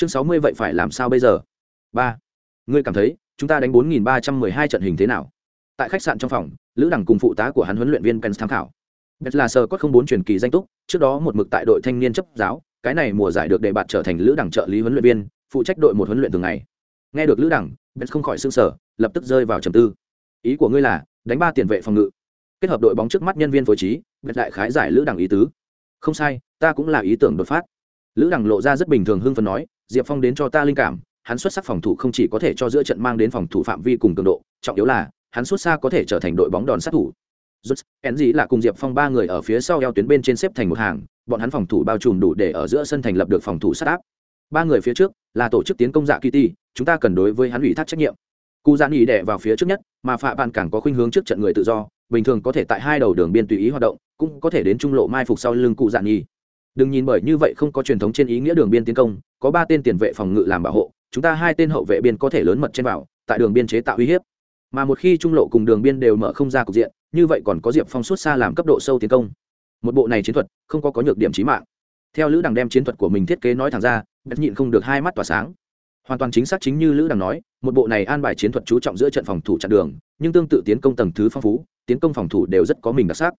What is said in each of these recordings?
chương sáu mươi vậy phải làm sao bây giờ? Ba. Ngươi cảm thấy, chúng ta đánh bốn nghìn ba trăm mười hai trận hình thế nào? Tại khách sạn trong phòng, lữ đẳng cùng phụ tá của hắn huấn luyện viên pens tham khảo. Bet là sơ quất không bốn truyền kỳ danh túc, trước đó một mực tại đội thanh niên chấp giáo, cái này mùa giải được đề bạt trở thành lữ đẳng trợ lý huấn luyện viên, phụ trách đội một huấn luyện thường ngày. Nghe được lữ đẳng bet không khỏi s ư n g sở lập tức rơi vào trầm tư. Ý của ngươi là, đánh ba tiền vệ phòng ngự. Kết hợp đội bóng trước mắt nhân viên phối trí bet lại khái giải lữ đẳng ý tứ. Không sai, ta cũng là ý tưởng đột phát. Lữ đẳng lộ ra rất bình thường hưng phấn nói diệp phong đến cho ta linh cảm, hắn xuất sắc phòng thủ không chỉ có thể cho giữa trận mang đến phòng thủ phạm vi cùng cường độ, trọng yếu là, hắn xuất xa có thể trở thành đội bóng đòn sát thủ. Rút én gì là cùng diệp phong ba người ở phía sau eo tuyến bên trên xếp thành một hàng, bọn hắn phòng thủ bao trùm đủ để ở giữa sân thành lập được phòng thủ sát áp. Ba người phía trước là tổ chức tiến công dạ kitty chúng ta cần đối với hắn ủy thác trách nhiệm. Cụ giãn ý đẻ vào phía trước nhất, mà phạm bạn càng có khuynh hướng trước trận người tự do, bình thường có thể tại hai đầu đường biên tùy ý hoạt động, cũng có thể đến trung lộ mai phục sau lưng cụ giãn ý đừng nhìn bởi như vậy không có truyền thống trên ý nghĩa đường biên tiến công, có ba tên tiền vệ phòng ngự làm bảo hộ, chúng ta hai tên hậu vệ biên có thể lớn mật trên vào, tại đường biên chế tạo uy hiếp. Mà một khi trung lộ cùng đường biên đều mở không ra cục diện, như vậy còn có diệp phong suốt xa làm cấp độ sâu tiến công. Một bộ này chiến thuật, không có có nhược điểm trí mạng. Theo lữ đằng đem chiến thuật của mình thiết kế nói thẳng ra bất nhịn không được hai mắt tỏa sáng. Hoàn toàn chính xác chính như lữ đằng nói, một bộ này an bài chiến thuật chú trọng giữa trận phòng thủ chặn đường, nhưng tương tự tiến công tầng thứ phong phú, tiến công phòng thủ đều rất có mình đặc sắc.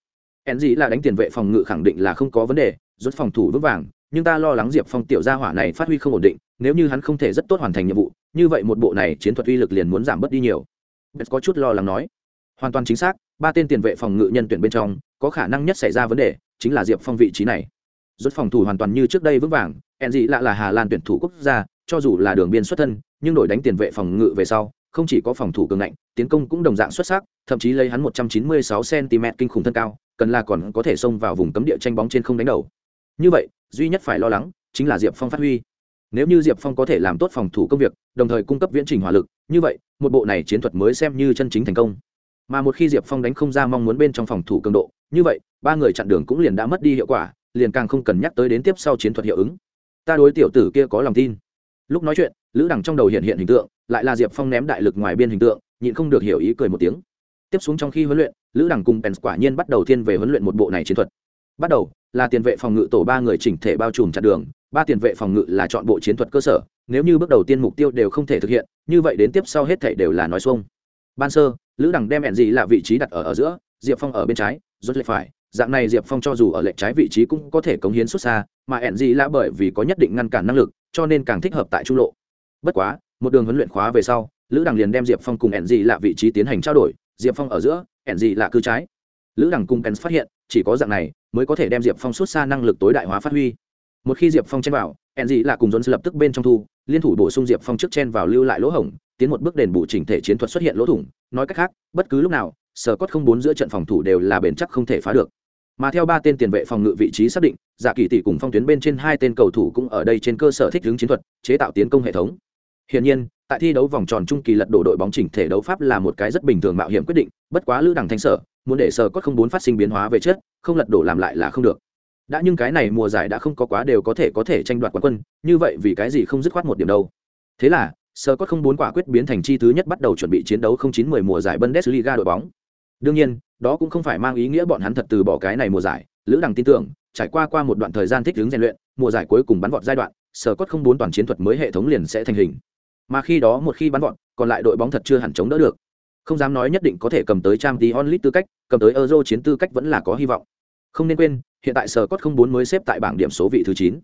Hẹn gì là đánh tiền vệ phòng ngự khẳng định là không có vấn đề rút phòng thủ vững vàng, nhưng ta lo lắng diệp phong tiểu gia hỏa này phát huy không ổn định, nếu như hắn không thể rất tốt hoàn thành nhiệm vụ, như vậy một bộ này chiến thuật uy lực liền muốn giảm bớt đi nhiều. Bet có chút lo lắng nói. Hoàn toàn chính xác, ba tên tiền vệ phòng ngự nhân tuyển bên trong, có khả năng nhất xảy ra vấn đề, chính là diệp phong vị trí này. Rút phòng thủ hoàn toàn như trước đây vững vàng en dị lạ là hà lan tuyển thủ quốc gia, cho dù là đường biên xuất thân, nhưng đổi đánh tiền vệ phòng ngự về sau, không chỉ có phòng thủ cường ngạnh, tiến công cũng đồng dạng xuất sắc, thậm chí lấy hắn 196 cm kinh khủng thân cao, cần là còn có thể xông vào vùng cấm địa tranh bóng trên không đánh đầu như vậy, duy nhất phải lo lắng chính là diệp phong phát huy. Nếu như diệp phong có thể làm tốt phòng thủ công việc, đồng thời cung cấp viễn trình hỏa lực, như vậy, một bộ này chiến thuật mới xem như chân chính thành công. Mà một khi diệp phong đánh không ra mong muốn bên trong phòng thủ cường độ, như vậy, ba người chặn đường cũng liền đã mất đi hiệu quả, liền càng không cần nhắc tới đến tiếp sau chiến thuật hiệu ứng. Ta đối tiểu tử kia có lòng tin. Lúc nói chuyện, lữ đằng trong đầu hiện hiện hình tượng, lại là diệp phong ném đại lực ngoài biên hình tượng, nhịn không được hiểu ý cười một tiếng. Tiếp xuống trong khi huấn luyện, lữ đằng cùng pens quả nhiên bắt đầu thiên về huấn luyện một bộ này chiến thuật bắt đầu, là tiền vệ phòng ngự tổ ba người chỉnh thể bao trùm chặn đường, ba tiền vệ phòng ngự là chọn bộ chiến thuật cơ sở, nếu như bước đầu tiên mục tiêu đều không thể thực hiện, như vậy đến tiếp sau hết thể đều là nói xuông. Ban sơ, lữ đằng đem hẹn gì là vị trí đặt ở ở giữa, diệp phong ở bên trái, rút lệ phải. Dạng này diệp phong cho dù ở lệ trái vị trí cũng có thể cống hiến xuất xa, mà hẹn gì là bởi vì có nhất định ngăn cản năng lực, cho nên càng thích hợp tại trung lộ. Bất quá, một đường huấn luyện khóa về sau, lữ đằng liền đem diệp phong cùng hẹn gì là vị trí tiến hành trao đổi, diệp phong ở giữa hẹn gì là cư trái. Lữ đằng cùng pens phát hiện, chỉ có dạng này mới có thể đem diệp phong xuất xa năng lực tối đại hóa phát huy. Một khi diệp phong chen vào hẹn là cùng dồn lập tức bên trong thu, liên thủ bổ sung diệp phong trước chen vào lưu lại lỗ hổng, tiến một bước đền bù chỉnh thể chiến thuật xuất hiện lỗ thủng. Nói cách khác, bất cứ lúc nào, sở cốt không bốn giữa trận phòng thủ đều là bền chắc không thể phá được. Mà theo ba tên tiền vệ phòng ngự vị trí xác định dạ giả kỳ tỷ cùng phong tuyến bên trên hai tên cầu thủ cũng ở đây trên cơ sở thích ứng chiến thuật, chế tạo tiến công hệ thống. Hiển nhiên, tại thi đấu vòng tròn trung kỳ lật đổ đội bóng chỉnh thể đấu pháp là một cái rất bình thường mạo hiểm quyết định, bất quá lữ đẳng thanh sở muốn để sở cốt không bốn phát sinh biến hóa về chất không lật đổ làm lại là không được. Đã nhưng cái này mùa giải đã không có quá đều có thể có thể tranh đoạt quán quân, như vậy vì cái gì không dứt khoát một điểm đâu? Thế là sở cốt không bốn quả quyết biến thành chi thứ nhất bắt đầu chuẩn bị chiến đấu không chín mười mùa giải bundesliga đội bóng. Đương nhiên, đó cũng không phải mang ý nghĩa bọn hắn thật từ bỏ cái này mùa giải, lữ đằng tin tưởng, trải qua qua một đoạn thời gian thích ứng rèn luyện, mùa giải cuối cùng bắn vọt giai đoạn sở cốt không bốn toàn chiến thuật mới hệ thống liền sẽ thành hình. Mà khi đó một khi bắn vọt, còn lại đội bóng thật chưa hẳn chống đỡ được không dám nói nhất định có thể cầm tới trang tí onlit tư cách, cầm tới euro chiến tư cách vẫn là có hy vọng. Không nên quên, hiện tại sở cốt không bốn mới xếp tại bảng điểm số vị thứ chín.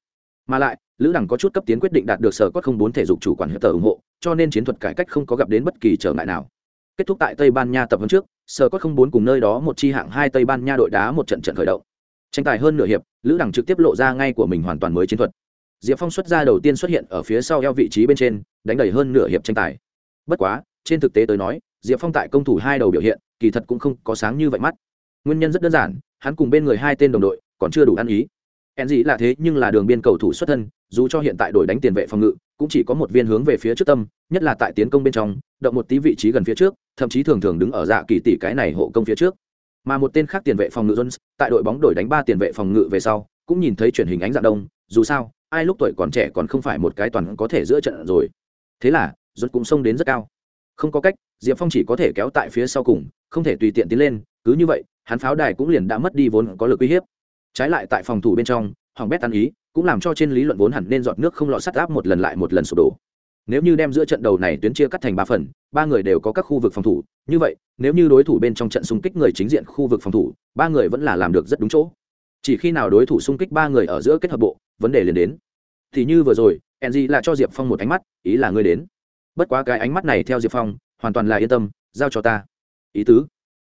Mà lại, lữ đẳng có chút cấp tiến quyết định đạt được sở cốt không bốn thể dục chủ quản hiệp tờ ủng hộ, cho nên chiến thuật cải cách không có gặp đến bất kỳ trở ngại nào. Kết thúc tại tây ban nha tập huấn trước, sở cốt không bốn cùng nơi đó một chi hạng hai tây ban nha đội đá một trận trận khởi động. Tranh tài hơn nửa hiệp, lữ đẳng trực tiếp lộ ra ngay của mình hoàn toàn mới chiến thuật. Diệp phong xuất ra đầu tiên xuất hiện ở phía sau eo vị trí bên trên, đánh đầy hơn nửa hiệp tranh tài. Bất quá, trên thực tế tới nói diệp phong tại công thủ hai đầu biểu hiện, kỳ thật cũng không có sáng như vậy mắt. Nguyên nhân rất đơn giản, hắn cùng bên người hai tên đồng đội còn chưa đủ ăn ý. Hẹn gì là thế nhưng là đường biên cầu thủ xuất thân, dù cho hiện tại đội đánh tiền vệ phòng ngự, cũng chỉ có một viên hướng về phía trước tâm, nhất là tại tiến công bên trong, động một tí vị trí gần phía trước, thậm chí thường thường đứng ở dạ kỳ tỷ cái này hộ công phía trước. Mà một tên khác tiền vệ phòng ngự jones, tại đội bóng đổi đánh ba tiền vệ phòng ngự về sau, cũng nhìn thấy truyền hình ánh dạng đông, dù sao, ai lúc tuổi còn trẻ còn không phải một cái toàn có thể giữa trận rồi. Thế là, jones cũng xông đến rất cao không có cách, diệp phong chỉ có thể kéo tại phía sau cùng, không thể tùy tiện tiến lên, cứ như vậy, hắn pháo đài cũng liền đã mất đi vốn có lực uy hiếp. Trái lại tại phòng thủ bên trong, hoàng bét tan ý, cũng làm cho trên lý luận vốn hẳn nên dọn nước không lọt sắt áp một lần lại một lần sụp đổ. Nếu như đem giữa trận đầu này tuyến chia cắt thành ba phần, ba người đều có các khu vực phòng thủ, như vậy, nếu như đối thủ bên trong trận xung kích người chính diện khu vực phòng thủ, ba người vẫn là làm được rất đúng chỗ. Chỉ khi nào đối thủ xung kích ba người ở giữa kết hợp bộ, vấn đề liền đến. Thì như vừa rồi enzy là cho diệp phong một ánh mắt, ý là ngươi đến bất quá cái ánh mắt này theo diệp phong, hoàn toàn là yên tâm, giao cho ta. Ý tứ.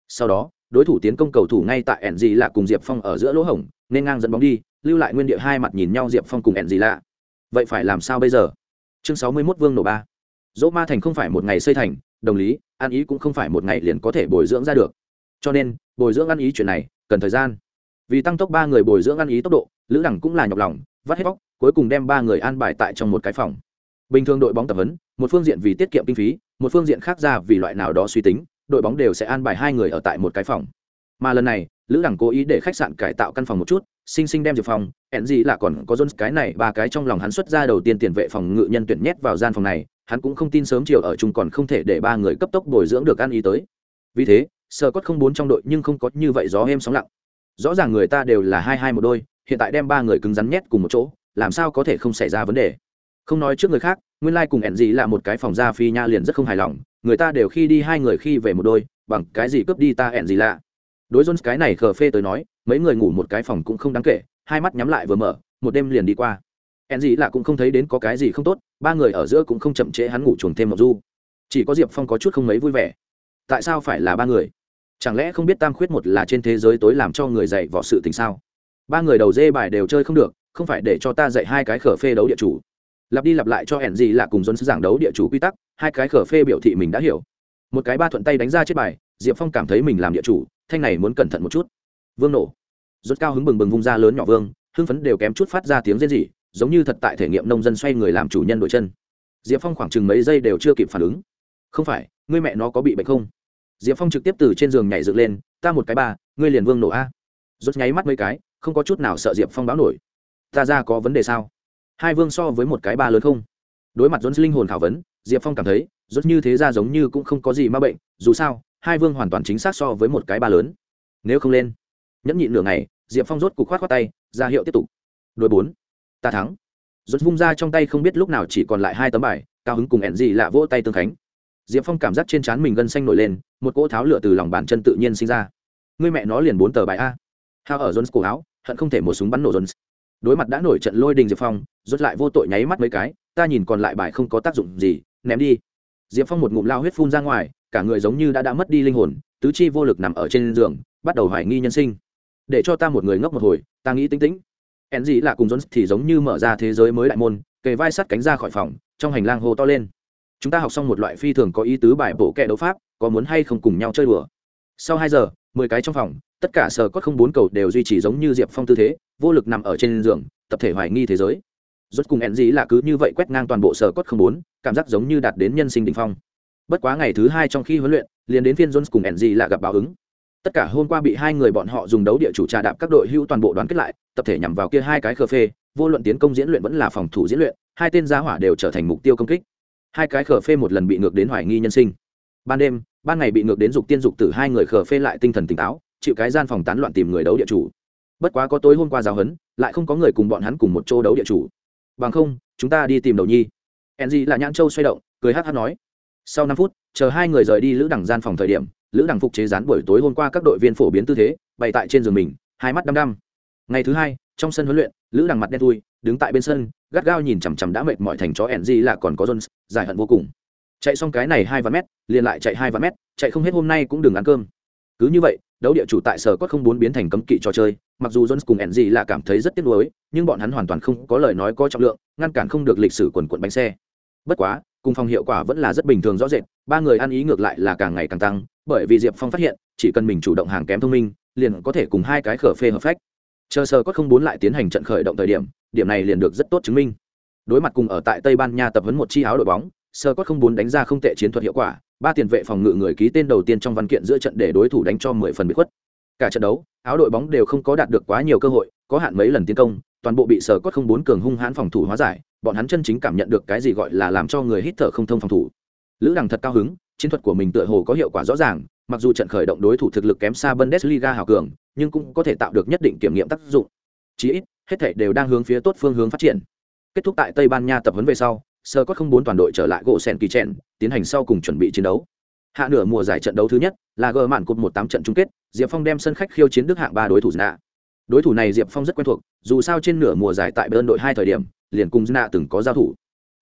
Sau đó, đối thủ tiến công cầu thủ ngay tại ẻn gì lạ cùng diệp phong ở giữa lỗ hổng, nên ngang dẫn bóng đi, lưu lại nguyên địa hai mặt nhìn nhau diệp phong cùng enzy lạ. Vậy phải làm sao bây giờ? Chương sáu mươi mốt vương nổ ba. Dỗ ma thành không phải một ngày xây thành, đồng lý, ăn ý cũng không phải một ngày liền có thể bồi dưỡng ra được. Cho nên, bồi dưỡng ăn ý chuyện này, cần thời gian. Vì tăng tốc ba người bồi dưỡng ăn ý tốc độ, lữ đẳng cũng là nhọc lòng, vắt hết bóc, cuối cùng đem ba người an bài tại trong một cái phòng. Bình thường đội bóng tập huấn một phương diện vì tiết kiệm kinh phí, một phương diện khác ra vì loại nào đó suy tính, đội bóng đều sẽ an bài hai người ở tại một cái phòng. Mà lần này, lữ đẳng cố ý để khách sạn cải tạo căn phòng một chút sinh sinh đem diệp phòng ẹn gì là còn có jones cái này, ba cái trong lòng hắn xuất ra đầu tiên tiền vệ phòng ngự nhân tuyển nhét vào gian phòng này, hắn cũng không tin sớm chiều ở chung còn không thể để ba người cấp tốc bồi dưỡng được ăn ý tới. Vì thế sờ cốt không bốn trong đội nhưng không có như vậy gió êm sóng lặng. Rõ ràng người ta đều là hai hai một đôi, hiện tại đem ba người cứng rắn nhét cùng một chỗ, làm sao có thể không xảy ra vấn đề? Không nói trước người khác nguyên lai、like、cùng ẻn gì là một cái phòng ra phi nha liền rất không hài lòng, người ta đều khi đi hai người khi về một đôi, bằng cái gì cướp đi ta ẻn gì lạ đối jones cái này khờ phê tới nói, mấy người ngủ một cái phòng cũng không đáng kể, hai mắt nhắm lại vừa mở, một đêm liền đi qua. Ẻn gì lạ cũng không thấy đến có cái gì không tốt, ba người ở giữa cũng không chậm trễ hắn ngủ chuồng thêm một du. Chỉ có diệp phong có chút không mấy vui vẻ. Tại sao phải là ba người? Chẳng lẽ không biết tam khuyết một là trên thế giới tối làm cho người dạy vỏ sự tình sao? Ba người đầu dê bài đều chơi không được, không phải để cho ta dạy hai cái khở phê đấu địa chủ lặp đi lặp lại cho hẹn gì là cùng dân giảng đấu địa chủ quy tắc, hai cái khở phê biểu thị mình đã hiểu. Một cái ba thuận tay đánh ra chết bài, diệp phong cảm thấy mình làm địa chủ, thanh này muốn cẩn thận một chút. Vương nổ. Rốt cao hứng bừng bừng vung ra lớn nhỏ vương, hưng phấn đều kém chút phát ra tiếng rên rỉ, giống như thật tại thể nghiệm nông dân xoay người làm chủ nhân đổi chân. Diệp phong khoảng chừng mấy giây đều chưa kịp phản ứng. Không phải, ngươi mẹ nó có bị bệnh không? Diệp phong trực tiếp từ trên giường nhảy dựng lên, ta một cái ba, ngươi liền vương nổ a. Rốt nháy mắt mấy cái, không có chút nào sợ diệp phong báo nổi. Ta ra có vấn đề sao? Hai vương so với một cái ba lớn không? Đối mặt dốt linh hồn thảo vấn, diệp phong cảm thấy rốt như thế ra giống như cũng không có gì ma bệnh, dù sao, hai vương hoàn toàn chính xác so với một cái ba lớn. Nếu không lên, nhẫn nhịn nửa ngày, diệp phong rốt cục khoát khoát tay, ra hiệu tiếp tục. Đôi bốn, ta thắng. Rốt vung ra trong tay không biết lúc nào chỉ còn lại hai tấm bài, cao hứng cùng ẹn gì lạ vỗ tay tương khánh. Diệp phong cảm giác trên trán mình gân xanh nổi lên, một cỗ tháo lửa từ lòng bàn chân tự nhiên sinh ra. Người mẹ nó liền bốn tờ bài a. Hao ở jones cổ áo, hận không thể một súng bắn nổ jones đối mặt đã nổi trận lôi đình diệp phong rút lại vô tội nháy mắt mấy cái, ta nhìn còn lại bài không có tác dụng gì, ném đi. Diệp phong một ngụm lao huyết phun ra ngoài, cả người giống như đã đã mất đi linh hồn, tứ chi vô lực nằm ở trên giường, bắt đầu hoài nghi nhân sinh. Để cho ta một người ngốc một hồi, ta nghĩ tính tĩnh en gì là cùng jones thì giống như mở ra thế giới mới đại môn, kề vai sắt cánh ra khỏi phòng, trong hành lang hô to lên. Chúng ta học xong một loại phi thường có ý tứ bài bổ kẹ đấu pháp, có muốn hay không cùng nhau chơi đùa? Sau hai giờ, mười cái trong phòng, tất cả sở cốt không bốn cầu đều duy trì giống như diệp phong tư thế vô lực nằm ở trên giường, tập thể hoài nghi thế giới. Rốt cùng ẹn là cứ như vậy quét ngang toàn bộ sở cốt không bốn cảm giác giống như đạt đến nhân sinh đỉnh phong. Bất quá ngày thứ hai trong khi huấn luyện, liền đến phiên jones cùng ẹn là gặp báo ứng. Tất cả hôm qua bị hai người bọn họ dùng đấu địa chủ trà đạp các đội hưu toàn bộ đoàn kết lại, tập thể nhằm vào kia hai cái khờ phê, vô luận tiến công diễn luyện vẫn là phòng thủ diễn luyện, hai tên gia hỏa đều trở thành mục tiêu công kích. Hai cái khờ phê một lần bị ngược đến hoài nghi nhân sinh. Ban đêm, ban ngày bị ngược đến dục tiên dục tử, hai người khờ phê lại tinh thần tỉnh táo, chịu cái gian phòng tán loạn tìm người đấu địa chủ bất quá có tối hôm qua giáo hấn lại không có người cùng bọn hắn cùng một chỗ đấu địa chủ. Bằng không, chúng ta đi tìm đầu nhi. Enzy là nhãn châu xoay động, cười hát hát nói. Sau năm phút, chờ hai người rời đi lữ đằng gian phòng thời điểm, lữ đằng phục chế rán buổi tối hôm qua các đội viên phổ biến tư thế, bày tại trên giường mình, hai mắt đăm đăm. Ngày thứ hai, trong sân huấn luyện, lữ đằng mặt đen thui, đứng tại bên sân, gắt gao nhìn chằm chằm đã mệt mỏi thành chó enzy là còn có jones, dài hận vô cùng. Chạy xong cái này hai vạn mét, liền lại chạy hai vạn mét, chạy không hết hôm nay cũng đừng ăn cơm. Cứ như vậy đấu địa chủ tại sở quất không muốn biến thành cấm kỵ trò chơi, mặc dù jones cùng enzy là cảm thấy rất tiếc nuối, nhưng bọn hắn hoàn toàn không có lời nói có trọng lượng, ngăn cản không được lịch sử quần quận bánh xe. Bất quá, cùng phòng hiệu quả vẫn là rất bình thường rõ rệt, ba người ăn ý ngược lại là càng ngày càng tăng, bởi vì diệp phong phát hiện, chỉ cần mình chủ động hàng kém thông minh, liền có thể cùng hai cái khở phê hợp phách. Chờ sờ quất không bốn lại tiến hành trận khởi động thời điểm điểm này liền được rất tốt chứng minh. Đối mặt cùng ở tại tây ban nha tập huấn một chi áo đội bóng, sở quất không bốn đánh ra không tệ chiến thuật hiệu quả ba tiền vệ phòng ngự người ký tên đầu tiên trong văn kiện giữa trận để đối thủ đánh cho mười phần bị khuất. Cả trận đấu, áo đội bóng đều không có đạt được quá nhiều cơ hội, có hạn mấy lần tiến công, toàn bộ bị sở cốt không bốn cường hung hãn phòng thủ hóa giải, bọn hắn chân chính cảm nhận được cái gì gọi là làm cho người hít thở không thông phòng thủ. Lữ đằng thật cao hứng, chiến thuật của mình tựa hồ có hiệu quả rõ ràng, mặc dù trận khởi động đối thủ thực lực kém xa bundesliga hào cường, nhưng cũng có thể tạo được nhất định kiểm nghiệm tác dụng. Chí ít, hết thảy đều đang hướng phía tốt phương hướng phát triển. Kết thúc tại tây ban nha tập huấn về sau sơ có không bốn toàn đội trở lại gỗ sen kỳ trẻn tiến hành sau cùng chuẩn bị chiến đấu. Hạ nửa mùa giải trận đấu thứ nhất là gờ mạn cột một tám trận chung kết, diệp phong đem sân khách khiêu chiến đức hạng ba đối thủ nạ đối thủ này diệp phong rất quen thuộc, dù sao trên nửa mùa giải tại bên đội hai thời điểm, liền cùng nạ từng có giao thủ.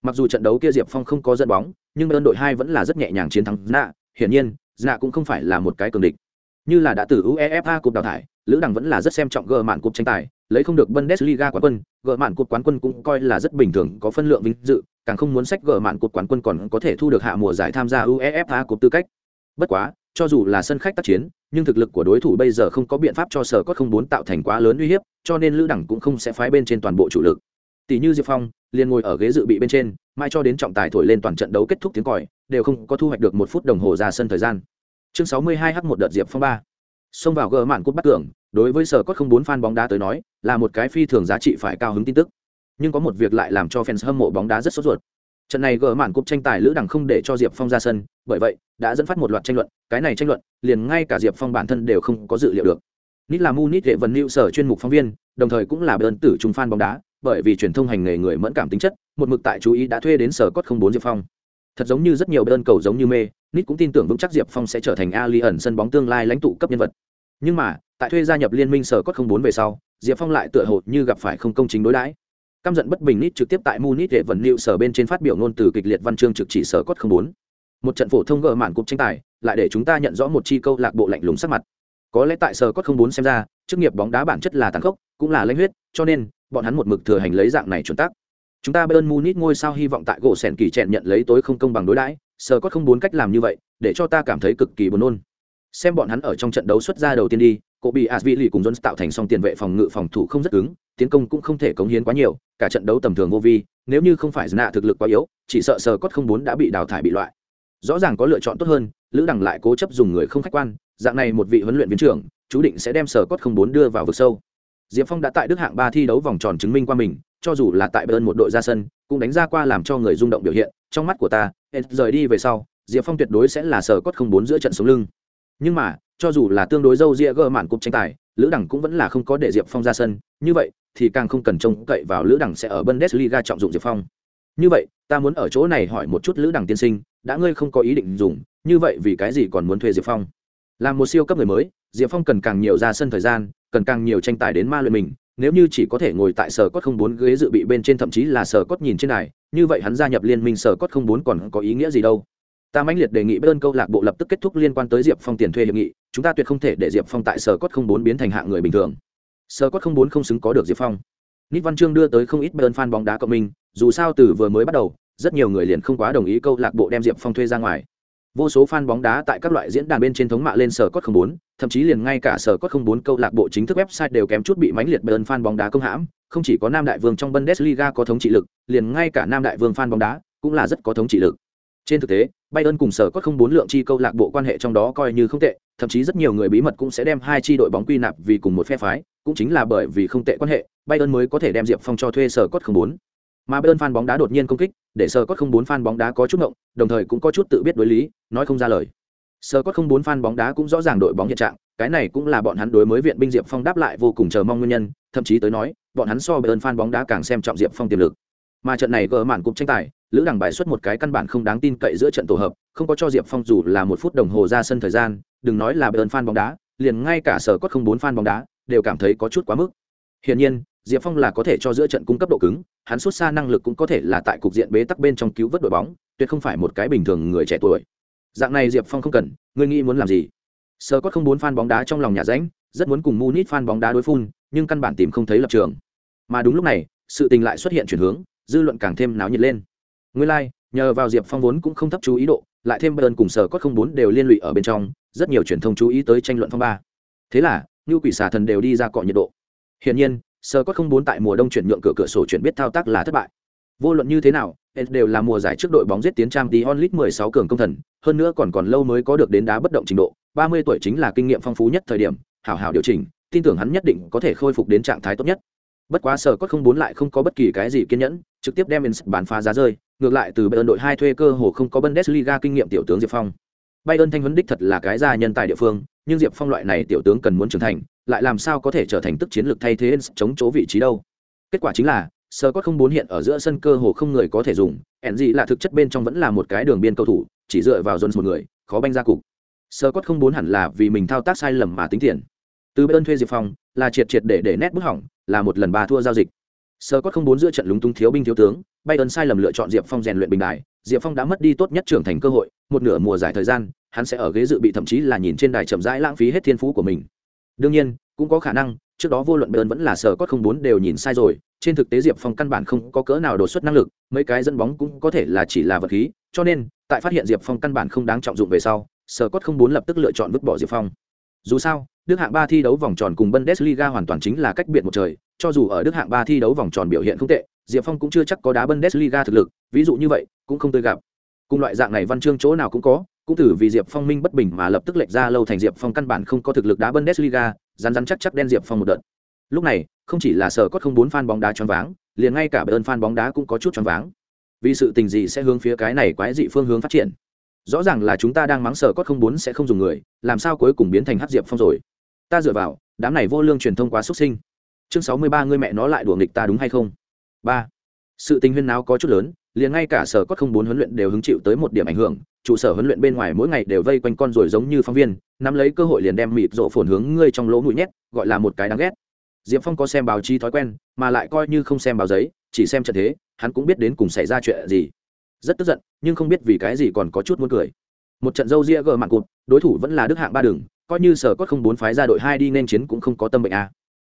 Mặc dù trận đấu kia diệp phong không có dẫn bóng, nhưng bên đội hai vẫn là rất nhẹ nhàng chiến thắng nạ hiển nhiên nạ cũng không phải là một cái cường địch. Như là đã từ uefa cúp đào thải, lữ đằng vẫn là rất xem trọng gờ mạn cục tranh tài, lấy không được bundesliga quán quân, gờ mạn cục quán quân cũng coi là rất bình thường, có phân lượng vinh dự càng không muốn sách gỡ mạn cột quán quân còn có thể thu được hạ mùa giải tham gia uefa cột tư cách. Bất quá, cho dù là sân khách tác chiến, nhưng thực lực của đối thủ bây giờ không có biện pháp cho sở cốt không bốn tạo thành quá lớn uy hiếp, cho nên lữ đẳng cũng không sẽ phái bên trên toàn bộ chủ lực. Tỷ như diệp phong, liền ngồi ở ghế dự bị bên trên mai cho đến trọng tài thổi lên toàn trận đấu kết thúc tiếng còi, đều không có thu hoạch được một phút đồng hồ ra sân thời gian. Chương sáu mươi hai h một đợt diệp phong ba. Xông vào gỡ mạn cút bắt cường đối với sở cốt không bốn fan bóng đá tới nói, là một cái phi thường giá trị phải cao hứng tin tức nhưng có một việc lại làm cho fans hâm mộ bóng đá rất sốt ruột. Trận này gỡ màn cúp tranh tài lữ đằng không để cho diệp phong ra sân, bởi vậy, đã dẫn phát một loạt tranh luận, cái này tranh luận, liền ngay cả diệp phong bản thân đều không có dự liệu được. Nít là mu nít vệ vần lưu sở chuyên mục phóng viên, đồng thời cũng là bơn tử trung phan bóng đá, bởi vì truyền thông hành nghề người mẫn cảm tính chất, một mực tại chú ý đã thuê đến sở cốt không bốn diệp phong. Thật giống như rất nhiều đơn cầu giống như mê nít cũng tin tưởng vững chắc diệp phong sẽ trở thành ali ẩn sân bóng tương lai lãnh tụ cấp nhân vật. Nhưng mà, tại thuê gia nhập liên minh sở cốt không bốn về sau, diệp phong lại tựa hồ như gặp phải không công chính đối đãi căm giận bất bình nít trực tiếp tại munich để vận liệu sở bên trên phát biểu ngôn từ kịch liệt văn chương trực chỉ sở cốt không bốn. Một trận phổ thông gỡ mạn cục tranh tài, lại để chúng ta nhận rõ một chi câu lạc bộ lạnh lùng sắc mặt. Có lẽ tại sở cốt không bốn xem ra, chức nghiệp bóng đá bản chất là tàn khốc, cũng là lãnh huyết, cho nên, bọn hắn một mực thừa hành lấy dạng này chuẩn tắc. Chúng ta bayern munich ngôi sao hy vọng tại gỗ sèn kỳ chẹn nhận lấy tối không công bằng đối đãi, sở cốt không bốn cách làm như vậy, để cho ta cảm thấy cực kỳ buồn nôn. Xem bọn hắn ở trong trận đấu xuất ra đầu tiên đi cổ bị asvili cùng jones tạo thành song tiền vệ phòng ngự phòng thủ không rất cứng, tiến công cũng không thể cống hiến quá nhiều, cả trận đấu tầm thường vô vi, nếu như không phải nạ thực lực quá yếu, chỉ sợ sờ cốt không bốn đã bị đào thải bị loại. Rõ ràng có lựa chọn tốt hơn, lữ đằng lại cố chấp dùng người không khách quan, dạng này một vị huấn luyện viên trưởng, chú định sẽ đem sờ cốt không bốn đưa vào vực sâu. Diệp phong đã tại đức hạng ba thi đấu vòng tròn chứng minh qua mình, cho dù là tại bayern một đội ra sân, cũng đánh ra qua làm cho người rung động biểu hiện, trong mắt của ta rời đi về sau, diệp phong tuyệt đối sẽ là sờ cốt không bốn giữa trận sống lưng. Nhưng mà cho dù là tương đối dâu ria gơ mạn cục tranh tài, lữ đẳng cũng vẫn là không có để diệp phong ra sân. Như vậy, thì càng không cần trông cậy vào lữ đẳng sẽ ở bundesliga trọng dụng diệp phong. Như vậy, ta muốn ở chỗ này hỏi một chút lữ đẳng tiên sinh, đã ngươi không có ý định dùng, như vậy vì cái gì còn muốn thuê diệp phong? Là một siêu cấp người mới, diệp phong cần càng nhiều ra sân thời gian, cần càng nhiều tranh tài đến ma luyện mình. Nếu như chỉ có thể ngồi tại sở cốt không bốn ghế dự bị bên trên, thậm chí là sở cốt nhìn trên này như vậy hắn gia nhập liên minh sở cốt không bốn còn có ý nghĩa gì đâu? Ta mãnh liệt đề nghị bên câu lạc bộ lập tức kết thúc liên quan tới diệp phong tiền thuê hiệp nghị, chúng ta tuyệt không thể để diệp phong tại sở cốt không bốn biến thành hạng người bình thường. sở cốt không bốn không xứng có được diệp phong. Nít văn chương đưa tới không ít bên fan bóng đá cộng minh, dù sao từ vừa mới bắt đầu, rất nhiều người liền không quá đồng ý câu lạc bộ đem diệp phong thuê ra ngoài. Vô số fan bóng đá tại các loại diễn đàn bên trên thống mạ lên sở cốt không bốn, thậm chí liền ngay cả sở cốt không bốn câu lạc bộ chính thức website đều kém chút bị mãnh liệt bên fan bóng đá công hãm, không chỉ có nam đại vương trong bundesliga có thống trị lực, liền ngay cả nam đại vương fan bóng đá cũng là rất có thống trị lực. Trên thực tế bayern cùng sở có không bốn lượng chi câu lạc bộ quan hệ trong đó coi như không tệ, thậm chí rất nhiều người bí mật cũng sẽ đem hai chi đội bóng quy nạp vì cùng một phe phái, cũng chính là bởi vì không tệ quan hệ bayern mới có thể đem diệp phong cho thuê sở cốt không bốn. Mà bayern fan bóng đá đột nhiên công kích, để sở cốt không bốn fan bóng đá có chút ngộng, đồng thời cũng có chút tự biết đối lý, nói không ra lời. Sở cốt không bốn fan bóng đá cũng rõ ràng đội bóng hiện trạng, cái này cũng là bọn hắn đối mới viện binh diệp phong đáp lại vô cùng chờ mong nguyên nhân, thậm chí tới nói, bọn hắn so bayern fan bóng đá càng xem trọng diệp phong tiềm lực mà trận này gỡ mạn cục tranh tài, lữ đằng bài xuất một cái căn bản không đáng tin cậy giữa trận tổ hợp, không có cho diệp phong dù là một phút đồng hồ ra sân thời gian, đừng nói là bờn fan bóng đá, liền ngay cả sở cốt không bốn fan bóng đá, đều cảm thấy có chút quá mức. Hiển nhiên, diệp phong là có thể cho giữa trận cung cấp độ cứng, hắn xuất xa năng lực cũng có thể là tại cục diện bế tắc bên trong cứu vớt đội bóng, tuyệt không phải một cái bình thường người trẻ tuổi. Dạng này diệp phong không cần, ngươi nghĩ muốn làm gì? Sở cốt không bốn fan bóng đá trong lòng nhà ránh rất muốn cùng munit fan bóng đá đối phun, nhưng căn bản tìm không thấy lập trường. Mà đúng lúc này, sự tình lại xuất hiện chuyển hướng dư luận càng thêm náo nhiệt lên. Nguyên lai、like, nhờ vào diệp phong vốn cũng không thấp chú ý độ lại thêm bayern cùng sở cốt không bốn đều liên lụy ở bên trong rất nhiều truyền thông chú ý tới tranh luận phong ba. Thế là như quỷ xà thần đều đi ra cọ nhiệt độ. Hiển nhiên sở cốt không bốn tại mùa đông chuyển nhượng cửa cửa sổ chuyển biết thao tác là thất bại. Vô luận như thế nào đều là mùa giải trước đội bóng giết tiến trang tí onlit 16 cường công thần hơn nữa còn còn lâu mới có được đến đá bất động trình độ. 30 tuổi chính là kinh nghiệm phong phú nhất thời điểm hảo hảo điều chỉnh tin tưởng hắn nhất định có thể khôi phục đến trạng thái tốt nhất. Bất quá sở cốt không bốn lại không có bất kỳ cái gì kiên nhẫn trực tiếp đem Inns bán phá giá rơi, ngược lại từ bayern đội hai thuê cơ hồ không có bundesliga kinh nghiệm tiểu tướng diệp phong. Bayern thanh huấn đích thật là cái gia nhân tài địa phương, nhưng diệp phong loại này tiểu tướng cần muốn trưởng thành, lại làm sao có thể trở thành tức chiến lược thay thế Inns chống chỗ vị trí đâu. Kết quả chính là sơ không bốn hiện ở giữa sân cơ hồ không người có thể dùng ẻn gì là thực chất bên trong vẫn là một cái đường biên cầu thủ, chỉ dựa vào jones một người, khó banh ra cục. Sơ không bốn hẳn là vì mình thao tác sai lầm mà tính tiền. Từ bên thuê diệp phong, là triệt triệt để để nét bức hỏng, là một lần ba thua giao dịch sơ cốt không bốn giữa trận lúng túng thiếu binh thiếu tướng bay ơn sai lầm lựa chọn diệp phong rèn luyện bình đài. Diệp phong đã mất đi tốt nhất trưởng thành cơ hội, một nửa mùa giải thời gian, hắn sẽ ở ghế dự bị thậm chí là nhìn trên đài chậm rãi lãng phí hết thiên phú của mình. Đương nhiên, cũng có khả năng, trước đó vô luận bơn vẫn là sở cốt không bốn đều nhìn sai rồi, trên thực tế diệp phong căn bản không có cỡ nào đột xuất năng lực, mấy cái dẫn bóng cũng có thể là chỉ là vật khí, cho nên, tại phát hiện diệp phong căn bản không đáng trọng dụng về sau sở cốt không bốn lập tức lựa chọn vứt bỏ diệp phong. Dù sao đức hạng ba thi đấu vòng tròn cùng bundesliga hoàn toàn chính là cách biệt một trời, cho dù ở đức hạng ba thi đấu vòng tròn biểu hiện không tệ, diệp phong cũng chưa chắc có đá bundesliga thực lực, ví dụ như vậy, cũng không tươi gặp. Cùng loại dạng này văn chương chỗ nào cũng có, cũng thử vì diệp phong minh bất bình mà lập tức lệch ra lâu thành diệp phong căn bản không có thực lực đá bundesliga, rắn rắn chắc chắc đen diệp phong một đợt. Lúc này, không chỉ là sở cốt không bốn fan bóng đá choáng váng, liền ngay cả ơn fan bóng đá cũng có chút choáng váng. Vì sự tình gì sẽ hướng phía cái này quái dị phương hướng phát triển? Rõ ràng là chúng ta đang mắng sở cốt không bốn sẽ không dùng người, làm sao cuối cùng biến thành hắc diệp phong rồi? Ta dựa vào, đám này vô lương truyền thông quá xuất sinh. Chương sáu mươi ba, ngươi mẹ nó lại đùa nghịch ta đúng hay không? Ba. Sự tình huyên náo có chút lớn, liền ngay cả sở có không bốn huấn luyện đều hứng chịu tới một điểm ảnh hưởng, trụ sở huấn luyện bên ngoài mỗi ngày đều vây quanh con rồi giống như phóng viên, nắm lấy cơ hội liền đem mịt rộ phồn hướng ngươi trong lỗ mũi nhét, gọi là một cái đáng ghét. Diệp phong có xem báo chí thói quen, mà lại coi như không xem báo giấy, chỉ xem trận thế, hắn cũng biết đến cùng xảy ra chuyện gì. Rất tức giận, nhưng không biết vì cái gì còn có chút muốn cười. Một trận dâu ria gờ mạng cụt, đối thủ vẫn là đức hạng ba đường coi như sở cốt không bốn phái ra đội hai đi nên chiến cũng không có tâm bệnh à?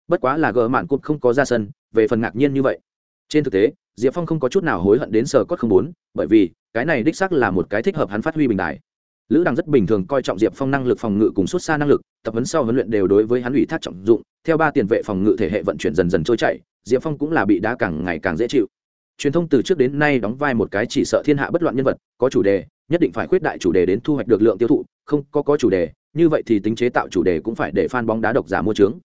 bất quá là gờ mạn cụt không có ra sân, về phần ngạc nhiên như vậy. Trên thực tế, diệp phong không có chút nào hối hận đến sở cốt không bốn, bởi vì, cái này đích xác là một cái thích hợp hắn phát huy bình đại lữ đằng rất bình thường coi trọng diệp phong năng lực phòng ngự cùng xuất xa năng lực, tập huấn sau huấn luyện đều đối với hắn ủy thác trọng dụng, theo ba tiền vệ phòng ngự thể hệ vận chuyển dần dần trôi chảy, diệp phong cũng là bị đá càng ngày càng dễ chịu. Truyền thông từ trước đến nay đóng vai một cái chỉ sợ thiên hạ bất loạn nhân vật, có chủ đề, nhất định phải khuyết đại chủ đề đến thu hoạch được lượng tiêu thụ, không có có chủ đề như vậy thì tính chế tạo chủ đề cũng phải để fan bóng đá độc giả mua trướng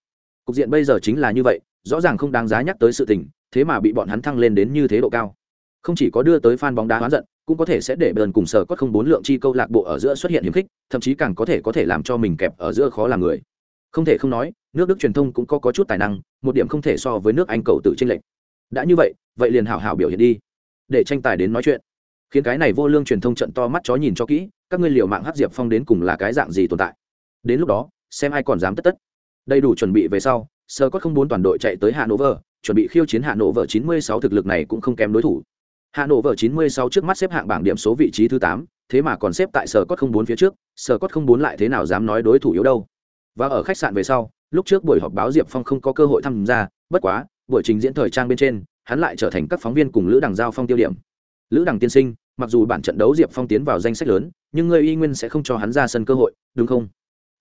cục diện bây giờ chính là như vậy rõ ràng không đáng giá nhắc tới sự tình thế mà bị bọn hắn thăng lên đến như thế độ cao. Không chỉ có đưa tới fan bóng đá hoán giận cũng có thể sẽ để bờn cùng sở cốt không bốn lượng chi câu lạc bộ ở giữa xuất hiện hiểm khích thậm chí càng có thể có thể làm cho mình kẹp ở giữa khó làm người. Không thể không nói nước đức truyền thông cũng có, có chút tài năng một điểm không thể so với nước anh cầu tự chênh lệch. Đã như vậy vậy liền hảo hảo biểu hiện đi để tranh tài đến nói chuyện. Khiến cái này vô lương truyền thông trận to mắt chó nhìn cho kỹ các ngươi liều mạng hắc diệp phong đến cùng là cái dạng gì tồn tại? Đến lúc đó, xem ai còn dám tất tất. Đầy đủ chuẩn bị về sau sơ có không bốn toàn đội chạy tới hà nội vờ chuẩn bị khiêu chiến hà nội vờ chín mươi sáu thực lực này cũng không kém đối thủ. Hà nội vờ chín mươi sáu trước mắt xếp hạng bảng điểm số vị trí thứ tám, thế mà còn xếp tại sở cốt không bốn phía trước sở cốt không bốn lại thế nào dám nói đối thủ yếu đâu. Và ở khách sạn về sau, lúc trước buổi họp báo diệp phong không có cơ hội tham gia, bất quá, buổi trình diễn thời trang bên trên, hắn lại trở thành các phóng viên cùng lữ đằng giao phong tiêu điểm. Lữ đằng tiên sinh, mặc dù bản trận đấu diệp phong tiến vào danh sách lớn nhưng ngươi y nguyên sẽ không cho hắn ra sân cơ hội, đúng không?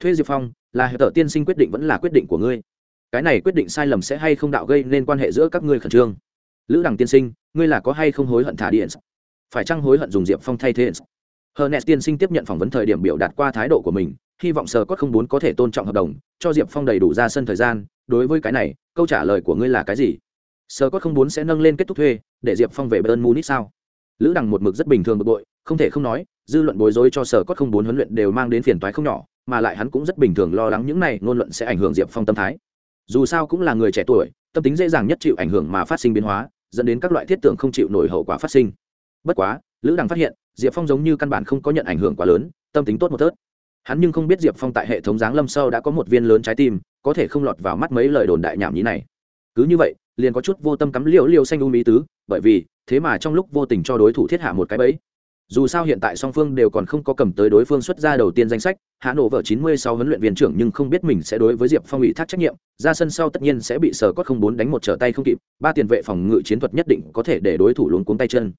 Thuê diệp phong, là hệ tờ tiên sinh quyết định vẫn là quyết định của ngươi. Cái này quyết định sai lầm sẽ hay không đạo gây nên quan hệ giữa các ngươi khẩn trương? Lữ đằng tiên sinh, ngươi là có hay không hối hận thả điện? Phải chăng hối hận dùng diệp phong thay thế? Hờ nét tiên sinh tiếp nhận phỏng vấn thời điểm biểu đạt qua thái độ của mình, hy vọng sờ cốt không bốn có thể tôn trọng hợp đồng, cho diệp phong đầy đủ ra sân thời gian. Đối với cái này, câu trả lời của ngươi là cái gì? Sờ cốt không bốn sẽ nâng lên kết thúc thuê, để diệp phong về bern munich sao? Lữ đằng một mực rất bình thường bực bội, không thể không nói dư luận bối rối cho sở cốt không bốn huấn luyện đều mang đến phiền toái không nhỏ, mà lại hắn cũng rất bình thường lo lắng những này ngôn luận sẽ ảnh hưởng diệp phong tâm thái. Dù sao cũng là người trẻ tuổi, tâm tính dễ dàng nhất chịu ảnh hưởng mà phát sinh biến hóa, dẫn đến các loại thiết tưởng không chịu nổi hậu quả phát sinh. Bất quá, lữ đằng phát hiện, diệp phong giống như căn bản không có nhận ảnh hưởng quá lớn, tâm tính tốt một tớt. Hắn nhưng không biết diệp phong tại hệ thống giáng lâm sâu đã có một viên lớn trái tim, có thể không lọt vào mắt mấy lời đồn đại nhảm nhí này. Cứ như vậy, liền có chút vô tâm cắm liều liều xanh u mỹ tứ, bởi vì, thế mà trong lúc vô tình cho đối thủ thiết hạ một cái bẫy dù sao hiện tại song phương đều còn không có cầm tới đối phương xuất ra đầu tiên danh sách, hạ nổ mươi 96 huấn luyện viên trưởng nhưng không biết mình sẽ đối với diệp phong ủy thác trách nhiệm, ra sân sau tất nhiên sẽ bị sở cốt không bốn đánh một trở tay không kịp, ba tiền vệ phòng ngự chiến thuật nhất định có thể để đối thủ luống cuống tay chân.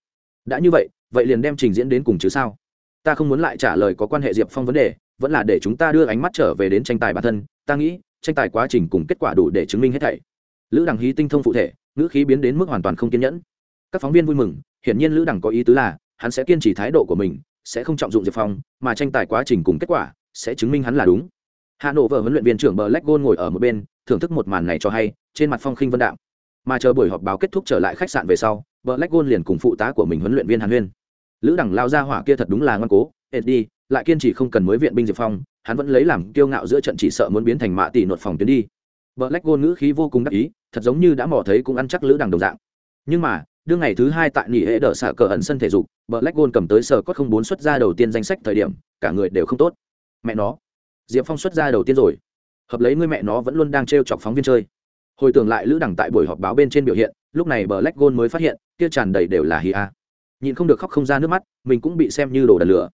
Đã như vậy vậy liền đem trình diễn đến cùng chứ sao? Ta không muốn lại trả lời có quan hệ diệp phong vấn đề, vẫn là để chúng ta đưa ánh mắt trở về đến tranh tài bản thân. Ta nghĩ, tranh tài quá trình cùng kết quả đủ để chứng minh hết thảy. Lữ đằng hí tinh thông phụ thể, ngữ khí biến đến mức hoàn toàn không kiên nhẫn. Các phóng viên vui mừng, hiển nhiên lữ đằng có ý tứ là hắn sẽ kiên trì thái độ của mình sẽ không trọng dụng diệp phong mà tranh tài quá trình cùng kết quả sẽ chứng minh hắn là đúng. Hà nội vợ huấn luyện viên trưởng bờ lách gôn ngồi ở một bên thưởng thức một màn này cho hay trên mặt phong khinh vân đạo mà chờ buổi họp báo kết thúc trở lại khách sạn về sau bờ lách gôn liền cùng phụ tá của mình huấn luyện viên hàn huyên. Lữ đẳng lao ra hỏa kia thật đúng là ngoan cố ed đi lại kiên trì không cần mới viện binh diệp phong hắn vẫn lấy làm kiêu ngạo giữa trận chỉ sợ muốn biến thành mạ tỷ nột phòng tuyến đi. Bờ lách gôn ngữ khí vô cùng đắc ý, thật giống như đã mò thấy cũng ăn chắc lữ đẳng đồng dạng. Nhưng mà, đương ngày thứ hai tại nghỉ hệ đỡ xả cờ ẩn sân thể dục, Black Gold cầm tới sở cốt không bốn xuất ra đầu tiên danh sách thời điểm, cả người đều không tốt. Mẹ nó, Diệp Phong xuất ra đầu tiên rồi. Hợp lấy người mẹ nó vẫn luôn đang trêu chọc phóng viên chơi. Hồi tưởng lại lữ đẳng tại buổi họp báo bên trên biểu hiện, lúc này bờ lách gôn mới phát hiện, kia tràn đầy đều là hi a. Nhìn không được khóc không ra nước mắt, mình cũng bị xem như đồ đần lửa.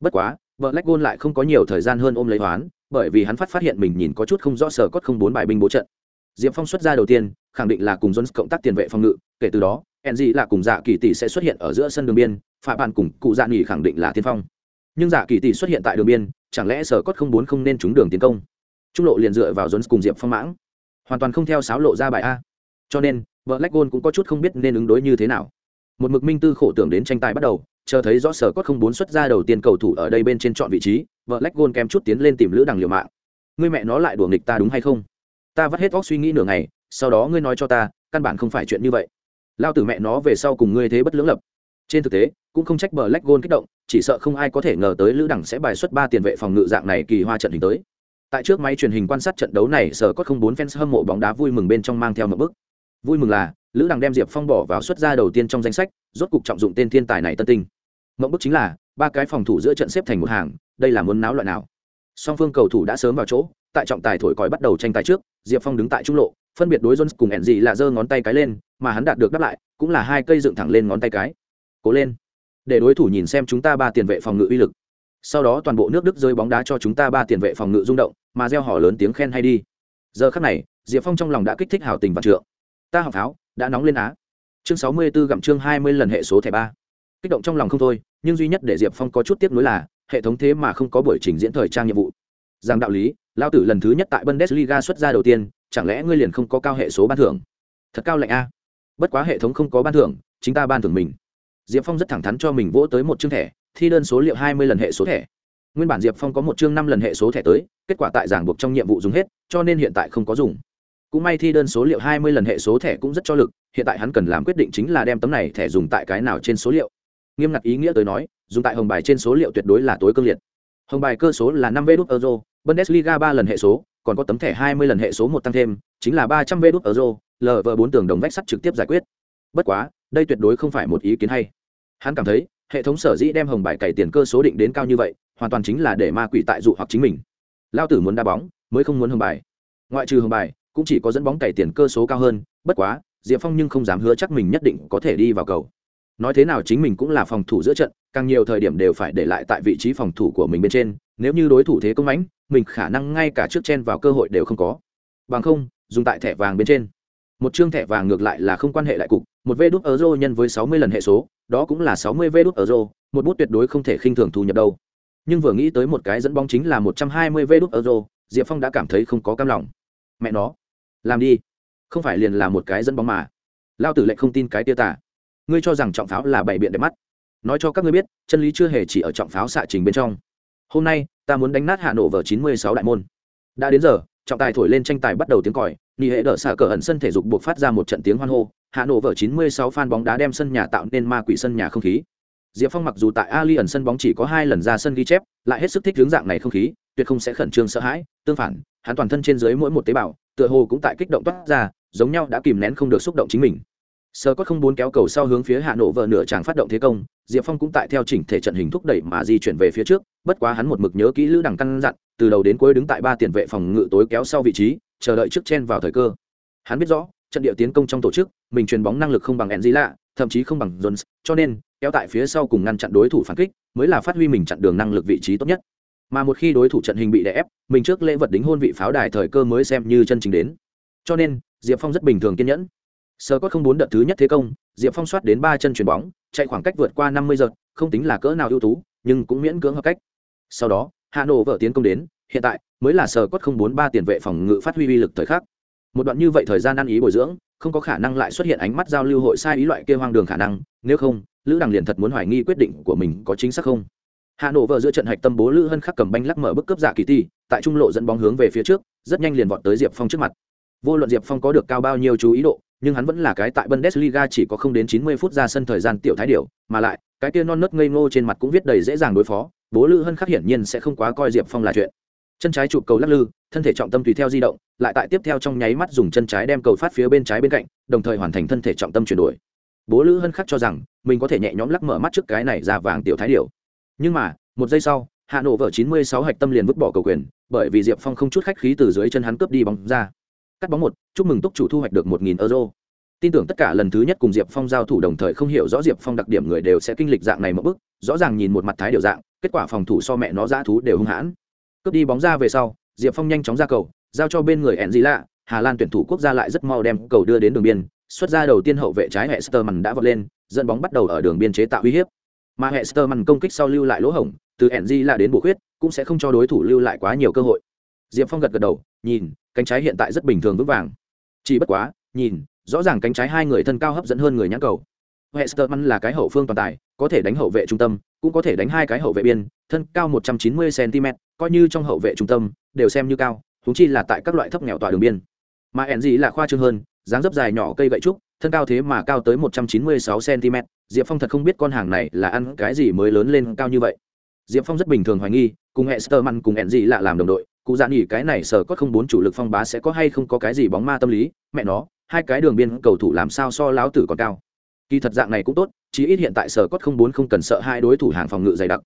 Bất quá, bờ lách gôn lại không có nhiều thời gian hơn ôm lấy hoán, bởi vì hắn phát phát hiện mình nhìn có chút không rõ sở cốt không bốn bài binh bố trận diệp phong xuất ra đầu tiên khẳng định là cùng jones cộng tác tiền vệ phòng ngự kể từ đó enzy là cùng dạ kỳ tỷ sẽ xuất hiện ở giữa sân đường biên phạm bàn cùng cụ dạ nghỉ khẳng định là tiên phong. Nhưng dạ kỳ tỷ xuất hiện tại đường biên, chẳng lẽ sở cốt không bốn không nên trúng đường tiến công? Trung lộ liền dựa vào jones cùng diệp phong mãng. Hoàn toàn không theo sáo lộ ra bài a. Cho nên vợ lách gôn cũng có chút không biết nên ứng đối như thế nào. Một mực minh tư khổ tưởng đến tranh tài bắt đầu, chờ thấy rõ sở cốt không bốn xuất ra đầu tiên cầu thủ ở đây bên trên chọn vị trí vợ lách gôn kém chút tiến lên tìm lữ đằng liều mạng. Ngươi mẹ nó lại đùa nghịch ta đúng hay không? Ta vắt hết óc suy nghĩ nửa ngày, sau đó ngươi nói cho ta, căn bản không phải chuyện như vậy lao tử mẹ nó về sau cùng ngươi thế bất lưỡng lập. Trên thực tế, cũng không trách bờ lách gôn kích động, chỉ sợ không ai có thể ngờ tới lữ đẳng sẽ bài xuất ba tiền vệ phòng ngự dạng này kỳ hoa trận hình tới. Tại trước máy truyền hình quan sát trận đấu này, sở có không bốn fans hâm mộ bóng đá vui mừng bên trong mang theo một bức. Vui mừng là, lữ đằng đem diệp phong bỏ vào xuất ra đầu tiên trong danh sách, rốt cục trọng dụng tên thiên tài này tân tinh. Mộng bức chính là, ba cái phòng thủ giữa trận xếp thành một hàng, đây là muốn náo loại nào. Song phương cầu thủ đã sớm vào chỗ, tại trọng tài thổi còi bắt đầu tranh tài trước, diệp phong đứng tại trung lộ phân biệt đối jones cùng ẻn là giơ ngón tay cái lên, mà hắn đạt được đáp lại, cũng là hai cây dựng thẳng lên ngón tay cái. Cố lên. Để đối thủ nhìn xem chúng ta ba tiền vệ phòng ngự uy lực. Sau đó toàn bộ nước đức rơi bóng đá cho chúng ta ba tiền vệ phòng ngự rung động, mà reo hò lớn tiếng khen hay đi. Giờ khắc này, diệp phong trong lòng đã kích thích hảo tình và trượng. Ta học pháo đã nóng lên á. Chương sáu mươi 64 gặm chương hai mươi lần hệ số thẻ ba. Kích động trong lòng không thôi, nhưng duy nhất để diệp phong có chút tiếc nuối là, hệ thống thế mà không có buổi trình diễn thời trang nhiệm vụ. Rằng đạo lý lao tử lần thứ nhất tại bundesliga xuất ra đầu tiên chẳng lẽ ngươi liền không có cao hệ số ban thưởng? Thật cao lạnh a. Bất quá hệ thống không có ban thưởng, chính ta ban thưởng mình. Diệp phong rất thẳng thắn cho mình vỗ tới một chương thẻ, thi đơn số liệu hai mươi lần hệ số thẻ. Nguyên bản diệp phong có một chương năm lần hệ số thẻ tới, kết quả tại giảng buộc trong nhiệm vụ dùng hết, cho nên hiện tại không có dùng. Cũng may thi đơn số liệu hai mươi lần hệ số thẻ cũng rất cho lực, hiện tại hắn cần làm quyết định chính là đem tấm này thẻ dùng tại cái nào trên số liệu. Nghiêm ngặt ý nghĩa tới nói, dùng tại hồng bài trên số liệu tuyệt đối là tối cương liệt. Hồng bài cơ số là năm v đút euro, bundesliga ba lần hệ số còn có tấm thẻ hai mươi lần hệ số một tăng thêm, chính là ba trăm v đút euro lv bốn tường đồng vách sắt trực tiếp giải quyết. Bất quá, đây tuyệt đối không phải một ý kiến hay. Hắn cảm thấy, hệ thống sở dĩ đem hồng bài cày tiền cơ số định đến cao như vậy, hoàn toàn chính là để ma quỷ tại dụ hoặc chính mình. Lao tử muốn đá bóng, mới không muốn hồng bài. Ngoại trừ hồng bài, cũng chỉ có dẫn bóng cày tiền cơ số cao hơn, bất quá, diệp phong nhưng không dám hứa chắc mình nhất định có thể đi vào cầu. Nói thế nào chính mình cũng là phòng thủ giữa trận, càng nhiều thời điểm đều phải để lại tại vị trí phòng thủ của mình bên trên, nếu như đối thủ thế công mãnh mình khả năng ngay cả trước chen vào cơ hội đều không có. Bằng không, dùng tại thẻ vàng bên trên. Một chương thẻ vàng ngược lại là không quan hệ lại cục, một vê đút euro nhân với sáu mươi lần hệ số, đó cũng là sáu mươi vê đút euro, một bút tuyệt đối không thể khinh thường thu nhập đâu. Nhưng vừa nghĩ tới một cái dẫn bóng chính là một trăm hai mươi vê đút euro, diệp phong đã cảm thấy không có cam lòng. Mẹ nó, làm đi. Không phải liền là một cái dẫn bóng mà. Lao tử lệnh không tin cái tia tả ngươi cho rằng trọng pháo là bảy biện đẹp mắt. Nói cho các ngươi biết, chân lý chưa hề chỉ ở trọng pháo xạ trình bên trong. Hôm nay ta muốn đánh nát hạ nổ vở chín mươi sáu đại môn. Đã đến giờ, trọng tài thổi lên tranh tài bắt đầu tiếng còi nghỉ hệ đỡ xả cờ ẩn sân thể dục buộc phát ra một trận tiếng hoan hô, hạ nổ vở chín mươi sáu fan bóng đá đem sân nhà tạo nên ma quỷ sân nhà không khí. Diệp phong mặc dù tại ali ẩn sân bóng chỉ có hai lần ra sân ghi chép, lại hết sức thích hướng dạng này không khí, tuyệt không sẽ khẩn trương sợ hãi, tương phản, hắn toàn thân trên dưới mỗi một tế bào, tựa hồ cũng tại kích động toát ra, giống nhau đã kìm nén không được xúc động chính mình sơ có không bốn kéo cầu sau hướng phía hạ nổ vợ nửa chàng phát động thế công, diệp phong cũng tại theo chỉnh thể trận hình thúc đẩy mà di chuyển về phía trước, bất quá hắn một mực nhớ kỹ lữ đằng căn dặn, từ đầu đến cuối đứng tại ba tiền vệ phòng ngự tối kéo sau vị trí, chờ đợi trước chen vào thời cơ. Hắn biết rõ, trận địa tiến công trong tổ chức, mình truyền bóng năng lực không bằng enzy lạ thậm chí không bằng jones, cho nên, kéo tại phía sau cùng ngăn chặn đối thủ phản kích, mới là phát huy mình chặn đường năng lực vị trí tốt nhất. Mà một khi đối thủ trận hình bị đè ép, mình trước lễ vật đính hôn vị pháo đài thời cơ mới xem như chân chính đến. Cho nên, diệp phong rất bình thường kiên nhẫn sơ có không bốn đợt thứ nhất thế công, diệp phong soát đến ba chân chuyền bóng, chạy khoảng cách vượt qua năm mươi giật, không tính là cỡ nào ưu tú, nhưng cũng miễn cưỡng hợp cách. Sau đó, hà nội vợ tiến công đến, hiện tại mới là sơ cốt không bốn ba tiền vệ phòng ngự phát huy uy lực thời khắc. Một đoạn như vậy thời gian ăn ý bồi dưỡng, không có khả năng lại xuất hiện ánh mắt giao lưu hội sai ý loại kia hoang đường khả năng, nếu không, lữ đằng liền thật muốn hoài nghi quyết định của mình có chính xác không. Hà nội vợ giữa trận hạch tâm bố lữ hân khắc cầm banh lắc mở bức cướp giả kỳ ti tại trung lộ dẫn bóng hướng về phía trước, rất nhanh liền vọt tới diệp phong trước mặt. Vô luận diệp phong có được cao bao nhiêu chú ý độ nhưng hắn vẫn là cái tại Bundesliga chỉ có không đến 90 phút ra sân thời gian tiểu thái điểu, mà lại, cái kia non nớt ngây ngô trên mặt cũng viết đầy dễ dàng đối phó, Bố Lữ Hân khắc hiển nhiên sẽ không quá coi Diệp Phong là chuyện. Chân trái chụp cầu lắc lư, thân thể trọng tâm tùy theo di động, lại tại tiếp theo trong nháy mắt dùng chân trái đem cầu phát phía bên trái bên cạnh đồng thời hoàn thành thân thể trọng tâm chuyển đổi. Bố lữ hân khắc cho rằng mình có thể nhẹ nhõm lắc mở mắt trước cái này ra vàng tiểu thái điểu. Nhưng mà một giây sau hạ nổ vở 96 hạch tâm liền vứt bỏ cầu quyền bởi vì diệp phong không chút khách khí từ dưới chân hắn cướp đi bóng ra cắt bóng một, chúc mừng túc chủ thu hoạch được một nghìn euro. Tin tưởng tất cả lần thứ nhất cùng diệp phong giao thủ đồng thời không hiểu rõ diệp phong đặc điểm người đều sẽ kinh lịch dạng này một bức rõ ràng nhìn một mặt thái điều dạng, kết quả phòng thủ so mẹ nó dã thú đều hung hãn. Cướp đi bóng ra về sau, diệp phong nhanh chóng ra cầu, giao cho bên người ẹn gì lạ hà lan tuyển thủ quốc gia lại rất mau đem cầu đưa đến đường biên, xuất ra đầu tiên hậu vệ trái hệ Sterman đã vọt lên, dẫn bóng bắt đầu ở đường biên chế tạo uy hiếp. Mà hệ Sterman công kích sau lưu lại lỗ hổng, từ ẹn gì lạ đến bổ khuyết, cũng sẽ không cho đối thủ lưu lại quá nhiều cơ hội. Diệp phong gật gật đầu, nhìn cánh trái hiện tại rất bình thường vững vàng chỉ bất quá nhìn rõ ràng cánh trái hai người thân cao hấp dẫn hơn người nhãn cầu Hesterman là cái hậu phương toàn tài, có thể đánh hậu vệ trung tâm, cũng có thể đánh hai cái hậu vệ biên, thân cao 190 cm, coi như trong hậu vệ trung tâm, đều xem như cao, thúng chi là tại các loại thấp nghèo tòa đường biên. Mà Enzi là khoa trương hơn, dáng dấp dài nhỏ cây gậy trúc, thân cao thế mà cao tới 196 cm, Diệp Phong thật không biết con hàng này là ăn cái gì mới lớn lên cao như vậy. Diệp Phong rất bình thường hoài nghi, cùng Hesterman cùng Enzi lạ làm đồng đội, cụ dạn nghỉ cái này sở có không bốn chủ lực phong bá sẽ có hay không có cái gì bóng ma tâm lý, mẹ nó, hai cái đường biên cầu thủ làm sao so láo tử còn cao? Kỳ thật dạng này cũng tốt chí ít hiện tại sở cốt không bốn không cần sợ hai đối thủ hàng phòng ngự dày đặc.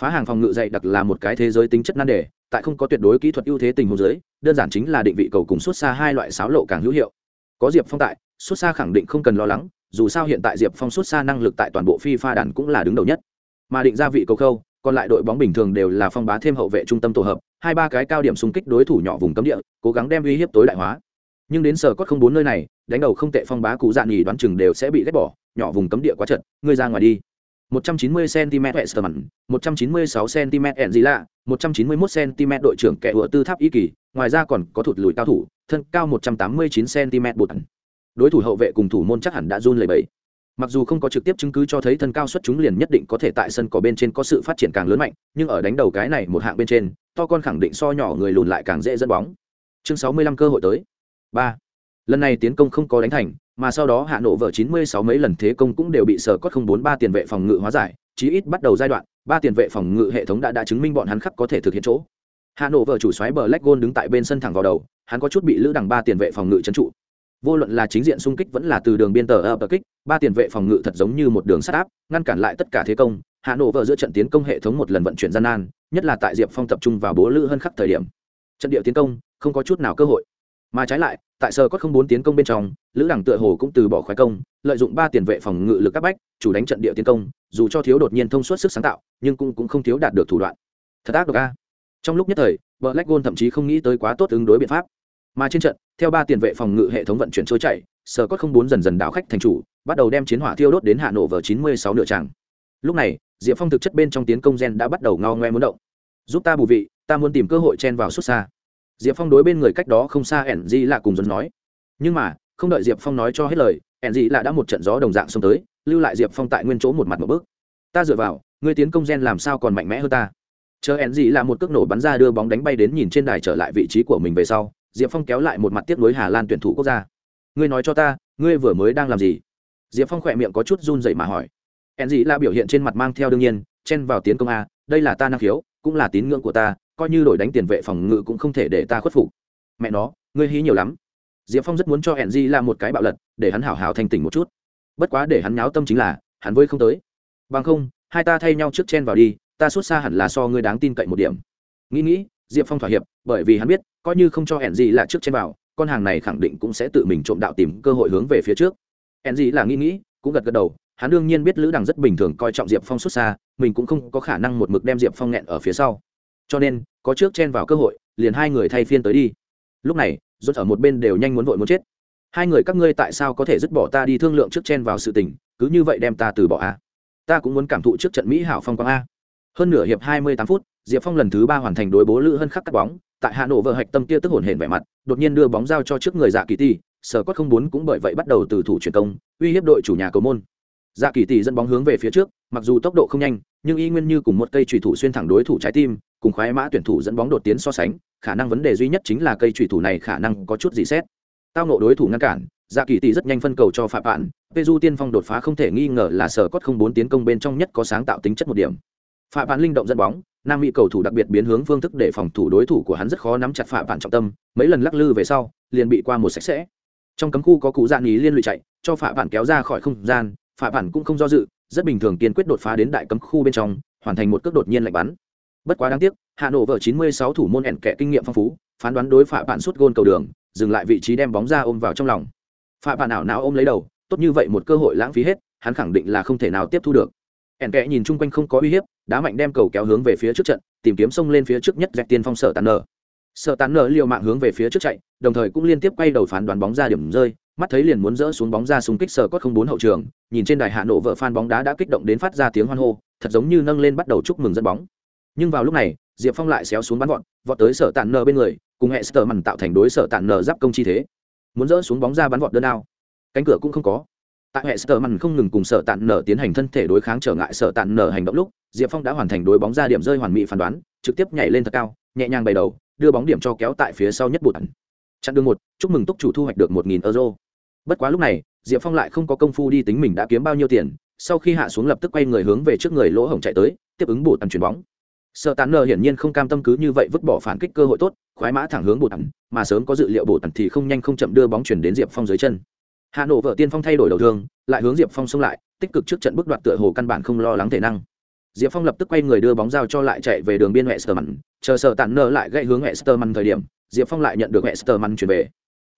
Phá hàng phòng ngự dày đặc là một cái thế giới tính chất nan đề tại không có tuyệt đối kỹ thuật ưu thế tình huống giới đơn giản chính là định vị cầu cùng xuất xa hai loại sáo lộ càng hữu hiệu. Có diệp phong tại xuất xa khẳng định không cần lo lắng dù sao hiện tại diệp phong xuất xa năng lực tại toàn bộ phi pha đàn cũng là đứng đầu nhất. Mà định ra vị cầu khâu còn lại đội bóng bình thường đều là phong bá thêm hậu vệ trung tâm tổ hợp hai ba cái cao điểm xung kích đối thủ nhỏ vùng cấm địa cố gắng đem uy hiếp tối đại hóa nhưng đến sở cốt không bốn nơi này đánh đầu không tệ phong bá cụ dạn nhì đoán chừng đều sẽ bị ghét bỏ nhỏ vùng cấm địa quá trận ngươi ra ngoài đi 190 cm Westerman, 196 cm Enzila, 191 cm đội trưởng kẻ hựa tư tháp y kỳ, ngoài ra còn có thụt lùi cao thủ, thân cao 189 cm bột ẩn. Đối thủ hậu vệ cùng thủ môn chắc hẳn đã run lẩy bẩy. Mặc dù không có trực tiếp chứng cứ cho thấy thân cao xuất chúng liền nhất định có thể tại sân cỏ bên trên có sự phát triển càng lớn mạnh, nhưng ở đánh đầu cái này một hạng bên trên, to con khẳng định so nhỏ người lùn lại càng dễ dẫn bóng. Chương 65 cơ hội tới. 3. Lần này tiến công không có đánh thành, mà sau đó hạ nổ vở 96 mấy lần thế công cũng đều bị sở cốt 043 tiền vệ phòng ngự hóa giải, chí ít bắt đầu giai đoạn, ba tiền vệ phòng ngự hệ thống đã đã chứng minh bọn hắn khắc có thể thực hiện chỗ. Hạ nổ vợ chủ xoáy Black Gold đứng tại bên sân thẳng vào đầu, hắn có chút bị lữ đằng ba tiền vệ phòng ngự trấn trụ. Vô luận là chính diện xung kích vẫn là từ đường biên tờ ập kích, ba tiền vệ phòng ngự thật giống như một đường sắt áp, ngăn cản lại tất cả thế công. Hạ nổ vợ giữa trận tiến công hệ thống một lần vận chuyển gian nan, nhất là tại Diệp Phong tập trung vào bố lữ hơn khắc thời điểm. Trận địa tiến công không có chút nào cơ hội. Mà trái lại tại sơ có không bốn tiến công bên trong lữ đẳng tựa hồ cũng từ bỏ khoái công lợi dụng ba tiền vệ phòng ngự lực các bách chủ đánh trận địa tiến công dù cho thiếu đột nhiên thông suốt sức sáng tạo nhưng cũng, cũng không thiếu đạt được thủ đoạn. Thật ác độc a. Trong lúc nhất thời vợ lách gôn thậm chí không nghĩ tới quá tốt ứng đối biện pháp. Mà trên trận theo ba tiền vệ phòng ngự hệ thống vận chuyển trôi chảy sở cốt không bốn dần dần đảo khách thành chủ bắt đầu đem chiến hỏa thiêu đốt đến hạ nổ vở chín mươi sáu nửa tràng lúc này, diệp phong thực chất bên trong tiến công gen đã bắt đầu ngao ngoe muốn động. Giúp ta bù vị, ta muốn tìm cơ hội chen vào xuất xa. Diệp phong đối bên người cách đó không xa ẻn di lạ cùng dần nói. Nhưng mà, không đợi diệp phong nói cho hết lời ẻn di lạ đã một trận gió đồng dạng xông tới, lưu lại diệp phong tại nguyên chỗ một mặt một bước. Ta dựa vào người tiến công gen làm sao còn mạnh mẽ hơn ta? Chờ ẻn di lạ một cước nổ bắn ra đưa bóng đánh bay đến nhìn trên đài trở lại vị trí của mình về sau, diệp phong kéo lại một mặt tiếp nối hà lan tuyển thủ quốc gia. Ngươi nói cho ta, ngươi vừa mới đang làm gì? Diệp phong khỏe miệng có chút run dậy mà hỏi. Hẹn gì là biểu hiện trên mặt mang theo đương nhiên, chen vào tiến công a, đây là ta năng khiếu, cũng là tín ngưỡng của ta, coi như đổi đánh tiền vệ phòng ngự cũng không thể để ta khuất phục. Mẹ nó, ngươi hí nhiều lắm. Diệp phong rất muốn cho hẹn di là một cái bạo lật, để hắn hảo hảo thành tỉnh một chút. Bất quá để hắn nháo tâm chính là, hắn vơi không tới. Bằng không, hai ta thay nhau trước chen vào đi, ta xuất xa hẳn là so ngươi đáng tin cậy một điểm. Nghĩ nghĩ, diệp phong thỏa hiệp, bởi vì hắn biết, coi như không cho hẹn gì là trước chen vào, con hàng này khẳng định cũng sẽ tự mình trộm đạo tìm cơ hội hướng về phía trước. Hẹn gì là nghĩ nghĩ, cũng gật gật đầu hắn đương nhiên biết lữ đằng rất bình thường coi trọng diệp phong xuất xa, mình cũng không có khả năng một mực đem diệp phong nghẹn ở phía sau. Cho nên, có trước chen vào cơ hội, liền hai người thay phiên tới đi. Lúc này, rốt ở một bên đều nhanh muốn vội muốn chết. Hai người, các ngươi tại sao có thể dứt bỏ ta đi thương lượng trước chen vào sự tình, cứ như vậy đem ta từ bỏ a ta cũng muốn cảm thụ trước trận mỹ hảo phong quang a. Hơn nửa hiệp hai mươi tám phút, diệp phong lần thứ ba hoàn thành đối bố lữ hơn khắc cắt bóng, tại hà nội vợ hạch tâm kia tức hồn hển vẻ mặt, đột nhiên đưa bóng giao cho trước người dạ kỳ ti, sở cốt không bốn cũng bởi vậy bắt đầu từ thủ truyền công, uy hiếp đội chủ nhà cầu môn dạ kỳ tỷ dẫn bóng hướng về phía trước, mặc dù tốc độ không nhanh, nhưng y nguyên như cùng một cây trùy thủ xuyên thẳng đối thủ trái tim, cùng khoái mã tuyển thủ dẫn bóng đột tiến so sánh, khả năng vấn đề duy nhất chính là cây trùy thủ này khả năng có chút gì xét. Tao nộ đối thủ ngăn cản dạ kỳ tỷ rất nhanh phân cầu cho phạm bạn peju tiên phong đột phá không thể nghi ngờ là sở cốt không bốn tiến công bên trong nhất có sáng tạo tính chất một điểm. Phạm bạn linh động dẫn bóng, nam mỹ cầu thủ đặc biệt biến hướng phương thức để phòng thủ đối thủ của hắn rất khó nắm chặt phạm bạn trọng tâm, mấy lần lắc lư về sau, liền bị qua một sạch sẽ. Trong cấm khu có cụ dạ ý liên lụy chạy, cho phạm bạn kéo ra khỏi không gian phạ bản cũng không do dự, rất bình thường kiên quyết đột phá đến đại cấm khu bên trong, hoàn thành một cước đột nhiên lạnh bắn. Bất quá đáng tiếc, hà nội vợ 96 thủ môn ẻn kẻ kinh nghiệm phong phú, phán đoán đối phạ bản suốt gôn cầu đường, dừng lại vị trí đem bóng ra ôm vào trong lòng. Phạ bản ảo não ôm lấy đầu, tốt như vậy một cơ hội lãng phí hết, hắn khẳng định là không thể nào tiếp thu được. Ẻn kẽ nhìn chung quanh không có uy hiếp, đá mạnh đem cầu kéo hướng về phía trước trận, tìm kiếm sông lên phía trước nhất dẹp tiên phong sở tàn nở. Sở tàn nở liều mạng hướng về phía trước chạy, đồng thời cũng liên tiếp quay đầu phán đoán bóng ra điểm rơi mắt thấy liền muốn dỡ xuống bóng ra xung kích sở cốt không bốn hậu trường, nhìn trên đài hạ nổ vợ phan bóng đá đã kích động đến phát ra tiếng hoan hô, thật giống như nâng lên bắt đầu chúc mừng dẫn bóng. Nhưng vào lúc này, diệp phong lại xéo xuống bắn vọt vọt tới sở tàn nở bên người, cùng hệ sờ mằn tạo thành đối sở tàn nở giáp công chi thế. Muốn dỡ xuống bóng ra bắn vọt đơn ao, cánh cửa cũng không có. Tại hệ sờ mằn không ngừng cùng sở tàn nở tiến hành thân thể đối kháng trở ngại sở tàn nở hành động lúc, diệp phong đã hoàn thành đối bóng ra điểm rơi hoàn mỹ phán đoán, trực tiếp nhảy lên thật cao, nhẹ nhàng bày đầu, đưa bóng điểm cho kéo tại phía sau nhất bụt chặn đường một, chúc mừng túc chủ thu hoạch được một nghìn euro bất quá lúc này, diệp phong lại không có công phu đi tính mình đã kiếm bao nhiêu tiền, sau khi hạ xuống lập tức quay người hướng về trước người lỗ hổng chạy tới, tiếp ứng bụt tần chuyền bóng. Sợ tán nờ hiển nhiên không cam tâm cứ như vậy vứt bỏ phản kích cơ hội tốt, khoái mã thẳng hướng bụt tần, mà sớm có dự liệu bụt tần thì không nhanh không chậm đưa bóng chuyển đến diệp phong dưới chân. Hà nội vợ tiên phong thay đổi đầu thương lại hướng diệp phong xông lại, tích cực trước trận bước đoạt tựa hồ căn bản không lo lắng thể năng. Diệp phong lập tức quay người đưa bóng giao cho lại chạy về đường biên hệ sơ mặn chờ sợ tàn nơ lại gây hướng hệ sơ mặn thời điểm, diệp phong lại nhận được hệ sơ mặn chuyển về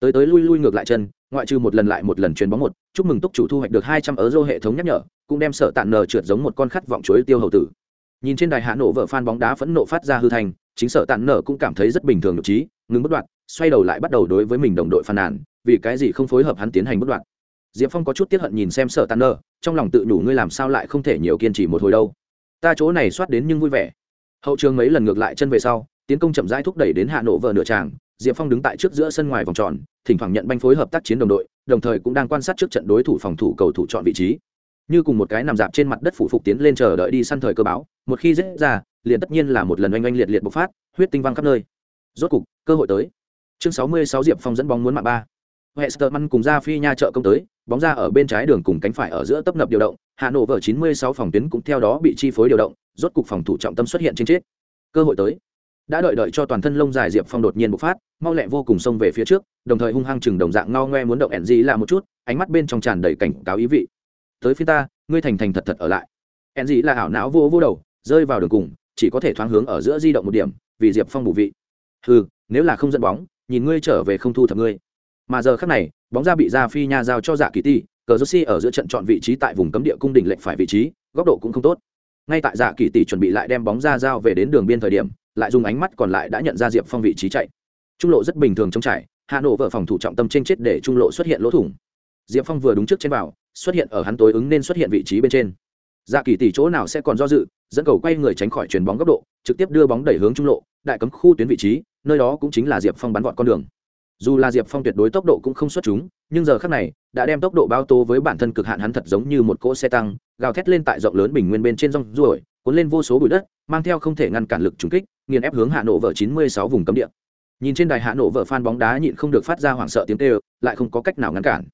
tới tới lui lui ngược lại chân, ngoại trừ một lần lại một lần chuyền bóng một, chúc mừng túc chủ thu hoạch được hai trăm ớ dô hệ thống nhắc nhở, cũng đem sợ tàn nờ trượt giống một con khát vọng chuối tiêu hầu tử. Nhìn trên đài hạ nổ vợ phan bóng đá phẫn nộ phát ra hư thành, chính sợ tàn nở cũng cảm thấy rất bình thường nhục trí, ngừng bất đoạn, xoay đầu lại bắt đầu đối với mình đồng đội phàn nàn, vì cái gì không phối hợp hắn tiến hành bất đoạn. Diệp phong có chút tiếp hận nhìn xem sợ tàn nở trong lòng tự nhủ ngươi làm sao lại không thể nhiều kiên trì một hồi đâu. Ta chỗ này soát đến nhưng vui vẻ. Hậu trường mấy lần ngược lại chân về sau, tiến công chậm rãi thúc đẩy đến hạ nổ vợ nửa tràng diệp phong đứng tại trước giữa sân ngoài vòng tròn thỉnh thoảng nhận banh phối hợp tác chiến đồng đội đồng thời cũng đang quan sát trước trận đối thủ phòng thủ cầu thủ chọn vị trí như cùng một cái nằm dạp trên mặt đất phủ phục tiến lên chờ đợi đi săn thời cơ báo một khi dễ ra liền tất nhiên là một lần oanh oanh liệt liệt bộc phát huyết tinh văng khắp nơi rốt cục cơ hội tới chương sáu mươi sáu diệp phong dẫn bóng muốn mạng ba Hesterman cùng ra phi nha trợ công tới, bóng ra ở bên trái đường cùng cánh phải ở giữa tấp nập điều động, Hà Nội vở 96 phòng tuyến cũng theo đó bị chi phối điều động, rốt cục phòng thủ trọng tâm xuất hiện trên chết. Cơ hội tới. Đã đợi đợi cho toàn thân lông dài Diệp Phong đột nhiên bộc phát, mau lẹ vô cùng xông về phía trước, đồng thời hung hăng chừng đồng dạng ngao ngoe muốn động ẻn gì là một chút, ánh mắt bên trong tràn đầy cảnh cáo ý vị. Tới phía ta, ngươi thành thành thật thật ở lại. ẻn gì là ảo não vô vô đầu, rơi vào đường cùng, chỉ có thể thoáng hướng ở giữa di động một điểm, vì Diệp Phong bù vị. Hừ, nếu là không dẫn bóng, nhìn ngươi trở về không thu thập ngươi mà giờ khác này bóng ra bị ra phi nha giao cho dạ kỳ ti cờ joshi ở giữa trận chọn vị trí tại vùng cấm địa cung đỉnh lệnh phải vị trí góc độ cũng không tốt ngay tại dạ kỳ tỷ chuẩn bị lại đem bóng ra giao về đến đường biên thời điểm lại dùng ánh mắt còn lại đã nhận ra diệp phong vị trí chạy. Trung lộ rất bình thường trống trải hà nội vợ phòng thủ trọng tâm trên chết để trung lộ xuất hiện lỗ thủng. Diệp phong vừa đúng trước trên vào, xuất hiện ở hắn tối ứng nên xuất hiện vị trí bên trên. Dạ kỳ tỷ chỗ nào sẽ còn do dự, dẫn cầu quay người tránh khỏi chuyền bóng góc độ, trực tiếp đưa bóng đẩy hướng trung lộ, đại cấm khu tuyến vị trí, nơi đó cũng chính là diệp phong bắn vọt con đường. Dù là diệp phong tuyệt đối tốc độ cũng không xuất chúng, nhưng giờ khác này, đã đem tốc độ bao tô với bản thân cực hạn hắn thật giống như một cỗ xe tăng, gào thét lên tại rộng lớn bình nguyên bên trên rong ruổi cuốn lên vô số bụi đất, mang theo không thể ngăn cản lực trúng kích, nghiền ép hướng hạ nổ vợ 96 vùng cấm địa. Nhìn trên đài hạ nổ vợ fan bóng đá nhịn không được phát ra hoảng sợ tiếng tê lại không có cách nào ngăn cản.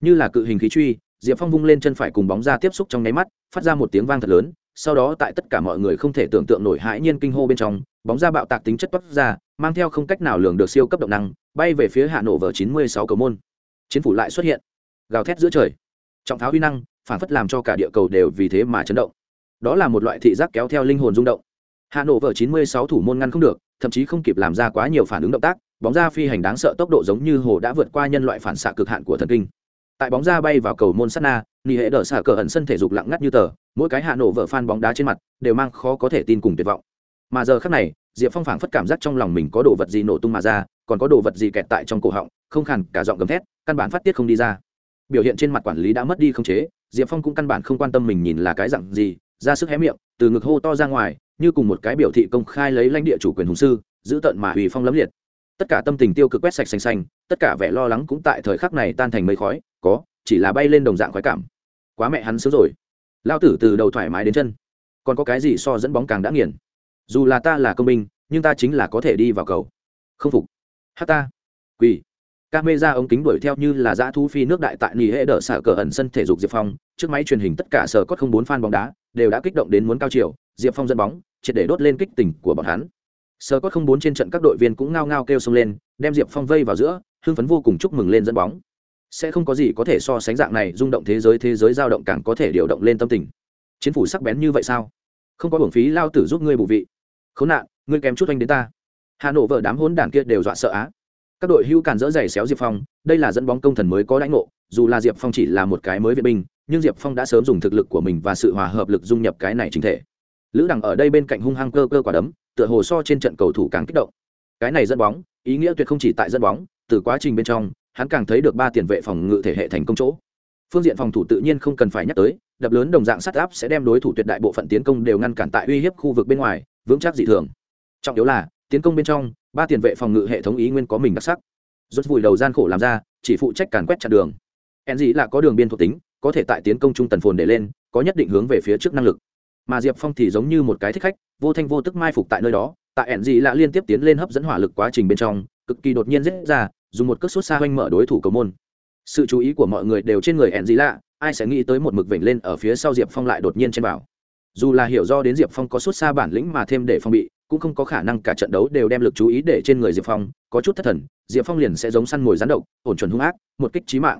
Như là cự hình khí truy, diệp phong vung lên chân phải cùng bóng ra tiếp xúc trong nháy mắt, phát ra một tiếng vang thật lớn, sau đó tại tất cả mọi người không thể tưởng tượng nổi hãi nhiên kinh hô bên trong, bóng ra bạo tạc tính chất toát ra, mang theo không cách nào lường được siêu cấp động năng, bay về phía hạ nổ vở chín mươi sáu cầu môn. Chiến phủ lại xuất hiện. Gào thét giữa trời. Trọng tháo huy năng, phản phất làm cho cả địa cầu đều vì thế mà chấn động đó là một loại thị giác kéo theo linh hồn rung động. Hạ nổ vở chín mươi sáu thủ môn ngăn không được, thậm chí không kịp làm ra quá nhiều phản ứng động tác, bóng ra phi hành đáng sợ tốc độ giống như hồ đã vượt qua nhân loại phản xạ cực hạn của thần kinh. Tại bóng ra bay vào cầu môn sát na nỉ hệ đỡ xả cờ ẩn sân thể dục lặng ngắt như tờ, mỗi cái hạ nổ vợ phan bóng đá trên mặt đều mang khó có thể tin cùng tuyệt vọng. Mà giờ khác này, diệp phong phảng phất cảm giác trong lòng mình có đồ vật gì nổ tung mà ra, còn có đồ vật gì kẹt tại trong cổ họng, không khàn cả giọng gầm thét, căn bản phát tiết không đi ra. Biểu hiện trên mặt quản lý đã mất đi không chế, diệp phong cũng căn bản không quan tâm mình nhìn là cái dặn gì ra sức hé miệng, từ ngực hô to ra ngoài, như cùng một cái biểu thị công khai lấy lãnh địa chủ quyền hùng sư, giữ tận mà hủy phong lấm liệt. Tất cả tâm tình tiêu cực quét sạch xanh xanh, tất cả vẻ lo lắng cũng tại thời khắc này tan thành mây khói, có, chỉ là bay lên đồng dạng khoái cảm. Quá mẹ hắn sướng rồi. Lao tử từ đầu thoải mái đến chân. Còn có cái gì so dẫn bóng càng đã nghiền? Dù là ta là công binh, nhưng ta chính là có thể đi vào cầu. Không phục. Hát ta. Quỳ. Ca mê ra ống kính đuổi theo như là dã thu phi nước đại tại nỉ hệ đỡ xả cờ ẩn sân thể dục diệp phong trước máy truyền hình tất cả sở cốt không bốn fan bóng đá đều đã kích động đến muốn cao chiều, diệp phong dẫn bóng, triệt để đốt lên kích tình của bọn hắn. Sở cốt không bốn trên trận các đội viên cũng ngao ngao kêu xông lên, đem diệp phong vây vào giữa, hưng phấn vô cùng chúc mừng lên dẫn bóng. Sẽ không có gì có thể so sánh dạng này rung động thế giới thế giới dao động càng có thể điều động lên tâm tình. Chiến phủ sắc bén như vậy sao? Không có bổng phí lao tử giúp ngươi bù vị. Khốn nạn, ngươi kém chút anh đến ta. Hà nội vợ đám hỗn đản kia đều dọa sợ á. Các đội hưu càn dỡ giày xéo diệp phong, đây là dẫn bóng công thần mới có lãnh ngộ, dù là diệp phong chỉ là một cái mới vệ binh nhưng diệp phong đã sớm dùng thực lực của mình và sự hòa hợp lực dung nhập cái này chính thể. Lữ đằng ở đây bên cạnh hung hăng cơ cơ quả đấm, tựa hồ so trên trận cầu thủ càng kích động. Cái này dẫn bóng, ý nghĩa tuyệt không chỉ tại dẫn bóng, từ quá trình bên trong, hắn càng thấy được ba tiền vệ phòng ngự thể hệ thành công chỗ. Phương diện phòng thủ tự nhiên không cần phải nhắc tới, đập lớn đồng dạng sắt áp sẽ đem đối thủ tuyệt đại bộ phận tiến công đều ngăn cản tại uy hiếp khu vực bên ngoài, vững chắc dị thường. Trọng yếu là, tiến công bên trong, ba tiền vệ phòng ngự hệ thống ý nguyên có mình đặc sắc. Rút vùi đầu gian khổ làm ra, chỉ phụ trách càn quét chặn đường. Hẹn dĩ là có đường biên thuộc tính có thể tại tiến công trung tần phồn để lên, có nhất định hướng về phía trước năng lực. Mà diệp phong thì giống như một cái thích khách, vô thanh vô tức mai phục tại nơi đó, tại ẻn dị lạ liên tiếp tiến lên hấp dẫn hỏa lực quá trình bên trong, cực kỳ đột nhiên dễ ra, dùng một cước xuất xa hoanh mở đối thủ cầu môn. Sự chú ý của mọi người đều trên người ẻn dị lạ, ai sẽ nghĩ tới một mực vểnh lên ở phía sau diệp phong lại đột nhiên trên bảo dù là hiểu do đến diệp phong có xuất xa bản lĩnh mà thêm để phong bị, cũng không có khả năng cả trận đấu đều đem lực chú ý để trên người diệp phong, có chút thất thần, diệp phong liền sẽ giống săn mồi rán độc, ổn chuẩn hung ác, một kích trí mạng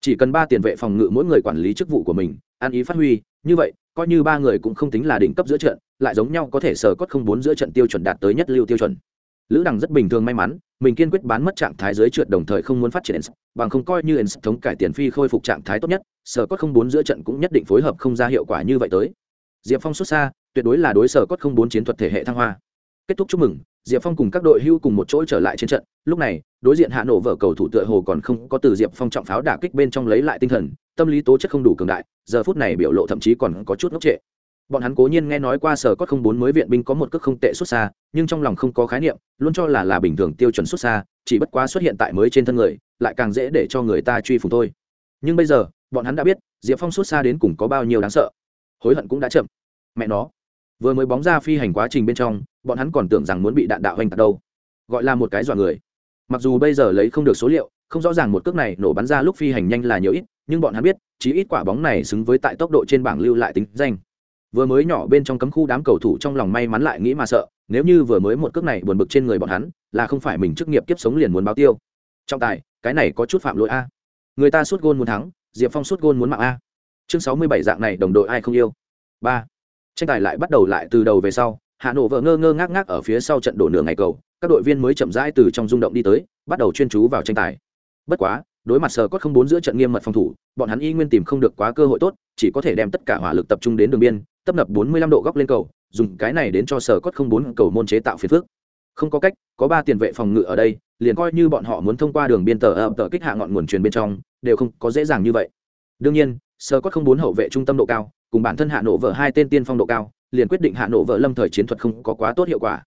chỉ cần ba tiền vệ phòng ngự mỗi người quản lý chức vụ của mình, ăn ý phát huy, như vậy, coi như ba người cũng không tính là đỉnh cấp giữa trận, lại giống nhau có thể sở cốt không bốn giữa trận tiêu chuẩn đạt tới nhất lưu tiêu chuẩn. Lữ đằng rất bình thường may mắn, mình kiên quyết bán mất trạng thái dưới trượt đồng thời không muốn phát triển bằng không coi như ens thống cải tiền phi khôi phục trạng thái tốt nhất sở cốt không bốn giữa trận cũng nhất định phối hợp không ra hiệu quả như vậy tới. Diệp phong xuất xa, tuyệt đối là đối sở cốt không bốn chiến thuật thể hệ thăng hoa. Kết thúc chúc mừng diệp phong cùng các đội hưu cùng một chỗ trở lại trên trận. Lúc này, đối diện hạ nổ vở cầu thủ tựa hồ còn không có từ diệp phong trọng pháo đả kích bên trong lấy lại tinh thần, tâm lý tố chất không đủ cường đại, giờ phút này biểu lộ thậm chí còn có chút ngốc trệ. Bọn hắn cố nhiên nghe nói qua sở cốt không bốn mới viện binh có một cước không tệ xuất xa, nhưng trong lòng không có khái niệm, luôn cho là là bình thường tiêu chuẩn xuất xa, chỉ bất quá xuất hiện tại mới trên thân người, lại càng dễ để cho người ta truy phục thôi. Nhưng bây giờ, bọn hắn đã biết, diệp phong xuất xa đến cùng có bao nhiêu đáng sợ. Hối hận cũng đã chậm. Mẹ nó vừa mới bóng ra phi hành quá trình bên trong, bọn hắn còn tưởng rằng muốn bị đạn đạo hoành tạc đâu. Gọi là một cái dọa người. Mặc dù bây giờ lấy không được số liệu, không rõ ràng một cước này nổ bắn ra lúc phi hành nhanh là nhiều ít, nhưng bọn hắn biết chỉ ít quả bóng này xứng với tại tốc độ trên bảng lưu lại tính danh. Vừa mới nhỏ bên trong cấm khu đám cầu thủ trong lòng may mắn lại nghĩ mà sợ, nếu như vừa mới một cước này buồn bực trên người bọn hắn, là không phải mình chức nghiệp kiếp sống liền muốn báo tiêu. Trọng tài, cái này có chút phạm lỗi a. Người ta suốt gôn muốn thắng, diệp phong suốt gôn muốn mạng a. Chương sáu mươi bảy dạng này đồng đội ai không yêu? Ba tranh tài lại bắt đầu lại từ đầu về sau Hà Nội vợ ngơ ngơ ngác ngác ở phía sau trận đổ nửa ngày cầu, các đội viên mới chậm rãi từ trong rung động đi tới, bắt đầu chuyên chú vào tranh tài. Bất quá, đối mặt sờ cốt không bốn giữa trận nghiêm mật phòng thủ, bọn hắn y nguyên tìm không được quá cơ hội tốt, chỉ có thể đem tất cả hỏa lực tập trung đến đường biên, tấp nập bốn mươi lăm độ góc lên cầu, dùng cái này đến cho sờ cốt không bốn cầu môn chế tạo phiền phước không có cách, có ba tiền vệ phòng ngự ở đây, liền coi như bọn họ muốn thông qua đường biên tờ ập tờ kích hạ ngọn nguồn truyền bên trong, đều không có dễ dàng như vậy. Đương nhiên sờ cốt không bốn hậu vệ trung tâm độ cao cùng bản thân hạ nổ vợ hai tên tiên phong độ cao, liền quyết định hạ nổ vợ lâm thời chiến thuật không có quá tốt hiệu quả.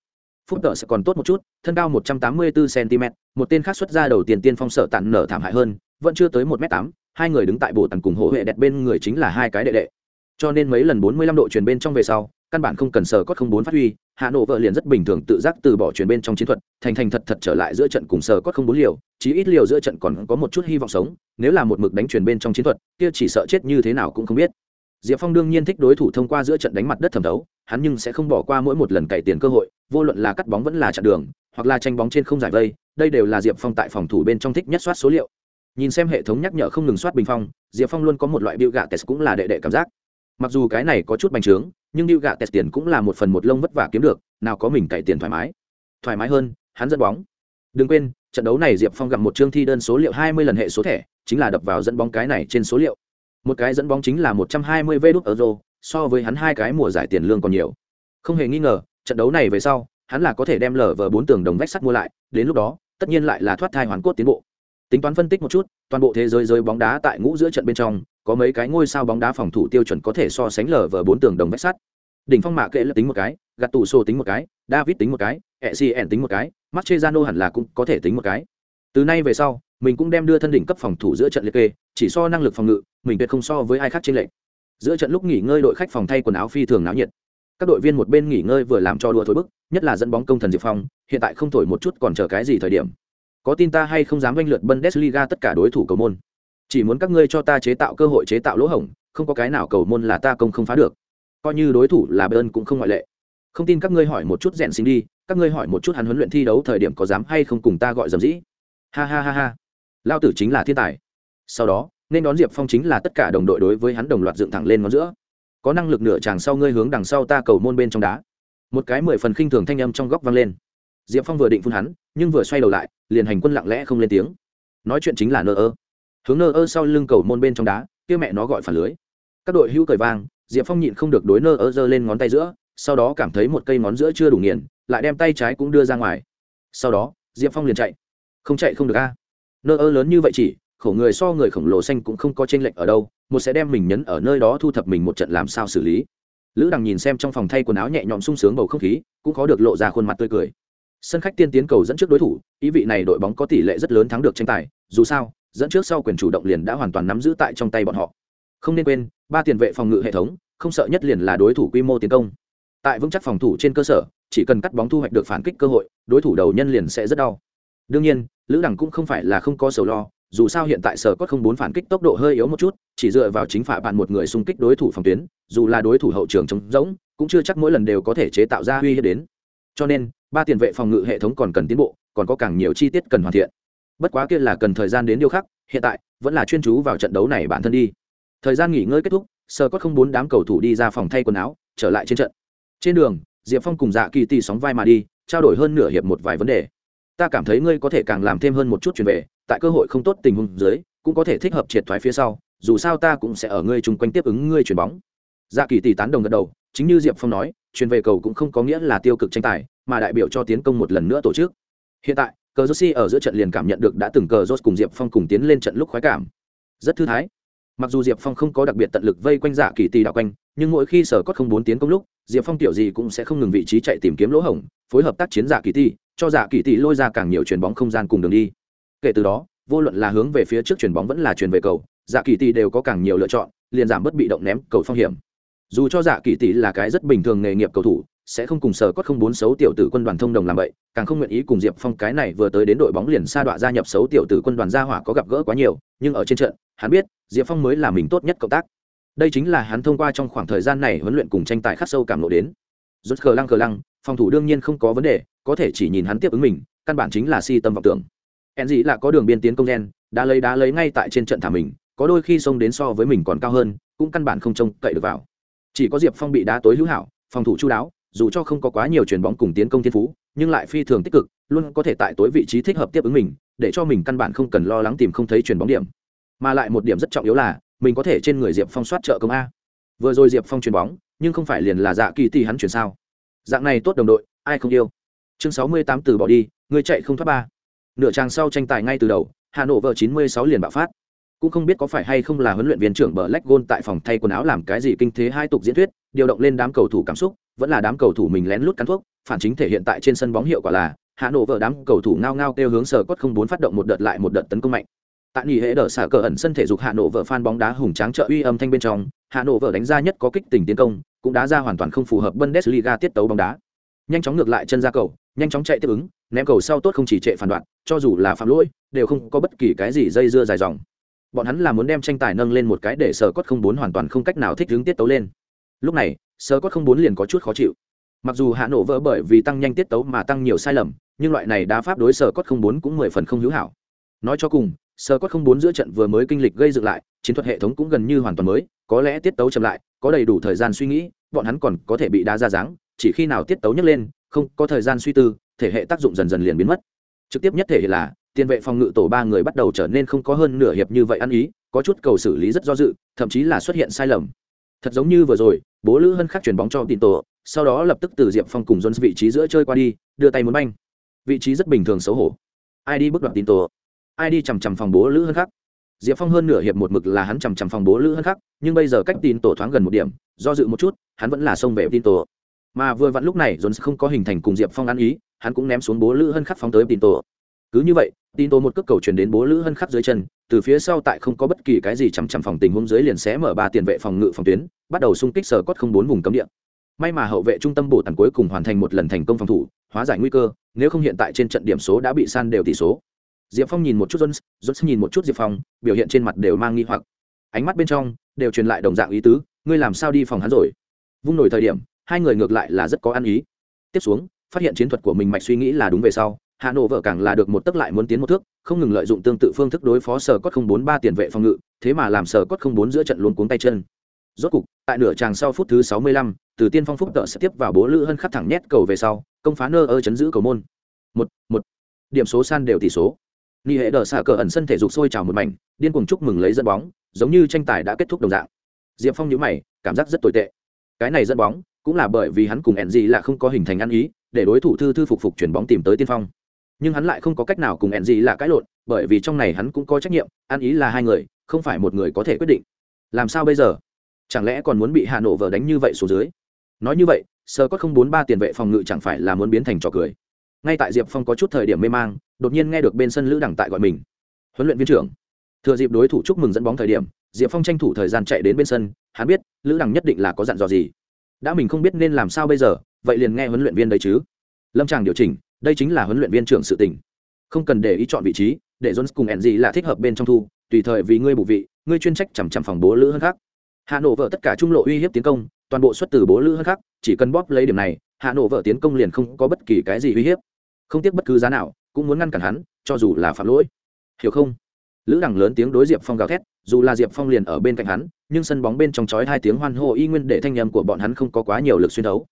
Phúc tợ sẽ còn tốt một chút, thân cao 184 cm một tên khác xuất ra đầu tiên tiên phong sở tản nở thảm hại hơn, vẫn chưa tới một m tám, hai người đứng tại bồ tần cùng hộ hệ đẹp bên người chính là hai cái đệ đệ. Cho nên mấy lần 45 độ chuyển bên trong về sau, căn bản không cần sở cốt không bốn phát huy, hạ nổ vợ liền rất bình thường tự giác từ bỏ chuyển bên trong chiến thuật, thành thành thật thật trở lại giữa trận cùng sở cốt không bốn liều, chí ít liều giữa trận còn có một chút hy vọng sống, nếu là một mực đánh chuyển bên trong chiến thuật, kia chỉ sợ chết như thế nào cũng không biết diệp phong đương nhiên thích đối thủ thông qua giữa trận đánh mặt đất thẩm đấu, hắn nhưng sẽ không bỏ qua mỗi một lần cày tiền cơ hội vô luận là cắt bóng vẫn là chặn đường hoặc là tranh bóng trên không giải vây đây đều là diệp phong tại phòng thủ bên trong thích nhất soát số liệu. Nhìn xem hệ thống nhắc nhở không ngừng soát bình phong diệp phong luôn có một loại bill gạ test cũng là đệ đệ cảm giác. Mặc dù cái này có chút bành trướng nhưng bill gạ test tiền cũng là một phần một lông vất vả kiếm được nào có mình cày tiền thoải mái. Thoải mái hơn hắn dẫn bóng. Đừng quên trận đấu này diệp phong gặp một chương thi đơn số liệu hai mươi lần hệ số thẻ chính là đập vào dẫn bóng cái này trên số liệu một cái dẫn bóng chính là một trăm hai mươi euro, so với hắn hai cái mùa giải tiền lương còn nhiều. Không hề nghi ngờ, trận đấu này về sau, hắn là có thể đem lở vờ bốn tường đồng vách sắt mua lại, đến lúc đó, tất nhiên lại là thoát thai hoàn cốt tiến bộ. Tính toán phân tích một chút, toàn bộ thế giới giới bóng đá tại ngũ giữa trận bên trong, có mấy cái ngôi sao bóng đá phòng thủ tiêu chuẩn có thể so sánh lở vờ bốn tường đồng vách sắt. Đỉnh phong mạ kệ là tính một cái, gạt tủ sổ tính một cái, david tính một cái e tính một cái, marchezano hẳn là cũng có thể tính một cái. Từ nay về sau, mình cũng đem đưa thân đỉnh cấp phòng thủ giữa trận liệt kê chỉ so năng lực phòng ngự, mình tuyệt không so với ai khác trên lệnh giữa trận lúc nghỉ ngơi đội khách phòng thay quần áo phi thường náo nhiệt. Các đội viên một bên nghỉ ngơi vừa làm cho đùa thổi bức, nhất là dẫn bóng công thần diệp phong, hiện tại không thổi một chút còn chờ cái gì thời điểm. Có tin ta hay không dám oanh lượt bundesliga tất cả đối thủ cầu môn? Chỉ muốn các ngươi cho ta chế tạo cơ hội chế tạo lỗ hổng, không có cái nào cầu môn là ta công không phá được. Coi như đối thủ là bern cũng không ngoại lệ. Không tin các ngươi hỏi một chút rèn sinh đi, các ngươi hỏi một chút hắn huấn luyện thi đấu thời điểm có dám hay không cùng ta gọi dầm dĩ? Ha ha ha ha. Lao tử chính là thiên tài sau đó, nên đón diệp phong chính là tất cả đồng đội đối với hắn đồng loạt dựng thẳng lên ngón giữa. Có năng lực nửa chàng sau ngươi hướng đằng sau ta cầu môn bên trong đá. Một cái mười phần khinh thường thanh âm trong góc vang lên. Diệp phong vừa định phun hắn, nhưng vừa xoay đầu lại, liền hành quân lặng lẽ không lên tiếng. Nói chuyện chính là nơ ơ. Hướng nơ ơ sau lưng cầu môn bên trong đá, kia mẹ nó gọi phản lưới. Các đội hữu cởi vang, diệp phong nhịn không được đối nơ ơ giơ lên ngón tay giữa, sau đó cảm thấy một cây ngón giữa chưa đủ nghiền, lại đem tay trái cũng đưa ra ngoài. Sau đó, diệp phong liền chạy. Không chạy không được a. Nơ ơ lớn như vậy chỉ khổ người so người khổng lồ xanh cũng không có chênh lệch ở đâu, một sẽ đem mình nhấn ở nơi đó thu thập mình một trận làm sao xử lý. Lữ đằng nhìn xem trong phòng thay quần áo nhẹ nhõm sung sướng bầu không khí, cũng khó được lộ ra khuôn mặt tươi cười. Sân khách tiên tiến cầu dẫn trước đối thủ, ý vị này đội bóng có tỷ lệ rất lớn thắng được tranh tài, dù sao, dẫn trước sau quyền chủ động liền đã hoàn toàn nắm giữ tại trong tay bọn họ. Không nên quên, ba tiền vệ phòng ngự hệ thống, không sợ nhất liền là đối thủ quy mô tiến công. Tại vững chắc phòng thủ trên cơ sở, chỉ cần cắt bóng thu hoạch được phản kích cơ hội, đối thủ đầu nhân liền sẽ rất đau. Đương nhiên, lữ đẳng cũng không phải là không có sầu lo dù sao hiện tại sở có không bốn phản kích tốc độ hơi yếu một chút, chỉ dựa vào chính phả bạn một người xung kích đối thủ phòng tuyến, dù là đối thủ hậu trường trống rỗng, cũng chưa chắc mỗi lần đều có thể chế tạo ra uy hiếp đến. Cho nên, ba tiền vệ phòng ngự hệ thống còn cần tiến bộ, còn có càng nhiều chi tiết cần hoàn thiện. Bất quá kia là cần thời gian đến điều khắc hiện tại, vẫn là chuyên chú vào trận đấu này bản thân đi. Thời gian nghỉ ngơi kết thúc sơ Cốt không bốn đám cầu thủ đi ra phòng thay quần áo, trở lại trên trận. Trên đường, diệp phong cùng dạ kỳ tì sóng vai mà đi, trao đổi hơn nửa hiệp một vài vấn đề ta cảm thấy ngươi có thể càng làm thêm hơn một chút chuyển về, tại cơ hội không tốt tình huống dưới, cũng có thể thích hợp triệt thoái phía sau, dù sao ta cũng sẽ ở ngươi chung quanh tiếp ứng ngươi chuyền bóng. Dạ kỳ tỷ tán đồng gật đầu, chính như diệp phong nói, chuyển về cầu cũng không có nghĩa là tiêu cực tranh tài, mà đại biểu cho tiến công một lần nữa tổ chức. Hiện tại, cờ josi ở giữa trận liền cảm nhận được đã từng cờ jose cùng diệp phong cùng tiến lên trận lúc khoái cảm. Rất thư thái. Mặc dù diệp phong không có đặc biệt tận lực vây quanh dạ kỳ tỷ đạo quanh, nhưng mỗi khi sở cốt không bốn tiến công lúc, diệp phong tiểu gì cũng sẽ không ngừng vị trí chạy tìm kiếm lỗ hổng, phối hợp tác chiến dạ kỳ tỷ cho dạ kỳ tỷ lôi ra càng nhiều chuyền bóng không gian cùng đường đi. Kể từ đó, vô luận là hướng về phía trước chuyền bóng vẫn là chuyền về cầu dạ kỳ tỷ đều có càng nhiều lựa chọn, liền giảm bớt bị động ném cầu phong hiểm. Dù cho dạ kỳ tỷ là cái rất bình thường nghề nghiệp cầu thủ, sẽ không cùng sở cốt không bốn xấu tiểu tử quân đoàn thông đồng làm vậy, càng không nguyện ý cùng diệp phong cái này vừa tới đến đội bóng liền sa đọa gia nhập xấu tiểu tử quân đoàn gia hỏa có gặp gỡ quá nhiều, nhưng ở trên trận, hắn biết, diệp phong mới là mình tốt nhất cộng tác. Đây chính là hắn thông qua trong khoảng thời gian này huấn luyện cùng tranh tài khắc sâu cảm lộ đến rút khờ lăng khờ lăng, phòng thủ đương nhiên không có vấn đề, có thể chỉ nhìn hắn tiếp ứng mình, căn bản chính là si tâm vọng tưởng. Hẹn gì là có đường biên tiến công gen, đã lấy đá lấy ngay tại trên trận thả mình, có đôi khi xông đến so với mình còn cao hơn, cũng căn bản không trông cậy được vào. Chỉ có diệp phong bị đá tối hữu hảo, phòng thủ chu đáo, dù cho không có quá nhiều chuyền bóng cùng tiến công thiên phú, nhưng lại phi thường tích cực, luôn có thể tại tối vị trí thích hợp tiếp ứng mình, để cho mình căn bản không cần lo lắng tìm không thấy chuyền bóng điểm. Mà lại một điểm rất trọng yếu là, mình có thể trên người diệp phong soát trợ công a. Vừa rồi diệp phong chuyền bóng nhưng không phải liền là dạ kỳ tỷ hắn chuyển sao? Dạng này tốt đồng đội, ai không yêu? Chương sáu mươi tám từ bỏ đi, người chạy không thoát ba. Nửa trang sau tranh tài ngay từ đầu, hà nội vợ chín mươi sáu liền bạo phát. Cũng không biết có phải hay không là huấn luyện viên trưởng bờ lách gôn tại phòng thay quần áo làm cái gì kinh thế hai tục diễn thuyết, điều động lên đám cầu thủ cảm xúc, vẫn là đám cầu thủ mình lén lút cắn thuốc, phản chính thể hiện tại trên sân bóng hiệu quả là, hà nội vợ đám cầu thủ ngao ngao kêu hướng sở cốt không bốn phát động một đợt lại một đợt tấn công mạnh. Tại nghỉ hệ đỡ xả cờ ẩn sân thể dục hà nội vợ phan bóng đá hùng tráng trợ uy âm thanh bên trong, hà nội vợ đánh ra nhất có kích tình tiến công cũng đá ra hoàn toàn không phù hợp bundesliga tiết tấu bóng đá. Nhanh chóng ngược lại chân ra cầu, nhanh chóng chạy tiếp ứng, ném cầu sau tốt không chỉ trệ phản đoạn, cho dù là phạm lỗi, đều không có bất kỳ cái gì dây dưa dài dòng. Bọn hắn là muốn đem tranh tài nâng lên một cái để sở cốt không bốn hoàn toàn không cách nào thích ứng tiết tấu lên. Lúc này sở cốt không bốn liền có chút khó chịu. Mặc dù hạ nổ vỡ bởi vì tăng nhanh tiết tấu mà tăng nhiều sai lầm, nhưng loại này đá pháp đối sở cốt không bốn cũng mười phần không hữu hảo. Nói cho cùng Sơ cốt không bốn giữa trận vừa mới kinh lịch gây dựng lại, chiến thuật hệ thống cũng gần như hoàn toàn mới, có lẽ tiết tấu chậm lại, có đầy đủ thời gian suy nghĩ, bọn hắn còn có thể bị đá ra dáng, chỉ khi nào tiết tấu nhấc lên, không có thời gian suy tư, thể hệ tác dụng dần dần liền biến mất. Trực tiếp nhất thể là, tiền vệ phòng ngự tổ ba người bắt đầu trở nên không có hơn nửa hiệp như vậy ăn ý, có chút cầu xử lý rất do dự, thậm chí là xuất hiện sai lầm. Thật giống như vừa rồi, bố lữ hân khắc chuyển bóng cho tin tổ, sau đó lập tức từ diệp phong cùng jones vị trí giữa chơi qua đi, đưa tay muốn banh. Vị trí rất bình thường xấu hổ. Ai đi bước đoạn tin tổ? Ai đi chằm chằm phòng bố lữ hơn khắc. Diệp phong hơn nửa hiệp một mực là hắn chằm chằm phòng bố lữ hơn khắc, nhưng bây giờ cách tin tổ thoáng gần một điểm, do dự một chút, hắn vẫn là xông về tin tổ. Mà vừa vặn lúc này dồn không có hình thành cùng diệp phong ăn ý, hắn cũng ném xuống bố lữ hân khắc phóng tới tin tổ. Cứ như vậy tin tổ một cước cầu chuyển đến bố lữ hân khắc dưới chân, từ phía sau tại không có bất kỳ cái gì chằm chằm phòng tình huống dưới liền sẽ mở ba tiền vệ phòng ngự phòng tuyến, bắt đầu xung kích sở cốt không bốn vùng cấm địa. May mà hậu vệ trung tâm bổ tàn cuối cùng hoàn thành một lần thành công phòng thủ, hóa giải nguy cơ, nếu không hiện tại trên trận điểm số đã bị san đều tỷ số diệp phong nhìn một chút jones jones nhìn một chút diệp phong biểu hiện trên mặt đều mang nghi hoặc. Ánh mắt bên trong đều truyền lại đồng dạng ý tứ ngươi làm sao đi phòng hắn rồi? Vung nổi thời điểm hai người ngược lại là rất có ăn ý. Tiếp xuống phát hiện chiến thuật của mình mạch suy nghĩ là đúng về sau hà nội vợ càng là được một tấc lại muốn tiến một thước không ngừng lợi dụng tương tự phương thức đối phó sở cốt không bốn ba tiền vệ phòng ngự thế mà làm sở cốt không bốn giữa trận luôn cuống tay chân. Rốt cục tại nửa tràng sau phút thứ sáu mươi lăm, từ tiên phong phúc tợ sẽ tiếp vào bố lữ hân khắp thẳng nhét cầu về sau công phá nơ ơ chấn giữ cầu môn. Một một. Điểm số san đều tỷ số ni hệ đờ xạ cờ ẩn sân thể dục sôi trào một mảnh, điên cuồng chúc mừng lấy dẫn bóng, giống như tranh tài đã kết thúc đồng dạng. Diệp phong nhíu mày, cảm giác rất tồi tệ. Cái này dẫn bóng, cũng là bởi vì hắn cùng ẹn gì là không có hình thành ăn ý, để đối thủ thư thư phục phục chuyển bóng tìm tới tiên phong. Nhưng hắn lại không có cách nào cùng ẹn gì là cãi lộn, bởi vì trong này hắn cũng có trách nhiệm, ăn ý là hai người, không phải một người có thể quyết định. Làm sao bây giờ? Chẳng lẽ còn muốn bị hà nội vờ đánh như vậy xuống dưới? Nói như vậy, sơ có không bốn ba tiền vệ phòng ngự chẳng phải là muốn biến thành trò cười. Ngay tại diệp phong có chút thời điểm mê mang đột nhiên nghe được bên sân lữ đẳng tại gọi mình. Huấn luyện viên trưởng. Thừa dịp đối thủ chúc mừng dẫn bóng thời điểm, diệp phong tranh thủ thời gian chạy đến bên sân, hắn biết, lữ đẳng nhất định là có dặn dò gì. Đã mình không biết nên làm sao bây giờ, vậy liền nghe huấn luyện viên đấy chứ. Lâm tràng điều chỉnh, đây chính là huấn luyện viên trưởng sự tình. Không cần để ý chọn vị trí, để jones cùng ẹn gì là thích hợp bên trong thu, tùy thời vì ngươi bù vị, ngươi chuyên trách chằm chằm phòng bố lữ hơn khác. Hà nội vợ tất cả trung lộ uy hiếp tiến công, toàn bộ xuất từ bố lữ hơn khác, chỉ cần bóp lấy điểm này hà nội vợ tiến công liền không có bất kỳ cái gì uy hiếp. Không tiếc bất cứ giá nào cũng muốn ngăn cản hắn, cho dù là phạm lỗi. Hiểu không? Lữ đằng lớn tiếng đối diệp phong gào thét, dù là diệp phong liền ở bên cạnh hắn, nhưng sân bóng bên trong chói hai tiếng hoan hô y nguyên để thanh nhầm của bọn hắn không có quá nhiều lực xuyên đấu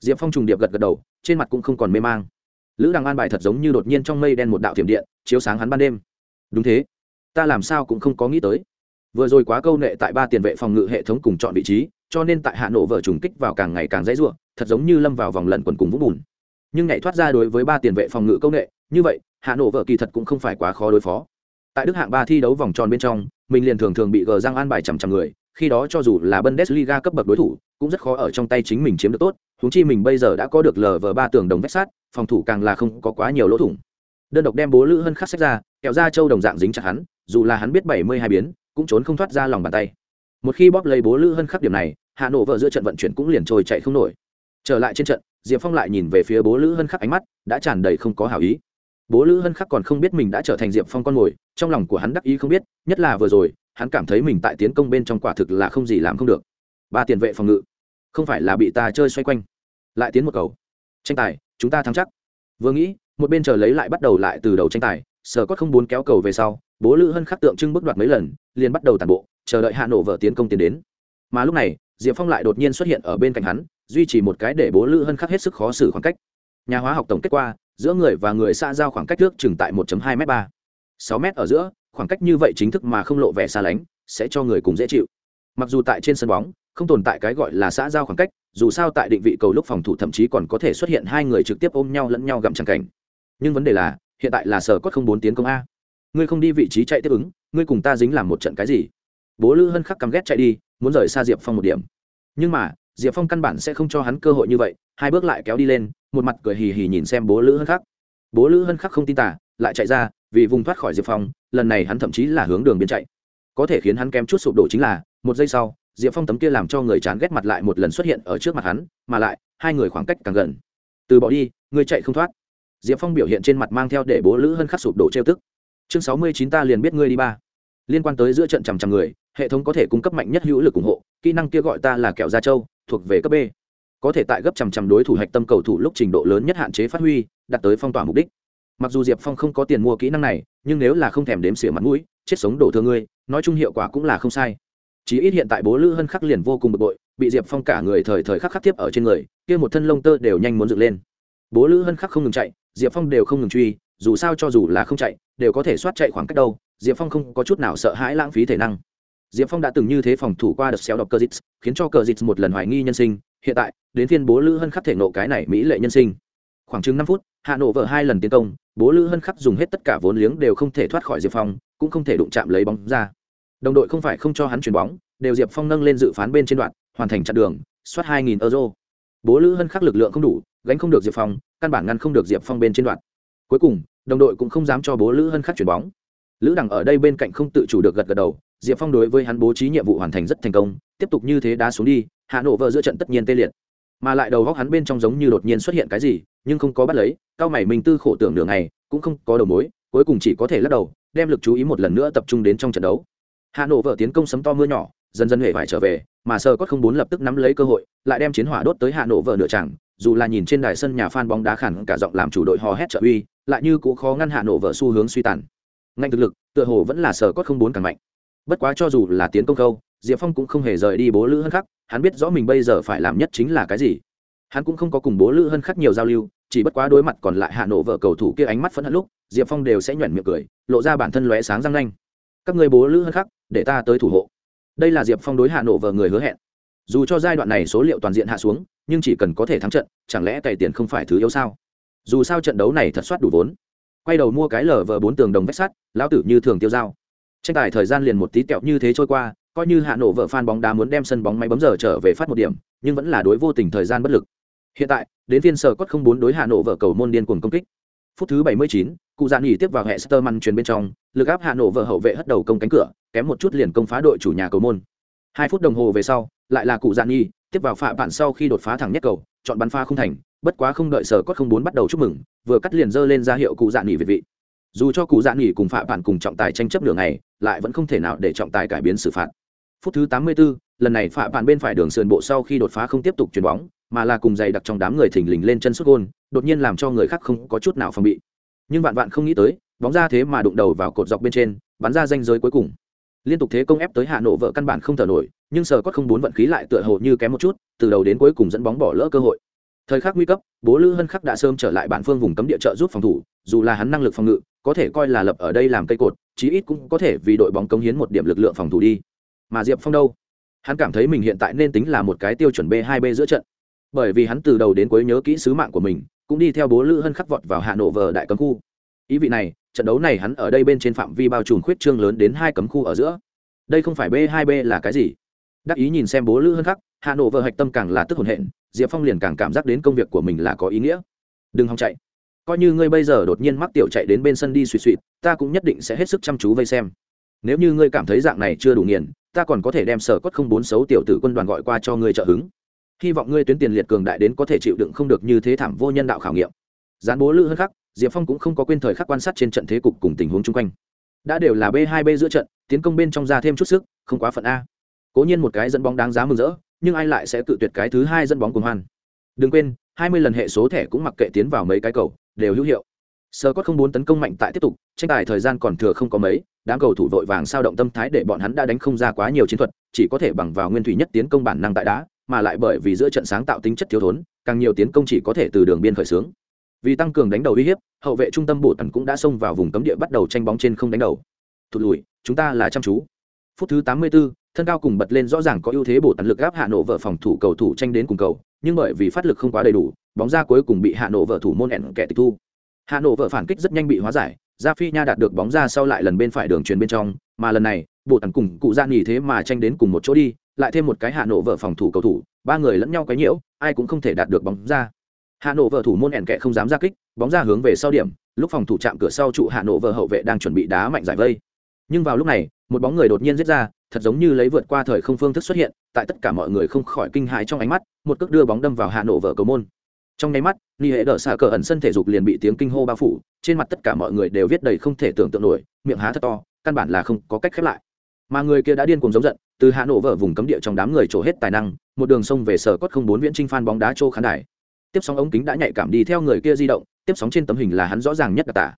diệp phong trùng điệp gật gật đầu, trên mặt cũng không còn mê mang. Lữ đằng an bài thật giống như đột nhiên trong mây đen một đạo thiểm điện, chiếu sáng hắn ban đêm. Đúng thế. Ta làm sao cũng không có nghĩ tới. Vừa rồi quá câu nệ tại ba tiền vệ phòng ngự hệ thống cùng chọn vị trí, cho nên tại hạ nổ vợ trùng kích vào càng ngày càng dãy ruộng thật giống như lâm vào vòng lẩn quần cùng vũng bùn. Nhưng nhảy thoát ra đối với ba tiền vệ phòng ngự câu nệ như vậy, hạ nổ vợ kỳ thật cũng không phải quá khó đối phó. Tại đức hạng ba thi đấu vòng tròn bên trong, mình liền thường thường bị gờ giang an bài chằm chằm người, khi đó cho dù là bundesliga cấp bậc đối thủ, cũng rất khó ở trong tay chính mình chiếm được tốt húng chi mình bây giờ đã có được lờ vờ ba tường đồng vách sát phòng thủ càng là không có quá nhiều lỗ thủng. Đơn độc đem bố lữ hân khắc sách ra, kẹo ra châu đồng dạng dính chặt hắn, dù là hắn biết bảy mươi hai biến, cũng trốn không thoát ra lòng bàn tay. Một khi bóp lấy bố lữ hân khắc điểm này, hạ nổ vợ giữa trận vận chuyển cũng liền trôi chạy không nổi. Trở lại trên trận, diệp phong lại nhìn về phía bố lữ hân khắc ánh mắt, đã tràn đầy không có hảo ý bố lữ hân khắc còn không biết mình đã trở thành diệp phong con mồi trong lòng của hắn đắc ý không biết, nhất là vừa rồi, hắn cảm thấy mình tại tiến công bên trong quả thực là không gì làm không được. Ba tiền vệ phòng ngự, không phải là bị ta chơi xoay quanh. Lại tiến một cầu. Tranh tài, chúng ta thắng chắc. Vừa nghĩ, một bên chờ lấy lại bắt đầu lại từ đầu tranh tài, sở cốt không muốn kéo cầu về sau, bố lữ hân khắc tượng trưng bước đoạt mấy lần, liền bắt đầu tàn bộ, chờ đợi hạ nổ vợ tiến công tiến đến. Mà lúc này, diệp phong lại đột nhiên xuất hiện ở bên cạnh hắn, duy trì một cái để bố lữ hân khắc hết sức khó xử khoảng cách. Nhà hóa học tổng kết qua giữa người và người xa giao khoảng cách trước chừng tại 1.2 m ba. Sáu m ở giữa, khoảng cách như vậy chính thức mà không lộ vẻ xa lánh, sẽ cho người cùng dễ chịu. Mặc dù tại trên sân bóng, không tồn tại cái gọi là xã giao khoảng cách, dù sao tại định vị cầu lúc phòng thủ thậm chí còn có thể xuất hiện hai người trực tiếp ôm nhau lẫn nhau gặm chẳng cảnh. Nhưng vấn đề là, hiện tại là sở cốt không bốn tiến công a. Ngươi không đi vị trí chạy tiếp ứng, ngươi cùng ta dính làm một trận cái gì? Bố lữ hân khắc căm ghét chạy đi, muốn rời xa diệp phong một điểm. Nhưng mà diệp phong căn bản sẽ không cho hắn cơ hội như vậy, hai bước lại kéo đi lên, một mặt cười hì hì nhìn xem bố lữ hân khắc. Bố lữ hân khắc không tin tả lại chạy ra, vì vùng thoát khỏi diệp phong, lần này hắn thậm chí là hướng đường biên chạy. Có thể khiến hắn kém chút sụp đổ chính là, một giây sau, diệp phong tấm kia làm cho người chán ghét mặt lại một lần xuất hiện ở trước mặt hắn, mà lại, hai người khoảng cách càng gần. Từ bỏ đi, người chạy không thoát. Diệp phong biểu hiện trên mặt mang theo để bố lữ hân khắc sụp đổ trêu tức. Chương sáu mươi chín ta liền biết ngươi đi ba. Liên quan tới giữa trận chằm chằm người, hệ thống có thể cung cấp mạnh nhất hữu lực ủng hộ, kỹ năng kia gọi ta là kẹo gia châu thuộc về cấp b. Có thể tại gấp chằm chằm đối thủ hạch tâm cầu thủ lúc trình độ lớn nhất hạn chế phát huy, đạt tới phong tỏa mục đích. Mặc dù diệp phong không có tiền mua kỹ năng này, nhưng nếu là không thèm đếm xỉa mặt mũi, chết sống đổ thừa ngươi, nói chung hiệu quả cũng là không sai. Chỉ ít hiện tại bố lữ hân khắc liền vô cùng bực bội, bị diệp phong cả người thời thời khắc khắc tiếp ở trên người, kia một thân lông tơ đều nhanh muốn dựng lên. Bố lữ hân khắc không ngừng chạy, diệp phong đều không ngừng truy, dù sao cho dù là không chạy, đều có thể soát chạy khoảng cách đâu, diệp phong không có chút nào sợ hãi lãng phí thể năng diệp phong đã từng như thế phòng thủ qua đợt xéo đọc cơ dít khiến cho cờ dít một lần hoài nghi nhân sinh. Hiện tại, đến phiên bố lữ hân khắc thể nộ cái này mỹ lệ nhân sinh. Khoảng chừng năm phút, hạ nổ vợ hai lần tiến công, bố lữ hân khắc dùng hết tất cả vốn liếng đều không thể thoát khỏi diệp phong, cũng không thể đụng chạm lấy bóng ra. Đồng đội không phải không cho hắn chuyền bóng, đều diệp phong nâng lên dự phán bên trên đoạn, hoàn thành chặn đường, soát hai nghìn euro. Bố lữ hân khắc lực lượng không đủ, gánh không được diệp phong, căn bản ngăn không được diệp phong bên trên đoạn. Cuối cùng, đồng đội cũng không dám cho bố lữ hân khắc chuyền bóng. Lữ đằng ở đây bên cạnh không tự chủ được gật gật đầu diệp phong đối với hắn bố trí nhiệm vụ hoàn thành rất thành công, tiếp tục như thế đá xuống đi, hạ nổ vợ giữa trận tất nhiên tê liệt. Mà lại đầu góc hắn bên trong giống như đột nhiên xuất hiện cái gì, nhưng không có bắt lấy, cao mày mình tư khổ tưởng đường này cũng không có đầu mối, cuối cùng chỉ có thể lắc đầu, đem lực chú ý một lần nữa tập trung đến trong trận đấu. Hạ nổ vợ tiến công sấm to mưa nhỏ, dần dần hệ vải trở về, mà sơ cốt không bốn lập tức nắm lấy cơ hội, lại đem chiến hỏa đốt tới hạ nổ vợ nửa chẳng dù là nhìn trên đài sân nhà phan bóng đá khẳng cả giọng làm chủ đội hò hét trợ uy, lại như cũng khó ngăn hạ nổ vợ xu hướng suy tàn. Ngành thực lực, tựa hồ vẫn là sơ cốt không bốn càng mạnh bất quá cho dù là tiến công khâu, diệp phong cũng không hề rời đi bố lữ hân khắc hắn biết rõ mình bây giờ phải làm nhất chính là cái gì. Hắn cũng không có cùng bố lữ hân khắc nhiều giao lưu chỉ bất quá đối mặt còn lại hạ nổ vợ cầu thủ kia ánh mắt phẫn hận lúc diệp phong đều sẽ nhoẻn miệng cười lộ ra bản thân lóe sáng răng nanh. Các người bố lữ hân khắc để ta tới thủ hộ. Đây là diệp phong đối hạ nổ vợ người hứa hẹn. Dù cho giai đoạn này số liệu toàn diện hạ xuống nhưng chỉ cần có thể thắng trận chẳng lẽ cày tiền không phải thứ yếu sao? Dù sao trận đấu này thật soát đủ vốn. Quay đầu mua cái lờ vờ bốn tường đồng vách sắt lão tử như thường tiêu dao tranh tài thời gian liền một tí kẹo như thế trôi qua coi như hạ nổ vợ phan bóng đá muốn đem sân bóng máy bấm giờ trở về phát một điểm nhưng vẫn là đối vô tình thời gian bất lực. Hiện tại đến phiên sở cốt không bốn đối hạ nổ vợ cầu môn điên cuồng công kích. Phút thứ 79, cụ dạn nghỉ tiếp vào hệ Sterman truyền bên trong lực áp hạ nổ vợ hậu vệ hất đầu công cánh cửa kém một chút liền công phá đội chủ nhà cầu môn. Hai phút đồng hồ về sau lại là cụ dạn nghỉ tiếp vào phạ bạn sau khi đột phá thẳng nhất cầu chọn bắn pha không thành bất quá không đợi sở cốt không bốn bắt đầu chúc mừng vừa cắt liền dơ lên ra hiệu cụ dạn nghỉ về vị. Dù cho cụ dạn nghỉ cùng phạ bạn cùng trọng tài tranh chấp đường này lại vẫn không thể nào để trọng tài cải biến xử phạt. Phút thứ 84, lần này phạ bạn bên phải đường sườn bộ sau khi đột phá không tiếp tục chuyền bóng mà là cùng dày đặc trong đám người thình lình lên chân xuất gôn đột nhiên làm cho người khác không có chút nào phòng bị. Nhưng vạn vạn không nghĩ tới bóng ra thế mà đụng đầu vào cột dọc bên trên bắn ra danh giới cuối cùng. Liên tục thế công ép tới hạ nổ vợ căn bản không thở nổi nhưng sờ cốt không bốn vận khí lại tựa hồ như kém một chút từ đầu đến cuối cùng dẫn bóng bỏ lỡ cơ hội. Thời khắc nguy cấp bố lữ hân khắc đã sớm trở lại bản phương vùng cấm địa trợ giúp phòng thủ dù là hắn năng lực phòng ngự có thể coi là lập ở đây làm cây cột chí ít cũng có thể vì đội bóng công hiến một điểm lực lượng phòng thủ đi. Mà diệp phong đâu? Hắn cảm thấy mình hiện tại nên tính là một cái tiêu chuẩn B2B giữa trận. Bởi vì hắn từ đầu đến cuối nhớ kỹ sứ mạng của mình, cũng đi theo bố lữ hân khắc vọt vào hạ nổ vờ đại cấm khu. Ý vị này, trận đấu này hắn ở đây bên trên phạm vi bao trùm khuyết trương lớn đến hai cấm khu ở giữa. Đây không phải B2B là cái gì? Đắc ý nhìn xem bố lữ hân khắc, hạ nổ vờ hạch tâm càng là tức hồn hện, diệp phong liền càng cảm giác đến công việc của mình là có ý nghĩa. Đừng hòng chạy. Coi như ngươi bây giờ đột nhiên mắc tiểu chạy đến bên sân đi suy suy ta cũng nhất định sẽ hết sức chăm chú vây xem. Nếu như ngươi cảm thấy dạng này chưa đủ nghiền, ta còn có thể đem sở cốt không bốn xấu tiểu tử quân đoàn gọi qua cho ngươi trợ hứng. Hy vọng ngươi tuyến tiền liệt cường đại đến có thể chịu đựng không được như thế thảm vô nhân đạo khảo nghiệm. Gián bố lữ hơn khắc, diệp phong cũng không có quên thời khắc quan sát trên trận thế cục cùng tình huống chung quanh. Đã đều là b hai b giữa trận, tiến công bên trong ra thêm chút sức, không quá phận a. Cố nhiên một cái dẫn bóng đáng giá mừng rỡ, nhưng ai lại sẽ cự tuyệt cái thứ hai dẫn bóng cùng hoan? Đừng quên, hai mươi lần hệ số thẻ cũng mặc kệ tiến vào mấy cái cầu, đều hữu hiệu sơ cốt không muốn tấn công mạnh tại tiếp tục tranh tài thời gian còn thừa không có mấy đám cầu thủ vội vàng sao động tâm thái để bọn hắn đã đánh không ra quá nhiều chiến thuật chỉ có thể bằng vào nguyên thủy nhất tiến công bản năng tại đá mà lại bởi vì giữa trận sáng tạo tính chất thiếu thốn càng nhiều tiến công chỉ có thể từ đường biên khởi xướng. Vì tăng cường đánh đầu uy hiếp hậu vệ trung tâm bổ tần cũng đã xông vào vùng cấm địa bắt đầu tranh bóng trên không đánh đầu. Thụt lùi chúng ta là chăm chú. Phút thứ 84, thân cao cùng bật lên rõ ràng có ưu thế bổ tần lực gáp hạ nổ vợ phòng thủ cầu thủ tranh đến cùng cầu nhưng bởi vì phát lực không quá đầy đủ bóng ra cuối cùng bị hạ nổ vợ thủ môn ẹn kẻ tịch thu hạ nổ vợ phản kích rất nhanh bị hóa giải, gia phi nha đạt được bóng ra sau lại lần bên phải đường truyền bên trong, mà lần này, bộ tần cùng cụ ra nghỉ thế mà tranh đến cùng một chỗ đi, lại thêm một cái hạ nổ vợ phòng thủ cầu thủ, ba người lẫn nhau cái nhiễu, ai cũng không thể đạt được bóng ra. Hạ nổ vợ thủ môn ẻn kệ không dám ra kích, bóng ra hướng về sau điểm, lúc phòng thủ chạm cửa sau trụ hạ nổ vợ hậu vệ đang chuẩn bị đá mạnh giải vây. Nhưng vào lúc này, một bóng người đột nhiên giết ra, thật giống như lấy vượt qua thời không phương thức xuất hiện, tại tất cả mọi người không khỏi kinh hãi trong ánh mắt, một cước đưa bóng đâm vào hạ nổ vợ cầu môn trong nháy mắt, ni hệ đỡ xạ cờ ẩn sân thể dục liền bị tiếng kinh hô bao phủ, trên mặt tất cả mọi người đều viết đầy không thể tưởng tượng nổi, miệng há thật to, căn bản là không có cách khép lại. Mà người kia đã điên cuồng giống giận, từ hạ nổ vỡ vùng cấm địa trong đám người trổ hết tài năng, một đường sông về sở cốt không bốn viễn trinh phan bóng đá trô khán đài. Tiếp sóng ống kính đã nhạy cảm đi theo người kia di động, tiếp sóng trên tấm hình là hắn rõ ràng nhất đặc tả.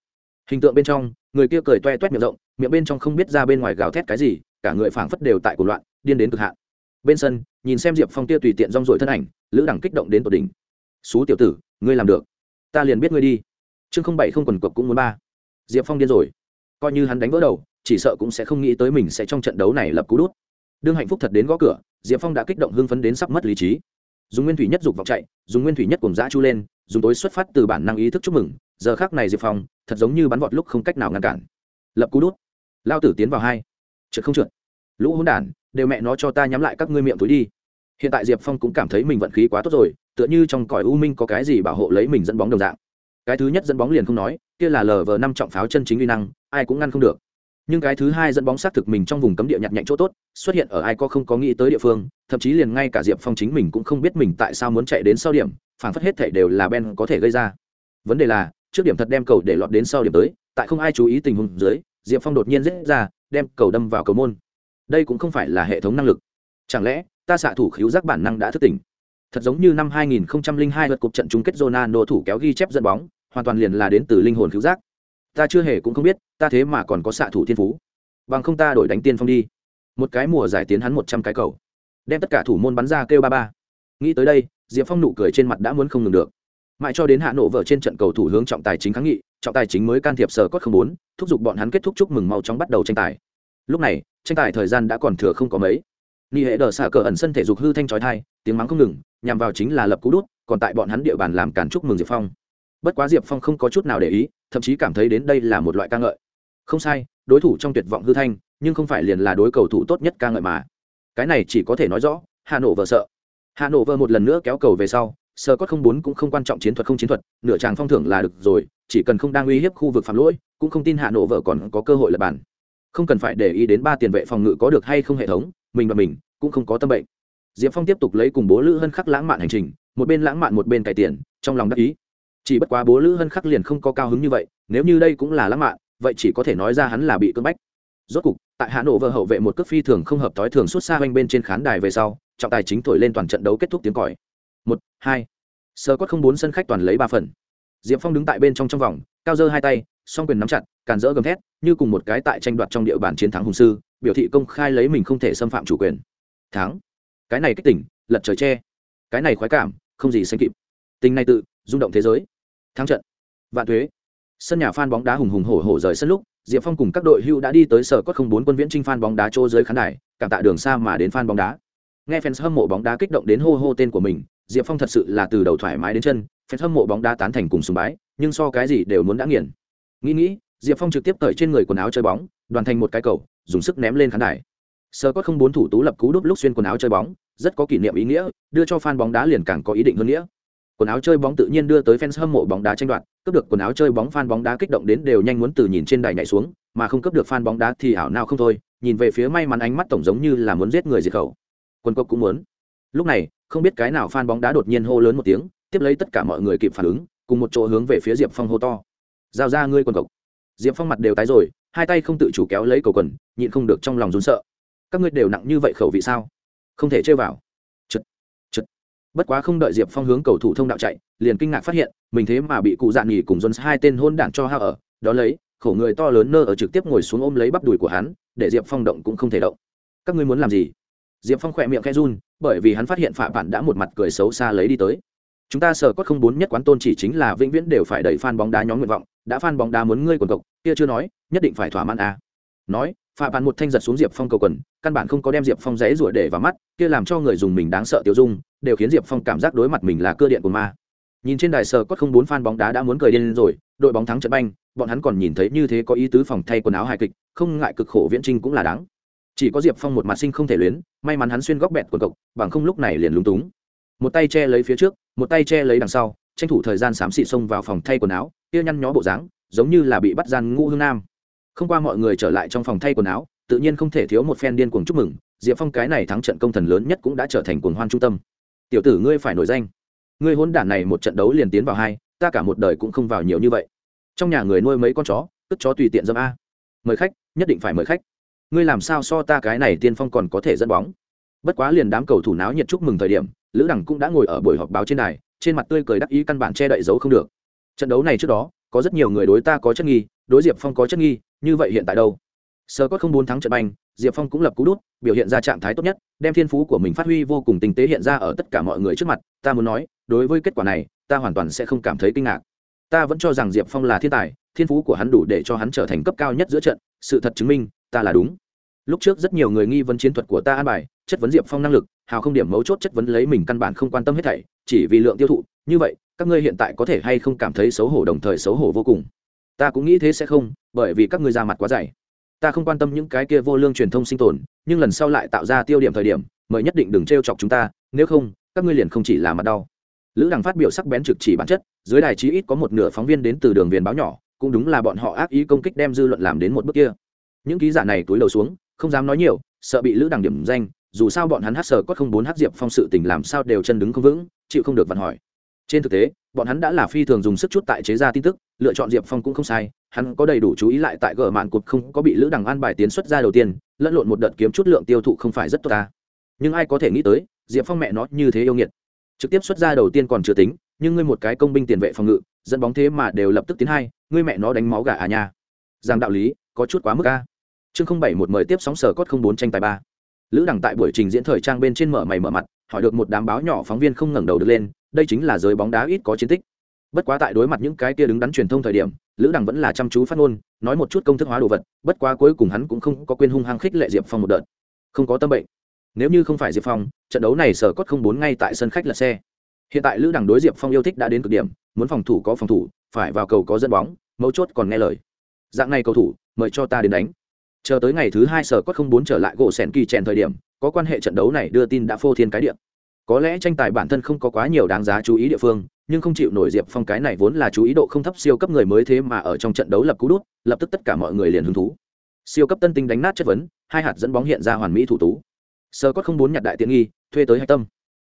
Hình tượng bên trong, người kia cười toe toét miệng rộng, miệng bên trong không biết ra bên ngoài gào thét cái gì, cả người phảng phất đều tại cuộc loạn, điên đến cực hạn. Bên sân, nhìn xem diệp phong tia tùy tiện rong rổi thân ảnh, lữ đẳng kích động đến tột đỉnh xú tiểu tử, ngươi làm được. Ta liền biết ngươi đi. Chương không bảy không quần cộc cũng muốn ba. Diệp phong điên rồi. Coi như hắn đánh vỡ đầu, chỉ sợ cũng sẽ không nghĩ tới mình sẽ trong trận đấu này lập cú đút. Đương hạnh phúc thật đến gõ cửa, diệp phong đã kích động hưng phấn đến sắp mất lý trí. Dùng nguyên thủy nhất dục vọng chạy, dùng nguyên thủy nhất cùng dã chu lên, dùng tối xuất phát từ bản năng ý thức chúc mừng, giờ khác này diệp phong, thật giống như bắn vọt lúc không cách nào ngăn cản. Lập cú đút. Lao tử tiến vào hai. Trượt không trượt. Lũ hỗn đản, đều mẹ nó cho ta nhắm lại các ngươi miệng túi đi. Hiện tại diệp phong cũng cảm thấy mình vận khí quá tốt rồi tựa như trong cõi u minh có cái gì bảo hộ lấy mình dẫn bóng đồng dạng. Cái thứ nhất dẫn bóng liền không nói, kia là lờ vờ năm trọng pháo chân chính uy năng, ai cũng ngăn không được. Nhưng cái thứ hai dẫn bóng xác thực mình trong vùng cấm địa nhặt nhạnh chỗ tốt, xuất hiện ở ai có không có nghĩ tới địa phương, thậm chí liền ngay cả diệp phong chính mình cũng không biết mình tại sao muốn chạy đến sau điểm, phản phất hết thể đều là ben có thể gây ra. Vấn đề là, trước điểm thật đem cầu để lọt đến sau điểm tới, tại không ai chú ý tình huống dưới, diệp phong đột nhiên rết ra, đem cầu đâm vào cầu môn. Đây cũng không phải là hệ thống năng lực. Chẳng lẽ, ta xạ thủ khiếu giác bản năng đã thức tỉnh? Thật giống như năm 2002 lượt cuộc trận chung kết Ronaldo thủ kéo ghi chép dẫn bóng, hoàn toàn liền là đến từ linh hồn cứu giác. Ta chưa hề cũng không biết, ta thế mà còn có xạ thủ thiên phú. Bằng không ta đổi đánh tiên phong đi. Một cái mùa giải tiến hắn một trăm cái cầu. Đem tất cả thủ môn bắn ra kêu ba ba. Nghĩ tới đây, diệp phong nụ cười trên mặt đã muốn không ngừng được. Mãi cho đến hạ nổ vợ trên trận cầu thủ hướng trọng tài chính kháng nghị, trọng tài chính mới can thiệp sở cốt không muốn thúc giục bọn hắn kết thúc chúc mừng mau chóng bắt đầu tranh tài. Lúc này, tranh tài thời gian đã còn thừa không có mấy ni hệ đờ xả cờ ẩn sân thể dục hư thanh trói thai, tiếng mắng không ngừng, nhằm vào chính là lập cú đút, còn tại bọn hắn địa bàn làm cản chúc mừng diệp phong. Bất quá diệp phong không có chút nào để ý, thậm chí cảm thấy đến đây là một loại ca ngợi. Không sai, đối thủ trong tuyệt vọng hư thanh, nhưng không phải liền là đối cầu thủ tốt nhất ca ngợi mà. Cái này chỉ có thể nói rõ, hà nội vợ sợ. Hà nội vợ một lần nữa kéo cầu về sau sơ cốt không bốn cũng không quan trọng chiến thuật không chiến thuật, nửa tràng phong thưởng là được rồi, chỉ cần không đang uy hiếp khu vực phạm lỗi, cũng không tin hà nội vợ còn có cơ hội lập bàn. Không cần phải để ý đến ba tiền vệ phòng ngự có được hay không hệ thống mình và mình cũng không có tâm bệnh. Diệp phong tiếp tục lấy cùng bố lữ hân khắc lãng mạn hành trình, một bên lãng mạn một bên cải tiền, trong lòng đắc ý. Chỉ bất quá bố lữ hân khắc liền không có cao hứng như vậy, nếu như đây cũng là lãng mạn, vậy chỉ có thể nói ra hắn là bị cưỡng bách. Rốt cục, tại hà nội vợ hậu vệ một cước phi thường không hợp t ố i thường suốt xa quanh bên trên khán đài về sau, trọng tài chính thổi lên toàn trận đấu kết thúc tiếng còi. Một, hai. Sơ cốt không bốn sân khách toàn lấy ba phần. Diệp phong đứng tại bên trong trong vòng, cao dơ hai tay, song quyền nắm chặt, càn rỡ gầm thét, như cùng một cái tại tranh đoạt trong địa bàn chiến thắng hùng sư biểu thị công khai lấy mình không thể xâm phạm chủ quyền. Thắng. Cái này kích tỉnh lật trời tre cái này khoái cảm, không gì xanh kịp. Tình này tự, rung động thế giới. Thắng trận. Vạn thuế. Sân nhà phan bóng đá hùng hùng hổ hổ rời sân lúc, diệp phong cùng các đội hưu đã đi tới sở cốt không bốn quân viễn trinh phan bóng đá chỗ dưới khán đài, cảm tạ đường xa mà đến phan bóng đá. Nghe fans hâm mộ bóng đá kích động đến hô hô tên của mình, diệp phong thật sự là từ đầu thoải mái đến chân, fans hâm mộ bóng đá tán thành cùng sùng bái, nhưng so cái gì đều muốn đã nghiền. Nghĩ nghĩ, diệp phong trực tiếp cởi trên người quần áo chơi bóng, đoàn thành một cái cầu dùng sức ném lên khán đài. Sơ có không bốn thủ tú lập cú đúp lúc xuyên quần áo chơi bóng, rất có kỷ niệm ý nghĩa, đưa cho fan bóng đá liền càng có ý định hơn nghĩa. Quần áo chơi bóng tự nhiên đưa tới fans hâm mộ bóng đá tranh đoạt, cướp được quần áo chơi bóng fan bóng đá kích động đến đều nhanh muốn từ nhìn trên đài nhảy xuống, mà không cướp được fan bóng đá thì ảo nào không thôi, nhìn về phía may mắn ánh mắt tổng giống như là muốn giết người diệt khẩu. Quân cốc cũng muốn. Lúc này, không biết cái nào fan bóng đá đột nhiên hô lớn một tiếng, tiếp lấy tất cả mọi người kịp phản ứng, cùng một chỗ hướng về phía diệp phong hô to. Giao ra ngươi quần cộc. Diệp phong mặt đều tái rồi hai tay không tự chủ kéo lấy cầu quần, nhịn không được trong lòng run sợ. Các ngươi đều nặng như vậy khẩu vị sao? Không thể chơi vào. Chật chật. Bất quá không đợi diệp phong hướng cầu thủ thông đạo chạy, liền kinh ngạc phát hiện, mình thế mà bị cụ dạn nghỉ cùng dồn hai tên hôn đản cho hao ở. Đó lấy, khổ người to lớn nơ ở trực tiếp ngồi xuống ôm lấy bắp đùi của hắn, để diệp phong động cũng không thể động. Các ngươi muốn làm gì? Diệp phong khỏe miệng khe run, bởi vì hắn phát hiện phạm bản đã một mặt cười xấu xa lấy đi tới. Chúng ta sở có không bốn nhất quán tôn chỉ chính là vĩnh viễn đều phải đẩy fan bóng đá nhóm nguyện vọng đã phan bóng đá muốn ngươi quần cộc, kia chưa nói, nhất định phải thỏa mãn à. nói phạm bản một thanh giật xuống diệp phong cầu quần, căn bản không có đem diệp phong rẽ rủa để vào mắt, kia làm cho người dùng mình đáng sợ tiêu dung, đều khiến diệp phong cảm giác đối mặt mình là cơ điện của ma. Nhìn trên đài sờ có không bốn fan bóng đá đã muốn cười điên rồi, đội bóng thắng trận banh, bọn hắn còn nhìn thấy như thế có ý tứ phòng thay quần áo hài kịch, không ngại cực khổ viễn trinh cũng là đáng. Chỉ có diệp phong một mặt sinh không thể luyến, may mắn hắn xuyên góc bẹt quần cộc, bằng không lúc này liền lúng túng. Một tay che lấy phía trước, một tay che lấy đằng sau tranh thủ thời gian xám xị xông vào phòng thay quần áo, kia nhăn nhó bộ dáng, giống như là bị bắt gian ngũ hương nam. Không qua mọi người trở lại trong phòng thay quần áo, tự nhiên không thể thiếu một phen điên cuồng chúc mừng, diệp phong cái này thắng trận công thần lớn nhất cũng đã trở thành cuồng hoan trung tâm. Tiểu tử ngươi phải nổi danh. Ngươi hôn đản này một trận đấu liền tiến vào hai, ta cả một đời cũng không vào nhiều như vậy. Trong nhà người nuôi mấy con chó tức chó tùy tiện dâm a. Mời khách, nhất định phải mời khách. Ngươi làm sao so ta cái này tiên phong còn có thể dẫn bóng? Bất quá liền đám cầu thủ náo nhiệt chúc mừng thời điểm, lữ đẳng cũng đã ngồi ở buổi họp báo trên đài trên mặt tươi cười đắc ý căn bản che đậy dấu không được. Trận đấu này trước đó, có rất nhiều người đối ta có chất nghi, đối diệp phong có chất nghi, như vậy hiện tại đâu? Sơ có không bốn thắng trận banh, diệp phong cũng lập cú đút, biểu hiện ra trạng thái tốt nhất, đem thiên phú của mình phát huy vô cùng tinh tế hiện ra ở tất cả mọi người trước mặt, ta muốn nói, đối với kết quả này, ta hoàn toàn sẽ không cảm thấy kinh ngạc. Ta vẫn cho rằng diệp phong là thiên tài, thiên phú của hắn đủ để cho hắn trở thành cấp cao nhất giữa trận, sự thật chứng minh, ta là đúng. Lúc trước rất nhiều người nghi vấn chiến thuật của ta an bài, chất vấn diệp phong năng lực, hào không điểm mấu chốt chất vấn lấy mình căn bản không quan tâm hết thảy chỉ vì lượng tiêu thụ, như vậy, các ngươi hiện tại có thể hay không cảm thấy xấu hổ đồng thời xấu hổ vô cùng? Ta cũng nghĩ thế sẽ không, bởi vì các ngươi ra mặt quá dày. Ta không quan tâm những cái kia vô lương truyền thông sinh tồn, nhưng lần sau lại tạo ra tiêu điểm thời điểm, mời nhất định đừng t r e o chọc chúng ta, nếu không, các ngươi liền không chỉ là mặt đau. Lữ đằng phát biểu sắc bén trực chỉ bản chất, dưới đài chí ít có một nửa phóng viên đến từ đường viền báo nhỏ, cũng đúng là bọn họ ác ý công kích đem dư luận làm đến một bước kia. Những ký giả này túi đầu xuống, không dám nói nhiều, sợ bị lữ đằng điểm danh dù sao bọn hắn hát sở có không bốn hát diệp phong sự tình làm sao đều chân đứng không vững, chịu không được vặn hỏi. Trên thực tế, bọn hắn đã là phi thường dùng sức chút tại chế ra tin tức, lựa chọn diệp phong cũng không sai, hắn có đầy đủ chú ý lại tại gở mạn cụt không có bị lữ đằng an bài tiến xuất ra đầu tiên, lẫn lộn một đợt kiếm chút lượng tiêu thụ không phải rất tốt ta. Nhưng ai có thể nghĩ tới, diệp phong mẹ nó như thế yêu nghiệt. Trực tiếp xuất ra đầu tiên còn chưa tính, nhưng ngươi một cái công binh tiền vệ phòng ngự, dẫn bóng thế mà đều lập tức tiến hai, ngươi mẹ nó đánh máu gà à nha. Rằng đạo lý, có chút quá mức a. Chương không bảy một mời tiếp sóng sở cốt không bốn tranh tài ba lữ Đằng tại buổi trình diễn thời trang bên trên mở mày mở mặt, hỏi được một đám báo nhỏ phóng viên không ngẩng đầu được lên, đây chính là giới bóng đá ít có chiến tích. Bất quá tại đối mặt những cái kia đứng đắn truyền thông thời điểm, lữ đằng vẫn là chăm chú phát ngôn, nói một chút công thức hóa đồ vật, bất quá cuối cùng hắn cũng không có quên hung hăng khích lệ diệp phong một đợt. Không có tâm bệnh. Nếu như không phải diệp phong, trận đấu này sở cốt không bốn ngay tại sân khách là xe. Hiện tại lữ đằng đối diệp phong yêu thích đã đến cực điểm, muốn phòng thủ có phòng thủ, phải vào cầu có dẫn bóng, mấu chốt còn nghe lời. Dạng này cầu thủ, mời cho ta đến đánh chờ tới ngày thứ hai sở cốt không bốn trở lại gỗ sèn kỳ chèn thời điểm, có quan hệ trận đấu này đưa tin đã phô thiên cái điện. Có lẽ tranh tài bản thân không có quá nhiều đáng giá chú ý địa phương, nhưng không chịu nổi diệp phong cái này vốn là chú ý độ không thấp siêu cấp người mới thế mà ở trong trận đấu lập cú đút, lập tức tất cả mọi người liền hứng thú. Siêu cấp tân tinh đánh nát chất vấn, hai hạt dẫn bóng hiện ra hoàn mỹ thủ tú. Sơ cốt không bốn nhặt đại tiện nghi, thuê tới hạch tâm.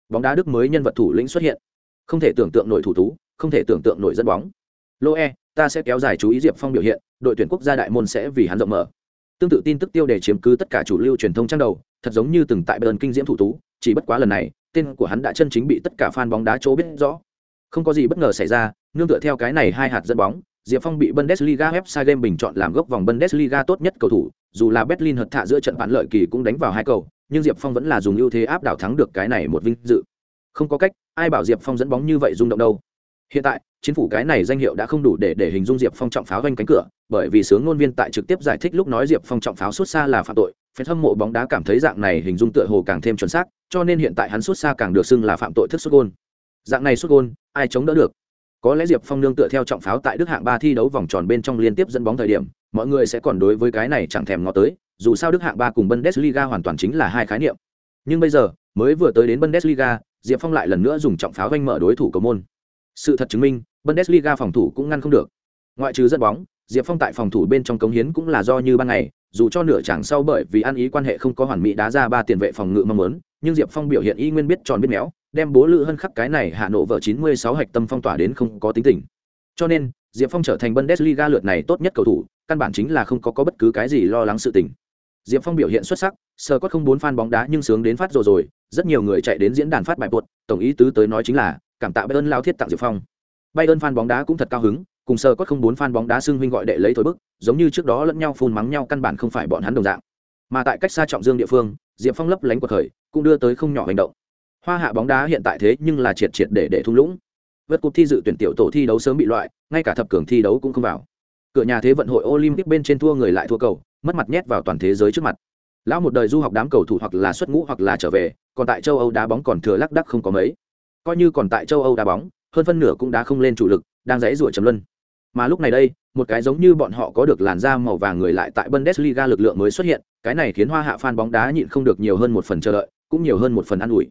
Bóng đá đức mới nhân vật thủ lĩnh xuất hiện. Không thể tưởng tượng nổi thủ tú, không thể tưởng tượng nổi dẫn bóng. Lô e ta sẽ kéo dài chú ý diệp phong biểu hiện, đội tuyển quốc gia đại môn sẽ vì hắn rộng mở tương tự tin tức tiêu đề chiếm cứ tất cả chủ lưu truyền thông trang đầu thật giống như từng tại bờn kinh diễm thủ tú chỉ bất quá lần này tên của hắn đã chân chính bị tất cả fan bóng đá chỗ biết rõ không có gì bất ngờ xảy ra nương tựa theo cái này hai hạt dẫn bóng Diệp Phong bị Bundesliga website game bình chọn làm gốc vòng Bundesliga tốt nhất cầu thủ, dù là Berlin hợt thạ giữa trận phản lợi kỳ cũng đánh vào hai cầu, nhưng Diệp Phong vẫn là dùng ưu thế áp đảo thắng được cái này một vinh dự. Không có cách, ai bảo Diệp Phong dẫn bóng như vậy rung động đâu. Hiện tại, chính phủ cái này danh hiệu đã không đủ để để hình dung Diệp Phong trọng pháo vanh cánh cửa, bởi vì sướng ngôn viên tại trực tiếp giải thích lúc nói Diệp Phong trọng pháo xuất xa là phạm tội, phải hâm mộ bóng đá cảm thấy dạng này hình dung tựa hồ càng thêm chuẩn xác, cho nên hiện tại hắn xuất xa càng được xưng là phạm tội thức xuất gôn. Dạng này xuất gôn, ai chống đỡ được? Có lẽ Diệp Phong nương tựa theo trọng pháo tại Đức hạng ba thi đấu vòng tròn bên trong liên tiếp dẫn bóng thời điểm, mọi người sẽ còn đối với cái này chẳng thèm ngó tới, dù sao Đức hạng ba cùng Bundesliga hoàn toàn chính là hai khái niệm. Nhưng bây giờ, mới vừa tới đến Bundesliga, Diệp Phong lại lần nữa dùng trọng pháo vanh mở đối thủ cầu môn. Sự thật chứng minh, Bundesliga phòng thủ cũng ngăn không được. Ngoại trừ dẫn bóng, Diệp Phong tại phòng thủ bên trong cống hiến cũng là do như ban ngày, dù cho nửa chẳng sau bởi vì ăn ý quan hệ không có hoàn mỹ đá ra ba tiền vệ phòng ngự mong muốn, nhưng Diệp Phong biểu hiện y nguyên biết tròn biết méo, đem bố lự hơn khắc cái này hạ nổ vợ 96 hạch tâm phong tỏa đến không có tính tình. Cho nên, Diệp Phong trở thành Bundesliga lượt này tốt nhất cầu thủ, căn bản chính là không có có bất cứ cái gì lo lắng sự tình. Diệp Phong biểu hiện xuất sắc, sờ có không bốn fan bóng đá nhưng sướng đến phát rồi rồi, rất nhiều người chạy đến diễn đàn phát bài buột, tổng ý tứ tới nói chính là cảm tạ Bayern lao thiết tặng Diệp Phong. Bayern fan bóng đá cũng thật cao hứng, cùng sờ có không bốn fan bóng đá xưng huynh gọi đệ lấy thôi bức, giống như trước đó lẫn nhau phun mắng nhau căn bản không phải bọn hắn đồng dạng. Mà tại cách xa trọng dương địa phương, Diệp Phong lấp lánh quật khởi, cũng đưa tới không nhỏ hành động. Hoa hạ bóng đá hiện tại thế nhưng là triệt triệt để để thung lũng. Vượt cuộc thi dự tuyển tiểu tổ thi đấu sớm bị loại ngay cả thập cường thi đấu cũng không vào. Cửa nhà thế vận hội olympic bên trên thua người lại thua cầu mất mặt nhét vào toàn thế giới trước mặt. Lão một đời du học đám cầu thủ hoặc là xuất ngũ hoặc là trở về còn tại châu âu đá bóng còn thừa lắc đắc không có mấy coi như còn tại châu âu đá bóng, hơn phân nửa cũng đã không lên chủ lực, đang dãy rủa trầm luân. Mà lúc này đây, một cái giống như bọn họ có được làn da màu vàng người lại tại bundesliga lực lượng mới xuất hiện, cái này khiến hoa hạ fan bóng đá nhịn không được nhiều hơn một phần chờ đợi, cũng nhiều hơn một phần ăn ủi.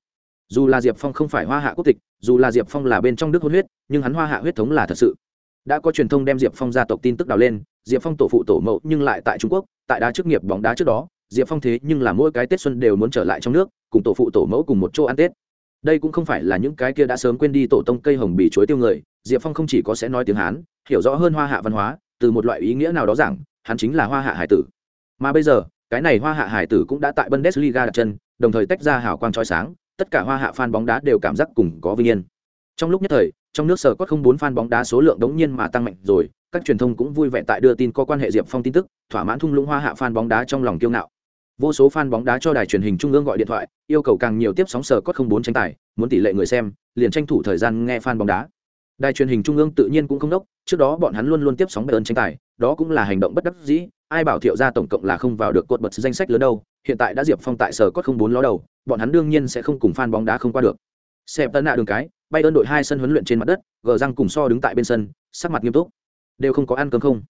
Dù là diệp phong không phải hoa hạ quốc tịch, dù là diệp phong là bên trong đức hôn huyết, nhưng hắn hoa hạ huyết thống là thật sự. Đã có truyền thông đem diệp phong gia tộc tin tức đào lên, diệp phong tổ phụ tổ mẫu nhưng lại tại trung quốc, tại đá chức nghiệp bóng đá trước đó, diệp phong thế nhưng là mỗi cái tết xuân đều muốn trở lại trong nước, cùng tổ phụ tổ mẫu cùng một chỗ ăn tết đây cũng không phải là những cái kia đã sớm quên đi tổ tông cây hồng bì chuối tiêu người diệp phong không chỉ có sẽ nói tiếng hán hiểu rõ hơn hoa hạ văn hóa từ một loại ý nghĩa nào đó rằng hắn chính là hoa hạ hải tử mà bây giờ cái này hoa hạ hải tử cũng đã tại bundesliga đặt chân đồng thời tách ra hào quang trói sáng tất cả hoa hạ fan bóng đá đều cảm giác cùng có vinh yên. Trong lúc nhất thời, trong nước sở có không bốn fan bóng đá số lượng đống nhiên mà tăng mạnh rồi, các truyền thông cũng vui vẻ tại đưa tin có quan hệ Diệp Phong tin tức, thỏa mãn thung lũng hoa hạ fan bóng đá trong lòng kiêu ngạo. Vô số fan bóng đá cho đài truyền hình trung ương gọi điện thoại, yêu cầu càng nhiều tiếp sóng sở cốt không bốn tranh tài, muốn tỷ lệ người xem, liền tranh thủ thời gian nghe fan bóng đá. Đài truyền hình trung ương tự nhiên cũng không đốc, trước đó bọn hắn luôn luôn tiếp sóng Bayern tranh tài, đó cũng là hành động bất đắc dĩ, ai bảo thiệu ra tổng cộng là không vào được cột bật danh sách lớn đâu, hiện tại đã Diệp Phong tại sở cốt không bốn ló đầu, bọn hắn đương nhiên sẽ không cùng fan bóng đá không qua được. Xem tân nạ đường cái, bay ơn đội hai sân huấn luyện trên mặt đất, gờ răng cùng so đứng tại bên sân, sắc mặt nghiêm túc. Đều không có ăn cơm không?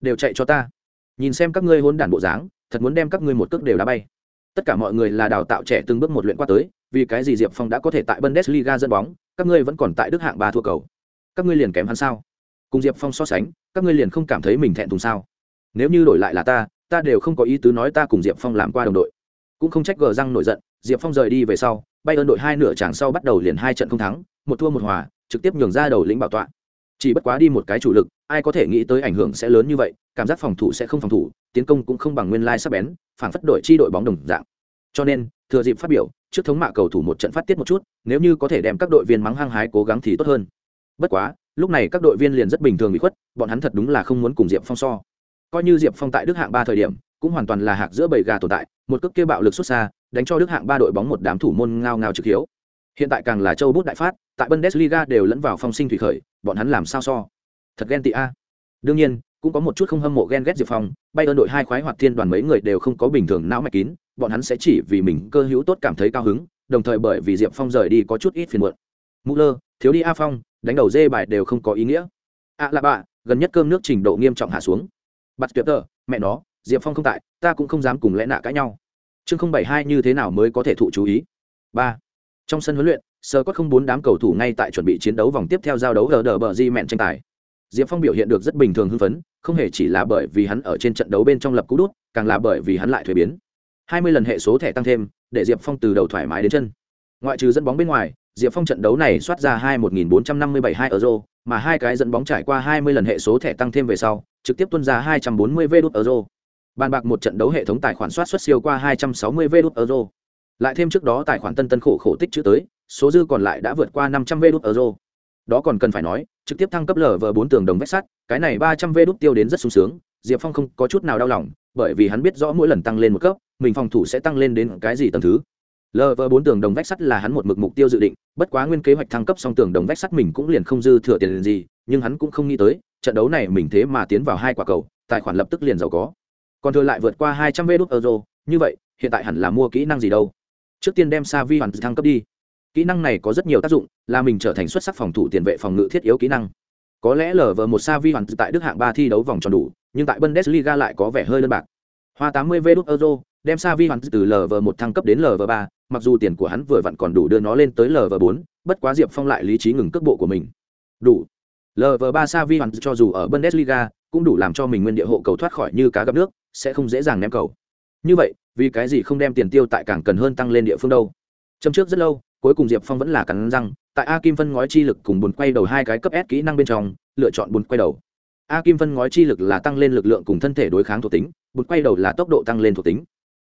Đều chạy cho ta. Nhìn xem các ngươi hôn đản bộ dáng, thật muốn đem các ngươi một cước đều đá bay. Tất cả mọi người là đào tạo trẻ từng bước một luyện qua tới, vì cái gì Diệp Phong đã có thể tại Bundesliga dẫn bóng, các ngươi vẫn còn tại Đức hạng ba thua cầu. Các ngươi liền kém hắn sao? Cùng Diệp Phong so sánh, các ngươi liền không cảm thấy mình thẹn thùng sao? Nếu như đổi lại là ta, ta đều không có ý tứ nói ta cùng Diệp Phong làm qua đồng đội cũng không trách gờ răng nổi giận diệp phong rời đi về sau bay ơn đội hai nửa tràng sau bắt đầu liền hai trận không thắng một thua một hòa trực tiếp nhường ra đầu lĩnh bảo tọa chỉ bất quá đi một cái chủ lực ai có thể nghĩ tới ảnh hưởng sẽ lớn như vậy, cảm giác phòng thủ sẽ không phòng thủ, tiến công cũng không bằng nguyên lai sắp bén, phản phất đội chi đội bóng đồng dạng. Cho nên, thừa dịp phát biểu, trước thống mạ cầu thủ một trận phát tiết một chút, nếu như có thể đem các đội viên mắng hăng hái cố gắng thì tốt hơn. Bất quá, lúc này các đội viên liền rất bình thường bị khuất, bọn hắn thật đúng là không muốn cùng diệp phong so. Coi như diệp phong tại đức hạng ba thời điểm, cũng hoàn toàn là hạc giữa bầy gà tồn tại, một cước kia bạo lực xuất xa, đánh cho đức hạng ba đội bóng một đám thủ môn ngao ngao trực hiếu. Hiện tại càng là châu bút đại phát, tại bundesliga đều lẫn vào phong sinh thủy khởi, bọn hắn làm sao so? Thật ghen tị a. Đương nhiên, cũng có một chút không hâm mộ ghen ghét diệp phong, bay ơn đội hai khoái hoạt thiên đoàn mấy người đều không có bình thường não mạch kín, bọn hắn sẽ chỉ vì mình cơ hữu tốt cảm thấy cao hứng, đồng thời bởi vì diệp phong rời đi có chút ít phiền muộn. Mũ lơ, thiếu đi a phong, đánh đầu dê bài đều không có ý nghĩa. A à là bạ, gần nhất cơm nước trình độ nghiêm trọng hạ xuống. Bắt tuyệt tờ, mẹ nó, diệp phong không tại, ta cũng không dám cùng lẽ nạ cãi nhau. Chương không bảy hai như thế nào mới có thể thụ chú ý? Ba. Trong sân huấn luyện, sơ có không bốn đám cầu thủ ngay tại chuẩn bị chiến đấu vòng tiếp theo giao đấu gờ đờ bờ di mẹn tranh tài diệp phong biểu hiện được rất bình thường hưng phấn, không hề chỉ là bởi vì hắn ở trên trận đấu bên trong lập cú đút, càng là bởi vì hắn lại thuế biến. Hai mươi lần hệ số thẻ tăng thêm, để diệp phong từ đầu thoải mái đến chân. Ngoại trừ dẫn bóng bên ngoài, diệp phong trận đấu này soát ra hai một nghìn bốn trăm năm mươi bảy hai euro, mà hai cái dẫn bóng trải qua hai mươi lần hệ số thẻ tăng thêm về sau, trực tiếp tuân ra hai trăm bốn mươi v đút euro. Bàn bạc một trận đấu hệ thống tài khoản soát xuất siêu qua hai trăm sáu mươi v đút euro. Lại thêm trước đó tài khoản tân tân khổ khổ tích chữ tới, số dư còn lại đã vượt qua năm trăm v đút euro đó còn cần phải nói, trực tiếp thăng cấp lở vờ bốn tường đồng vách sắt, cái này ba trăm v đút tiêu đến rất sung sướng, diệp phong không có chút nào đau lòng, bởi vì hắn biết rõ mỗi lần tăng lên một cấp, mình phòng thủ sẽ tăng lên đến cái gì tầm thứ. Lờ vờ bốn tường đồng vách sắt là hắn một mực mục tiêu dự định, bất quá nguyên kế hoạch thăng cấp xong tường đồng vách sắt mình cũng liền không dư thừa tiền gì, nhưng hắn cũng không nghĩ tới, trận đấu này mình thế mà tiến vào hai quả cầu, tài khoản lập tức liền giàu có. Còn thừa lại vượt qua hai trăm vê đốt euro, như vậy, hiện tại hẳn là mua kỹ năng gì đâu. Trước tiên đem sa vi hoàn thăng cấp đi kỹ năng này có rất nhiều tác dụng, là mình trở thành xuất sắc phòng thủ tiền vệ phòng ngự thiết yếu kỹ năng. Có lẽ lờ vờ một sa vi hoàn tại đức hạng ba thi đấu vòng tròn đủ, nhưng tại bundesliga lại có vẻ hơi đơn bạc. Hoa 80 mươi vê euro đem sa vi hoàn từ lv một thăng cấp đến lv ba, mặc dù tiền của hắn vừa vặn còn đủ đưa nó lên tới lv bốn, bất quá diệp phong lại lý trí ngừng cước bộ của mình. Đủ. Lv ba sa vi hoàn cho dù ở bundesliga cũng đủ làm cho mình nguyên địa hộ cầu thoát khỏi như cá gặp nước, sẽ không dễ dàng ném cầu. Như vậy, vì cái gì không đem tiền tiêu tại càng cần hơn tăng lên địa phương đâu? Châm trước rất lâu cuối cùng diệp phong vẫn là cắn răng, tại a kim phân ngói chi lực cùng bùn quay đầu hai cái cấp s kỹ năng bên trong, lựa chọn bùn quay đầu. A kim phân ngói chi lực là tăng lên lực lượng cùng thân thể đối kháng thuộc tính bùn quay đầu là tốc độ tăng lên thuộc tính.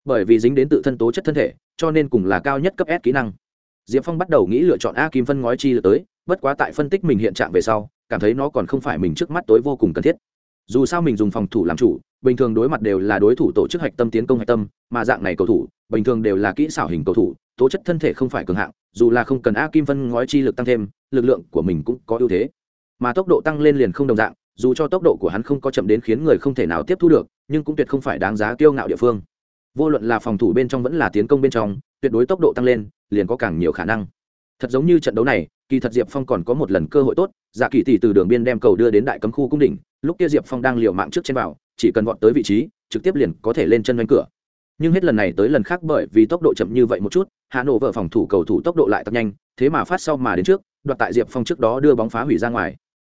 Bởi vì dính đến tự thân tố chất thân thể, cho nên cùng là cao nhất cấp s kỹ năng. Diệp phong bắt đầu nghĩ lựa chọn a kim phân ngói chi lực tới, bất quá tại phân tích mình hiện trạng về sau, cảm thấy nó còn không phải mình trước mắt tối vô cùng cần thiết. Dù sao mình dùng phòng thủ làm chủ bình thường đối mặt đều là đối thủ tổ chức hạch tâm tiến công hạch tâm, mà dạng này cầu thủ, bình thường đều là kỹ xảo hình cầu thủ, tố chất thân thể không phải cường hạng, dù là không cần a kim phân ngói chi lực tăng thêm, lực lượng của mình cũng có ưu thế. Mà tốc độ tăng lên liền không đồng dạng, dù cho tốc độ của hắn không có chậm đến khiến người không thể nào tiếp thu được, nhưng cũng tuyệt không phải đáng giá kiêu ngạo địa phương. Vô luận là phòng thủ bên trong vẫn là tiến công bên trong, tuyệt đối tốc độ tăng lên, liền có càng nhiều khả năng. Thật giống như trận đấu này, kỳ thật diệp phong còn có một lần cơ hội tốt dạ kỳ tỷ từ đường biên đem cầu đưa đến đại cấm khu cung đỉnh, lúc kia diệp phong đang liều mạng trước trên vào chỉ cần vọt tới vị trí, trực tiếp liền có thể lên chân doanh cửa. Nhưng hết lần này tới lần khác bởi vì tốc độ chậm như vậy một chút, hà nội vợ phòng thủ cầu thủ tốc độ lại tăng nhanh, thế mà phát sau mà đến trước, đoạt tại diệp phong trước đó đưa bóng phá hủy ra ngoài.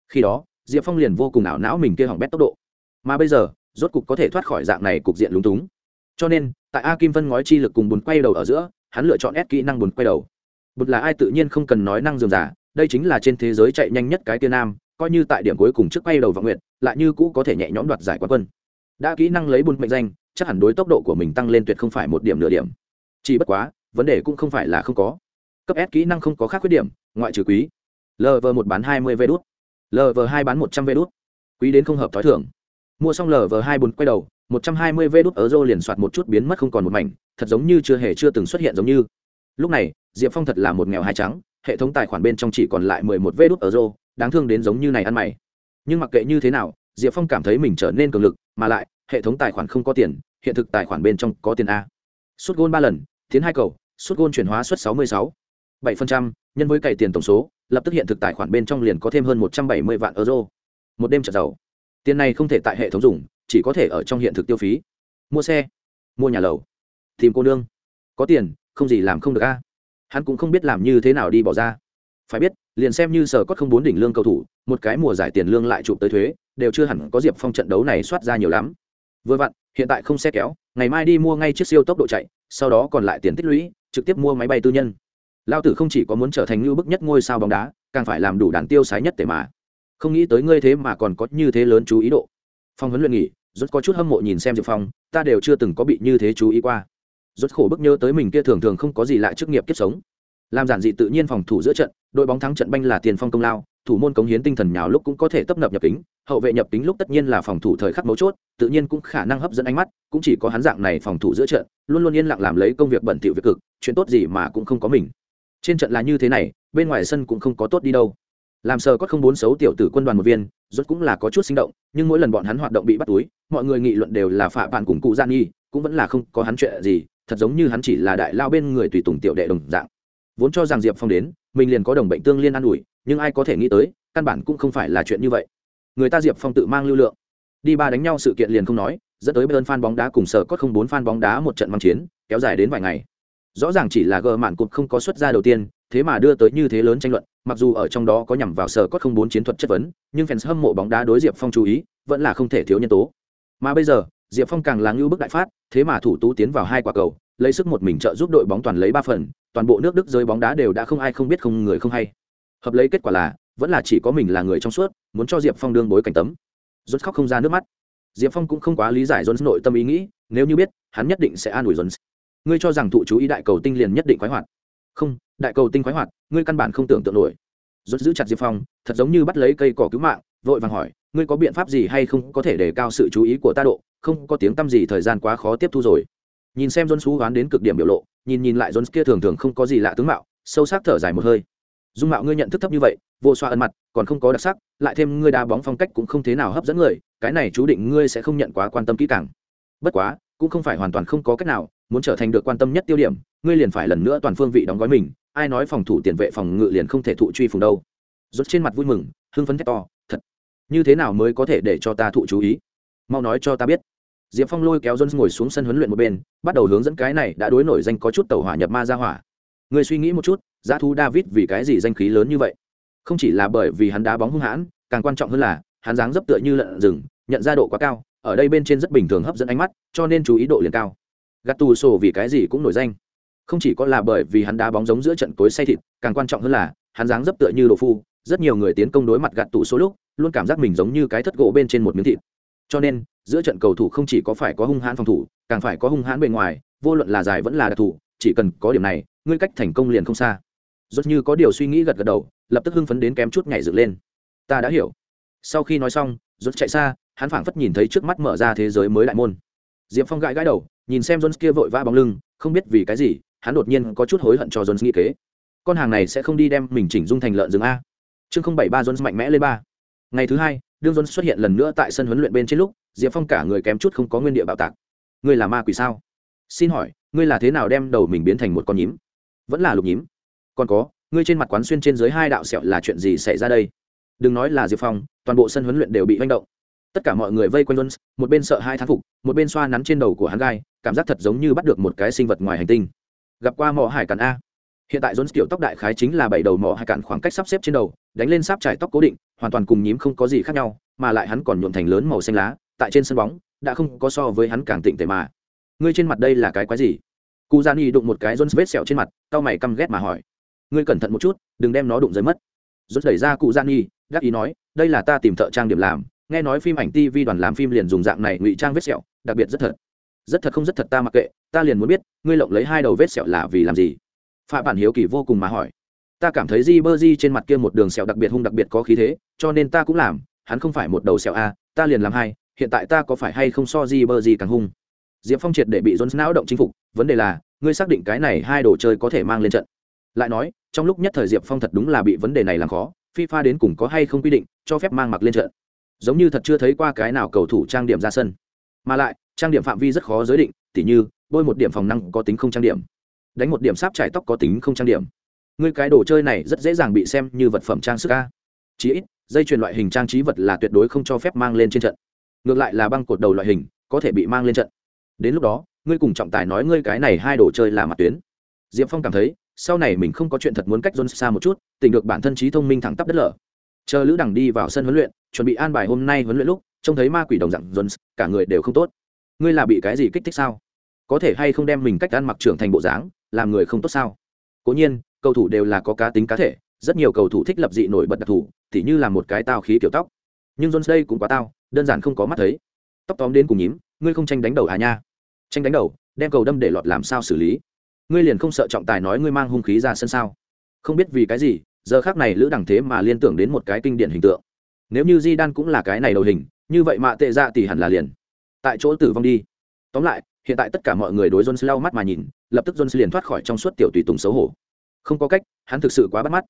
Khi đó, diệp phong liền vô cùng ảo não mình kia hỏng bét tốc độ. Mà bây giờ, rốt cục có thể thoát khỏi dạng này cục diện lúng túng. Cho nên, tại a kim phân ngói chi lực cùng bùn quay đầu ở giữa, hắn lựa chọn ép kỹ năng bùn quay đầu. Bùn là ai tự nhiên không cần nói năng dườm giả đây chính là trên thế giới chạy nhanh nhất cái tiên nam coi như tại điểm cuối cùng trước quay đầu vào nguyện lại như cũ có thể nhẹ nhõm đoạt giải quán quân. Đã kỹ năng lấy bùn mệnh danh, chắc hẳn đối tốc độ của mình tăng lên tuyệt không phải một điểm nửa điểm. Chỉ bất quá, vấn đề cũng không phải là không có. Cấp s kỹ năng không có khác khuyết điểm, ngoại trừ quý. Lv một bán hai mươi vê đốt lv hai bán một trăm vê đốt quý đến không hợp t h ó i thưởng mua xong lv hai bùn quay đầu, một trăm hai mươi vê đốt rô liền soạt một chút biến mất không còn một mảnh, thật giống như chưa hề chưa từng xuất hiện giống như. Lúc này, diệp phong thật là một nghèo hai trắng, hệ thống tài khoản bên trong chỉ còn lại mười một vê đốt rô đáng thương đến giống như này ăn mày. Nhưng mặc kệ như thế nào, diệp phong cảm thấy mình trở nên cường lực, mà lại, hệ thống tài khoản không có tiền, hiện thực tài khoản bên trong có tiền a. Suốt gôn ba lần, tiến hai cầu, suốt gôn chuyển hóa suất sáu mươi sáu. bảy phần trăm, nhân với cày tiền tổng số, lập tức hiện thực tài khoản bên trong liền có thêm hơn một trăm bảy mươi vạn euro. Một đêm trở giàu. Tiền này không thể tại hệ thống dùng, chỉ có thể ở trong hiện thực tiêu phí. Mua xe, mua nhà lầu, tìm cô nương. Có tiền, không gì làm không được a. Hắn cũng không biết làm như thế nào đi bỏ ra phải biết, liền xem như sở cốt không bốn đỉnh lương cầu thủ, một cái mùa giải tiền lương lại chụp tới thuế, đều chưa hẳn có diệp phong trận đấu này soát ra nhiều lắm. Vừa vặn, hiện tại không xe kéo, ngày mai đi mua ngay chiếc siêu tốc độ chạy, sau đó còn lại tiền tích lũy, trực tiếp mua máy bay tư nhân. Lao tử không chỉ có muốn trở thành ngưu bức nhất ngôi sao bóng đá, càng phải làm đủ đàn tiêu sái nhất để mà. Không nghĩ tới ngươi thế mà còn có như thế lớn chú ý độ. Phong huấn luyện nghỉ, rốt có chút hâm mộ nhìn xem diệp phong, ta đều chưa từng có bị như thế chú ý qua. Rốt khổ bức nhớ tới mình kia thường thường không có gì lại chức nghiệp kiếp sống làm giản dị tự nhiên phòng thủ giữa trận, đội bóng thắng trận banh là tiền phong công lao, thủ môn cống hiến tinh thần nhào lúc cũng có thể tấp nập nhập kính, hậu vệ nhập kính lúc tất nhiên là phòng thủ thời khắc mấu chốt, tự nhiên cũng khả năng hấp dẫn ánh mắt, cũng chỉ có hắn dạng này phòng thủ giữa trận, luôn luôn yên lặng làm lấy công việc bẩn thỉu việc cực, chuyện tốt gì mà cũng không có mình. Trên trận là như thế này, bên ngoài sân cũng không có tốt đi đâu. Làm sờ có không bốn xấu tiểu tử quân đoàn một viên, rốt cũng là có chút sinh động, nhưng mỗi lần bọn hắn hoạt động bị bắt túi, mọi người nghị luận đều là phạ bạn cùng cụ gian nghi cũng vẫn là không có hắn chuyện gì, thật giống như hắn chỉ là đại lao bên người tùy tùng tiểu đệ đồng dạng vốn cho rằng diệp phong đến, mình liền có đồng bệnh tương liên an ủi, nhưng ai có thể nghĩ tới, căn bản cũng không phải là chuyện như vậy. Người ta diệp phong tự mang lưu lượng. Đi ba đánh nhau sự kiện liền không nói, dẫn tới bên fan bóng đá cùng sở cốt không bốn fan bóng đá một trận mang chiến, kéo dài đến vài ngày. Rõ ràng chỉ là gờ mạn cụt không có xuất ra đầu tiên, thế mà đưa tới như thế lớn tranh luận, mặc dù ở trong đó có nhằm vào sở cốt không bốn chiến thuật chất vấn, nhưng fans hâm mộ bóng đá đối diệp phong chú ý, vẫn là không thể thiếu nhân tố. Mà bây giờ, diệp phong càng là ngưu bức đại phát, thế mà thủ tú tiến vào hai quả cầu lấy sức một mình trợ giúp đội bóng toàn lấy ba phần, toàn bộ nước đức giới bóng đá đều đã không ai không biết không người không hay. Hợp lấy kết quả là, vẫn là chỉ có mình là người trong suốt, muốn cho diệp phong đương bối cảnh tấm. Rốt khóc không ra nước mắt. Diệp phong cũng không quá lý giải jones nội tâm ý nghĩ, nếu như biết, hắn nhất định sẽ an ủi jones. Ngươi cho rằng thụ chú ý đại cầu tinh liền nhất định khoái hoạt. Không, đại cầu tinh khoái hoạt, ngươi căn bản không tưởng tượng nổi. Rốt giữ chặt diệp phong, thật giống như bắt lấy cây cỏ cứu mạng, vội vàng hỏi, ngươi có biện pháp gì hay không có thể để cao sự chú ý của ta độ? Không có tiếng tăm gì thời gian quá khó tiếp thu rồi nhìn xem john xú hoán đến cực điểm biểu lộ, nhìn nhìn lại john kia thường thường không có gì lạ tướng mạo, sâu sắc thở dài một hơi. Dung mạo ngươi nhận thức thấp như vậy, vô xoa ẩn mặt, còn không có đặc sắc, lại thêm ngươi đá bóng phong cách cũng không thế nào hấp dẫn người, cái này chú định ngươi sẽ không nhận quá quan tâm kỹ càng. Bất quá, cũng không phải hoàn toàn không có cách nào, muốn trở thành được quan tâm nhất tiêu điểm, ngươi liền phải lần nữa toàn phương vị đóng gói mình, ai nói phòng thủ tiền vệ phòng ngự liền không thể thụ truy phùng đâu. Rốt trên mặt vui mừng, hưng phấn thét to, thật, như thế nào mới có thể để cho ta thụ chú ý? Mau nói cho ta biết diệp phong lôi kéo jones ngồi xuống sân huấn luyện một bên, bắt đầu hướng dẫn cái này đã đối nổi danh có chút tàu hỏa nhập ma ra hỏa. Người suy nghĩ một chút, giá thú david vì cái gì danh khí lớn như vậy? Không chỉ là bởi vì hắn đá bóng hung hãn, càng quan trọng hơn là, hắn dáng dấp tựa như lợn rừng, nhận ra độ quá cao, ở đây bên trên rất bình thường hấp dẫn ánh mắt, cho nên chú ý độ liền cao. Gạt tù sổ vì cái gì cũng nổi danh. Không chỉ có là bởi vì hắn đá bóng giống giữa trận cối say thịt, càng quan trọng hơn là, hắn dáng dấp tựa như đồ phu, rất nhiều người tiến công đối mặt gạt tù số lúc, luôn cảm giác mình giống như cái thất gỗ bên trên một miếng thịt. Cho nên giữa trận cầu thủ không chỉ có phải có hung hãn phòng thủ, càng phải có hung hãn bề ngoài, vô luận là dài vẫn là đặc thủ chỉ cần có điểm này, ngươi cách thành công liền không xa. Rốt như có điều suy nghĩ gật gật đầu, lập tức hưng phấn đến kém chút nhảy dựng lên. Ta đã hiểu. Sau khi nói xong, rốt chạy xa, hắn phảng phất nhìn thấy trước mắt mở ra thế giới mới đại môn. Diệp phong gãi gãi đầu, nhìn xem jones kia vội vã bóng lưng, không biết vì cái gì, hắn đột nhiên có chút hối hận cho jones nghĩ kế. Con hàng này sẽ không đi đem mình chỉnh dung thành lợn rừng a. Chương không bảy ba jones mạnh mẽ lên ba. Ngày thứ hai đương jones xuất hiện lần nữa tại sân huấn luyện bên trên lúc, diệp phong cả người kém chút không có nguyên địa bạo tạc. Ngươi là ma quỷ sao? Xin hỏi, ngươi là thế nào đem đầu mình biến thành một con nhím? Vẫn là lục nhím. Còn có, ngươi trên mặt quán xuyên trên dưới hai đạo sẹo là chuyện gì xảy ra đây? Đừng nói là diệp phong, toàn bộ sân huấn luyện đều bị manh động. Tất cả mọi người vây quanh luân một bên sợ hai thán phục, một bên xoa nắn trên đầu của hắn gai, cảm giác thật giống như bắt được một cái sinh vật ngoài hành tinh. Gặp qua mỏ hải cạn a hiện tại dồn kiểu tóc đại khái chính là bảy đầu mỏ hai cạn khoảng cách sắp xếp trên đầu, đánh lên sáp trải tóc cố định, hoàn toàn cùng nhím không có gì khác nhau, mà lại hắn còn nhuộm thành lớn màu xanh lá, tại trên sân bóng, đã không có so với hắn càng tịnh tề mà. Ngươi trên mặt đây là cái quái gì? Cụ gian y đụng một cái dồn vết sẹo trên mặt tao mày căm ghét mà hỏi. Ngươi cẩn thận một chút, đừng đem nó đụng rơi mất. Dồn đẩy ra cụ gian y gác ý nói, đây là ta tìm thợ trang điểm làm, nghe nói phim ảnh tv đoàn làm phim liền dùng dạng này ngụy trang vết sẹo, đặc biệt rất thật. Rất thật không rất thật ta mặc kệ, ta liền muốn biết, ngươi lộng lấy hai đầu vết sẹo là vì làm gì? Phạm bản hiếu kỳ vô cùng mà hỏi. Ta cảm thấy di bơ di trên mặt kia một đường sẹo đặc biệt hung đặc biệt có khí thế, cho nên ta cũng làm, hắn không phải một đầu sẹo a, ta liền làm hai, hiện tại ta có phải hay không so di bơ di càng hung? Diệp phong triệt để bị dồn não động chinh phục, vấn đề là, ngươi xác định cái này hai đồ chơi có thể mang lên trận. Lại nói, trong lúc nhất thời diệp phong thật đúng là bị vấn đề này làm khó, fifa đến cùng có hay không quy định, cho phép mang mặc lên trận. Giống như thật chưa thấy qua cái nào cầu thủ trang điểm ra sân. Mà lại, trang điểm phạm vi rất khó giới định, tỉ như, bôi một điểm phòng năng có tính không trang điểm đánh một điểm sáp trải tóc có tính không trang điểm. Ngươi cái đồ chơi này rất dễ dàng bị xem như vật phẩm trang sức ca chí ít, dây chuyền loại hình trang trí vật là tuyệt đối không cho phép mang lên trên trận. Ngược lại là băng cột đầu loại hình, có thể bị mang lên trận. Đến lúc đó, ngươi cùng trọng tài nói ngươi cái này hai đồ chơi là mặt tuyến. Diệp phong cảm thấy, sau này mình không có chuyện thật muốn cách john xa một chút, tình được bản thân trí thông minh thẳng tắp đất lở. Chờ lữ đằng đi vào sân huấn luyện, chuẩn bị an bài hôm nay huấn luyện lúc, trông thấy ma quỷ đồng dạng jones, cả người đều không tốt. Ngươi là bị cái gì kích thích sao? Có thể hay không đem mình cách ăn mặc trưởng thành bộ dáng? Làm người không tốt sao? Cố nhiên, cầu thủ đều là có cá tính cá thể, rất nhiều cầu thủ thích lập dị nổi bật đặc thù, tỉ như là một cái tao khí kiểu tóc. Nhưng jones đây cũng quá tao, đơn giản không có mắt thấy. Tóc tóm đến cùng nhím, ngươi không tranh đánh đầu à nha? Tranh đánh đầu, đem cầu đâm để lọt làm sao xử lý? Ngươi liền không sợ trọng tài nói ngươi mang hung khí ra sân sao? Không biết vì cái gì, giờ khác này lữ đẳng thế mà liên tưởng đến một cái kinh điển hình tượng. Nếu như di đan cũng là cái này đầu hình, như vậy mạ tệ dạ thì hẳn là liền. Tại chỗ tử vong đi. Tóm lại, hiện tại tất cả mọi người đối jones lau mắt mà nhìn lập tức jones liền thoát khỏi trong suốt tiểu tùy tùng xấu hổ. Không có cách, hắn thực sự quá bắt mắt.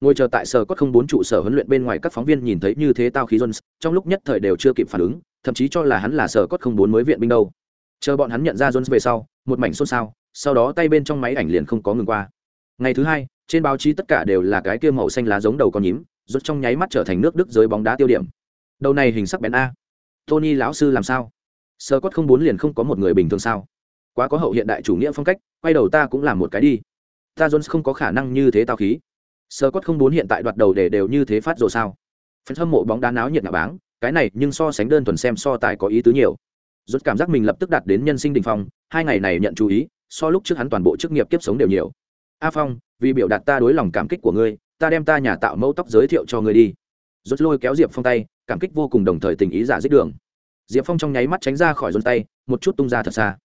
Ngồi chờ tại sở cốt không bốn trụ sở huấn luyện bên ngoài các phóng viên nhìn thấy như thế tao khí jones, trong lúc nhất thời đều chưa kịp phản ứng, thậm chí cho là hắn là sở cốt không bốn mới viện binh đâu. Chờ bọn hắn nhận ra jones về sau, một mảnh xôn xao, sau đó tay bên trong máy ảnh liền không có ngừng qua. Ngày thứ hai, trên báo chí tất cả đều là cái kia màu xanh lá giống đầu con nhím rốt trong nháy mắt trở thành nước đức giới bóng đá tiêu điểm. Đầu này hình sắc bén a. Tony lão sư làm sao? Sở cốt không bốn liền không có một người bình thường sao? Quá có hậu hiện đại chủ nghĩa phong cách, quay đầu ta cũng làm một cái đi. Ta jones không có khả năng như thế tao khí. Sơ cốt không bốn hiện tại đoạt đầu để đều như thế phát rồi sao? Phần hâm mộ bóng đá náo nhiệt ngạ báng, cái này nhưng so sánh đơn thuần xem so tài có ý tứ nhiều. Rút cảm giác mình lập tức đạt đến nhân sinh đình phong, hai ngày này nhận chú ý, so lúc trước hắn toàn bộ chức nghiệp kiếp sống đều nhiều. A phong, vì biểu đạt ta đối lòng cảm kích của ngươi, ta đem ta nhà tạo mẫu tóc giới thiệu cho ngươi đi. Rút lôi kéo diệp phong tay, cảm kích vô cùng đồng thời tình ý giả dích đường. Diệp phong trong nháy mắt tránh ra khỏi rốn tay, một chút tung ra thật xa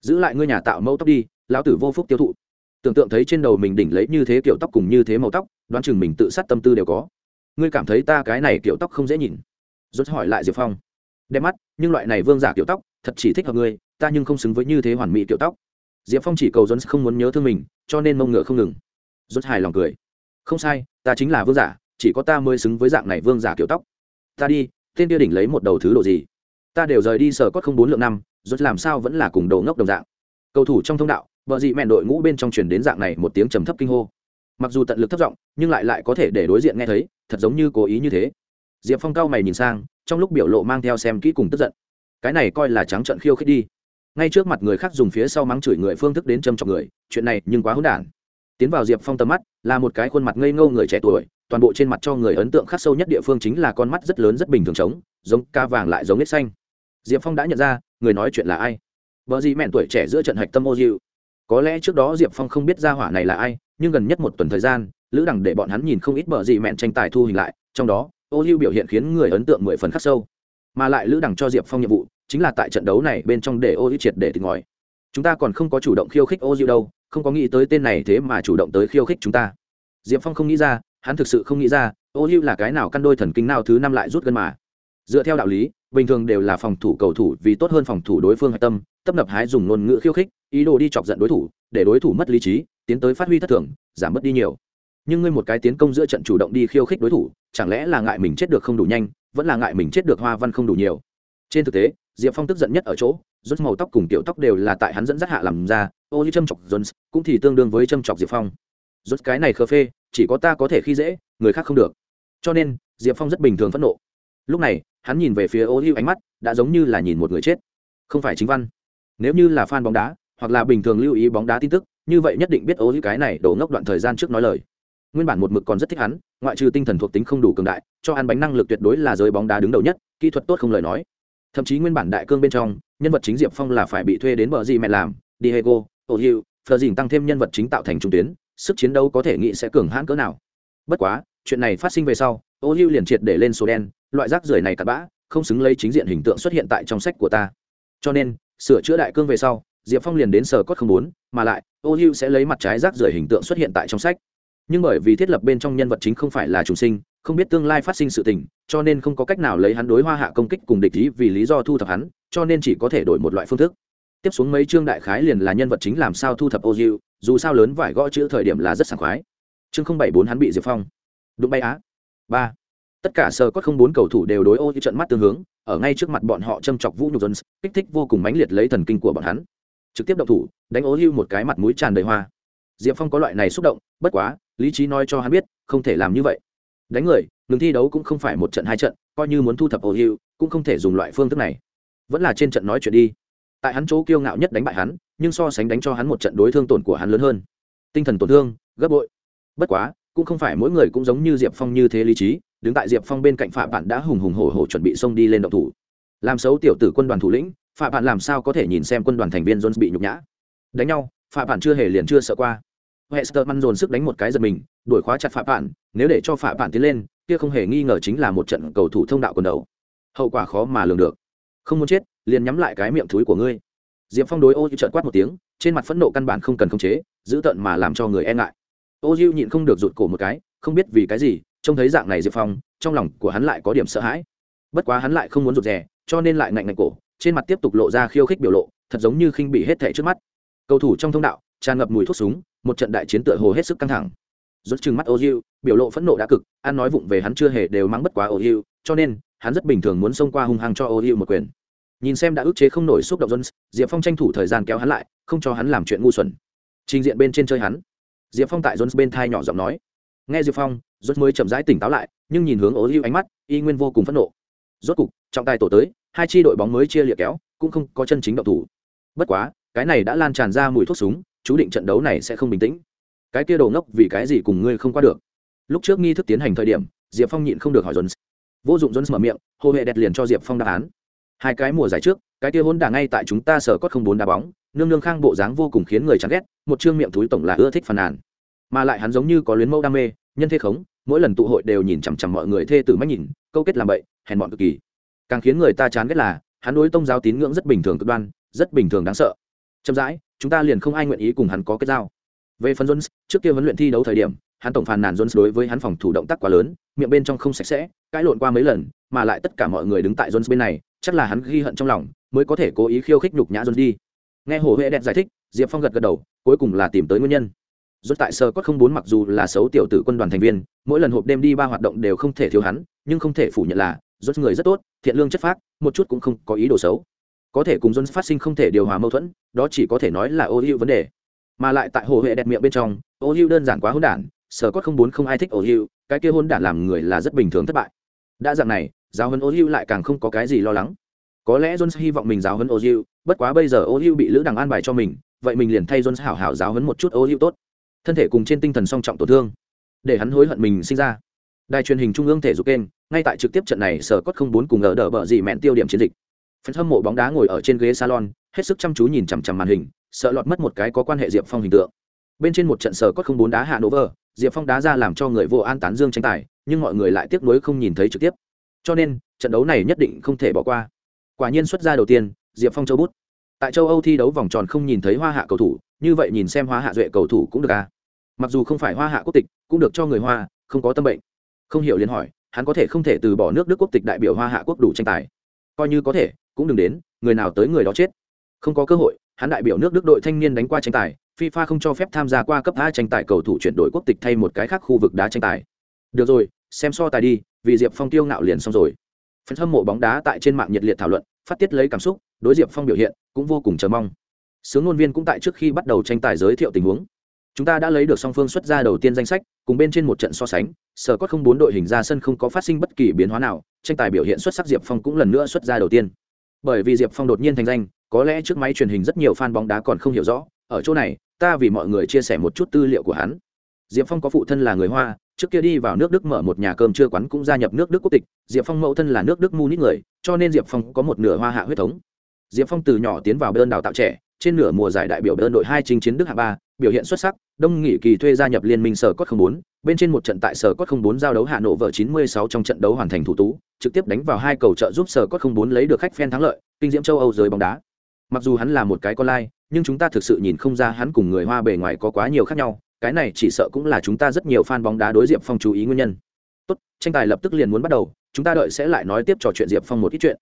giữ lại ngươi nhà tạo mẫu tóc đi, lão tử vô phúc tiêu thụ. Tưởng tượng thấy trên đầu mình đỉnh lấy như thế kiểu tóc cùng như thế màu tóc, đoán chừng mình tự sát tâm tư đều có. Ngươi cảm thấy ta cái này kiểu tóc không dễ nhìn. Rốt hỏi lại diệp phong. Đẹp mắt, nhưng loại này vương giả kiểu tóc, thật chỉ thích hợp ngươi, ta nhưng không xứng với như thế hoàn mỹ kiểu tóc. Diệp phong chỉ cầu rốt không muốn nhớ thương mình, cho nên mông ngựa không ngừng. Rốt hài lòng cười. Không sai, ta chính là vương giả, chỉ có ta mới xứng với dạng này vương giả kiểu tóc. Ta đi, tên kia đỉnh lấy một đầu thứ độ gì? Ta đều rời đi sở cốt không bốn lượng năm rốt làm sao vẫn là cùng đầu ngốc đồng dạng. Cầu thủ trong thông đạo vợ dị mẹn đội ngũ bên trong truyền đến dạng này một tiếng trầm thấp kinh hô. Mặc dù tận lực thấp giọng, nhưng lại lại có thể để đối diện nghe thấy, thật giống như cố ý như thế. Diệp phong cao mày nhìn sang, trong lúc biểu lộ mang theo xem kỹ cùng tức giận. Cái này coi là trắng trận khiêu khích đi. Ngay trước mặt người khác dùng phía sau mắng chửi người phương thức đến châm chọc người, chuyện này nhưng quá hỗn đản. Tiến vào diệp phong tầm mắt, là một cái khuôn mặt ngây ngô người trẻ tuổi, toàn bộ trên mặt cho người ấn tượng khắc sâu nhất địa phương chính là con mắt rất lớn rất bình thường trống, giống ca vàng lại giống nết xanh. Diệp phong đã nhận ra người nói chuyện là ai? Vợ gì mẹn tuổi trẻ giữa trận hạch tâm ô dịu có lẽ trước đó diệp phong không biết ra hỏa này là ai, nhưng gần nhất một tuần thời gian, lữ đẳng để bọn hắn nhìn không ít bờ gì mẹn tranh tài thu hình lại, trong đó, ô dịu biểu hiện khiến người ấn tượng mười phần khắc sâu. Mà lại lữ đẳng cho diệp phong nhiệm vụ, chính là tại trận đấu này bên trong để ô dịu triệt để tìm ngòi chúng ta còn không có chủ động khiêu khích ô dịu đâu, không có nghĩ tới tên này thế mà chủ động tới khiêu khích chúng ta. Diệp phong không nghĩ ra, hắn thực sự không nghĩ ra, ô diệu là cái nào căn đôi thần kinh nào thứ năm lại rút gân mà. Dựa theo đạo lý bình thường đều là phòng thủ cầu thủ vì tốt hơn phòng thủ đối phương hạch tâm, tấp nập hái dùng ngôn ngữ khiêu khích, ý đồ đi chọc giận đối thủ, để đối thủ mất lý trí, tiến tới phát huy thất thường, giảm mất đi nhiều. Nhưng ngươi một cái tiến công giữa trận chủ động đi khiêu khích đối thủ, chẳng lẽ là ngại mình chết được không đủ nhanh, vẫn là ngại mình chết được hoa văn không đủ nhiều? Trên thực tế, diệp phong tức giận nhất ở chỗ rút màu tóc cùng kiểu tóc đều là tại hắn dẫn dắt hạ làm ra, ô như châm chọc jones, cũng thì tương đương với châm chọc diệp phong. Rút cái này khờ phê, chỉ có ta có thể khi dễ, người khác không được. Cho nên, diệp phong rất bình thường phẫn nộ. Lúc này hắn nhìn về phía ô hữu ánh mắt đã giống như là nhìn một người chết. Không phải chính văn. Nếu như là fan bóng đá, hoặc là bình thường lưu ý bóng đá tin tức, như vậy nhất định biết ô hữu cái này đổ ngốc đoạn thời gian trước nói lời. Nguyên bản một mực còn rất thích hắn, ngoại trừ tinh thần thuộc tính không đủ cường đại, cho ăn bánh năng lực tuyệt đối là giới bóng đá đứng đầu nhất, kỹ thuật tốt không lời nói. Thậm chí nguyên bản đại cương bên trong, nhân vật chính diệp phong là phải bị thuê đến bờ gì mẹ làm, diego, ô hữu phờ dình tăng thêm nhân vật chính tạo thành trung tuyến, sức chiến đấu có thể nghĩ sẽ cường hãn cỡ nào. Bất quá, chuyện này phát sinh về sau, ô hữu liền triệt để lên số đen loại rác rưởi này cặn bã, không xứng lấy chính diện hình tượng xuất hiện tại trong sách của ta. Cho nên, sửa chữa đại cương về sau, diệp phong liền đến sở cốt không bốn, mà lại, ô hưu sẽ lấy mặt trái rác rưởi hình tượng xuất hiện tại trong sách. Nhưng bởi vì thiết lập bên trong nhân vật chính không phải là chủ sinh, không biết tương lai phát sinh sự tình, cho nên không có cách nào lấy hắn đối hoa hạ công kích cùng địch ý vì lý do thu thập hắn, cho nên chỉ có thể đổi một loại phương thức. Tiếp xuống mấy chương đại khái liền là nhân vật chính làm sao thu thập ô diệu dù sao lớn vải gõ chữ thời điểm là rất sảng khoái. Chương không bảy bốn hắn bị diệp phong. Đụng bay á. Ba tất cả sơ có không bốn cầu thủ đều đối ô trận mắt tương hướng, ở ngay trước mặt bọn họ châm chọc vũ nhục jones, kích thích vô cùng mãnh liệt lấy thần kinh của bọn hắn. Trực tiếp động thủ, đánh ô hưu một cái mặt mũi tràn đầy hoa. Diệp phong có loại này xúc động, bất quá, lý trí nói cho hắn biết, không thể làm như vậy. Đánh người, ngừng thi đấu cũng không phải một trận hai trận, coi như muốn thu thập ô hưu cũng không thể dùng loại phương thức này. Vẫn là trên trận nói chuyện đi. Tại hắn chỗ kiêu ngạo nhất đánh bại hắn, nhưng so sánh đánh cho hắn một trận đối thương tổn của hắn lớn hơn. Tinh thần tổn thương, gấp bội. Bất quá, cũng không phải mỗi người cũng giống như diệp phong như thế lý trí đứng tại diệp phong bên cạnh phạm bạn đã hùng hùng hổ hổ chuẩn bị xông đi lên động thủ. Làm xấu tiểu tử quân đoàn thủ lĩnh phạm bạn làm sao có thể nhìn xem quân đoàn thành viên jones bị nhục nhã? Đánh nhau phạm bạn chưa hề liền chưa sợ qua. Hester măn dồn sức đánh một cái giật mình, đuổi khóa chặt phạm bạn nếu để cho phạm bạn tiến lên, kia không hề nghi ngờ chính là một trận cầu thủ thông đạo quần đầu. Hậu quả khó mà lường được. Không muốn chết, liền nhắm lại cái miệng thúi của ngươi. Diệp phong đối ô trợn quát một tiếng, trên mặt phẫn nộ căn bản không cần khống chế, giữ tận mà làm cho người e ngại. Ô dư nhịn không được rụt cổ một cái, không biết vì cái gì trông thấy dạng này diệp phong, trong lòng của hắn lại có điểm sợ hãi. Bất quá hắn lại không muốn rụt rè, cho nên lại ngạnh ngạnh cổ, trên mặt tiếp tục lộ ra khiêu khích biểu lộ, thật giống như khinh bị hết thẻ trước mắt. Cầu thủ trong thông đạo, tràn ngập mùi thuốc súng, một trận đại chiến tựa hồ hết sức căng thẳng. Rút chừng mắt ô diêu, biểu lộ phẫn nộ đã cực an nói vụng về hắn chưa hề đều mắng bất quá ô diêu, cho nên, hắn rất bình thường muốn xông qua hung hăng cho ô diêu một quyền. Nhìn xem đã ức chế không nổi xúc động jones, diệp phong tranh thủ thời gian kéo hắn lại, không cho hắn làm chuyện ngu xuẩn. Trình diện bên trên chơi hắn. Diệp phong tại jones bên thai nhỏ giọng nói. Nghe diệp phong Rốt mới chậm rãi tỉnh táo lại, nhưng nhìn hướng ô diêu ánh mắt, y nguyên vô cùng phẫn nộ. Rốt cục, trọng tài tổ tới, hai chi đội bóng mới chia liệt kéo, cũng không có chân chính động thủ. Bất quá, cái này đã lan tràn ra mùi thuốc súng, chú định trận đấu này sẽ không bình tĩnh. Cái kia đồ ngốc, vì cái gì cùng ngươi không qua được? Lúc trước nghi thức tiến hành thời điểm, diệp phong nhịn không được hỏi jones. Vô dụng jones mở miệng hồ hệ đẹp liền cho diệp phong đáp án. Hai cái mùa giải trước, cái kia hôn đả ngay tại chúng ta sở cốt không bốn đá bóng, nương nương khang bộ dáng vô cùng khiến người chán ghét, một chương miệng túi tổng là ưa thích phàn nàn. Mà lại hắn giống như có luyến mẫu đam mê nhân thế khống, mỗi lần tụ hội đều nhìn chằm chằm mọi người thê tử mách nhìn, câu kết làm bậy, hèn bọn cực kỳ. Càng khiến người ta chán ghét là, hắn đối tông giáo tín ngưỡng rất bình thường cực đoan, rất bình thường đáng sợ. Chậm rãi, chúng ta liền không ai nguyện ý cùng hắn có kết giao. Về phần jones, trước kia huấn luyện thi đấu thời điểm, hắn tổng phàn nàn jones đối với hắn phòng thủ động tác quá lớn, miệng bên trong không sạch sẽ, cãi lộn qua mấy lần, mà lại tất cả mọi người đứng tại jones bên này, chắc là hắn ghi hận trong lòng, mới có thể cố ý khiêu khích nhục nhã jones đi. Nghe hồ huệ đẹp giải thích, diệp phong gật gật đầu, cuối cùng là tìm tới nguyên nhân rốt tại sơ có không bốn mặc dù là xấu tiểu tử quân đoàn thành viên, mỗi lần hộp đêm đi ba hoạt động đều không thể thiếu hắn, nhưng không thể phủ nhận là, rốt người rất tốt, thiện lương chất phác, một chút cũng không có ý đồ xấu. Có thể cùng jones phát sinh không thể điều hòa mâu thuẫn, đó chỉ có thể nói là ô hữu vấn đề. Mà lại tại hồ hệ đẹp miệng bên trong, ô hữu đơn giản quá hỗn đản sở cốt không bốn không ai thích ô hữu, cái kia hỗn đản làm người là rất bình thường thất bại. Đã dạng này, giáo huấn ô hữu lại càng không có cái gì lo lắng. Có lẽ jones hy vọng mình giáo huấn ô hữu, bất quá bây giờ ô hữu bị lữ đằng an bài cho mình, vậy mình liền thay jones hảo hảo giáo huấn một chút ô hữu tốt thân thể cùng trên tinh thần song trọng tổn thương, để hắn hối hận mình sinh ra. Đài truyền hình trung ương thể dục kênh, ngay tại trực tiếp trận này sở cốt không bốn cùng ở đỡ bờ gì mẹn tiêu điểm chiến dịch. Phần hâm mộ bóng đá ngồi ở trên ghế salon, hết sức chăm chú nhìn chằm chằm màn hình, sợ lọt mất một cái có quan hệ diệp phong hình tượng. Bên trên một trận sở cốt không bốn đá hạ nỗ vờ diệp phong đá ra làm cho người vô an tán dương tranh tài, nhưng mọi người lại tiếc nuối không nhìn thấy trực tiếp. Cho nên, trận đấu này nhất định không thể bỏ qua. Quả nhiên xuất ra đầu tiên, diệp phong châu bút. Tại châu âu thi đấu vòng tròn không nhìn thấy hoa hạ cầu thủ như vậy nhìn xem hoa hạ duệ cầu thủ cũng được à? Mặc dù không phải hoa hạ quốc tịch, cũng được cho người hoa, không có tâm bệnh. Không hiểu liền hỏi, hắn có thể không thể từ bỏ nước đức quốc tịch đại biểu hoa hạ quốc đủ tranh tài? Coi như có thể, cũng đừng đến, người nào tới người đó chết. Không có cơ hội, hắn đại biểu nước đức đội thanh niên đánh qua tranh tài, fifa không cho phép tham gia qua cấp a tranh tài cầu thủ chuyển đổi quốc tịch thay một cái khác khu vực đá tranh tài. Được rồi, xem so tài đi, vì diệp phong tiêu ngạo liền xong rồi. Phần hâm mộ bóng đá tại trên mạng nhiệt liệt thảo luận, phát tiết lấy cảm xúc, đối diệp phong biểu hiện cũng vô cùng chờ mong sướng ngôn viên cũng tại trước khi bắt đầu tranh tài giới thiệu tình huống. Chúng ta đã lấy được song phương xuất ra đầu tiên danh sách, cùng bên trên một trận so sánh, sở cốt không bốn đội hình ra sân không có phát sinh bất kỳ biến hóa nào, tranh tài biểu hiện xuất sắc diệp phong cũng lần nữa xuất ra đầu tiên. Bởi vì diệp phong đột nhiên thành danh, có lẽ trước máy truyền hình rất nhiều fan bóng đá còn không hiểu rõ, ở chỗ này, ta vì mọi người chia sẻ một chút tư liệu của hắn. Diệp phong có phụ thân là người hoa, trước kia đi vào nước đức mở một nhà cơm trưa quán cũng gia nhập nước đức quốc tịch, diệp phong mẫu thân là nước đức munich người, cho nên diệp phong có một nửa hoa hạ huyết thống. Diệp phong từ nhỏ tiến vào bên đào tạo trẻ trên nửa mùa giải đại biểu đơn đội hai chinh chiến đức hạng ba, biểu hiện xuất sắc, đông nghị kỳ thuê gia nhập liên minh sở cốt bốn, bên trên một trận tại sở cốt bốn giao đấu Hà Nội vợ 96 trong trận đấu hoàn thành thủ tú, trực tiếp đánh vào hai cầu trợ giúp sở cốt bốn lấy được khách phen thắng lợi, kinh diễm châu âu giới bóng đá. Mặc dù hắn là một cái con lai, nhưng chúng ta thực sự nhìn không ra hắn cùng người hoa bề ngoài có quá nhiều khác nhau, cái này chỉ sợ cũng là chúng ta rất nhiều fan bóng đá đối diệp phong chú ý nguyên nhân. Tốt, tranh tài lập tức liền muốn bắt đầu, chúng ta đợi sẽ lại nói tiếp trò chuyện diệp phong một ít chuyện.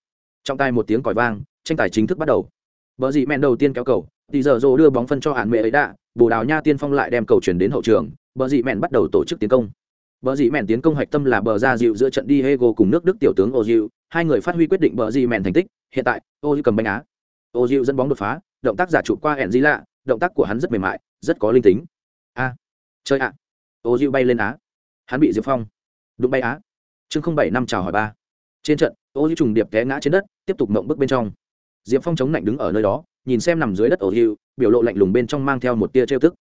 Trong tai một tiếng còi vang, tranh tài chính thức bắt đầu. Bờ dị mẹn đầu tiên kéo cầu, thì giờ rồ đưa bóng phân cho hạn mẹ ấy đã, Bồ Đào Nha tiên phong lại đem cầu chuyển đến hậu trường, bờ dị mẹn bắt đầu tổ chức tiến công. Bờ dị mẹn tiến công hạch tâm là bờ ra dịu giữa trận đi Hego cùng nước Đức tiểu tướng Ozil, hai người phát huy quyết định bờ dị mẹn thành tích, hiện tại, Ozil cầm banh á. Ozil dẫn bóng đột phá, động tác giả trụ qua ẻn lạ, động tác của hắn rất mềm mại, rất có linh tính. A, chơi ạ. À. Ozil bay lên á. Hắn bị Diệp Phong đụng bay á. Chương bảy năm chào hỏi ba. Trên trận, Ozil trùng điệp té ngã trên đất, tiếp tục ngậm bước bên trong diệp phong chống lạnh đứng ở nơi đó, nhìn xem nằm dưới đất ổ hữu biểu lộ lạnh lùng bên trong mang theo một tia trêu tức.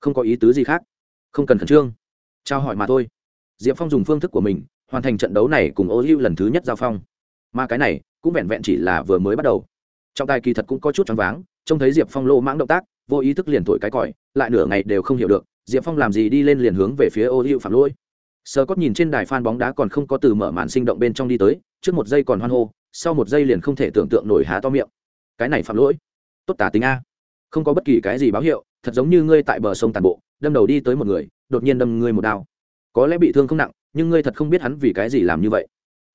Không có ý tứ gì khác. Không cần khẩn trương. Trao hỏi mà thôi. Diệp phong dùng phương thức của mình, hoàn thành trận đấu này cùng ô hữu lần thứ nhất giao phong. Mà cái này, cũng vẹn vẹn chỉ là vừa mới bắt đầu. Trong tài kỳ thật cũng có chút choáng váng, trông thấy diệp phong lô mãng động tác, vô ý thức liền thổi cái còi, lại nửa ngày đều không hiểu được, diệp phong làm gì đi lên liền hướng về phía ô hữu phạm lỗi. Sơ cốt nhìn trên đài phan bóng đá còn không có từ mở màn sinh động bên trong đi tới, trước một giây còn hoan hô sau một giây liền không thể tưởng tượng nổi há to miệng. Cái này phạm lỗi. Tốt tả tính a. Không có bất kỳ cái gì báo hiệu, thật giống như ngươi tại bờ sông tàn bộ, đâm đầu đi tới một người, đột nhiên đâm ngươi một đao. Có lẽ bị thương không nặng, nhưng ngươi thật không biết hắn vì cái gì làm như vậy.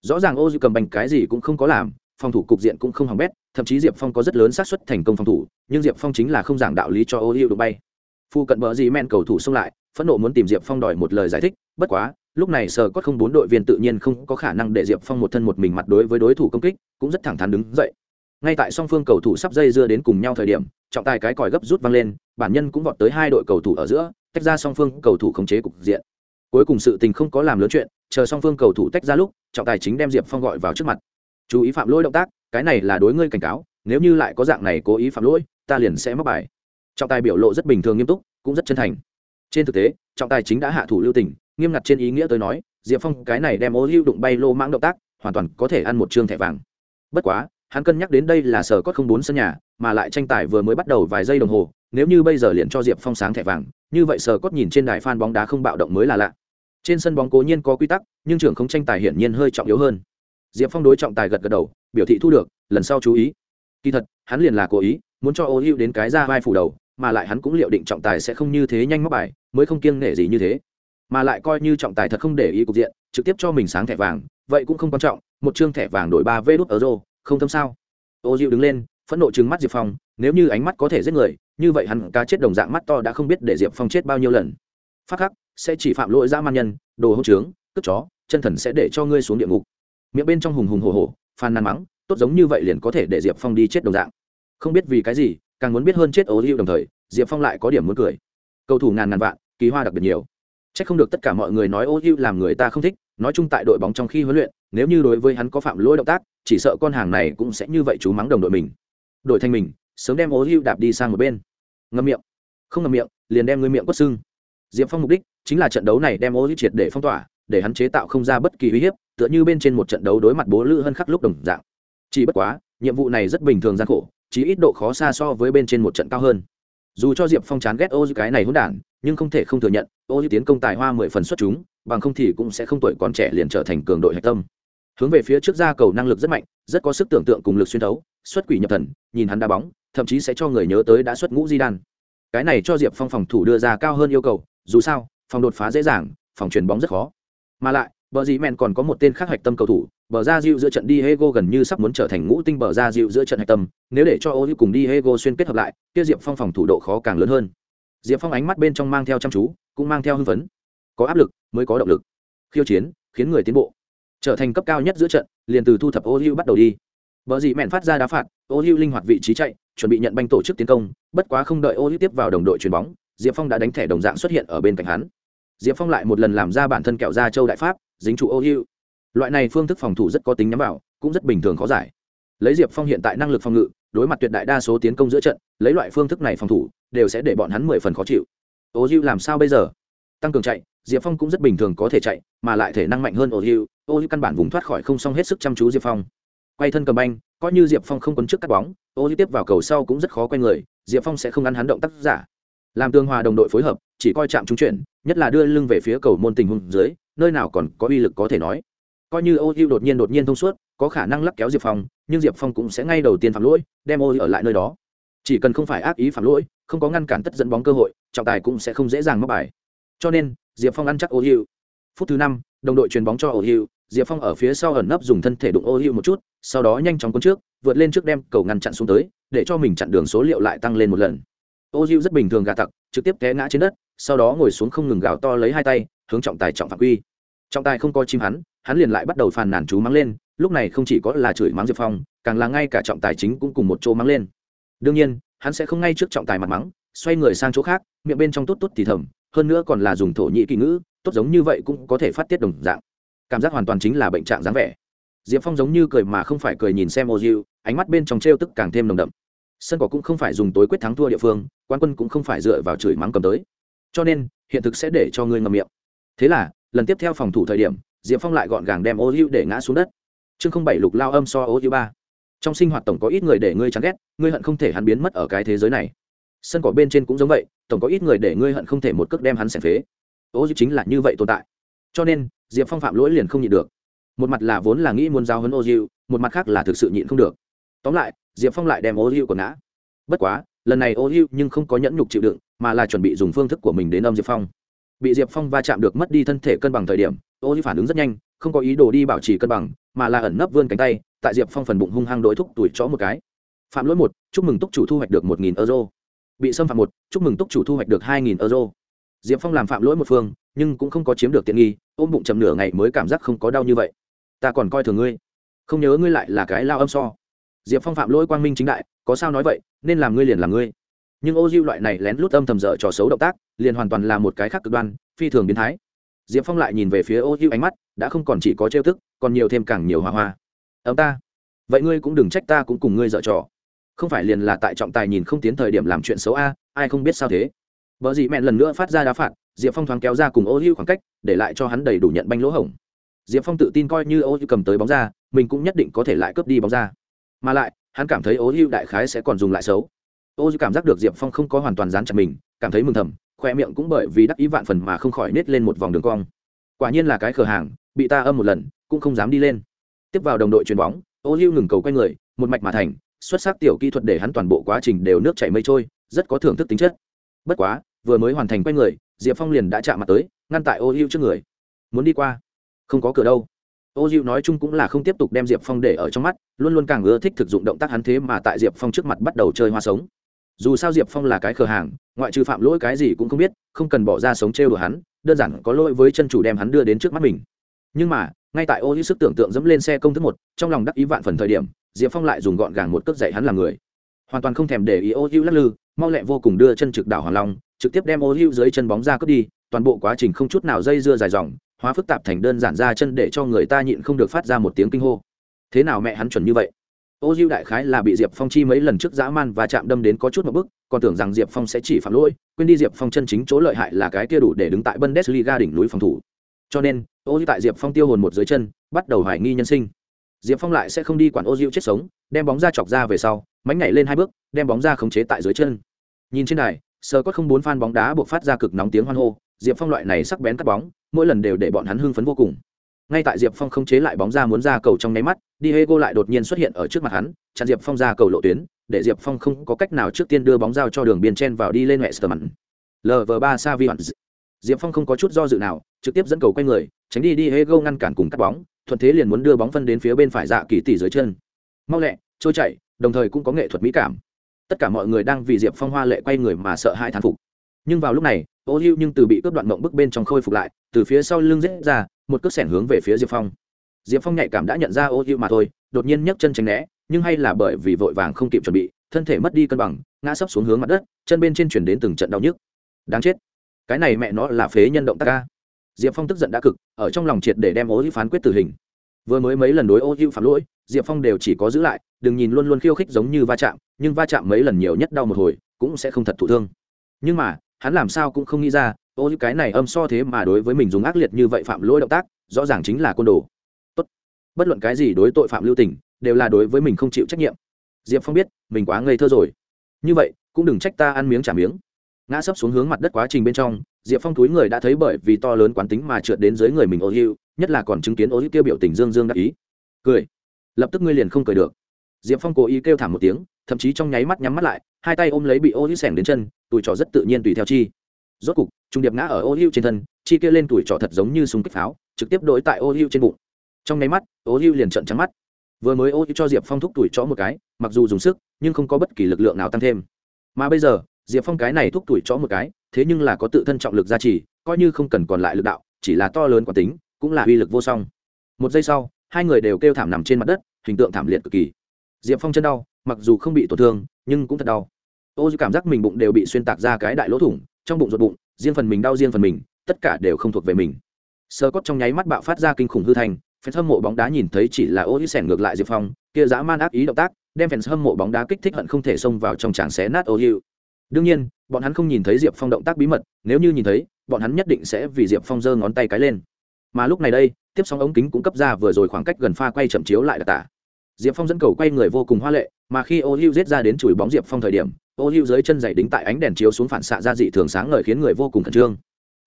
Rõ ràng ô dư cầm bành cái gì cũng không có làm, phòng thủ cục diện cũng không hỏng bét, thậm chí diệp phong có rất lớn xác suất thành công phòng thủ, nhưng diệp phong chính là không giảng đạo lý cho ô hữu đụng bay. Phu cận bờ gì men cầu thủ xông lại, phẫn nộ muốn tìm diệp phong đòi một lời giải thích, bất quá lúc này sờ cốt không bốn đội viên tự nhiên không có khả năng để diệp phong một thân một mình mặt đối với đối thủ công kích, cũng rất thẳng thắn đứng dậy. Ngay tại song phương cầu thủ sắp dây dưa đến cùng nhau thời điểm, trọng tài cái còi gấp rút vang lên, bản nhân cũng vọt tới hai đội cầu thủ ở giữa, tách ra song phương cầu thủ khống chế cục diện. Cuối cùng sự tình không có làm lớn chuyện, chờ song phương cầu thủ tách ra lúc, trọng tài chính đem diệp phong gọi vào trước mặt. Chú ý phạm lỗi động tác, cái này là đối ngươi cảnh cáo, nếu như lại có dạng này cố ý phạm lỗi, ta liền sẽ mắc bài. Trọng tài biểu lộ rất bình thường nghiêm túc, cũng rất chân thành trên thực tế, trọng tài chính đã hạ thủ lưu tình, nghiêm ngặt trên ý nghĩa tới nói, diệp phong cái này đem ô hữu đụng bay lô mãng động tác, hoàn toàn có thể ăn một chương thẻ vàng. Bất quá, hắn cân nhắc đến đây là sở cốt không bốn sân nhà, mà lại tranh tài vừa mới bắt đầu vài giây đồng hồ, nếu như bây giờ liền cho diệp phong sáng thẻ vàng, như vậy sở cốt nhìn trên đài phan bóng đá không bạo động mới là lạ. Trên sân bóng cố nhiên có quy tắc, nhưng trưởng không tranh tài hiển nhiên hơi trọng yếu hơn. Diệp phong đối trọng tài gật gật đầu, biểu thị thu được, lần sau chú ý. Kỳ thật, hắn liền là cố ý, muốn cho ô hữu đến cái ra vai phủ đầu mà lại hắn cũng liệu định trọng tài sẽ không như thế nhanh móc bài, mới không kiêng nể gì như thế. Mà lại coi như trọng tài thật không để ý cục diện, trực tiếp cho mình sáng thẻ vàng, vậy cũng không quan trọng, một chương thẻ vàng đổi ba vê đút ở rô không thâm sao? Ô dịu đứng lên, phẫn nộ trừng mắt diệp phong, nếu như ánh mắt có thể giết người, như vậy hắn cá chết đồng dạng mắt to đã không biết để diệp phong chết bao nhiêu lần. Phát khắc, sẽ chỉ phạm lỗi dã man nhân, đồ hỗn trướng, cướp chó, chân thần sẽ để cho ngươi xuống địa ngục. Miệng bên trong hùng hùng hồ hồ phàn nàn mắng, tốt giống như vậy liền có thể để diệp phong đi chết đồng dạng. Không biết vì cái gì càng muốn biết hơn chết ố hữu đồng thời, diệp phong lại có điểm muốn cười. Cầu thủ ngàn ngàn vạn, kỳ hoa đặc biệt nhiều. C h ắ c không được tất cả mọi người nói ô hữu làm người ta không thích, nói chung tại đội bóng trong khi huấn luyện, nếu như đối với hắn có phạm lỗi động tác, chỉ sợ con hàng này cũng sẽ như vậy chú mắng đồng đội mình. Đội thanh mình, sớm đem ô hữu đạp đi sang một bên. Ngâm miệng. Không ngâm miệng, liền đem ngươi miệng quất xưng diệp phong mục đích chính là trận đấu này đem ô hữu triệt để phong tỏa, để hắn chế tạo không ra bất kỳ uy hiếp, tựa như bên trên một trận đấu đối mặt bố lữ hơn khắc lúc đồng dạng. Chỉ bất quá, nhiệm vụ này rất bình thường gian khổ chỉ ít độ khó xa so với bên trên một trận cao hơn. Dù cho diệp phong chán ghét ô cái này hỗn đản, nhưng không thể không thừa nhận, ô tiến công tài hoa mười phần xuất chúng, bằng không thì cũng sẽ không tuổi còn trẻ liền trở thành cường đội hạch tâm. Hướng về phía trước ra cầu năng lực rất mạnh, rất có sức tưởng tượng cùng lực xuyên thấu, xuất quỷ nhập thần, nhìn hắn đá bóng, thậm chí sẽ cho người nhớ tới đã xuất ngũ di đan. Cái này cho diệp phong phòng thủ đưa ra cao hơn yêu cầu, dù sao, phòng đột phá dễ dàng, phòng chuyền bóng rất khó. Mà lại bờ dì mẹn còn có một tên khác hạch tâm cầu thủ bờ ra dịu giữa trận đi hego gần như sắp muốn trở thành ngũ tinh bờ ra dịu giữa trận hạch tâm nếu để cho ô cùng đi hego xuyên kết hợp lại kia diệp phong phòng thủ độ khó càng lớn hơn. Diệp phong ánh mắt bên trong mang theo chăm chú cũng mang theo hưng phấn. Có áp lực mới có động lực. Khiêu chiến khiến người tiến bộ. Trở thành cấp cao nhất giữa trận liền từ thu thập ô bắt đầu đi. Bờ dị mẹn phát ra đá phạt, Ô linh hoạt vị trí chạy, chuẩn bị nhận banh tổ chức tiến công, bất quá không đợi Ô tiếp vào đồng đội chuyền bóng, Diệp Phong đã đánh thẻ đồng dạng xuất hiện ở bên cạnh hắn. Diệp Phong lại một lần làm ra bản thân kẹo ra châu đại pháp, dính trụ Ô Loại này phương thức phòng thủ rất có tính nhắm vào, cũng rất bình thường khó giải. Lấy Diệp Phong hiện tại năng lực phòng ngự, đối mặt tuyệt đại đa số tiến công giữa trận, lấy loại phương thức này phòng thủ, đều sẽ để bọn hắn mười phần khó chịu. Ô làm sao bây giờ? Tăng cường chạy, Diệp Phong cũng rất bình thường có thể chạy, mà lại thể năng mạnh hơn Ô hữu Ô căn bản vùng thoát khỏi không xong hết sức chăm chú Diệp Phong quay thân cầm banh coi như diệp phong không quấn trước cắt bóng ô tiếp vào cầu sau cũng rất khó quay người diệp phong sẽ không ăn hắn động tác giả làm tương hòa đồng đội phối hợp chỉ coi chạm trúng chuyển nhất là đưa lưng về phía cầu môn tình huống dưới, nơi nào còn có uy lực có thể nói. Coi như ô hữu đột nhiên đột nhiên thông suốt, có khả năng lắc kéo diệp phong, nhưng diệp phong cũng sẽ ngay đầu tiên phạm lỗi, đem ô ở lại nơi đó. Chỉ cần không phải ác ý phạm lỗi, không có ngăn cản tất dẫn bóng cơ hội, trọng tài cũng sẽ không dễ dàng mắc bài. Cho nên, diệp phong ăn chắc ô hữu. Phút thứ năm, đồng đội chuyền bóng cho ô hữu, diệp phong ở phía sau ẩn nấp dùng thân thể đụng ô hữu một chút, sau đó nhanh chóng cuốn trước, vượt lên trước đem cầu ngăn chặn xuống tới, để cho mình chặn đường số liệu lại tăng lên một lần. Ô hữu rất bình thường gà tặc, trực tiếp té ngã trên đất sau đó ngồi xuống không ngừng gào to lấy hai tay, hướng trọng tài trọng phạm quy. Trọng tài không coi chim hắn hắn liền lại bắt đầu phàn nàn chú mắng lên, lúc này không chỉ có là chửi mắng diệp phong, càng là ngay cả trọng tài chính cũng cùng một chỗ mắng lên. Đương nhiên, hắn sẽ không ngay trước trọng tài mặt mắng, xoay người sang chỗ khác, miệng bên trong tốt tốt thì thầm, hơn nữa còn là dùng thổ nhĩ kỳ ngữ, tốt giống như vậy cũng có thể phát tiết đồng dạng. Cảm giác hoàn toàn chính là bệnh trạng dáng vẻ. Diệp phong giống như cười mà không phải cười nhìn xem ô diệu ánh mắt bên trong t r e o tức càng thêm nồng đậm. Sân cỏ cũng không phải dùng tối quyết thắng thua địa phương, quan quân cũng không phải dựa vào chửi mắng cầm tới cho nên, hiện thực sẽ để cho ngươi ngậm miệng. Thế là, lần tiếp theo phòng thủ thời điểm, diệp phong lại gọn gàng đem ô hữu để ngã xuống đất. Chương không bảy lục lao âm so ô hữu ba. Trong sinh hoạt tổng có ít người để ngươi chán ghét, ngươi hận không thể hắn biến mất ở cái thế giới này. Sân cỏ bên trên cũng giống vậy, tổng có ít người để ngươi hận không thể một cước đem hắn xẻ phế. Ô hữu chính là như vậy tồn tại. Cho nên, diệp phong phạm lỗi liền không nhịn được. Một mặt là vốn là nghĩ muốn giao hấn ô hữu, một mặt khác là thực sự nhịn không được. Tóm lại, diệp phong lại đem ô hữu của ngã. Bất quá, lần này ô hữu nhưng không có nhẫn nhục chịu đựng mà là chuẩn bị dùng phương thức của mình đến âm diệp phong. Bị diệp phong va chạm được mất đi thân thể cân bằng thời điểm ô hữu phản ứng rất nhanh, không có ý đồ đi bảo trì cân bằng, mà là ẩn nấp vươn cánh tay, tại diệp phong phần bụng hung hăng đối thúc tuổi chó một cái. Phạm lỗi một, chúc mừng túc chủ thu hoạch được một nghìn euro. Bị xâm phạm một, chúc mừng túc chủ thu hoạch được hai nghìn euro. Diệp phong làm phạm lỗi một phương, nhưng cũng không có chiếm được tiện nghi, ôm bụng chầm nửa ngày mới cảm giác không có đau như vậy. Ta còn coi thường ngươi. Không nhớ ngươi lại là cái lao âm so. Diệp phong phạm lỗi quang minh chính đại, có sao nói vậy, nên làm ngươi liền làm ngươi nhưng ô diệu loại này lén lút âm thầm dở trò xấu động tác, liền hoàn toàn là một cái khác cực đoan, phi thường biến thái. Diệp phong lại nhìn về phía ô diệu ánh mắt, đã không còn chỉ có trêu tức, còn nhiều thêm càng nhiều hòa hoa. Ấm ta, vậy ngươi cũng đừng trách ta cũng cùng ngươi dở trò. Không phải liền là tại trọng tài nhìn không tiến thời điểm làm chuyện xấu a, ai không biết sao thế. Vợ dị mẹn lần nữa phát ra đá phạt, diệp phong thoáng kéo ra cùng ô hữu khoảng cách, để lại cho hắn đầy đủ nhận banh lỗ hổng. Diệp phong tự tin coi như ô hữu cầm tới bóng ra, mình cũng nhất định có thể lại cướp đi bóng ra. Mà lại, hắn cảm thấy ô hữu đại khái sẽ còn dùng lại xấu ô dư cảm giác được diệp phong không có hoàn toàn dán chặt mình, cảm thấy mừng thầm, khoe miệng cũng bởi vì đắc ý vạn phần mà không khỏi nết lên một vòng đường cong. Quả nhiên là cái cửa hàng, bị ta âm một lần, cũng không dám đi lên. Tiếp vào đồng đội chuyền bóng ô dư ngừng cầu q u a người, một mạch mà thành, xuất sắc tiểu kỹ thuật để hắn toàn bộ quá trình đều nước chảy mây trôi, rất có thưởng thức tính chất. Bất quá, vừa mới hoàn thành quay người, diệp phong liền đã chạm mặt tới, ngăn tại ô hữu trước người. Muốn đi qua? Không có cửa đâu. Ô hữu nói chung cũng là không tiếp tục đem diệp phong để ở trong mắt, luôn luôn càng ưa thích thực dụng động tác hắn thế mà tại diệp phong trước mặt bắt đầu chơi hoa sống dù sao diệp phong là cái khờ hàng ngoại trừ phạm lỗi cái gì cũng không biết không cần bỏ ra sống trêu đùa hắn đơn giản có lỗi với chân chủ đem hắn đưa đến trước mắt mình nhưng mà ngay tại ô hữu sức tưởng tượng dẫm lên xe công thức một trong lòng đắc ý vạn phần thời điểm diệp phong lại dùng gọn gàng một cước dạy hắn làm người hoàn toàn không thèm để ý ô hữu lắc lư mau lẹ vô cùng đưa chân trực đảo hoàng long trực tiếp đem ô hữu dưới chân bóng ra cướp đi toàn bộ quá trình không chút nào dây dưa dài dòng hóa phức tạp thành đơn giản ra chân để cho người ta nhịn không được phát ra một tiếng kinh hô thế nào mẹ hắn chuẩn như vậy ô diêu đại khái là bị diệp phong chi mấy lần trước dã man và chạm đâm đến có chút một bức còn tưởng rằng diệp phong sẽ chỉ phạm lỗi, quên đi diệp phong chân chính chỗ lợi hại là cái kia đủ để đứng tại bundesliga đỉnh núi phòng thủ. Cho nên, ô diêu tại diệp phong tiêu hồn một dưới chân, bắt đầu hoài nghi nhân sinh. Diệp phong lại sẽ không đi quản ô diêu chết sống, đem bóng ra chọc ra về sau mánh nhảy lên hai bước, đem bóng ra khống chế tại dưới chân. Nhìn trên này sờ có không bốn phan bóng đá buộc phát ra cực nóng tiếng hoan hô, diệp phong loại này sắc bén cắt bóng, mỗi lần đều để bọn hắn hưng phấn vô cùng ngay tại diệp phong không chế lại bóng ra muốn ra cầu trong nháy mắt, diego hê lại đột nhiên xuất hiện ở trước mặt hắn, chặn diệp phong ra cầu lộ tuyến, để diệp phong không có cách nào trước tiên đưa bóng giao cho đường biên chen vào đi lên mẹ sờ mặn lv ba sa vi diệp phong không có chút do dự nào, trực tiếp dẫn cầu quay người, tránh đi diego hê ngăn cản cùng cắt bóng, thuận thế liền muốn đưa bóng phân đến phía bên phải dạ kỳ tỷ dưới chân. Mau lẹ, trôi chạy đồng thời cũng có nghệ thuật mỹ cảm. Tất cả mọi người đang vì diệp phong hoa lệ quay người mà sợ hãi thán phục nhưng vào lúc này ô hữu nhưng từ bị cướp đoạn mộng bức bên trong khôi phục lại, từ phía sau lưng rết ra, một cước sẻn hướng về phía diệp phong. Diệp phong nhạy cảm đã nhận ra ô hữu mà thôi, đột nhiên nhấc chân tránh né, nhưng hay là bởi vì vội vàng không kịp chuẩn bị, thân thể mất đi cân bằng, ngã sấp xuống hướng mặt đất, chân bên trên chuyển đến từng trận đau nhức. Đáng chết. Cái này mẹ nó là phế nhân động tác ca diệp phong tức giận đã cực, ở trong lòng triệt để đem ô hữu phán quyết tử hình. Vừa mới mấy lần đối ô hữu phạm lỗi, diệp phong đều chỉ có giữ lại, đừng nhìn luôn luôn khiêu khích giống như va chạm, nhưng va chạm mấy lần nhiều nhất đau một hồi, cũng sẽ không thật thụ thương. Nhưng mà hắn làm sao cũng không nghĩ ra, ô, cái này âm so thế mà đối với mình dùng ác liệt như vậy phạm lỗi động tác, rõ ràng chính là côn đồ. Tốt. bất luận cái gì đối tội phạm lưu tình, đều là đối với mình không chịu trách nhiệm. Diệp phong biết, mình quá ngây thơ rồi. Như vậy, cũng đừng trách ta ăn miếng trả miếng. Ngã sấp xuống hướng mặt đất quá trình bên trong, diệp phong túi người đã thấy bởi vì to lớn quán tính mà trượt đến dưới người mình ô hữu, nhất là còn chứng kiến ô hữu tiêu biểu tình dương dương đắc ý. Cười. Lập tức ngươi liền không cười được. Diệp phong cố ý kêu thảm một tiếng, thậm chí trong nháy mắt nhắm mắt lại hai tay ôm lấy bị ô hữu sẻng đến chân, tuổi trò rất tự nhiên tùy theo chi. Rốt cục, trung điệp ngã ở ô hữu trên thân, chi kia lên tuổi trò thật giống như súng kích pháo, trực tiếp đổi tại ô hữu trên bụng. Trong nháy mắt, ô hữu liền trận trắng mắt. Vừa mới ô hữu cho diệp phong thúc tuổi trọ một cái, mặc dù dùng sức, nhưng không có bất kỳ lực lượng nào tăng thêm. Mà bây giờ, diệp phong cái này thúc tuổi trọ một cái, thế nhưng là có tự thân trọng lực gia trì, coi như không cần còn lại lực đạo, chỉ là to lớn quả tính, cũng là uy lực vô song. Một giây sau, hai người đều kêu thảm nằm trên mặt đất, hình tượng thảm liệt cực kỳ diệp phong chân đau, mặc dù không bị tổn thương, nhưng cũng thật đau. Ô dư cảm giác mình bụng đều bị xuyên tạc ra cái đại lỗ thủng, trong bụng ruột bụng, riêng phần mình đau riêng phần mình, tất cả đều không thuộc về mình. Sơ cốt trong nháy mắt bạo phát ra kinh khủng hư thành phen hâm mộ bóng đá nhìn thấy chỉ là ô dư sẻn ngược lại diệp phong, kia dã man ác ý động tác, đem fans hâm mộ bóng đá kích thích hận không thể xông vào trong tràng xé nát ô dư. Đương nhiên, bọn hắn không nhìn thấy diệp phong động tác bí mật, nếu như nhìn thấy, bọn hắn nhất định sẽ vì diệp phong giơ ngón tay cái lên. Mà lúc này đây, tiếp sóng ống kính cũng cấp ra vừa rồi khoảng cách gần pha quay chậm chiếu lại đặc tả diệp phong dẫn cầu quay người vô cùng hoa lệ, mà khi ô hữu giết ra đến chùi bóng diệp phong thời điểm, ô hữu dưới chân giày đính tại ánh đèn chiếu xuống phản xạ ra dị thường sáng ngời khiến người vô cùng khẩn trương.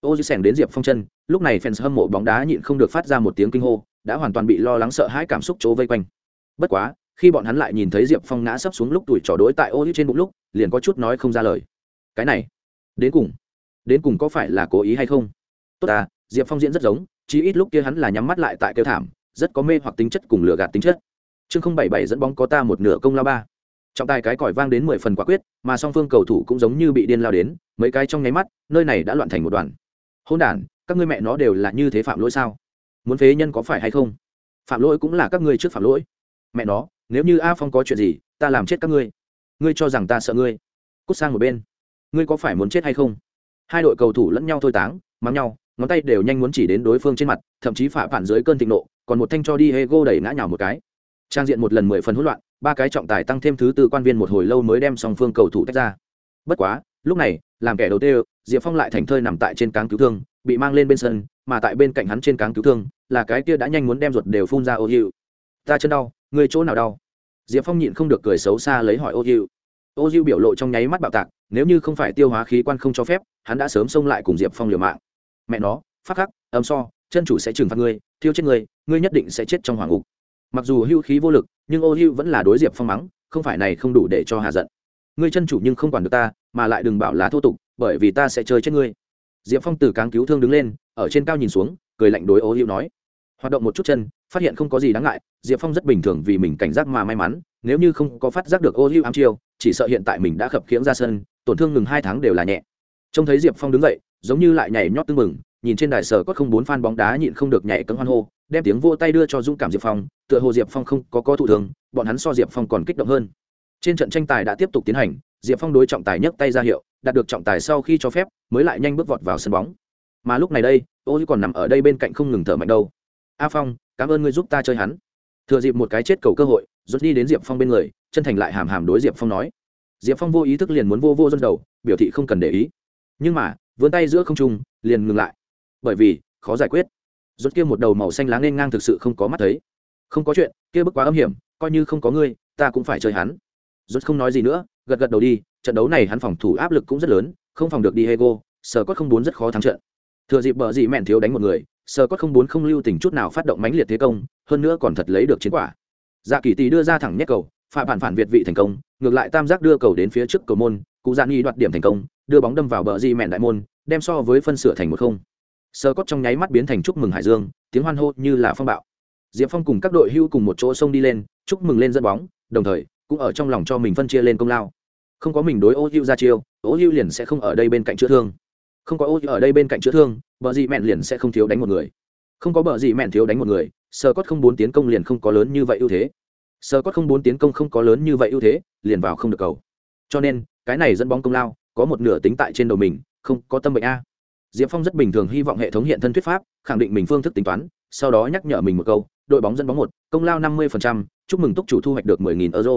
Ô hữu sèn đến diệp phong chân, lúc này fans hâm mộ bóng đá nhịn không được phát ra một tiếng kinh hô, đã hoàn toàn bị lo lắng sợ hãi cảm xúc chỗ vây quanh. Bất quá, khi bọn hắn lại nhìn thấy diệp phong ngã sấp xuống lúc tuổi trò đối tại ô hữu trên bụng lúc, liền có chút nói không ra lời. Cái này, đến cùng đến cùng có phải là cố ý hay không? Tốt à diệp phong diễn rất giống chỉ ít lúc kia hắn là nhắm mắt lại tại kêu thảm, rất có mê hoặc tính chất cùng lừa gạt tính chất chương không bảy bảy dẫn bóng có ta một nửa công lao ba. Trọng tài cái còi vang đến mười phần quả quyết mà song phương cầu thủ cũng giống như bị điên lao đến mấy cái trong nháy mắt nơi này đã loạn thành một đoàn. Hôn đàn, các ngươi mẹ nó đều là như thế phạm lỗi sao? Muốn phế nhân có phải hay không? Phạm lỗi cũng là các ngươi trước phạm lỗi. Mẹ nó nếu như a phong có chuyện gì ta làm chết các ngươi. Ngươi cho rằng ta sợ ngươi? Cút sang một bên. Ngươi có phải muốn chết hay không? Hai đội cầu thủ lẫn nhau thôi táng mắng nhau ngón tay đều nhanh muốn chỉ đến đối phương trên mặt thậm chí phả phản dưới cơn thịnh nộ còn một thanh cho đi hego đẩy ngã nhào một cái trang diện một lần mười phần hỗn loạn, ba cái trọng tài tăng thêm thứ tư quan viên một hồi lâu mới đem song phương cầu thủ tách ra. Bất quá, lúc này, làm kẻ đầu tiên, diệp phong lại thành thơi nằm tại trên cáng cứu thương, bị mang lên bên sân, mà tại bên cạnh hắn trên cáng cứu thương, là cái kia đã nhanh muốn đem ruột đều phun ra ô hiệu ta chân đau người chỗ nào đau? Diệp phong nhịn không được cười xấu xa lấy hỏi ô hiệu ô hiệu biểu lộ trong nháy mắt bạo tạc, nếu như không phải tiêu hóa khí quan không cho phép, hắn đã sớm xông lại cùng diệp phong liều mạng. Mẹ nó, phát khắc âm so, chân chủ sẽ trừng phạt ngươi, thiêu chết ngươi ngươi nhất định sẽ chết trong hoàng ngục mặc dù hưu khí vô lực, nhưng ô hưu vẫn là đối diệp phong mắng, không phải này không đủ để cho hà giận. Ngươi chân chủ nhưng không quản được ta, mà lại đừng bảo là thô tục, bởi vì ta sẽ chơi chết ngươi. Diệp phong từ cáng cứu thương đứng lên, ở trên cao nhìn xuống, cười lạnh đối ô hưu nói. Hoạt động một chút chân, phát hiện không có gì đáng ngại, diệp phong rất bình thường vì mình cảnh giác mà may mắn, nếu như không có phát giác được ô hưu ám chiêu, chỉ sợ hiện tại mình đã khập khiễng ra sân, tổn thương ngừng hai tháng đều là nhẹ. Trông thấy diệp phong đứng dậy, giống như lại nhảy nhót tưng mừng nhìn trên đài sở có không bốn phan bóng đá nhịn không được nhảy cấm hoan hô đem tiếng vô tay đưa cho dũng cảm diệp phong, tựa hồ diệp phong không có có thụ thường, bọn hắn so diệp phong còn kích động hơn. Trên trận tranh tài đã tiếp tục tiến hành, diệp phong đối trọng tài nhấc tay ra hiệu, đạt được trọng tài sau khi cho phép, mới lại nhanh bước vọt vào sân bóng. Mà lúc này đây, ô còn nằm ở đây bên cạnh không ngừng thở mạnh đâu. A phong, cảm ơn ngươi giúp ta chơi hắn. Thừa dịp một cái chết cầu cơ hội, rút đi đến diệp phong bên người, chân thành lại hàm hàm đối diệp phong nói. Diệp phong vô ý thức liền muốn vô vô dân đầu, biểu thị không cần để ý. Nhưng mà, vươn tay giữa không trung, liền ngừng lại. Bởi vì, khó giải quyết rốt kia một đầu màu xanh lá nên ngang thực sự không có mắt thấy. Không có chuyện, kia bức quá âm hiểm, coi như không có ngươi, ta cũng phải chơi hắn. Rốt không nói gì nữa, gật gật đầu đi, trận đấu này hắn phòng thủ áp lực cũng rất lớn, không phòng được đi hego sờ cốt không bốn rất khó thắng trận. Thừa dịp bờ gì mẹn thiếu đánh một người sờ cốt không bốn không lưu tình chút nào phát động mãnh liệt thế công, hơn nữa còn thật lấy được chiến quả. Dạ kỳ tỷ đưa ra thẳng nhét cầu phạm phản phản việt vị thành công, ngược lại tam giác đưa cầu đến phía trước cầu môn, cụ dạ nghi đoạt điểm thành công, đưa bóng đâm vào bờ di mẹn đại môn, đem so với phân sửa thành một không sơ cốt trong nháy mắt biến thành chúc mừng hải dương, tiếng hoan hô như là phong bạo. Diệp phong cùng các đội hưu cùng một chỗ sông đi lên, chúc mừng lên dẫn bóng, đồng thời, cũng ở trong lòng cho mình phân chia lên công lao. Không có mình đối ô hưu ra chiêu, ô hưu liền sẽ không ở đây bên cạnh chữa thương. Không có ô hưu ở đây bên cạnh chữa thương, bờ dị mẹn liền sẽ không thiếu đánh một người. Không có bờ dị mẹn thiếu đánh một người, sơ cốt không bốn tiến công liền không có lớn như vậy ưu thế. Sơ cốt không bốn tiến công không có lớn như vậy ưu thế, liền vào không được cầu. Cho nên, cái này dẫn bóng công lao, có một nửa tính tại trên đầu mình, không có tâm bệnh a diệp phong rất bình thường hy vọng hệ thống hiện thân thuyết pháp, khẳng định mình phương thức tính toán, sau đó nhắc nhở mình một câu, đội bóng dẫn bóng một, công lao năm mươi chúc mừng túc chủ thu hoạch được mười nghìn euro.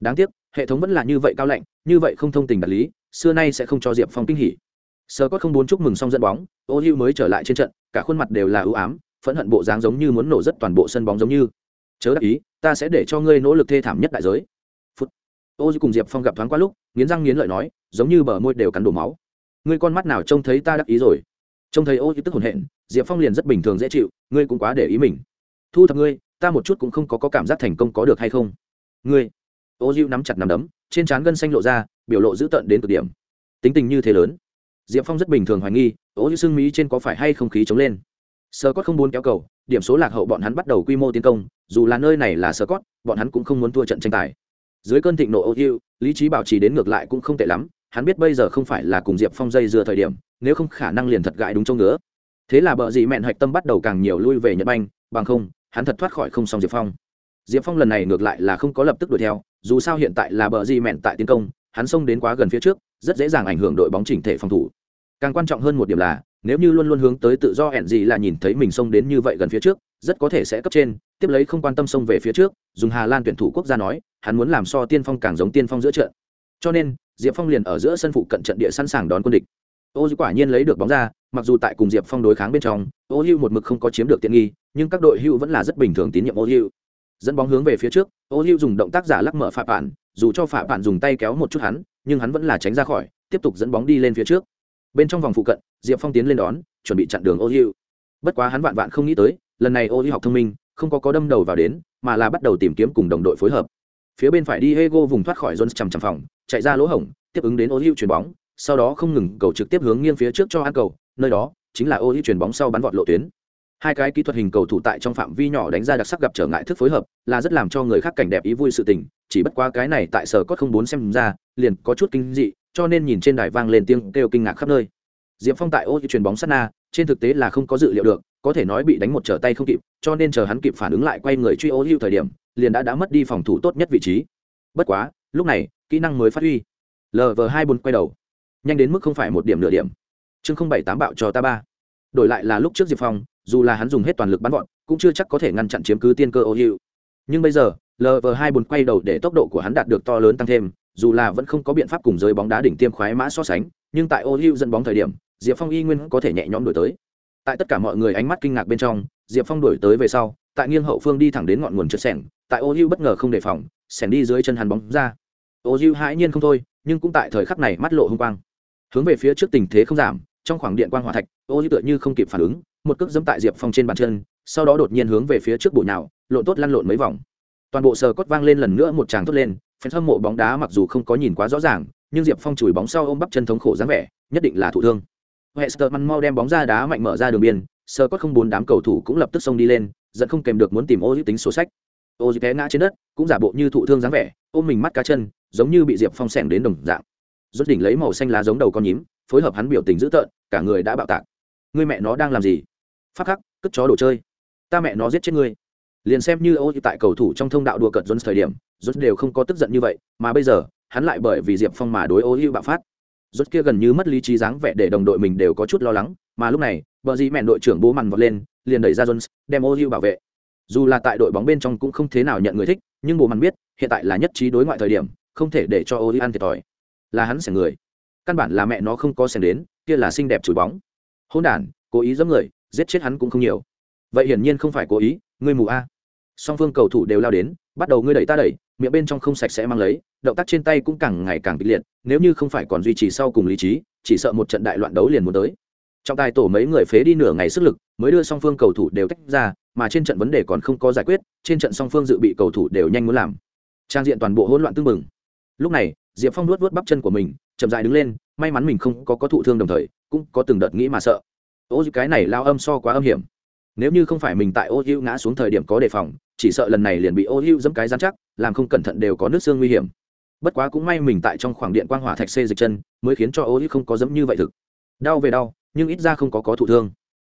Đáng tiếc, hệ thống vẫn là như vậy cao lạnh, như vậy không thông tình đạt lý, xưa nay sẽ không cho diệp phong kinh hỉ. Sơ có không muốn chúc mừng xong dẫn bóng, ô hưu mới trở lại trên trận, cả khuôn mặt đều là ưu ám, phẫn hận bộ dáng giống như muốn nổ rất toàn bộ sân bóng giống như. Chớ đắc ý, ta sẽ để cho ngươi nỗ lực thê thảm nhất đại giới. Phút. ô cùng diệp phong gặp thoáng qua lúc, nghiến răng nghiến lợi nói, giống như bờ môi đều cắn đổ máu ngươi con mắt nào trông thấy ta đắc ý rồi? Trông thấy ô hữu tức hồn hện diệp phong liền rất bình thường dễ chịu ngươi cũng quá để ý mình. Thu thập ngươi ta một chút cũng không có, có cảm giác thành công có được hay không? Ngươi. Ô hữu nắm chặt nắm đấm trên trán gân xanh lộ ra biểu lộ dữ tợn đến cực điểm. Tính tình như thế lớn. Diệp phong rất bình thường hoài nghi ô hữu xương mỹ trên có phải hay không khí chống lên? Sơ cót không muốn kéo cầu điểm số lạc hậu bọn hắn bắt đầu quy mô tiến công dù là nơi này là sơ cót bọn hắn cũng không muốn thua trận tranh tài. Dưới cơn thịnh nộ ô hữu lý trí bảo trì đến ngược lại cũng không tệ lắm hắn biết bây giờ không phải là cùng diệp phong dây dưa thời điểm, nếu không khả năng liền thật gãi đúng chỗ ngứa. Thế là bờ dị mẹn hạch tâm bắt đầu càng nhiều lui về nhật banh, bằng không, hắn thật thoát khỏi không xong diệp phong. Diệp phong lần này ngược lại là không có lập tức đuổi theo, dù sao hiện tại là bờ dị mẹn tại tiến công, hắn xông đến quá gần phía trước, rất dễ dàng ảnh hưởng đội bóng chỉnh thể phòng thủ. Càng quan trọng hơn một điểm là, nếu như luôn luôn hướng tới tự do hẹn gì là nhìn thấy mình xông đến như vậy gần phía trước, rất có thể sẽ cấp trên, tiếp lấy không quan tâm xông về phía trước, dùng hà lan tuyển thủ quốc gia nói, hắn muốn làm so tiên phong càng giống tiên phong giữa trận. Cho nên diệp phong liền ở giữa sân phụ cận trận địa sẵn sàng đón quân địch. Ô dư quả nhiên lấy được bóng ra, mặc dù tại cùng diệp phong đối kháng bên trong, ô hưu một mực không có chiếm được tiện nghi, nhưng các đội hưu vẫn là rất bình thường tín nhiệm ô hưu. Dẫn bóng hướng về phía trước, ô hưu dùng động tác giả lắc mở phạm bản dù cho phạm bản dùng tay kéo một chút hắn, nhưng hắn vẫn là tránh ra khỏi, tiếp tục dẫn bóng đi lên phía trước. Bên trong vòng phụ cận, diệp phong tiến lên đón, chuẩn bị chặn đường ô hưu. Bất quá hắn vạn vạn không nghĩ tới, lần này ô hưu học thông minh, không có có đâm đầu vào đến, mà là bắt đầu tìm kiếm cùng đồng đội phối hợp phía bên phải Diego vùng thoát khỏi Jones chằm chằm phòng, chạy ra lỗ hổng, tiếp ứng đến Ozil chuyền bóng, sau đó không ngừng cầu trực tiếp hướng nghiêng phía trước cho ăn cầu, nơi đó chính là Ozil chuyền bóng sau bắn vọt lộ tuyến. Hai cái kỹ thuật hình cầu thủ tại trong phạm vi nhỏ đánh ra đặc sắc gặp trở ngại thức phối hợp, là rất làm cho người khác cảnh đẹp ý vui sự tình, chỉ bất quá cái này tại sở cốt không bốn xem ra, liền có chút kinh dị, cho nên nhìn trên đài vang lên tiếng kêu kinh ngạc khắp nơi. Diệp Phong tại Ozil chuyền bóng sát na, trên thực tế là không có dự liệu được, có thể nói bị đánh một trở tay không kịp, cho nên chờ hắn kịp phản ứng lại quay người truy Ozil thời điểm, liền đã đã mất đi phòng thủ tốt nhất vị trí. Bất quá, lúc này, kỹ năng mới phát huy. Lv hai bốn quay đầu. Nhanh đến mức không phải một điểm nửa điểm. Chương không bảy tám bạo cho ta ba. Đổi lại là lúc trước diệp phong, dù là hắn dùng hết toàn lực bắn gọn cũng chưa chắc có thể ngăn chặn chiếm cứ tiên cơ ô hiệu. Nhưng bây giờ lv hai bốn quay đầu để tốc độ của hắn đạt được to lớn tăng thêm, dù là vẫn không có biện pháp cùng giới bóng đá đỉnh tiêm khoái mã so sánh, nhưng tại ô hiệu dẫn bóng thời điểm, diệp phong y nguyên có thể nhẹ nhõm đổi tới. Tại tất cả mọi người ánh mắt kinh ngạc bên trong, diệp phong đổi tới về sau tại nghiêng hậu phương đi thẳng đến ngọn nguồn trượt sẻng tại ô hưu bất ngờ không đề phòng sẻng đi dưới chân hắn bóng ra. Ô hưu hãi nhiên không thôi nhưng cũng tại thời khắc này mắt lộ h ư n g quang. Hướng về phía trước tình thế không giảm trong khoảng điện quang hòa thạch ô hưu tựa như không kịp phản ứng một cước dẫm tại diệp phong trên bàn chân sau đó đột nhiên hướng về phía trước bụi nào lộn tốt lăn lộn mấy vòng. Toàn bộ sờ cốt vang lên lần nữa một tràng thốt lên phen hâm mộ bóng đá mặc dù không có nhìn quá rõ ràng nhưng diệp phong chùi bóng sau ôm bắp chân thống khổ dáng vẻ nhất định là thụ thương. Hester măn mau đem bóng ra đá mạnh mở ra đường biên, sờ cốt không bốn đám cầu thủ cũng lập tức xông đi lên, dẫn không kèm được muốn tìm ô tính số sách. Ô dịp té ngã trên đất, cũng giả bộ như thụ thương dáng vẻ, ôm mình mắt cá chân, giống như bị diệp phong xẻng đến đồng dạng. Rốt đỉnh lấy màu xanh lá giống đầu con nhím, phối hợp hắn biểu tình dữ tợn, cả người đã bạo tạc. Người mẹ nó đang làm gì? Phát khắc, cất chó đồ chơi. Ta mẹ nó giết chết ngươi. Liền xem như ô tại cầu thủ trong thông đạo đua cợt Jones thời điểm rốt đều không có tức giận như vậy, mà bây giờ, hắn lại bởi vì diệp phong mà đối ô hữu bạo phát. Rốt kia gần như mất lý trí dáng vẻ để đồng đội mình đều có chút lo lắng, mà lúc này, bờ gì mẹn đội trưởng bố mằn vọt lên liền đẩy ra Jones, đem ô bảo vệ. Dù là tại đội bóng bên trong cũng không thế nào nhận người thích, nhưng bồ mặn biết, hiện tại là nhất trí đối ngoại thời điểm, không thể để cho ô ăn thiệt thòi. Là hắn sẽ người. Căn bản là mẹ nó không có xem đến, kia là xinh đẹp chùi bóng. Hỗn đản, cố ý giẫm người, giết chết hắn cũng không nhiều. Vậy hiển nhiên không phải cố ý, ngươi mù a. Song phương cầu thủ đều lao đến, bắt đầu ngươi đẩy ta đẩy, miệng bên trong không sạch sẽ mang lấy, động tác trên tay cũng càng ngày càng kịch liệt, nếu như không phải còn duy trì sau cùng lý trí, chỉ sợ một trận đại loạn đấu liền muốn tới trọng tài tổ mấy người phế đi nửa ngày sức lực, mới đưa song phương cầu thủ đều tách ra, mà trên trận vấn đề còn không có giải quyết, trên trận song phương dự bị cầu thủ đều nhanh muốn làm. Trang diện toàn bộ hỗn loạn tưng bừng. Lúc này, diệp phong nuốt vớt bắp chân của mình, chậm dài đứng lên, may mắn mình không có có thụ thương đồng thời, cũng có từng đợt nghĩ mà sợ. Ô cái này lao âm so quá âm hiểm. Nếu như không phải mình tại ô hữu ngã xuống thời điểm có đề phòng, chỉ sợ lần này liền bị ô hữu dẫm cái dán chắc, làm không cẩn thận đều có nước xương nguy hiểm. Bất quá cũng may mình tại trong khoảng điện quang hỏa thạch xê dịch chân, mới khiến cho ô hữu không có dẫm như vậy thực. Đau về đau nhưng ít ra không có có thụ thương.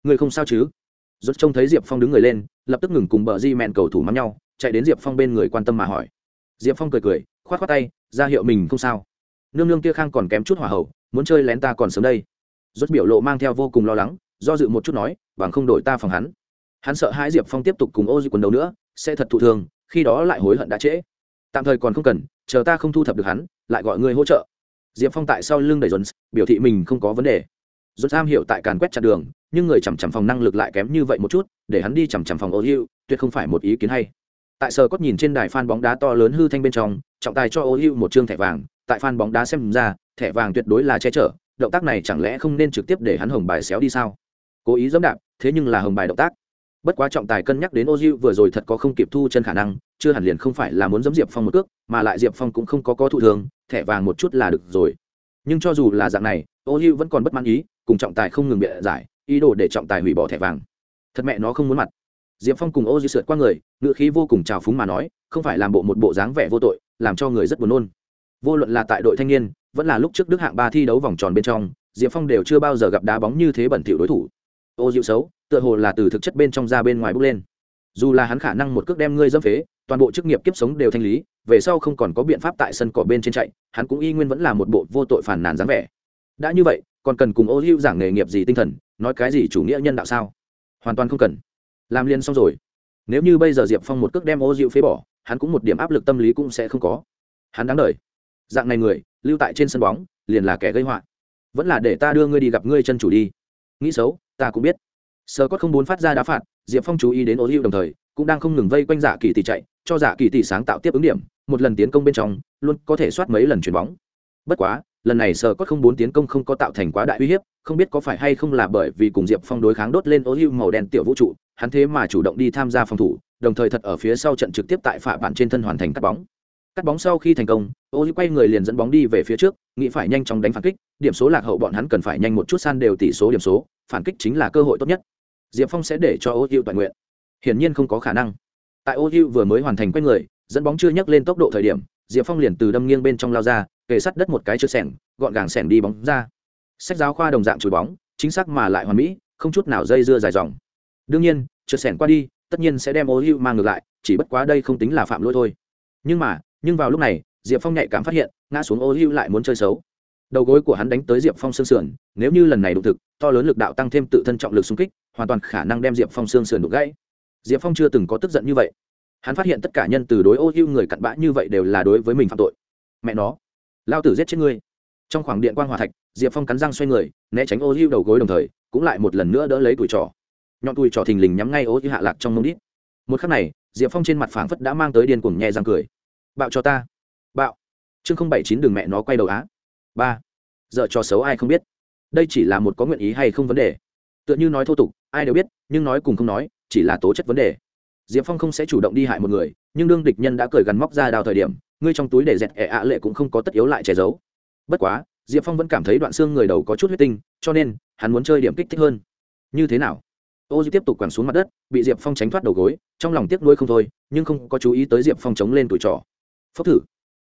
Người không sao chứ? Rốt trông thấy diệp phong đứng người lên, lập tức ngừng cùng bờ di mẹn cầu thủ mắm nhau, chạy đến diệp phong bên người quan tâm mà hỏi. Diệp phong cười cười k h o á t k h o á tay, ra hiệu mình không sao. Nương nương kia khang còn kém chút hỏa hậu, muốn chơi lén ta còn sớm đây. Rốt biểu lộ mang theo vô cùng lo lắng, do dự một chút nói, bằng không đổi ta phòng hắn. Hắn sợ hai diệp phong tiếp tục cùng ô di quần đấu nữa, sẽ thật thụ thương, khi đó lại hối hận đã trễ. Tạm thời còn không cần, chờ ta không thu thập được hắn, lại gọi người hỗ trợ. Diệp phong tại sau lưng đẩy dồn biểu thị mình không có vấn đề dồn sam hiểu tại càn quét chặt đường, nhưng người chằm chằm phòng năng lực lại kém như vậy một chút, để hắn đi chằm chằm phòng ô hữu tuyệt không phải một ý kiến hay. Tại sờ cốt nhìn trên đài phan bóng đá to lớn hư thanh bên trong, trọng tài cho ô hữu một chương thẻ vàng, tại phan bóng đá xem ra, thẻ vàng tuyệt đối là che chở, động tác này chẳng lẽ không nên trực tiếp để hắn hồng bài xéo đi sao? Cố ý dẫm đạp, thế nhưng là hồng bài động tác. Bất quá trọng tài cân nhắc đến ô diu vừa rồi thật có không kịp thu chân khả năng, chưa hẳn liền không phải là muốn dẫm diệp phong một cước, mà lại diệp phong cũng không có có thụ thường, thẻ vàng một chút là được rồi nhưng cho dù là dạng này, ô hữu vẫn còn bất mãn ý, cùng trọng tài không ngừng bịa giải, ý đồ để trọng tài hủy bỏ thẻ vàng. Thật mẹ nó không muốn mặt. Diệp phong cùng ô di sượt qua người ngự khí vô cùng trào phúng mà nói, không phải làm bộ một bộ dáng vẻ vô tội, làm cho người rất buồn nôn. Vô luận là tại đội thanh niên, vẫn là lúc trước đức hạng ba thi đấu vòng tròn bên trong, diệp phong đều chưa bao giờ gặp đá bóng như thế bẩn thỉu đối thủ. Ô dịu xấu, tựa hồ là từ thực chất bên trong ra bên ngoài bước lên. Dù là hắn khả năng một cước đem ngươi dâm phế toàn bộ chức nghiệp kiếp sống đều thanh lý, về sau không còn có biện pháp tại sân cỏ bên trên chạy, hắn cũng y nguyên vẫn là một bộ vô tội phản nàn dáng vẻ. Đã như vậy, còn cần cùng ô hữu giảng nghề nghiệp gì tinh thần, nói cái gì chủ nghĩa nhân đạo sao? Hoàn toàn không cần. Làm liền xong rồi. Nếu như bây giờ diệp phong một cước đem ô dịu phế bỏ, hắn cũng một điểm áp lực tâm lý cũng sẽ không có. Hắn đáng đ dạng này người, lưu tại trên sân bóng, liền là kẻ gây họa. Vẫn là để ta đưa ngươi đi gặp ngươi chân chủ đi. Nghĩ xấu, ta cũng biết. Sơ cốt không muốn phát ra đá phạt, diệp phong chú ý đến ô hữu đồng thời, cũng đang không ngừng vây quanh giả kỳ tỷ chạy cho giả kỳ tỷ sáng tạo tiếp ứng điểm, một lần tiến công bên trong, luôn có thể soát mấy lần chuyền bóng. Bất quá, lần này sờ cốt không bốn tiến công không có tạo thành quá đại uy hiếp, không biết có phải hay không là bởi vì cùng diệp phong đối kháng đốt lên ô hưu màu đen tiểu vũ trụ, hắn thế mà chủ động đi tham gia phòng thủ, đồng thời thật ở phía sau trận trực tiếp tại phạ bạn trên thân hoàn thành cắt bóng. Cắt bóng sau khi thành công ô quay người liền dẫn bóng đi về phía trước, nghĩ phải nhanh chóng đánh phản kích, điểm số lạc hậu bọn hắn cần phải nhanh một chút san đều tỷ số điểm số, phản kích chính là cơ hội tốt nhất. Diệp phong sẽ để cho ô hưu toàn nguyện. Hiển nhiên không có khả năng tại ô hữu vừa mới hoàn thành quay người, dẫn bóng chưa nhắc lên tốc độ thời điểm, diệp phong liền từ đâm nghiêng bên trong lao ra, kề sắt đất một cái chưa sẻng, gọn gàng sẻng đi bóng ra. Sách giáo khoa đồng dạng chùi bóng, chính xác mà lại hoàn mỹ, không chút nào dây dưa dài dòng. Đương nhiên, trượt sẻng qua đi, tất nhiên sẽ đem ô hữu mang ngược lại, chỉ bất quá đây không tính là phạm lỗi thôi. Nhưng mà, nhưng vào lúc này, diệp phong nhạy cảm phát hiện, ngã xuống ô hữu lại muốn chơi xấu. Đầu gối của hắn đánh tới diệp phong xương sườn, nếu như lần này đụng thực, to lớn lực đạo tăng thêm tự thân trọng lực xung kích, hoàn toàn khả năng đem diệp phong xương sườn đục gãy diệp phong chưa từng có tức giận như vậy. Hắn phát hiện tất cả nhân từ đối ô hưu người cặn bã như vậy đều là đối với mình phạm tội. Mẹ nó, lao tử giết chết ngươi. Trong khoảng điện quan hòa thạch, diệp phong cắn răng xoay người, né tránh ô hưu đầu gối đồng thời, cũng lại một lần nữa đỡ lấy tuổi trỏ nhọn tuổi trỏ thình lình nhắm ngay ô hưu hạ lạc trong mông đít. Một khắc này, diệp phong trên mặt phảng phất đã mang tới điên cuồng nhẹ răng cười. Bạo cho ta. Bạo. Chương không bảy chín đường mẹ nó quay đầu á. Ba. Giờ cho xấu ai không biết. Đây chỉ là một có nguyện ý hay không vấn đề. Tựa như nói thô tục, ai đều biết, nhưng nói cùng không nói chỉ là tố chất vấn đề. Diệp phong không sẽ chủ động đi hại một người, nhưng đương địch nhân đã cởi gắn móc ra đào thời điểm, ngươi trong túi để dẹt ẻ ạ lệ cũng không có tất yếu lại che giấu. Bất quá, diệp phong vẫn cảm thấy đoạn xương người đầu có chút huyết tinh, cho nên, hắn muốn chơi điểm kích thích hơn. Như thế nào? Ô di tiếp tục quẳng xuống mặt đất, bị diệp phong tránh thoát đầu gối, trong lòng tiếc nuôi không thôi, nhưng không có chú ý tới diệp phong chống lên tuổi trỏ phốc thử.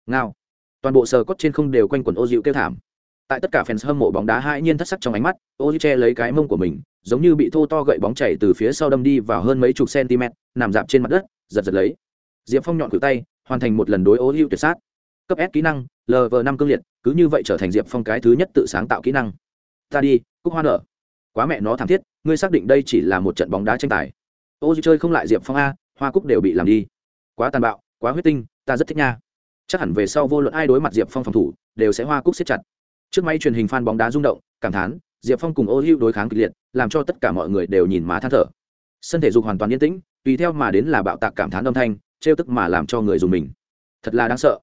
Ngao. Toàn bộ sờ cốt trên không đều quanh quần ô dịu kêu thảm. Tại tất cả fans hâm mộ bóng đá hai nhiên thất sắc trong ánh mắt, ô dịu che lấy cái mông của mình giống như bị thô to gậy bóng chảy từ phía sau đâm đi vào hơn mấy chục cm, nằm dạp trên mặt đất, giật giật lấy. Diệp phong nhọn cử tay, hoàn thành một lần đối ô hữu tuyệt sát. Cấp s kỹ năng lv năm cương liệt, cứ như vậy trở thành diệp phong cái thứ nhất tự sáng tạo kỹ năng. Ta đi, cúc hoa nở. Quá mẹ nó thảm thiết, ngươi xác định đây chỉ là một trận bóng đá tranh tài. Ô dư chơi không lại diệp phong a, hoa cúc đều bị làm đi. Quá tàn bạo, quá huyết tinh, ta rất thích nha. Chắc hẳn về sau vô luận ai đối mặt diệp phong phòng thủ, đều sẽ hoa cúc siết chặt. Trước máy truyền hình f bóng đá rung động, cảm thán diệp phong cùng ô hữu đối kháng kịch liệt, làm cho tất cả mọi người đều nhìn má than thở. Sân thể dục hoàn toàn yên tĩnh, tùy theo mà đến là bạo tạc cảm thán âm thanh, trêu tức mà làm cho người dùng mình. Thật là đáng sợ.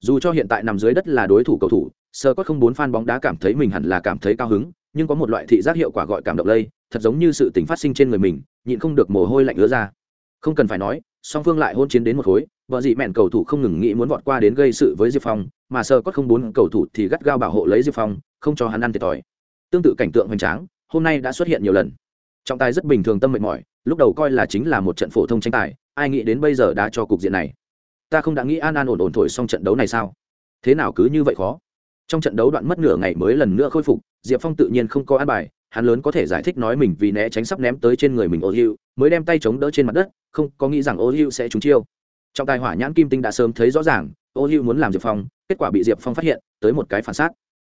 Dù cho hiện tại nằm dưới đất là đối thủ cầu thủ, sơ có không bốn fan bóng đá cảm thấy mình hẳn là cảm thấy cao hứng, nhưng có một loại thị giác hiệu quả gọi cảm động lây, thật giống như sự tình phát sinh trên người mình, nhịn không được mồ hôi lạnh ứa ra. Không cần phải nói, song phương lại hôn chiến đến một khối, vợ dị mẹn cầu thủ không ngừng nghĩ muốn vọt qua đến gây sự với diệp phong, mà sơ có không bốn cầu thủ thì gắt gao bảo hộ lấy diệp phong, không cho hắn ăn thiệt thòi tương tự cảnh tượng hoành tráng, hôm nay đã xuất hiện nhiều lần. Trọng tài rất bình thường tâm mệt mỏi, lúc đầu coi là chính là một trận phổ thông tranh tài, ai nghĩ đến bây giờ đã cho cục diện này. Ta không đã nghĩ an an ổn ổn thổi xong trận đấu này sao? Thế nào cứ như vậy khó? Trong trận đấu đoạn mất nửa ngày mới lần nữa khôi phục, diệp phong tự nhiên không có an bài, hắn lớn có thể giải thích nói mình vì né tránh sắp ném tới trên người mình ô hữu, mới đem tay chống đỡ trên mặt đất, không có nghĩ rằng ô hữu sẽ trúng chiêu. Trong tài hỏa nhãn kim tinh đã sớm thấy rõ ràng, ô hữu muốn làm diệp phong, kết quả bị diệp phong phát hiện, tới một cái phản xác.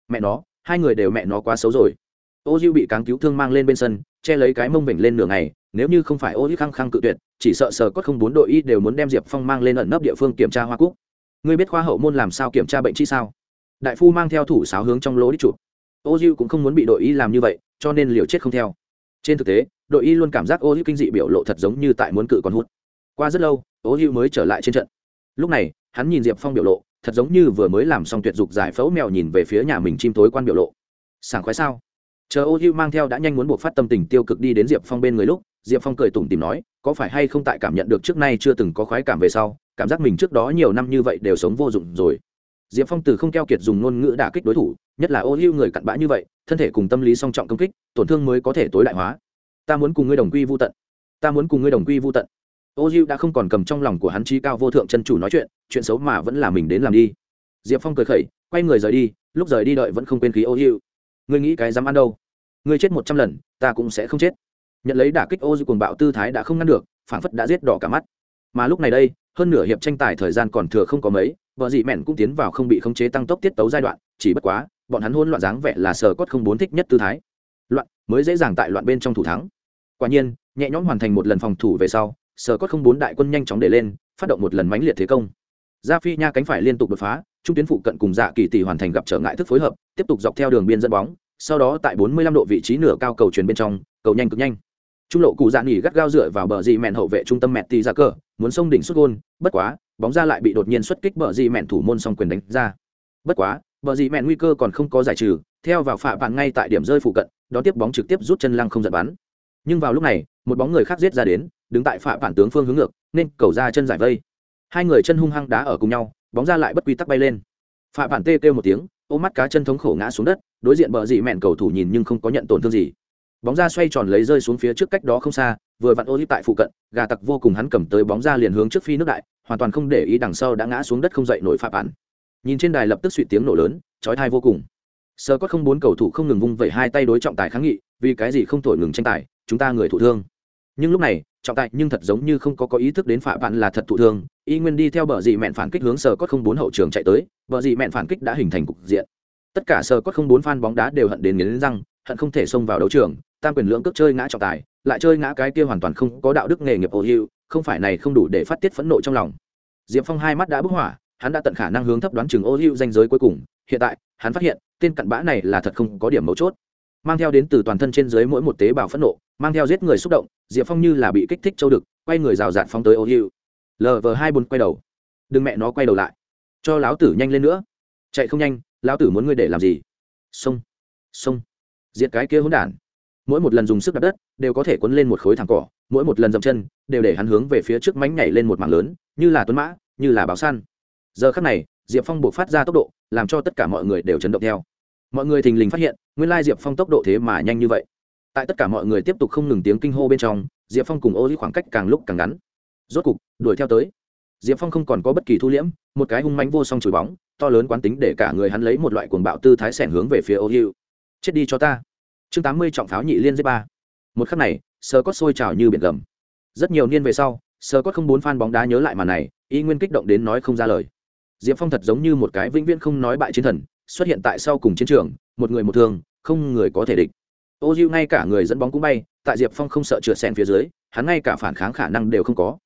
Mẹ nó hai người đều mẹ nó quá xấu rồi. Ô diêu bị cáng cứu thương mang lên bên sân, che lấy cái mông vểnh lên nửa ngày, nếu như không phải ô diêu khăng khăng cự tuyệt, chỉ sợ sờ có không bốn đội y đều muốn đem diệp phong mang lên ẩn nấp địa phương kiểm tra hoa cúc. Ngươi biết khoa hậu môn làm sao kiểm tra bệnh chi sao? Đại phu mang theo thủ sáo hướng trong lỗ đi chụp. Ô diêu cũng không muốn bị đội y làm như vậy, cho nên liều chết không theo. Trên thực tế, đội y luôn cảm giác ô diêu kinh dị biểu lộ thật giống như tại muốn cự còn hút. Qua rất lâu, ô diêu mới trở lại trên trận. Lúc này, hắn nhìn diệp phong biểu lộ thật giống như vừa mới làm xong tuyệt dục giải phẫu mèo nhìn về phía nhà mình chim tối quan biểu lộ. Sảng khoái sao? Chờ ô hữu mang theo đã nhanh muốn buộc phát tâm tình tiêu cực đi đến diệp phong bên người lúc, diệp phong cười tủm tìm nói, có phải hay không tại cảm nhận được trước nay chưa từng có khoái cảm về sau, cảm giác mình trước đó nhiều năm như vậy đều sống vô dụng rồi. Diệp phong từ không keo kiệt dùng ngôn ngữ đả kích đối thủ, nhất là ô hữu người cặn bã như vậy, thân thể cùng tâm lý song trọng công kích, tổn thương mới có thể tối đại hóa. Ta muốn cùng ngươi đồng quy vô tận. Ta muốn cùng ngươi đồng quy vô tận ô Diệu đã không còn cầm trong lòng của hắn trí cao vô thượng chân chủ nói chuyện chuyện xấu mà vẫn là mình đến làm đi. Diệp phong cười khẩy, quay người rời đi, lúc rời đi đợi vẫn không quên khí ô Diệu. ngươi nghĩ cái dám ăn đâu? Ngươi chết một trăm lần, ta cũng sẽ không chết. Nhận lấy đả kích ô Diệu cuồng bạo tư thái đã không ngăn được phản phất đã giết đỏ cả mắt. Mà lúc này đây, hơn nửa hiệp tranh tài thời gian còn thừa không có mấy, vợ dị mẹn cũng tiến vào không bị khống chế tăng tốc tiết tấu giai đoạn, chỉ bất quá, bọn hắn hôn loạn dáng vẻ là sờ cốt không bốn thích nhất tư thái. Loạn, mới dễ dàng tại loạn bên trong thủ thắng. Quả nhiên, nhẹ nhõm hoàn thành một lần phòng thủ về sau sở cốt không bốn đại quân nhanh chóng để lên, phát động một lần mãnh liệt thế công. Gia phi nha cánh phải liên tục đột phá, trung tuyến phụ cận cùng dạ kỳ tỷ hoàn thành gặp trở ngại thức phối hợp, tiếp tục dọc theo đường biên dẫn bóng, sau đó tại 45 độ vị trí nửa cao cầu truyền bên trong, cầu nhanh cực nhanh. Trung lộ cụ dạ nghỉ gắt gao dựa vào bờ dị mẹn hậu vệ trung tâm mẹt tì ra cờ, muốn xông đỉnh xuất gôn, bất quá, bóng ra lại bị đột nhiên xuất kích bờ dị mẹn thủ môn song quyền đánh ra. Bất quá, bờ dị mẹn nguy cơ còn không có giải trừ, theo vào phạ bạn ngay tại điểm rơi phụ cận đó tiếp bóng trực tiếp rút chân lăng không giật bắn. Nhưng vào lúc này, một bóng người khác giết ra đến đứng tại phạm bản tướng phương hướng ngược, nên cầu ra chân giải vây. Hai người chân hung hăng đá ở cùng nhau, bóng ra lại bất quy tắc bay lên. Phạm bản tê kêu một tiếng, ôm mắt cá chân thống khổ ngã xuống đất, đối diện bờ dị mẹn cầu thủ nhìn nhưng không có nhận tổn thương gì. Bóng ra xoay tròn lấy rơi xuống phía trước cách đó không xa, vừa vặn ô tại phụ cận, gà tặc vô cùng hắn cầm tới bóng ra liền hướng trước phi nước đại, hoàn toàn không để ý đằng sau đã ngã xuống đất không dậy nổi phạm bản nhìn trên đài lập tức suy tiếng nổ lớn chói thai vô cùng. Sơ có không bốn cầu thủ không ngừng vung vẩy hai tay đối trọng tài kháng nghị, vì cái gì không thổi ngừng tranh tài, chúng ta người thụ thương. Nhưng lúc này trọng tài nhưng thật giống như không có có ý thức đến phạm bạn là thật thụ thương, y nguyên đi theo bờ dị mẹn phản kích hướng sờ cốt không bốn hậu trường chạy tới, bờ dị mẹn phản kích đã hình thành cục diện. Tất cả sờ cốt không bốn fan bóng đá đều hận đến nghiến răng, hận không thể xông vào đấu trường, tam quyền lưỡng cước chơi ngã trọng tài, lại chơi ngã cái kia hoàn toàn không có đạo đức nghề nghiệp ô hiu không phải này không đủ để phát tiết phẫn nộ trong lòng. Diệp phong hai mắt đã bức hỏa, hắn đã tận khả năng hướng thấp đoán chừng ô hiu danh giới cuối cùng, hiện tại, hắn phát hiện, tên cặn bã này là thật không có điểm mấu chốt mang theo đến từ toàn thân trên dưới mỗi một tế bào phẫn nộ, mang theo giết người xúc động, diệp phong như là bị kích thích châu đực, quay người rào rạt phóng tới ô hiu. Lv hai bốn quay đầu. Đừng mẹ nó quay đầu lại. Cho láo tử nhanh lên nữa. Chạy không nhanh, lão tử muốn ngươi để làm gì? Xông. Xông. Diệt cái kia hỗn đản. Mỗi một lần dùng sức đập đất, đều có thể quấn lên một khối thẳng cỏ. Mỗi một lần dậm chân, đều để hắn hướng về phía trước mánh nhảy lên một mảng lớn, như là tuấn mã, như là báo săn. Giờ khắc này, diệp phong buộc phát ra tốc độ, làm cho tất cả mọi người đều chấn động theo mọi người thình lình phát hiện, nguyên lai diệp phong tốc độ thế mà nhanh như vậy. Tại tất cả mọi người tiếp tục không ngừng tiếng kinh hô bên trong, diệp phong cùng ô lý khoảng cách càng lúc càng ngắn. Rốt cục, đuổi theo tới. Diệp phong không còn có bất kỳ thu liễm, một cái hung mánh vô song chùi bóng, to lớn quán tính để cả người hắn lấy một loại cuồng bạo tư thái sẻn hướng về phía ô hữu chết đi cho ta. Chương tám mươi trọng pháo nhị liên giết ba. Một khắc này sơ cót sôi trào như biển gầm. Rất nhiều niên về sau sơ cót không bốn phan bóng đá nhớ lại màn này, y nguyên kích động đến nói không ra lời. Diệp phong thật giống như một cái vĩnh viễn không nói bại chiến thần xuất hiện tại sau cùng chiến trường, một người một thương, không người có thể địch. Ô diu ngay cả người dẫn bóng cũng bay, tại diệp phong không sợ trượt sen phía dưới, hắn ngay cả phản kháng khả năng đều không có.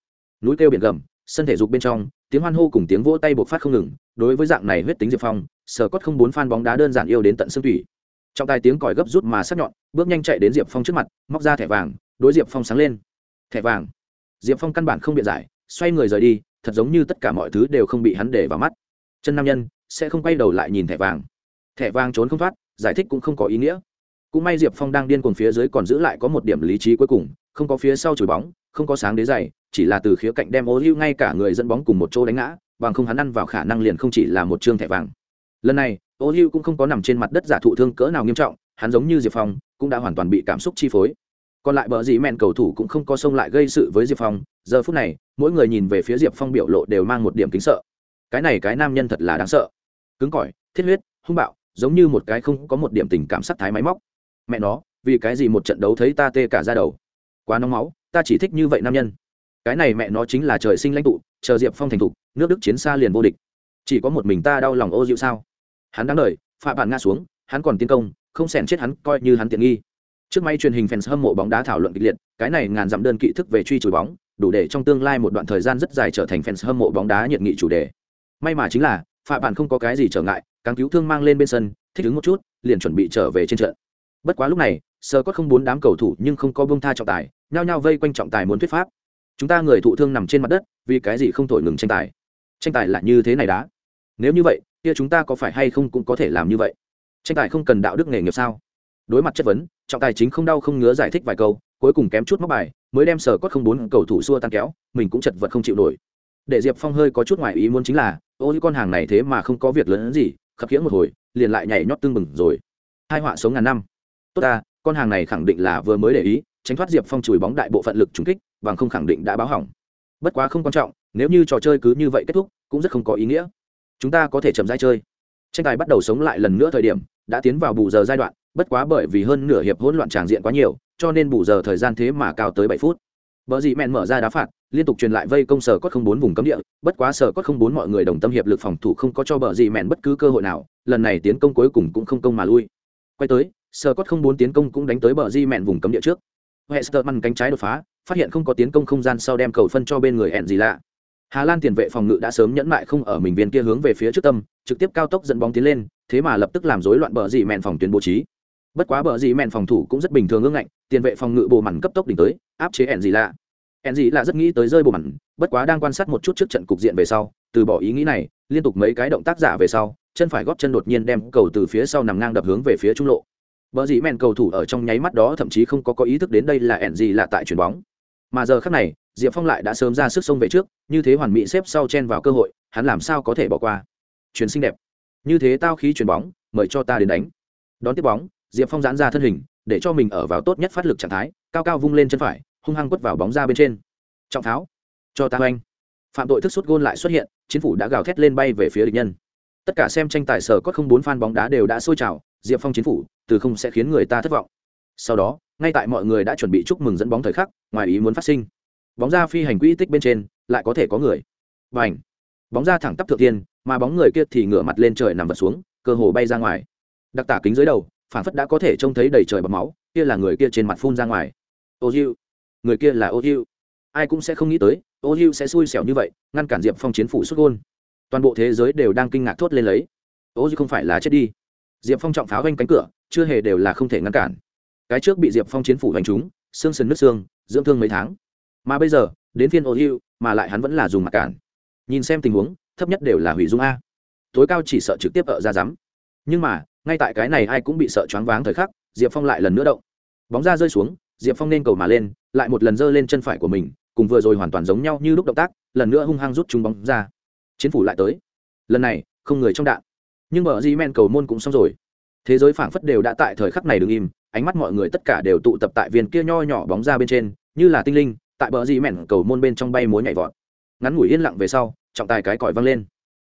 Núi kêu biển gầm, sân thể dục bên trong, tiếng hoan hô cùng tiếng vỗ tay bộc phát không ngừng, đối với dạng này huyết tính diệp phong sở cốt không bốn fan bóng đá đơn giản yêu đến tận xương thủy trong tai tiếng còi gấp rút mà sắc nhọn, bước nhanh chạy đến diệp phong trước mặt, móc ra thẻ vàng, đối diệp phong sáng lên. Thẻ vàng. Diệp phong căn bản không biện giải, xoay người rời đi, thật giống như tất cả mọi thứ đều không bị hắn để vào mắt. Chân nam nhân sẽ không quay đầu lại nhìn thẻ vàng. Thẻ vàng trốn không thoát, giải thích cũng không có ý nghĩa. Cũng may diệp phong đang điên cuồng phía dưới còn giữ lại có một điểm lý trí cuối cùng, không có phía sau chùi bóng, không có sáng đế dày chỉ là từ khía cạnh đem ô hữu ngay cả người dẫn bóng cùng một chỗ đánh ngã, bằng không hắn ăn vào khả năng liền không chỉ là một chương thẻ vàng. Lần này, ô hữu cũng không có nằm trên mặt đất giả thụ thương cỡ nào nghiêm trọng, hắn giống như diệp phong, cũng đã hoàn toàn bị cảm xúc chi phối. Còn lại bờ dì mẹn cầu thủ cũng không có xông lại gây sự với diệp phong, giờ phút này, mỗi người nhìn về phía diệp phong biểu lộ đều mang một điểm kính sợ. Cái này cái nam nhân thật là đáng sợ cứng cỏi, thiết huyết, hung bạo, giống như một cái không có một điểm tình cảm sắc thái máy móc. Mẹ nó, vì cái gì một trận đấu thấy ta tê cả ra đầu? Quá nóng máu, ta chỉ thích như vậy nam nhân. Cái này mẹ nó chính là trời sinh lãnh tụ, chờ diệp phong thành thục, nước đức chiến xa liền vô địch. Chỉ có một mình ta đau lòng ô dịu sao? Hắn đáng đ phạm bản nga xuống, hắn còn tiến công, không xèn chết hắn, coi như hắn tiện nghi. Trước may truyền hình fans hâm mộ bóng đá thảo luận kịch liệt, cái này ngàn dặm đơn kỹ thức về truy chùi bóng, đủ để trong tương lai một đoạn thời gian rất dài trở thành fans hâm mộ bóng đá nhiệt nghị chủ đề. May mà chính là phạ bản không có cái gì trở ngại càng cứu thương mang lên bên sân, thích ứng một chút, liền chuẩn bị trở về trên trận. Bất quá lúc này, sơ có không bốn đám cầu thủ nhưng không có bông tha trọng tài, nhao nhao vây quanh trọng tài muốn thuyết pháp. Chúng ta người thụ thương nằm trên mặt đất, vì cái gì không thổi ngừng tranh tài? Tranh tài là như thế này đã. nếu như vậy, kia chúng ta có phải hay không cũng có thể làm như vậy? Tranh tài không cần đạo đức nghề nghiệp sao? Đối mặt chất vấn, trọng tài chính không đau không ngứa giải thích vài câu, cuối cùng kém chút móc bài, mới đem sở cốt không bốn cầu thủ xua tan kéo, mình cũng chật vật không chịu nổi. Để diệp phong hơi có chút ngoài ý muốn chính là ô con hàng này thế mà không có việc lớn gì, khập khiễng một hồi, liền lại nhảy nhót tương bừng rồi. Hai họa sống ngàn năm. Tốt ta, con hàng này khẳng định là vừa mới để ý, tránh thoát diệp phong chùi bóng đại bộ phận lực trúng kích, bằng không khẳng định đã báo hỏng. Bất quá không quan trọng, nếu như trò chơi cứ như vậy kết thúc, cũng rất không có ý nghĩa. Chúng ta có thể chậm rãi chơi. Tranh tài bắt đầu sống lại lần nữa thời điểm, đã tiến vào bù giờ giai đoạn, bất quá bởi vì hơn nửa hiệp hỗn loạn tràng diện quá nhiều, cho nên bù giờ thời gian thế mà cao tới bảy phút. Bờ dị mẹn mở ra đá phạt, liên tục truyền lại vây công sở cốt không bốn vùng cấm địa, bất quá sở cốt không bốn mọi người đồng tâm hiệp lực phòng thủ không có cho bờ dị mẹn bất cứ cơ hội nào, lần này tiến công cuối cùng cũng không công mà lui. Quay tới, sở cốt không bốn tiến công cũng đánh tới bờ dị mẹn vùng cấm địa trước. Westerman cánh trái đột phá, phát hiện không có tiến công không gian sau đem cầu phân cho bên người ẹn gì lạ. Hà Lan tiền vệ phòng ngự đã sớm nhẫn mại không ở mình viên kia hướng về phía trước tâm, trực tiếp cao tốc dẫn bóng tiến lên, thế mà lập tức làm rối loạn bờ dị mẹn phòng tuyến bố trí. Bất quá bờ dì mẹn phòng thủ cũng rất bình thường ương ngạnh, tiền vệ phòng ngự bồ mặn cấp tốc đỉnh tới, áp chế ẹn gì lạ hẹn gì lạ rất nghĩ tới rơi bộ mặn bất quá đang quan sát một chút trước trận cục diện về sau từ bỏ ý nghĩ này liên tục mấy cái động tác giả về sau chân phải góp chân đột nhiên đem cầu từ phía sau nằm ngang đập hướng về phía trung lộ. Bờ dì mẹn cầu thủ ở trong nháy mắt đó thậm chí không có có ý thức đến đây là ẻn gì lạ tại chuyền bóng. Mà giờ khắc này, Diệp Phong lại đã sớm ra sức sông về trước, như thế hoàn mỹ xếp sau chen vào cơ hội, hắn làm sao có thể bỏ qua? Chuyền xinh đẹp. Như thế tao khí chuyền bóng mời cho ta đến đánh. Đón tiếp bóng diệp phong giãn ra thân hình, để cho mình ở vào tốt nhất phát lực trạng thái, cao cao vung lên chân phải, hung hăng quất vào bóng ra bên trên. Trọng tháo. Cho ta oanh phạm tội thức sút gôn lại xuất hiện chính phủ đã gào thét lên bay về phía địch nhân. Tất cả xem tranh tài sở có không bốn fan bóng đá đều đã sôi trào, diệp phong chính phủ, từ không sẽ khiến người ta thất vọng. Sau đó, ngay tại mọi người đã chuẩn bị chúc mừng dẫn bóng thời khắc, ngoài ý muốn phát sinh. Bóng ra phi hành quỹ tích bên trên, lại có thể có người. Và ảnh bóng ra thẳng tắp thượng tiên, mà bóng người kia thì ngửa mặt lên trời nằm vật xuống, cơ hồ bay ra ngoài. Đặc tả kính dưới đầu phản phất đã có thể trông thấy đầy trời bầm máu, kia là người kia trên mặt phun ra ngoài. Ô hiu người kia là ô hiu ai cũng sẽ không nghĩ tới, ô hiu sẽ xui xẻo như vậy, ngăn cản diệp phong chiến phủ xuất gôn. Toàn bộ thế giới đều đang kinh ngạc thốt lên lấy. Ô hiu không phải là chết đi. Diệp phong trọng pháo ganh cánh cửa, chưa hề đều là không thể ngăn cản. Cái trước bị diệp phong chiến phủ đánh trúng, xương sần nước xương, dưỡng thương mấy tháng. Mà bây giờ, đến phiên ô hiu mà lại hắn vẫn là dùng mặt cản. Nhìn xem tình huống, thấp nhất đều là hủy dung a. Tối cao chỉ sợ trực tiếp ở ra rắm. Nhưng mà ngay tại cái này ai cũng bị sợ choáng váng thời khắc, diệp phong lại lần nữa động. Bóng ra rơi xuống, diệp phong nên cầu mà lên, lại một lần giơ lên chân phải của mình, cùng vừa rồi hoàn toàn giống nhau như lúc động tác, lần nữa hung hăng rút chúng bóng ra. Chiến phủ lại tới. Lần này, không người trong đạn. Nhưng bờ di men cầu môn cũng xong rồi. Thế giới phảng phất đều đã tại thời khắc này đứng im, ánh mắt mọi người tất cả đều tụ tập tại viên kia nho nhỏ bóng ra bên trên, như là tinh linh, tại bờ di mẹn cầu môn bên trong bay múa nhảy vọt. Ngắn ngủi yên lặng về sau, trọng tài cái còi văng lên.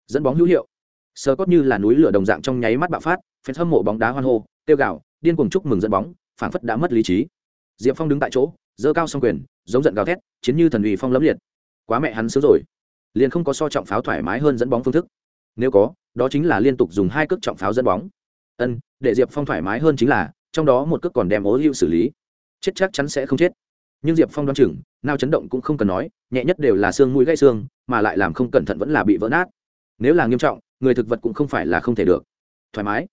Dẫn bóng hữu hiệu. Sơ cốt như là núi lửa đồng dạng trong nháy mắt bạo phát phen hâm mộ bóng đá hoan hô tiêu gạo điên cuồng chúc mừng dẫn bóng, phảng phất đã mất lý trí. Diệp phong đứng tại chỗ, giơ cao song quyền, giống giận gào thét, chiến như thần uy phong lẫm liệt. Quá mẹ hắn sướng rồi. Liền không có so trọng pháo thoải mái hơn dẫn bóng phương thức. Nếu có, đó chính là liên tục dùng hai cước trọng pháo dẫn bóng. Ân, để diệp phong thoải mái hơn chính là, trong đó một cước còn đem ố hữu xử lý. Chết chắc chắn sẽ không chết. Nhưng diệp phong đoán chừng, nào chấn động cũng không cần nói, nhẹ nhất đều là xương mũi gãy xương, mà lại làm không cẩn thận vẫn là bị vỡ nát. Nếu là nghiêm trọng, người thực vật cũng không phải là không thể được. Thoải mái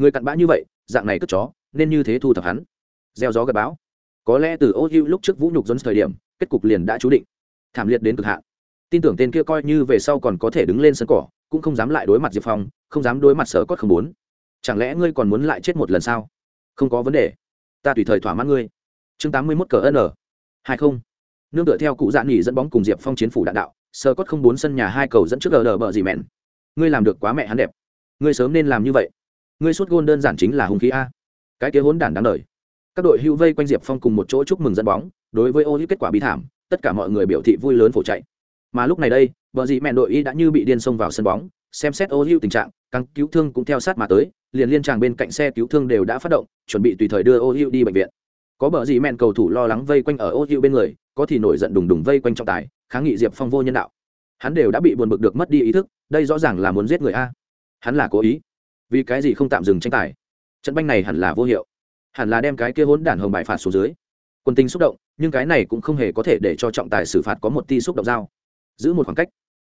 người cặn bã như vậy, dạng này cất chó, nên như thế thu thập hắn. Gieo gió gặp bão. Có lẽ từ ô hữu lúc trước vũ nhục dẫn thời điểm, kết cục liền đã chú định. Thảm liệt đến cực hạn. Tin tưởng tên kia coi như về sau còn có thể đứng lên sân cỏ, cũng không dám lại đối mặt diệp phong, không dám đối mặt sở cốt không Bốn. chẳng lẽ ngươi còn muốn lại chết một lần sao? Không có vấn đề. Ta tùy thời thỏa mãn ngươi. Chương tám mươi mốt cờ n hai không. Nương tựa theo cụ dạ nghỉ dẫn bóng cùng diệp phong chiến phủ đạn đạo sơ cốt không bốn sân nhà hai cầu dẫn trước gờ đờ bờ gì mẹn. Ngươi làm được quá mẹ hắn đẹp. Ngươi sớm nên làm như vậy ngươi suốt gôn đơn giản chính là hung khí a. Cái kia hỗn đản đáng đời. Các đội hưu vây quanh diệp phong cùng một chỗ chúc mừng dẫn bóng, đối với ô hữu kết quả bi thảm, tất cả mọi người biểu thị vui lớn phổ chạy. Mà lúc này đây, vợ dị mẹ đội y đã như bị điên xông vào sân bóng, xem xét ô hữu tình trạng, căng cứu thương cũng theo sát mà tới, liền liên tràng bên cạnh xe cứu thương đều đã phát động, chuẩn bị tùy thời đưa ô hữu đi bệnh viện. Có bờ dị mẹn cầu thủ lo lắng vây quanh ở ô hữu bên người, có thì nổi giận đùng đùng vây quanh trọng tài, kháng nghị diệp phong vô nhân đạo. Hắn đều đã bị buồn bực được mất đi ý thức, đây rõ ràng là muốn giết người a. Hắn là cố ý vì cái gì không tạm dừng tranh tài? Trận banh này hẳn là vô hiệu. Hẳn là đem cái kia hỗn đản hồng bài phạt xuống dưới. Quân tình xúc động, nhưng cái này cũng không hề có thể để cho trọng tài xử phạt có một ti xúc động dao. Giữ một khoảng cách.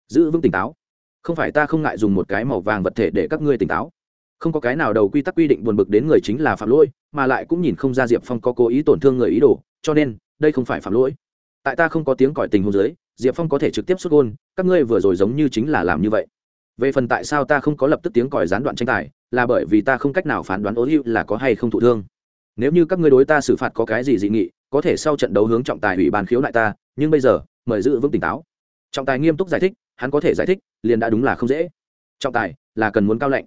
Giữ vững tỉnh táo. Không phải ta không ngại dùng một cái màu vàng vật thể để các ngươi tỉnh táo. Không có cái nào đầu quy tắc quy định buồn bực đến người chính là phạm lỗi, mà lại cũng nhìn không ra diệp phong có cố ý tổn thương người ý đồ, cho nên, đây không phải phạm lỗi. Tại ta không có tiếng còi tình hôn giới diệp phong có thể trực tiếp xuất gôn, các ngươi vừa rồi giống như chính là làm như vậy về phần tại sao ta không có lập tức tiếng còi gián đoạn tranh tài, là bởi vì ta không cách nào phán đoán ố hữu là có hay không thụ thương. Nếu như các ngươi đối ta xử phạt có cái gì dị nghị, có thể sau trận đấu hướng trọng tài ủy ban khiếu nại ta, nhưng bây giờ, mời giữ vững tỉnh táo. Trọng tài nghiêm túc giải thích, hắn có thể giải thích, liền đã đúng là không dễ. Trọng tài, là cần muốn cao lệnh.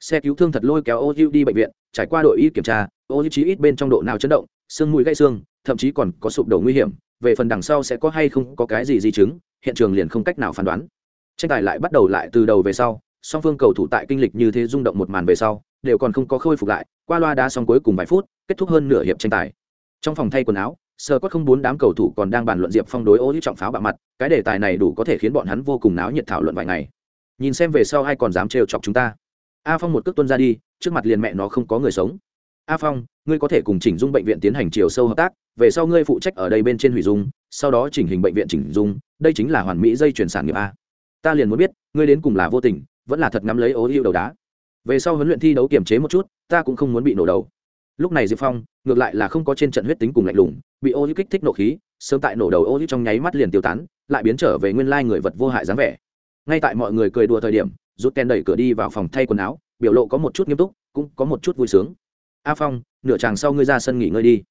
Xe cứu thương thật lôi kéo ô hữu đi bệnh viện, trải qua đội y kiểm tra ô hữu chí ít bên trong độ nào chấn động, xương mũi gãy xương, thậm chí còn có sụp đổ nguy hiểm, về phần đằng sau sẽ có hay không có cái gì di chứng, hiện trường liền không cách nào phán đoán tranh tài lại bắt đầu lại từ đầu về sau, song phương cầu thủ tại kinh lịch như thế rung động một màn về sau, đều còn không có khôi phục lại, qua loa đá xong cuối cùng vài phút, kết thúc hơn nửa hiệp tranh tài. Trong phòng thay quần áo sơ quất không bốn đám cầu thủ còn đang bàn luận diệp phong đối ô hữu trọng pháo bạo mặt, cái đề tài này đủ có thể khiến bọn hắn vô cùng náo nhiệt thảo luận vài ngày. Nhìn xem về sau ai còn dám trêu chọc chúng ta. A phong một cước tuân ra đi, trước mặt liền mẹ nó không có người sống. A phong, ngươi có thể cùng chỉnh dung bệnh viện tiến hành chiều sâu hợp tác, về sau ngươi phụ trách ở đây bên trên hủy dung, sau đó chỉnh hình bệnh viện chỉnh dung, đây chính là hoàn mỹ dây chuyển sản nghiệp a ta liền muốn biết, ngươi đến cùng là vô tình, vẫn là thật ngắm lấy ố hữu đầu đá. Về sau huấn luyện thi đấu kiềm chế một chút, ta cũng không muốn bị nổ đầu. Lúc này diệp phong, ngược lại là không có trên trận huyết tính cùng lạnh lùng, bị ô hữu kích thích nộ khí, sớm tại nổ đầu ô hữu trong nháy mắt liền tiêu tán, lại biến trở về nguyên lai người vật vô hại dáng vẻ. Ngay tại mọi người cười đùa thời điểm, rút ken đẩy cửa đi vào phòng thay quần áo, biểu lộ có một chút nghiêm túc, cũng có một chút vui sướng. A phong, nửa chàng sau ngươi ra sân nghỉ ngơi đi.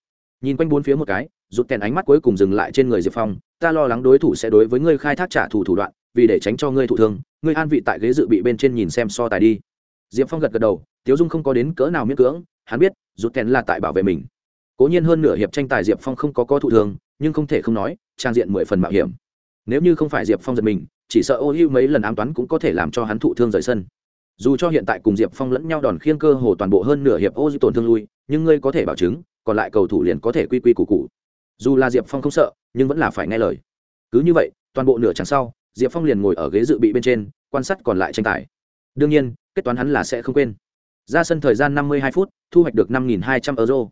Nhìn quanh bốn phía một cái, rút kèn ánh mắt cuối cùng dừng lại trên người diệp phong, ta lo lắng đối thủ sẽ đối với ngươi khai thác trả thù thủ đoạn vì để tránh cho ngươi thụ thương, ngươi an vị tại ghế dự bị bên trên nhìn xem so tài đi. Diệp phong gật gật đầu, tiếu dung không có đến cỡ nào miễn cưỡng, hắn biết rút kèn là tại bảo vệ mình. Cố nhiên hơn nửa hiệp tranh tài diệp phong không có có thụ thường nhưng không thể không nói, trang diện mười phần mạo hiểm. Nếu như không phải diệp phong giật mình, chỉ sợ ô hưu mấy lần ám toán cũng có thể làm cho hắn thụ thương rời sân. Dù cho hiện tại cùng diệp phong lẫn nhau đòn khiêng cơ hồ toàn bộ hơn nửa hiệp ô dư tổn thương lui, nhưng ngươi có thể bảo chứng, còn lại cầu thủ liền có thể quy quy củ cụ dù là diệp phong không sợ, nhưng vẫn là phải nghe lời. Cứ như vậy, toàn bộ nửa chẳng sau diệp phong liền ngồi ở ghế dự bị bên trên quan sát còn lại tranh tài. Đương nhiên kết toán hắn là sẽ không quên. Ra sân thời gian 52 phút thu hoạch được 5.200 euro.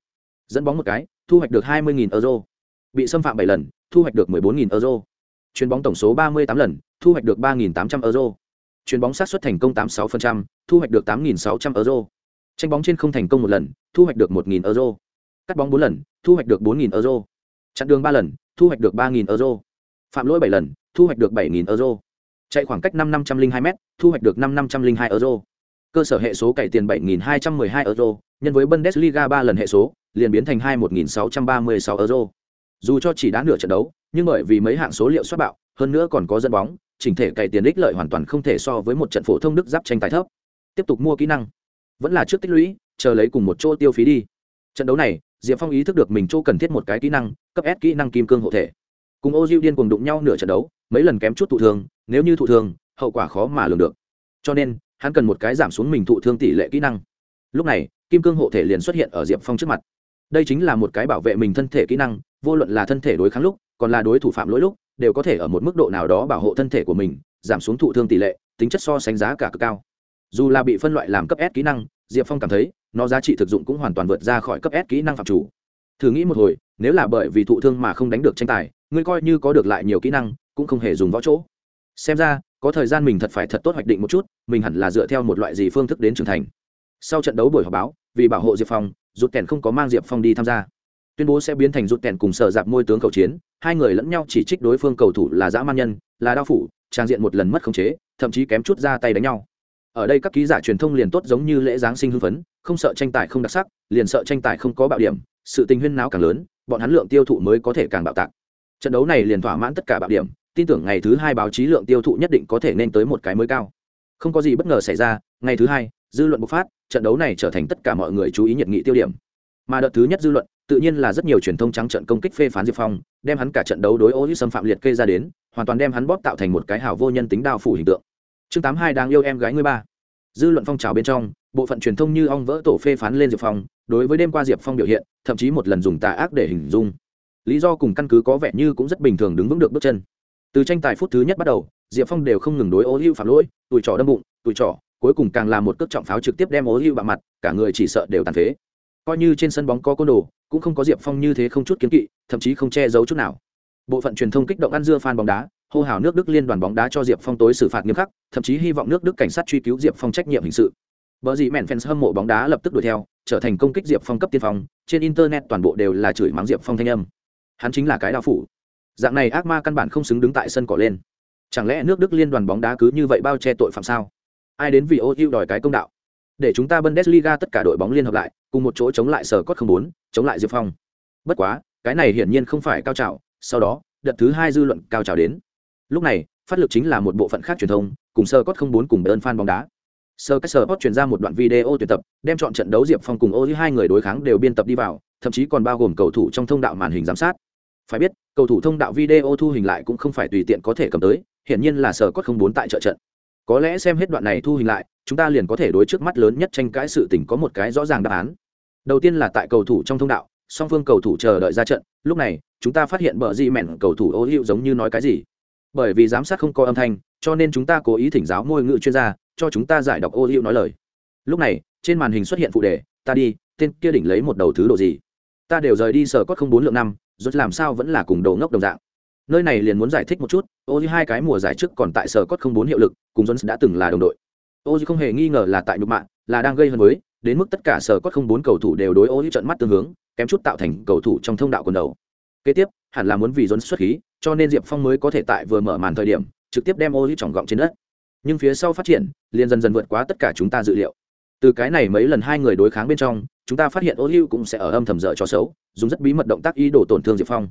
Dẫn bóng một cái thu hoạch được 20.000 euro. Bị xâm phạm bảy lần thu hoạch được 14.000 euro. Chuyền bóng tổng số 38 lần thu hoạch được 3.800 euro. Chuyền bóng sát xuất thành công 86%, thu hoạch được 8.600 euro. Tranh bóng trên không thành công một lần thu hoạch được 1.000 euro. Cắt bóng bốn lần thu hoạch được 4.000 euro. Chặn đường ba lần thu hoạch được 3.000 euro phạm lỗi bảy lần, thu hoạch được 7.000 euro. Chạy khoảng cách năm năm trăm linh hai m thu hoạch được năm năm trăm linh hai euro. Cơ sở hệ số cày tiền bảy nghìn hai trăm mười hai euro, nhân với bundesliga ba lần hệ số, liền biến thành hai một nghìn sáu trăm ba mươi sáu euro. Dù cho chỉ đá nửa trận đấu, nhưng bởi vì mấy hạng số liệu xuất bạo, hơn nữa còn có dẫn bóng, chỉnh thể cày tiền ích lợi hoàn toàn không thể so với một trận phổ thông đức giáp tranh tài thấp. Tiếp tục mua kỹ năng. Vẫn là trước tích lũy, chờ lấy cùng một chỗ tiêu phí đi. Trận đấu này, diệp phong ý thức được mình chỗ cần thiết một cái kỹ năng, cấp s kỹ năng kim cương hộ thể cùng ô diêu điên cùng đụng nhau nửa trận đấu, mấy lần kém chút thụ thương, nếu như thụ thương, hậu quả khó mà lường được. Cho nên, hắn cần một cái giảm xuống mình thụ thương tỷ lệ kỹ năng. Lúc này, kim cương hộ thể liền xuất hiện ở diệp phong trước mặt. Đây chính là một cái bảo vệ mình thân thể kỹ năng, vô luận là thân thể đối kháng lúc, còn là đối thủ phạm lỗi lúc, đều có thể ở một mức độ nào đó bảo hộ thân thể của mình, giảm xuống thụ thương tỷ lệ, tính chất so sánh giá cả cực cao. Dù là bị phân loại làm cấp s kỹ năng, diệp phong cảm thấy, nó giá trị thực dụng cũng hoàn toàn vượt ra khỏi cấp s kỹ năng phạm chủ. Thử nghĩ một hồi, nếu là bởi vì thụ thương mà không đánh được tranh tài ngươi coi như có được lại nhiều kỹ năng, cũng không hề dùng võ chỗ. Xem ra, có thời gian mình thật phải thật tốt hoạch định một chút, mình hẳn là dựa theo một loại gì phương thức đến trưởng thành. Sau trận đấu buổi họp báo, vì bảo hộ diệp phong rút kèn không có mang diệp phong đi tham gia. Tuyên bố sẽ biến thành rút kèn cùng sở dạp môi tướng cầu chiến, hai người lẫn nhau chỉ trích đối phương cầu thủ là dã man nhân, là đao phủ, trang diện một lần mất khống chế, thậm chí kém chút ra tay đánh nhau. Ở đây các ký giả truyền thông liền tốt giống như lễ giáng sinh hưng phấn, không sợ tranh tài không đặc sắc, liền sợ tranh tài không có bạo điểm, sự tình huyên náo càng lớn, bọn hắn lượng tiêu thụ mới có thể càng bạo tạc trận đấu này liền thỏa mãn tất cả bạo điểm, tin tưởng ngày thứ hai báo chí lượng tiêu thụ nhất định có thể nên tới một cái mới cao. Không có gì bất ngờ xảy ra, ngày thứ hai, dư luận bộc phát, trận đấu này trở thành tất cả mọi người chú ý nhiệt nghị tiêu điểm. Mà đợt thứ nhất dư luận, tự nhiên là rất nhiều truyền thông trắng trận công kích phê phán diệp phong, đem hắn cả trận đấu đối ô xâm phạm liệt kê ra đến, hoàn toàn đem hắn bóp tạo thành một cái hào vô nhân tính đao phủ hình tượng. Chương tám hai đang yêu em gái ngươi ba. Dư luận phong trào bên trong, bộ phận truyền thông như ong vỡ tổ phê phán lên diệp phong, đối với đêm qua diệp phong biểu hiện, thậm chí một lần dùng tà ác để hình dung lý do cùng căn cứ có vẻ như cũng rất bình thường đứng vững được bước chân. Từ tranh tài phút thứ nhất bắt đầu diệp phong đều không ngừng đối ô hữu phạm lỗi tụi trỏ đâm bụng tụi trỏ cuối cùng càng là một cước trọng pháo trực tiếp đem ô hữu bạo mặt cả người chỉ sợ đều tàn phế. Coi như trên sân bóng có côn đồ cũng không có diệp phong như thế không chút kiến kỵ thậm chí không che giấu chút nào. Bộ phận truyền thông kích động ăn dưa phan bóng đá hô hào nước đức liên đoàn bóng đá cho diệp phong tối xử phạt nghiêm khắc thậm chí hy vọng nước đức cảnh sát truy cứu diệp phong trách nhiệm hình sự. Bở gì mẹn fans hâm mộ bóng đá lập tức đuổi theo, trở thành công kích Diệp Phong cấp tiên phong, trên internet toàn bộ đều là chửi mắng Diệp Phong thanh âm. Hắn chính là cái đao phủ. Dạng này ác ma căn bản không xứng đứng tại sân cỏ lên. Chẳng lẽ nước Đức liên đoàn bóng đá cứ như vậy bao che tội phạm sao? Ai đến vì ô hữu đòi cái công đạo? Để chúng ta Bundesliga tất cả đội bóng liên hợp lại, cùng một chỗ chống lại sở cốt 04, chống lại Diệp Phong. Bất quá, cái này hiển nhiên không phải cao trào, sau đó, đợt thứ hai dư luận cao trào đến. Lúc này, phát lực chính là một bộ phận khác truyền thông, cùng sơ cốt 04 cùng đơn fan bóng đá sơ cách sơ cốt truyền ra một đoạn video tuyển tập đem chọn trận đấu diệp phong cùng ô hai người đối kháng đều biên tập đi vào thậm chí còn bao gồm cầu thủ trong thông đạo màn hình giám sát phải biết, cầu thủ thông đạo video thu hình lại cũng không phải tùy tiện có thể cầm tới, hiển nhiên là sở cốt không bốn tại trợ trận. Có lẽ xem hết đoạn này thu hình lại, chúng ta liền có thể đối trước mắt lớn nhất tranh cãi sự tình có một cái rõ ràng đáp án. Đầu tiên là tại cầu thủ trong thông đạo, song phương cầu thủ chờ đợi ra trận, lúc này, chúng ta phát hiện bờ di mẹn cầu thủ ô hữu giống như nói cái gì. Bởi vì giám sát không có âm thanh, cho nên chúng ta cố ý thỉnh giáo ngôi ngữ chuyên gia, cho chúng ta giải đọc ô hữu nói lời. Lúc này, trên màn hình xuất hiện phụ đề, ta đi, tên kia đỉnh lấy một đầu thứ đồ gì? Ta đều rời đi sở cốt không bốn lượng năm rốt làm sao vẫn là cùng đồ ngốc đồng dạng. Nơi này liền muốn giải thích một chút ô hai cái mùa giải trước còn tại sở cốt không bốn hiệu lực, cùng jones đã từng là đồng đội. Ô không hề nghi ngờ là tại nhục mạng là đang gây hấn với, đến mức tất cả sở cốt không bốn cầu thủ đều đối ô trận mắt tương hướng, kém chút tạo thành cầu thủ trong thông đạo quần đầu. Kế tiếp, hẳn là muốn vì jones xuất khí, cho nên diệp phong mới có thể tại vừa mở màn thời điểm, trực tiếp đem ô trọng gọng trên đất. Nhưng phía sau phát triển, liền dần dần vượt quá tất cả chúng ta dự liệu. Từ cái này mấy lần hai người đối kháng bên trong chúng ta phát hiện ô hữu cũng sẽ ở âm thầm dở cho xấu, dùng rất bí mật động tác ý đồ tổn thương diệp phong.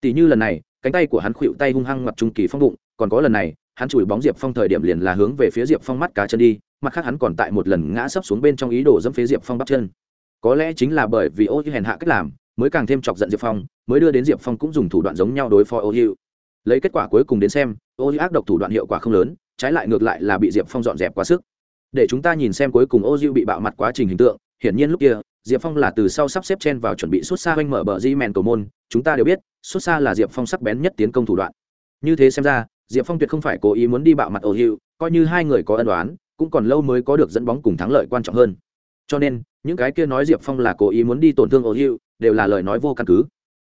Tỷ như lần này, cánh tay của hắn khuỵu tay hung hăng mặt trung kỳ phong bụng, còn có lần này, hắn chùi bóng diệp phong thời điểm liền là hướng về phía diệp phong mắt cá chân đi, mặt khác hắn còn tại một lần ngã sấp xuống bên trong ý đồ dẫm phía diệp phong bắp chân. Có lẽ chính là bởi vì ô hữu hèn hạ cách làm, mới càng thêm chọc giận diệp phong, mới đưa đến diệp phong cũng dùng thủ đoạn giống nhau đối phó ô hữu lấy kết quả cuối cùng đến xem, ô hữu ác độc thủ đoạn hiệu quả không lớn, trái lại ngược lại là bị diệp phong dọn dẹp quá sức. Để chúng ta nhìn xem cuối cùng ô hữu bị bạo mặt quá trình hình tượng, hiển nhiên lúc kia diệp phong là từ sau sắp xếp chen vào chuẩn bị xuất xa oanh mở bờ di mèn cầu môn, chúng ta đều biết, xuất xa là diệp phong sắc bén nhất tiến công thủ đoạn. Như thế xem ra, diệp phong tuyệt không phải cố ý muốn đi bạo mặt ô hữu, coi như hai người có ân đoán cũng còn lâu mới có được dẫn bóng cùng thắng lợi quan trọng hơn. Cho nên, những cái kia nói diệp phong là cố ý muốn đi tổn thương ô hữu, đều là lời nói vô căn cứ.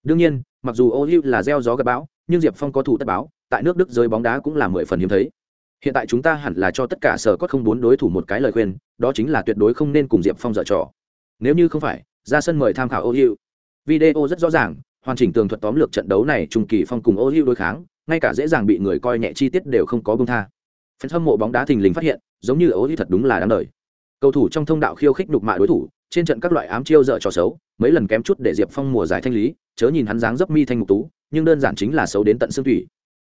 Đương nhiên, mặc dù ô hữu là gieo gió gặp bão, nhưng diệp phong có thủ tất báo, tại nước đức giới bóng đá cũng là mười phần hiếm thấy. Hiện tại chúng ta hẳn là cho tất cả sở cốt không bốn đối thủ một cái lời khuyên, đó chính là tuyệt đối không nên cùng diệp phong dở trò nếu như không phải, ra sân mời tham khảo ô hữu. Video rất rõ ràng, hoàn chỉnh tường thuật tóm lược trận đấu này trung kỳ phong cùng ô hữu đối kháng, ngay cả dễ dàng bị người coi nhẹ chi tiết đều không có bông tha. Phần hâm mộ bóng đá thình lình phát hiện, giống như ô hữu thật đúng là đáng đời. Cầu thủ trong thông đạo khiêu khích đục mạ đối thủ, trên trận các loại ám chiêu dở trò xấu, mấy lần kém chút để diệp phong mùa giải thanh lý, chớ nhìn hắn dáng dấp mi thanh mục tú, nhưng đơn giản chính là xấu đến tận xương thủy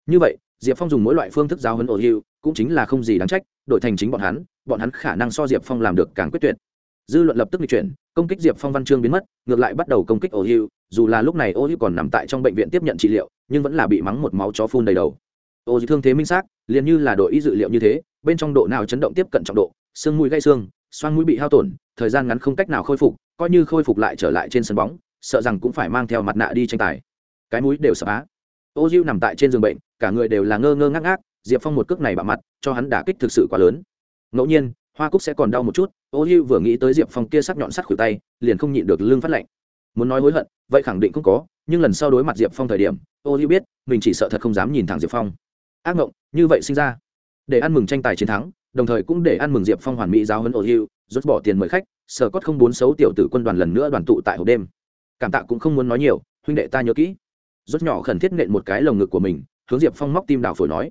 như vậy, diệp phong dùng mỗi loại phương thức giáo hấn ô hữu, cũng chính là không gì đáng trách đội thành chính bọn hắn bọn hắn khả năng so diệp phong làm được càng quyết tuyệt dư luận lập tức bị chuyển, công kích diệp phong văn chương biến mất, ngược lại bắt đầu công kích ô hữu, dù là lúc này ô hữu còn nằm tại trong bệnh viện tiếp nhận trị liệu, nhưng vẫn là bị mắng một máu chó phun đầy đầu. Ô hữu thương thế minh xác, liền như là đội ý dự liệu như thế, bên trong độ nào chấn động tiếp cận trọng độ, xương mũi gây xương, xoang mũi bị hao tổn, thời gian ngắn không cách nào khôi phục, coi như khôi phục lại trở lại trên sân bóng, sợ rằng cũng phải mang theo mặt nạ đi tranh tài. Cái mũi đều sập á. Ô diêu nằm tại trên giường bệnh, cả người đều là ngơ ngơ ngác ngác, diệp phong một cước này bạo mặt, cho hắn đả kích thực sự quá lớn. Ngẫu nhiên hoa cúc sẽ còn đau một chút, ô hưu vừa nghĩ tới diệp phong kia sắc nhọn sắt khuỷu tay, liền không nhịn được lưng phát lạnh. Muốn nói hối hận, vậy khẳng định không có, nhưng lần sau đối mặt diệp phong thời điểm, ô hưu biết, mình chỉ sợ thật không dám nhìn thẳng diệp phong. Ác mộng, như vậy sinh ra. Để ăn mừng tranh tài chiến thắng, đồng thời cũng để ăn mừng diệp phong hoàn mỹ giáo hơn ô hưu, rút bỏ tiền mời khách, sở cốt không bốn xấu tiểu tử quân đoàn lần nữa đoàn tụ tại hộp đêm. Cảm tạ cũng không muốn nói nhiều, huynh đệ ta nhớ kỹ. Rút nhỏ khẩn thiết nện một cái lồng ngực của mình, hướng diệp phong móc tim đào phổi nói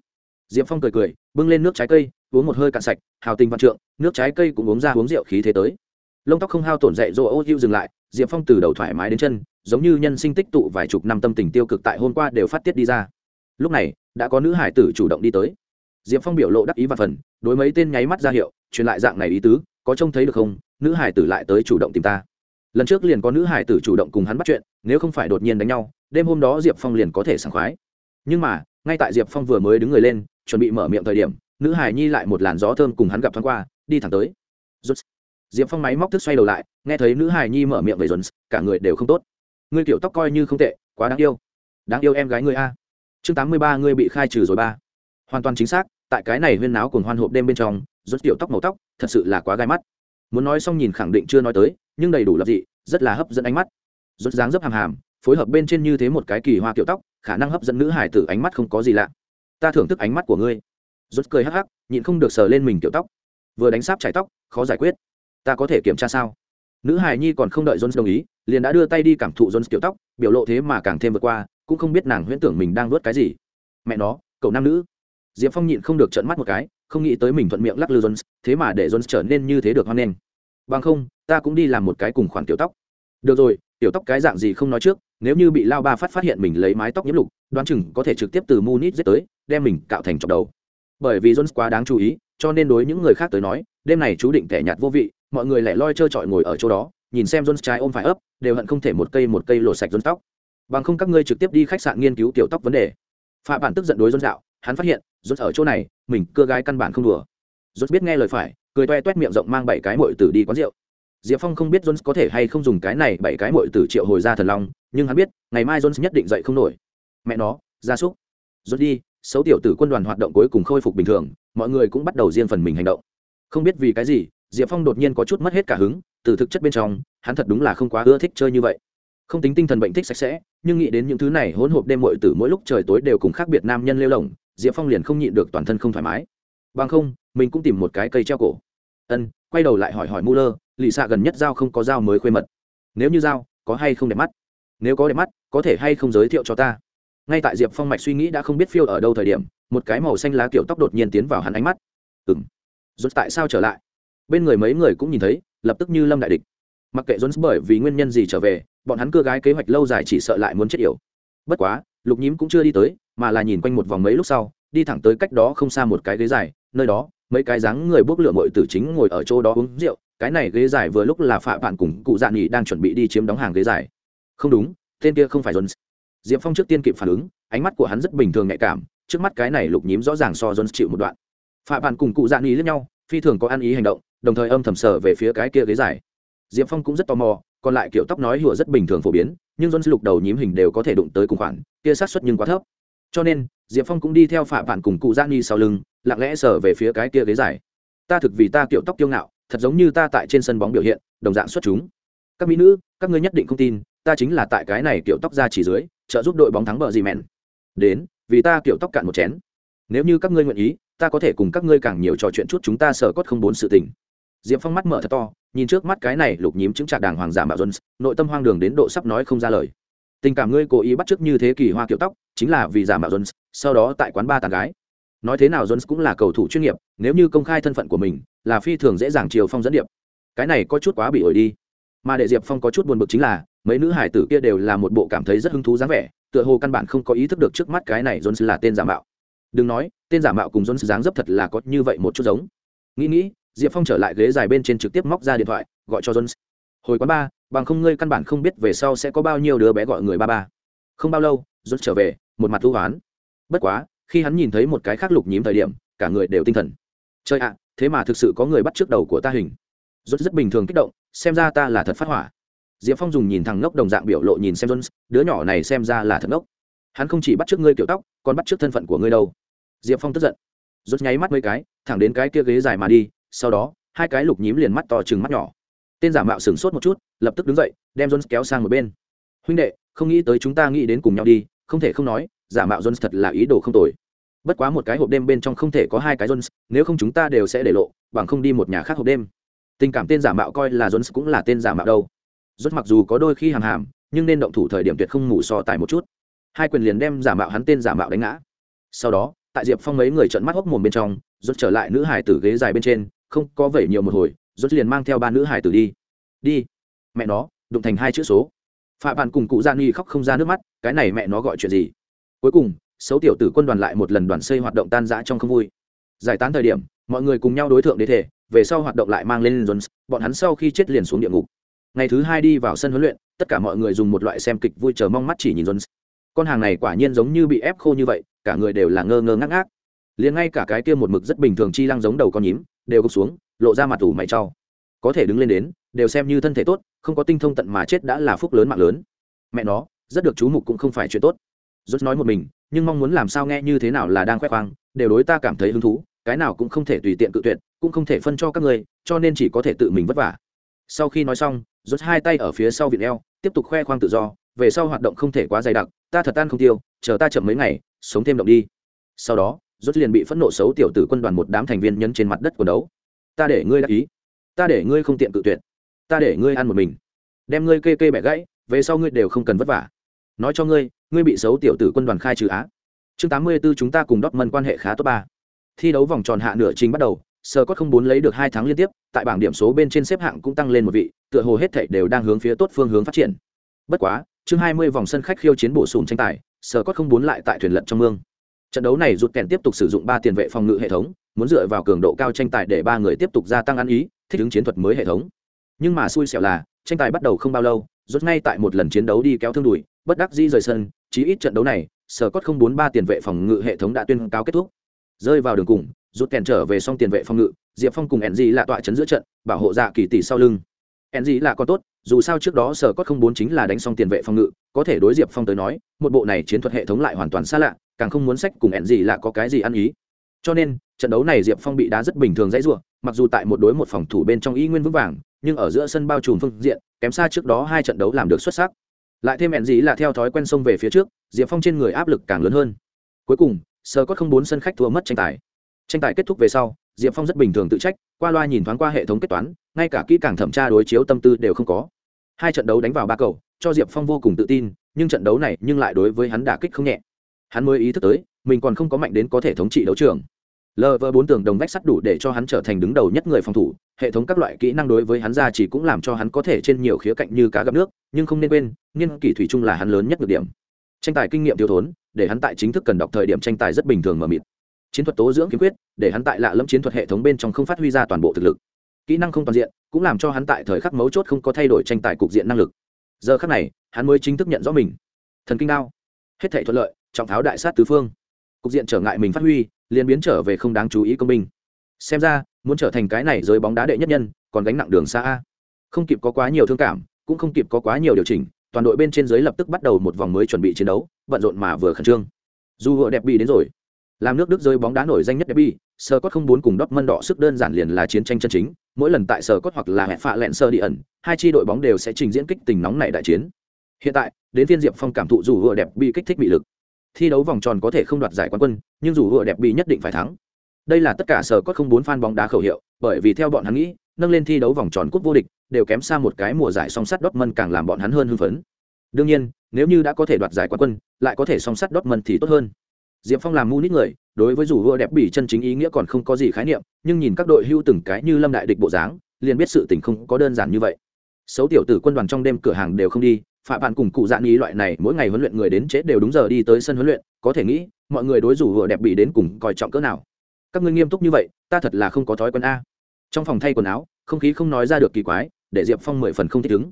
diệp phong cười cười, bưng lên nước trái cây, uống một hơi cạn sạch, hào tình văn trượng, nước trái cây cũng uống ra uống rượu khí thế tới. Lông tóc không hao tổn dậy rồi, ô hữu dừng lại, diệp phong từ đầu thoải mái đến chân, giống như nhân sinh tích tụ vài chục năm tâm tình tiêu cực tại hôm qua đều phát tiết đi ra. Lúc này, đã có nữ hải tử chủ động đi tới. Diệp phong biểu lộ đắc ý và phần, đối mấy tên nháy mắt ra hiệu, truyền lại dạng này ý tứ, có trông thấy được không? Nữ hải tử lại tới chủ động tìm ta. Lần trước liền có nữ hải tử chủ động cùng hắn bắt chuyện, nếu không phải đột nhiên đánh nhau, đêm hôm đó diệp phong liền có thể sảng khoái. Nhưng mà, ngay tại diệp phong vừa mới đứng người lên chuẩn bị mở miệng thời điểm, nữ hải nhi lại một làn gió thơm cùng hắn gặp thoáng qua, đi thẳng tới. Rút. diệp phong máy móc thức xoay đầu lại, nghe thấy nữ hải nhi mở miệng về dồn cả người đều không tốt. Ngươi kiểu tóc coi như không tệ, quá đáng yêu. Đáng yêu em gái ngươi a. Chương tám mươi ba, ngươi bị khai trừ rồi ba. Hoàn toàn chính xác, tại cái này huyên náo cùng hoan hộp đêm bên trong rút kiểu tóc màu tóc, thật sự là quá gai mắt. Muốn nói xong nhìn khẳng định chưa nói tới, nhưng đầy đủ lập dị, rất là hấp dẫn ánh mắt. Rút dáng dấp hàm hàm, phối hợp bên trên như thế một cái kỳ hoa kiểu tóc, khả năng hấp dẫn nữ hải tử ánh mắt không có gì lạ ta thưởng thức ánh mắt của ngươi. Rút cười hắc hắc, nhịn không được sờ lên mình kiểu tóc. Vừa đánh sáp chải tóc, khó giải quyết. Ta có thể kiểm tra sao? Nữ hải nhi còn không đợi jones đồng ý, liền đã đưa tay đi cảm thụ jones kiểu tóc, biểu lộ thế mà càng thêm vượt qua, cũng không biết nàng huyễn tưởng mình đang nuốt cái gì. Mẹ nó, cậu nam nữ. Diệp phong nhịn không được trợn mắt một cái, không nghĩ tới mình thuận miệng lắc lư jones, thế mà để jones trở nên như thế được hoan nghênh. Bằng không, ta cũng đi làm một cái cùng khoản tiểu tóc. Được rồi, tiểu tóc cái dạng gì không nói trước, nếu như bị lao ba phát phát hiện mình lấy mái tóc nhiễm lục, đoán chừng có thể trực tiếp từ munich giết tới đem mình cạo thành chọc đầu. Bởi vì jones quá đáng chú ý, cho nên đối những người khác tới nói, đêm này chú định kẻ nhạt vô vị, mọi người lẻ loi trơ trọi ngồi ở chỗ đó, nhìn xem jones trái ôm phải ấp, đều hận không thể một cây một cây lột sạch jones tóc. Bằng không các ngươi trực tiếp đi khách sạn nghiên cứu tiểu tóc vấn đề. Phạm bản tức giận đối jones đạo, hắn phát hiện, jones ở chỗ này, mình cưa gái căn bản không đùa. Jones biết nghe lời phải, cười toe toét miệng rộng mang bảy cái mội tử đi quán rượu. Diệp phong không biết jones có thể hay không dùng cái này bảy cái mội tử triệu hồi ra thần long, nhưng hắn biết, ngày mai jones nhất định dậy không nổi. Mẹ nó ra súc. Jones đi xấu tiểu tử quân đoàn hoạt động cuối cùng khôi phục bình thường, mọi người cũng bắt đầu riêng phần mình hành động. Không biết vì cái gì, diệp phong đột nhiên có chút mất hết cả hứng, từ thực chất bên trong, hắn thật đúng là không quá ưa thích chơi như vậy. Không tính tinh thần bệnh thích sạch sẽ, nhưng nghĩ đến những thứ này hỗn hộp đêm mội tử mỗi lúc trời tối đều cùng khác biệt nam nhân lêu lồng diệp phong liền không nhịn được toàn thân không thoải mái. Bằng không, mình cũng tìm một cái cây treo cổ. Ân, quay đầu lại hỏi hỏi mu lơ lì xạ gần nhất dao không có dao mới khuê mật? Nếu như dao có hay không đẹp mắt? Nếu có đẹp mắt, có thể hay không giới thiệu cho ta? Ngay tại diệp phong mạch suy nghĩ đã không biết phiêu ở đâu thời điểm, một cái màu xanh lá kiểu tóc đột nhiên tiến vào hắn ánh mắt. Ừng rốt tại sao trở lại? Bên người mấy người cũng nhìn thấy, lập tức như lâm đại địch. Mặc kệ jones bởi vì nguyên nhân gì trở về, bọn hắn cưa gái kế hoạch lâu dài chỉ sợ lại muốn chết yểu. Bất quá, lục nhím cũng chưa đi tới, mà là nhìn quanh một vòng mấy lúc sau, đi thẳng tới cách đó không xa một cái ghế dài, nơi đó, mấy cái dáng người bốc lửa mội tử chính ngồi ở chỗ đó uống rượu, cái này ghế dài vừa lúc là phạm bạn cùng cụ dạ nghỉ đang chuẩn bị đi chiếm đóng hàng ghế dài. Không đúng, tên kia không phải jones diệp phong trước tiên kịp phản ứng, ánh mắt của hắn rất bình thường nhạy cảm, trước mắt cái này lục nhím rõ ràng so jones chịu một đoạn. Phạm bạn cùng cụ dạn nghỉ lẫn nhau, phi thường có ăn ý hành động, đồng thời âm thầm sở về phía cái kia ghế dài. Diệp phong cũng rất tò mò, còn lại kiểu tóc nói hùa rất bình thường phổ biến, nhưng jones lục đầu nhím hình đều có thể đụng tới cùng khoản, kia sát xuất nhưng quá thấp. Cho nên, diệp phong cũng đi theo phạm bạn cùng cụ dạn nghỉ sau lưng, lặng lẽ sở về phía cái kia ghế dài. Ta thực vì ta kiểu tóc kiêu ngạo, thật giống như ta tại trên sân bóng biểu hiện, đồng dạng xuất chúng. Các mỹ nữ, các ngươi nhất định không tin ta chính là tại cái này kiểu tóc ra chỉ dưới, trợ giúp đội bóng thắng bờ gì mẹn. Đến, vì ta kiểu tóc cạn một chén. Nếu như các ngươi nguyện ý, ta có thể cùng các ngươi càng nhiều trò chuyện chút chúng ta sở cốt không bốn sự tình. Diệp phong mắt mở thật to, nhìn trước mắt cái này lục nhím chứng trạc đàng hoàng giả mạo jones, nội tâm hoang đường đến độ sắp nói không ra lời. Tình cảm ngươi cố ý bắt chước như thế kỷ hoa kiểu tóc, chính là vì giả mạo jones, sau đó tại quán ba tàn gái. Nói thế nào jones cũng là cầu thủ chuyên nghiệp, nếu như công khai thân phận của mình, là phi thường dễ dàng chiều phong dẫn điệp. Cái này có chút quá bị ổi đi. Mà để diệp phong có chút buồn bực chính là mấy nữ hải tử kia đều là một bộ cảm thấy rất hứng thú dáng vẻ, tựa hồ căn bản không có ý thức được trước mắt cái này jones là tên giả mạo. Đừng nói, tên giả mạo cùng jones dáng dấp thật là có như vậy một chút giống. Nghĩ nghĩ, diệp phong trở lại ghế dài bên trên trực tiếp móc ra điện thoại, gọi cho jones. Hồi quán ba, bằng không ngươi căn bản không biết về sau sẽ có bao nhiêu đứa bé gọi người ba ba. Không bao lâu, jones trở về, một mặt thu hoán bất quá, khi hắn nhìn thấy một cái khác lục nhím thời điểm, cả người đều tinh thần. Chơi ạ, thế mà thực sự có người bắt trước đầu của ta hình. Rốt rất bình thường kích động, xem ra ta là thật phát hỏa diệp phong dùng nhìn thằng ngốc đồng dạng biểu lộ nhìn xem jones, đứa nhỏ này xem ra là thật ngốc. Hắn không chỉ bắt trước ngươi kiểu tóc, còn bắt trước thân phận của ngươi đâu. Diệp phong tức giận. Rốt nháy mắt mấy cái, thẳng đến cái kia ghế dài mà đi, sau đó, hai cái lục nhím liền mắt to chừng mắt nhỏ. Tên giả mạo sửng sốt một chút, lập tức đứng dậy, đem jones kéo sang một bên. Huynh đệ, không nghĩ tới chúng ta nghĩ đến cùng nhau đi, không thể không nói, giả mạo jones thật là ý đồ không tồi. Bất quá một cái hộp đêm bên trong không thể có hai cái jones, nếu không chúng ta đều sẽ để lộ, bằng không đi một nhà khác hộp đêm. Tình cảm tên giả mạo coi là jones cũng là tên giả mạo đâu rốt mặc dù có đôi khi hàm hàm, nhưng nên động thủ thời điểm tuyệt không ngủ so tài một chút. Hai quyền liền đem giả mạo hắn tên giả mạo đánh ngã. Sau đó, tại diệp phong mấy người trợn mắt hốc mồm bên trong, rốt trở lại nữ hải tử ghế dài bên trên, không có vẩy nhiều một hồi, rốt liền mang theo ba nữ hải tử đi. Đi. Mẹ nó, đụng thành hai chữ số. Phạ bạn cùng cụ gia nghi khóc không ra nước mắt, cái này mẹ nó gọi chuyện gì? Cuối cùng, xấu tiểu tử quân đoàn lại một lần đoàn xây hoạt động tan rã trong không vui. Giải tán thời điểm, mọi người cùng nhau đối tượng đế thể, về sau hoạt động lại mang lên jones, bọn hắn sau khi chết liền xuống địa ngục ngày thứ hai đi vào sân huấn luyện, tất cả mọi người dùng một loại xem kịch vui chờ mong mắt chỉ nhìn jones. Con hàng này quả nhiên giống như bị ép khô như vậy, cả người đều là ngơ ngơ ngác ngác. Liền ngay cả cái kia một mực rất bình thường chi lăng giống đầu con nhím, đều gục xuống, lộ ra mặt ủ mày trau có thể đứng lên đến, đều xem như thân thể tốt, không có tinh thông tận mà chết đã là phúc lớn mạng lớn. Mẹ nó, rất được chú mục cũng không phải chuyện tốt. Rốt nói một mình, nhưng mong muốn làm sao nghe như thế nào là đang khoe khoang, đều đối ta cảm thấy hứng thú, cái nào cũng không thể tùy tiện cự tuyệt, cũng không thể phân cho các ngươi, cho nên chỉ có thể tự mình vất vả sau khi nói xong, rút hai tay ở phía sau vịt eo, tiếp tục khoe khoang tự do, về sau hoạt động không thể quá dày đặc, ta thật tan không tiêu, chờ ta chậm mấy ngày, sống thêm động đi. Sau đó, rút liền bị phẫn nộ xấu tiểu tử quân đoàn một đám thành viên nhấn trên mặt đất của đấu. Ta để ngươi đắc ý. Ta để ngươi không tiện tự tuyệt. Ta để ngươi ăn một mình. Đem ngươi kê kê bẻ gãy, về sau ngươi đều không cần vất vả. Nói cho ngươi ngươi bị xấu tiểu tử quân đoàn khai trừ á. Chương tám mươi 84 chúng ta cùng Dortmund quan hệ khá tốt ba. Thi đấu vòng tròn hạ nửa trình bắt đầu sờ cốt không bốn lấy được hai tháng liên tiếp, tại bảng điểm số bên trên xếp hạng cũng tăng lên một vị, tựa hồ hết thảy đều đang hướng phía tốt phương hướng phát triển. Bất quá, chương hai mươi vòng sân khách khiêu chiến bổ sung tranh tài sờ cốt không bốn lại tại thuyền lận trong mương. Trận đấu này rụt kèn tiếp tục sử dụng ba tiền vệ phòng ngự hệ thống, muốn dựa vào cường độ cao tranh tài để ba người tiếp tục gia tăng ăn ý, thích ứng chiến thuật mới hệ thống. Nhưng mà xui xẻo là, tranh tài bắt đầu không bao lâu rút ngay tại một lần chiến đấu đi kéo thương đùi, bất đắc dĩ rời sân, chí ít trận đấu này sở cốt không bốn ba tiền vệ phòng ngự hệ thống đã tuyên cáo kết thúc. Rơi vào đường cùng rút kèn trở về xong tiền vệ phòng ngự, diệp phong cùng enzy là tọa chấn giữa trận, bảo hộ dạ kỳ tỷ sau lưng. Enzy là có tốt, dù sao trước đó sở cốt không bốn chính là đánh xong tiền vệ phòng ngự, có thể đối diệp phong tới nói, một bộ này chiến thuật hệ thống lại hoàn toàn xa lạ, càng không muốn sách cùng enzy là có cái gì ăn ý. Cho nên, trận đấu này diệp phong bị đá rất bình thường dãy ruộng mặc dù tại một đối một phòng thủ bên trong y nguyên vững vàng, nhưng ở giữa sân bao trùm phương diện, kém xa trước đó hai trận đấu làm được xuất sắc. Lại thêm hẹn gì là theo thói quen xông về phía trước, diệp phong trên người áp lực càng lớn hơn. Cuối cùng sơ cốt không bốn sân khách thua mất tranh tài tranh tài kết thúc về sau, diệp phong rất bình thường tự trách, qua loa nhìn thoáng qua hệ thống kết toán, ngay cả kỹ càng thẩm tra đối chiếu tâm tư đều không có. Hai trận đấu đánh vào ba cầu, cho diệp phong vô cùng tự tin, nhưng trận đấu này nhưng lại đối với hắn đả kích không nhẹ. Hắn mới ý thức tới, mình còn không có mạnh đến có thể thống trị đấu trường. Lv bốn tường đồng vách sắt đủ để cho hắn trở thành đứng đầu nhất người phòng thủ, hệ thống các loại kỹ năng đối với hắn ra chỉ cũng làm cho hắn có thể trên nhiều khía cạnh như cá gặp nước, nhưng không nên quên, nghiên kỷ thủy chung là hắn lớn nhất được điểm. Tranh tài kinh nghiệm thiếu thốn, để hắn tại chính thức cần đọc thời điểm tranh tài rất bình thường mờ mịt chiến thuật tố dưỡng kiếm quyết, để hắn tại lạ lẫm chiến thuật hệ thống bên trong không phát huy ra toàn bộ thực lực. Kỹ năng không toàn diện, cũng làm cho hắn tại thời khắc mấu chốt không có thay đổi tranh tài cục diện năng lực. Giờ khắc này, hắn mới chính thức nhận rõ mình. Thần kinh đao. Hết thể thuận lợi, trọng tháo đại sát tứ phương. Cục diện trở ngại mình phát huy, liền biến trở về không đáng chú ý công binh. Xem ra, muốn trở thành cái này giới bóng đá đệ nhất nhân, còn gánh nặng đường xa a. Không kịp có quá nhiều thương cảm, cũng không kịp có quá nhiều điều chỉnh, toàn đội bên trên dưới lập tức bắt đầu một vòng mới chuẩn bị chiến đấu, bận rộn mà vừa khẩn trương. Dù vợ đẹp bị đến rồi làm nước đức rơi bóng đá nổi danh nhất Derby, bi sơ cốt không bốn cùng đốc mân đỏ sức đơn giản liền là chiến tranh chân chính mỗi lần tại sơ cốt hoặc là hẹn phạ lẹn sơ đi ẩn hai chi đội bóng đều sẽ trình diễn kích tình nóng này đại chiến hiện tại đến phiên diệp phong cảm thụ dù vừa đẹp bị kích thích bị lực thi đấu vòng tròn có thể không đoạt giải quán quân nhưng dù vừa đẹp bị nhất định phải thắng đây là tất cả sở cốt không bốn fan bóng đá khẩu hiệu bởi vì theo bọn hắn nghĩ nâng lên thi đấu vòng tròn cúp vô địch đều kém xa một cái mùa giải song sắt Dortmund càng làm bọn hắn hơn hưng phấn. Đương nhiên, nếu như đã có thể đoạt giải quán quân, lại có thể song sắt Dortmund thì tốt hơn. Diệp Phong làm mu nít người, đối với dù vua đẹp bỉ chân chính ý nghĩa còn không có gì khái niệm, nhưng nhìn các đội hưu từng cái như lâm đại địch bộ dáng, liền biết sự tình không có đơn giản như vậy. Xấu tiểu tử quân đoàn trong đêm cửa hàng đều không đi, phạm bạn cùng cụ dạn ý loại này mỗi ngày huấn luyện người đến chết đều đúng giờ đi tới sân huấn luyện, có thể nghĩ, mọi người đối dù vua đẹp bỉ đến cùng coi trọng cỡ nào. Các ngươi nghiêm túc như vậy, ta thật là không có thói quen a. Trong phòng thay quần áo, không khí không nói ra được kỳ quái, để diệp phong mười phần không thích ứng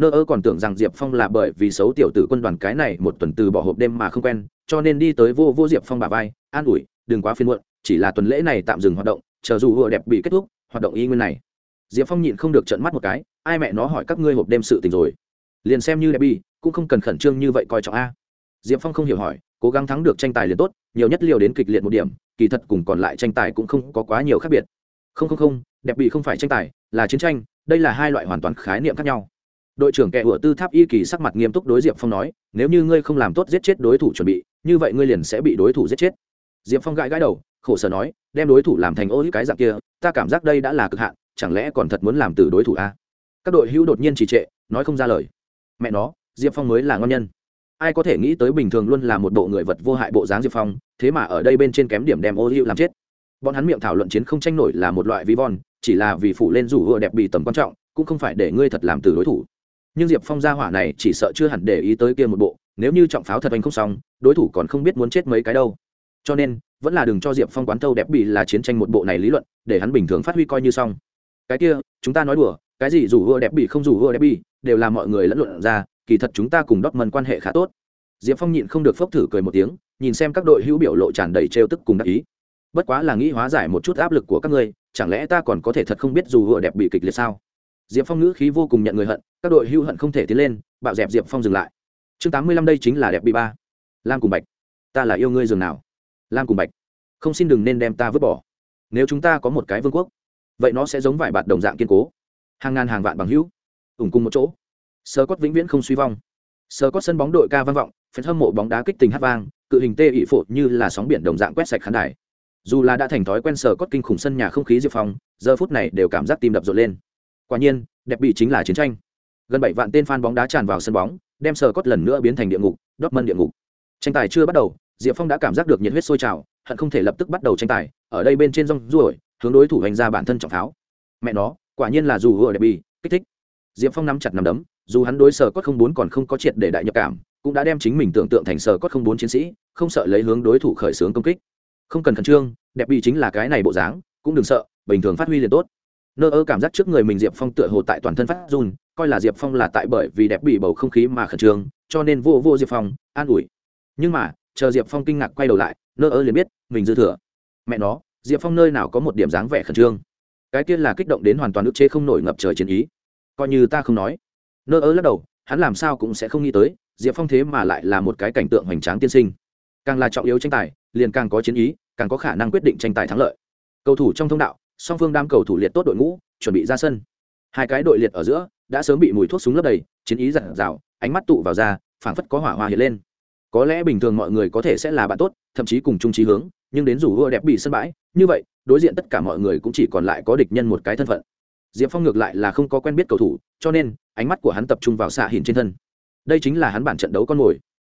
nơ ơ còn tưởng rằng diệp phong là bởi vì xấu tiểu tử quân đoàn cái này một tuần từ bỏ hộp đêm mà không quen, cho nên đi tới vô vô diệp phong bà vai, an ủi, đừng quá phiên muộn, chỉ là tuần lễ này tạm dừng hoạt động, chờ dù vừa đẹp bị kết thúc, hoạt động y nguyên này. Diệp phong nhịn không được trận mắt một cái, ai mẹ nó hỏi các ngươi hộp đêm sự tình rồi? Liền xem như đẹp bi cũng không cần khẩn trương như vậy coi trọng a. Diệp phong không hiểu hỏi, cố gắng thắng được tranh tài liền tốt, nhiều nhất liều đến kịch liệt một điểm, kỳ thật cùng còn lại tranh tài cũng không có quá nhiều khác biệt. Không không không, đẹp bị không phải tranh tài, là chiến tranh, đây là hai loại hoàn toàn khái niệm khác nhau đội trưởng kẻ ủa tư tháp y kỳ sắc mặt nghiêm túc đối diệp phong nói, nếu như ngươi không làm tốt giết chết đối thủ chuẩn bị, như vậy ngươi liền sẽ bị đối thủ giết chết. Diệp phong gãi gãi đầu, khổ sở nói, đem đối thủ làm thành ô cái dạng kia, ta cảm giác đây đã là cực hạn, chẳng lẽ còn thật muốn làm từ đối thủ a à? các đội hữu đột nhiên trì trệ, nói không ra lời. Mẹ nó, diệp phong mới là ngon nhân. Ai có thể nghĩ tới bình thường luôn là một bộ người vật vô hại bộ dáng diệp phong, thế mà ở đây bên trên kém điểm đem ô hữu làm chết. Bọn hắn miệng thảo luận chiến không tranh nổi là một loại vi von, chỉ là vì phụ lên rủ vừa đẹp bị tầm quan trọng, cũng không phải để ngươi thật làm từ đối thủ nhưng diệp phong gia hỏa này chỉ sợ chưa hẳn để ý tới kia một bộ, nếu như trọng pháo thật anh không xong, đối thủ còn không biết muốn chết mấy cái đâu. Cho nên, vẫn là đừng cho diệp phong quán thâu đẹp bị là chiến tranh một bộ này lý luận, để hắn bình thường phát huy coi như xong. Cái kia, chúng ta nói đùa, cái gì dù vừa đẹp bị không dù vừa đẹp bị, đều là mọi người lẫn luận ra, kỳ thật chúng ta cùng đót mần quan hệ khá tốt. Diệp phong nhịn không được phốc thử cười một tiếng, nhìn xem các đội hữu biểu lộ tràn đầy trêu tức cùng đắc ý. Bất quá là nghĩ hóa giải một chút áp lực của các ngươi, chẳng lẽ ta còn có thể thật không biết dù vừa đẹp bị kịch liệt sao? Diệp phong ngữ khí vô cùng nhận người hận, các đội hưu hận không thể tiến lên, bạo dẹp diệp phong dừng lại. Chương tám mươi lăm đây chính là đẹp bị ba. Lam cùng bạch, ta là yêu ngươi dường nào? Lam cùng bạch, không xin đừng nên đem ta vứt bỏ. Nếu chúng ta có một cái vương quốc, vậy nó sẽ giống vải bạt đồng dạng kiên cố. Hàng ngàn hàng vạn bằng hữu, ủng cùng một chỗ. Sơ cốt vĩnh viễn không suy vong. Sơ cốt sân bóng đội ca vang vọng phần hâm mộ bóng đá kích tình hát vang, cự hình tê ị phộ như là sóng biển đồng dạng quét sạch khán đài. Dù là đã thành thói quen sở cốt kinh khủng sân nhà không khí diệp phong, giờ phút này đều cảm giác tim đập rộn lên quả nhiên, đẹp bị chính là chiến tranh. Gần bảy vạn tên fan bóng đá tràn vào sân bóng, đem sở cốt lần nữa biến thành địa ngục đốt mân địa ngục. Tranh tài chưa bắt đầu, diệp phong đã cảm giác được nhiệt huyết sôi trào, hận không thể lập tức bắt đầu tranh tài, ở đây bên trên rong ruổi, hướng đối thủ hành ra bản thân trọng pháo mẹ nó, quả nhiên là dù vừa đẹp bị, kích thích. Diệp phong nắm chặt nắm đấm, dù hắn đối sở cốt không bốn còn không có triệt để đại nhập cảm, cũng đã đem chính mình tưởng tượng thành sở cốt không bốn chiến sĩ, không sợ lấy hướng đối thủ khởi xướng công kích. Không cần khẩn trương, đẹp bị chính là cái này bộ dáng, cũng đừng sợ, bình thường phát huy liền tốt nơ ơ cảm giác trước người mình diệp phong tựa hồ tại toàn thân phát run, coi là diệp phong là tại bởi vì đẹp bị bầu không khí mà khẩn trương, cho nên vô vô diệp phong, an ủi. Nhưng mà, chờ diệp phong kinh ngạc quay đầu lại, nơ ơ liền biết, mình dư thừa. Mẹ nó, diệp phong nơi nào có một điểm dáng vẻ khẩn trương? Cái kia là kích động đến hoàn toàn ức chế không nổi ngập trời chiến ý. Coi như ta không nói. Nơ ơ lắc đầu, hắn làm sao cũng sẽ không nghĩ tới, diệp phong thế mà lại là một cái cảnh tượng hoành tráng tiên sinh. Càng là trọng yếu tranh tài, liền càng có chiến ý, càng có khả năng quyết định tranh tài thắng lợi. Cầu thủ trong thông đạo song phương đam cầu thủ liệt tốt đội ngũ, chuẩn bị ra sân. Hai cái đội liệt ở giữa, đã sớm bị mùi thuốc súng lấp đầy, chiến ý giặt rào ánh mắt tụ vào ra phảng phất có hỏa hoa hiện lên. Có lẽ bình thường mọi người có thể sẽ là bạn tốt, thậm chí cùng chung trí hướng, nhưng đến rủ vua đẹp bị sân bãi, như vậy, đối diện tất cả mọi người cũng chỉ còn lại có địch nhân một cái thân phận. Diệp phong ngược lại là không có quen biết cầu thủ, cho nên, ánh mắt của hắn tập trung vào xạ hình trên thân. Đây chính là hắn bản trận đấu con mồi.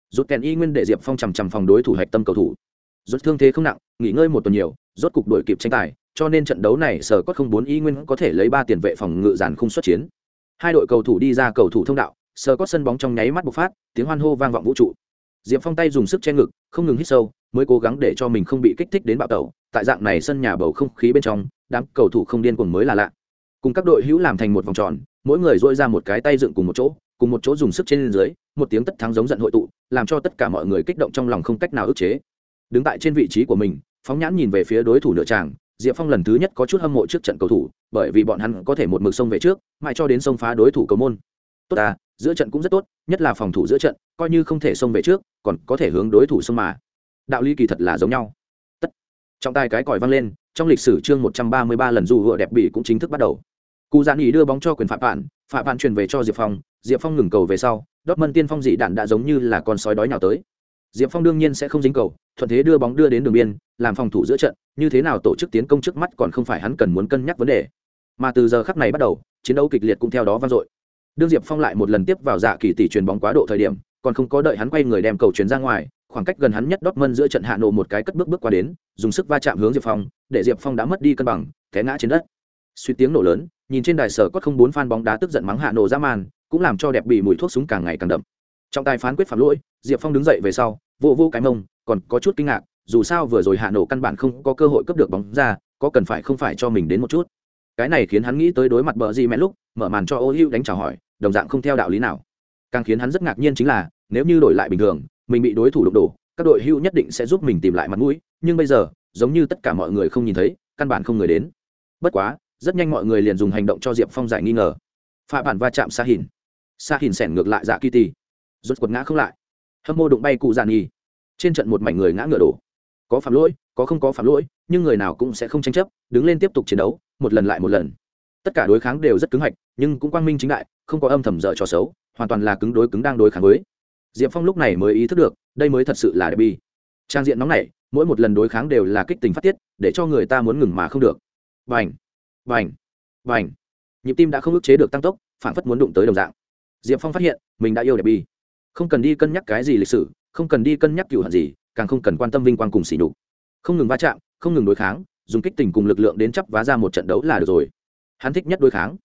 Rút kèn y nguyên để diệp phong chằm chằm phòng đối thủ hạch tâm cầu thủ. Rút thương thế không nặng, nghỉ ngơi một tuần nhiều, rốt cục đội kịp tranh tài cho nên trận đấu này sở cốt không bốn y nguyên có thể lấy ba tiền vệ phòng ngự giàn không xuất chiến. Hai đội cầu thủ đi ra cầu thủ thông đạo, sở cốt sân bóng trong nháy mắt bộc phát, tiếng hoan hô vang vọng vũ trụ. Diệp phong tay dùng sức che ngực, không ngừng hít sâu, mới cố gắng để cho mình không bị kích thích đến bạo tẩu. Tại dạng này sân nhà bầu không khí bên trong, đám cầu thủ không điên cuồng mới là lạ. Cùng các đội hữu làm thành một vòng tròn, mỗi người dỗi ra một cái tay dựng cùng một chỗ, cùng một chỗ dùng sức trên dưới, một tiếng tất thắng giống giận hội tụ, làm cho tất cả mọi người kích động trong lòng không cách nào ức chế. Đứng tại trên vị trí của mình, phóng nhãn nhìn về phía đối thủ nửa tràng diệp phong lần thứ nhất có chút hâm mộ trước trận cầu thủ, bởi vì bọn hắn có thể một mực sông về trước, mãi cho đến sông phá đối thủ cầu môn. Tốt à giữa trận cũng rất tốt, nhất là phòng thủ giữa trận, coi như không thể xông về trước, còn có thể hướng đối thủ xông mà. Đạo lý kỳ thật là giống nhau. Tất. Trọng tài cái còi vang lên, trong lịch sử chương một trăm ba mươi ba lần dù vựa đẹp bị cũng chính thức bắt đầu. Cụ giãn ý đưa bóng cho quyền phạm bạn phạm bạn truyền về cho diệp phong diệp phong ngừng cầu về sau, Dortmund tiên phong dị đạn đã giống như là con sói đói nào tới diệp phong đương nhiên sẽ không dính cầu, thuận thế đưa bóng đưa đến đường biên, làm phòng thủ giữa trận, như thế nào tổ chức tiến công trước mắt còn không phải hắn cần muốn cân nhắc vấn đề. Mà từ giờ khắc này bắt đầu, chiến đấu kịch liệt cũng theo đó vang dội. Đương diệp phong lại một lần tiếp vào dạ kỳ tỷ truyền bóng quá độ thời điểm, còn không có đợi hắn quay người đem cầu chuyển ra ngoài, khoảng cách gần hắn nhất Dortmund mân giữa trận hạ nổ một cái cất bước bước qua đến, dùng sức va chạm hướng diệp phong, để diệp phong đã mất đi cân bằng, té ngã trên đất. Suy tiếng nổ lớn, nhìn trên đài sở có không bốn fan bóng đá tức giận mắng hạ nổ ra màn cũng làm cho đẹp bị mùi thuốc súng càng ngày càng đậm trong tài phán quyết phạm lỗi, diệp phong đứng dậy về sau, vô vô cái mông, còn có chút kinh ngạc, dù sao vừa rồi hạ nổ căn bản không có cơ hội cấp được bóng ra, có cần phải không phải cho mình đến một chút? Cái này khiến hắn nghĩ tới đối mặt bờ gì mẹ lúc, mở màn cho ô hữu đánh trả hỏi, đồng dạng không theo đạo lý nào. Càng khiến hắn rất ngạc nhiên chính là, nếu như đổi lại bình thường, mình bị đối thủ đụng đổ, các đội hữu nhất định sẽ giúp mình tìm lại mặt mũi, nhưng bây giờ, giống như tất cả mọi người không nhìn thấy, căn bản không người đến. Bất quá, rất nhanh mọi người liền dùng hành động cho diệp phong giải nghi ngờ. Pha bản va chạm xa hình xa hình xẻn ngược lại dạ kitty rút quật ngã không lại. Hâm mô đụng bay cụ giàn nhì. Trên trận một mảnh người ngã ngựa đổ. Có phạm lỗi, có không có phạm lỗi, nhưng người nào cũng sẽ không tranh chấp, đứng lên tiếp tục chiến đấu, một lần lại một lần. Tất cả đối kháng đều rất cứng hạch, nhưng cũng quang minh chính đại, không có âm thầm dở trò xấu, hoàn toàn là cứng đối cứng đang đối kháng với. Diệp phong lúc này mới ý thức được, đây mới thật sự là đẹp bi trang diện nóng này mỗi một lần đối kháng đều là kích tình phát tiết, để cho người ta muốn ngừng mà không được. Vành vành vành nhịp tim đã không ức chế được tăng tốc, phản phất muốn đụng tới đồng dạng. Diệp phong phát hiện, mình đã yêu đẹp bi không cần đi cân nhắc cái gì lịch sử không cần đi cân nhắc cựu hận gì càng không cần quan tâm vinh quang cùng xỉ nhục, không ngừng va chạm không ngừng đối kháng dùng kích tình cùng lực lượng đến chấp vá ra một trận đấu là được rồi. Hắn thích nhất đối kháng.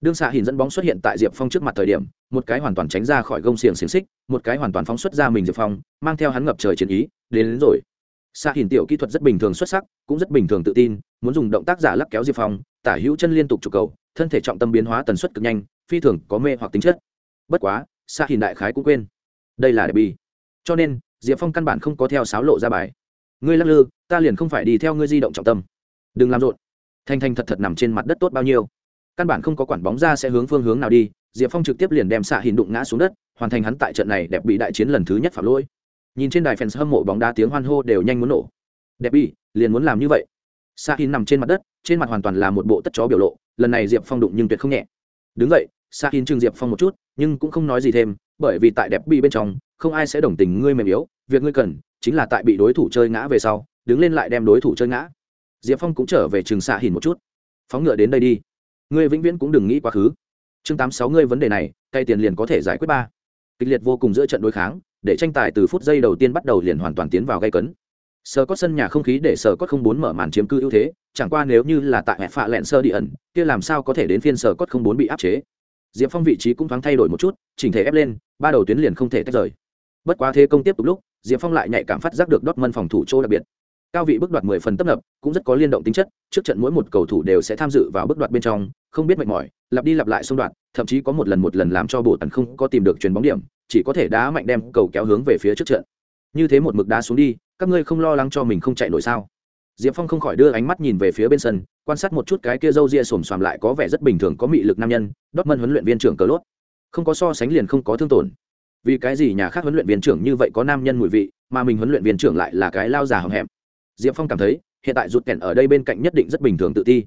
Đương xạ hình dẫn bóng xuất hiện tại diệp phong trước mặt thời điểm một cái hoàn toàn tránh ra khỏi gông xiềng xiềng xích một cái hoàn toàn phóng xuất ra mình diệp phong mang theo hắn ngập trời chiến ý đến, đến rồi. Xạ hình tiểu kỹ thuật rất bình thường xuất sắc cũng rất bình thường tự tin muốn dùng động tác giả lắc kéo diệp phong tả hữu chân liên tục trục cầu thân thể trọng tâm biến hóa tần suất cực nhanh phi thường có mê hoặc tính chất. Bất quá xạ hình đại khái cũng quên đây là đẹp bi cho nên, diệp phong căn bản không có theo sáo lộ ra bài. Ngươi lắc lư, ta liền không phải đi theo ngươi di động trọng tâm. Đừng làm rộn. Thanh thanh thật thật nằm trên mặt đất tốt bao nhiêu. Căn bản không có quản bóng ra sẽ hướng phương hướng nào đi, diệp phong trực tiếp liền đem xạ hình đụng ngã xuống đất, hoàn thành hắn tại trận này đẹp bị đại chiến lần thứ nhất phạm lỗi. Nhìn trên đài fans hâm mộ bóng đá tiếng hoan hô đều nhanh muốn nổ. Đẹp bị liền muốn làm như vậy. Xạ hình nằm trên mặt đất, trên mặt hoàn toàn là một bộ tất chó biểu lộ, lần này diệp phong đụng nhưng tuyệt không nhẹ. Đứng vậy xạ hình chừng diệp phong một chút, nhưng cũng không nói gì thêm bởi vì tại đẹp bị bên trong, không ai sẽ đồng tình ngươi mềm yếu, việc ngươi cần chính là tại bị đối thủ chơi ngã về sau, đứng lên lại đem đối thủ chơi ngã. Diệp phong cũng trở về trường xạ hìn một chút. Phóng ngựa đến đây đi. Ngươi vĩnh viễn cũng đừng nghĩ quá khứ. Chương tám sáu ngươi vấn đề này cây tiền liền có thể giải quyết ba. Kịch liệt vô cùng giữa trận đối kháng, để tranh tài từ phút giây đầu tiên bắt đầu liền hoàn toàn tiến vào gây cấn. Sờ có sân nhà không khí để sờ có không bốn mở màn chiếm cư ưu thế, chẳng qua nếu như là tại hẹp phạ lẹn sơ đi ẩn, kia làm sao có thể đến phiên sờ có không bốn bị áp chế? Diệp phong vị trí cũng thoáng thay đổi một chút, chỉnh thể ép lên, ba đầu tuyến liền không thể tách rời. Bất quá thế công tiếp tục lúc, diệp phong lại nhạy cảm phát giác được đốt mân phòng thủ chỗ đặc biệt. Cao vị bước đoạt mười phần tấp nập, cũng rất có liên động tính chất, trước trận mỗi một cầu thủ đều sẽ tham dự vào bước đoạt bên trong, không biết mệt mỏi, lặp đi lặp lại xung đoạn thậm chí có một lần một lần làm cho bộ tần không có tìm được chuyền bóng điểm, chỉ có thể đá mạnh đem cầu kéo hướng về phía trước trận. Như thế một mực đá xuống đi, các ngươi không lo lắng cho mình không chạy nổi sao? Diệp phong không khỏi đưa ánh mắt nhìn về phía bên sân quan sát một chút cái kia râu ria xồm xoàm lại có vẻ rất bình thường có mị lực nam nhân đốt mân huấn luyện viên trưởng cờ lốt không có so sánh liền không có thương tổn. Vì cái gì nhà khác huấn luyện viên trưởng như vậy có nam nhân mùi vị mà mình huấn luyện viên trưởng lại là cái lao già hầm hẹm. Diệp phong cảm thấy hiện tại rụt kèn ở đây bên cạnh nhất định rất bình thường tự ti.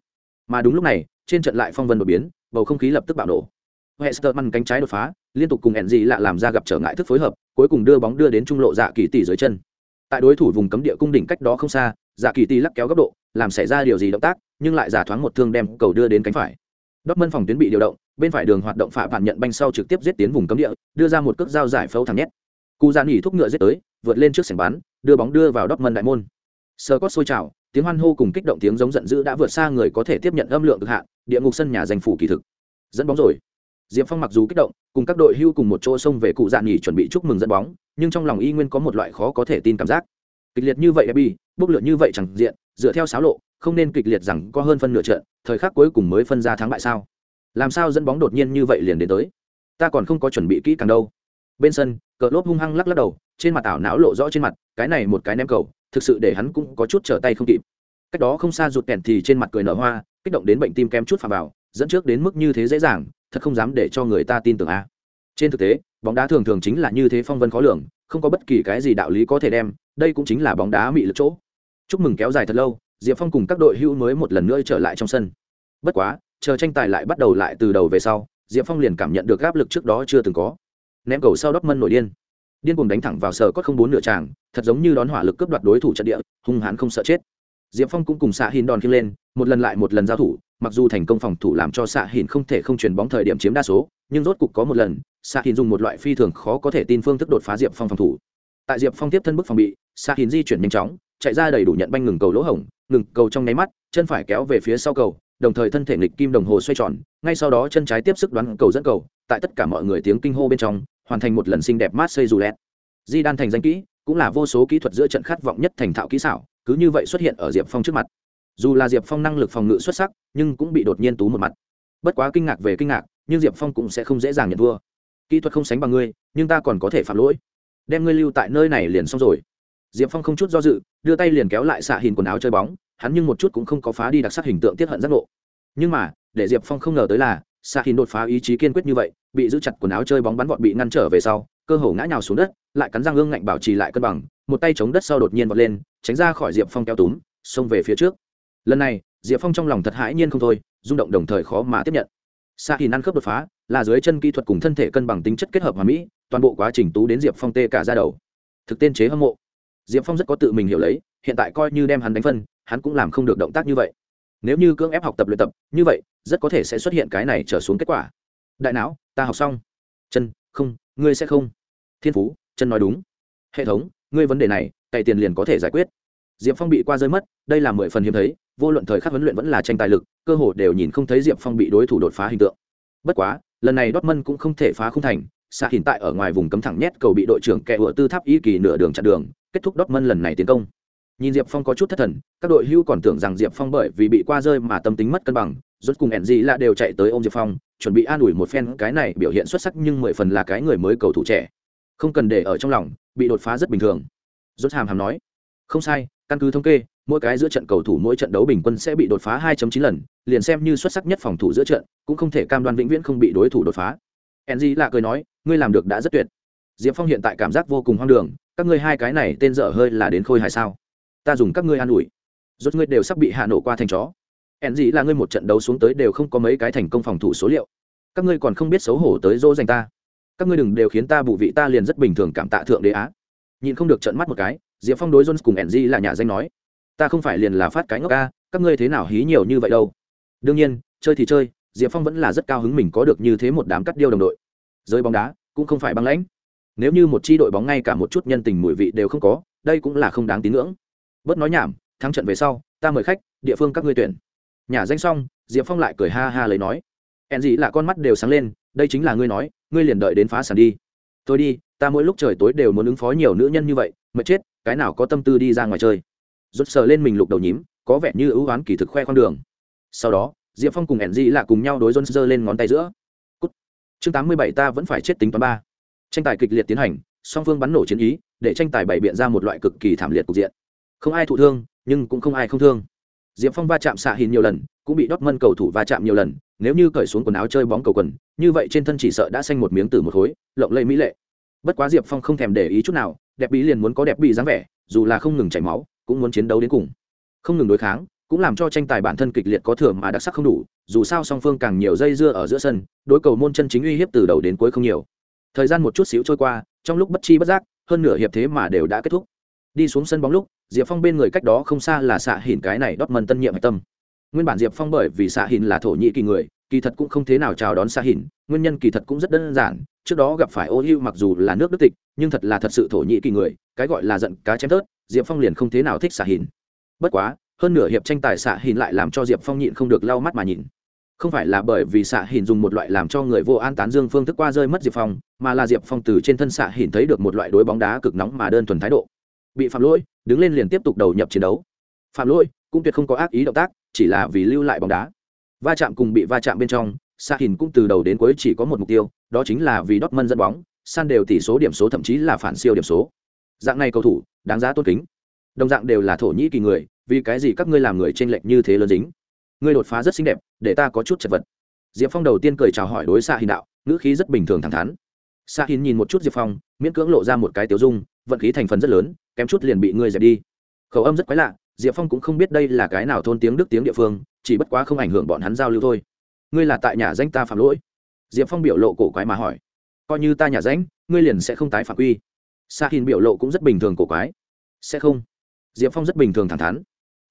Mà đúng lúc này trên trận lại phong vân đột biến bầu không khí lập tức bạo nổ. Măng cánh trái đột phá, liên tục cùng Enzi lạ làm ra gặp trở ngại thức phối hợp, cuối cùng đưa bóng đưa đến trung lộ dạ kỳ tỷ dưới chân. Tại đối thủ vùng cấm địa cung đỉnh cách đó không xa, dạ kỳ tỷ lắc kéo góc độ, làm xảy ra điều gì động tác, nhưng lại giả thoáng một thương đem cầu đưa đến cánh phải. Dortmund phòng tuyến bị điều động, bên phải đường hoạt động phạm phản nhận banh sau trực tiếp giết tiến vùng cấm địa, đưa ra một cước giao giải phẫu thẳng nhét. Cú Giản nghỉ thúc ngựa giết tới, vượt lên trước sảnh bắn, đưa bóng đưa vào Dortmund đại môn. Sơ cốt sôi trào, tiếng hoan hô cùng kích động tiếng giống giận dữ đã vượt xa người có thể tiếp nhận âm lượng cực hạn, địa ngục sân nhà giành phủ kỳ thực. Dẫn bóng rồi. Diệp Phong mặc dù kích động, cùng các đội hưu cùng một chỗ xông về cụ Giản nghỉ chuẩn bị chúc mừng dẫn bóng, nhưng trong lòng y nguyên có một loại khó có thể tin cảm giác. kịch liệt như vậy Derby, bốc lửa như vậy chẳng diện, dựa theo sáo lộ, không nên kịch liệt rằng có hơn phân nửa trận, thời khắc cuối cùng mới phân ra thắng bại sao? Làm sao dẫn bóng đột nhiên như vậy liền đến tới? Ta còn không có chuẩn bị kỹ càng đâu. Bên sân, cờ lốp hung hăng lắc lắc đầu, trên mặt ảo não lộ rõ trên mặt, cái này một cái ném cầu, thực sự để hắn cũng có chút trở tay không kịp. Cách đó không xa rụt kèn thì trên mặt cười nở hoa, kích động đến bệnh tim kém chút phà vào, dẫn trước đến mức như thế dễ dàng, thật không dám để cho người ta tin tưởng a. Trên thực tế, bóng đá thường thường chính là như thế phong vân khó lường, không có bất kỳ cái gì đạo lý có thể đem, đây cũng chính là bóng đá mị lực chỗ. Chúc mừng kéo dài thật lâu, Diệp Phong cùng các đội hữu mới một lần nữa trở lại trong sân. Bất quá, chờ tranh tài lại bắt đầu lại từ đầu về sau, Diệp Phong liền cảm nhận được áp lực trước đó chưa từng có. Ném cầu sau Dortmund nổi điên. Điên cuồng đánh thẳng vào sở cốt không bốn nửa tràng, thật giống như đón hỏa lực cướp đoạt đối thủ trận địa, hung hãn không sợ chết. Diệp Phong cũng cùng xạ Hìn đòn khiêng lên, một lần lại một lần giao thủ, mặc dù thành công phòng thủ làm cho xạ Hìn không thể không chuyển bóng thời điểm chiếm đa số, nhưng rốt cục có một lần, xạ Hìn dùng một loại phi thường khó có thể tin phương thức đột phá Diệp Phong phòng thủ. Tại Diệp Phong tiếp thân bức phòng bị, xạ Hìn di chuyển nhanh chóng, chạy ra đầy đủ nhận banh ngừng cầu lỗ hổng, ngừng cầu trong nháy mắt, chân phải kéo về phía sau cầu, đồng thời thân thể nghịch kim đồng hồ xoay tròn, ngay sau đó chân trái tiếp sức đoán cầu dẫn cầu, tại tất cả mọi người tiếng kinh hô bên trong, hoàn thành một lần xinh đẹp mát xây dù lẹt. Di đan thành danh kỹ, cũng là vô số kỹ thuật giữa trận khát vọng nhất thành thạo kỹ xảo, cứ như vậy xuất hiện ở Diệp Phong trước mặt. Dù là Diệp Phong năng lực phòng ngự xuất sắc, nhưng cũng bị đột nhiên tú một mặt. Bất quá kinh ngạc về kinh ngạc, nhưng Diệp Phong cũng sẽ không dễ dàng nhận thua. Kỹ thuật không sánh bằng ngươi, nhưng ta còn có thể phạm lỗi. Đem ngươi lưu tại nơi này liền xong rồi. Diệp Phong không chút do dự, đưa tay liền kéo lại xạ hình quần áo chơi bóng, hắn nhưng một chút cũng không có phá đi đặc sắc hình tượng tiết hận giác ngộ. Nhưng mà để diệp phong không ngờ tới là xạ hình đột phá ý chí kiên quyết như vậy bị giữ chặt quần áo chơi bóng bắn vọt bị ngăn trở về sau cơ hồ ngã nhào xuống đất lại cắn răng ương ngạnh bảo trì lại cân bằng một tay chống đất sau đột nhiên vọt lên tránh ra khỏi diệp phong kéo túm xông về phía trước. Lần này diệp phong trong lòng thật hãi nhiên không thôi rung động đồng thời khó mà tiếp nhận. Xạ hình ăn khớp đột phá là dưới chân kỹ thuật cùng thân thể cân bằng tính chất kết hợp hòa mỹ toàn bộ quá trình tú đến diệp phong tê cả ra đầu. Thực tên chế hâm mộ diệp phong rất có tự mình hiểu lấy, hiện tại coi như đem hắn đánh phân, hắn cũng làm không được động tác như vậy. Nếu như cưỡng ép học tập luyện tập, như vậy, rất có thể sẽ xuất hiện cái này trở xuống kết quả. Đại não, ta học xong. Chân, không, ngươi sẽ không. Thiên phú, chân nói đúng. Hệ thống, ngươi vấn đề này cày tiền liền có thể giải quyết. Diệp phong bị qua rơi mất, đây là mười phần hiếm thấy, vô luận thời khắc huấn luyện vẫn là tranh tài lực, cơ hồ đều nhìn không thấy diệp phong bị đối thủ đột phá hình tượng. Bất quá, lần này dortmund cũng không thể phá không thành xạ hiện tại ở ngoài vùng cấm thẳng nhét cầu bị đội trưởng kẹ ựa tư tháp y kỳ nửa đường chặn đường kết thúc dortmund lần này tiến công. Nhìn diệp phong có chút thất thần, các đội hưu còn tưởng rằng diệp phong bởi vì bị qua rơi mà tâm tính mất cân bằng, rốt cùng Enzi là đều chạy tới ôm diệp phong, chuẩn bị an ủi một phen cái này biểu hiện xuất sắc nhưng mười phần là cái người mới cầu thủ trẻ. Không cần để ở trong lòng, bị đột phá rất bình thường. Rốt hàm hàm nói, không sai, căn cứ thống kê, mỗi cái giữa trận cầu thủ mỗi trận đấu bình quân sẽ bị đột phá 2.9 lần, liền xem như xuất sắc nhất phòng thủ giữa trận, cũng không thể cam đoan vĩnh viễn không bị đối thủ đột phá. Enzi là cười nói, ngươi làm được đã rất tuyệt diệp phong hiện tại cảm giác vô cùng hoang đường, các ngươi hai cái này tên dở hơi là đến khôi hài sao? Ta dùng các ngươi an ủi. Rốt ngươi đều sắp bị hạ nổ qua thành chó. Ẻn gì là ngươi một trận đấu xuống tới đều không có mấy cái thành công phòng thủ số liệu. Các ngươi còn không biết xấu hổ tới dỗ dành ta. Các ngươi đừng đều khiến ta bù vị ta liền rất bình thường cảm tạ thượng đế á. Nhìn không được trận mắt một cái, diệp phong đối jones cùng ẻn là nhà danh nói. Ta không phải liền là phát cái ngốc ca, các ngươi thế nào hí nhiều như vậy đâu? Đương nhiên, chơi thì chơi, diệp phong vẫn là rất cao hứng mình có được như thế một đám cắt điêu đồng đội. Giới bóng đá cũng không phải băng lãnh nếu như một chi đội bóng ngay cả một chút nhân tình mùi vị đều không có, đây cũng là không đáng tín ngưỡng. Bớt nói nhảm, thắng trận về sau, ta mời khách, địa phương các ngươi tuyển. Nhà danh xong, diệp phong lại cười ha ha lấy nói. Hẹn gì là con mắt đều sáng lên, đây chính là ngươi nói, ngươi liền đợi đến phá sản đi. Tôi đi, ta mỗi lúc trời tối đều muốn ứng phó nhiều nữ nhân như vậy, mệt chết, cái nào có tâm tư đi ra ngoài chơi. Rút sờ lên mình lục đầu nhím, có vẻ như ưu oán kỳ thực khoe con đường. Sau đó, diệp phong cùng hẹn gì là cùng nhau đối dôn sơ lên ngón tay giữa. Cút. chương tám mươi bảy ta vẫn phải chết tính toán ba tranh tài kịch liệt tiến hành, song phương bắn nổ chiến ý, để tranh tài bày biện ra một loại cực kỳ thảm liệt cục diện. Không ai thụ thương, nhưng cũng không ai không thương. Diệp phong va chạm xạ hình nhiều lần, cũng bị đốt mân cầu thủ va chạm nhiều lần, nếu như cởi xuống quần áo chơi bóng cầu quần, như vậy trên thân chỉ sợ đã xanh một miếng từ một khối, lộng lây mỹ lệ. Bất quá diệp phong không thèm để ý chút nào, đẹp bí liền muốn có đẹp bị dáng vẻ, dù là không ngừng chảy máu, cũng muốn chiến đấu đến cùng. Không ngừng đối kháng, cũng làm cho tranh tài bản thân kịch liệt có thừa mà đặc sắc không đủ, dù sao song phương càng nhiều dây dưa ở giữa sân, đối cầu môn chân chính uy hiếp từ đầu đến cuối không nhiều thời gian một chút xíu trôi qua, trong lúc bất chi bất giác, hơn nửa hiệp thế mà đều đã kết thúc. Đi xuống sân bóng lúc, diệp phong bên người cách đó không xa là xạ hỉn cái này đót mần tân nhiệm hạch tâm. Nguyên bản diệp phong bởi vì xạ hỉn là thổ nhĩ kỳ người, kỳ thật cũng không thế nào chào đón xạ hỉn nguyên nhân kỳ thật cũng rất đơn giản, trước đó gặp phải ô hưu mặc dù là nước đức tịch, nhưng thật là thật sự thổ nhĩ kỳ người, cái gọi là giận cá chém tớt diệp phong liền không thế nào thích xạ hỉn bất quá, hơn nửa hiệp tranh tài xạ hỉn lại làm cho diệp phong nhịn không được lau mắt mà nhìn không phải là bởi vì xạ hìn dùng một loại làm cho người vô an tán dương phương thức qua rơi mất diệp phong, mà là diệp phong từ trên thân xạ hìn thấy được một loại đối bóng đá cực nóng mà đơn thuần thái độ. Bị phạm lỗi đứng lên liền tiếp tục đầu nhập chiến đấu. Phạm lỗi cũng tuyệt không có ác ý động tác, chỉ là vì lưu lại bóng đá. Va chạm cùng bị va chạm bên trong xạ hình cũng từ đầu đến cuối chỉ có một mục tiêu, đó chính là vì Dortmund dẫn bóng, san đều tỷ số điểm số thậm chí là phản siêu điểm số. Dạng này cầu thủ, đáng giá tôn kính. Đồng dạng đều là thổ nhĩ kỳ người, vì cái gì các ngươi làm người trên lệch như thế lớn dính? Ngươi đột phá rất xinh đẹp, để ta có chút chật vật. Diệp phong đầu tiên cười chào hỏi đối xạ hình đạo, ngữ khí rất bình thường thẳng thắn. Xạ hình nhìn một chút diệp phong, miễn cưỡng lộ ra một cái tiểu dung, vận khí thành phần rất lớn, kém chút liền bị ngươi dẹp đi. Khẩu âm rất quái lạ, diệp phong cũng không biết đây là cái nào thôn tiếng đức tiếng địa phương, chỉ bất quá không ảnh hưởng bọn hắn giao lưu thôi. Ngươi là tại nhà danh ta phạm lỗi? Diệp phong biểu lộ cổ quái mà hỏi. Coi như ta nhà danh, ngươi liền sẽ không tái phạm quy. Sa hin biểu lộ cũng rất bình thường cổ quái. Sẽ không. Diệp phong rất bình thường thẳng thắn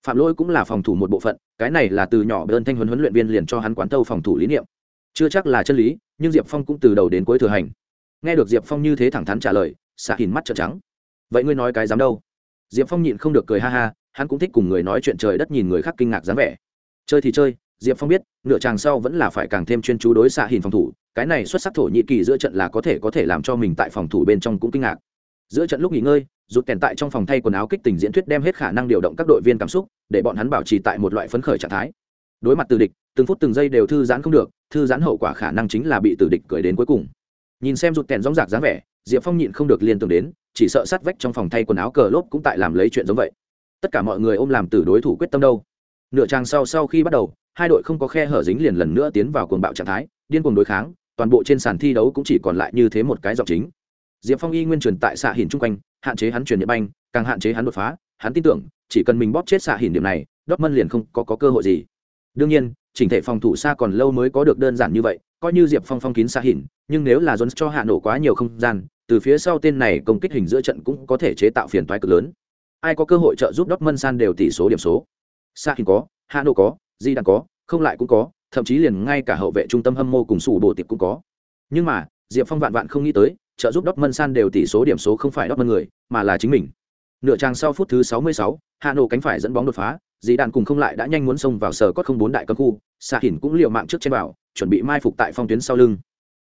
phạm lỗi cũng là phòng thủ một bộ phận, cái này là từ nhỏ bên thanh huấn huấn luyện viên liền cho hắn quán tâu phòng thủ lý niệm. Chưa chắc là chân lý, nhưng diệp phong cũng từ đầu đến cuối thừa hành. Nghe được diệp phong như thế thẳng thắn trả lời xạ hìn mắt trợn trắng. Vậy ngươi nói cái dám đâu? Diệp phong nhịn không được cười ha ha, hắn cũng thích cùng người nói chuyện trời đất nhìn người khác kinh ngạc dáng vẻ. Chơi thì chơi, diệp phong biết, nửa chàng sau vẫn là phải càng thêm chuyên chú đối xạ hìn phòng thủ, cái này xuất sắc thổ nhị kỳ giữa trận là có thể có thể làm cho mình tại phòng thủ bên trong cũng kinh ngạc. Giữa trận lúc nghỉ ngơi rụt kèn tại trong phòng thay quần áo kích tình diễn thuyết đem hết khả năng điều động các đội viên cảm xúc, để bọn hắn bảo trì tại một loại phấn khởi trạng thái. Đối mặt từ địch, từng phút từng giây đều thư giãn không được, thư giãn hậu quả khả năng chính là bị từ địch cười đến cuối cùng. Nhìn xem rụt kèn rõng rạc dáng vẻ, diệp phong nhịn không được liên tưởng đến, chỉ sợ sát vách trong phòng thay quần áo cờ lốp cũng tại làm lấy chuyện giống vậy. Tất cả mọi người ôm làm từ đối thủ quyết tâm đâu. Nửa trang sau sau khi bắt đầu, hai đội không có khe hở dính liền lần nữa tiến vào cuồng bạo trạng thái, điên cuồng đối kháng, toàn bộ trên sàn thi đấu cũng chỉ còn lại như thế một cái dọc chính. Diệp phong y nguyên truyền tại xạ hình chung quanh hạn chế hắn truyền nhật banh càng hạn chế hắn đột phá. Hắn tin tưởng chỉ cần mình bóp chết xạ hình điểm này Dortmund liền không có, có cơ hội gì. Đương nhiên chỉnh thể phòng thủ xa còn lâu mới có được đơn giản như vậy coi như diệp phong phong kín xạ hình nhưng nếu là dồn cho hạ nổ quá nhiều không gian từ phía sau tên này công kích hình giữa trận cũng có thể chế tạo phiền toái cực lớn. Ai có cơ hội trợ giúp Dortmund san đều tỷ số điểm số? Xạ hình có hạ nổ có di đàn có không lại cũng có thậm chí liền ngay cả hậu vệ trung tâm hâm mộ cùng sủ bộ tiệp cũng có. Nhưng mà diệp phong vạn vạn không nghĩ tới trợ giúp Dortmund san đều tỷ số điểm số không phải Dortmund người, mà là chính mình. Nửa trang sau phút thứ 66, Hà Nội cánh phải dẫn bóng đột phá, dì đàn cùng không lại đã nhanh muốn xông vào sở cốt không bốn đại cấm khu, Sa Hiển cũng liều mạng trước trên bảo chuẩn bị mai phục tại phong tuyến sau lưng.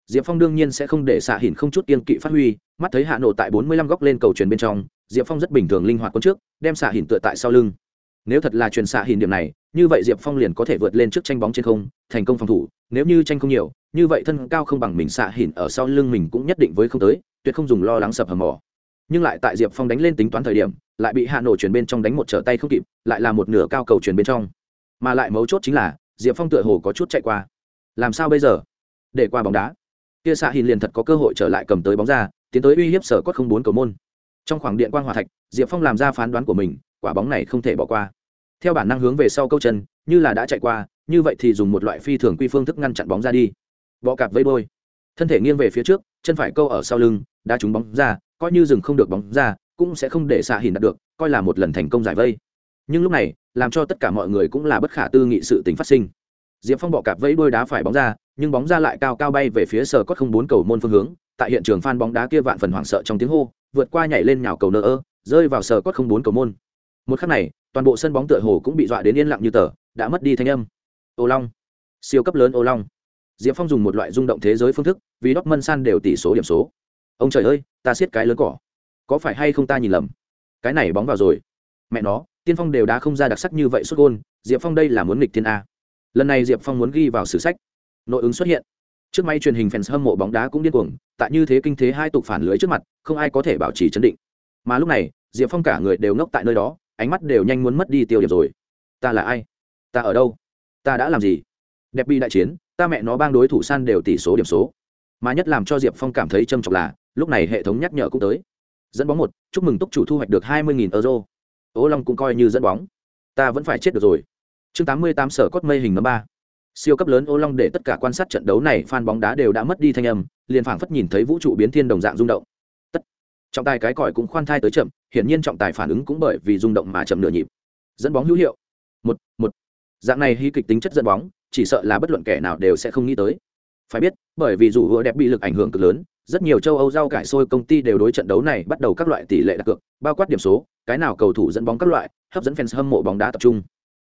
Diệp Phong đương nhiên sẽ không để Sa Hiển không chút kiên kỵ phát huy, mắt thấy Hà Nội tại 45 góc lên cầu truyền bên trong, Diệp Phong rất bình thường linh hoạt quân trước, đem Sa Hiển tựa tại sau lưng. Nếu thật là truyền xạ hình điểm này, như vậy Diệp Phong liền có thể vượt lên trước tranh bóng trên không, thành công phòng thủ, nếu như tranh không nhiều, như vậy thân cao không bằng mình xạ hỉn ở sau lưng mình cũng nhất định với không tới tuyệt không dùng lo lắng sập hầm mỏ. Nhưng lại tại diệp phong đánh lên tính toán thời điểm lại bị hạ nổ chuyển bên trong đánh một trở tay không kịp lại là một nửa cao cầu chuyển bên trong. Mà lại mấu chốt chính là diệp phong tựa hồ có chút chạy qua. Làm sao bây giờ? Để qua bóng đá. Kia xạ hình liền thật có cơ hội trở lại cầm tới bóng ra tiến tới uy hiếp sở cốt không bốn cầu môn. Trong khoảng điện quan hòa thạch diệp phong làm ra phán đoán của mình quả bóng này không thể bỏ qua. Theo bản năng hướng về sau câu chân, như là đã chạy qua, như vậy thì dùng một loại phi thường quy phương thức ngăn chặn bóng ra đi. Bọ cạp vây bôi thân thể nghiêng về phía trước, chân phải câu ở sau lưng đã trúng bóng ra, coi như dừng không được bóng ra, cũng sẽ không để xạ hình đạt được, coi là một lần thành công giải vây. Nhưng lúc này, làm cho tất cả mọi người cũng là bất khả tư nghị sự tính phát sinh. Diệp phong bọ cạp vẫy đôi đá phải bóng ra, nhưng bóng ra lại cao cao bay về phía sờ cốt không bốn cầu môn phương hướng, tại hiện trường phan bóng đá kia vạn phần hoảng sợ trong tiếng hô, vượt qua nhảy lên nhào cầu nơ ơ, rơi vào sờ cốt không bốn cầu môn một khắc này, toàn bộ sân bóng tựa hồ cũng bị dọa đến yên lặng như tờ, đã mất đi thanh âm. Ô long. Siêu cấp lớn ô long. Diệp phong dùng một loại rung động thế giới phương thức, vì đốc mân san đều tỷ số điểm số. Ông trời ơi, ta siết cái lớn cỏ. Có phải hay không ta nhìn lầm? Cái này bóng vào rồi. Mẹ nó, tiên phong đều đã không ra đặc sắc như vậy xuất gôn, diệp phong đây là muốn nghịch thiên a. Lần này diệp phong muốn ghi vào sử sách. Nội ứng xuất hiện. Trước máy truyền hình fans hâm mộ bóng đá cũng điên cuồng, tại như thế kinh thế hai tục phản lưới trước mặt, không ai có thể bảo trì chấn định. Mà lúc này, diệp phong cả người đều ngốc tại nơi đó ánh mắt đều nhanh muốn mất đi tiêu điểm rồi. Ta là ai? Ta ở đâu? Ta đã làm gì? Đẹp bị đại chiến, ta mẹ nó bang đối thủ san đều tỷ số điểm số. Mà nhất làm cho diệp phong cảm thấy trầm trọng là, lúc này hệ thống nhắc nhở cũng tới. Dẫn bóng một, chúc mừng túc chủ thu hoạch được hai mươi euro. Ố long cũng coi như dẫn bóng. Ta vẫn phải chết được rồi. Chương tám mươi tám sở cốt mây hình năm ba. Siêu cấp lớn ô long để tất cả quan sát trận đấu này, fan bóng đá đều đã mất đi thanh âm, liền phảng phất nhìn thấy vũ trụ biến thiên đồng dạng rung động trọng tài cái còi cũng khoan thai tới chậm, hiển nhiên trọng tài phản ứng cũng bởi vì rung động mà chậm nửa nhịp. Dẫn bóng hữu hiệu. Một một. Dạng này hy kịch tính chất dẫn bóng, chỉ sợ là bất luận kẻ nào đều sẽ không nghĩ tới. Phải biết, bởi vì dù hứa đẹp bị lực ảnh hưởng cực lớn, rất nhiều châu âu rau cải sôi công ty đều đối trận đấu này bắt đầu các loại tỷ lệ đặt cược, bao quát điểm số, cái nào cầu thủ dẫn bóng các loại, hấp dẫn fans hâm mộ bóng đá tập trung.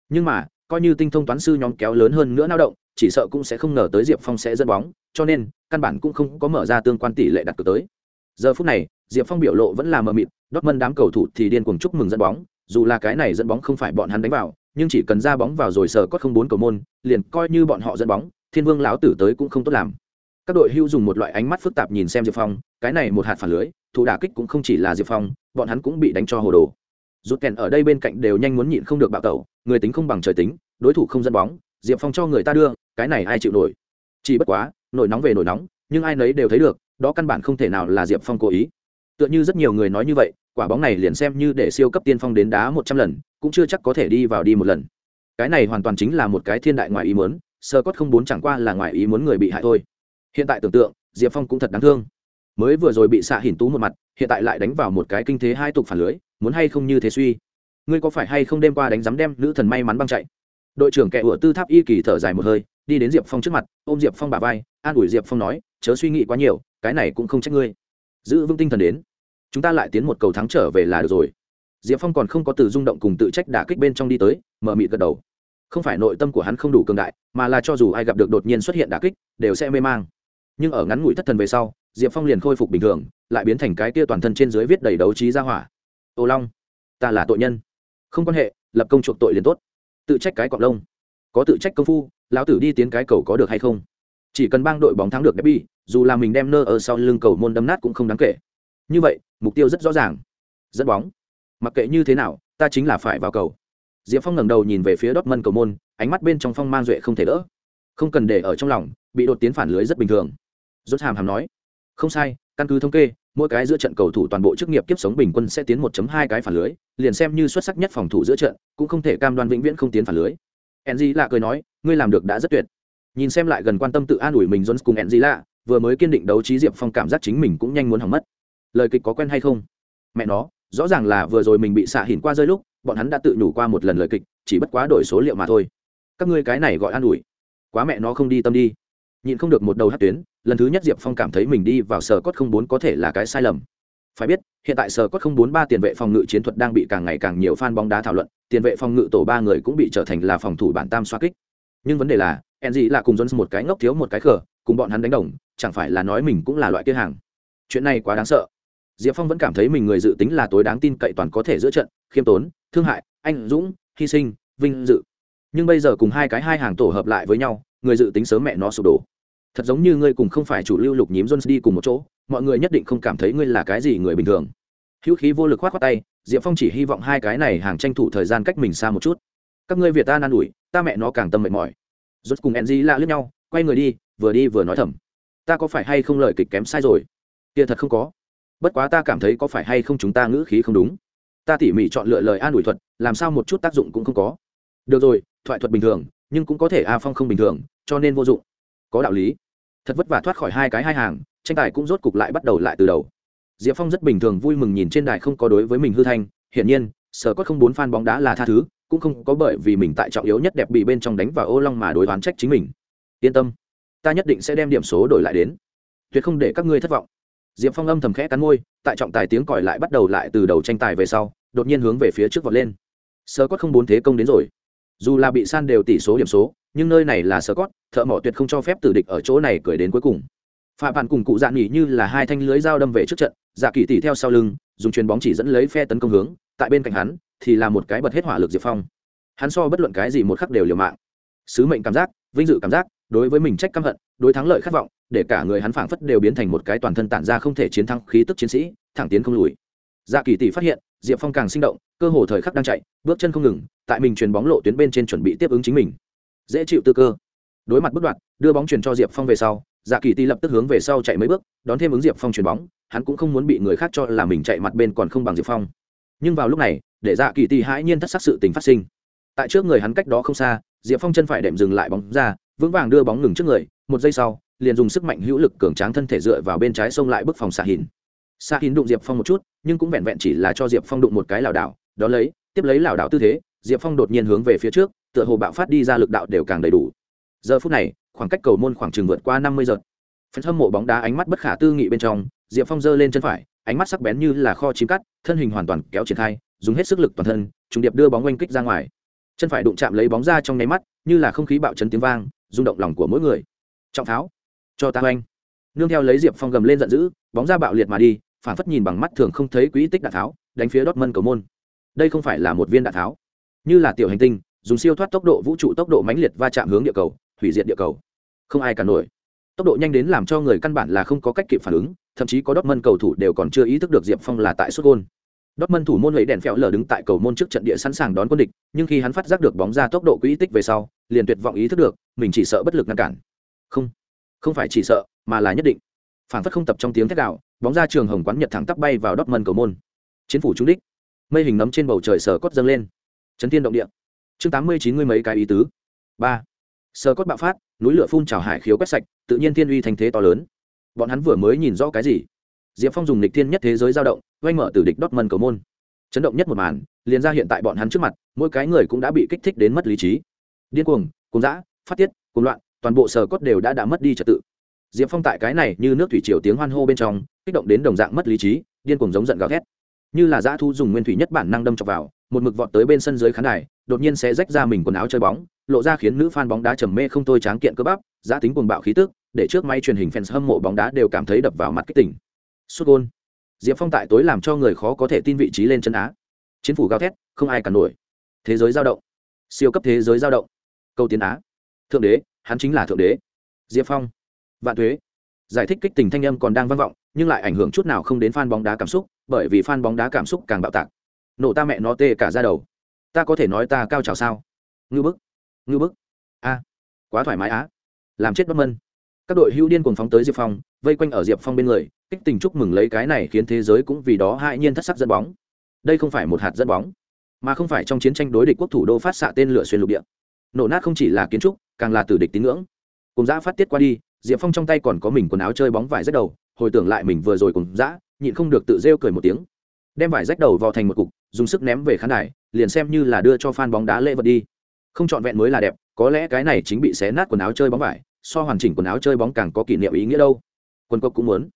Nhưng mà, coi như tinh thông toán sư nhóm kéo lớn hơn nữa lao động, chỉ sợ cũng sẽ không ngờ tới diệp phong sẽ dẫn bóng, cho nên, căn bản cũng không có mở ra tương quan tỷ lệ đặt cược tới giờ phút này, diệp phong biểu lộ vẫn là mờ mịt, Dortmund đám cầu thủ thì điên cuồng chúc mừng dẫn bóng, dù là cái này dẫn bóng không phải bọn hắn đánh vào, nhưng chỉ cần ra bóng vào rồi sờ có không bốn cầu môn, liền coi như bọn họ dẫn bóng, thiên vương lão tử tới cũng không tốt làm. Các đội hưu dùng một loại ánh mắt phức tạp nhìn xem diệp phong, cái này một hạt phản lưới, thủ đả kích cũng không chỉ là diệp phong, bọn hắn cũng bị đánh cho hồ đồ. Rút kèn ở đây bên cạnh đều nhanh muốn nhịn không được bạo tẩu, người tính không bằng trời tính, đối thủ không dẫn bóng, diệp phong cho người ta đưa, cái này ai chịu nổi? Chỉ bất quá, nổi nóng về nổi nóng, nhưng ai nấy đều thấy được đó căn bản không thể nào là diệp phong cố ý. Tựa như rất nhiều người nói như vậy, quả bóng này liền xem như để siêu cấp tiên phong đến đá một trăm lần, cũng chưa chắc có thể đi vào đi một lần. Cái này hoàn toàn chính là một cái thiên đại ngoài ý muốn, sơ cốt không bốn chẳng qua là ngoài ý muốn người bị hại thôi. Hiện tại tưởng tượng, diệp phong cũng thật đáng thương. Mới vừa rồi bị xạ hỉn tú một mặt, hiện tại lại đánh vào một cái kinh thế hai tục phản lưới, muốn hay không như thế suy? Ngươi có phải hay không đêm qua đánh giám đem nữ thần may mắn băng chạy? Đội trưởng kẻ ủa tư tháp y kỳ thở dài một hơi, đi đến diệp phong trước mặt, ôm diệp phong bà vai, an ủi diệp phong nói chớ suy nghĩ quá nhiều, cái này cũng không trách ngươi. Giữ vững tinh thần đến. Chúng ta lại tiến một cầu thắng trở về là được rồi. Diệp phong còn không có từ rung động cùng tự trách đả kích bên trong đi tới, mở mịt gật đầu. Không phải nội tâm của hắn không đủ cường đại, mà là cho dù ai gặp được đột nhiên xuất hiện đả kích, đều sẽ mê mang. Nhưng ở ngắn ngủi thất thần về sau, diệp phong liền khôi phục bình thường, lại biến thành cái kia toàn thân trên dưới viết đầy đấu trí ra hỏa. Ô long, ta là tội nhân. Không quan hệ, lập công chuộc tội liền tốt. Tự trách cái cọc lông. Có tự trách công phu, lão tử đi tiến cái cầu có được hay không? Chỉ cần bang đội bóng thắng được derby, dù là mình đem nơ ở sau lưng cầu môn đâm nát cũng không đáng kể. Như vậy, mục tiêu rất rõ ràng. Dẫn bóng. Mặc kệ như thế nào, ta chính là phải vào cầu. Diệp phong ngẩng đầu nhìn về phía đốt mân cầu môn, ánh mắt bên trong phong mang duệ không thể đỡ. Không cần để ở trong lòng, bị đột tiến phản lưới rất bình thường. Rốt hàm hàm nói, không sai, căn cứ thống kê, mỗi cái giữa trận cầu thủ toàn bộ chức nghiệp kiếp sống bình quân sẽ tiến 1.2 cái phản lưới, liền xem như xuất sắc nhất phòng thủ giữa trận, cũng không thể cam đoan vĩnh viễn không tiến phản lưới. Enzy lạ cười nói, ngươi làm được đã rất tuyệt nhìn xem lại gần quan tâm tự an ủi mình jones cùng gì lạ vừa mới kiên định đấu trí diệp phong cảm giác chính mình cũng nhanh muốn hỏng mất. Lời kịch có quen hay không? Mẹ nó, rõ ràng là vừa rồi mình bị xạ hỉn qua rơi lúc, bọn hắn đã tự nhủ qua một lần lời kịch, chỉ bất quá đổi số liệu mà thôi. Các ngươi cái này gọi an ủi. Quá mẹ nó không đi tâm đi. Nhịn không được một đầu hát tuyến, lần thứ nhất diệp phong cảm thấy mình đi vào sở cốt không bốn có thể là cái sai lầm. Phải biết, hiện tại sở cốt không bốn ba tiền vệ phòng ngự chiến thuật đang bị càng ngày càng nhiều fan bóng đá thảo luận, tiền vệ phòng ngự tổ ba người cũng bị trở thành là phòng thủ bản tam xoa kích. Nhưng vấn đề là en gì là cùng jones một cái ngốc thiếu một cái khờ, cùng bọn hắn đánh đồng, chẳng phải là nói mình cũng là loại kia hàng. Chuyện này quá đáng sợ. Diệp phong vẫn cảm thấy mình người dự tính là tối đáng tin cậy toàn có thể giữa trận, khiêm tốn, thương hại, anh dũng, hy sinh, vinh dự. Nhưng bây giờ cùng hai cái hai hàng tổ hợp lại với nhau, người dự tính sớm mẹ nó sụp đổ. Thật giống như ngươi cùng không phải chủ lưu lục nhím jones đi cùng một chỗ, mọi người nhất định không cảm thấy ngươi là cái gì người bình thường. Hữu khí vô lực khoát khoát tay, diệp phong chỉ hy vọng hai cái này hàng tranh thủ thời gian cách mình xa một chút. Các ngươi việt ta nan ủi, ta mẹ nó càng tâm mệt mỏi rốt cùng enzy lạ lướt nhau, quay người đi, vừa đi vừa nói thầm. Ta có phải hay không lời kịch kém sai rồi? Kia thật không có. Bất quá ta cảm thấy có phải hay không chúng ta ngữ khí không đúng. Ta tỉ mỉ chọn lựa lời an ủi thuật, làm sao một chút tác dụng cũng không có. Được rồi, thoại thuật bình thường, nhưng cũng có thể a phong không bình thường, cho nên vô dụng. Có đạo lý. Thật vất vả thoát khỏi hai cái hai hàng, tranh tài cũng rốt cục lại bắt đầu lại từ đầu. Diệp phong rất bình thường vui mừng nhìn trên đài không có đối với mình hư thanh. Hiển nhiên, sở có không bốn fan bóng đá là tha thứ cũng không có bởi vì mình tại trọng yếu nhất đẹp bị bên trong đánh vào ô long mà đối đoán trách chính mình. Yên tâm, ta nhất định sẽ đem điểm số đổi lại đến. Tuyệt không để các ngươi thất vọng. Diệp phong âm thầm khẽ cắn môi, tại trọng tài tiếng còi lại bắt đầu lại từ đầu tranh tài về sau, đột nhiên hướng về phía trước vọt lên. Sơ cót không bốn thế công đến rồi. Dù là bị san đều tỷ số điểm số, nhưng nơi này là sơ cót thợ mỏ tuyệt không cho phép tử địch ở chỗ này cười đến cuối cùng. Phạm bạn cùng cụ dạ nghỉ như là hai thanh lưới dao đâm về trước trận dạ kỳ tỷ theo sau lưng, dùng chuyền bóng chỉ dẫn lấy phe tấn công hướng, tại bên cạnh hắn thì là một cái bật hết hỏa lực diệp phong. Hắn so bất luận cái gì một khắc đều liều mạng. Sứ mệnh cảm giác, vinh dự cảm giác, đối với mình trách căm hận, đối thắng lợi khát vọng, để cả người hắn phảng phất đều biến thành một cái toàn thân tản ra không thể chiến thắng khí tức chiến sĩ, thẳng tiến không lùi. Dạ kỳ tỷ phát hiện, diệp phong càng sinh động, cơ hồ thời khắc đang chạy, bước chân không ngừng, tại mình chuyền bóng lộ tuyến bên trên chuẩn bị tiếp ứng chính mình. Dễ chịu tư cơ. Đối mặt bất đoạn, đưa bóng chuyển cho diệp phong về sau dạ kỳ tỷ lập tức hướng về sau chạy mấy bước, đón thêm ứng diệp phong chuyền bóng, hắn cũng không muốn bị người khác cho là mình chạy mặt bên còn không bằng diệp phong nhưng vào lúc này, để dạ kỳ tì hãi nhiên thất sắc sự tình phát sinh. Tại trước người hắn cách đó không xa, diệp phong chân phải đệm dừng lại bóng ra, vững vàng đưa bóng ngừng trước người, một giây sau, liền dùng sức mạnh hữu lực cường tráng thân thể dựa vào bên trái xông lại bức phòng xạ hìn. Xạ hìn đụng diệp phong một chút, nhưng cũng vẹn vẹn chỉ là cho diệp phong đụng một cái lảo đảo, đó lấy, tiếp lấy lảo đảo tư thế, diệp phong đột nhiên hướng về phía trước, tựa hồ bạo phát đi ra lực đạo đều càng đầy đủ. Giờ phút này, khoảng cách cầu môn khoảng chừng vượt qua năm mươi giật. Phần hâm mộ bóng đá ánh mắt bất khả tư nghị bên trong, diệp phong giơ lên chân phải ánh mắt sắc bén như là kho chím cắt, thân hình hoàn toàn kéo triển khai, dùng hết sức lực toàn thân, trùng điệp đưa bóng oanh kích ra ngoài. Chân phải đụng chạm lấy bóng ra trong nháy mắt, như là không khí bạo chấn tiếng vang, rung động lòng của mỗi người. Trọng tháo. Cho ta oanh. Nương theo lấy diệp phong gầm lên giận dữ, bóng ra bạo liệt mà đi, phản phất nhìn bằng mắt thường không thấy quỹ tích đạn tháo, đánh phía đốt mân cầu môn. Đây không phải là một viên đạn tháo. Như là tiểu hành tinh, dùng siêu thoát tốc độ vũ trụ tốc độ mãnh liệt va chạm hướng địa cầu, hủy diệt địa cầu. Không ai cả nổi. Tốc độ nhanh đến làm cho người căn bản là không có cách kịp phản ứng thậm chí có đốt mân cầu thủ đều còn chưa ý thức được diệp phong là tại xuất gôn. Đốt mân thủ môn lấy đèn phèo lờ đứng tại cầu môn trước trận địa sẵn sàng đón quân địch nhưng khi hắn phát giác được bóng ra tốc độ quỹ tích về sau liền tuyệt vọng ý thức được mình chỉ sợ bất lực ngăn cản. Không không phải chỉ sợ mà là nhất định. Phản phất không tập trong tiếng thét gào, bóng ra trường hồng quán nhật thẳng tắp bay vào đốt mân cầu môn. Chiến phủ trúng đích. Mây hình nấm trên bầu trời sờ cốt dâng lên. Chấn thiên động địa. Chương tám mươi chín mươi mấy cái ý tứ. Ba. Sờ cốt bạo phát núi lửa phun trào hải khiếu quét sạch tự nhiên thiên uy thành thế to lớn bọn hắn vừa mới nhìn rõ cái gì? Diệp phong dùng lịch thiên nhất thế giới dao động oanh mở từ địch đốt mân cầu môn. Chấn động nhất một màn, liền ra hiện tại bọn hắn trước mặt, mỗi cái người cũng đã bị kích thích đến mất lý trí. Điên cuồng cuồng dã, phát tiết, cuồng loạn, toàn bộ sờ cốt đều đã đã mất đi trật tự. Diệp phong tại cái này như nước thủy triều tiếng hoan hô bên trong, kích động đến đồng dạng mất lý trí, điên cuồng giống giận gào thét. Như là dã thu dùng nguyên thủy nhất bản năng đâm chọc vào, một mực vọt tới bên sân dưới khán đài, đột nhiên sẽ rách ra mình quần áo chơi bóng, lộ ra khiến nữ fan bóng đá trầm mê không thôi tráng kiện cơ bắp giã tính cuồng bạo khí tức để trước máy truyền hình fans hâm mộ bóng đá đều cảm thấy đập vào mặt kích tỉnh Sút gôn. Diệp phong tại tối làm cho người khó có thể tin vị trí lên chân á. Chiến phủ gào thét, không ai cản nổi. Thế giới giao động. Siêu cấp thế giới giao động. Câu tiến á. Thượng đế, hắn chính là thượng đế. Diệp phong. Vạn thuế. Giải thích kích tình thanh âm còn đang vang vọng, nhưng lại ảnh hưởng chút nào không đến fan bóng đá cảm xúc, bởi vì fan bóng đá cảm xúc càng bạo tạc. Nổ ta mẹ nó tê cả ra đầu. Ta có thể nói ta cao trào sao? Ngư bức. Ngư bức. A. Quá thoải mái á. Làm chết bất mân các đội hưu điên cuồng phóng tới diệp phong, vây quanh ở diệp phong bên người, kích tình chúc mừng lấy cái này khiến thế giới cũng vì đó hại nhiên thất sắc dẫn bóng. Đây không phải một hạt dẫn bóng, mà không phải trong chiến tranh đối địch quốc thủ đô phát xạ tên lửa xuyên lục địa. Nổ nát không chỉ là kiến trúc, càng là tử địch tín ngưỡng. Cùng giã phát tiết qua đi, diệp phong trong tay còn có mình quần áo chơi bóng vải rách đầu, hồi tưởng lại mình vừa rồi cùng giã nhịn không được tự rêu cười một tiếng. Đem vải rách đầu vào thành một cục, dùng sức ném về khán đài, liền xem như là đưa cho fan bóng đá lễ vật đi. Không trọn vẹn mới là đẹp, có lẽ cái này chính bị xé nát quần áo chơi bóng vải so hoàn chỉnh quần áo chơi bóng càng có kỷ niệm ý nghĩa đâu. Quân cốc cũng muốn.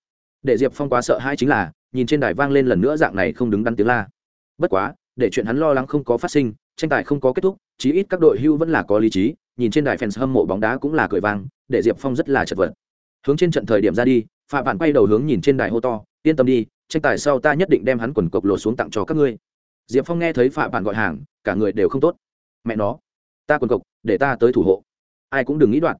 Để diệp phong quá sợ hai chính là, nhìn trên đài vang lên lần nữa dạng này không đứng đắn tiếng la. Bất quá, để chuyện hắn lo lắng không có phát sinh, tranh tài không có kết thúc, chí ít các đội hưu vẫn là có lý trí, nhìn trên đài fans hâm mộ bóng đá cũng là cười vang, để diệp phong rất là chật vật. Hướng trên trận thời điểm ra đi phạm bạn quay đầu hướng nhìn trên đài hô to, yên tâm đi, tranh tài sau ta nhất định đem hắn quần cộc lột xuống tặng cho các ngươi. Diệp phong nghe thấy phạm bạn gọi hàng, cả người đều không tốt. Mẹ nó, ta quần cộc để ta tới thủ hộ. Ai cũng đừng nghĩ đoạn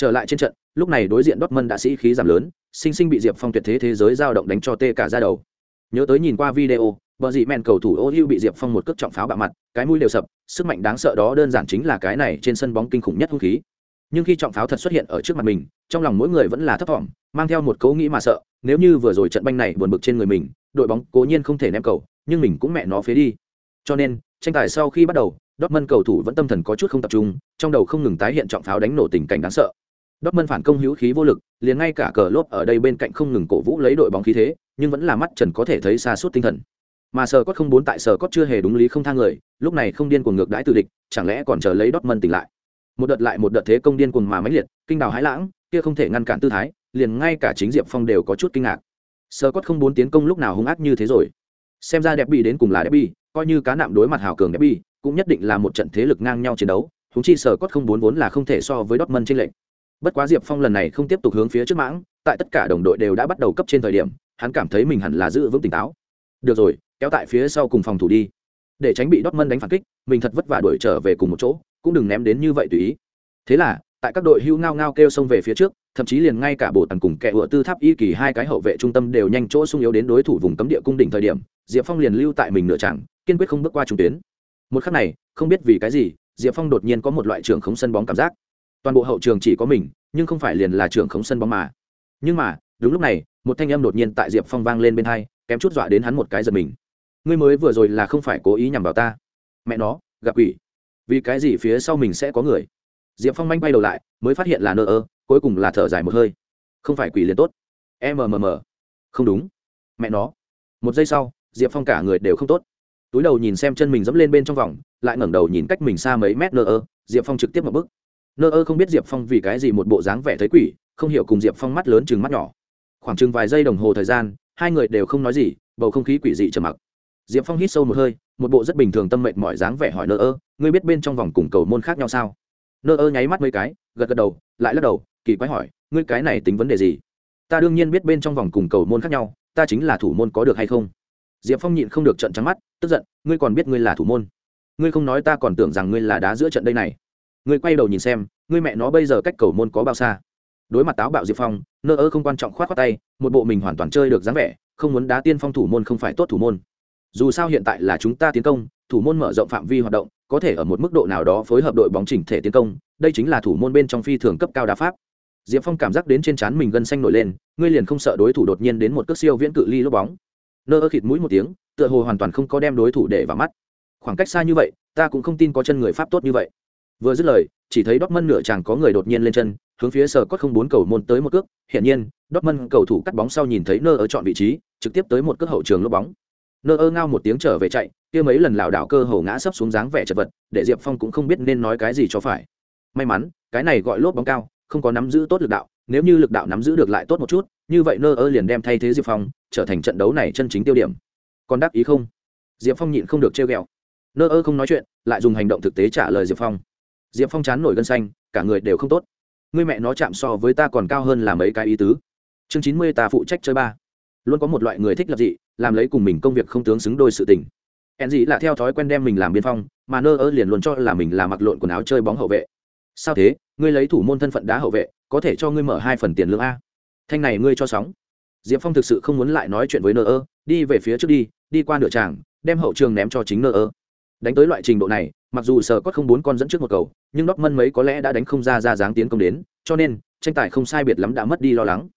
trở lại trên trận, lúc này đối diện Dortmund đã sĩ khí giảm lớn, sinh sinh bị diệp phong tuyệt thế thế giới dao động đánh cho tê cả ra đầu. Nhớ tới nhìn qua video, bờ dị mẹn cầu thủ ô hưu bị diệp phong một cước trọng pháo bạo mặt, cái mũi đều sập, sức mạnh đáng sợ đó đơn giản chính là cái này trên sân bóng kinh khủng nhất hung khí. Nhưng khi trọng pháo thật xuất hiện ở trước mặt mình, trong lòng mỗi người vẫn là thấp thỏm, mang theo một cấu nghĩ mà sợ, nếu như vừa rồi trận banh này buồn bực trên người mình, đội bóng cố nhiên không thể ném cầu, nhưng mình cũng mẹ nó phế đi. Cho nên, tranh tài sau khi bắt đầu, Dortmund cầu thủ vẫn tâm thần có chút không tập trung, trong đầu không ngừng tái hiện trọng pháo đánh nổ tình cảnh đáng sợ. Dortmund phản công hữu khí vô lực, liền ngay cả cờ lốp ở đây bên cạnh không ngừng cổ vũ lấy đội bóng khí thế, nhưng vẫn là mắt trần có thể thấy xa suốt tinh thần. Mà sở cốt không bốn tại sở cốt chưa hề đúng lý không thang người, lúc này không điên cuồng ngược đãi từ địch, chẳng lẽ còn chờ lấy Dortmund tỉnh lại? Một đợt lại một đợt thế công điên cuồng mà mãnh liệt, kinh đào hái lãng, kia không thể ngăn cản tư thái, liền ngay cả chính diệp phong đều có chút kinh ngạc. Sở cốt không bốn tiến công lúc nào hung ác như thế rồi? Xem ra đẹp bị đến cùng là đẹp bị, coi như cá nạm đối mặt hào cường đẹp bị, cũng nhất định là một trận thế lực ngang nhau chiến đấu, huống chi sở cốt không bốn vốn là không thể so với Dortmund trên lệnh bất quá diệp phong lần này không tiếp tục hướng phía trước mãng, tại tất cả đồng đội đều đã bắt đầu cấp trên thời điểm, hắn cảm thấy mình hẳn là giữ vững tỉnh táo. Được rồi, kéo tại phía sau cùng phòng thủ đi. Để tránh bị Dortmund đánh phản kích, mình thật vất vả đuổi trở về cùng một chỗ, cũng đừng ném đến như vậy tùy ý. Thế là, tại các đội hưu ngao ngao kêu xông về phía trước, thậm chí liền ngay cả bộ tần cùng kẻ ựa tư tháp y kỳ hai cái hậu vệ trung tâm đều nhanh chỗ sung yếu đến đối thủ vùng cấm địa cung đỉnh thời điểm, diệp phong liền lưu tại mình nửa chẳng kiên quyết không bước qua trung tuyến. Một khắc này, không biết vì cái gì, diệp phong đột nhiên có một loại trường khống sân bóng cảm giác toàn bộ hậu trường chỉ có mình, nhưng không phải liền là trường khống sân bóng mà. Nhưng mà, đúng lúc này, một thanh âm đột nhiên tại diệp phong vang lên bên hai, kém chút dọa đến hắn một cái giật mình. Ngươi mới vừa rồi là không phải cố ý nhằm vào ta. Mẹ nó, gặp quỷ. Vì cái gì phía sau mình sẽ có người? Diệp phong manh bay đầu lại, mới phát hiện là nợ ơ, cuối cùng là thở dài một hơi. Không phải quỷ liền tốt. Mmm không đúng. Mẹ nó. Một giây sau, diệp phong cả người đều không tốt. Túi đầu nhìn xem chân mình dẫm lên bên trong vòng, lại ngẩng đầu nhìn cách mình xa mấy mét nợ ơ, diệp phong trực tiếp một bức nơ ơ không biết diệp phong vì cái gì một bộ dáng vẻ thấy quỷ, không hiểu cùng diệp phong mắt lớn chừng mắt nhỏ. Khoảng chừng vài giây đồng hồ thời gian, hai người đều không nói gì, bầu không khí quỷ dị trầm mặc. Diệp phong hít sâu một hơi, một bộ rất bình thường tâm mệnh mọi dáng vẻ hỏi nơ ơ, ngươi biết bên trong vòng cùng cầu môn khác nhau sao? Nơ ơ nháy mắt mấy cái, gật gật đầu, lại lắc đầu, kỳ quái hỏi, ngươi cái này tính vấn đề gì? Ta đương nhiên biết bên trong vòng cùng cầu môn khác nhau, ta chính là thủ môn có được hay không? Diệp phong nhịn không được trận trắng mắt, tức giận, ngươi còn biết ngươi là thủ môn? Ngươi không nói ta còn tưởng rằng ngươi là đá giữa trận đây này ngươi quay đầu nhìn xem, ngươi mẹ nó bây giờ cách cầu môn có bao xa? Đối mặt táo bạo diệp phong, nơ ơ không quan trọng khoát khoát tay, một bộ mình hoàn toàn chơi được dáng vẻ, không muốn đá tiên phong thủ môn không phải tốt thủ môn. Dù sao hiện tại là chúng ta tiến công, thủ môn mở rộng phạm vi hoạt động, có thể ở một mức độ nào đó phối hợp đội bóng chỉnh thể tiến công, đây chính là thủ môn bên trong phi thường cấp cao đá pháp. Diệp phong cảm giác đến trên trán mình gân xanh nổi lên, ngươi liền không sợ đối thủ đột nhiên đến một cước siêu viễn cự ly lốp bóng. Nơ ơ khịt mũi một tiếng, tựa hồ hoàn toàn không có đem đối thủ để vào mắt. Khoảng cách xa như vậy, ta cũng không tin có chân người pháp tốt như vậy vừa dứt lời, chỉ thấy đót mân nửa chàng có người đột nhiên lên chân, hướng phía sở cốt không bốn cầu môn tới một cước. Hiển nhiên đót mân cầu thủ cắt bóng sau nhìn thấy nơ ở chọn vị trí, trực tiếp tới một cước hậu trường lốp bóng. Nơ ơ ngao một tiếng trở về chạy, kia mấy lần lảo đảo cơ hồ ngã sấp xuống dáng vẻ chật vật, để diệp phong cũng không biết nên nói cái gì cho phải. May mắn, cái này gọi lốp bóng cao, không có nắm giữ tốt lực đạo, nếu như lực đạo nắm giữ được lại tốt một chút, như vậy nơ ơ liền đem thay thế diệp phong, trở thành trận đấu này chân chính tiêu điểm. Còn đáp ý không? Diệp phong nhịn không được trêu ghẹo. Nơ ơ không nói chuyện, lại dùng hành động thực tế trả lời diệp phong diệp phong chán nổi gân xanh, cả người đều không tốt. Người mẹ nó chạm so với ta còn cao hơn là mấy cái ý tứ. Chương chín mươi ta phụ trách chơi ba. Luôn có một loại người thích lập dị, làm lấy cùng mình công việc không tướng xứng đôi sự tình. Hẹn dị là theo thói quen đem mình làm biên phong, mà nơ ơ liền luôn cho là mình là mặc lộn quần áo chơi bóng hậu vệ. Sao thế? Ngươi lấy thủ môn thân phận đá hậu vệ, có thể cho ngươi mở hai phần tiền lương a? Thanh này ngươi cho sóng. Diệp phong thực sự không muốn lại nói chuyện với nơ ơ, đi về phía trước đi đi qua nửa tràng, đem hậu trường ném cho chính nơ ơ. Đánh tới loại trình độ này mặc dù sở cốt không bốn con dẫn trước một cầu, nhưng đốc mân mấy có lẽ đã đánh không ra ra dáng tiến công đến, cho nên, tranh tài không sai biệt lắm đã mất đi lo lắng.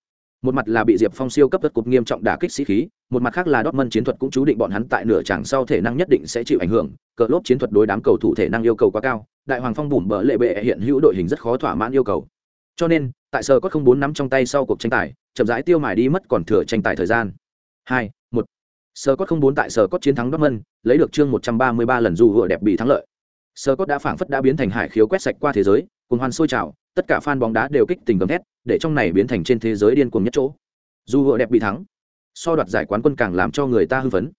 Một mặt là bị diệp phong siêu cấp đất cục nghiêm trọng đả kích sĩ khí, một mặt khác là đốc mân chiến thuật cũng chú định bọn hắn tại nửa chẳng sau thể năng nhất định sẽ chịu ảnh hưởng, cờ lốp chiến thuật đối đám cầu thủ thể năng yêu cầu quá cao, đại hoàng phong bùm bở lệ bệ hiện hữu đội hình rất khó thỏa mãn yêu cầu. Cho nên, tại sở cốt không bốn nắm trong tay sau cuộc tranh tài, chậm rãi tiêu mài đi mất còn thừa tranh tài thời gian. Hai, một. Sờ cốt không bốn tại sở cốt chiến thắng dortmund lấy được chương một trăm ba mươi ba lần dù vừa đẹp bị thắng lợi. Sơ cốt đã phảng phất đã biến thành hải khiếu quét sạch qua thế giới cùng hoan sôi trào, tất cả fan bóng đá đều kích tình gầm thét, để trong này biến thành trên thế giới điên cuồng nhất chỗ. Dù vợ đẹp bị thắng, so đoạt giải quán quân càng làm cho người ta hư phấn.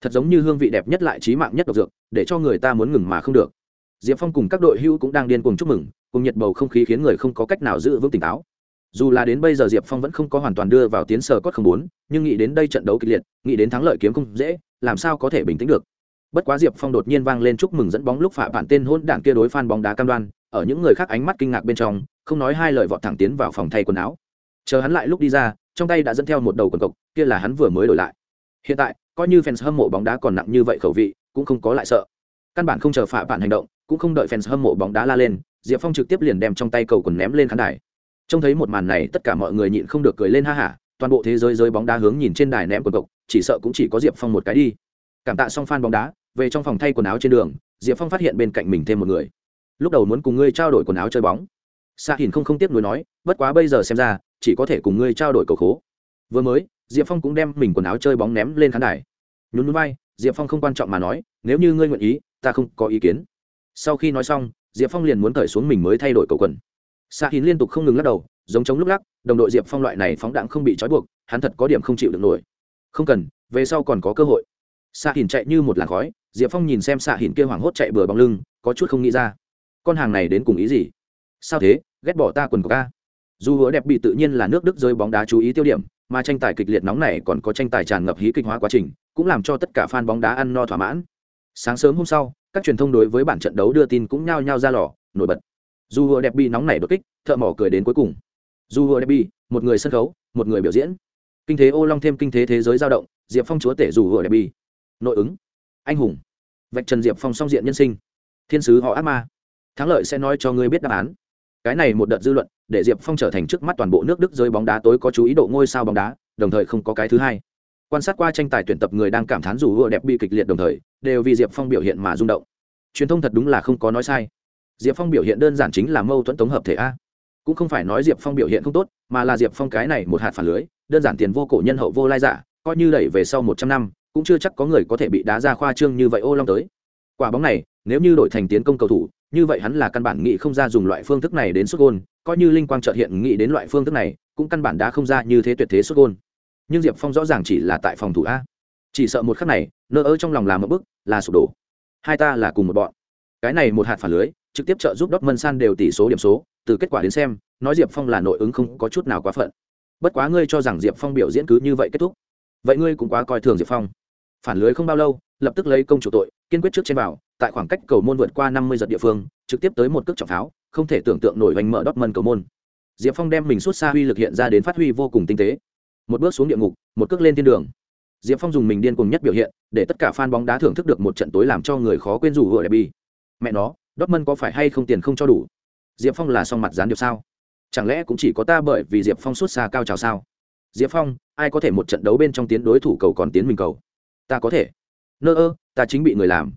Thật giống như hương vị đẹp nhất lại trí mạng nhất độc dược, để cho người ta muốn ngừng mà không được. Diệp phong cùng các đội hưu cũng đang điên cuồng chúc mừng, cùng nhiệt bầu không khí khiến người không có cách nào giữ vững tỉnh táo. Dù là đến bây giờ diệp phong vẫn không có hoàn toàn đưa vào tiến sở cốt không bốn nhưng nghĩ đến đây trận đấu kịch liệt, nghĩ đến thắng lợi kiếm không dễ, làm sao có thể bình tĩnh được? Bất quá diệp phong đột nhiên vang lên chúc mừng dẫn bóng lúc phạ bản tên hôn đảng kia đối phan bóng đá cam đoan, ở những người khác ánh mắt kinh ngạc bên trong, không nói hai lời vọt thẳng tiến vào phòng thay quần áo. Chờ hắn lại lúc đi ra, trong tay đã dẫn theo một đầu quần cộc, kia là hắn vừa mới đổi lại. Hiện tại, coi như fans hâm mộ bóng đá còn nặng như vậy khẩu vị, cũng không có lại sợ. Căn bản không chờ phạ bản hành động, cũng không đợi fans hâm mộ bóng đá la lên, diệp phong trực tiếp liền đem trong tay cầu quần ném lên khán đài. Trông thấy một màn này, tất cả mọi người nhịn không được cười lên ha hả, toàn bộ thế giới giới bóng đá hướng nhìn trên đài ném quần cộc, chỉ sợ cũng chỉ có diệp phong một cái đi. Cảm tạ xong f bóng đá về trong phòng thay quần áo trên đường, diệp phong phát hiện bên cạnh mình thêm một người. Lúc đầu muốn cùng ngươi trao đổi quần áo chơi bóng. Xa hình không không tiếc nuối nói, bất quá bây giờ xem ra, chỉ có thể cùng ngươi trao đổi cầu khố. Vừa mới, diệp phong cũng đem mình quần áo chơi bóng ném lên khán đài. Nhún núi bay diệp phong không quan trọng mà nói, nếu như ngươi nguyện ý, ta không có ý kiến. Sau khi nói xong, diệp phong liền muốn cởi xuống mình mới thay đổi cầu quần. Xa hình liên tục không ngừng lắc đầu, giống chống lúc lắc, đồng đội diệp phong loại này phóng đạn không bị trói buộc, hắn thật có điểm không chịu được nổi. Không cần, về sau còn có cơ hội. Xạ hìn chạy như một làn khói diệp phong nhìn xem xạ hìn kia hoảng hốt chạy bừa bóng lưng, có chút không nghĩ ra. Con hàng này đến cùng ý gì? Sao thế? Ghét bỏ ta quần của ca. Dù hứa đẹp bị tự nhiên là nước đức rơi bóng đá chú ý tiêu điểm, mà tranh tài kịch liệt nóng này còn có tranh tài tràn ngập hí kịch hóa quá trình, cũng làm cho tất cả fan bóng đá ăn no thỏa mãn. Sáng sớm hôm sau, các truyền thông đối với bản trận đấu đưa tin cũng nhao nhao ra lò, nổi bật. Dù hứa đẹp bị nóng này đột kích, thợ mỏ cười đến cuối cùng. Dù hứa đẹp bị, một người sân khấu, một người biểu diễn. Kinh thế ô long thêm kinh thế thế giới dao động, diệp phong chúa tể dù hứa đẹp bị. Nội ứng anh hùng. Vạch trần diệp phong song diện nhân sinh. Thiên sứ họ ác ma. Thắng lợi sẽ nói cho ngươi biết đáp án. Cái này một đợt dư luận, để diệp phong trở thành trước mắt toàn bộ nước đức giới bóng đá tối có chú ý độ ngôi sao bóng đá, đồng thời không có cái thứ hai. Quan sát qua tranh tài tuyển tập người đang cảm thán dù vừa đẹp bi kịch liệt đồng thời, đều vì diệp phong biểu hiện mà rung động. Truyền thông thật đúng là không có nói sai. Diệp phong biểu hiện đơn giản chính là mâu thuẫn tổng hợp thể a. Cũng không phải nói diệp phong biểu hiện không tốt, mà là diệp phong cái này một hạt phản lưới, đơn giản tiền vô cổ nhân hậu vô lai giả, coi như đẩy về sau một trăm năm cũng chưa chắc có người có thể bị đá ra khoa trương như vậy ô long tới. Quả bóng này nếu như đổi thành tiến công cầu thủ như vậy hắn là căn bản nghĩ không ra dùng loại phương thức này đến xuất gôn coi như linh quang trợt hiện nghĩ đến loại phương thức này cũng căn bản đã không ra như thế tuyệt thế xuất gôn. Nhưng diệp phong rõ ràng chỉ là tại phòng thủ a. Chỉ sợ một khắc này nơ ơ trong lòng làm một bức là sụp đổ. Hai ta là cùng một bọn. Cái này một hạt phản lưới trực tiếp trợ giúp Dortmund san đều tỷ số điểm số, từ kết quả đến xem, nói Diệp Phong là nội ứng không có chút nào quá phận. Bất quá ngươi cho rằng Diệp Phong biểu diễn cứ như vậy kết thúc. vậy ngươi cũng quá coi thường diệp phong phản lưới không bao lâu, lập tức lấy công chủ tội, kiên quyết trước trên vào, tại khoảng cách cầu môn vượt qua năm mươi giật địa phương, trực tiếp tới một cước trọng pháo, không thể tưởng tượng nổi hoành mở đót mân cầu môn. Diệp phong đem mình xuất xa uy lực hiện ra đến phát huy vô cùng tinh tế. Một bước xuống địa ngục, một cước lên thiên đường. Diệp phong dùng mình điên cùng nhất biểu hiện, để tất cả fan bóng đá thưởng thức được một trận tối làm cho người khó quên rủ vừa đẹp bi mẹ nó, Dortmund có phải hay không tiền không cho đủ? Diệp phong là song mặt gián điệp sao? Chẳng lẽ cũng chỉ có ta bởi vì diệp phong xuất xa cao trào sao? Diệp phong, ai có thể một trận đấu bên trong tiến đối thủ cầu còn tiến mình cầu? Ta có thể. Nơ ơ, ta chính bị người làm.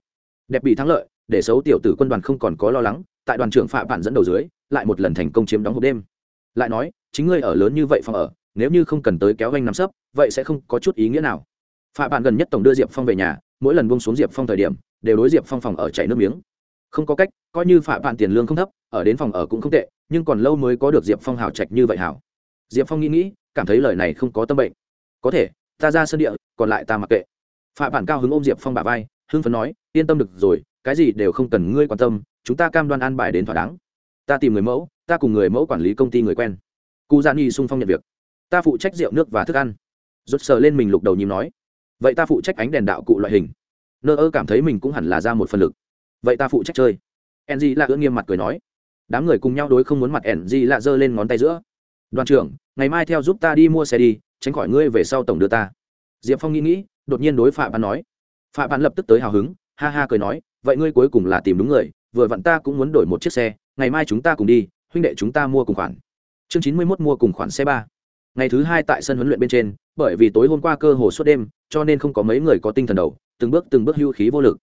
Đẹp bị thắng lợi, để xấu tiểu tử quân đoàn không còn có lo lắng, tại đoàn trưởng phạm bản dẫn đầu dưới, lại một lần thành công chiếm đóng hộp đêm. Lại nói, chính ngươi ở lớn như vậy phòng ở, nếu như không cần tới kéo anh nắm sấp, vậy sẽ không có chút ý nghĩa nào. Phạm bản gần nhất tổng đưa diệp phong về nhà, mỗi lần bông xuống diệp phong thời điểm, đều đối diệp phong phòng ở chảy nước miếng. Không có cách, coi như phạm bản tiền lương không thấp, ở đến phòng ở cũng không tệ, nhưng còn lâu mới có được diệp phong hào trạch như vậy hảo. Diệp phong nghĩ nghĩ, cảm thấy lời này không có tâm bệnh. Có thể, ta ra sân địa, còn lại ta mặc kệ phạm bản cao hứng ôm diệp phong bà vai, hưng phấn nói, yên tâm được rồi, cái gì đều không cần ngươi quan tâm, chúng ta cam đoan an bài đến thỏa đáng. Ta tìm người mẫu, ta cùng người mẫu quản lý công ty người quen. Cụ gian y sung phong nhận việc. Ta phụ trách rượu nước và thức ăn. Rút sờ lên mình lục đầu nhìm nói, vậy ta phụ trách ánh đèn đạo cụ loại hình. Nơ ơ cảm thấy mình cũng hẳn là ra một phần lực. Vậy ta phụ trách chơi. Ng là ưỡn nghiêm mặt cười nói. Đám người cùng nhau đối không muốn mặt ng lạ giơ lên ngón tay giữa. Đoàn trưởng, ngày mai theo giúp ta đi mua xe đi, tránh khỏi ngươi về sau tổng đưa ta. Diệp phong nghĩ nghĩ đột nhiên đối phạm văn nói. Phạm văn lập tức tới hào hứng, ha ha cười nói, vậy ngươi cuối cùng là tìm đúng người, vừa vặn ta cũng muốn đổi một chiếc xe, ngày mai chúng ta cùng đi, huynh đệ chúng ta mua cùng khoản. Chương chín mươi mốt mua cùng khoản xe ba. Ngày thứ hai tại sân huấn luyện bên trên, bởi vì tối hôm qua cơ hồ suốt đêm, cho nên không có mấy người có tinh thần đầu, từng bước từng bước hưu khí vô lực.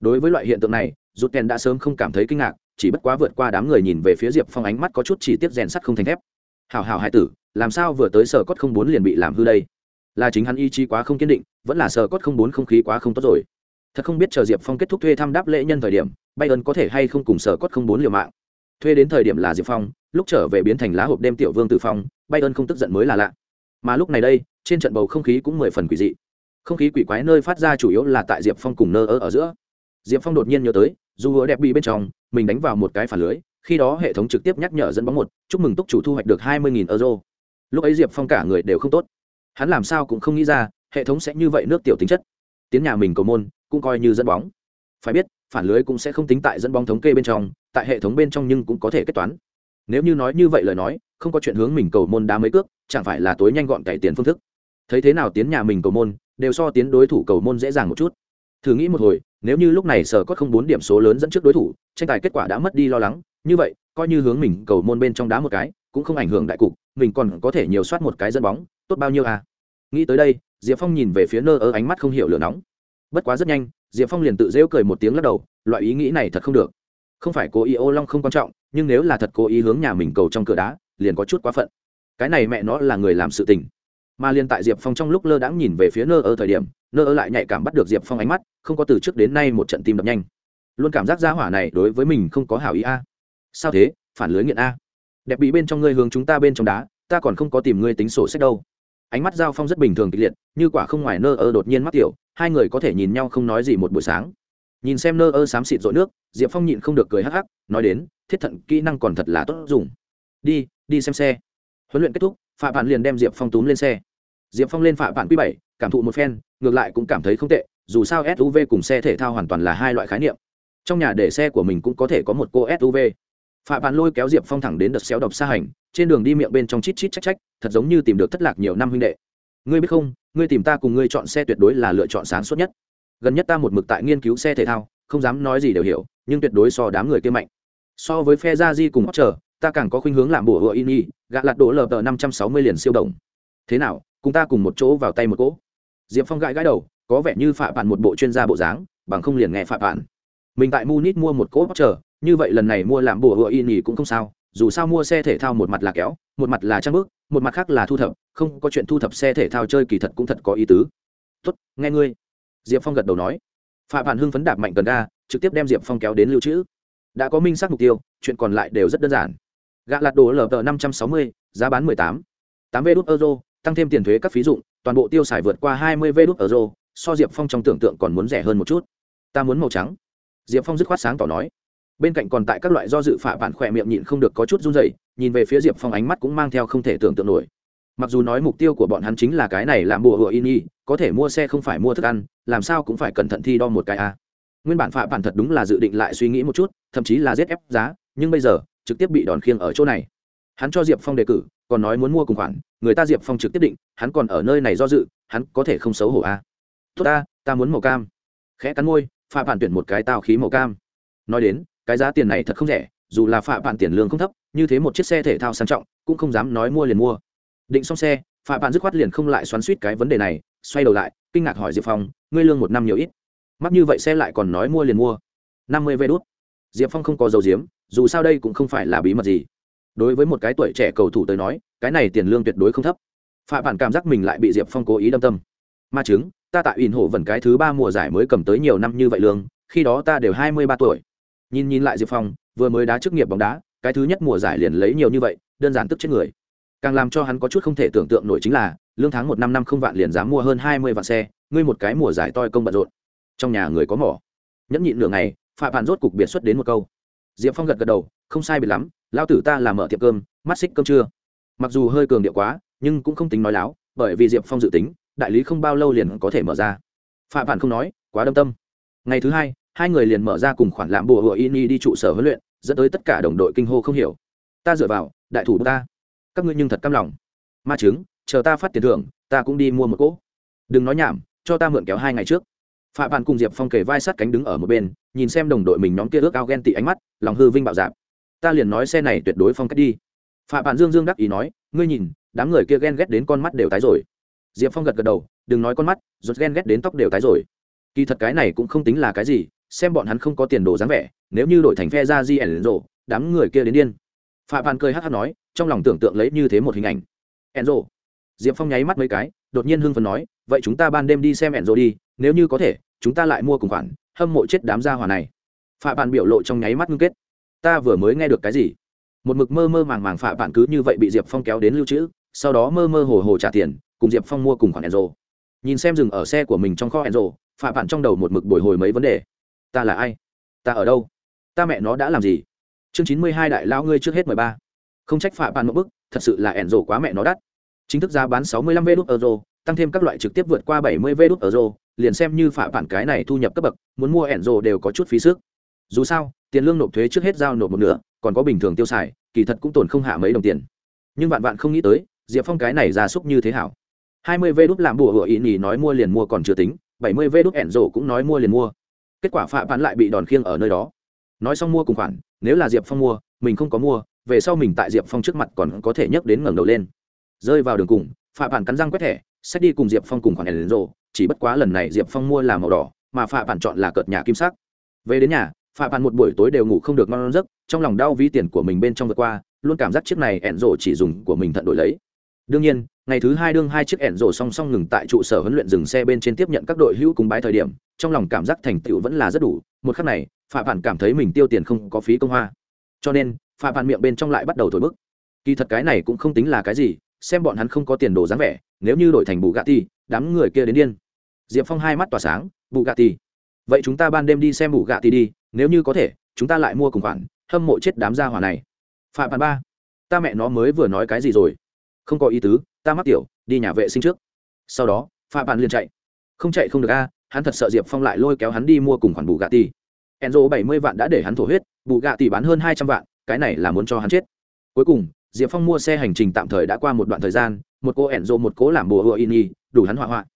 Đối với loại hiện tượng này rút kèn đã sớm không cảm thấy kinh ngạc, chỉ bất quá vượt qua đám người nhìn về phía diệp phong ánh mắt có chút chỉ tiết rèn sắt không thành thép. Hào hào hải tử, làm sao vừa tới sở cốt không bốn liền bị làm hư đây? Là chính hắn ý chí quá không kiên định vẫn là sờ cốt không bốn không khí quá không tốt rồi. Thật không biết chờ diệp phong kết thúc thuê thăm đáp lễ nhân thời điểm bay ơn có thể hay không cùng sờ cốt không bốn liều mạng. Thuê đến thời điểm là diệp phong lúc trở về biến thành lá hộp đêm tiểu vương tử phong bay ơn không tức giận mới là lạ. Mà lúc này đây trên trận bầu không khí cũng mười phần quỷ dị. Không khí quỷ quái nơi phát ra chủ yếu là tại diệp phong cùng nơ ở, ở giữa. Diệp phong đột nhiên nhớ tới dù hứa đẹp bị bên trong mình đánh vào một cái phản lưới khi đó hệ thống trực tiếp nhắc nhở dẫn bóng một chúc mừng túc chủ thu hoạch được hai mươi euro. Lúc ấy diệp phong cả người đều không tốt hắn làm sao cũng không nghĩ ra, hệ thống sẽ như vậy nước tiểu tính chất. Tiến nhà mình cầu môn, cũng coi như dẫn bóng. Phải biết, phản lưới cũng sẽ không tính tại dẫn bóng thống kê bên trong, tại hệ thống bên trong nhưng cũng có thể kết toán. Nếu như nói như vậy lời nói, không có chuyện hướng mình cầu môn đá mấy cước, chẳng phải là tối nhanh gọn cải tiền phương thức. Thấy thế nào tiến nhà mình cầu môn, đều so tiến đối thủ cầu môn dễ dàng một chút. Thử nghĩ một hồi, nếu như lúc này sở có không bốn điểm số lớn dẫn trước đối thủ, tranh tài kết quả đã mất đi lo lắng, như vậy, coi như hướng mình cầu môn bên trong đá một cái, cũng không ảnh hưởng đại cục, mình còn có thể nhiều soát một cái dẫn bóng tốt bao nhiêu à? Nghĩ tới đây, diệp phong nhìn về phía nơ ơ ánh mắt không hiểu lửa nóng. Bất quá rất nhanh, diệp phong liền tự rêu cười một tiếng lắc đầu, loại ý nghĩ này thật không được. Không phải cố ý ô long không quan trọng, nhưng nếu là thật cố ý hướng nhà mình cầu trong cửa đá, liền có chút quá phận. Cái này mẹ nó là người làm sự tình. Mà liền tại diệp phong trong lúc lơ đãng nhìn về phía nơ ơ thời điểm, nơ ơ lại nhạy cảm bắt được diệp phong ánh mắt, không có từ trước đến nay một trận tim đập nhanh. Luôn cảm giác gia hỏa này đối với mình không có hảo ý a. Sao thế? Phản lưới nghiện a. Đẹp bị bên trong ngươi hướng chúng ta bên trong đá, ta còn không có tìm ngươi tính sổ sách đâu ánh mắt giao phong rất bình thường kịch liệt, như quả không ngoài nơ ơ đột nhiên mắt tiểu, hai người có thể nhìn nhau không nói gì một buổi sáng. Nhìn xem nơ ơ xám xịt rội nước, diệp phong nhịn không được cười hắc hắc, nói đến, thiết thận kỹ năng còn thật là tốt dùng. Đi đi xem xe. Huấn luyện kết thúc phạm bạn liền đem diệp phong túm lên xe. Diệp phong lên phạm bạn q bảy, cảm thụ một phen, ngược lại cũng cảm thấy không tệ, dù sao suv cùng xe thể thao hoàn toàn là hai loại khái niệm. Trong nhà để xe của mình cũng có thể có một cô suv phạ bạn lôi kéo diệp phong thẳng đến đợt xéo độc xa hành, trên đường đi miệng bên trong chít chít trách trách, thật giống như tìm được thất lạc nhiều năm huynh đệ. Ngươi biết không, ngươi tìm ta cùng ngươi chọn xe tuyệt đối là lựa chọn sáng suốt nhất. Gần nhất ta một mực tại nghiên cứu xe thể thao, không dám nói gì đều hiểu, nhưng tuyệt đối so đám người kia mạnh. So với phe gia di cùng hot chờ ta càng có khuynh hướng làm bùa hựa in y gạ lạt đổ lờ tờ năm trăm sáu mươi liền siêu đồng. Thế nào, cùng ta cùng một chỗ vào tay một cỗ? Diệp phong gãi gãi đầu, có vẻ như phạm bạn một bộ chuyên gia bộ dáng, bằng không liền nghe phạm bạn mình tại munich mua một cỗ hot chờ như vậy lần này mua làm bùa hựa in y cũng không sao, dù sao mua xe thể thao một mặt là kéo, một mặt là trang bước một mặt khác là thu thập, không có chuyện thu thập xe thể thao chơi kỳ thật cũng thật có ý tứ. Tốt, nghe ngươi. Diệp phong gật đầu nói. Phạm bạn hưng phấn đạp mạnh cần ga, trực tiếp đem diệp phong kéo đến lưu trữ. Đã có minh xác mục tiêu, chuyện còn lại đều rất đơn giản. Gạ lạt đồ lờ tờ năm trăm sáu mươi, giá bán mười tám. tám vê đốt euro, tăng thêm tiền thuế các phí dụng, toàn bộ tiêu xài vượt qua hai mươi vê đốt euro, so diệp phong trong tưởng tượng còn muốn rẻ hơn một chút. Ta muốn màu trắng. Diệp phong dứt khoát sáng tỏ nói bên cạnh còn tại các loại do dự phạ bạn khỏe miệng nhịn không được có chút run dậy nhìn về phía diệp phong ánh mắt cũng mang theo không thể tưởng tượng nổi. Mặc dù nói mục tiêu của bọn hắn chính là cái này làm bùa hựa in y, có thể mua xe không phải mua thức ăn, làm sao cũng phải cẩn thận thi đo một cái a. Nguyên bản phạ bản thật đúng là dự định lại suy nghĩ một chút, thậm chí là giết ép giá, nhưng bây giờ, trực tiếp bị đòn khiêng ở chỗ này. Hắn cho diệp phong đề cử, còn nói muốn mua cùng khoản, người ta diệp phong trực tiếp định, hắn còn ở nơi này do dự, hắn có thể không xấu hổ a. Tốt ta ta muốn màu cam. Khẽ cắn môi, phạ bản tuyển một cái tao khí màu cam. Nói đến cái giá tiền này thật không rẻ, dù là phạm bạn tiền lương không thấp, như thế một chiếc xe thể thao sang trọng, cũng không dám nói mua liền mua. Định xong xe phạm bạn dứt khoát liền không lại xoắn suýt cái vấn đề này, xoay đầu lại, kinh ngạc hỏi diệp phong, ngươi lương một năm nhiều ít? Mắc như vậy xe lại còn nói mua liền mua. Năm mươi vé đốt diệp phong không có dầu diếm, dù sao đây cũng không phải là bí mật gì. Đối với một cái tuổi trẻ cầu thủ tới nói, cái này tiền lương tuyệt đối không thấp. Phạm bạn cảm giác mình lại bị diệp phong cố ý đâm tâm. Ma chứng, ta tại ỉn hộ vần cái thứ ba mùa giải mới cầm tới nhiều năm như vậy lương, khi đó ta đều hai mươi ba tuổi nhìn nhìn lại diệp phong vừa mới đá chức nghiệp bóng đá cái thứ nhất mùa giải liền lấy nhiều như vậy đơn giản tức chết người càng làm cho hắn có chút không thể tưởng tượng nổi chính là lương tháng một năm năm không vạn liền dám mua hơn hai mươi vạn xe ngươi một cái mùa giải toi công bận rộn trong nhà người có mỏ nhẫn nhịn nửa ngày phạm bạn rốt cục biệt xuất đến một câu diệp phong gật gật đầu không sai biệt lắm lao tử ta làm mở tiệm cơm mắt xích cơm trưa mặc dù hơi cường điệu quá nhưng cũng không tính nói láo bởi vì diệp phong dự tính đại lý không bao lâu liền có thể mở ra phạm bạn không nói quá đâm tâm ngày thứ hai hai người liền mở ra cùng khoản làm bùa hựa Ini đi trụ sở huấn luyện, dẫn tới tất cả đồng đội kinh hô không hiểu. Ta dựa vào, đại thủ ta. Các ngươi nhưng thật căm lòng. Ma chứng, chờ ta phát tiền thưởng, ta cũng đi mua một cỗ. Đừng nói nhảm, cho ta mượn kéo hai ngày trước. Phạm bạn cùng diệp phong kể vai sát cánh đứng ở một bên, nhìn xem đồng đội mình nhóm kia ước ao ghen tị ánh mắt, lòng hư vinh bạo dạp. Ta liền nói xe này tuyệt đối phong cách đi. Phạm bạn dương dương đắc ý nói, ngươi nhìn, đám người kia ghen ghét đến con mắt đều tái rồi. Diệp phong gật gật đầu, đừng nói con mắt rột ghen ghét đến tóc đều tái rồi. Kỳ thật cái này cũng không tính là cái gì xem bọn hắn không có tiền đồ dáng vẻ, nếu như đổi thành phe ra di ẩn rộ đám người kia đến điên. Phạm bạn cười hát hát nói, trong lòng tưởng tượng lấy như thế một hình ảnh. Ẩn rộ diệp phong nháy mắt mấy cái, đột nhiên hưng phấn nói, vậy chúng ta ban đêm đi xem ẩn rộ đi, nếu như có thể, chúng ta lại mua cùng khoản, hâm mộ chết đám gia hỏa này. Phạm bạn biểu lộ trong nháy mắt ngưng kết. Ta vừa mới nghe được cái gì? Một mực mơ mơ màng màng phạm bạn cứ như vậy bị diệp phong kéo đến lưu trữ, sau đó mơ mơ hồ hồ trả tiền, cùng diệp phong mua cùng khoản ẩn rộ nhìn xem dừng ở xe của mình trong kho ẩn rộ phạm bạn trong đầu một mực bồi hồi mấy vấn đề ta là ai? Ta ở đâu? Ta mẹ nó đã làm gì? Chương chín mươi hai đại lao ngươi trước hết mười ba. Không trách phạ bạn một bức, thật sự là ẻn rổ quá mẹ nó đắt. Chính thức giá bán sáu mươi lăm vê đốt euro, tăng thêm các loại trực tiếp vượt qua bảy mươi vê đốt euro, liền xem như phạ bản cái này thu nhập cấp bậc, muốn mua ẻn rổ đều có chút phí sức. Dù sao, tiền lương nộp thuế trước hết giao nộp một nửa, còn có bình thường tiêu xài, kỳ thật cũng tồn không hạ mấy đồng tiền. Nhưng bạn bạn không nghĩ tới, diệp phong cái này ra súc như thế hảo. Hai mươi vê đốt làm bùa hựa ý nhì nói mua liền mua còn chưa tính, bảy mươi vê đốt ẻn rổ cũng nói mua liền mua kết quả phạm bản lại bị đòn khiêng ở nơi đó. Nói xong mua cùng khoản, nếu là diệp phong mua, mình không có mua, về sau mình tại diệp phong trước mặt còn có thể nhấc đến ngẩng đầu lên. Rơi vào đường cùng phạm bản cắn răng quét thẻ xét đi cùng diệp phong cùng khoản đèn đến rộ chỉ bất quá lần này diệp phong mua là màu đỏ, mà phạm bản chọn là cợt nhà kim sắc. Về đến nhà phạm bản một buổi tối đều ngủ không được ngon giấc, trong lòng đau ví tiền của mình bên trong vượt qua, luôn cảm giác chiếc này ẹn rộ chỉ dùng của mình thận đổi lấy. Đương nhiên ngày thứ hai đương hai chiếc ẹn rổ song song ngừng tại trụ sở huấn luyện dừng xe bên trên tiếp nhận các đội hữu cùng bái thời điểm, trong lòng cảm giác thành tựu vẫn là rất đủ. Một khắc này phạm bản cảm thấy mình tiêu tiền không có phí công hoa. Cho nên phạm bản miệng bên trong lại bắt đầu thổi bức. Kỳ thật cái này cũng không tính là cái gì, xem bọn hắn không có tiền đồ dáng vẻ, nếu như đổi thành bù gà ti đám người kia đến điên. Diệp phong hai mắt tỏa sáng bù gà ti vậy chúng ta ban đêm đi xem bù gà ti đi, nếu như có thể, chúng ta lại mua cùng khoản, hâm mộ chết đám gia hỏa này. Phạm bản ba, ta mẹ nó mới vừa nói cái gì rồi? Không có ý tứ ta mắc tiểu đi nhà vệ sinh trước. Sau đó pha bạn liền chạy. Không chạy không được a hắn thật sợ diệp phong lại lôi kéo hắn đi mua cùng khoản bù gà ti enzo bảy mươi vạn đã để hắn thổ huyết bù gạ tỷ bán hơn hai trăm vạn cái này là muốn cho hắn chết. Cuối cùng diệp phong mua xe hành trình tạm thời đã qua một đoạn thời gian một cô enzo một cố làm bùa hựa in y đủ hắn hỏa hoạn.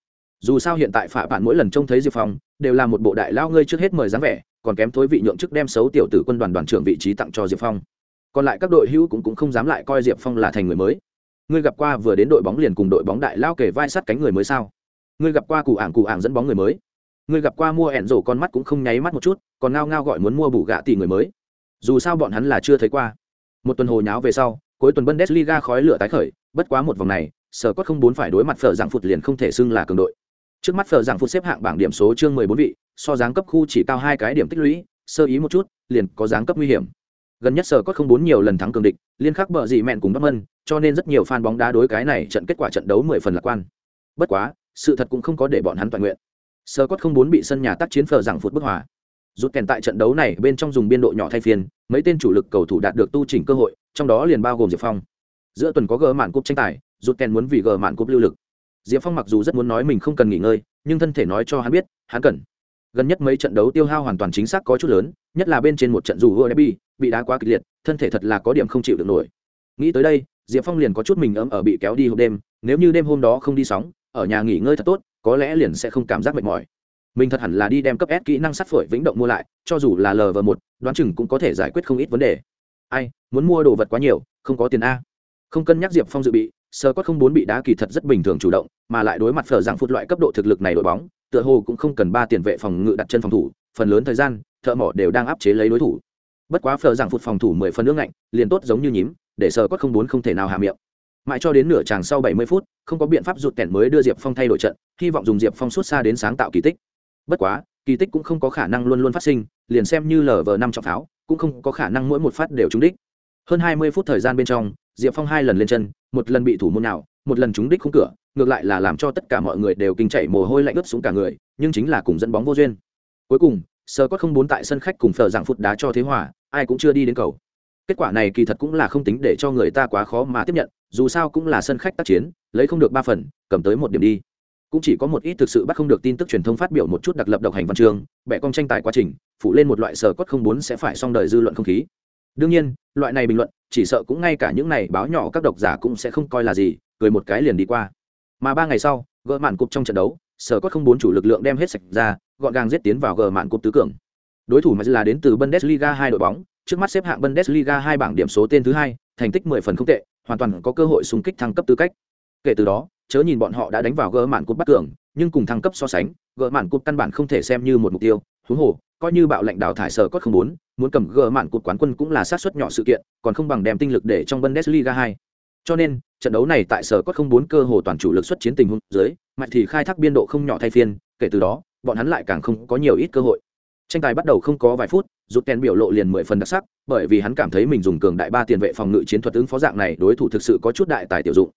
dù sao hiện tại phạ bạn mỗi lần trông thấy diệp phong đều là một bộ đại lao ngươi trước hết mời dáng vẻ còn kém thối vị nhượng chức đem xấu tiểu tử quân đoàn đoàn trưởng vị trí tặng cho diệp phong. Còn lại các đội hữu cũng, cũng không dám lại coi diệp phong là thành người mới ngươi gặp qua vừa đến đội bóng liền cùng đội bóng đại lao kể vai sát cánh người mới sao? Ngươi gặp qua cụ ảng cụ ảng dẫn bóng người mới? Ngươi gặp qua mua ẻn rổ con mắt cũng không nháy mắt một chút, còn ngao ngao gọi muốn mua bù gạ tỷ người mới. Dù sao bọn hắn là chưa thấy qua. Một tuần hồ nháo về sau, cuối tuần bundesliga khói lửa tái khởi, bất quá một vòng này, sở cốt không bốn phải đối mặt phở giảng phụt liền không thể xưng là cường đội. Trước mắt phở giảng phụt xếp hạng bảng điểm số chương mười bốn vị, so giáng cấp khu chỉ cao hai cái điểm tích lũy, sơ ý một chút, liền có giáng cấp nguy hiểm gần nhất sở có không bốn nhiều lần thắng cường địch, liên khắc bờ dị mẹn cùng bắc mân cho nên rất nhiều fan bóng đá đối cái này trận kết quả trận đấu mười phần lạc quan. Bất quá, sự thật cũng không có để bọn hắn toàn nguyện. Sở có không bốn bị sân nhà tác chiến phờ rằng phút bức hòa. Rút kèn tại trận đấu này bên trong dùng biên độ nhỏ thay phiên, mấy tên chủ lực cầu thủ đạt được tu chỉnh cơ hội, trong đó liền bao gồm diệp phong. Giữa tuần có gờ mạn cúp tranh tài, rút kèn muốn vì gờ mạn cúp lưu lực. Diệp phong mặc dù rất muốn nói mình không cần nghỉ ngơi, nhưng thân thể nói cho hắn biết, hắn cần gần nhất mấy trận đấu tiêu hao hoàn toàn chính xác có chút lớn, nhất là bên trên một trận dù vua derby, bị đá quá kịch liệt, thân thể thật là có điểm không chịu được nổi. Nghĩ tới đây, diệp phong liền có chút mình ấm ở bị kéo đi hộp đêm, nếu như đêm hôm đó không đi sóng, ở nhà nghỉ ngơi thật tốt, có lẽ liền sẽ không cảm giác mệt mỏi. Mình thật hẳn là đi đem cấp s kỹ năng sắt phổi vĩnh động mua lại, cho dù là lv một, đoán chừng cũng có thể giải quyết không ít vấn đề. Ai, muốn mua đồ vật quá nhiều, không có tiền a. Không cân nhắc diệp phong dự bị sơ cốt không bốn bị đá kỳ thật rất bình thường chủ động, mà lại đối mặt phở dạng phút loại cấp độ thực lực này đội bóng, tựa hồ cũng không cần ba tiền vệ phòng ngự đặt chân phòng thủ, phần lớn thời gian, thợ mỏ đều đang áp chế lấy đối thủ. Bất quá phở dạng phút phòng thủ mười phần nước lạnh liền tốt giống như nhím, để sơ cốt không bốn không thể nào hạ miệng. Mãi cho đến nửa tràng sau bảy mươi phút, không có biện pháp rụt kẹn mới đưa diệp phong thay đổi trận, hy vọng dùng diệp phong suốt xa đến sáng tạo kỳ tích. Bất quá, kỳ tích cũng không có khả năng luôn luôn phát sinh, liền xem như lv năm trọng pháo, cũng không có khả năng mỗi một phát đều trúng đích. Hơn hai mươi phút thời gian bên trong, diệp phong hai lần lên chân một lần bị thủ môn nào, một lần trúng đích khung cửa, ngược lại là làm cho tất cả mọi người đều kinh chạy mồ hôi lạnh ướt xuống cả người, nhưng chính là cùng dẫn bóng vô duyên. Cuối cùng sơ có không bốn tại sân khách cùng phờ dạng phút đá cho thế hòa, ai cũng chưa đi đến cầu. Kết quả này kỳ thật cũng là không tính để cho người ta quá khó mà tiếp nhận, dù sao cũng là sân khách tác chiến, lấy không được ba phần, cầm tới một điểm đi. Cũng chỉ có một ít thực sự bắt không được tin tức truyền thông phát biểu một chút đặc lập độc hành văn chương, bẻ cong tranh tài quá trình phụ lên một loại sở cốt không bốn sẽ phải xong đời dư luận không khí. Đương nhiên, loại này bình luận chỉ sợ cũng ngay cả những này báo nhỏ các độc giả cũng sẽ không coi là gì, cười một cái liền đi qua. Mà ba ngày sau, gỡ mạn cục trong trận đấu, sở cốt không bốn chủ lực lượng đem hết sạch ra, gọn gàng giết tiến vào gỡ mạn cục tứ cường. Đối thủ mà là đến từ bundesliga hai đội bóng, trước mắt xếp hạng bundesliga hai bảng điểm số tên thứ hai, thành tích mười phần không tệ, hoàn toàn có cơ hội xung kích thăng cấp tư cách. Kể từ đó, chớ nhìn bọn họ đã đánh vào gỡ mạn cúp bắt cường, nhưng cùng thăng cấp so sánh, gỡ mạn cúp căn bản không thể xem như một mục tiêu. Huống hồ, coi như bạo lệnh đào thải sở cốt không muốn muốn cầm gỡ mạn cột quán quân cũng là sát suất nhỏ sự kiện, còn không bằng đem tinh lực để trong bundesliga hai. Cho nên, trận đấu này tại sở cốt không bốn cơ hồ toàn chủ lực xuất chiến tình huống dưới, mạnh thì khai thác biên độ không nhỏ thay phiên, kể từ đó, bọn hắn lại càng không có nhiều ít cơ hội. Tranh tài bắt đầu không có vài phút rút kèn biểu lộ liền mười phần đặc sắc, bởi vì hắn cảm thấy mình dùng cường đại ba tiền vệ phòng ngự chiến thuật ứng phó dạng này đối thủ thực sự có chút đại tài tiểu dụng.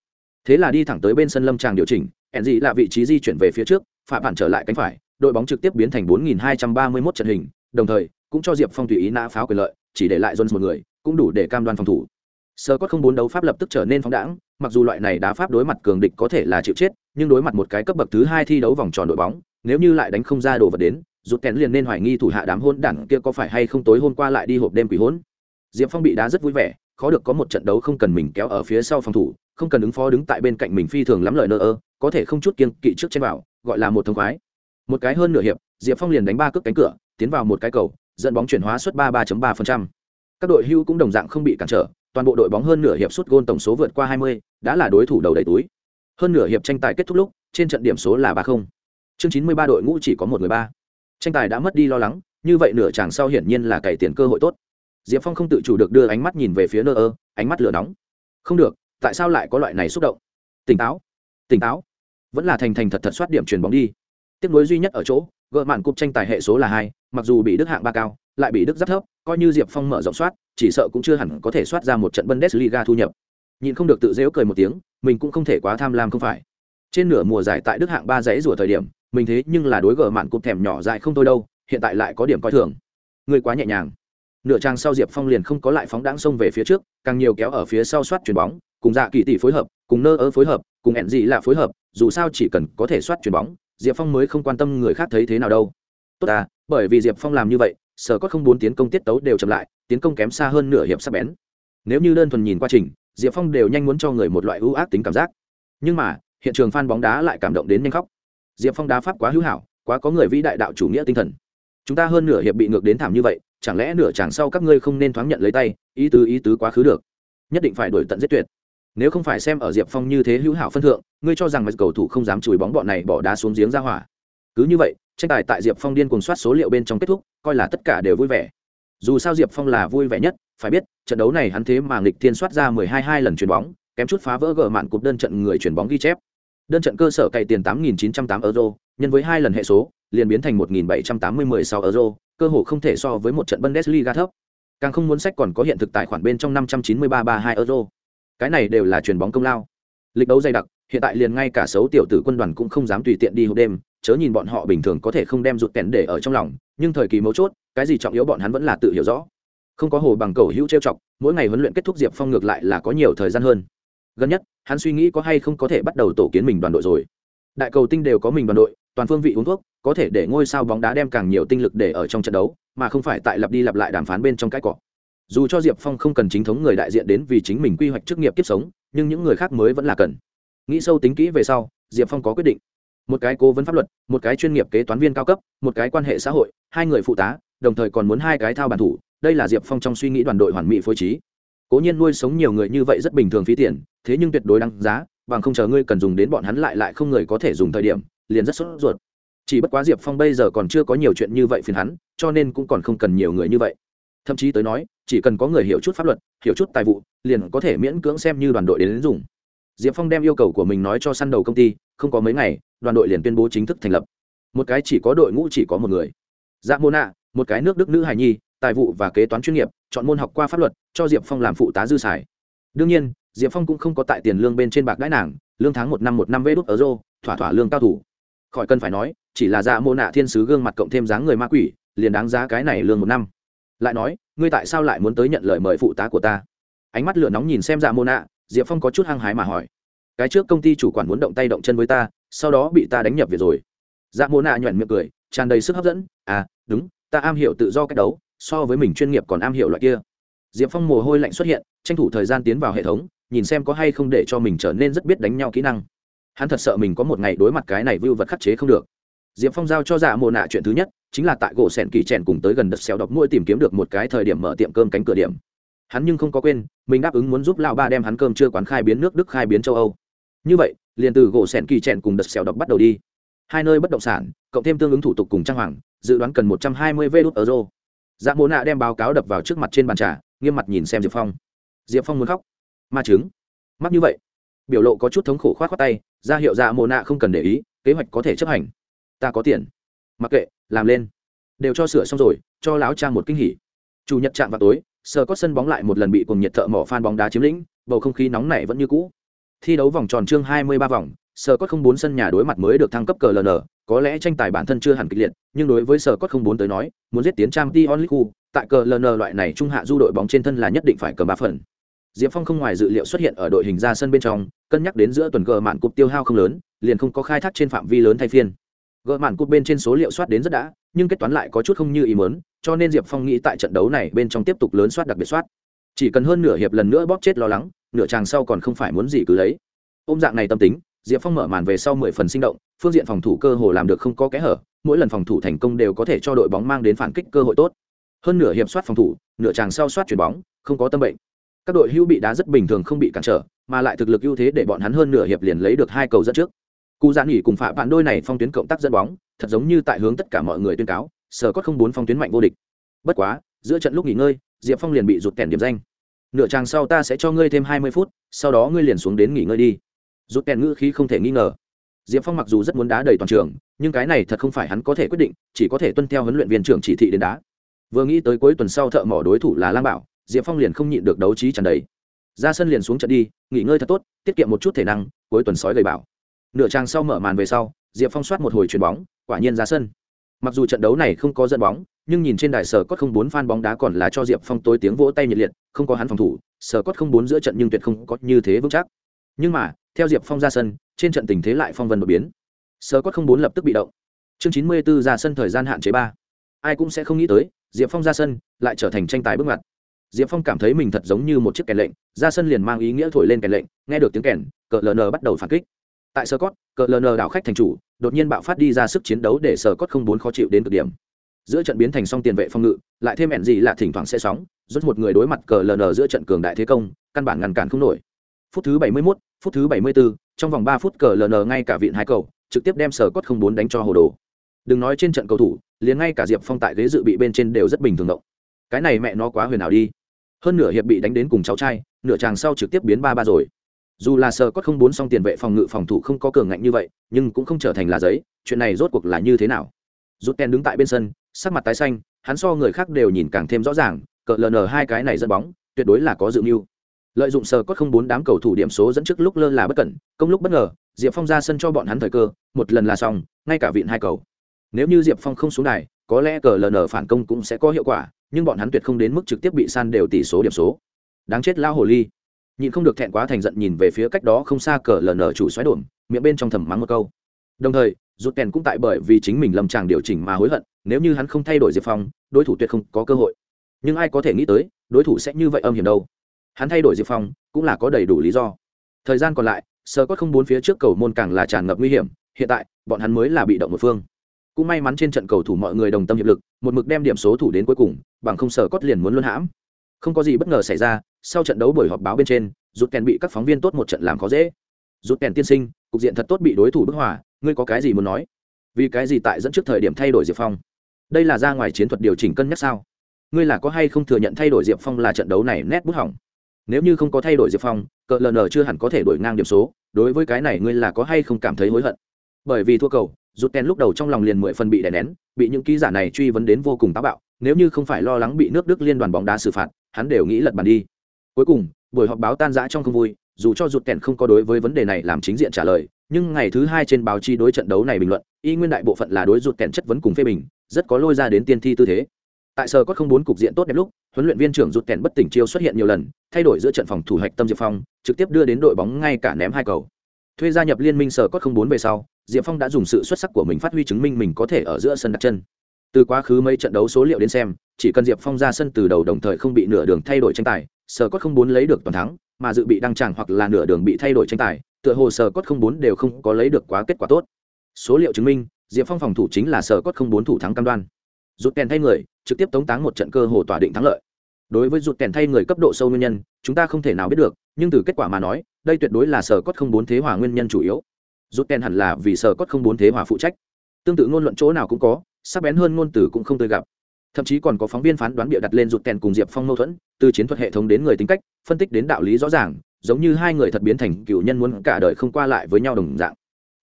Thế là đi thẳng tới bên sân lâm tràng điều chỉnh hẹn gì là vị trí di chuyển về phía trước phạm bản trở lại cánh phải, đội bóng trực tiếp biến thành 4.231 trận hình, đồng thời cũng cho diệp phong tùy ý nã pháo quyền lợi, chỉ để lại jones một người, cũng đủ để cam đoan phòng thủ. Sơ có không bốn đấu pháp lập tức trở nên phóng đãng, mặc dù loại này đá pháp đối mặt cường địch có thể là chịu chết, nhưng đối mặt một cái cấp bậc thứ hai thi đấu vòng tròn đội bóng, nếu như lại đánh không ra đồ vật đến, rút kèn liền nên hoài nghi thủ hạ đám hôn đảng kia có phải hay không tối hôm qua lại đi hộp đêm quỷ hôn. Diệp phong bị đá rất vui vẻ, khó được có một trận đấu không cần mình kéo ở phía sau phòng thủ, không cần ứng phó đứng tại bên cạnh mình phi thường lắm lời nợ ơ, có thể không chút kiên kỵ trước trên vào gọi là một thông khoái. Một cái hơn nửa hiệp, diệp phong liền đánh ba cước cánh cửa, tiến vào một cái cầu dẫn bóng chuyển hóa suất ba ba ba các đội hưu cũng đồng dạng không bị cản trở toàn bộ đội bóng hơn nửa hiệp suất gôn tổng số vượt qua 20, đã là đối thủ đầu đầy túi. Hơn nửa hiệp tranh tài kết thúc lúc trên trận điểm số là ba không. Chương chín mươi ba đội ngũ chỉ có một người ba. Tranh tài đã mất đi lo lắng như vậy nửa chàng sau hiển nhiên là cày tiền cơ hội tốt. Diệp phong không tự chủ được đưa ánh mắt nhìn về phía nơ ánh mắt lửa nóng. Không được tại sao lại có loại này xúc động? Tỉnh táo tỉnh táo. Vẫn là thành thành thật thật soát điểm chuyền bóng đi. Tiếc nối duy nhất ở chỗ gỡ mạn cúp tranh tài hệ số là hai, mặc dù bị đức hạng ba cao, lại bị đức rất thấp, coi như diệp phong mở rộng soát, chỉ sợ cũng chưa hẳn có thể soát ra một trận bundesliga thu nhập. Nhìn không được tự dễu cười một tiếng, mình cũng không thể quá tham lam không phải. Trên nửa mùa giải tại đức hạng ba dãy rủa thời điểm, mình thế nhưng là đối gỡ mạn cúp thèm nhỏ dại không thôi đâu, hiện tại lại có điểm coi thường. Người quá nhẹ nhàng. Nửa trang sau diệp phong liền không có lại phóng đáng xông về phía trước, càng nhiều kéo ở phía sau soát chuyền bóng, cùng dạ kỳ tỷ phối hợp, cùng nơ ơ phối hợp, cùng hẹn gì là phối hợp, dù sao chỉ cần có thể soát chuyền bóng diệp phong mới không quan tâm người khác thấy thế nào đâu. Tốt à bởi vì diệp phong làm như vậy, sở có không bốn tiến công tiết tấu đều chậm lại, tiến công kém xa hơn nửa hiệp sắp bén. Nếu như đơn thuần nhìn quá trình, diệp phong đều nhanh muốn cho người một loại ưu ác tính cảm giác. Nhưng mà, hiện trường f bóng đá lại cảm động đến nhanh khóc. Diệp phong đá pháp quá hữu hảo, quá có người vĩ đại đạo chủ nghĩa tinh thần. Chúng ta hơn nửa hiệp bị ngược đến thảm như vậy, chẳng lẽ nửa chàng sau các ngươi không nên thoáng nhận lấy tay, ý tứ ý tứ quá khứ được. Nhất định phải đổi tận giết tuyệt nếu không phải xem ở diệp phong như thế hữu hảo phân thượng, ngươi cho rằng cầu thủ không dám chùi bóng bọn này bỏ đá xuống giếng ra hỏa. Cứ như vậy, tranh tài tại diệp phong điên cuồng soát số liệu bên trong kết thúc, coi là tất cả đều vui vẻ. Dù sao diệp phong là vui vẻ nhất, phải biết, trận đấu này hắn thế mà nghịch thiên soát ra mười hai hai lần chuyền bóng, kém chút phá vỡ gỡ mạn cục đơn trận người chuyền bóng ghi chép. Đơn trận cơ sở cày tiền tám nghìn chín trăm tám euro, nhân với hai lần hệ số, liền biến thành một nghìn bảy trăm tám mươi mười sáu euro, cơ hồ không thể so với một trận bundesliga thấp. Càng không muốn sách còn có hiện thực tài khoản bên trong năm trăm chín mươi ba ba hai euro cái này đều là chuyền bóng công lao. Lịch đấu dày đặc, hiện tại liền ngay cả xấu tiểu tử quân đoàn cũng không dám tùy tiện đi hộp đêm, chớ nhìn bọn họ bình thường có thể không đem rụt kèn để ở trong lòng, nhưng thời kỳ mấu chốt, cái gì trọng yếu bọn hắn vẫn là tự hiểu rõ. Không có hồ bằng cầu hữu trêu chọc, mỗi ngày huấn luyện kết thúc diệp phong ngược lại là có nhiều thời gian hơn. Gần nhất, hắn suy nghĩ có hay không có thể bắt đầu tổ kiến mình đoàn đội rồi. Đại cầu tinh đều có mình đoàn đội, toàn phương vị uống thuốc, có thể để ngôi sao bóng đá đem càng nhiều tinh lực để ở trong trận đấu, mà không phải tại lặp đi lặp lại đàm phán bên trong cái cọ dù cho diệp phong không cần chính thống người đại diện đến vì chính mình quy hoạch chức nghiệp kiếp sống, nhưng những người khác mới vẫn là cần. Nghĩ sâu tính kỹ về sau, diệp phong có quyết định. Một cái cố vấn pháp luật, một cái chuyên nghiệp kế toán viên cao cấp, một cái quan hệ xã hội, hai người phụ tá, đồng thời còn muốn hai cái thao bản thủ, đây là diệp phong trong suy nghĩ đoàn đội hoàn mỹ phối trí. Cố nhiên nuôi sống nhiều người như vậy rất bình thường phí tiền, thế nhưng tuyệt đối đáng giá, bằng không chờ ngươi cần dùng đến bọn hắn lại lại không người có thể dùng thời điểm, liền rất sốt ruột. Chỉ bất quá diệp phong bây giờ còn chưa có nhiều chuyện như vậy phiền hắn, cho nên cũng còn không cần nhiều người như vậy. Thậm chí tới nói chỉ cần có người hiểu chút pháp luật hiểu chút tài vụ liền có thể miễn cưỡng xem như đoàn đội đến, đến dùng. Diệp phong đem yêu cầu của mình nói cho săn đầu công ty không có mấy ngày đoàn đội liền tuyên bố chính thức thành lập. Một cái chỉ có đội ngũ chỉ có một người. Dạ mô nạ một cái nước đức nữ hài nhi tài vụ và kế toán chuyên nghiệp chọn môn học qua pháp luật cho diệp phong làm phụ tá dư xài. Đương nhiên diệp phong cũng không có tại tiền lương bên trên bạc đãi nàng lương tháng một năm một năm vê đốt ở rô thỏa thỏa lương cao thủ. Khỏi cần phải nói chỉ là dạ mô nạ thiên sứ gương mặt cộng thêm dáng người ma quỷ liền đáng giá cái này lương một năm lại nói, ngươi tại sao lại muốn tới nhận lời mời phụ tá của ta? Ánh mắt lửa nóng nhìn xem dạ mô nạ diệp phong có chút hăng hái mà hỏi, cái trước công ty chủ quản muốn động tay động chân với ta, sau đó bị ta đánh nhập việc rồi. Dạ mô nạ nhoẹn miệng cười, tràn đầy sức hấp dẫn à đúng, ta am hiểu tự do cách đấu, so với mình chuyên nghiệp còn am hiểu loại kia. Diệp phong mồ hôi lạnh xuất hiện, tranh thủ thời gian tiến vào hệ thống, nhìn xem có hay không để cho mình trở nên rất biết đánh nhau kỹ năng. Hắn thật sợ mình có một ngày đối mặt cái này vưu vật khắc chế không được. Diệp phong giao cho dạ mồ nạ chuyện thứ nhất chính là tại gỗ sẻn kỳ trẻn cùng tới gần đất xéo đọc mũi tìm kiếm được một cái thời điểm mở tiệm cơm cánh cửa điểm. Hắn nhưng không có quên, mình đáp ứng muốn giúp lão ba đem hắn cơm chưa quán khai biến nước đức, khai biến châu âu. Như vậy, liền từ gỗ sẻn kỳ trẻn cùng đất xéo đọc bắt đầu đi. Hai nơi bất động sản, cộng thêm tương ứng thủ tục cùng trang hoàng, dự đoán cần một trăm hai mươi vê đốt euro. Dạ mô nạ đem báo cáo đập vào trước mặt trên bàn trà, nghiêm mặt nhìn xem diệp phong. Diệp phong muốn khóc. Ma chứng. Mắc như vậy, biểu lộ có chút thống khổ k h o á t khoác tay, ra hiệu dạ mô nạ không cần để ý, kế hoạch có thể chấp hành. Ta có tiền mặc kệ, làm lên. Đều cho sửa xong rồi, cho láo trang một kinh hỉ. Chủ nhật chạm vào tối sờ có sân bóng lại một lần bị cùng nhiệt thợ mỏ phan bóng đá chiếm lĩnh, bầu không khí nóng này vẫn như cũ. Thi đấu vòng tròn chương hai mươi ba vòng sờ có không bốn sân nhà đối mặt mới được thăng cấp cờ ln có lẽ tranh tài bản thân chưa hẳn kịch liệt, nhưng đối với sờ có không bốn tới nói, muốn giết tiến trang t onlit khu, tại cờ ln loại này trung hạ du đội bóng trên thân là nhất định phải cầm ba phần. Diệp phong không ngoài dự liệu xuất hiện ở đội hình ra sân bên trong, cân nhắc đến giữa tuần cờ mạn cục tiêu hao không lớn, liền không có khai thác trên phạm vi lớn thay phiên gỡ màn cúp bên trên số liệu soát đến rất đã, nhưng kết toán lại có chút không như ý mớn cho nên diệp phong nghĩ tại trận đấu này bên trong tiếp tục lớn soát đặc biệt soát. Chỉ cần hơn nửa hiệp lần nữa bóp chết lo lắng, nửa chàng sau còn không phải muốn gì cứ lấy. Ôm dạng này tâm tính, diệp phong mở màn về sau mười phần sinh động, phương diện phòng thủ cơ hồ làm được không có kẽ hở, mỗi lần phòng thủ thành công đều có thể cho đội bóng mang đến phản kích cơ hội tốt. Hơn nửa hiệp soát phòng thủ, nửa chàng sau soát chuyển bóng, không có tâm bệnh. Các đội hữu bị đá rất bình thường không bị cản trở, mà lại thực lực ưu thế để bọn hắn hơn nửa hiệp liền lấy được hai cầu dẫn trước cụ giãn nghỉ cùng phạm bạn đôi này phong tuyến cộng tác dẫn bóng, thật giống như tại hướng tất cả mọi người tuyên cáo sở cốt không bốn phong tuyến mạnh vô địch. Bất quá, giữa trận lúc nghỉ ngơi, diệp phong liền bị rụt kèn điểm danh. Nửa tràng sau ta sẽ cho ngươi thêm hai mươi phút, sau đó ngươi liền xuống đến nghỉ ngơi đi. Rụt kèn ngữ khí không thể nghi ngờ. Diệp phong mặc dù rất muốn đá đầy toàn trường, nhưng cái này thật không phải hắn có thể quyết định, chỉ có thể tuân theo huấn luyện viên trưởng chỉ thị đến đá. Vừa nghĩ tới cuối tuần sau thợ mỏ đối thủ là lang bảo, diệp phong liền không nhịn được đấu trí tràn đầy. Ra sân liền xuống trận đi, nghỉ ngơi thật tốt, tiết kiệm một chút thể năng, cuối tuần sói gầy bảo nửa trang sau mở màn về sau, diệp phong soát một hồi chuyền bóng, quả nhiên ra sân. Mặc dù trận đấu này không có dẫn bóng, nhưng nhìn trên đài sở cốt không bốn fan bóng đá còn là cho diệp phong tối tiếng vỗ tay nhiệt liệt, không có hắn phòng thủ, sở cốt không bốn giữa trận nhưng tuyệt không có như thế vững chắc. Nhưng mà, theo diệp phong ra sân, trên trận tình thế lại phong vân đột biến. Sở cốt không bốn lập tức bị động. Chương chín mươi 94 ra sân thời gian hạn chế ba. Ai cũng sẽ không nghĩ tới, diệp phong ra sân lại trở thành tranh tài bước ngoặt. Diệp phong cảm thấy mình thật giống như một chiếc kèn lệnh, ra sân liền mang ý nghĩa thổi lên kèn lệnh, nghe được tiếng kèn, cờ ln bắt đầu phản kích tại sơ cốt cờ ln đảo khách thành chủ đột nhiên bạo phát đi ra sức chiến đấu để sơ cốt không bốn khó chịu đến cực điểm. Giữa trận biến thành song tiền vệ phòng ngự lại thêm hẹn gì là thỉnh thoảng sẽ sóng rút một người đối mặt cờ ln giữa trận cường đại thế công căn bản ngăn cản không nổi. Phút thứ 71, phút thứ 74, trong vòng 3 phút cờ ln ngay cả viện hai cầu trực tiếp đem sở cốt không bốn đánh cho hồ đồ. Đừng nói trên trận cầu thủ liền ngay cả diệp phong tại ghế dự bị bên trên đều rất bình thường động. Cái này mẹ nó quá huyền ảo đi. Hơn nửa hiệp bị đánh đến cùng cháu trai nửa chàng sau trực tiếp biến ba ba rồi dù là sờ cốt không bốn xong tiền vệ phòng ngự phòng thủ không có cường ngạnh như vậy, nhưng cũng không trở thành là giấy, chuyện này rốt cuộc là như thế nào? Rút ten đứng tại bên sân, sắc mặt tái xanh, hắn so người khác đều nhìn càng thêm rõ ràng, cờ ln hai cái này dẫn bóng, tuyệt đối là có dự mưu. Lợi dụng sờ cốt không bốn đám cầu thủ điểm số dẫn trước lúc lơ là bất cẩn, công lúc bất ngờ, diệp phong ra sân cho bọn hắn thời cơ, một lần là xong, ngay cả vịn hai cầu. Nếu như diệp phong không xuống đài, có lẽ cờ ln phản công cũng sẽ có hiệu quả, nhưng bọn hắn tuyệt không đến mức trực tiếp bị san đều tỷ số điểm số. Đáng chết lao hồ ly nhìn không được thẹn quá thành giận nhìn về phía cách đó không xa cờ ln chủ xoáy đổm miệng bên trong thầm mắng một câu. Đồng thời rút kèn cũng tại bởi vì chính mình lầm tràng điều chỉnh mà hối hận, nếu như hắn không thay đổi diệp phong, đối thủ tuyệt không có cơ hội. Nhưng ai có thể nghĩ tới, đối thủ sẽ như vậy âm hiểm đâu. Hắn thay đổi diệp phong, cũng là có đầy đủ lý do. Thời gian còn lại, sơ cốt không bốn phía trước cầu môn càng là tràn ngập nguy hiểm, hiện tại, bọn hắn mới là bị động một phương. Cũng may mắn trên trận cầu thủ mọi người đồng tâm hiệp lực, một mực đem điểm số thủ đến cuối cùng, bằng không sở cốt liền muốn luân hãm. Không có gì bất ngờ xảy ra sau trận đấu buổi họp báo bên trên rút kèn bị các phóng viên tốt một trận làm khó dễ. Rút kèn tiên sinh, cục diện thật tốt bị đối thủ bức hòa, ngươi có cái gì muốn nói? Vì cái gì tại dẫn trước thời điểm thay đổi diệp phong? Đây là ra ngoài chiến thuật điều chỉnh cân nhắc sao? Ngươi là có hay không thừa nhận thay đổi diệp phong là trận đấu này nét bút hỏng? Nếu như không có thay đổi diệp phong, cờ ln chưa hẳn có thể đổi ngang điểm số, đối với cái này ngươi là có hay không cảm thấy hối hận? Bởi vì thua cầu rút kèn lúc đầu trong lòng liền mười phần bị đè nén, bị những ký giả này truy vấn đến vô cùng táo bạo, nếu như không phải lo lắng bị nước đức liên đoàn bóng đá xử phạt, hắn đều nghĩ lật bàn đi cuối cùng, buổi họp báo tan rã trong không vui, dù cho rụt kèn không có đối với vấn đề này làm chính diện trả lời, nhưng ngày thứ hai trên báo chí đối trận đấu này bình luận, y nguyên đại bộ phận là đối rụt kèn chất vấn cùng phê bình, rất có lôi ra đến tiên thi tư thế. Tại sở có không bốn cục diện tốt đẹp lúc, huấn luyện viên trưởng rụt kèn bất tỉnh chiêu xuất hiện nhiều lần, thay đổi giữa trận phòng thủ hạch tâm diệp phong, trực tiếp đưa đến đội bóng ngay cả ném hai cầu. Thuê gia nhập liên minh sở có không bốn về sau, diệp phong đã dùng sự xuất sắc của mình phát huy chứng minh mình có thể ở giữa sân đặt chân từ quá khứ mấy trận đấu số liệu đến xem, chỉ cần diệp phong ra sân từ đầu đồng thời không bị nửa đường thay đổi tranh tài sở cốt không bốn lấy được toàn thắng, mà dự bị đăng tràng hoặc là nửa đường bị thay đổi tranh tài, tựa hồ sở cốt không bốn đều không có lấy được quá kết quả tốt. Số liệu chứng minh, diệp phong phòng thủ chính là sở cốt không bốn thủ thắng cam đoan. Rút kèn thay người, trực tiếp tống táng một trận cơ hồ tỏa định thắng lợi. Đối với rút kèn thay người cấp độ sâu nguyên nhân, chúng ta không thể nào biết được, nhưng từ kết quả mà nói, đây tuyệt đối là sở cốt không bốn thế hòa nguyên nhân chủ yếu. Rút kèn hẳn là vì sở cốt không bốn thế hòa phụ trách. Tương tự ngôn luận chỗ nào cũng có sắc bén hơn ngôn từ cũng không tươi gặp. Thậm chí còn có phóng viên phán đoán bịa đặt lên rụt kèn cùng diệp phong mâu thuẫn, từ chiến thuật hệ thống đến người tính cách, phân tích đến đạo lý rõ ràng, giống như hai người thật biến thành cựu nhân muốn cả đời không qua lại với nhau đồng dạng.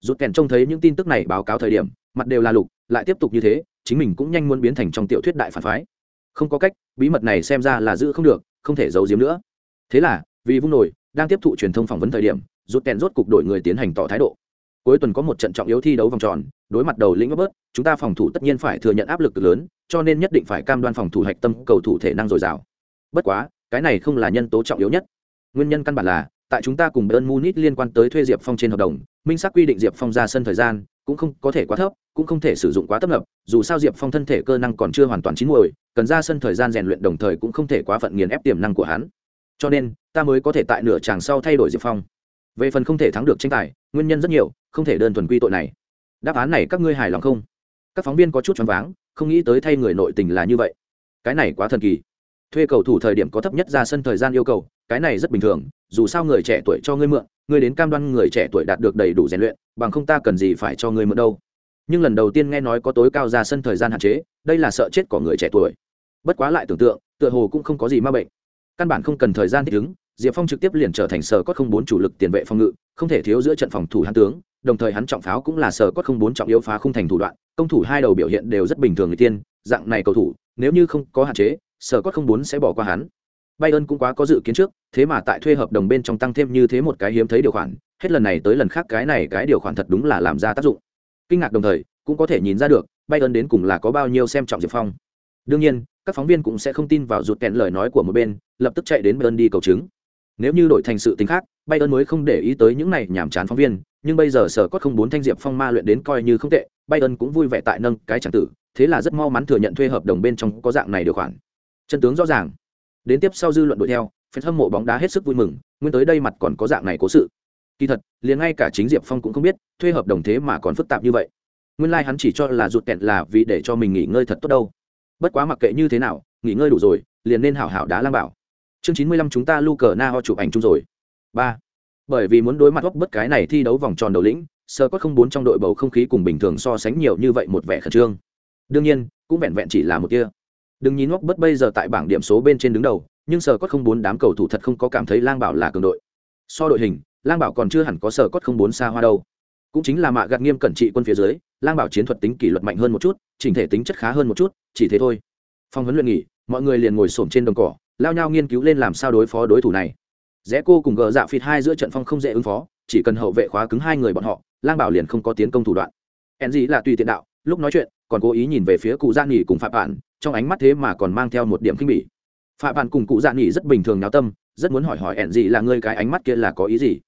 Rụt kèn trông thấy những tin tức này báo cáo thời điểm, mặt đều là lục, lại tiếp tục như thế, chính mình cũng nhanh muốn biến thành trong tiểu thuyết đại phản phái. Không có cách, bí mật này xem ra là giữ không được, không thể giấu giếm nữa. Thế là, vì vung nổi, đang tiếp thụ truyền thông phỏng vấn thời điểm rút kèn rốt cục đội người tiến hành tỏ thái độ cuối tuần có một trận trọng yếu thi đấu vòng tròn đối mặt đầu lĩnh bớt chúng ta phòng thủ tất nhiên phải thừa nhận áp lực lớn cho nên nhất định phải cam đoan phòng thủ hạch tâm cầu thủ thể năng dồi dào bất quá cái này không là nhân tố trọng yếu nhất nguyên nhân căn bản là tại chúng ta cùng Bayern Munich liên quan tới thuê Diệp Phong trên hợp đồng, minh xác quy định Diệp Phong ra sân thời gian, cũng không có thể quá thấp, cũng không thể sử dụng quá tấp nập, dù sao Diệp Phong thân thể cơ năng còn chưa hoàn toàn chín muồi, cần ra sân thời gian rèn luyện đồng thời cũng không thể quá phận nghiền ép tiềm năng của hắn. Cho nên, ta mới có thể tại nửa chàng sau thay đổi Diệp Phong. Về phần không thể thắng được tranh tài, nguyên nhân rất nhiều, không thể đơn thuần quy tội này. Đáp án này các ngươi hài lòng không? Các phóng viên có chút choáng váng, không nghĩ tới thay người nội tình là như vậy. Cái này quá thần kỳ. Thuê cầu thủ thời điểm có thấp nhất ra sân thời gian yêu cầu, cái này rất bình thường dù sao người trẻ tuổi cho ngươi mượn ngươi đến cam đoan người trẻ tuổi đạt được đầy đủ rèn luyện bằng không ta cần gì phải cho ngươi mượn đâu nhưng lần đầu tiên nghe nói có tối cao ra sân thời gian hạn chế đây là sợ chết của người trẻ tuổi bất quá lại tưởng tượng tựa hồ cũng không có gì ma bệnh căn bản không cần thời gian thích ứng diệp phong trực tiếp liền trở thành sở cốt không bốn chủ lực tiền vệ phòng ngự không thể thiếu giữa trận phòng thủ hán tướng đồng thời hắn trọng pháo cũng là sở cốt không bốn trọng yếu phá khung thành thủ đoạn công thủ hai đầu biểu hiện đều rất bình thường người tiên dạng này cầu thủ nếu như không có hạn chế sở cốt không bốn sẽ bỏ qua hắn Bayern cũng quá có dự kiến trước, thế mà tại thuê hợp đồng bên trong tăng thêm như thế một cái hiếm thấy điều khoản, hết lần này tới lần khác cái này cái điều khoản thật đúng là làm ra tác dụng. Kinh ngạc đồng thời, cũng có thể nhìn ra được, Bayern đến cùng là có bao nhiêu xem trọng Diệp Phong. Đương nhiên, các phóng viên cũng sẽ không tin vào rụt kẹn lời nói của một bên, lập tức chạy đến Bayern đi cầu chứng. Nếu như đổi thành sự tình khác, bay ơn mới không để ý tới những này nhảm chán phóng viên, nhưng bây giờ sở Cốt không bốn thanh Diệp Phong ma luyện đến coi như không tệ, bay ơn cũng vui vẻ tại nâng cái chẳng tử, thế là rất mau mắn thừa nhận thuê hợp đồng bên trong có dạng này điều khoản. Chân tướng rõ ràng. Đến tiếp sau dư luận đuổi theo fan hâm mộ bóng đá hết sức vui mừng nguyên tới đây mặt còn có dạng này cố sự. Kỳ thật liền ngay cả chính diệp phong cũng không biết thuê hợp đồng thế mà còn phức tạp như vậy. Nguyên lai、like、hắn chỉ cho là rụt kẹt là vì để cho mình nghỉ ngơi thật tốt đâu. Bất quá mặc kệ như thế nào nghỉ ngơi đủ rồi liền nên hảo hảo đá lang bảo chương chín mươi lăm chúng ta lu cờ na ho chụp ảnh chung rồi. Ba. Bởi vì muốn đối mặt góc bất cái này thi đấu vòng tròn đầu lĩnh sơ có không bốn trong đội bầu không khí cùng bình thường so sánh nhiều như vậy một vẻ khẩn trương. Đương nhiên, cũng vẹn vẹn chỉ là một kia. Đừng nhìn góc bất bây giờ tại bảng điểm số bên trên đứng đầu, nhưng Sơ cốt không bốn đám cầu thủ thật không có cảm thấy lang bảo là cường đội. So đội hình, lang bảo còn chưa hẳn có sở cốt không bốn xa hoa đâu. Cũng chính là mạ gạt nghiêm cẩn trị quân phía dưới, lang bảo chiến thuật tính kỷ luật mạnh hơn một chút, chỉnh thể tính chất khá hơn một chút, chỉ thế thôi. Phong huấn luyện nghỉ, mọi người liền ngồi xổm trên đồng cỏ lao nhau nghiên cứu lên làm sao đối phó đối thủ này. Rẽ cô cùng gờ dạ phịt hai giữa trận phong không dễ ứng phó, chỉ cần hậu vệ khóa cứng hai người bọn họ, lang bảo liền không có tiến công thủ đoạn. En gì là tùy tiện đạo, lúc nói chuyện, còn cố ý nhìn về phía cụ gia nghỉ cùng phạm bạn trong ánh mắt thế mà còn mang theo một điểm khinh bỉ. Phạm bạn cùng cụ gia nghỉ rất bình thường náo tâm, rất muốn hỏi hỏi ẻn gì là ngươi cái ánh mắt kia là có ý gì?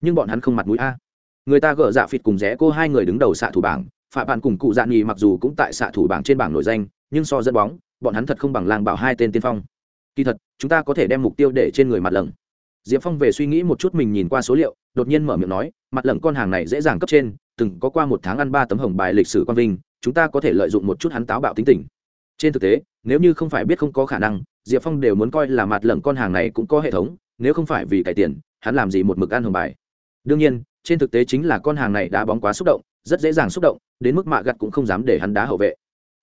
Nhưng bọn hắn không mặt mũi a. Người ta gỡ dạ phịt cùng rẽ cô hai người đứng đầu xạ thủ bảng, phạm bạn cùng cụ dạ nghỉ mặc dù cũng tại xạ thủ bảng trên bảng nổi danh, nhưng so dẫn bóng, bọn hắn thật không bằng lang bảo hai tên tiên phong kỳ thật, chúng ta có thể đem mục tiêu để trên người mặt lầng diệp phong về suy nghĩ một chút mình nhìn qua số liệu, đột nhiên mở miệng nói, mặt lầng con hàng này dễ dàng cấp trên, từng có qua một tháng ăn ba tấm hồng bài lịch sử quang vinh, chúng ta có thể lợi dụng một chút hắn táo bạo tính tình. Trên thực tế, nếu như không phải biết không có khả năng, diệp phong đều muốn coi là mặt lầng con hàng này cũng có hệ thống, nếu không phải vì cải tiền, hắn làm gì một mực ăn hồng bài. Đương nhiên, trên thực tế chính là con hàng này đá bóng quá xúc động, rất dễ dàng xúc động, đến mức mạ gặt cũng không dám để hắn đá hậu vệ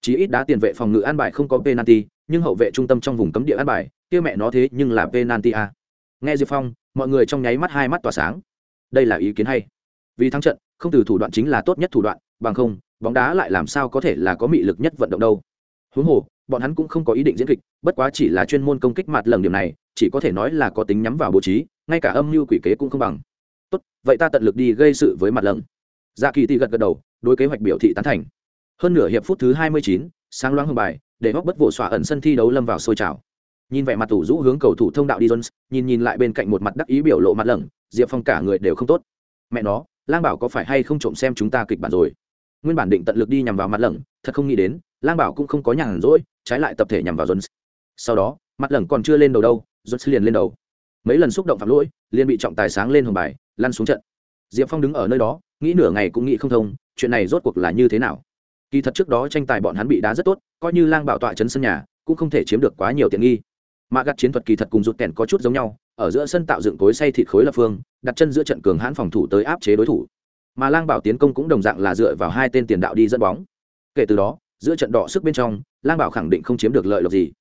chí ít đá tiền vệ phòng ngự an bài không có penalty, nhưng hậu vệ trung tâm trong vùng cấm địa an bài, kia mẹ nó thế nhưng là penalty a nghe diệp phong, mọi người trong nháy mắt hai mắt tỏa sáng. Đây là ý kiến hay. Vì thắng trận, không từ thủ đoạn chính là tốt nhất thủ đoạn, bằng không, bóng đá lại làm sao có thể là có mị lực nhất vận động đâu. Huống hồ, bọn hắn cũng không có ý định diễn kịch, bất quá chỉ là chuyên môn công kích mặt lần điểm này, chỉ có thể nói là có tính nhắm vào bố trí, ngay cả âm mưu quỷ kế cũng không bằng. Tốt, vậy ta tận lực đi gây sự với mặt lần dạ kỳ thì gật gật đầu, đối kế hoạch biểu thị tán thành hơn nửa hiệp phút thứ hai mươi chín sáng loáng hồng bài để móc bất vụ xòa ẩn sân thi đấu lâm vào sôi trào. Nhìn vẻ mặt tủ rũ hướng cầu thủ thông đạo đi jones nhìn nhìn lại bên cạnh một mặt đắc ý biểu lộ mặt lẳng, diệp phong cả người đều không tốt. Mẹ nó lang bảo có phải hay không trộm xem chúng ta kịch bản rồi? Nguyên bản định tận lực đi nhằm vào mặt lẳng, thật không nghĩ đến lang bảo cũng không có nhàn rỗi trái lại tập thể nhằm vào jones. Sau đó mặt lẳng còn chưa lên đầu đâu jones liền lên đầu. Mấy lần xúc động phạm lỗi liền bị trọng tài sáng lên hồng bài lăn xuống trận. Diệp phong đứng ở nơi đó nghĩ nửa ngày cũng nghĩ không thông chuyện này rốt cuộc là như thế nào? Kỳ thật trước đó tranh tài bọn hắn bị đá rất tốt, coi như lang bảo tọa chấn sân nhà, cũng không thể chiếm được quá nhiều tiện nghi. Mạ gặt chiến thuật kỳ thật cùng rụt kèn có chút giống nhau, ở giữa sân tạo dựng cối say thịt khối lập phương, đặt chân giữa trận cường hãn phòng thủ tới áp chế đối thủ. Mà lang bảo tiến công cũng đồng dạng là dựa vào hai tên tiền đạo đi dẫn bóng. Kể từ đó, giữa trận đỏ sức bên trong, lang bảo khẳng định không chiếm được lợi lộc gì.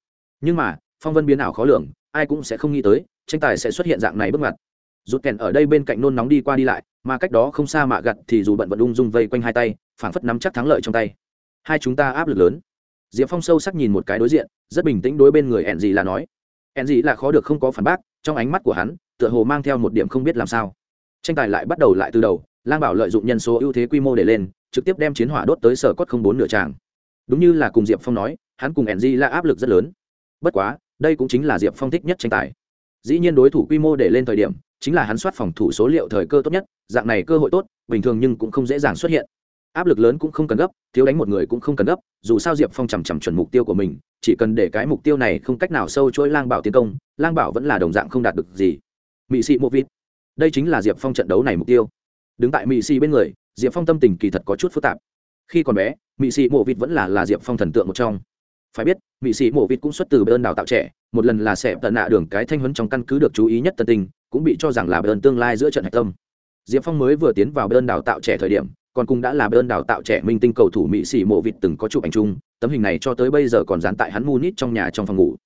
Nhưng mà, phong vân biến ảo khó lường, ai cũng sẽ không nghĩ tới, tranh tài sẽ xuất hiện dạng này bước ngoặt. Rút kèn ở đây bên cạnh nôn nóng đi qua đi lại, mà cách đó không xa mạ gặt thì dù bận vận ung dung vây quanh hai tay phảng phất nắm chắc thắng lợi trong tay. Hai chúng ta áp lực lớn. Diệp phong sâu sắc nhìn một cái đối diện, rất bình tĩnh đối bên người ẹn gì là nói. Ẹn gì là khó được không có phản bác, trong ánh mắt của hắn, tựa hồ mang theo một điểm không biết làm sao. Tranh tài lại bắt đầu lại từ đầu, lang bảo lợi dụng nhân số ưu thế quy mô để lên, trực tiếp đem chiến hỏa đốt tới sở cốt không bốn nửa tràng. Đúng như là cùng diệp phong nói, hắn cùng ẹn là áp lực rất lớn. Bất quá, đây cũng chính là diệp phong thích nhất tranh tài. Dĩ nhiên đối thủ quy mô để lên thời điểm, chính là hắn soát phòng thủ số liệu thời cơ tốt nhất, dạng này cơ hội tốt, bình thường nhưng cũng không dễ dàng xuất hiện áp lực lớn cũng không cần gấp, thiếu đánh một người cũng không cần gấp, dù sao diệp phong chằm chằm chuẩn mục tiêu của mình, chỉ cần để cái mục tiêu này không cách nào sâu chuỗi lang bảo tiến công, lang bảo vẫn là đồng dạng không đạt được gì. Mị sĩ mộ vít đây chính là diệp phong trận đấu này mục tiêu. Đứng tại mị sĩ bên người, diệp phong tâm tình kỳ thật có chút phức tạp. Khi còn bé, mị sĩ mộ vịt vẫn là là diệp phong thần tượng một trong. Phải biết, mị sĩ mộ vịt cũng xuất từ bên đào tạo trẻ, một lần là sẽ tận nạ đường cái thanh huấn trong căn cứ được chú ý nhất tân tình, cũng bị cho rằng là bên tương lai giữa trận hạch tâm. Diệp phong mới vừa tiến vào bên đào tạo trẻ thời điểm còn cùng đã là đơn đào tạo trẻ minh tinh cầu thủ mỹ sĩ mộ vịt từng có chụp ảnh chung, tấm hình này cho tới bây giờ còn dán tại hắn munich trong nhà trong phòng ngủ.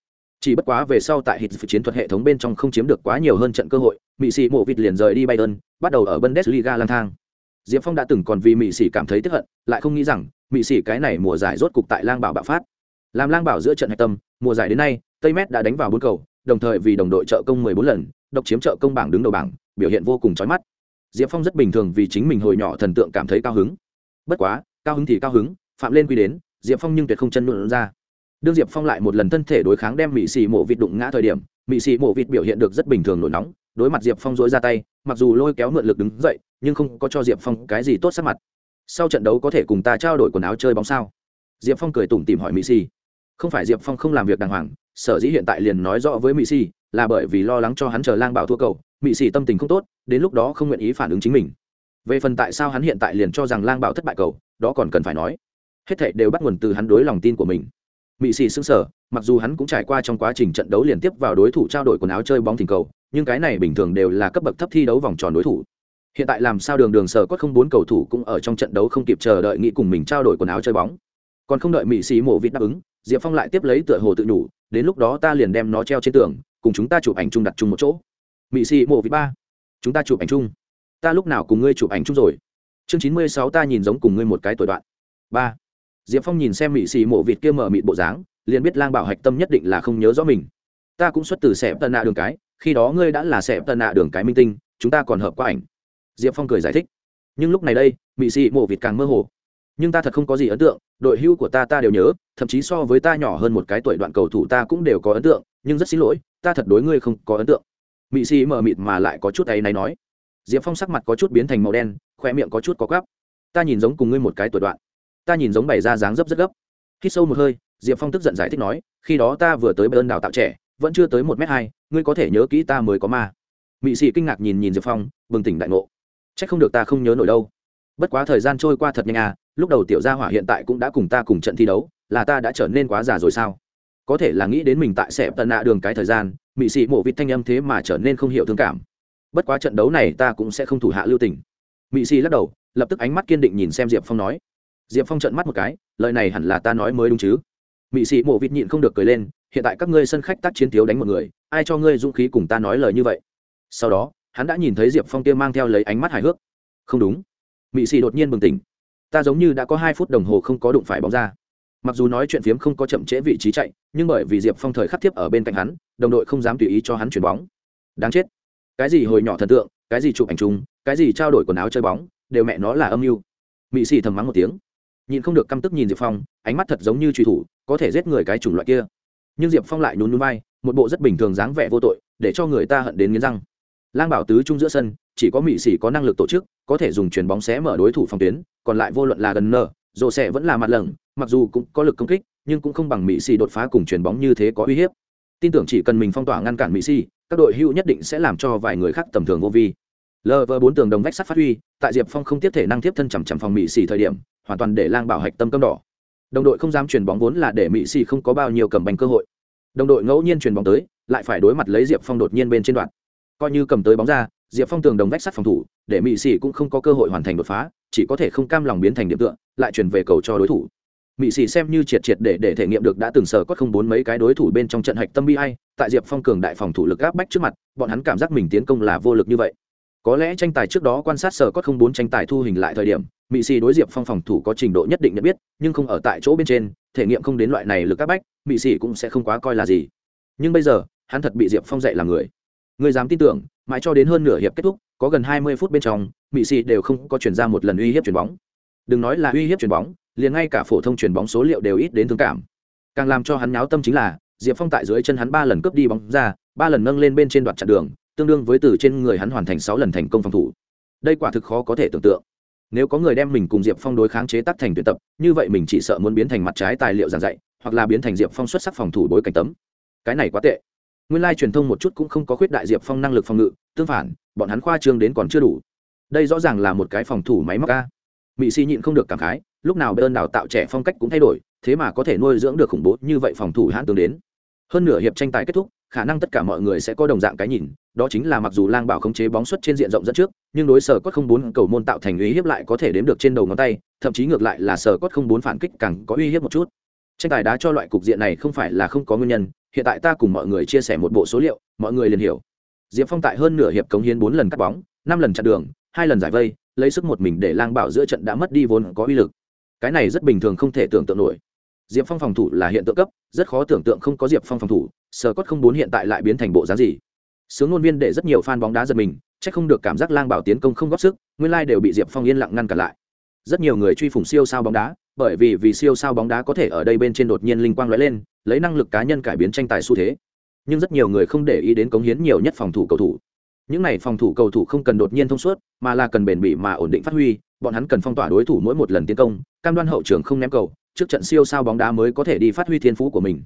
Chỉ bất quá về sau tại hit chiến thuật hệ thống bên trong không chiếm được quá nhiều hơn trận cơ hội, mỹ sĩ mộ vịt liền rời đi bayern, bắt đầu ở bundesliga lang thang. Diệp phong đã từng còn vì mỹ sĩ cảm thấy tức hận, lại không nghĩ rằng mỹ sĩ cái này mùa giải rốt cục tại lang bảo bạo phát. Làm lang bảo giữa trận hạch tâm, mùa giải đến nay, tây mét đã đánh vào bốn cầu, đồng thời vì đồng đội trợ công 14 lần, độc chiếm trợ công bảng đứng đầu bảng, biểu hiện vô cùng chói mắt diệp phong rất bình thường vì chính mình hồi nhỏ thần tượng cảm thấy cao hứng. Bất quá, cao hứng thì cao hứng, phạm lên quy đến, diệp phong nhưng tuyệt không chân luận ra. Đương diệp phong lại một lần thân thể đối kháng đem mỹ xì mộ vịt đụng ngã thời điểm mỹ xì mộ vịt biểu hiện được rất bình thường nổi nóng, đối mặt diệp phong dối ra tay, mặc dù lôi kéo mượn lực đứng dậy, nhưng không có cho diệp phong cái gì tốt sắc mặt. Sau trận đấu có thể cùng ta trao đổi quần áo chơi bóng sao? Diệp phong cười tủm tìm hỏi mỹ xì không phải diệp phong không làm việc đàng hoàng, sở dĩ hiện tại liền nói rõ với mỹ xì là bởi vì lo lắng cho hắn chờ lang bảo thua cầu mị xì tâm tình không tốt, đến lúc đó không nguyện ý phản ứng chính mình. Về phần tại sao hắn hiện tại liền cho rằng lang bảo thất bại cầu, đó còn cần phải nói. Hết thệ đều bắt nguồn từ hắn đối lòng tin của mình. Mị xì xứng sở mặc dù hắn cũng trải qua trong quá trình trận đấu liên tiếp vào đối thủ trao đổi quần áo chơi bóng thỉnh cầu, nhưng cái này bình thường đều là cấp bậc thấp thi đấu vòng tròn đối thủ. Hiện tại làm sao đường đường sở có không bốn cầu thủ cũng ở trong trận đấu không kịp chờ đợi nghĩ cùng mình trao đổi quần áo chơi bóng. Còn không đợi mỹ sĩ mổ vịt đáp ứng, diệp phong lại tiếp lấy tựa hồ tự nhủ, đến lúc đó ta liền đem nó treo trên tường, cùng chúng ta chụp ảnh chung đặt chung một chỗ mị xì mộ vị ba. Chúng ta chụp ảnh chung. Ta lúc nào cùng ngươi chụp ảnh chung rồi? Chương chín mươi sáu ta nhìn giống cùng ngươi một cái tuổi đoạn. Ba. Diệp phong nhìn xem mị xì mộ vịt kia mở mịt bộ dáng, liền biết lang bảo hạch tâm nhất định là không nhớ rõ mình. Ta cũng xuất từ xẻ tân nạ đường cái, khi đó ngươi đã là xẻ tân nạ đường cái minh tinh, chúng ta còn hợp qua ảnh. Diệp phong cười giải thích. Nhưng lúc này đây, mị xì mộ vịt càng mơ hồ. Nhưng ta thật không có gì ấn tượng, đội hưu của ta ta đều nhớ, thậm chí so với ta nhỏ hơn một cái tuổi đoạn cầu thủ ta cũng đều có ấn tượng, nhưng rất xin lỗi, ta thật đối ngươi không có ấn tượng mị xì mờ mịt mà lại có chút ấy náy nói. Diệp phong sắc mặt có chút biến thành màu đen khoe miệng có chút có gắp. Ta nhìn giống cùng ngươi một cái tuổi đoạn. Ta nhìn giống bày ra dáng dấp rất gấp. Khi sâu một hơi, diệp phong tức giận giải thích nói, khi đó ta vừa tới bờ đào tạo trẻ, vẫn chưa tới một m hai, ngươi có thể nhớ kỹ ta mới có ma. Mị sĩ kinh ngạc nhìn nhìn diệp phong, bừng tỉnh đại ngộ. C h ắ c không được ta không nhớ nổi đâu. Bất quá thời gian trôi qua thật nhanh à lúc đầu tiểu gia hỏa hiện tại cũng đã cùng ta cùng trận thi đấu, là ta đã trở nên quá già rồi sao? Có thể là nghĩ đến mình tại sẽ tận nạ đường cái thời gian mị sĩ mộ vịt thanh âm thế mà trở nên không hiểu thương cảm. Bất quá trận đấu này ta cũng sẽ không thủ hạ lưu tình. Mị sĩ lắc đầu, lập tức ánh mắt kiên định nhìn xem diệp phong nói. Diệp phong trận mắt một cái, lời này hẳn là ta nói mới đúng chứ? Mị sĩ mộ vịt nhịn không được cười lên, hiện tại các ngươi sân khách tác chiến thiếu đánh một người, ai cho ngươi dũng khí cùng ta nói lời như vậy? Sau đó, hắn đã nhìn thấy diệp phong kia mang theo lấy ánh mắt hài hước. Không đúng. Mị sĩ đột nhiên bừng tỉnh. Ta giống như đã có hai phút đồng hồ không có đụng phải bóng ra mặc dù nói chuyện phiếm không có chậm trễ vị trí chạy, nhưng bởi vì diệp phong thời khắc tiếp ở bên cạnh hắn, đồng đội không dám tùy ý cho hắn chuyển bóng. Đáng chết. Cái gì hồi nhỏ thần tượng, cái gì chụp ảnh chung, cái gì trao đổi quần áo chơi bóng, đều mẹ nó là âm mưu. Mị xì thầm mắng một tiếng. Nhìn không được căm tức nhìn diệp phong, ánh mắt thật giống như truy thủ, có thể giết người cái chủng loại kia. Nhưng diệp phong lại nhún núi bay một bộ rất bình thường dáng vẻ vô tội, để cho người ta hận đến nghiến răng. Lang bảo tứ trung giữa sân, chỉ có mị sĩ có năng lực tổ chức, có thể dùng chuyền bóng xé mở đối thủ phòng tuyến, còn lại vô luận là gần nở rổ sẽ vẫn là mặt lầng mặc dù cũng có lực công kích, nhưng cũng không bằng mỹ xì đột phá cùng chuyền bóng như thế có uy hiếp. Tin tưởng chỉ cần mình phong tỏa ngăn cản mỹ xì các đội hữu nhất định sẽ làm cho vài người khác tầm thường vô vi. Lờ vờ bốn tường đồng vách sắt phát huy, tại diệp phong không tiếp thể năng tiếp thân chằm chằm phòng mỹ xì thời điểm, hoàn toàn để lang bảo hạch tâm cấm đỏ. Đồng đội không dám chuyền bóng vốn là để mỹ xì không có bao nhiêu cầm bành cơ hội. Đồng đội ngẫu nhiên chuyền bóng tới, lại phải đối mặt lấy diệp phong đột nhiên bên trên đoạn. Coi như cầm tới bóng ra, diệp phong tường đồng vách sắt phòng thủ, để mỹ xì cũng không có cơ hội hoàn thành đột phá, chỉ có thể không cam lòng biến thành điểm tựa lại chuyển về cầu cho đối thủ. Mỹ xì xem như triệt triệt để để thể nghiệm được đã từng sờ có không bốn mấy cái đối thủ bên trong trận hạch tâm bi hay tại diệp phong cường đại phòng thủ lực gáp bách trước mặt, bọn hắn cảm giác mình tiến công là vô lực như vậy. Có lẽ tranh tài trước đó quan sát sở có không bốn tranh tài thu hình lại thời điểm mỹ xì đối diệp phong phòng thủ có trình độ nhất định nhận biết, nhưng không ở tại chỗ bên trên, thể nghiệm không đến loại này lực gáp bách mỹ xì cũng sẽ không quá coi là gì. Nhưng bây giờ, hắn thật bị diệp phong dạy là người. Người dám tin tưởng, mãi cho đến hơn nửa hiệp kết thúc, có gần hai mươi phút bên trong mỹ xì đều không có chuyển ra một lần uy hiếp chuyền bóng đừng nói là uy hiếp chuyền bóng, liền ngay cả phổ thông chuyền bóng số liệu đều ít đến thương cảm. Càng làm cho hắn nháo tâm chính là, diệp phong tại dưới chân hắn ba lần cướp đi bóng ra, ba lần nâng lên bên trên đoạn chặn đường, tương đương với từ trên người hắn hoàn thành sáu lần thành công phòng thủ. Đây quả thực khó có thể tưởng tượng. Nếu có người đem mình cùng diệp phong đối kháng chế tác thành tuyển tập, như vậy mình chỉ sợ muốn biến thành mặt trái tài liệu giảng dạy, hoặc là biến thành diệp phong xuất sắc phòng thủ bối cảnh tấm. Cái này quá tệ. Nguyên lai truyền thông một chút cũng không có khuyết đại diệp phong năng lực phòng ngự, tương phản, bọn hắn khoa trương đến còn chưa đủ. Đây rõ ràng là một cái phòng thủ máy móc ca mỹ si nhịn không được cảm khái, lúc nào bên đào tạo trẻ phong cách cũng thay đổi, thế mà có thể nuôi dưỡng được khủng bố như vậy phòng thủ hãn tướng đến. Hơn nửa hiệp tranh tài kết thúc, khả năng tất cả mọi người sẽ có đồng dạng cái nhìn, đó chính là mặc dù lang bảo khống chế bóng xuất trên diện rộng dẫn trước, nhưng đối sở cốt không bốn cầu môn tạo thành uy hiếp lại có thể đếm được trên đầu ngón tay, thậm chí ngược lại là sở cốt không bốn phản kích càng có uy hiếp một chút. Tranh tài đá cho loại cục diện này không phải là không có nguyên nhân, hiện tại ta cùng mọi người chia sẻ một bộ số liệu, mọi người liền hiểu. Diệp phong tại hơn nửa hiệp cống hiến bốn lần cắt bóng, năm lần chặn đường, hai lần giải vây lấy sức một mình để lang bảo giữa trận đã mất đi vốn có uy lực. Cái này rất bình thường không thể tưởng tượng nổi. Diệp phong phòng thủ là hiện tượng cấp, rất khó tưởng tượng không có diệp phong phòng thủ sờ cốt không bốn hiện tại lại biến thành bộ dáng gì. Sướng ngôn viên để rất nhiều fan bóng đá giật mình, chắc không được cảm giác lang bảo tiến công không góp sức, nguyên lai đều bị diệp phong yên lặng ngăn cản lại. Rất nhiều người truy phủng siêu sao bóng đá, bởi vì vì siêu sao bóng đá có thể ở đây bên trên đột nhiên linh quang lóe lên, lấy năng lực cá nhân cải biến tranh tài xu thế. Nhưng rất nhiều người không để ý đến cống hiến nhiều nhất phòng thủ cầu thủ những này phòng thủ cầu thủ không cần đột nhiên thông suốt, mà là cần bền bỉ mà ổn định phát huy, bọn hắn cần phong tỏa đối thủ mỗi một lần tiến công, cam đoan hậu trường không ném cầu, trước trận siêu sao bóng đá mới có thể đi phát huy thiên phú của mình.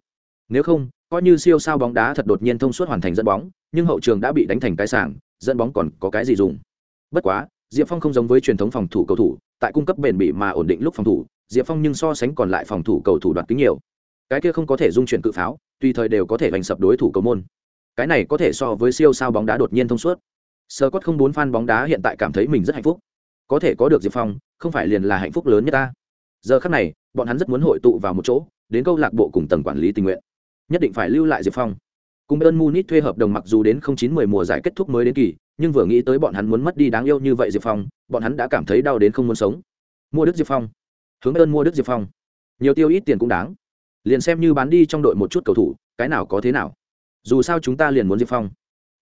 Nếu không, coi như siêu sao bóng đá thật đột nhiên thông suốt hoàn thành dẫn bóng, nhưng hậu trường đã bị đánh thành cái sảng, dẫn bóng còn có cái gì dùng? Bất quá, diệp phong không giống với truyền thống phòng thủ cầu thủ, tại cung cấp bền bỉ mà ổn định lúc phòng thủ, diệp phong nhưng so sánh còn lại phòng thủ cầu thủ đoạt kính nhiều. Cái kia không có thể dung chuyển cự pháo, tùy thời đều có thể đánh sập đối thủ cầu môn cái này có thể so với siêu sao bóng đá đột nhiên thông suốt. Sơ cốt không bốn fan bóng đá hiện tại cảm thấy mình rất hạnh phúc. Có thể có được diệp phong, không phải liền là hạnh phúc lớn nhất ta. Giờ khắc này, bọn hắn rất muốn hội tụ vào một chỗ, đến câu lạc bộ cùng tầng quản lý tình nguyện. Nhất định phải lưu lại diệp phong. Cùng ơn munich thuê hợp đồng mặc dù đến không chín mười mùa giải kết thúc mới đến kỳ, nhưng vừa nghĩ tới bọn hắn muốn mất đi đáng yêu như vậy diệp phong, bọn hắn đã cảm thấy đau đến không muốn sống. Mua đức diệp phong. Hướng ơn mua đức diệp phong. Nhiều tiêu ít tiền cũng đáng. Liền xem như bán đi trong đội một chút cầu thủ, cái nào có thế nào dù sao chúng ta liền muốn diệp phong.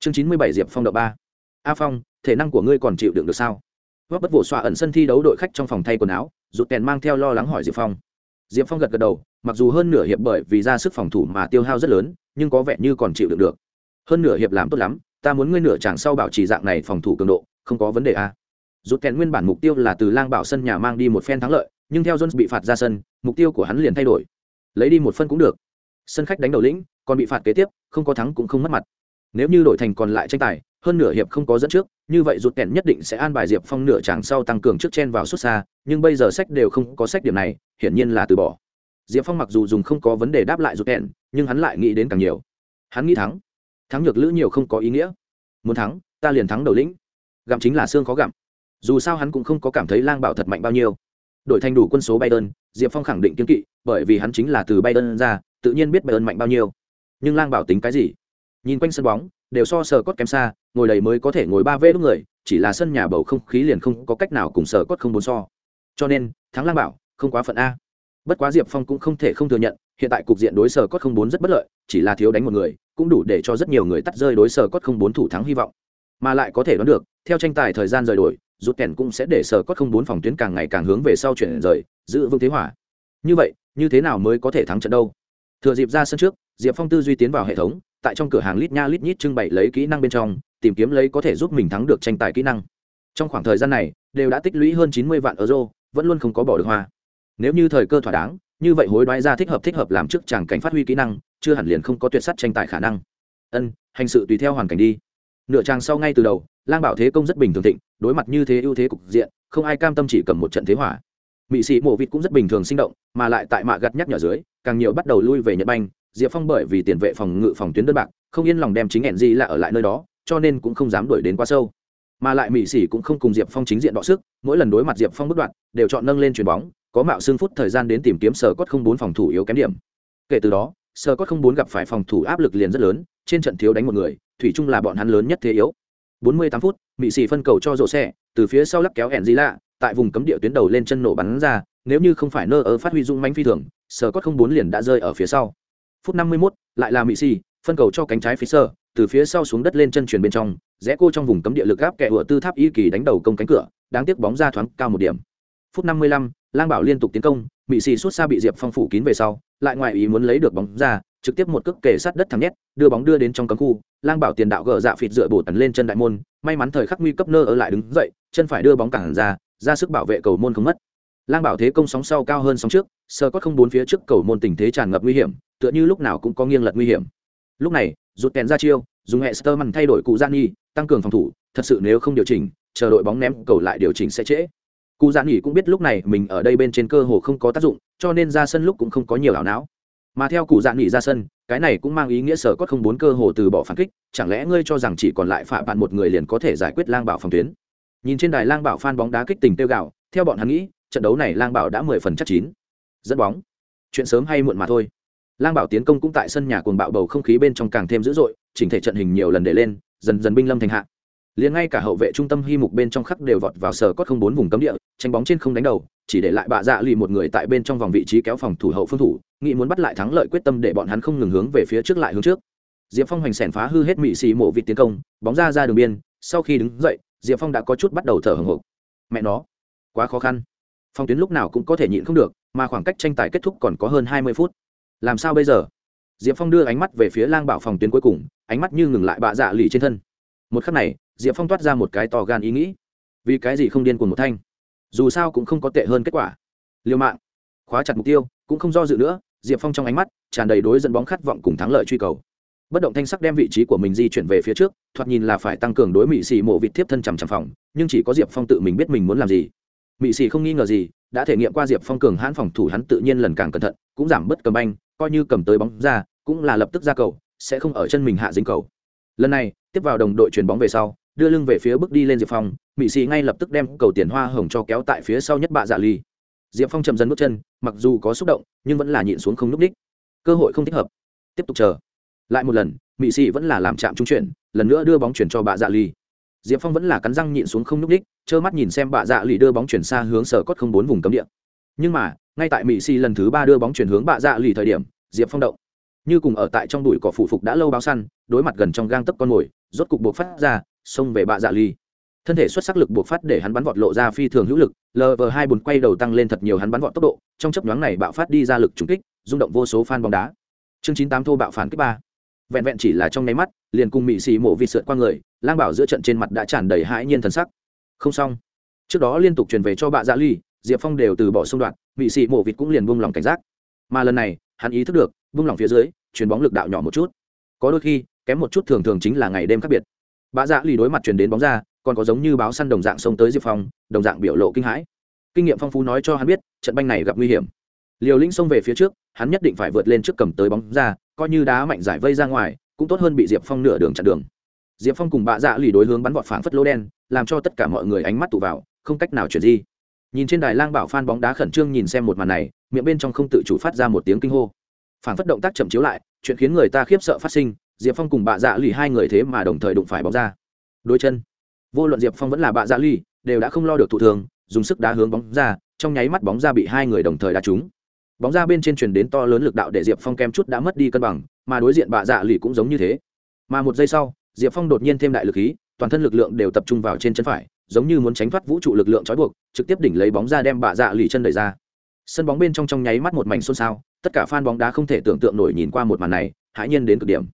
Chương chín mươi bảy diệp phong đậu ba. A phong, thể năng của ngươi còn chịu đựng được sao? Góp bất vỗ xoa ẩn sân thi đấu đội khách trong phòng thay quần áo, rụt kèn mang theo lo lắng hỏi diệp phong. Diệp phong gật gật đầu, mặc dù hơn nửa hiệp bởi vì ra sức phòng thủ mà tiêu hao rất lớn, nhưng có vẻ như còn chịu đựng được. Hơn nửa hiệp làm tốt lắm, ta muốn ngươi nửa chàng sau bảo trì dạng này phòng thủ cường độ, không có vấn đề a rụt kèn nguyên bản mục tiêu là từ lang bảo sân nhà mang đi một phen thắng lợi, nhưng theo jones bị phạt ra sân, mục tiêu của hắn liền thay đổi. Lấy đi một phân cũng được. Sân khách đánh đầu lĩnh còn bị phạt kế tiếp không có thắng cũng không mất mặt. Nếu như đổi thành còn lại tranh tài hơn nửa hiệp không có dẫn trước như vậy rụt kèn nhất định sẽ an bài diệp phong nửa tràng sau tăng cường trước chen vào xuất xa nhưng bây giờ sách đều không có sách điểm này hiển nhiên là từ bỏ. Diệp phong mặc dù dùng không có vấn đề đáp lại rụt kèn nhưng hắn lại nghĩ đến càng nhiều. Hắn nghĩ thắng. Thắng nhược lữ nhiều không có ý nghĩa. Muốn thắng ta liền thắng đầu lĩnh. Gặm chính là xương khó gặm. Dù sao hắn cũng không có cảm thấy lang bảo thật mạnh bao nhiêu. Đổi thành đủ quân số Biden, Diệp Phong khẳng định kiên kỵ, bởi vì hắn chính là từ Biden ra, tự nhiên biết Biden mạnh bao nhiêu. Nhưng Lang Bảo tính cái gì? Nhìn quanh sân bóng, đều so sờ cốt kém xa, ngồi đầy mới có thể ngồi ba vê lúc người, chỉ là sân nhà bầu không khí liền không có cách nào cùng sờ cốt không bốn so. Cho nên, thắng Lang Bảo, không quá phận a. Bất quá Diệp Phong cũng không thể không thừa nhận, hiện tại cục diện đối sở cốt không bốn rất bất lợi, chỉ là thiếu đánh một người, cũng đủ để cho rất nhiều người tắt rơi đối sở cốt không bốn thủ thắng hy vọng. Mà lại có thể đoán được, theo tranh tài thời gian rời đổi, rút kèn cũng sẽ để sở cốt không bốn phòng tuyến càng ngày càng hướng về sau chuyển rời giữ vững thế hỏa như vậy như thế nào mới có thể thắng trận đâu thừa dịp ra sân trước diệp phong tư duy tiến vào hệ thống, tại trong cửa hàng lít nha lít nhít trưng bày lấy kỹ năng bên trong, tìm kiếm lấy có thể giúp mình thắng được tranh tài kỹ năng. Trong khoảng thời gian này, đều đã tích lũy hơn chín mươi vạn euro, vẫn luôn không có bỏ được hoa. Nếu như thời cơ thỏa đáng, như vậy hối đoái ra thích hợp thích hợp làm trước chàng cảnh phát huy kỹ năng, chưa hẳn liền không có tuyệt sắt tranh tài khả năng. Ân, hành sự tùy theo hoàn cảnh đi. Nửa trang sau ngay từ đầu, lang bảo thế công rất bình thường thịnh, đối mặt như thế ưu thế cục diện, không ai cam tâm chỉ cầm một trận thế hỏa mỹ sĩ mộ vịt cũng rất bình thường sinh động, mà lại tại mạ gặt nhắc nhở dưới, càng nhiều bắt đầu lui về nhật banh diệp phong bởi vì tiền vệ phòng ngự phòng tuyến đơn bạc, không yên lòng đem chính ẻn gì là ở lại nơi đó, cho nên cũng không dám đuổi đến quá sâu. Mà lại mỹ sĩ cũng không cùng diệp phong chính diện đọ sức, mỗi lần đối mặt diệp phong bất đoạn, đều chọn nâng lên chuyền bóng, có mạo xương phút thời gian đến tìm kiếm sở cốt không bốn phòng thủ yếu kém điểm. Kể từ đó, sở cốt không bốn gặp phải phòng thủ áp lực liền rất lớn, trên trận thiếu đánh một người, thủy chung là bọn hắn lớn nhất thế yếu. 48 phút mỹ sĩ phân cầu cho rổ xe, từ phía sau lắc kéo ẻn gì lạ, tại vùng cấm địa tuyến đầu lên chân nổ bắn ra, nếu như không phải nơ ở phát huy dung manh phi thường, sở cốt không bốn liền đã rơi ở phía sau phút 51, lại là mỹ sĩ phân cầu cho cánh trái phía sơ từ phía sau xuống đất lên chân truyền bên trong rẽ cô trong vùng cấm địa lực gáp kẻ ủa tư tháp y kỳ đánh đầu công cánh cửa đáng tiếc bóng ra thoáng cao một điểm. Phút 55, lang bảo liên tục tiến công mỹ sĩ suốt xa bị diệp phong phủ kín về sau lại ngoài ý muốn lấy được bóng ra trực tiếp một cước kề sát đất thẳng nhét đưa bóng đưa đến trong cấm khu lang bảo tiền đạo gỡ dạ phịt dựa bổ tấn lên chân đại môn may mắn thời khắc nguy cấp nơ ở lại đứng dậy chân phải đưa bóng cản ra ra sức bảo vệ cầu môn không mất. Lang bảo thế công sóng sau cao hơn sóng trước sơ có không bốn phía trước cầu môn tình thế tràn ngập nguy hiểm tựa như lúc nào cũng có nghiêng lật nguy hiểm. Lúc này rút kèn ra chiêu, dùng hệ Sterman thay đổi cụ gian nhi tăng cường phòng thủ, thật sự nếu không điều chỉnh, chờ đội bóng ném cầu lại điều chỉnh sẽ trễ. Cụ gian nhi cũng biết lúc này mình ở đây bên trên cơ hồ không có tác dụng, cho nên ra sân lúc cũng không có nhiều ảo não. Mà theo cụ dạn nghỉ ra sân, cái này cũng mang ý nghĩa sở cốt không bốn cơ hồ từ bỏ phản kích, chẳng lẽ ngươi cho rằng chỉ còn lại phạm bạn một người liền có thể giải quyết lang bảo phòng tuyến? Nhìn trên đài lang bảo phan bóng đá kích tình tiêu gạo, theo bọn hắn nghĩ, trận đấu này lang bảo đã mười phần chắc chín. Dẫn bóng. Chuyện sớm hay muộn mà thôi lang bảo tiến công cũng tại sân nhà cuồng bạo bầu không khí bên trong càng thêm dữ dội, chỉnh thể trận hình nhiều lần để lên, dần dần binh lâm thành hạ. Liền ngay cả hậu vệ trung tâm hy mục bên trong khắc đều vọt vào sở cốt không bốn vùng cấm địa, tranh bóng trên không đánh đầu, chỉ để lại bạ dạ lì một người tại bên trong vòng vị trí kéo phòng thủ hậu phương thủ, nghĩ muốn bắt lại thắng lợi quyết tâm để bọn hắn không ngừng hướng về phía trước lại hướng trước. Diệp phong hoành sẻn phá hư hết mị xì mộ vị tiến công, bóng ra ra đường biên, sau khi đứng dậy, diệp phong đã có chút bắt đầu thở hồng hộc. Mẹ nó, quá khó khăn. Phong tuyến lúc nào cũng có thể nhịn không được, mà khoảng cách tranh tài kết thúc còn có hơn hai mươi phút làm sao bây giờ? Diệp phong đưa ánh mắt về phía lang bảo phòng tuyến cuối cùng, ánh mắt như ngừng lại bạ dạ lì trên thân. Một khắc này, diệp phong toát ra một cái to gan ý nghĩ. Vì cái gì không điên cuồng một thanh? Dù sao cũng không có tệ hơn kết quả. Liều mạng. Khóa chặt mục tiêu, cũng không do dự nữa, diệp phong trong ánh mắt tràn đầy đối dẫn bóng khát vọng cùng thắng lợi truy cầu. Bất động thanh sắc đem vị trí của mình di chuyển về phía trước, thoạt nhìn là phải tăng cường đối mỹ xì mộ vịt thiếp thân chằm chằm phòng, nhưng chỉ có diệp phong tự mình biết mình muốn làm gì. Mỹ xì không nghi ngờ gì, đã thể nghiệm qua diệp phong cường hãn phòng thủ hắn tự nhiên lần càng cẩn thận, cũng giảm bớt cầm banh coi như cầm tới bóng ra, cũng là lập tức ra cầu, sẽ không ở chân mình hạ dính cầu. Lần này, tiếp vào đồng đội chuyền bóng về sau, đưa lưng về phía bước đi lên diệp phong mỹ sĩ ngay lập tức đem cầu tiền hoa hồng cho kéo tại phía sau nhất bạ dạ ly. Diệp phong chậm dần bước chân, mặc dù có xúc động, nhưng vẫn là nhịn xuống không n ú c ních cơ hội không thích hợp. Tiếp tục chờ. Lại một lần mỹ sĩ vẫn là làm chạm trung chuyển, lần nữa đưa bóng chuyển cho bạ dạ ly. Diệp phong vẫn là cắn răng nhịn xuống không n ú c ních trơ mắt nhìn xem bạ dạ ly đưa bóng chuyển xa hướng sở cốt không bốn vùng cấm địa nhưng mà, ngay tại mỹ xì lần thứ ba đưa bóng chuyển hướng bạ dạ Lì thời điểm, diệp phong động. Như cùng ở tại trong đùi cỏ phủ phục đã lâu báo săn, đối mặt gần trong gang tấc con mồi, rốt cục buộc phát ra, xông về bạ dạ Lì. Thân thể xuất sắc lực buộc phát để hắn bắn vọt lộ ra phi thường hữu lực lv hai bùn quay đầu tăng lên thật nhiều hắn bắn vọt tốc độ, trong chấp nhoáng này bạo phát đi ra lực trúng kích, rung động vô số fan bóng đá. Chương chín tám thô bạo phản kích ba. Vẹn vẹn chỉ là trong nháy mắt, liền cùng mị xì mổ vịt sượt qua người, lang bảo giữa trận trên mặt đã tràn đầy hãi nhiên thần sắc. Không xong. Trước đó liên tục truyền về cho bạ dạ ly diệp phong đều từ bỏ xung đoạn mị xị mộ vịt cũng liền buông lỏng cảnh giác. Mà lần này, hắn ý thức được, buông lỏng phía dưới chuyền bóng lực đạo nhỏ một chút. Có đôi khi, kém một chút thường thường chính là ngày đêm khác biệt. Bạ dạ lì đối mặt truyền đến bóng ra, còn có giống như báo săn đồng dạng xông tới diệp phong, đồng dạng biểu lộ kinh hãi. Kinh nghiệm phong phú nói cho hắn biết, trận banh này gặp nguy hiểm. Liều lĩnh xông về phía trước, hắn nhất định phải vượt lên trước cầm tới bóng ra, coi như đá mạnh giải vây ra ngoài, cũng tốt hơn bị diệp phong nửa đường chặn đường. Diệp phong cùng bạ dạ lì đối hướng bắn vọt phảng phất lô đen, làm cho tất cả mọi người ánh mắt tụ vào, không cách nào chuyển di nhìn trên đài lang bảo phan bóng đá khẩn trương nhìn xem một màn này, miệng bên trong không tự chủ phát ra một tiếng kinh hô. Phảng phất động tác chậm chiếu lại, chuyện khiến người ta khiếp sợ phát sinh, diệp phong cùng bạ dạ lì hai người thế mà đồng thời đụng phải bóng ra. Đôi chân. Vô luận diệp phong vẫn là bạ dạ lì, đều đã không lo được thụ thường, dùng sức đá hướng bóng ra, trong nháy mắt bóng ra bị hai người đồng thời đá trúng. Bóng ra bên trên truyền đến to lớn lực đạo để diệp phong kem chút đã mất đi cân bằng, mà đối diện bạ dạ lì cũng giống như thế. Mà một giây sau, diệp phong đột nhiên thêm đại lực khí, toàn thân lực lượng đều tập trung vào trên chân phải giống như muốn tránh thoát vũ trụ lực lượng trói buộc, trực tiếp đỉnh lấy bóng ra đem bạ dạ lì chân đẩy ra. Sân bóng bên trong trong nháy mắt một mảnh xôn xao, tất cả fan bóng đá không thể tưởng tượng nổi nhìn qua một màn này, hãi nhiên đến cực điểm.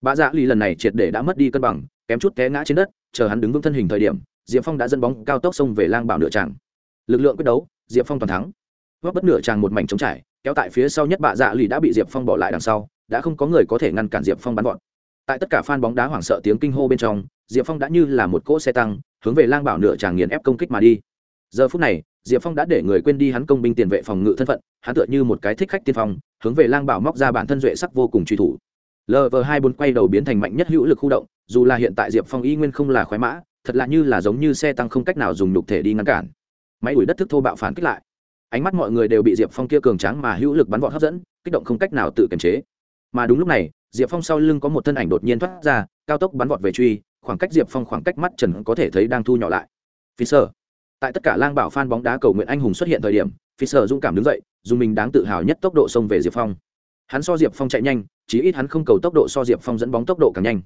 Bạ dạ lì lần này triệt để đã mất đi cân bằng, kém chút té ngã trên đất, chờ hắn đứng vững thân hình thời điểm, diệp phong đã dẫn bóng cao tốc xông về lang bảo nửa tràng. Lực lượng quyết đấu, diệp phong toàn thắng. Góp bất nửa tràng một mảnh trống trải, kéo tại phía sau nhất bạ dạ lì đã bị diệp phong bỏ lại đằng sau, đã không có người có thể ngăn cản diệp phong bắn vọt. Tại tất cả fan bóng đá hoảng sợ tiếng kinh hô bên trong, diệp phong đã như là một cỗ xe tăng hướng về lang bảo nửa tràng nghiền ép công kích mà đi. Giờ phút này, diệp phong đã để người quên đi hắn công binh tiền vệ phòng ngự thân phận, hắn tựa như một cái thích khách tiên phong, hướng về lang bảo móc ra bản thân duệ sắc vô cùng truy thủ. Lv hai bốn quay đầu biến thành mạnh nhất hữu lực khu động, dù là hiện tại diệp phong y nguyên không là khoái mã, thật là như là giống như xe tăng không cách nào dùng nhục thể đi ngăn cản. Máy đuổi đất thức thô bạo phản kích lại. Ánh mắt mọi người đều bị diệp phong kia cường tráng mà hữu lực bắn vọt hấp dẫn, kích động không cách nào tự kiềm chế. Mà đúng lúc này, diệp phong sau lưng có một thân ảnh đột nhiên thoát ra, cao tốc bắn vọt về truy khoảng cách diệp phong khoảng cách mắt trần có thể thấy đang thu nhỏ lại. Phi sơ. Tại tất cả lang bảo phan bóng đá cầu nguyện anh hùng xuất hiện thời điểm, phi sơ dũng cảm đứng dậy, dùng mình đáng tự hào nhất tốc độ xông về diệp phong. Hắn so diệp phong chạy nhanh, chí ít hắn không cầu tốc độ so diệp phong dẫn bóng tốc độ càng nhanh.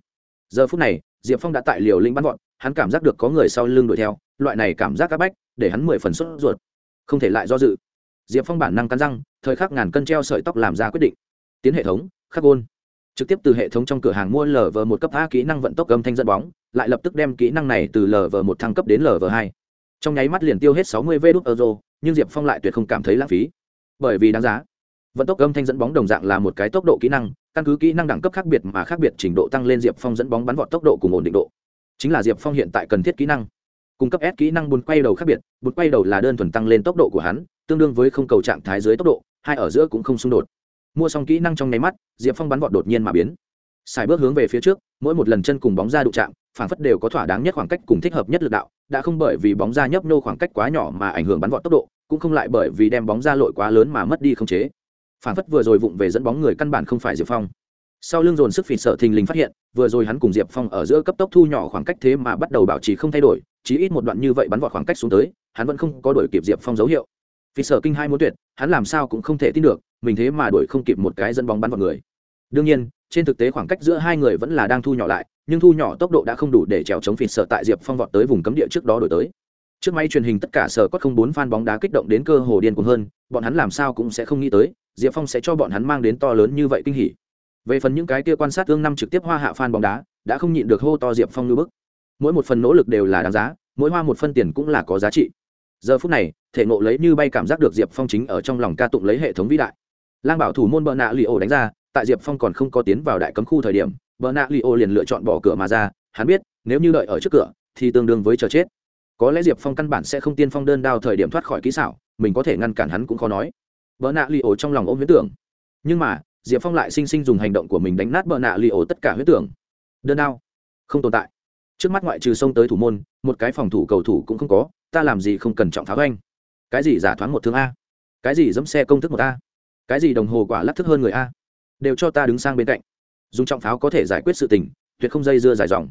Giờ phút này, diệp phong đã tại liều linh bắn vọt hắn cảm giác được có người sau lưng đuổi theo, loại này cảm giác áp bách, để hắn mười phần sốt ruột. Không thể lại do dự. Diệp phong bản năng cắn răng, thời khắc ngàn cân treo sợi tóc làm ra quyết định. Tiến hệ thống, khắc gôn trực tiếp từ hệ thống trong cửa hàng mua lv một cấp a kỹ năng vận tốc âm thanh dẫn bóng, lại lập tức đem kỹ năng này từ lv một thăng cấp đến lv hai. Trong nháy mắt liền tiêu hết sáu mươi vê euro, nhưng diệp phong lại tuyệt không cảm thấy lãng phí. Bởi vì đáng giá, vận tốc âm thanh dẫn bóng đồng dạng là một cái tốc độ kỹ năng, căn cứ kỹ năng đẳng cấp khác biệt mà khác biệt trình độ tăng lên diệp phong dẫn bóng bắn vọt tốc độ cùng ổn định độ. Chính là diệp phong hiện tại cần thiết kỹ năng. Cung cấp s kỹ năng bùn quay đầu khác biệt bùn quay đầu là đơn thuần tăng lên tốc độ của hắn, tương đương với không cầu trạng thái dưới tốc độ, hai ở giữa cũng không xung đột mua xong kỹ năng trong nháy mắt, diệp phong bắn vọt đột nhiên mà biến. Xài bước hướng về phía trước, mỗi một lần chân cùng bóng ra đụng chạm phản phất đều có thỏa đáng nhất khoảng cách cùng thích hợp nhất lực đạo, đã không bởi vì bóng ra nhấp nô khoảng cách quá nhỏ mà ảnh hưởng bắn vọt tốc độ, cũng không lại bởi vì đem bóng ra lội quá lớn mà mất đi không chế. Phản phất vừa rồi vụng về dẫn bóng người căn bản không phải diệp phong. Sau lưng dồn sức phỉ sợ thình lình phát hiện, vừa rồi hắn cùng diệp phong ở giữa cấp tốc thu nhỏ khoảng cách thế mà bắt đầu bảo trì không thay đổi, chỉ ít một đoạn như vậy bắn vọt khoảng cách xuống tới, hắn vẫn không có đổi kịp diệp phong dấu hiệu vì sở kinh hai muốn tuyệt, hắn làm sao cũng không thể tin được, mình thế mà đuổi không kịp một cái dẫn bóng bắn vào người. Đương nhiên, trên thực tế khoảng cách giữa hai người vẫn là đang thu nhỏ lại, nhưng thu nhỏ tốc độ đã không đủ để trèo chống phịt sợ tại diệp phong vọt tới vùng cấm địa trước đó đổi tới. Trước máy truyền hình tất cả sở có không bốn fan bóng đá kích động đến cơ hồ điên cuồng hơn, bọn hắn làm sao cũng sẽ không nghĩ tới, diệp phong sẽ cho bọn hắn mang đến to lớn như vậy kinh hỉ. Về phần những cái kia quan sát tương năm trực tiếp hoa hạ fan bóng đá, đã không nhịn được hô to diệp phong như bức. Mỗi một phần nỗ lực đều là đáng giá, mỗi hoa một phân tiền cũng là có giá trị giờ phút này, thể ngộ lấy như bay cảm giác được diệp phong chính ở trong lòng ca tụng lấy hệ thống vĩ đại. Lang bảo thủ môn bờ nạ li ô đánh ra, tại diệp phong còn không có tiến vào đại cấm khu thời điểm bờ nạ li ô liền lựa chọn bỏ cửa mà ra, hắn biết, nếu như đợi ở trước cửa, thì tương đương với chờ chết. Có lẽ diệp phong căn bản sẽ không tiên phong đơn đao thời điểm thoát khỏi kỹ xảo, mình có thể ngăn cản hắn cũng khó nói. Bờ nạ li ô trong lòng ôm huyết tưởng. Nhưng mà, diệp phong lại sinh sinh dùng hành động của mình đánh nát bờ nạ li ô tất cả huyết tưởng. Đơn đao không tồn tại. Trước mắt ngoại trừ xông tới thủ môn, một cái phòng thủ cầu thủ cũng không có ta làm gì không cần trọng pháo anh cái gì giả thoáng một thương a? Cái gì dẫm xe công thức một a? Cái gì đồng hồ quả lắc thức hơn người a? Đều cho ta đứng sang bên cạnh. Dùng trọng pháo có thể giải quyết sự tình, tuyệt không dây dưa dài dòng.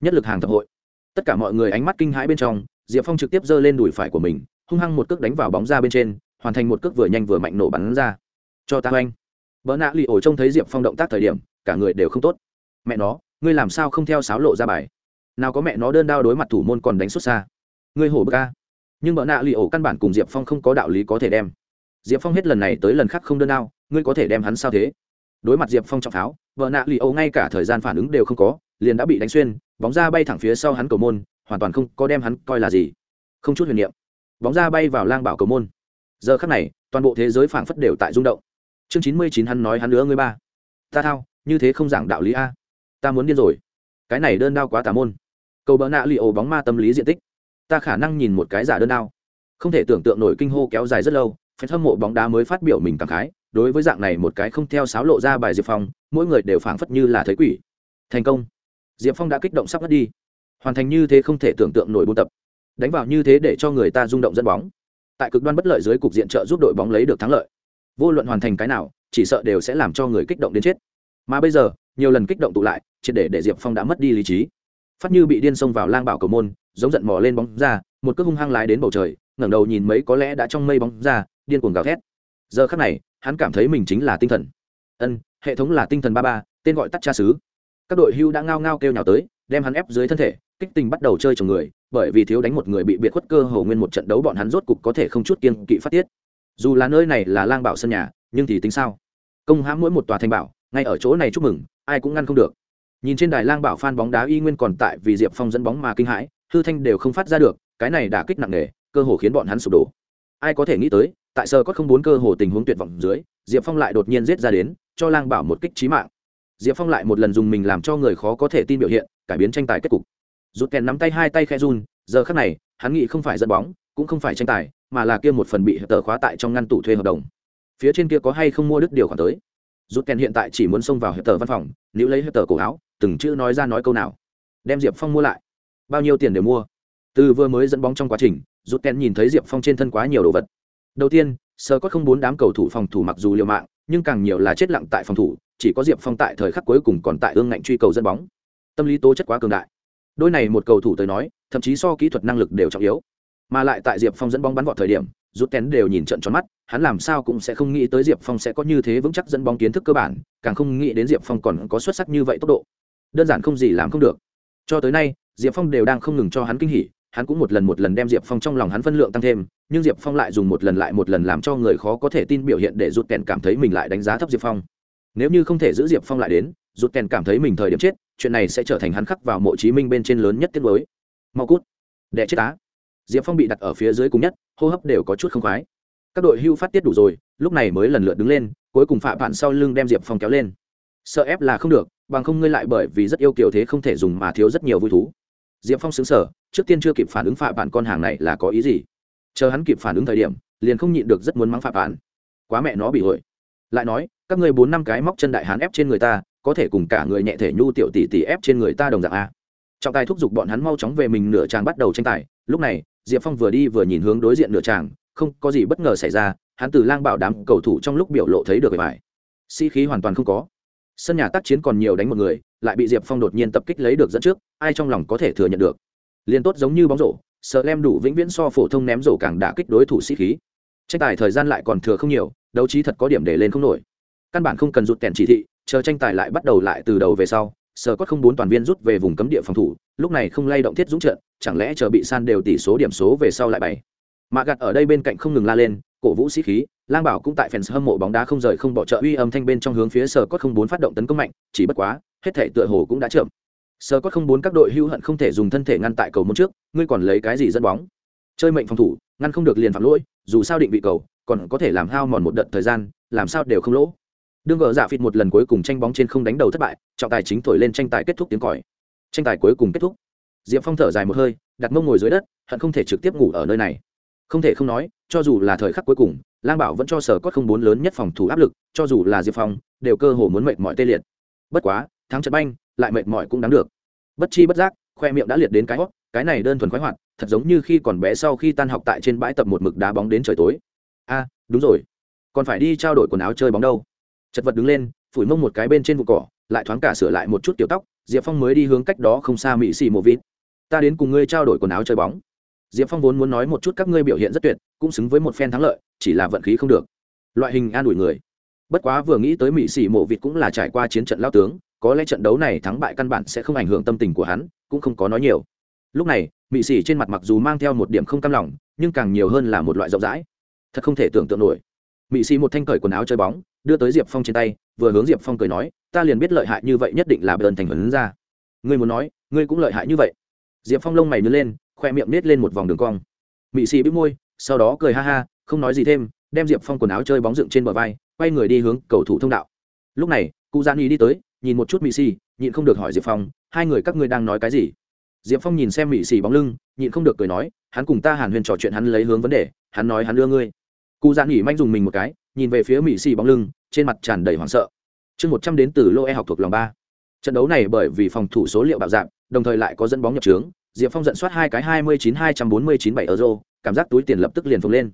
Nhất lực hàng tập hội. Tất cả mọi người ánh mắt kinh hãi bên trong, diệp phong trực tiếp giơ lên đùi phải của mình, hung hăng một cước đánh vào bóng ra bên trên, hoàn thành một cước vừa nhanh vừa mạnh nổ bắn ra. Cho ta oanh vợ nạ lì ổ trông thấy diệp phong động tác thời điểm, cả người đều không tốt. Mẹ nó, ngươi làm sao không theo sáo lộ ra bài? Nào có mẹ nó đơn đao đối mặt thủ môn còn đánh xuất xa ngươi hổ bức ca nhưng vợ nạ lì ổ căn bản cùng diệp phong không có đạo lý có thể đem. Diệp phong hết lần này tới lần khác không đơn đao ngươi có thể đem hắn sao thế? Đối mặt diệp phong trọng pháo vợ nạ lì ổ ngay cả thời gian phản ứng đều không có, liền đã bị đánh xuyên, bóng ra bay thẳng phía sau hắn cầu môn, hoàn toàn không có đem hắn coi là gì. Không chút huyền niệm. Bóng ra bay vào lang bảo cầu môn. Giờ khắc này, toàn bộ thế giới phảng phất đều tại rung động. Chương chín mươi chín hắn nói hắn nữa ngươi ba. Ta thao, như thế không giảng đạo lý a. Ta muốn điên rồi. Cái này đơn đao quá tà môn. Cầu bờ nạ lì ổ bóng ma tâm lý diện tích ta khả năng nhìn một cái giả đơn đao. Không thể tưởng tượng nổi kinh hô kéo dài rất lâu phải hâm mộ bóng đá mới phát biểu mình cảm khái, đối với dạng này một cái không theo sáo lộ ra bài diệp phong, mỗi người đều phảng phất như là thấy quỷ. Thành công. Diệp phong đã kích động sắp mất đi. Hoàn thành như thế không thể tưởng tượng nổi buôn tập. Đánh vào như thế để cho người ta rung động dẫn bóng. Tại cực đoan bất lợi dưới cục diện trợ giúp đội bóng lấy được thắng lợi. Vô luận hoàn thành cái nào, chỉ sợ đều sẽ làm cho người kích động đến chết. Mà bây giờ, nhiều lần kích động tụ lại, triệt để để diệp phong đã mất đi lý trí. Phát như bị điên xông vào lang bảo cầu môn giống giận mò lên bóng ra, một cước hung hăng lái đến bầu trời, ngẩng đầu nhìn mấy có lẽ đã trong mây bóng ra, điên cuồng gào thét. Giờ khắc này, hắn cảm thấy mình chính là tinh thần. Ân, hệ thống là tinh thần ba ba, tên gọi tắt cha xứ. Các đội hưu đã ngao ngao kêu nhào tới, đem hắn ép dưới thân thể, kích tình bắt đầu chơi chồng người, bởi vì thiếu đánh một người bị biệt khuất cơ hồ nguyên một trận đấu bọn hắn rốt cục có thể không chút kiên kỵ phát tiết. Dù là nơi này là lang bảo sân nhà, nhưng thì tính sao? Công hãm mỗi một tòa thành bảo, ngay ở chỗ này chúc mừng, ai cũng ngăn không được. Nhìn trên đài lang bảo phan bóng đá y nguyên còn tại vì diệp phong dẫn bóng mà kinh hãi hư thanh đều không phát ra được, cái này đả kích nặng nề, cơ hồ khiến bọn hắn sụp đổ. Ai có thể nghĩ tới, tại sơ có không bốn cơ hồ tình huống tuyệt vọng dưới, diệp phong lại đột nhiên giết ra đến, cho lang bảo một kích trí mạng. Diệp phong lại một lần dùng mình làm cho người khó có thể tin biểu hiện, cải biến tranh tài kết cục. Rút kèn nắm tay hai tay khe run, giờ khắc này, hắn nghĩ không phải dẫn bóng, cũng không phải tranh tài, mà là kia một phần bị tờ khóa tại trong ngăn tủ thuê hợp đồng. Phía trên kia có hay không mua đứt điều khoản tới? Rút kèn hiện tại chỉ muốn xông vào hiệp tờ văn phòng nếu lấy hiệp tờ cổ áo, từng chữ nói ra nói câu nào. Đem diệp phong mua lại bao nhiêu tiền để mua. Từ vừa mới dẫn bóng trong quá trình, rút kèn nhìn thấy diệp phong trên thân quá nhiều đồ vật. Đầu tiên, sơ có không bốn đám cầu thủ phòng thủ mặc dù liều mạng, nhưng càng nhiều là chết lặng tại phòng thủ, chỉ có diệp phong tại thời khắc cuối cùng còn tại ương ngạnh truy cầu dẫn bóng. Tâm lý tố chất quá cường đại. Đôi này một cầu thủ tới nói, thậm chí so kỹ thuật năng lực đều trọng yếu. Mà lại tại diệp phong dẫn bóng bắn vọt thời điểm, rút kén đều nhìn trận tròn mắt, hắn làm sao cũng sẽ không nghĩ tới diệp phong sẽ có như thế vững chắc dẫn bóng kiến thức cơ bản, càng không nghĩ đến diệp phong còn có xuất sắc như vậy tốc độ. Đơn giản không gì làm không được. Cho tới nay diệp phong đều đang không ngừng cho hắn kinh hỉ, hắn cũng một lần một lần đem diệp phong trong lòng hắn phân lượng tăng thêm, nhưng diệp phong lại dùng một lần lại một lần làm cho người khó có thể tin biểu hiện để rụt kèn cảm thấy mình lại đánh giá thấp diệp phong. Nếu như không thể giữ diệp phong lại đến, rụt kèn cảm thấy mình thời điểm chết, chuyện này sẽ trở thành hắn khắc vào mộ chí minh bên trên lớn nhất tiết mới mau cút. Đệ chết á. Diệp phong bị đặt ở phía dưới cùng nhất, hô hấp đều có chút không khoái. Các đội hưu phát tiết đủ rồi, lúc này mới lần lượt đứng lên, cuối cùng phạm bạn sau lưng đem diệp phong kéo lên. Sợ ép là không được, bằng không ngươi lại bởi vì rất yêu kiểu thế không thể dùng mà thiếu rất nhiều vui thú diệp phong xứng sở trước tiên chưa kịp phản ứng phạm bạn con hàng này là có ý gì? Chờ hắn kịp phản ứng thời điểm, liền không nhịn được rất muốn mắng phạm bạn quá mẹ nó bị hội lại nói, các ngươi bốn năm cái móc chân đại hán ép trên người ta, có thể cùng cả người nhẹ thể nhu tiểu tỷ tỷ ép trên người ta đồng dạng a. Trọng tài thúc giục bọn hắn mau chóng về mình nửa tràng bắt đầu tranh tài. Lúc này, diệp phong vừa đi vừa nhìn hướng đối diện nửa tràng, không có gì bất ngờ xảy ra, hắn từ lang bảo đám cầu thủ trong lúc biểu lộ thấy được bài sĩ、si、khí hoàn toàn không có. Sân nhà tác chiến còn nhiều đánh một người lại bị diệp phong đột nhiên tập kích lấy được dẫn trước, ai trong lòng có thể thừa nhận được? Liên tốt giống như bóng rổ, sợ lem đủ vĩnh viễn so phổ thông ném rổ càng đả kích đối thủ sĩ khí. Tranh tài thời gian lại còn thừa không nhiều, đấu trí thật có điểm để lên không nổi. Căn bản không cần rụt kèn chỉ thị, chờ tranh tài lại bắt đầu lại từ đầu về sau sở cốt không bốn toàn viên rút về vùng cấm địa phòng thủ, lúc này không lay động thiết dũng trận, chẳng lẽ chờ bị san đều tỷ số điểm số về sau lại bảy mạ gặt ở đây bên cạnh không ngừng la lên, cổ vũ sĩ khí lang bảo cũng tại fans hâm mộ bóng đá không rời không bỏ trợ uy âm thanh bên trong hướng phía sở cốt không bốn phát động tấn công mạnh, chỉ bất quá, hết thể tựa hồ cũng đã chậm. Sở cốt không bốn các đội hữu hận không thể dùng thân thể ngăn tại cầu môn trước, ngươi còn lấy cái gì dẫn bóng? Chơi mệnh phòng thủ, ngăn không được liền phạm lỗi, dù sao định vị cầu, còn có thể làm hao mòn một đợt thời gian, làm sao đều không lỗ. Đương gỡ dạ phịt một lần cuối cùng tranh bóng trên không đánh đầu thất bại, trọng tài chính thổi lên tranh tài kết thúc tiếng còi. Tranh tài cuối cùng kết thúc. Diệp phong thở dài một hơi, đặt mông ngồi dưới đất, hận không thể trực tiếp ngủ ở nơi này. Không thể không nói cho dù là thời khắc cuối cùng, lang bảo vẫn cho sở cốt không bốn lớn nhất phòng thủ áp lực, cho dù là diệp phong, đều cơ hồ muốn mệt mỏi tê liệt. Bất quá, thắng trận banh, lại mệt mỏi cũng đáng được. Bất chi bất giác, khoe miệng đã liệt đến cái hót cái này đơn thuần khoái hoạt, thật giống như khi còn bé sau khi tan học tại trên bãi tập một mực đá bóng đến trời tối. A, đúng rồi. Còn phải đi trao đổi quần áo chơi bóng đâu. Chật vật đứng lên, phủi mông một cái bên trên vụ cỏ, lại thoáng cả sửa lại một chút tiểu tóc, diệp phong mới đi hướng cách đó không xa mỹ xì mộ vịt. Ta đến cùng ngươi trao đổi quần áo chơi bóng. Diệp phong vốn muốn nói một chút các ngươi biểu hiện rất tuyệt cũng xứng với một phen thắng lợi, chỉ là vận khí không được. Loại hình an ủi người. Bất quá vừa nghĩ tới mỹ sĩ mộ vịt cũng là trải qua chiến trận lao tướng, có lẽ trận đấu này thắng bại căn bản sẽ không ảnh hưởng tâm tình của hắn, cũng không có nói nhiều. Lúc này mỹ sĩ trên mặt mặc dù mang theo một điểm không cam lòng, nhưng càng nhiều hơn là một loại rộng rãi. Thật không thể tưởng tượng nổi. Mỹ sĩ một thanh cởi quần áo chơi bóng, đưa tới diệp phong trên tay, vừa hướng diệp phong cười nói, ta liền biết lợi hại như vậy nhất định là bờn thành huấn ra. Ngươi muốn nói, ngươi cũng lợi hại như vậy. Diệp phong lông mày nứt lên, khoe miệng nết lên một vòng đường cong. Mỹ sĩ bĩu môi sau đó cười ha ha, không nói gì thêm, đem diệp phong quần áo chơi bóng dựng trên bờ vai, quay người đi hướng cầu thủ thông đạo. Lúc này, cụ gian ý đi tới, nhìn một chút mỹ xì nhịn không được hỏi diệp phong, hai người các ngươi đang nói cái gì? Diệp phong nhìn xem mỹ xì bóng lưng, nhịn không được cười nói, hắn cùng ta hàn huyền trò chuyện hắn lấy hướng vấn đề, hắn nói hắn đưa ngươi. Cụ gian ý manh dùng mình một cái, nhìn về phía mỹ xì bóng lưng, trên mặt tràn đầy hoảng sợ. Chương một trăm đến từ lô e học thuộc lòng ba. Trận đấu này bởi vì phòng thủ số liệu bạo dạng, đồng thời lại có dẫn bóng nhập trướng diệp phong dẫn soát hai cái hai mươi chín hai trăm bốn mươi chín bảy euro cảm giác túi tiền lập tức liền phồng lên.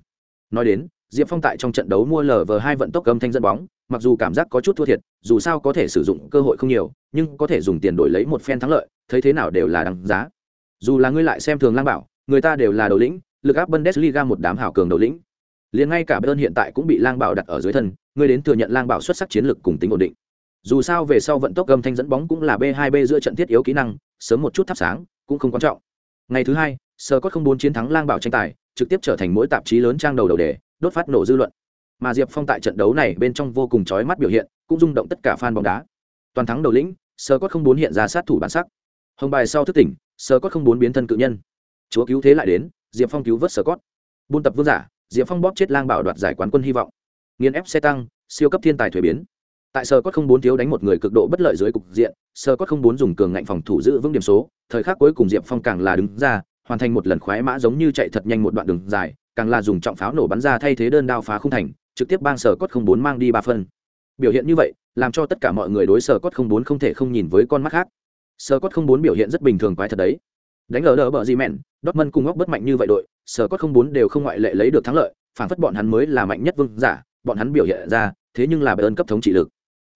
Nói đến, diệp phong tại trong trận đấu mua lờ vờ hai vận tốc âm thanh dẫn bóng, mặc dù cảm giác có chút thua thiệt, dù sao có thể sử dụng cơ hội không nhiều, nhưng có thể dùng tiền đổi lấy một phen thắng lợi, thấy thế nào đều là đằng giá. Dù là ngươi lại xem thường lang bảo, người ta đều là đầu lĩnh, lực áp bundesliga một đám hảo cường đầu lĩnh. Liền ngay cả bayern hiện tại cũng bị lang bảo đặt ở dưới thân, ngươi đến thừa nhận lang bảo xuất sắc chiến lược cùng tính ổn định. Dù sao về sau vận tốc âm thanh dẫn bóng cũng là b 2 b giữa trận thiết yếu kỹ năng, sớm một chút thắp sáng, cũng không quan trọng. Ngày thứ hai sơ có không bốn chiến thắng lang bảo tranh tài, trực tiếp trở thành mỗi tạp chí lớn trang đầu đầu đề, đốt phát nổ dư luận. Mà diệp phong tại trận đấu này bên trong vô cùng chói mắt biểu hiện, cũng rung động tất cả fan bóng đá. Toàn thắng đầu lĩnh sơ có không bốn hiện ra sát thủ bản sắc. Hồng bài sau thức tỉnh sơ có không bốn biến thân cự nhân. Chúa cứu thế lại đến, diệp phong cứu vớt sơ cót buôn tập vương giả, diệp phong bóp chết lang bảo đoạt giải quán quân hy vọng. Nghiên ép xe tăng, siêu cấp thiên tài thuế biến. Tại sơ cốt không bốn thiếu đánh một người cực độ bất lợi dưới cục diện sơ cốt không bốn dùng cường ngạnh phòng thủ giữ vững điểm số, thời khắc cuối cùng diệp phong càng là đứng ra hoàn thành một lần khoái mã giống như chạy thật nhanh một đoạn đường dài, càng là dùng trọng pháo nổ bắn ra thay thế đơn đao phá không thành, trực tiếp bang sở cốt không bốn mang đi ba phân. Biểu hiện như vậy, làm cho tất cả mọi người đối sở cốt không bốn không thể không nhìn với con mắt khác. Sở cốt không bốn biểu hiện rất bình thường quái thật đấy. Đánh lờ đỡ bờ gì mẹn mân cùng ngóc bất mạnh như vậy đội, sở cốt không bốn đều không ngoại lệ lấy được thắng lợi, phản phất bọn hắn mới là mạnh nhất vương giả, bọn hắn biểu hiện ra, thế nhưng là bài ơn cấp thống trị lực.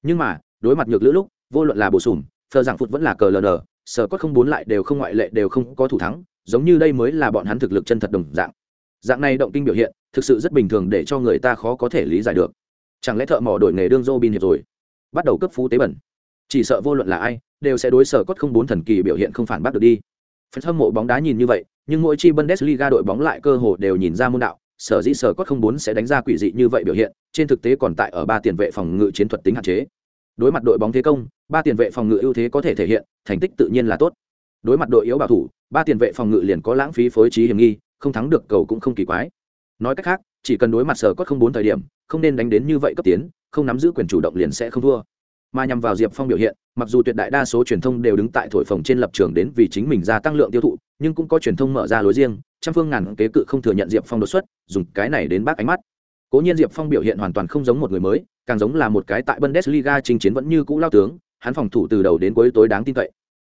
Nhưng mà, đối mặt nhược lữ lúc, vô luận là bổ sung thờ giảng phụt vẫn là cờ lờ sở cốt không bốn lại đều không ngoại lệ, đều không có thủ thắng giống như đây mới là bọn hắn thực lực chân thật đồng dạng. Dạng này động kinh biểu hiện, thực sự rất bình thường để cho người ta khó có thể lý giải được. Chẳng lẽ thợ mỏ đổi nghề đương dô bin hiệp rồi? Bắt đầu cấp phú tế bẩn. Chỉ sợ vô luận là ai, đều sẽ đối sở cốt không bốn thần kỳ biểu hiện không phản bác được đi. Phần hâm mộ bóng đá nhìn như vậy, nhưng mỗi chi bundesliga đội bóng lại cơ hồ đều nhìn ra môn đạo, sở dĩ sở cốt không bốn sẽ đánh ra quỷ dị như vậy biểu hiện, trên thực tế còn tại ở ba tiền vệ phòng ngự chiến thuật tính hạn chế. Đối mặt đội bóng thế công, ba tiền vệ phòng ngự ưu thế có thể thể hiện, thành tích tự nhiên là tốt. Đối mặt đội yếu bảo thủ ba tiền vệ phòng ngự liền có lãng phí phối trí hiểm nghi, không thắng được cầu cũng không kỳ quái. Nói cách khác, chỉ cần đối mặt sở cốt không bốn thời điểm, không nên đánh đến như vậy cấp tiến, không nắm giữ quyền chủ động liền sẽ không thua. Mà nhằm vào diệp phong biểu hiện, mặc dù tuyệt đại đa số truyền thông đều đứng tại thổi phồng trên lập trường đến vì chính mình gia tăng lượng tiêu thụ, nhưng cũng có truyền thông mở ra lối riêng, trăm phương ngàn kế cự không thừa nhận diệp phong đột xuất, dùng cái này đến bác ánh mắt. Cố nhiên diệp phong biểu hiện hoàn toàn không giống một người mới, càng giống là một cái tại bundesliga chinh chiến vẫn như cũ lao tướng, hắn phòng thủ từ đầu đến cuối tối đáng tin cậy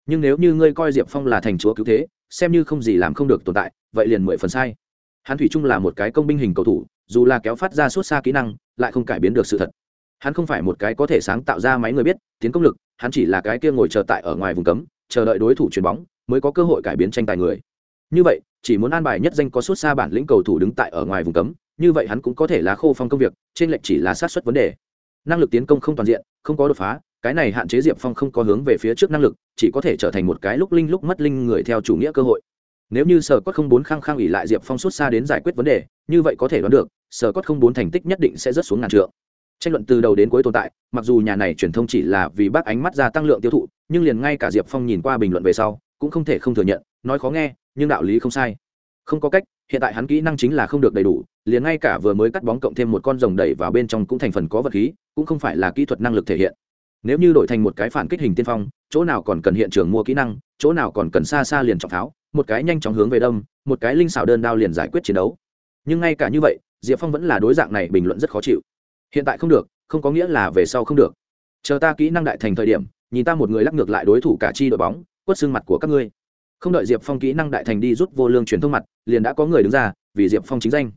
nhưng nếu như ngươi coi diệp phong là thành chúa cứu thế, xem như không gì làm không được tồn tại, vậy liền mười phần sai. Hắn thủy chung là một cái công binh hình cầu thủ, dù là kéo phát ra suốt xa kỹ năng, lại không cải biến được sự thật. Hắn không phải một cái có thể sáng tạo ra máy người biết, tiến công lực, hắn chỉ là cái kia ngồi chờ tại ở ngoài vùng cấm, chờ đợi đối thủ chuyền bóng, mới có cơ hội cải biến tranh tài người. Như vậy, chỉ muốn an bài nhất danh có suốt xa bản lĩnh cầu thủ đứng tại ở ngoài vùng cấm, như vậy hắn cũng có thể là khô phong công việc, trên lệnh chỉ là sát xuất vấn đề. Năng lực tiến công không toàn diện, không có đột phá cái này hạn chế diệp phong không có hướng về phía trước năng lực, chỉ có thể trở thành một cái lúc linh lúc mất linh người theo chủ nghĩa cơ hội. Nếu như sở cốt không bốn khăng khăng ủy lại diệp phong xuất xa đến giải quyết vấn đề, như vậy có thể đoán được, sở cốt không bốn thành tích nhất định sẽ rớt xuống ngàn trượng. Tranh luận từ đầu đến cuối tồn tại, mặc dù nhà này truyền thông chỉ là vì bác ánh mắt ra tăng lượng tiêu thụ, nhưng liền ngay cả diệp phong nhìn qua bình luận về sau, cũng không thể không thừa nhận, nói khó nghe, nhưng đạo lý không sai. Không có cách, hiện tại hắn kỹ năng chính là không được đầy đủ, liền ngay cả vừa mới cắt bóng cộng thêm một con rồng đẩy vào bên trong cũng thành phần có vật khí, cũng không phải là kỹ thuật năng lực thể hiện nếu như đổi thành một cái phản kích hình tiên phong, chỗ nào còn cần hiện trường mua kỹ năng, chỗ nào còn cần xa xa liền trọng pháo, một cái nhanh chóng hướng về đông một cái linh xảo đơn đao liền giải quyết chiến đấu. Nhưng ngay cả như vậy, diệp phong vẫn là đối dạng này bình luận rất khó chịu. Hiện tại không được, không có nghĩa là về sau không được. Chờ ta kỹ năng đại thành thời điểm, nhìn ta một người lắc ngược lại đối thủ cả chi đội bóng, quất xương mặt của các ngươi. Không đợi diệp phong kỹ năng đại thành đi rút vô lương truyền thông mặt, liền đã có người đứng ra, vì diệp phong chính danh.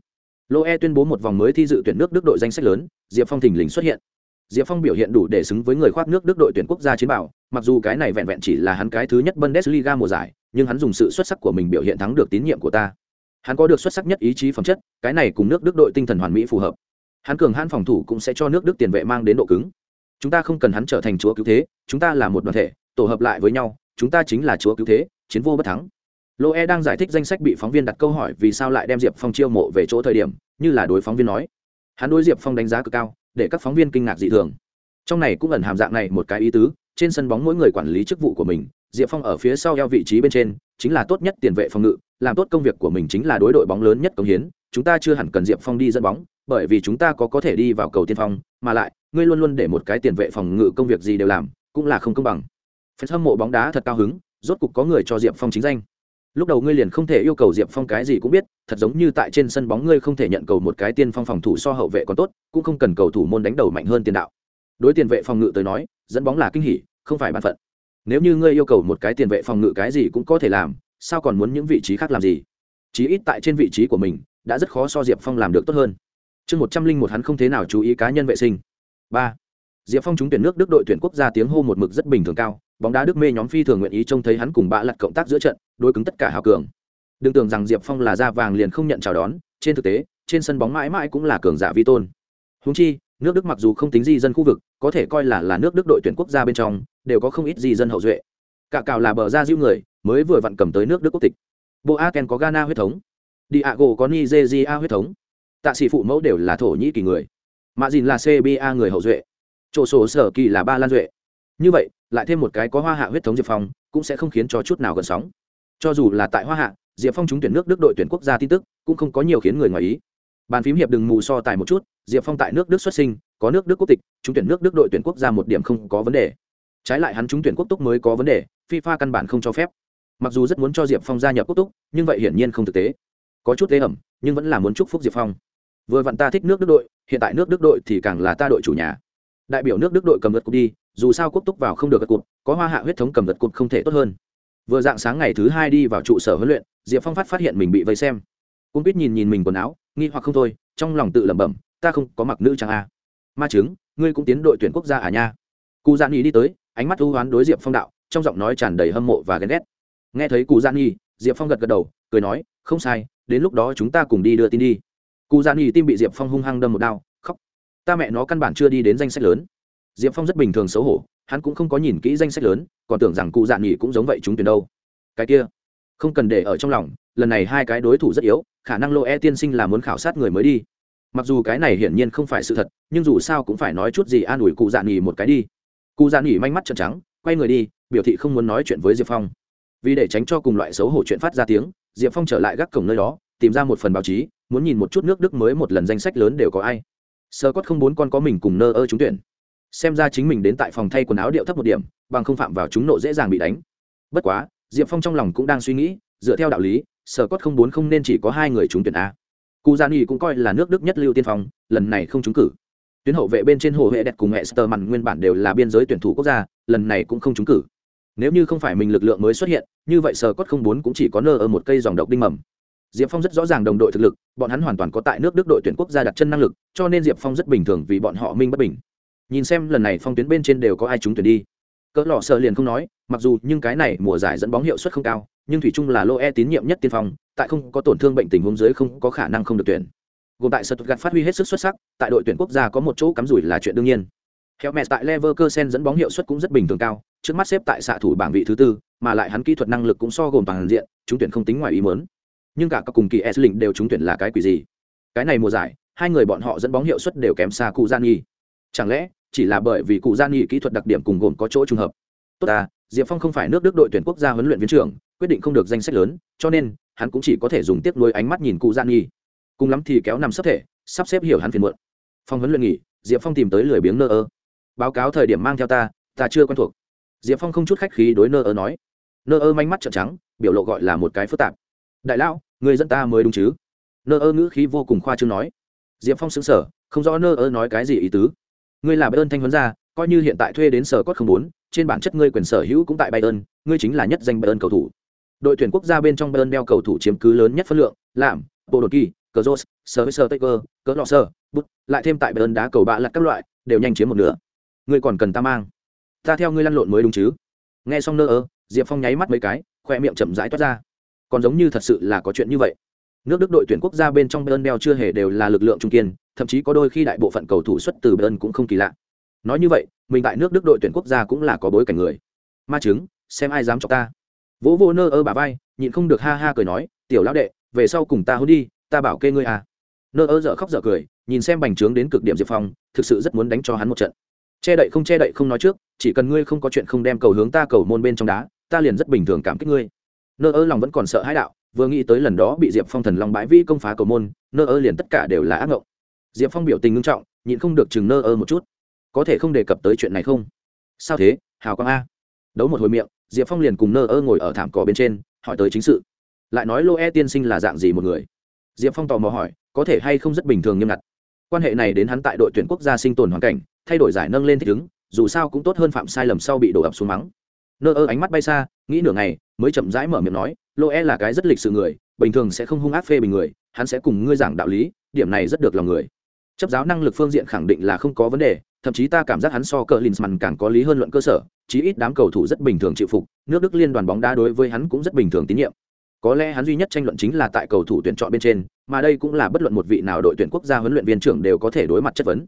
Lô e tuyên bố một vòng mới thi dự tuyển nước đức đội danh sách lớn, diệp phong thình lình xuất hiện diệp phong biểu hiện đủ để xứng với người khoác nước đức đội tuyển quốc gia chiến bảo mặc dù cái này vẹn vẹn chỉ là hắn cái thứ nhất bundesliga mùa giải, nhưng hắn dùng sự xuất sắc của mình biểu hiện thắng được tín nhiệm của ta. Hắn có được xuất sắc nhất ý chí phẩm chất, cái này cùng nước đức đội tinh thần hoàn mỹ phù hợp. Hắn cường hãn phòng thủ cũng sẽ cho nước đức tiền vệ mang đến độ cứng. Chúng ta không cần hắn trở thành chúa cứu thế, chúng ta là một đoàn thể, tổ hợp lại với nhau, chúng ta chính là chúa cứu thế, chiến vô bất thắng. Loe đang giải thích danh sách bị phóng viên đặt câu hỏi vì sao lại đem diệp phong chiêu mộ về chỗ thời điểm, như là đối phóng viên nói. Hắn đối diệp phong đánh giá cực cao để các phóng viên kinh ngạc dị thường. Trong này cũng ẩn hàm dạng này một cái ý tứ, trên sân bóng mỗi người quản lý chức vụ của mình, diệp phong ở phía sau eo vị trí bên trên, chính là tốt nhất tiền vệ phòng ngự, làm tốt công việc của mình chính là đối đội bóng lớn nhất công hiến, chúng ta chưa hẳn cần diệp phong đi dẫn bóng, bởi vì chúng ta có có thể đi vào cầu tiên phong, mà lại, ngươi luôn luôn để một cái tiền vệ phòng ngự công việc gì đều làm, cũng là không công bằng. Phần hâm mộ bóng đá thật cao hứng, rốt cục có người cho diệp phong chính danh lúc đầu ngươi liền không thể yêu cầu diệp phong cái gì cũng biết, thật giống như tại trên sân bóng ngươi không thể nhận cầu một cái tiên phong phòng thủ so hậu vệ còn tốt, cũng không cần cầu thủ môn đánh đầu mạnh hơn tiền đạo. Đối tiền vệ phòng ngự tới nói, dẫn bóng là kinh hỉ, không phải bàn phận. Nếu như ngươi yêu cầu một cái tiền vệ phòng ngự cái gì cũng có thể làm, sao còn muốn những vị trí khác làm gì? Chí ít tại trên vị trí của mình, đã rất khó so diệp phong làm được tốt hơn. Chương một trăm linh một hắn không thế nào chú ý cá nhân vệ sinh. Ba. Diệp phong trúng tuyển nước đức đội tuyển quốc gia tiếng hô một mực rất bình thường cao bóng đá đức mê nhóm phi thường nguyện ý trông thấy hắn cùng bạ lặt cộng tác giữa trận, đối cứng tất cả hào cường. Đừng tưởng rằng diệp phong là da vàng liền không nhận chào đón, trên thực tế, trên sân bóng mãi mãi cũng là cường giả vi tôn. Húng chi, nước đức mặc dù không tính di dân khu vực, có thể coi là là nước đức đội tuyển quốc gia bên trong, đều có không ít di dân hậu duệ. Cả cào là bờ ra diêu người, mới vừa vặn cầm tới nước đức quốc tịch. Bộ a ken có ghana huyết thống. Diago có nigeria huyết thống. Tạ sĩ phụ mẫu đều là thổ nhĩ kỳ người. Mạ dìn là cba người hậu duệ. Chỗ sổ sở kỳ là ba lan duệ. Như vậy lại thêm một cái có hoa hạ huyết thống diệp phong, cũng sẽ không khiến cho chút nào gần sóng. Cho dù là tại hoa hạ, diệp phong trúng tuyển nước đức đội tuyển quốc gia tin tức, cũng không có nhiều khiến người ngoài ý. Bàn phím hiệp đừng mù so tài một chút, diệp phong tại nước đức xuất sinh, có nước đức quốc tịch, trúng tuyển nước đức đội tuyển quốc gia một điểm không có vấn đề. Trái lại hắn trúng tuyển quốc túc mới có vấn đề, fifa căn bản không cho phép. Mặc dù rất muốn cho diệp phong gia nhập quốc túc, nhưng vậy hiển nhiên không thực tế. Có chút tế ẩm nhưng vẫn là muốn chúc phúc diệp phong. Vừa vặn ta thích nước đức đội, hiện tại nước đức đội thì càng là ta đội chủ nhà. Đại biểu nước đức đội cầm vượt cục đi dù sao quốc túc vào không được gật cụt có hoa hạ huyết thống cầm gật cụt không thể tốt hơn. Vừa dạng sáng ngày thứ hai đi vào trụ sở huấn luyện diệp phong phát phát hiện mình bị vây xem. Cung quýt nhìn nhìn mình quần áo nghi hoặc không thôi trong lòng tự lẩm bẩm ta không có mặc nữ trang a. Ma chứng ngươi cũng tiến đội tuyển quốc gia à nha? Cụ gian Nhi đi tới ánh mắt thu hoán đối diệp phong đạo trong giọng nói tràn đầy hâm mộ và ghen ghét. Nghe thấy cụ gian Nhi, diệp phong gật gật đầu cười nói không sai đến lúc đó chúng ta cùng đi đưa tin đi. Cụ gian Nhi tim bị diệp phong hung hăng đâm một đao khóc. Ta mẹ nó căn bản chưa đi đến danh sách lớn diệp phong rất bình thường xấu hổ, hắn cũng không có nhìn kỹ danh sách lớn, còn tưởng rằng cụ dạn nghỉ cũng giống vậy chúng tuyển đâu. Cái kia, không cần để ở trong lòng, lần này hai cái đối thủ rất yếu, khả năng lô e tiên sinh là muốn khảo sát người mới đi. Mặc dù cái này hiển nhiên không phải sự thật, nhưng dù sao cũng phải nói chút gì an ủi cụ dạn nghỉ một cái đi. Cụ dạn nghỉ manh mắt trợn trắng, quay người đi, biểu thị không muốn nói chuyện với diệp phong. Vì để tránh cho cùng loại xấu hổ chuyện phát ra tiếng, diệp phong trở lại gác cổng nơi đó, tìm ra một phần báo chí, muốn nhìn một chút nước đức mới một lần danh sách lớn đều có ai. Sơ cốt không bốn con có mình cùng nơ ơ trúng tuyển xem ra chính mình đến tại phòng thay quần áo điệu thấp một điểm, bằng không phạm vào chúng nộ dễ dàng bị đánh. Bất quá, diệp phong trong lòng cũng đang suy nghĩ, dựa theo đạo lý, sở cốt không bốn không nên chỉ có hai người trúng tuyển a. Cụ gia nghi cũng coi là nước đức nhất lưu tiên phong, lần này không trúng cử. Tuyến hậu vệ bên trên hồ huệ đẹp cùng hệ sơ mặn nguyên bản đều là biên giới tuyển thủ quốc gia, lần này cũng không trúng cử. Nếu như không phải mình lực lượng mới xuất hiện, như vậy sở cốt không bốn cũng chỉ có nơ ở một cây dòng độc đinh mầm. Diệp phong rất rõ ràng đồng đội thực lực, bọn hắn hoàn toàn có tại nước đức đội tuyển quốc gia đặt chân năng lực, cho nên diệp phong rất bình thường vì bọn họ minh bất bình nhìn xem lần này phong tuyến bên trên đều có ai trúng tuyển đi. Cỡ lọ sợ liền không nói, mặc dù nhưng cái này mùa giải dẫn bóng hiệu suất không cao, nhưng thủy chung là lô e tín nhiệm nhất tiên phong, tại không có tổn thương bệnh tình huống dưới không có khả năng không được tuyển. Gồm tại gạt phát huy hết sức xuất sắc, tại đội tuyển quốc gia có một chỗ cắm rủi là chuyện đương nhiên. Theo mẹ tại Leverkusen dẫn bóng hiệu suất cũng rất bình thường cao, trước mắt xếp tại xạ thủ bảng vị thứ tư, mà lại hắn kỹ thuật năng lực cũng so gồm toàn diện, trúng tuyển không tính ngoài ý muốn. Nhưng cả các cùng kỳ s đều trúng tuyển là cái quỷ gì? Cái này mùa giải, hai người bọn họ dẫn bóng hiệu suất đều kém xa cụ gian nghi chẳng lẽ chỉ là bởi vì cụ gian nghị kỹ thuật đặc điểm cùng gồm có chỗ trùng hợp. Tốt ta, diệp phong không phải nước đức đội tuyển quốc gia huấn luyện viên trưởng, quyết định không được danh sách lớn, cho nên, hắn cũng chỉ có thể dùng tiếp nuôi ánh mắt nhìn cụ gian nghị. Cùng lắm thì kéo nằm sắp thể, sắp xếp hiểu hắn phiền muộn. Phong huấn luyện nghỉ, diệp phong tìm tới lười biếng nơ ơ. Báo cáo thời điểm mang theo ta ta chưa quen thuộc. Diệp phong không chút khách khí đối nơ ơ nói. Nơ ơ manh mắt trợn trắng, biểu lộ gọi là một cái phức tạp. Đại lão, người dẫn ta mới đúng chứ? Nơ ơ ngữ khí vô cùng khoa trương nói. Diệp phong xứng sở không rõ nơ ơ nói cái gì ý tứ ngươi là bayern thanh huấn gia, coi như hiện tại thuê đến sở cốt không bốn trên bản chất ngươi quyền sở hữu cũng tại bayern, ngươi chính là nhất danh bayern cầu thủ. Đội tuyển quốc gia bên trong bayern đeo cầu thủ chiếm cứ lớn nhất phân lượng làm bộ đột kỳ cờ rô sơ sơ taker cỡ lọ sơ bút lại thêm tại bayern đá cầu bạ lặt các loại, đều nhanh chiếm một nửa. Ngươi còn cần ta mang? Ta theo ngươi lăn lộn mới đúng chứ? Nghe xong nơ ơ, diệp phong nháy mắt mấy cái, khoe miệng chậm rãi toát ra. Còn giống như thật sự là có chuyện như vậy. Nước đức đội tuyển quốc gia bên trong bayern đeo chưa hề đều là lực lượng trung kiên thậm chí có đôi khi đại bộ phận cầu thủ xuất từ bayern cũng không kỳ lạ. Nói như vậy, mình tại nước đức đội tuyển quốc gia cũng là có bối cảnh người. Ma chứng xem ai dám cho ta. Vỗ vô nơ ơ bà vai, nhịn không được ha ha cười nói, tiểu lão đệ, về sau cùng ta hôn đi, ta bảo kê ngươi à. Nơ ơ dở khóc dở cười, nhìn xem bành trướng đến cực điểm diệp phong, thực sự rất muốn đánh cho hắn một trận. Che đậy không che đậy không nói trước, chỉ cần ngươi không có chuyện không đem cầu hướng ta cầu môn bên trong đá, ta liền rất bình thường cảm kích ngươi. Nơ ơ lòng vẫn còn sợ hãi đạo, vừa nghĩ tới lần đó bị diệp phong thần lòng bãi vĩ công phá cầu môn, nơ ơ liền tất cả đều là ác ngộng diệp phong biểu tình ngưng trọng, nhịn không được chừng nơ ơ một chút. Có thể không đề cập tới chuyện này không? Sao thế, hào quang a. Đấu một hồi miệng, diệp phong liền cùng nơ ơ ngồi ở thảm cỏ bên trên, hỏi tới chính sự. Lại nói lô e tiên sinh là dạng gì một người? Diệp phong tò mò hỏi, có thể hay không rất bình thường nghiêm ngặt? Quan hệ này đến hắn tại đội tuyển quốc gia sinh tồn hoàn cảnh, thay đổi giải nâng lên thích ứng, dù sao cũng tốt hơn phạm sai lầm sau bị đổ ập xuống mắng. Nơ ơ ánh mắt bay xa, nghĩ nửa ngày, mới chậm rãi mở miệng nói, lô e là cái rất lịch sự người, bình thường sẽ không hung ác phê bình người, hắn sẽ cùng ngươi giảng đạo lý, điểm này rất được lòng người chấp giáo năng lực phương diện khẳng định là không có vấn đề, thậm chí ta cảm giác hắn so cờ linsman càng có lý hơn luận cơ sở, chí ít đám cầu thủ rất bình thường chịu phục, nước đức liên đoàn bóng đá đối với hắn cũng rất bình thường tín nhiệm. Có lẽ hắn duy nhất tranh luận chính là tại cầu thủ tuyển chọn bên trên, mà đây cũng là bất luận một vị nào đội tuyển quốc gia huấn luyện viên trưởng đều có thể đối mặt chất vấn.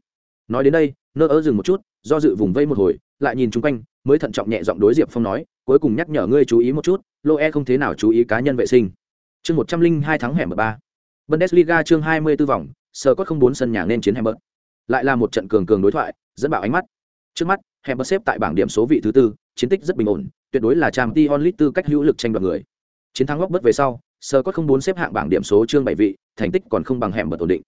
Nói đến đây, nơ ớ dừng một chút, do dự vùng vây một hồi, lại nhìn chung quanh, mới thận trọng nhẹ giọng đối diệp phong nói, cuối cùng nhắc nhở ngươi chú ý một chút, lô e không thế nào chú ý cá nhân vệ sinh. Chương một trăm linh hai tháng hẻm ba. Bundesliga chương hai mươi b ố vòng sờ Cốt không bốn sân nhà nên chiến hẻm lại là một trận cường cường đối thoại, dẫn bảo ánh mắt. Trước mắt hẻm xếp tại bảng điểm số vị thứ tư, chiến tích rất bình ổn, tuyệt đối là trang t onlit tư cách hữu lực tranh đoạt người. Chiến thắng góc bất về sau sờ Cốt không bốn xếp hạng bảng điểm số chương bảy vị, thành tích còn không bằng hẻm ổn định.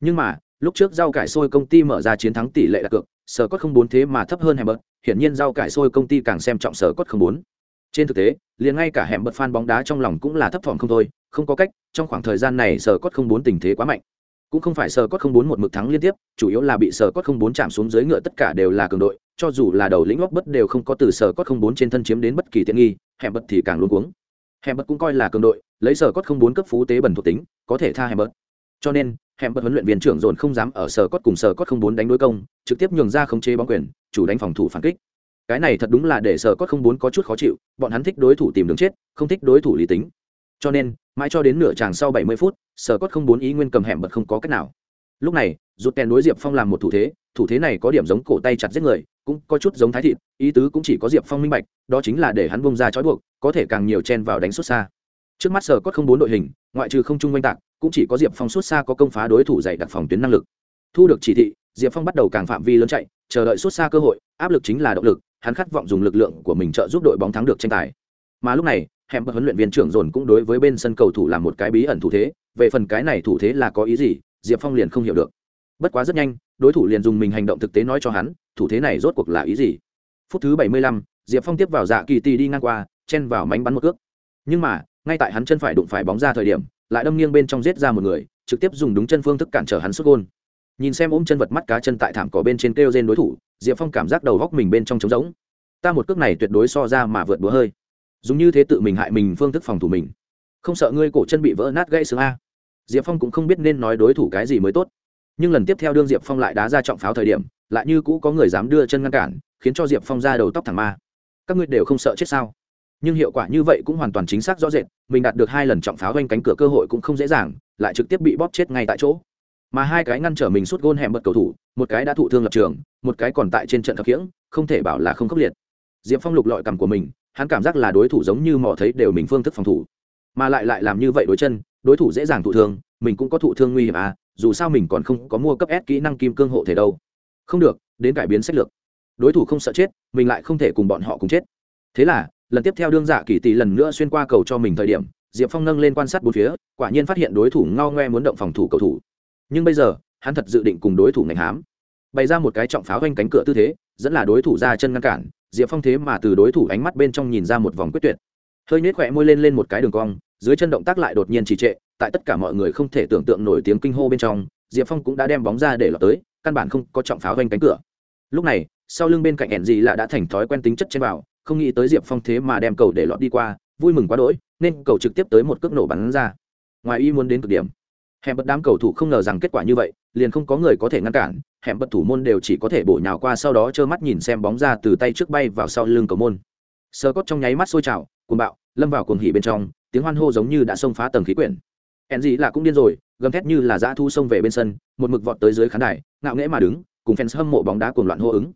Nhưng mà, lúc trước rau cải sôi công ty mở ra chiến thắng tỷ lệ đặt cược sở cốt không bốn thế mà thấp hơn hẻm hiển nhiên rau cải sôi công ty càng xem trọng sở cốt không bốn. Trên thực tế, liền ngay cả hẻm bật fan bóng đá trong lòng cũng là thấp thỏm không thôi, không có cách, trong khoảng thời gian này sở cốt không bốn tình thế quá mạnh cũng không phải sở cốt không bốn một mực thắng liên tiếp, chủ yếu là bị sở cốt không bốn chạm xuống dưới ngựa tất cả đều là cường đội, cho dù là đầu lĩnh lóc bất đều không có từ sở cốt không bốn trên thân chiếm đến bất kỳ tiện nghi hẻm bật thì càng luôn cuống. Hẻm bật cũng coi là cường đội, lấy sở cốt không bốn cấp phú tế bẩn thuộc tính, có thể tha hẻm bật cho nên hẻm bật huấn luyện viên trưởng dồn không dám ở sở cốt cùng sở cốt không bốn đánh đối công, trực tiếp nhường ra khống chế bóng quyền, chủ đánh phòng thủ phản kích. Cái này thật đúng là để sở cốt không bốn có chút khó chịu, bọn hắn thích đối thủ tìm đường chết, không thích đối thủ lý tính cho nên, mãi cho đến nửa tràng sau 70 phút, sở cốt không bốn ý nguyên cầm hẻm bật không có cách nào. Lúc này rút kèn đối diệp phong làm một thủ thế thủ thế này có điểm giống cổ tay chặt giết người, cũng có chút giống thái thịt, ý tứ cũng chỉ có diệp phong minh bạch, đó chính là để hắn bông ra trói buộc, có thể càng nhiều chen vào đánh xuất xa. Trước mắt sở cốt không bốn đội hình, ngoại trừ không trung oanh tạc, cũng chỉ có diệp phong xuất xa có công phá đối thủ dạy đặt phòng tuyến năng lực. Thu được chỉ thị, diệp phong bắt đầu càng phạm vi lớn chạy, chờ đợi xuất xa cơ hội, áp lực chính là động lực, hắn khát vọng dùng lực lượng của mình trợ giúp đội bóng thắng được tranh tài. Mà lúc này hẻm bật huấn luyện viên trưởng dồn cũng đối với bên sân cầu thủ làm một cái bí ẩn thủ thế về phần cái này thủ thế là có ý gì diệp phong liền không hiểu được. Bất quá rất nhanh đối thủ liền dùng mình hành động thực tế nói cho hắn thủ thế này rốt cuộc là ý gì. Phút thứ bảy mươi lăm, diệp phong tiếp vào dạ kỳ tì đi ngang qua chen vào mánh bắn một cước. Nhưng mà ngay tại hắn chân phải đụng phải bóng ra thời điểm lại đâm nghiêng bên trong giết ra một người trực tiếp dùng đúng chân phương thức cản trở hắn xuất gôn. Nhìn xem ôm chân vật mắt cá chân tại thảm cỏ bên trên kêu trên đối thủ diệp phong cảm giác đầu góc mình bên trong trống rỗng. Ta một cước này tuyệt đối so ra mà vượt búa hơi dùng như thế tự mình hại mình phương thức phòng thủ mình. Không sợ ngươi cổ chân bị vỡ nát gãy xương a. Diệp phong cũng không biết nên nói đối thủ cái gì mới tốt. Nhưng lần tiếp theo đương diệp phong lại đá ra trọng pháo thời điểm, lại như cũ có người dám đưa chân ngăn cản, khiến cho diệp phong ra đầu tóc thẳng ma. Các ngươi đều không sợ chết sao? Nhưng hiệu quả như vậy cũng hoàn toàn chính xác rõ rệt, mình đạt được hai lần trọng pháo quanh cánh cửa cơ hội cũng không dễ dàng, lại trực tiếp bị bóp chết ngay tại chỗ. Mà hai cái ngăn trở mình suốt gôn hẻm bật cầu thủ, một cái đã thụ thương lập trường, một cái còn tại trên trận thập khiễng, không thể bảo là không khốc liệt. Diệp phong lục lọi cằm của mình hắn cảm giác là đối thủ giống như mò thấy đều mình phương thức phòng thủ. Mà lại lại làm như vậy đối chân, đối thủ dễ dàng thụ thương, mình cũng có thụ thương nguy hiểm à dù sao mình còn không có mua cấp S kỹ năng kim cương hộ thể đâu. Không được, đến cải biến sách lược. Đối thủ không sợ chết, mình lại không thể cùng bọn họ cùng chết. Thế là, lần tiếp theo đương giả kỳ tỷ lần nữa xuyên qua cầu cho mình thời điểm, diệp phong nâng lên quan sát bốn phía, quả nhiên phát hiện đối thủ ngao ngoe muốn động phòng thủ cầu thủ. Nhưng bây giờ, hắn thật dự định cùng đối thủ ngành hám. Bày ra một cái trọng pháo quanh cánh cửa tư thế, dẫn là đối thủ ra chân ngăn cản diệp phong thế mà từ đối thủ ánh mắt bên trong nhìn ra một vòng quyết tuyệt. Hơi nhếch khỏe môi lên lên một cái đường cong, dưới chân động tác lại đột nhiên trì trệ, tại tất cả mọi người không thể tưởng tượng nổi tiếng kinh hô bên trong, diệp phong cũng đã đem bóng ra để lọt tới, căn bản không có trọng pháo quanh cánh cửa. Lúc này, sau lưng bên cạnh ẻn gì là đã thành thói quen tính chất trên vào không nghĩ tới diệp phong thế mà đem cầu để lọt đi qua, vui mừng quá đỗi, nên cầu trực tiếp tới một cước nổ bắn ra. Ngoài y muốn đến cực điểm. Hẹn bật đám cầu thủ không ngờ rằng kết quả như vậy, liền không có người có thể ngăn cản hẻm bật thủ môn đều chỉ có thể bổ nhào qua sau đó trơ mắt nhìn xem bóng ra từ tay trước bay vào sau lưng cầu môn. Sơ cốt trong nháy mắt sôi trào, cuồng bạo, lâm vào cuồng hỉ bên trong, tiếng hoan hô giống như đã xông phá tầng khí quyển. Hẹn gì là cũng điên rồi, gầm thét như là dã thu xông về bên sân, một mực vọt tới dưới khán đài, ngạo nghễ mà đứng, cùng fans hâm mộ bóng đá cuồng loạn hô ứng.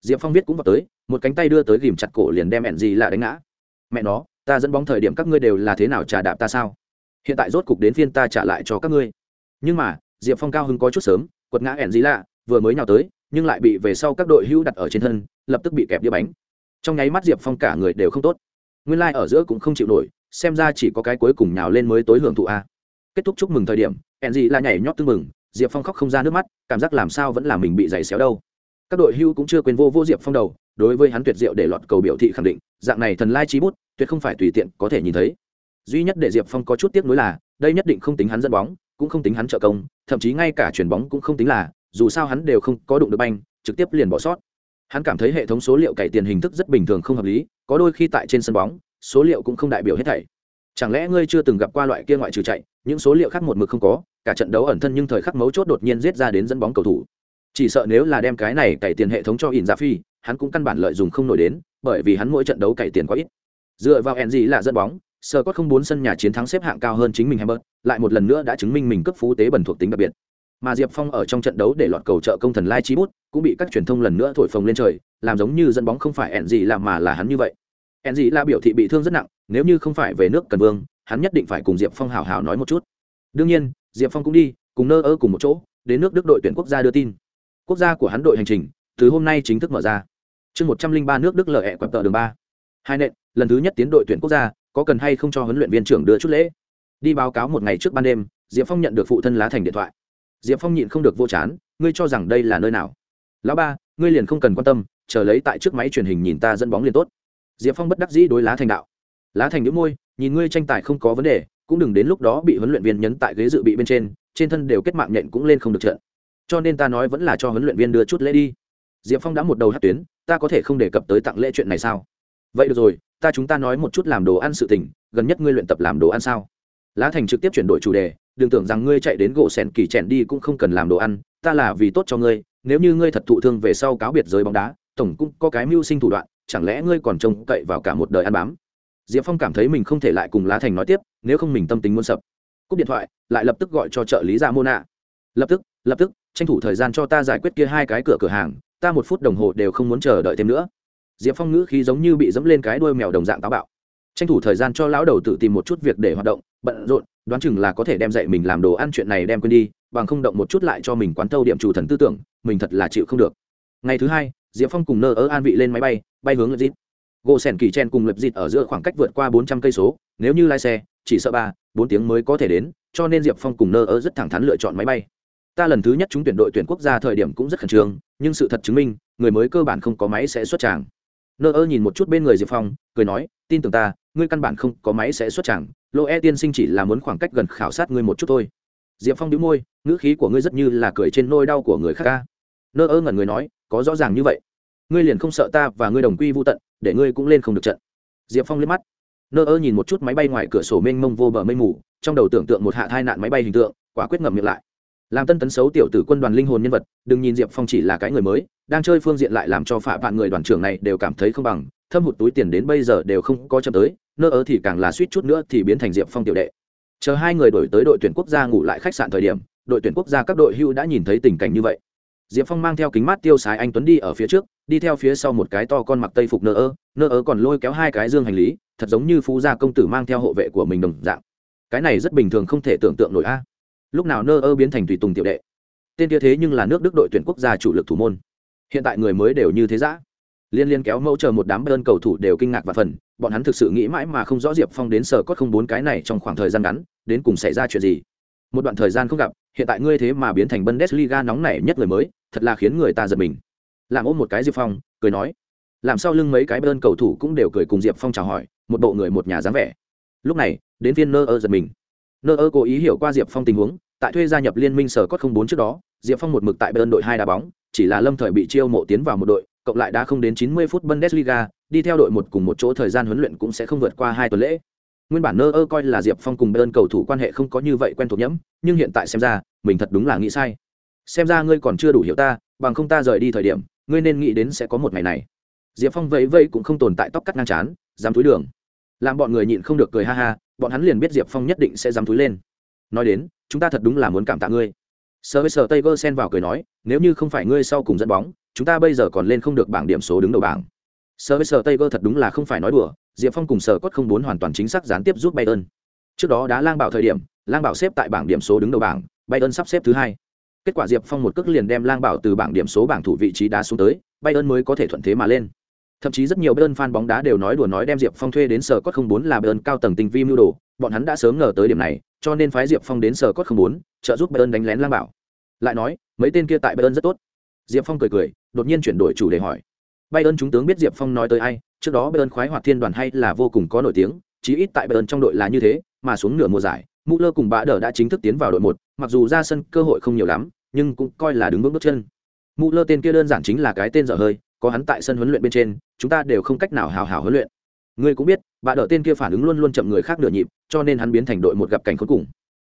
Diệp phong viết cũng vọt tới, một cánh tay đưa tới ghìm chặt cổ liền đem hẹn gì là đánh ngã. Mẹ nó, ta dẫn bóng thời điểm các ngươi đều là thế nào trả đạp ta sao? Hiện tại rốt cục đến phiên ta trả lại cho các ngươi. Nhưng mà, diệp phong cao hứng có chút sớm, quật ngã ẻn gì lạ vừa mới nhào tới, nhưng lại bị về sau các đội hữu đặt ở trên thân, lập tức bị kẹp đĩa bánh. Trong nháy mắt diệp phong cả người đều không tốt. Nguyên lai、like、ở giữa cũng không chịu nổi, xem ra chỉ có cái cuối cùng nhào lên mới tối hưởng thụ a. Kết thúc chúc mừng thời điểm hẹn gì là nhảy nhót tư mừng diệp phong khóc không ra nước mắt, cảm giác làm sao vẫn là mình bị giày xéo đâu. Các đội hưu cũng chưa quên vô vô diệp phong đầu, đối với hắn tuyệt diệu để lọt cầu biểu thị khẳng định, dạng này thần lai trí bút, tuyệt không phải tùy tiện có thể nhìn thấy. Duy nhất để diệp phong có chút tiếc nuối là, đây nhất định không tính hắn dẫn bóng, cũng không tính hắn trợ công, thậm chí ngay cả chuyền bóng cũng không tính là dù sao hắn đều không có đụng được banh trực tiếp liền bỏ sót. Hắn cảm thấy hệ thống số liệu cải tiền hình thức rất bình thường không hợp lý có đôi khi tại trên sân bóng số liệu cũng không đại biểu hết thảy. Chẳng lẽ ngươi chưa từng gặp qua loại kia ngoại trừ chạy những số liệu khác một mực không có cả trận đấu ẩn thân nhưng thời khắc mấu chốt đột nhiên giết ra đến dẫn bóng cầu thủ. Chỉ sợ nếu là đem cái này cải tiền hệ thống cho ỉn dạ phi hắn cũng căn bản lợi dụng không nổi đến bởi vì hắn mỗi trận đấu cải tiền quá ít. Dựa vào hẹn gì là dẫn bóng sơ có không bốn sân nhà chiến thắng xếp hạng cao hơn chính mình Hamburg, lại một lần nữa đã chứng minh mình cấp phú tế bẩn thuộc tính đặc biệt. Mà Diệp Phong ở trong trận đấu để lọt cầu trợ công thần Lai Chi bút, cũng bị các truyền thông lần nữa thổi phồng lên trời, làm giống như dẫn bóng không phải ẹn gì làm mà là hắn như vậy. ẹn gì là biểu thị bị thương rất nặng, nếu như không phải về nước Cần Vương, hắn nhất định phải cùng Diệp Phong hào hào nói một chút. Đương nhiên, Diệp Phong cũng đi, cùng nơ ơ cùng một chỗ, đến nước Đức đội tuyển quốc gia đưa tin. Quốc gia của hắn đội hành trình, từ hôm nay chính thức mở ra. Chương một trăm linh ba nước Đức lợi hẹ quẹp tờ đường ba. Hai nện, lần thứ nhất tiến đội tuyển quốc gia, có cần hay không cho huấn luyện viên trưởng đưa chút lễ đi báo cáo một ngày trước ban đêm diệp phong nhận được phụ thân lá thành điện thoại diệp phong nhịn không được vô chán, ngươi cho rằng đây là nơi nào? Lão ba, ngươi liền không cần quan tâm, chờ lấy tại trước máy truyền hình nhìn ta dẫn bóng liền tốt. Diệp phong bất đắc dĩ đối lá thành đạo. Lá thành đĩu môi, nhìn ngươi tranh tài không có vấn đề, cũng đừng đến lúc đó bị huấn luyện viên nhấn tại ghế dự bị bên trên trên thân đều kết mạng nhện cũng lên không được trận. Cho nên ta nói vẫn là cho huấn luyện viên đưa chút lễ đi. Diệp phong đã một đầu hát tuyến, ta có thể không đề cập tới tặng lễ chuyện này sao? Vậy được rồi, ta chúng ta nói một chút làm đồ ăn sự tình, gần nhất ngươi luyện tập làm đồ ăn sao? Lá thành trực tiếp chuyển đổi chủ đề đừng tưởng rằng ngươi chạy đến gỗ sèn kỳ chèn đi cũng không cần làm đồ ăn, ta là vì tốt cho ngươi, nếu như ngươi thật thụ thương về sau cáo biệt giới bóng đá, tổng cũng có cái mưu sinh thủ đoạn, chẳng lẽ ngươi còn trông cậy vào cả một đời ăn bám? Diệp phong cảm thấy mình không thể lại cùng lá thành nói tiếp, nếu không mình tâm tính muốn sập. Cúp điện thoại, lại lập tức gọi cho trợ lý ra mô nạ lập tức lập tức, tranh thủ thời gian cho ta giải quyết kia hai cái cửa cửa hàng, ta một phút đồng hồ đều không muốn chờ đợi thêm nữa. Diệp phong ngữ khí giống như bị dẫm lên cái đuôi mèo đồng dạng táo bạo. Tranh thủ thời gian cho lão đầu tự tìm một chút việc để hoạt động, bận rộn đoán chừng là có thể đem dạy mình làm đồ ăn chuyện này đem quên đi, bằng không động một chút lại cho mình quán thâu điểm chủ thần tư tưởng, mình thật là chịu không được. Ngày thứ hai, diệp phong cùng nơ ớ an vị lên máy bay bay hướng lập dịt gỗ sẻn kỳ chen cùng lập dịt ở giữa khoảng cách vượt qua bốn trăm cây số, nếu như lái xe, chỉ sợ ba, bốn tiếng mới có thể đến, cho nên diệp phong cùng nơ ớ rất thẳng thắn lựa chọn máy bay. Ta lần thứ nhất chúng tuyển đội tuyển quốc gia thời điểm cũng rất khẩn trương, nhưng sự thật chứng minh, người mới cơ bản không có máy sẽ xuất tràng nơ ơ nhìn một chút bên người diệp phong, cười nói, tin tưởng ta, ngươi căn bản không có máy sẽ xuất chẳng lô e tiên sinh chỉ là muốn khoảng cách gần khảo sát ngươi một chút thôi. Diệp phong đĩu môi, ngữ khí của ngươi rất như là cười trên nôi đau của người khác ca nơ ơ ngẩn người nói, có rõ ràng như vậy. Ngươi liền không sợ ta và ngươi đồng quy vô tận, để ngươi cũng lên không được trận. Diệp phong liếc mắt. Nơ ơ nhìn một chút máy bay ngoài cửa sổ mênh mông vô bờ mây mù, trong đầu tưởng tượng một hạ thai nạn máy bay hình tượng, quả quyết ngậm miệng lại làm tân tấn xấu tiểu tử quân đoàn linh hồn nhân vật, đừng nhìn diệp phong chỉ là cái người mới, đang chơi phương diện lại làm cho phạ vạn người đoàn trưởng này đều cảm thấy không bằng, thâm hụt túi tiền đến bây giờ đều không có chậm tới, nơ ớ thì càng là suýt chút nữa thì biến thành diệp phong tiểu đệ. Chờ hai người đổi tới đội tuyển quốc gia ngủ lại khách sạn thời điểm, đội tuyển quốc gia các đội hưu đã nhìn thấy tình cảnh như vậy. Diệp phong mang theo kính mát tiêu sái anh tuấn đi ở phía trước, đi theo phía sau một cái to con mặc tây phục nơ ơ nơ ơ còn lôi kéo hai cái dương hành lý, thật giống như phú gia công tử mang theo hộ vệ của mình đồng dạng. Cái này rất bình thường không thể tưởng tượng nổi a lúc nào nơ ơ biến thành tùy tùng tiểu đệ. Tên kia thế nhưng là nước đức đội tuyển quốc gia chủ lực thủ môn. Hiện tại người mới đều như thế giã liên liên kéo mẫu chờ một đám bơn cầu thủ đều kinh ngạc và phần, bọn hắn thực sự nghĩ mãi mà không rõ diệp phong đến sở cốt không bốn cái này trong khoảng thời gian ngắn, đến cùng xảy ra chuyện gì. Một đoạn thời gian không gặp, hiện tại ngươi thế mà biến thành bundesliga nóng nảy nhất người mới, thật là khiến người ta giật mình. Làm ôm một cái diệp phong, cười nói. Làm sao lưng mấy cái bơn cầu thủ cũng đều cười cùng diệp phong chào hỏi, một bộ người một nhà dáng vẻ. Lúc này, đến viên nơ ơ giật mình nơ ơ cố ý hiểu qua diệp phong tình huống tại thuê gia nhập liên minh sở cốt không bốn trước đó diệp phong một mực tại bên đội hai đá bóng chỉ là lâm thời bị chiêu mộ tiến vào một đội cộng lại đã không đến 90 phút Bundesliga, đi theo đội một cùng một chỗ thời gian huấn luyện cũng sẽ không vượt qua hai tuần lễ. Nguyên bản nơ ơ coi là Diệp Phong cùng bên cầu thủ quan hệ không có như vậy quen thuộc nhẫm, nhưng hiện tại xem ra, mình thật đúng là nghĩ sai. Xem ra ngươi còn chưa đủ hiểu ta, bằng không ta rời đi thời điểm, ngươi nên nghĩ đến sẽ có một ngày này. Diệp Phong vẫy vẫy cũng không tồn tại tóc cắt ngang chán, dám túi đường. Làm bọn người nhịn không được cười ha ha, bọn hắn liền biết Diệp Phong nhất định sẽ dám túi lên. Nói đến, chúng ta thật đúng là muốn cảm tạ ngươi. Sơ với sơ tay gơ sen vào cười nói, nếu như không phải ngươi sau cùng dẫn bóng, chúng ta bây giờ còn lên không được bảng điểm số đứng đầu bảng sơ với sơ tay gơ thật đúng là không phải nói đùa diệp phong cùng sở cốt không bốn hoàn toàn chính xác gián tiếp giúp bayern trước đó đã lang bảo thời điểm lang bảo xếp tại bảng điểm số đứng đầu bảng bayern sắp xếp thứ hai kết quả diệp phong một cước liền đem lang bảo từ bảng điểm số bảng thủ vị trí đá xuống tới bayern mới có thể thuận thế mà lên thậm chí rất nhiều bayern fan bóng đá đều nói đùa nói đem diệp phong thuê đến sở cốt không bốn là bayern cao tầng tình vi mưu đồ bọn hắn đã sớm ngờ tới điểm này cho nên phái diệp phong đến sở cốt không bốn trợ giúp bayern đánh lén lang bảo. Lại nói mấy tên kia tại bayern rất tốt. Diệp phong cười cười đột nhiên chuyển đổi chủ đề hỏi. Bayern chúng tướng biết diệp phong nói tới ai trước đó bayern khoái hoạt thiên đoàn hay là vô cùng có nổi tiếng chí ít tại bayern trong đội là như thế mà xuống nửa mùa giải Müller cùng Bã Đờ đã chính thức tiến vào đội một, mặc dù ra sân cơ hội không nhiều lắm, nhưng cũng coi là đứng vững bước chân. Muller tên kia đơn giản chính là cái tên dở hơi, có hắn tại sân huấn luyện bên trên, chúng ta đều không cách nào hào hào huấn luyện. Ngươi cũng biết, bà đỡ tên kia phản ứng luôn luôn chậm người khác nửa nhịp, cho nên hắn biến thành đội một gặp cảnh cuối cùng.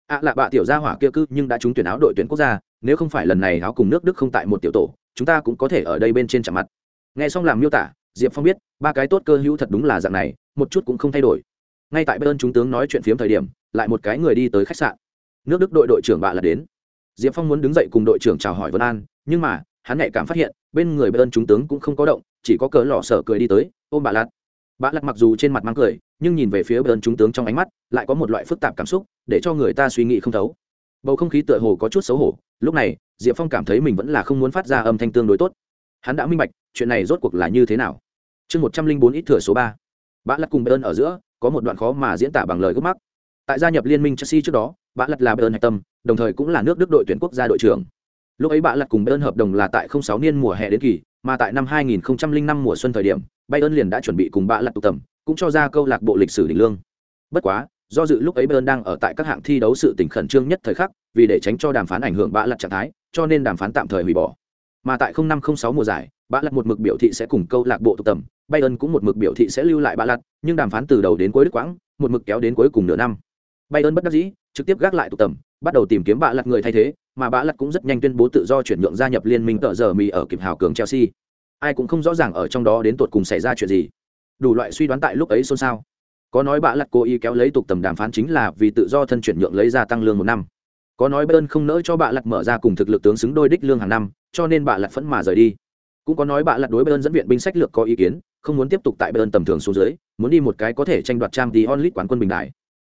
À là bạ tiểu gia hỏa kia cư nhưng đã trúng tuyển áo đội tuyển quốc gia, nếu không phải lần này áo cùng nước Đức không tại một tiểu tổ, chúng ta cũng có thể ở đây bên trên chạm mặt. Nghe xong làm miêu tả, Diệp Phong biết, ba cái tốt cơ hữu thật đúng là dạng này, một chút cũng không thay đổi. Ngay tại bên chúng tướng nói chuyện phiếm thời điểm, lại một cái người đi tới khách sạn nước đức đội đội trưởng bạ là đến diệp phong muốn đứng dậy cùng đội trưởng chào hỏi vân an nhưng mà hắn nhạy cảm phát hiện, bên người bên chúng tướng cũng không có động, chỉ có cờ lò sở cười đi tới, ôm bà lạt. Bà lạt mặc dù trên mặt mang cười, nhưng nhìn về phía bên chúng tướng trong ánh mắt, lại có một loại phức tạp cảm xúc, để cho người ta suy nghĩ không thấu. Bầu không khí tựa hồ có chút xấu hổ, lúc này, diệp phong cảm thấy mình vẫn là không muốn phát ra âm thanh tương đối tốt. Hắn đã minh bạch, chuyện này rốt cuộc là như thế nào. Chương một trăm linh bốn ít thừa số ba. Bà lặt cùng bên ở giữa, có một đoạn khó mà diễn tả bằng lời gốc mắc. Tại gia nhập liên minh chelsea trước đó, bà lạt là bayern hạch tâm, đồng thời cũng là nước đức đội tuyển quốc gia đội trưởng lúc ấy bạ lật cùng bayern hợp đồng là tại 06 niên mùa hè đến kỳ mà tại năm 2005 mùa xuân thời điểm bayern liền đã chuẩn bị cùng bạ lật tụ tập cũng cho ra câu lạc bộ lịch sử đỉnh lương. Bất quá do dự lúc ấy bayern đang ở tại các hạng thi đấu sự tỉnh khẩn trương nhất thời khắc vì để tránh cho đàm phán ảnh hưởng bạ lật trạng thái cho nên đàm phán tạm thời hủy bỏ. Mà tại 0506 mùa giải bạ lật một mực biểu thị sẽ cùng câu lạc bộ tụ tập bayern cũng một mực biểu thị sẽ lưu lại bạ lật nhưng đàm phán từ đầu đến cuối đứt quãng một mực kéo đến cuối cùng nửa năm. Bayern bất đắc dĩ, trực tiếp gác lại tụ tầm, bắt đầu tìm kiếm bạ lật người thay thế, mà bạ lật cũng rất nhanh tuyên bố tự do chuyển nhượng gia nhập liên minh tợ giờ mì ở kịp hào cường Chelsea. Ai cũng không rõ ràng ở trong đó đến tột cùng xảy ra chuyện gì. Đủ loại suy đoán tại lúc ấy xôn xao. Có nói bạ lật cố ý kéo lấy tục tầm đàm phán chính là vì tự do thân chuyển nhượng lấy ra tăng lương một năm. Có nói Bayern không nỡ cho bạ lật mở ra cùng thực lực tướng xứng đôi đích lương hàng năm, cho nên bạ lật phẫn mà rời đi. Cũng có nói bạ lật đối Bayern dẫn viện binh sách lược có ý kiến, không muốn tiếp tục tại Bayern tầm thường xuống dưới, muốn đi một cái có thể tranh đoạt Champions onlit quán quân bình đại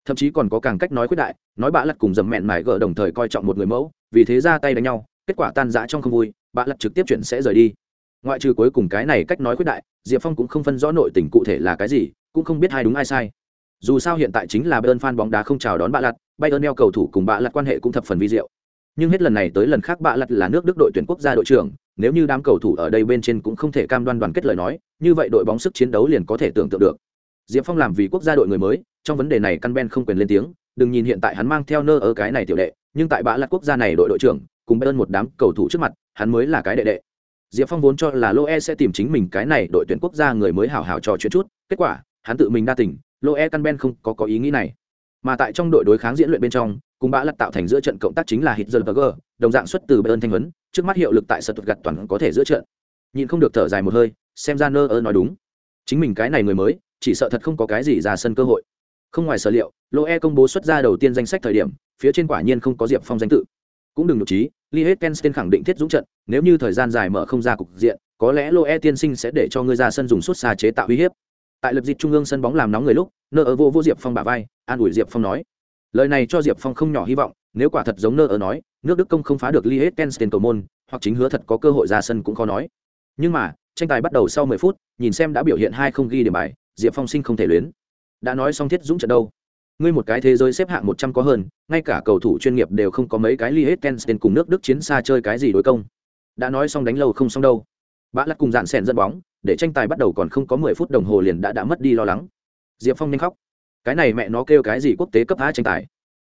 thậm chí còn có càng cách nói quyết đại, nói bạ lật cùng dầm mẹn mải gỡ đồng thời coi trọng một người mẫu, vì thế ra tay đánh nhau, kết quả tan rã trong không vui, bạ lật trực tiếp chuyển sẽ rời đi. Ngoại trừ cuối cùng cái này cách nói quyết đại, diệp phong cũng không phân rõ nội tình cụ thể là cái gì, cũng không biết ai đúng ai sai. Dù sao hiện tại chính là bayern fan bóng đá không chào đón bạ lật, bayern neo cầu thủ cùng bạ lật quan hệ cũng thập phần vi diệu. Nhưng hết lần này tới lần khác bạ lật là nước đức đội tuyển quốc gia đội trưởng, nếu như đám cầu thủ ở đây bên trên cũng không thể cam đoan đoàn kết lời nói, như vậy đội bóng sức chiến đấu liền có thể tưởng tượng được. Diệp phong làm vì quốc gia đội người mới trong vấn đề này căn ben không quyền lên tiếng đừng nhìn hiện tại hắn mang theo nơ ở cái này tiểu đệ nhưng tại bã lạt quốc gia này đội đội trưởng cùng bên một đám cầu thủ trước mặt hắn mới là cái đệ đệ diệp phong vốn cho là lô e sẽ tìm chính mình cái này đội tuyển quốc gia người mới hào hào trò chuyện chút kết quả hắn tự mình đa tỉnh lô e căn ben không có có ý nghĩ này mà tại trong đội đối kháng diễn luyện bên trong cùng bã lặt tạo thành giữa trận cộng tác chính là Hitzelsberger, đồng dạng xuất từ Bayern thanh huấn, trước mắt hiệu lực tại sật gặt toàn có thể giữa trận. Nhìn không được thở dài một hơi, xem ra nơ ơ nói đúng. Chính mình cái này người mới, chỉ sợ thật không có cái gì ra sân cơ hội không ngoài sở liệu, lô e công bố xuất ra đầu tiên danh sách thời điểm, phía trên quả nhiên không có diệp phong danh tự. Cũng đừng nhục trí li hết kensten khẳng định thiết dũng trận, nếu như thời gian dài mở không ra cục diện, có lẽ lô e tiên sinh sẽ để cho ngươi ra sân dùng suốt xa chế tạo uy hiếp. Tại lập dịch trung ương sân bóng làm nóng người lúc, nơ ở vô vô diệp phong bả vai, an ủi diệp phong nói. Lời này cho diệp phong không nhỏ hy vọng, nếu quả thật giống nơ ở nói, nước đức công không phá được li hết kensten cầu môn, hoặc chính hứa thật có cơ hội ra sân cũng khó nói. Nhưng mà, tranh tài bắt đầu sau 10 phút, nhìn xem đã biểu hiện hai không ghi điểm bài, diệp phong sinh không thể luyến đã nói xong thiết dũng trận đâu. Ngươi một cái thế giới xếp hạng một trăm có hơn ngay cả cầu thủ chuyên nghiệp đều không có mấy cái li hết kensten cùng nước đức chiến xa chơi cái gì đối công. Đã nói xong đánh lâu không xong đâu. Bã lắc cùng dạn sèn dẫn bóng để tranh tài bắt đầu còn không có mười phút đồng hồ liền đã đã mất đi lo lắng. Diệp phong nhanh khóc. Cái này mẹ nó kêu cái gì quốc tế cấp a tranh tài.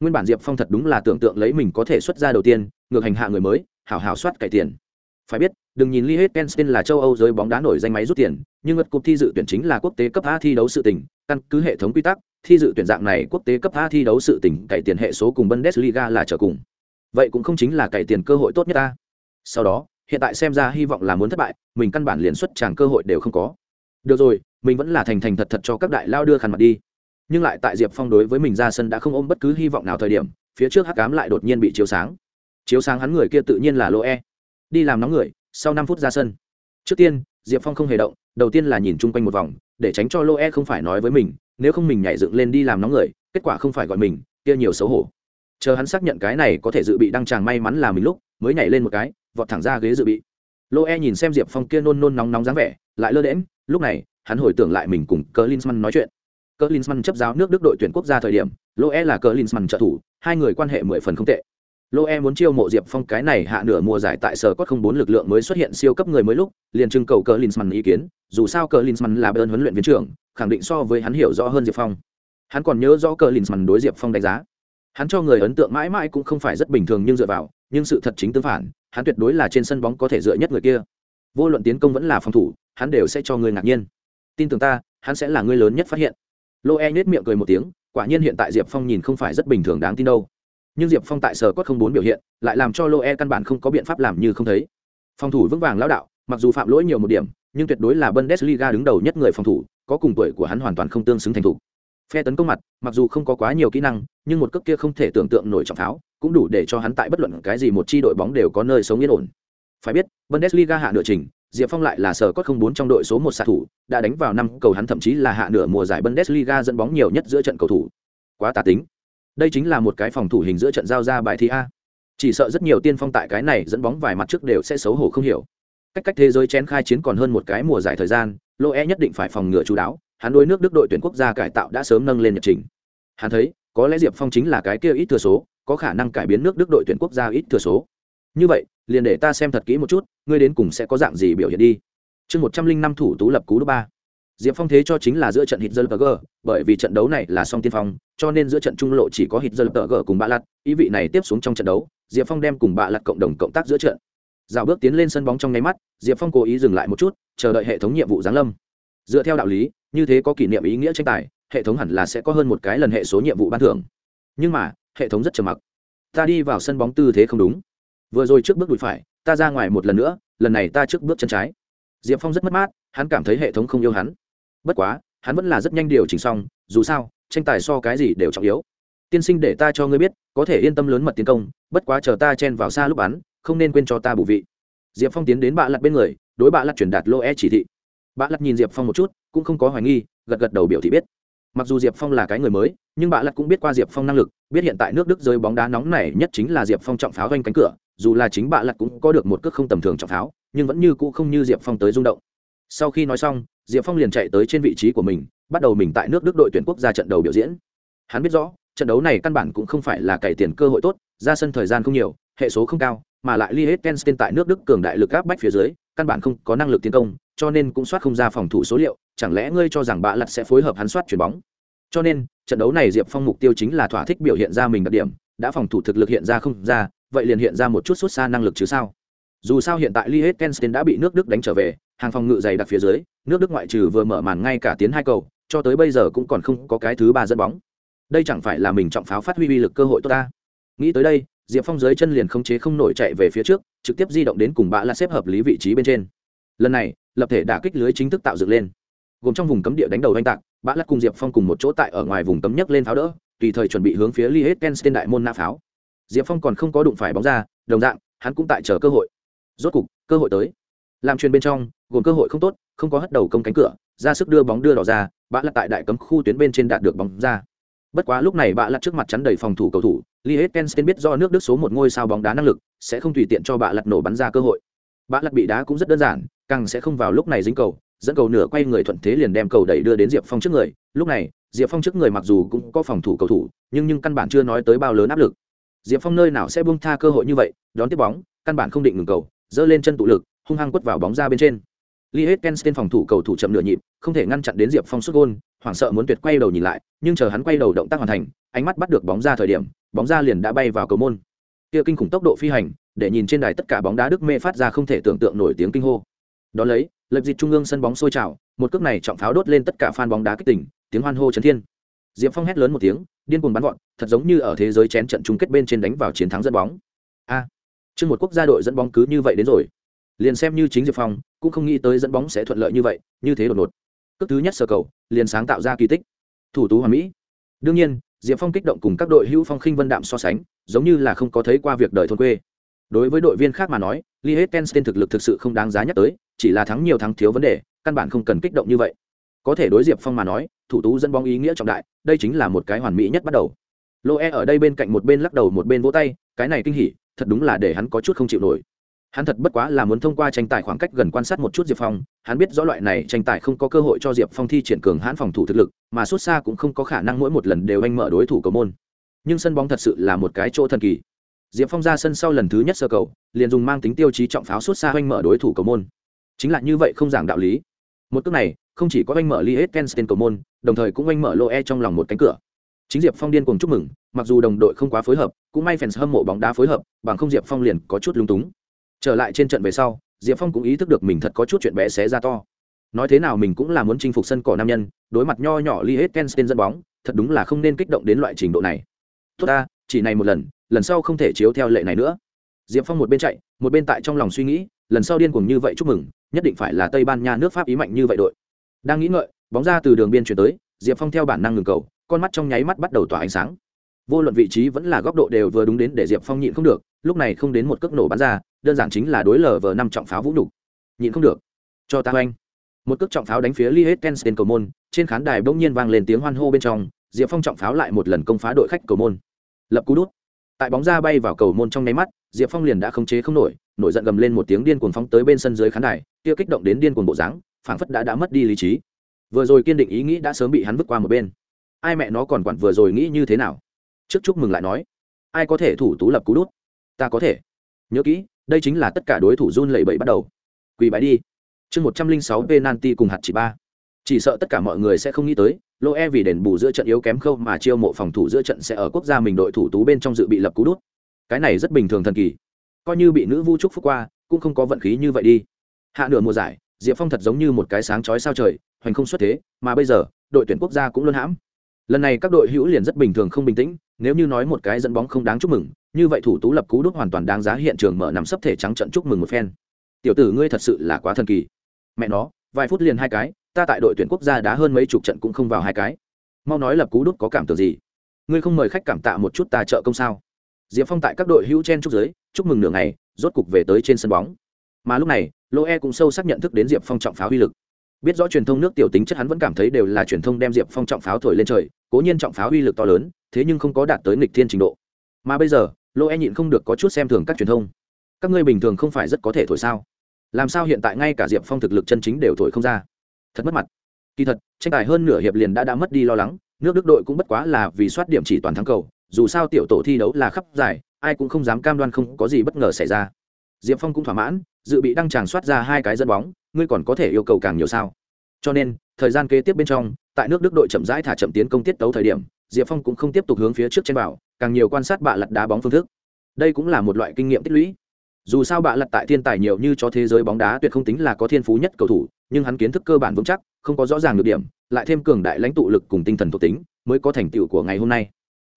Nguyên bản diệp phong thật đúng là tưởng tượng lấy mình có thể xuất ra đầu tiên ngược hành hạ người mới hảo hảo soát cải tiền. Phải biết đừng nhìn Lee Penstein là châu Âu giới bóng đá nổi danh máy rút tiền, nhưng ngất cuộc thi dự tuyển chính là quốc tế cấp A thi đấu sự tình, căn cứ hệ thống quy tắc, thi dự tuyển dạng này quốc tế cấp A thi đấu sự tỉnh cải tiền hệ số cùng Bundesliga là trở cùng. Vậy cũng không chính là cải tiền cơ hội tốt nhất ta. Sau đó, hiện tại xem ra hy vọng là muốn thất bại, mình căn bản liền xuất tràng cơ hội đều không có. Được rồi, mình vẫn là thành thành thật thật cho các đại lao đưa khăn mặt đi. Nhưng lại tại Diệp Phong đối với mình ra sân đã không ôm bất cứ hy vọng nào thời điểm, phía trước hắc ám lại đột nhiên bị chiếu sáng. Chiếu sáng hắn người kia tự nhiên là Loe. Đi làm nóng người, sau năm phút ra sân trước tiên diệp phong không hề động đầu tiên là nhìn chung quanh một vòng để tránh cho lô e không phải nói với mình, nếu không mình nhảy dựng lên đi làm nóng người, kết quả không phải gọi mình, kia nhiều xấu hổ. Chờ hắn xác nhận cái này có thể dự bị đăng tràng may mắn là mình lúc, mới nhảy lên một cái, vọt thẳng ra ghế dự bị. Lô e nhìn xem diệp phong kia nôn nôn nóng nóng dáng vẻ, lại lơ đễm lúc này, hắn hồi tưởng lại mình cùng cờ linsman nói chuyện. Cờ linsman chấp giáo nước đức đội tuyển quốc gia thời điểm, lô e là cờ linsman trợ thủ, hai người quan hệ mười phần không tệ lô e muốn chiêu mộ diệp phong, cái này hạ nửa mùa giải tại sở có không bốn lực lượng mới xuất hiện siêu cấp người mới lúc, liền trưng cầu cờ linsman ý kiến, dù sao cờ linsman là bên huấn luyện viên trưởng, khẳng định so với hắn hiểu rõ hơn diệp phong. Hắn còn nhớ rõ cờ linsman đối diệp phong đánh giá. Hắn cho người ấn tượng mãi mãi cũng không phải rất bình thường nhưng dựa vào, nhưng sự thật chính tương phản, hắn tuyệt đối là trên sân bóng có thể dựa nhất người kia. Vô luận tiến công vẫn là phòng thủ, hắn đều sẽ cho người ngạc nhiên. Tin tưởng ta, hắn sẽ là người lớn nhất phát hiện. Lô e nhét miệng cười một tiếng, quả nhiên hiện tại diệp phong nhìn không phải rất bình thường đáng tin đâu nhưng diệp phong tại sở cốt không bốn biểu hiện lại làm cho lô e căn bản không có biện pháp làm như không thấy phòng thủ vững vàng lão đạo mặc dù phạm lỗi nhiều một điểm nhưng tuyệt đối là bundesliga đứng đầu nhất người phòng thủ có cùng tuổi của hắn hoàn toàn không tương xứng thành thủ phe tấn công mặt mặc dù không có quá nhiều kỹ năng nhưng một cước kia không thể tưởng tượng nổi trọng tháo cũng đủ để cho hắn tại bất luận cái gì một chi đội bóng đều có nơi sống yên ổn phải biết bundesliga hạ nửa trình diệp phong lại là sở cốt không bốn trong đội số một xạ thủ đã đánh vào năm cầu hắn thậm chí là hạ nửa mùa giải bundesliga dẫn bóng nhiều nhất giữa trận cầu thủ quá tà tính đây chính là một cái phòng thủ hình giữa trận giao ra bài thi a. Chỉ sợ rất nhiều tiên phong tại cái này dẫn bóng vài mặt trước đều sẽ xấu hổ không hiểu. Cách cách thế giới chén khai chiến còn hơn một cái mùa giải thời gian, lô e nhất định phải phòng ngừa chú đáo, hắn đối nước đức đội tuyển quốc gia cải tạo đã sớm nâng lên nhật trình. Hắn thấy, có lẽ diệp phong chính là cái kia ít thừa số, có khả năng cải biến nước đức đội tuyển quốc gia ít thừa số. Như vậy, liền để ta xem thật kỹ một chút, ngươi đến cùng sẽ có dạng gì biểu hiện đi. Chương một trăm linh năm thủ tú lập cú đ ba diệp phong thế cho chính là giữa trận Hitzelberger, bởi vì trận đấu này là song tiên phong cho nên giữa trận trung lộ chỉ có Hitzelberger cùng bạ Lật, ý vị này tiếp xuống trong trận đấu diệp phong đem cùng bạ Lật cộng đồng cộng tác giữa trận. Dạo bước tiến lên sân bóng trong nháy mắt diệp phong cố ý dừng lại một chút chờ đợi hệ thống nhiệm vụ giáng lâm. Dựa theo đạo lý như thế có kỷ niệm ý nghĩa tranh tài hệ thống hẳn là sẽ có hơn một cái lần hệ số nhiệm vụ ban thưởng. Nhưng mà hệ thống rất trầm mặc. Ta đi vào sân bóng tư thế không đúng. Vừa rồi trước bước đùi phải ta ra ngoài một lần nữa lần này ta trước bước chân trái. Diệp phong rất mất mát hắn cảm thấy hệ thống không yêu hắn bất quá, hắn vẫn là rất nhanh điều chỉnh xong, dù sao, tranh tài so cái gì đều trọng yếu. Tiên sinh để ta cho ngươi biết, có thể yên tâm lớn mật tiến công, bất quá chờ ta chen vào xa lúc bắn, không nên quên cho ta bù vị. Diệp phong tiến đến bạ lặt bên người, đối bạ lặt truyền đạt lô e chỉ thị. Bạ lặt nhìn diệp phong một chút, cũng không có hoài nghi, gật gật đầu biểu thị biết. Mặc dù diệp phong là cái người mới, nhưng bạ lặt cũng biết qua diệp phong năng lực, biết hiện tại nước đức rơi bóng đá nóng này nhất chính là diệp phong trọng pháo doanh cánh cửa, dù là chính bạ lặt cũng có được một cước không tầm thường trọng pháo, nhưng vẫn như cũ không như diệp phong tới rung động sau khi nói xong, diệp phong liền chạy tới trên vị trí của mình, bắt đầu mình tại nước đức đội tuyển quốc gia trận đầu biểu diễn. Hắn biết rõ, trận đấu này căn bản cũng không phải là cày tiền cơ hội tốt, ra sân thời gian không nhiều, hệ số không cao, mà lại li hết kensten tại nước đức cường đại lực gáp bách phía dưới, căn bản không có năng lực tiến công, cho nên cũng soát không ra phòng thủ số liệu, chẳng lẽ ngươi cho rằng bạ lặt sẽ phối hợp hắn soát chuyền bóng? Cho nên, trận đấu này diệp phong mục tiêu chính là thỏa thích biểu hiện ra mình đặc điểm, đã phòng thủ thực lực hiện ra không ra, vậy liền hiện ra một chút xuất xa năng lực chứ sao? Dù sao hiện tại li hết kensten đã bị nước đức đánh trở về hàng phòng ngự dày đặc phía dưới, nước đức ngoại trừ vừa mở màn ngay cả tiến hai cầu, cho tới bây giờ cũng còn không có cái thứ ba dẫn bóng. Đây chẳng phải là mình trọng pháo phát huy uy lực cơ hội tốt ta? Nghĩ tới đây, diệp phong dưới chân liền không chế không nổi chạy về phía trước, trực tiếp di động đến cùng bạ là xếp hợp lý vị trí bên trên. Lần này, lập thể đả kích lưới chính thức tạo dựng lên. Gồm trong vùng cấm địa đánh đầu oanh tạc, bạ lắc cùng diệp phong cùng một chỗ tại ở ngoài vùng cấm nhấc lên pháo đỡ, tùy thời chuẩn bị hướng phía li hết tên đại môn na pháo. Diệp phong còn không có đụng phải bóng ra, đồng dạng, hắn cũng tại chờ cơ hội. Rốt cục, cơ hội tới. Làm truyền bên trong gồm cơ hội không tốt, không có hất đầu công cánh cửa, ra sức đưa bóng đưa đỏ ra, bạ lặt tại đại cấm khu tuyến bên trên đạt được bóng ra. Bất quá lúc này bạ lặt trước mặt chắn đầy phòng thủ cầu thủ li hết biết do nước đức số một ngôi sao bóng đá năng lực, sẽ không tùy tiện cho bạ lặt nổ bắn ra cơ hội. Bạ lặt bị đá cũng rất đơn giản, càng sẽ không vào lúc này dính cầu, dẫn cầu nửa quay người thuận thế liền đem cầu đẩy đưa đến diệp phong trước người. Lúc này, diệp phong trước người mặc dù cũng có phòng thủ cầu thủ, nhưng nhưng căn bản chưa nói tới bao lớn áp lực. Diệp phong nơi nào sẽ buông tha cơ hội như vậy, đón tiếp bóng, căn bản không định ngừng cầu, giơ lên chân tụ lực, hung hăng quất vào bóng ra bên trên. Lee Hetkenstein phòng thủ cầu thủ chậm nửa nhịp, không thể ngăn chặn đến Diệp Phong sút gol, hoảng sợ muốn tuyệt quay đầu nhìn lại, nhưng chờ hắn quay đầu động tác hoàn thành, ánh mắt bắt được bóng ra thời điểm, bóng ra liền đã bay vào cầu môn. Kia kinh khủng tốc độ phi hành, để nhìn trên đài tất cả bóng đá Đức mê phát ra không thể tưởng tượng nổi tiếng kinh hô. Đó lấy, lập dịch trung ương sân bóng sôi trào, một cước này trọng pháo đốt lên tất cả fan bóng đá kích tỉnh, tiếng hoan hô chấn thiên. Diệp Phong hét lớn một tiếng, điên cuồng bắn vọt, thật giống như ở thế giới chén trận chung kết bên trên đánh vào chiến thắng dẫn bóng. A, à, chương một quốc gia đội dẫn bóng cứ như vậy đến rồi liền xem như chính diệp phong cũng không nghĩ tới dẫn bóng sẽ thuận lợi như vậy, như thế đột ngột. Cước thứ nhất sơ cầu, liền sáng tạo ra kỳ tích. Thủ tú hoàn mỹ. Đương nhiên, diệp phong kích động cùng các đội hữu phong khinh vân đạm so sánh, giống như là không có thấy qua việc đời thôn quê. Đối với đội viên khác mà nói li thực lực thực sự không đáng giá nhắc tới, chỉ là thắng nhiều thắng thiếu vấn đề, căn bản không cần kích động như vậy. Có thể đối diệp phong mà nói, thủ tú dẫn bóng ý nghĩa trọng đại, đây chính là một cái hoàn mỹ nhất bắt đầu. Loe ở đây bên cạnh một bên lắc đầu một bên vỗ tay, cái này kinh hỉ, thật đúng là để hắn có chút không chịu nổi hắn thật bất quá là muốn thông qua tranh tài khoảng cách gần quan sát một chút diệp phong, hắn biết rõ loại này tranh tài không có cơ hội cho diệp phong thi triển cường hãn phòng thủ thực lực, mà xuất xa cũng không có khả năng mỗi một lần đều anh mở đối thủ cầu môn. Nhưng sân bóng thật sự là một cái chỗ thần kỳ. Diệp phong ra sân sau lần thứ nhất sơ cầu, liền dùng mang tính tiêu chí trọng pháo xuất xa anh mở đối thủ cầu môn. Chính là như vậy không giảng đạo lý. Một cước này, không chỉ có anh mở li hết kensten cầu môn, đồng thời cũng anh mở lô e trong lòng một cánh cửa. Chính diệp phong điên cùng chúc mừng, mặc dù đồng đội không quá phối hợp, cũng may fans hâm mộ bóng đá phối hợp, bằng không diệp phong liền có chút lung túng trở lại trên trận về sau, diệp phong cũng ý thức được mình thật có chút chuyện bé xé ra to. Nói thế nào mình cũng là muốn chinh phục sân cỏ nam nhân, đối mặt nho nhỏ li hết kensten dẫn bóng, thật đúng là không nên kích động đến loại trình độ này. Tốt ta, chỉ này một lần lần sau không thể chiếu theo lệ này nữa. Diệp phong một bên chạy, một bên tại trong lòng suy nghĩ, lần sau điên cuồng như vậy chúc mừng, nhất định phải là tây ban nha nước pháp ý mạnh như vậy đội. Đang nghĩ ngợi, bóng ra từ đường biên chuyển tới, diệp phong theo bản năng ngừng cầu, con mắt trong nháy mắt bắt đầu tỏa ánh sáng. Vô luận vị trí vẫn là góc độ đều vừa đúng đến để diệp phong nhịn không được, lúc này không đến một cước nổ bắn ra đơn giản chính là đối lờ vờ năm trọng pháo vũ nhục. Nhịn không được. Cho ta oanh. Một cước trọng pháo đánh phía lee hết kensten cầu môn, trên khán đài bỗng nhiên vang lên tiếng hoan hô bên trong, diệp phong trọng pháo lại một lần công phá đội khách cầu môn. Lập cú đút. Tại bóng ra bay vào cầu môn trong nháy mắt, diệp phong liền đã không chế không nổi nổi giận gầm lên một tiếng điên cuồng phóng tới bên sân dưới khán đài, kia kích động đến điên cuồng bộ dáng, phảng phất đã đã mất đi lý trí. Vừa rồi kiên định ý nghĩ đã sớm bị hắn vứt qua một bên. Ai mẹ nó còn quản vừa rồi nghĩ như thế nào? Trước chúc mừng lại nói. Ai có thể thủ tú lập cú đút? Ta có thể. Nhớ kỹ đây chính là tất cả đối thủ run lẩy bẩy bắt đầu. Quỳ bái đi. Chương một trăm linh sáu penalty cùng hạt chỉ ba. Chỉ sợ tất cả mọi người sẽ không nghĩ tới, lô e vì đền bù giữa trận yếu kém khâu mà chiêu mộ phòng thủ giữa trận sẽ ở quốc gia mình đội thủ tú bên trong dự bị lập cú đút. Cái này rất bình thường thần kỳ. Coi như bị nữ vu trúc phúc qua, cũng không có vận khí như vậy đi. Hạ nửa mùa giải, diệp phong thật giống như một cái sáng chói sao trời, hoành không xuất thế, mà bây giờ, đội tuyển quốc gia cũng luôn hãm. Lần này các đội hữu liền rất bình thường không bình tĩnh, nếu như nói một cái dẫn bóng không đáng chúc mừng như vậy thủ tú lập cú đúc hoàn toàn đáng giá hiện trường mở nằm sấp thể trắng trận chúc mừng một phen. Tiểu tử ngươi thật sự là quá thần kỳ. Mẹ nó, vài phút liền hai cái, ta tại đội tuyển quốc gia đá hơn mấy chục trận cũng không vào hai cái. Mau nói lập cú đúc có cảm tưởng gì? Ngươi không mời khách cảm tạ một chút ta trợ công sao? Diệp phong tại các đội hữu chen chúc giới chúc mừng nửa ngày, rốt cục về tới trên sân bóng. Mà lúc này lô e cũng sâu sắc nhận thức đến diệp phong trọng pháo uy lực. Biết rõ truyền thông nước tiểu tính chất hắn vẫn cảm thấy đều là truyền thông đem diệp phong trọng pháo thổi lên trời, cố nhiên trọng pháo uy lực to lớn, thế nhưng không có đạt tới nghịch thiên trình độ mà bây giờ, lô e nhịn không được có chút xem thường các truyền thông. Các ngươi bình thường không phải rất có thể thổi sao? Làm sao hiện tại ngay cả diệp phong thực lực chân chính đều thổi không ra? Thật mất mặt. Kỳ thật, tranh tài hơn nửa hiệp liền đã đã mất đi lo lắng, nước đức đội cũng bất quá là vì soát điểm chỉ toàn thắng cầu, dù sao tiểu tổ thi đấu là khắp giải, ai cũng không dám cam đoan không có gì bất ngờ xảy ra. Diệp phong cũng thỏa mãn, dự bị đăng tràng soát ra hai cái dẫn bóng, ngươi còn có thể yêu cầu càng nhiều sao? Cho nên, thời gian kế tiếp bên trong, tại nước đức đội chậm rãi thả chậm tiến công tiết tấu thời điểm, diệp phong cũng không tiếp tục hướng phía trước trên bảo càng nhiều quan sát bạ lật đá bóng phương thức. Đây cũng là một loại kinh nghiệm tích lũy. Dù sao bạ lật tại thiên tài nhiều như cho thế giới bóng đá tuyệt không tính là có thiên phú nhất cầu thủ, nhưng hắn kiến thức cơ bản vững chắc, không có rõ ràng được điểm, lại thêm cường đại lãnh tụ lực cùng tinh thần thuộc tính, mới có thành tựu của ngày hôm nay.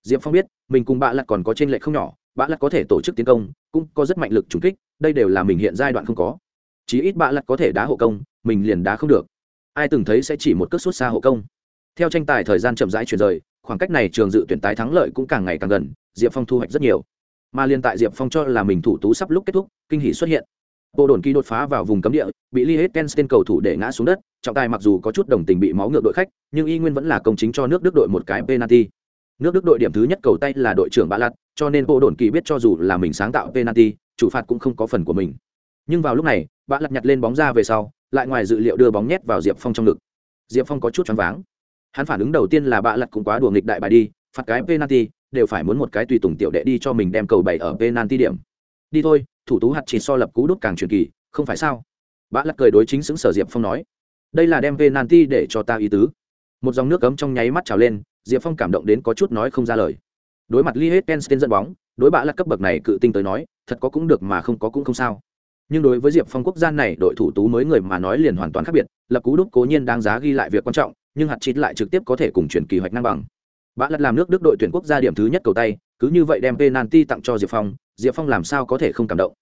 Diệp phong biết, mình cùng bạ lật còn có t r ê n lệch không nhỏ, bạ lật có thể tổ chức tiến công, cũng có rất mạnh lực trúng kích, đây đều là mình hiện giai đoạn không có. Chí ít bạ lật có thể đá hộ công, mình liền đá không được. Ai từng thấy sẽ chỉ một cước xuất xa hộ công. Theo tranh tài thời gian chậm rãi chuyển rời khoảng cách này trường dự tuyển tái thắng lợi cũng càng ngày càng gần, diệp phong thu hoạch rất nhiều. Mà liên tại diệp phong cho là mình thủ tú sắp lúc kết thúc, kinh hỷ xuất hiện. Bộ đồn kỳ đột phá vào vùng cấm địa, bị lee hết kensten cầu thủ để ngã xuống đất, trọng tài mặc dù có chút đồng tình bị máu ngược đội khách, nhưng y nguyên vẫn là công chính cho nước đức đội một cái penalty. Nước đức đội điểm thứ nhất cầu tay là đội trưởng bạ lặt cho nên bộ đồn kỳ biết cho dù là mình sáng tạo penalty, chủ phạt cũng không có phần của mình. Nhưng vào lúc này, bạ lặt nhặt lên bóng ra về sau, lại ngoài dự liệu đưa bóng nhét vào diệp phong trong ngực. Diệp phong có chút choáng váng hắn phản ứng đầu tiên là bạ lặt cũng quá đùa nghịch đại bài đi, phạt cái penalty, đều phải muốn một cái tùy tùng tiểu đệ đi cho mình đem cầu bảy ở penalty điểm. Đi thôi, thủ tú hạt chỉ so lập cú đút càng truyền kỳ, không phải sao? Bạ lặt cười đối chính xứng sở diệp phong nói. Đây là đem penalty để cho ta ý tứ. Một dòng nước cấm trong nháy mắt trào lên, diệp phong cảm động đến có chút nói không ra lời. Đối mặt li hết kensten dẫn bóng, đối bạ lặt cấp bậc này cự tinh tới nói, thật có cũng được mà không có cũng không sao. Nhưng đối với diệp phong quốc gia này, đội thủ tú mới người mà nói liền hoàn toàn khác biệt, lập cú đúc cố nhiên đáng giá ghi lại việc quan trọng nhưng hạt chít lại trực tiếp có thể cùng chuyển kỳ hoạch năng bằng. Bã lật làm nước đức đội tuyển quốc gia điểm thứ nhất cầu tay, cứ như vậy đem penalty tặng cho diệp phong diệp phong làm sao có thể không cảm động?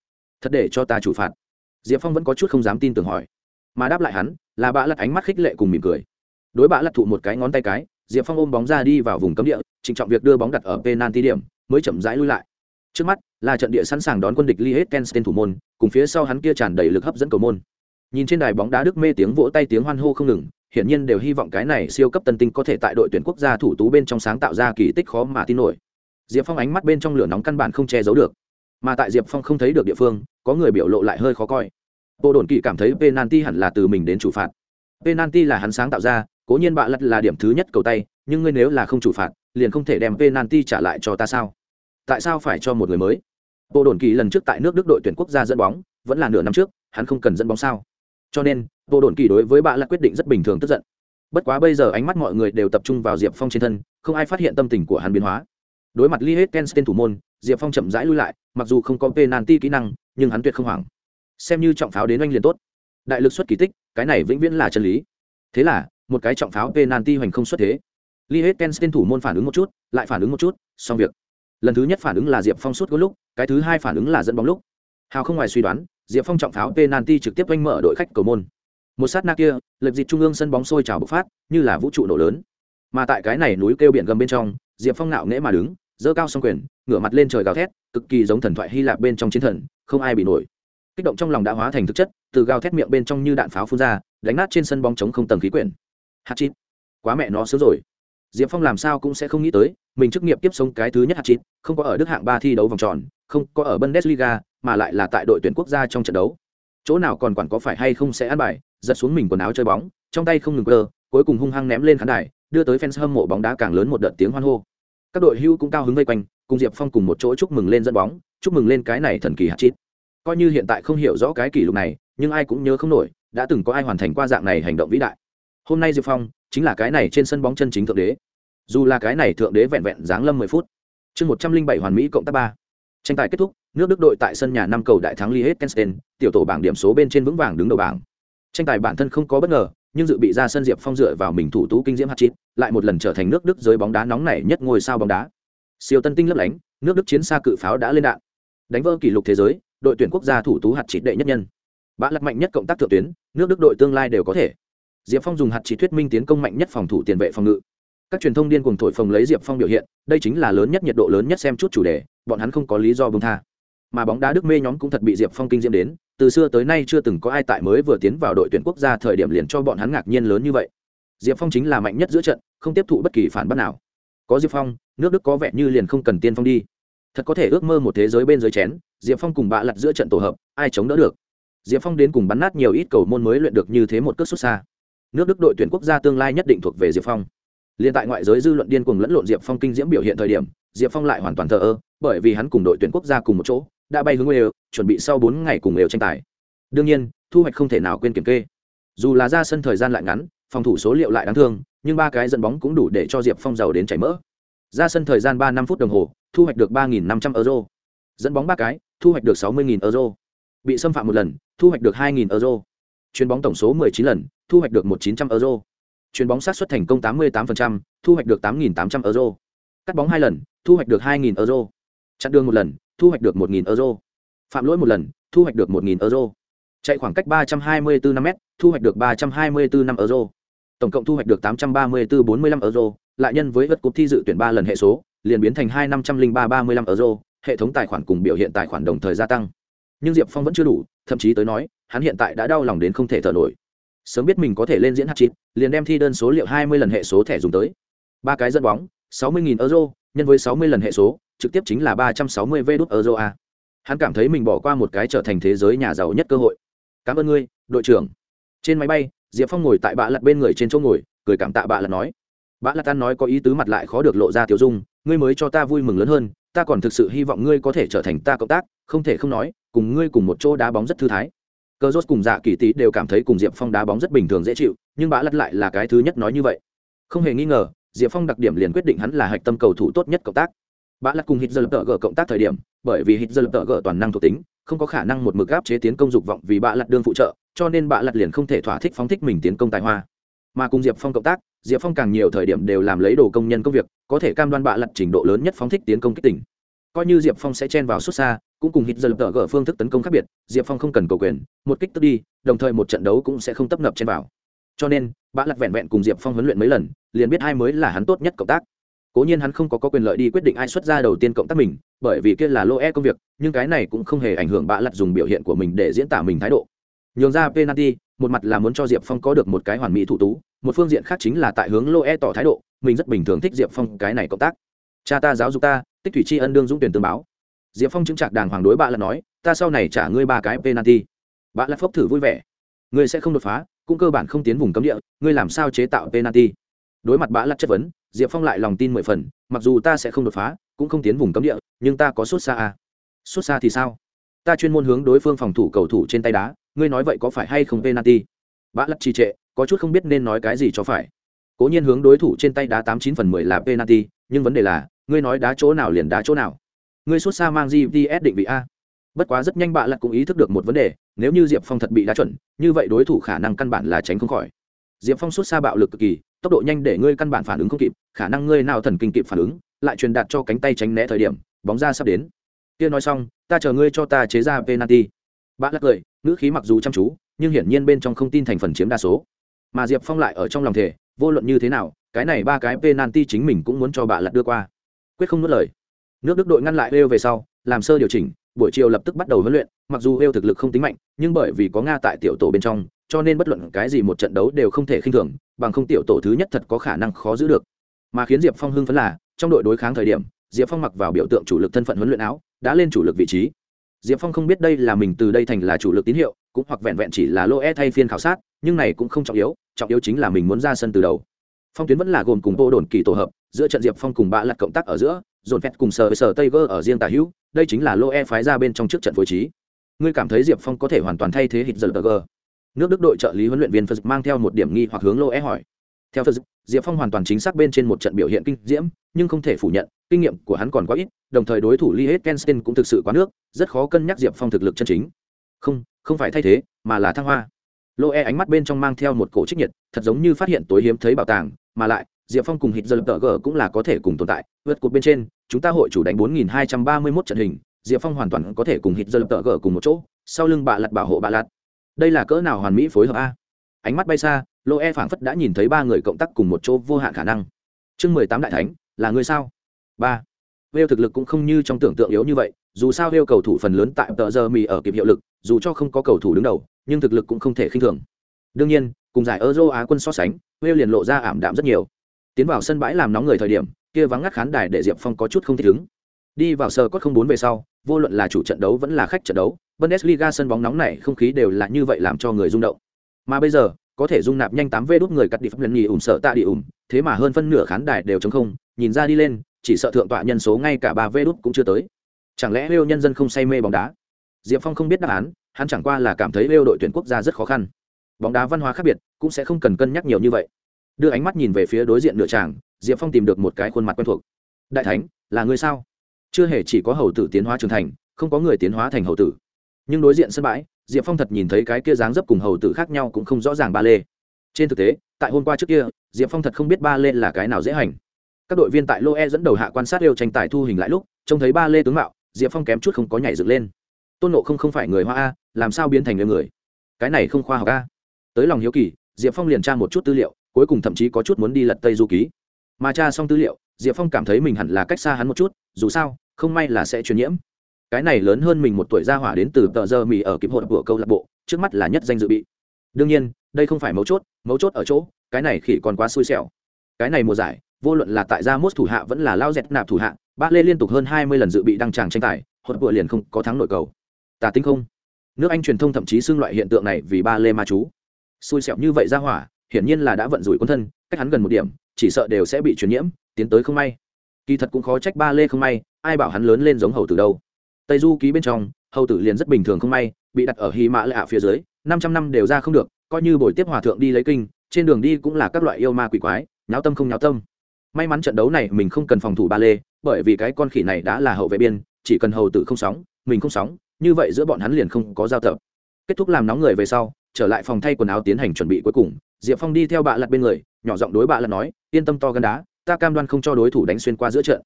Thật để cho ta chủ phạt. Diệp phong vẫn có chút không dám tin tưởng hỏi. Mà đáp lại hắn, là bã lật ánh mắt khích lệ cùng mỉm cười. Đối bã lật thụ một cái ngón tay cái, diệp phong ôm bóng ra đi vào vùng cấm địa, trịnh trọng việc đưa bóng đặt ở penalty điểm, mới chậm rãi lui lại. Trước mắt, là trận địa sẵn sàng đón quân địch lee hết kensten thủ môn, cùng phía sau hắn kia tràn đầy lực hấp dẫn cầu môn. Nhìn trên đài bóng đá đức mê tiếng vỗ tay tiếng hoan hô không ngừng hiển nhiên đều hy vọng cái này siêu cấp tân tinh có thể tại đội tuyển quốc gia thủ tú bên trong sáng tạo ra kỳ tích khó mà tin nổi. Diệp phong ánh mắt bên trong lửa nóng căn bản không che giấu được. Mà tại diệp phong không thấy được địa phương, có người biểu lộ lại hơi khó coi. Bộ đồn Kỵ cảm thấy penalty hẳn là từ mình đến chủ phạt. Penalty là hắn sáng tạo ra, cố nhiên bạ lật là điểm thứ nhất cầu tay, nhưng ngươi nếu là không chủ phạt, liền không thể đem penalty trả lại cho ta sao? Tại sao phải cho một người mới? Bộ đồn Kỵ lần trước tại nước đức đội tuyển quốc gia dẫn bóng, vẫn là nửa năm trước, hắn không cần dẫn bóng sao? Cho nên bộ đồn kỳ đối với bạ lạc quyết định rất bình thường tức giận. Bất quá bây giờ ánh mắt mọi người đều tập trung vào diệp phong trên thân, không ai phát hiện tâm tình của hắn biến hóa. Đối mặt li hết kensten thủ môn, diệp phong chậm rãi lui lại, mặc dù không có penalty kỹ năng, nhưng hắn tuyệt không hoảng. Xem như trọng pháo đến oanh liền tốt. Đại lực xuất kỳ tích, cái này vĩnh viễn là chân lý. Thế là, một cái trọng pháo penalty hoành không xuất thế. Li hết kensten thủ môn phản ứng một chút, lại phản ứng một chút, xong việc. Lần thứ nhất phản ứng là diệp phong suốt lúc, cái thứ hai phản ứng là dẫn bóng lúc. Hào không ngoài suy đoán, diệp phong trọng pháo penalty trực tiếp oanh mở đội khách cầu môn một sát na kia lệch dịt trung ương sân bóng sôi trào bộc phát, như là vũ trụ nổ lớn. Mà tại cái này núi kêu biển gầm bên trong, diệp phong nạo nghễ mà đứng, giơ cao song quyền, ngửa mặt lên trời gào thét, cực kỳ giống thần thoại hy lạp bên trong chiến thần, không ai bị nổi. Kích động trong lòng đã hóa thành thực chất, từ gào thét miệng bên trong như đạn pháo phun ra, đánh nát trên sân bóng trống không tầng khí quyển. Hạt chít. Quá mẹ nó sớm rồi. Diệp phong làm sao cũng sẽ không nghĩ tới, mình chức nghiệp tiếp sống cái thứ nhất hạt chít, không có ở đức hạng ba thi đấu vòng tròn, không có ở bundesliga, mà lại là tại đội tuyển quốc gia trong trận đấu. Chỗ nào còn quản có phải hay không sẽ ăn bài giật xuống mình quần áo chơi bóng trong tay không ngừng cơ cuối cùng hung hăng ném lên khán đài đưa tới fans hâm mộ bóng đá càng lớn một đợt tiếng hoan hô. Các đội hưu cũng cao hứng vây quanh cùng diệp phong cùng một chỗ chúc mừng lên dẫn bóng chúc mừng lên cái này thần kỳ hạt chít coi như hiện tại không hiểu rõ cái kỷ lục này nhưng ai cũng nhớ không nổi đã từng có ai hoàn thành qua dạng này hành động vĩ đại. Hôm nay diệp phong chính là cái này trên sân bóng chân chính thượng đế. Dù là cái này thượng đế vẹn vẹn giáng lâm mười phút. Chương một trăm linh bảy hoàn mỹ cộng tác ba. Tranh tài kết thúc nước đức đội tại sân nhà năm cầu đại thắng lee Kensten, tiểu tổ bảng điểm số bên trên vững vàng đứng đầu bảng tranh tài bản thân không có bất ngờ, nhưng dự bị ra sân diệp phong dựa vào mình thủ tú kinh diễm hạt chít lại một lần trở thành nước đức giới bóng đá nóng nảy nhất ngôi sao bóng đá. Siêu tân tinh lấp lánh, nước đức chiến xa cự pháo đã lên đạn. Đánh vỡ kỷ lục thế giới, đội tuyển quốc gia thủ tú hạt chít đệ nhất nhân. Bã lặt mạnh nhất cộng tác thượng tuyến, nước đức đội tương lai đều có thể. Diệp phong dùng hạt chít thuyết minh tiến công mạnh nhất phòng thủ tiền vệ phòng ngự. Các truyền thông điên cùng thổi phồng lấy diệp phong biểu hiện, đây chính là lớn nhất nhiệt độ lớn nhất xem chút chủ đề, bọn hắn không có lý do bông tha. Mà bóng đá đức mê nhóm cũng thật bị diệp phong kinh diễm đến từ xưa tới nay chưa từng có ai tại mới vừa tiến vào đội tuyển quốc gia thời điểm liền cho bọn hắn ngạc nhiên lớn như vậy. Diệp phong chính là mạnh nhất giữa trận, không tiếp thụ bất kỳ phản bác nào. Có diệp phong, nước đức có vẻ như liền không cần tiên phong đi. Thật có thể ước mơ một thế giới bên dưới chén, diệp phong cùng bạ lặt giữa trận tổ hợp, ai chống đỡ được? Diệp phong đến cùng bắn nát nhiều ít cầu môn mới luyện được như thế một cước xuất xa. Nước đức đội tuyển quốc gia tương lai nhất định thuộc về diệp phong. Liền tại ngoại giới dư luận điên cùng lẫn lộn diệp phong kinh diễm biểu hiện thời điểm, diệp phong lại hoàn toàn thờ ơ, bởi vì hắn cùng đội tuyển quốc gia cùng một chỗ đã bay hướng đều chuẩn bị sau bốn ngày cùng đều tranh tài. Đương nhiên thu hoạch không thể nào quên kiểm kê. Dù là ra sân thời gian lại ngắn phòng thủ số liệu lại đáng thương nhưng ba cái dẫn bóng cũng đủ để cho diệp phong giàu đến chảy mỡ. Ra sân thời gian ba năm phút đồng hồ thu hoạch được ba năm trăm euro. Dẫn bóng ba cái thu hoạch được sáu mươi euro. Bị xâm phạm một lần thu hoạch được hai euro. Chuyền bóng tổng số 19 lần thu hoạch được một chín trăm euro. Chuyền bóng sát xuất thành công 88%, thu hoạch được 8.800 euro. Cắt bóng hai lần thu hoạch được 2.000 euro. Chặn đường một lần thu hoạch được 1.000 euro. Phạm lỗi một lần, thu hoạch được 1.000 euro. Chạy khoảng cách 324 năm m thu hoạch được 324 năm euro. Tổng cộng thu hoạch được 834 45 euro, lại nhân với vật cục thi dự tuyển ba lần hệ số, liền biến thành hai năm trăm linh ba ba mươi lăm euro, hệ thống tài khoản cùng biểu hiện tài khoản đồng thời gia tăng. Nhưng diệp phong vẫn chưa đủ, thậm chí tới nói, hắn hiện tại đã đau lòng đến không thể thở nổi. Sớm biết mình có thể lên diễn hát chít, liền đem thi đơn số liệu hai mươi lần hệ số thẻ dùng tới. Ba cái dẫn bóng sáu mươi euro nhân với sáu mươi lần hệ số, trực tiếp chính là ba trăm sáu mươi euro a. Hắn cảm thấy mình bỏ qua một cái trở thành thế giới nhà giàu nhất cơ hội. Cảm ơn ngươi, đội trưởng. Trên máy bay, diệp phong ngồi tại bạ lật bên người trên chỗ ngồi, cười cảm tạ bạ lật nói. Bạ lật tan nói có ý tứ mặt lại khó được lộ ra tiểu dung, ngươi mới cho ta vui mừng lớn hơn, ta còn thực sự hy vọng ngươi có thể trở thành ta cộng tác, không thể không nói, cùng ngươi cùng một chỗ đá bóng rất thư thái. Cơ rốt cùng dạ kỳ tý đều cảm thấy cùng diệp phong đá bóng rất bình thường dễ chịu, nhưng bã lật lại là cái thứ nhất nói như vậy. Không hề nghi ngờ diệp phong đặc điểm liền quyết định hắn là hạch tâm cầu thủ tốt nhất cộng tác. Bã lật cùng hít dơ lập g cộng tác thời điểm, bởi vì hít dơ lập g toàn năng thuộc tính, không có khả năng một mực áp chế tiến công dục vọng vì bạ lật đương phụ trợ, cho nên bạ lật liền không thể thỏa thích phóng thích mình tiến công tài hoa. Mà cùng diệp phong cộng tác, diệp phong càng nhiều thời điểm đều làm lấy đồ công nhân công việc, có thể cam đoan bạ lật trình độ lớn nhất phóng thích tiến công kích tỉnh. Coi như diệp phong sẽ chen vào xuất xa, cũng cùng hít dần tờ gở phương thức tấn công khác biệt, diệp phong không cần cầu quyền, một kích tức đi, đồng thời một trận đấu cũng sẽ không tấp nập chen vào cho nên bạ lật vẹn vẹn cùng diệp phong huấn luyện mấy lần liền biết hai mới là hắn tốt nhất cộng tác. Cố nhiên hắn không có, có quyền lợi đi quyết định ai xuất ra đầu tiên cộng tác mình bởi vì kia là lô e công việc nhưng cái này cũng không hề ảnh hưởng bạ lật dùng biểu hiện của mình để diễn tả mình thái độ. Nhường ra penalty một mặt là muốn cho diệp phong có được một cái hoàn mỹ thủ tú một phương diện khác chính là tại hướng lô e tỏ thái độ mình rất bình thường thích diệp phong cái này cộng tác. Cha ta giáo dục ta tích thủy tri ân đương dũng tuyển tương báo. Diệp phong chứng trạc đàng hoàng đối bạ lật nói ta sau này trả ngươi ba cái penalty. Bạ lật phốc thử vui vẻ. Ngươi sẽ không đột phá cũng cơ bản không tiến vùng cấm địa, ngươi làm sao chế tạo penalty? Đối mặt bã lật chất vấn, diệp phong lại lòng tin mười phần, mặc dù ta sẽ không đột phá, cũng không tiến vùng cấm địa, nhưng ta có sút xa à. sút xa thì sao? Ta chuyên môn hướng đối phương phòng thủ cầu thủ trên tay đá, ngươi nói vậy có phải hay không penalty? Bã lật trì trệ, có chút không biết nên nói cái gì cho phải. Cố nhiên hướng đối thủ trên tay đá tám chín phần mười là penalty, nhưng vấn đề là, ngươi nói đá chỗ nào liền đá chỗ nào. Ngươi sút xa mang gps định vị a. Bất quá rất nhanh bạ lặt cũng ý thức được một vấn đề nếu như diệp phong thật bị đá chuẩn, như vậy đối thủ khả năng căn bản là tránh không khỏi. Diệp phong xuất xa bạo lực cực kỳ, tốc độ nhanh để ngươi căn bản phản ứng không kịp, khả năng ngươi nào thần kinh kịp phản ứng, lại truyền đạt cho cánh tay tránh né thời điểm, bóng ra sắp đến. Kia nói xong, ta chờ ngươi cho ta chế ra penalty. Bạn lắc cười ngữ khí mặc dù chăm chú, nhưng hiển nhiên bên trong không tin thành phần chiếm đa số. Mà diệp phong lại ở trong lòng thể vô luận như thế nào, cái này ba cái penalty chính mình cũng muốn cho bạn lật đưa qua. Quyết không nuốt lời. Nước đức đội ngăn lại wales về sau, làm sơ điều chỉnh buổi chiều lập tức bắt đầu huấn luyện, mặc dù hêu thực lực không tính mạnh, nhưng bởi vì có nga tại tiểu tổ bên trong, cho nên bất luận cái gì một trận đấu đều không thể khinh thường, bằng không tiểu tổ thứ nhất thật có khả năng khó giữ được. Mà khiến diệp phong hưng phấn là, trong đội đối kháng thời điểm, diệp phong mặc vào biểu tượng chủ lực thân phận huấn luyện áo, đã lên chủ lực vị trí. Diệp phong không biết đây là mình từ đây thành là chủ lực tín hiệu, cũng hoặc vẹn vẹn chỉ là lô e thay phiên khảo sát, nhưng này cũng không trọng yếu trọng yếu chính là mình muốn ra sân từ đầu. Phong tuyến vẫn là gồm cùng vô đồn kỳ tổ hợp, giữa trận diệp phong cùng bạ lặt cộng tác ở giữa dồn phét cùng sờ sờ tây vơ ở riêng tà hữu, đây chính là lô e phái ra bên trong trước trận phối trí. Ngươi cảm thấy diệp phong có thể hoàn toàn thay thế hít giờ gờ nước đức đội trợ lý huấn luyện viên phật mang theo một điểm nghi hoặc hướng lô e hỏi. Theo phật, diệp phong hoàn toàn chính xác bên trên một trận biểu hiện kinh diễm, nhưng không thể phủ nhận, kinh nghiệm của hắn còn quá ít, đồng thời đối thủ lee hết kensten cũng thực sự quá nước, rất khó cân nhắc diệp phong thực lực chân chính. Không không phải thay thế, mà là thăng hoa. Lô e ánh mắt bên trong mang theo một cổ trích nhiệt, thật giống như phát hiện tối hiếm thấy bảo tàng, mà lại diệp phong cùng hít giờ tờ g cũng là có thể cùng tồn tại. Vượt cột bên trên, chúng ta hội chủ đánh 4.231 trận hình. Diệp phong hoàn toàn có thể cùng hít giờ tờ g cùng một chỗ, sau lưng bạ lặt bảo hộ bạ lặt đây là cỡ nào hoàn mỹ phối hợp a? Ánh mắt bay xa, lô e phảng phất đã nhìn thấy ba người cộng tác cùng một chỗ vô hạn khả năng. Chương mười tám đại thánh, là người sao? Ba. Vêu thực lực cũng không như trong tưởng tượng yếu như vậy, dù sao vêu cầu thủ phần lớn tại tờ giờ mì ở kịp hiệu lực, dù cho không có cầu thủ đứng đầu, nhưng thực lực cũng không thể khinh thường. Đương nhiên, cùng giải euro á quân so sánh, vêu liền lộ ra ảm đạm rất nhiều tiến vào sân bãi làm nóng người thời điểm, kia vắng ngắt khán đài để diệp phong có chút không thích ứng. Đi vào sơ cốt không bốn về sau, vô luận là chủ trận đấu vẫn là khách trận đấu, bundesliga sân bóng nóng này không khí đều là như vậy làm cho người rung động. Mà bây giờ, có thể dung nạp nhanh tám vê đốt người cắt đi pháp lần nhì ủng sợ tạ đi ủng thế mà hơn phân nửa khán đài đều chống không, nhìn ra đi lên, chỉ sợ thượng tọa nhân số ngay cả ba vê đốt cũng chưa tới. Chẳng lẽ yêu nhân dân không say mê bóng đá? Diệp phong không biết đáp án, hắn chẳng qua là cảm thấy yêu đội tuyển quốc gia rất khó khăn. Bóng đá văn hóa khác biệt, cũng sẽ không cần cân nhắc nhiều như vậy đưa ánh mắt nhìn về phía đối diện nửa tràng diệp phong tìm được một cái khuôn mặt quen thuộc. Đại thánh, là người sao? Chưa hề, chỉ có hầu tử tiến hóa trưởng thành, không có người tiến hóa thành hầu tử. Nhưng đối diện sân bãi, diệp phong thật nhìn thấy cái kia dáng dấp cùng hầu tử khác nhau cũng không rõ ràng ba lê. Trên thực tế, tại hôm qua trước kia, diệp phong thật không biết ba lê là cái nào dễ hành. Các đội viên tại lô e dẫn đầu hạ quan sát đều tranh tài thu hình lại lúc, trông thấy ba lê tướng mạo, diệp phong kém chút không có nhảy dựng lên. Tôn nộ không không phải người hoa a, làm sao biến thành người người? Cái này không khoa học a. Tới lòng hiếu kỳ, diệp phong liền tra một chút tư liệu cuối cùng thậm chí có chút muốn đi lật tây du ký. Mà tra xong tư liệu, diệp phong cảm thấy mình hẳn là cách xa hắn một chút, dù sao, không may là sẽ truyền nhiễm. Cái này lớn hơn mình một tuổi ra hỏa đến từ tờ giờ mì ở kịp hội của câu lạc bộ, trước mắt là nhất danh dự bị. Đương nhiên, đây không phải mấu chốt mấu chốt ở chỗ, cái này khỉ còn quá xui xẻo. Cái này mùa giải, vô luận là tại gia mốt thủ hạ vẫn là lao dẹt nạp thủ hạ, ba lê liên tục hơn hai mươi lần dự bị đăng tràng tranh tài hột vừa liền không có thắng nội cầu. Tà tính không? Nước anh truyền thông thậm chí xưng loại hiện tượng này vì ba lê ma chú. Xui xẻo như vậy ra hỏa hiển nhiên là đã vận rủi quân thân, cách hắn gần một điểm, chỉ sợ đều sẽ bị truyền nhiễm, tiến tới không may. Kỳ thật cũng khó trách ba lê không may, ai bảo hắn lớn lên giống hầu tử đâu. Tây du ký bên trong, hầu tử liền rất bình thường không may, bị đặt ở hy mã lạ phía dưới, năm trăm năm đều ra không được, coi như buổi tiếp hòa thượng đi lấy kinh, trên đường đi cũng là các loại yêu ma quỷ quái, nháo tâm không nháo tâm. May mắn trận đấu này mình không cần phòng thủ ba lê, bởi vì cái con khỉ này đã là hậu vệ biên, chỉ cần hầu tử không sóng, mình không sóng, như vậy giữa bọn hắn liền không có giao tập. Kết thúc làm nóng người về sau, trở lại phòng thay quần áo tiến hành chuẩn bị cuối cùng diệp phong đi theo bạ lặt bên người nhỏ giọng đối bạ lặt nói yên tâm to gan đá ta cam đoan không cho đối thủ đánh xuyên qua giữa trận.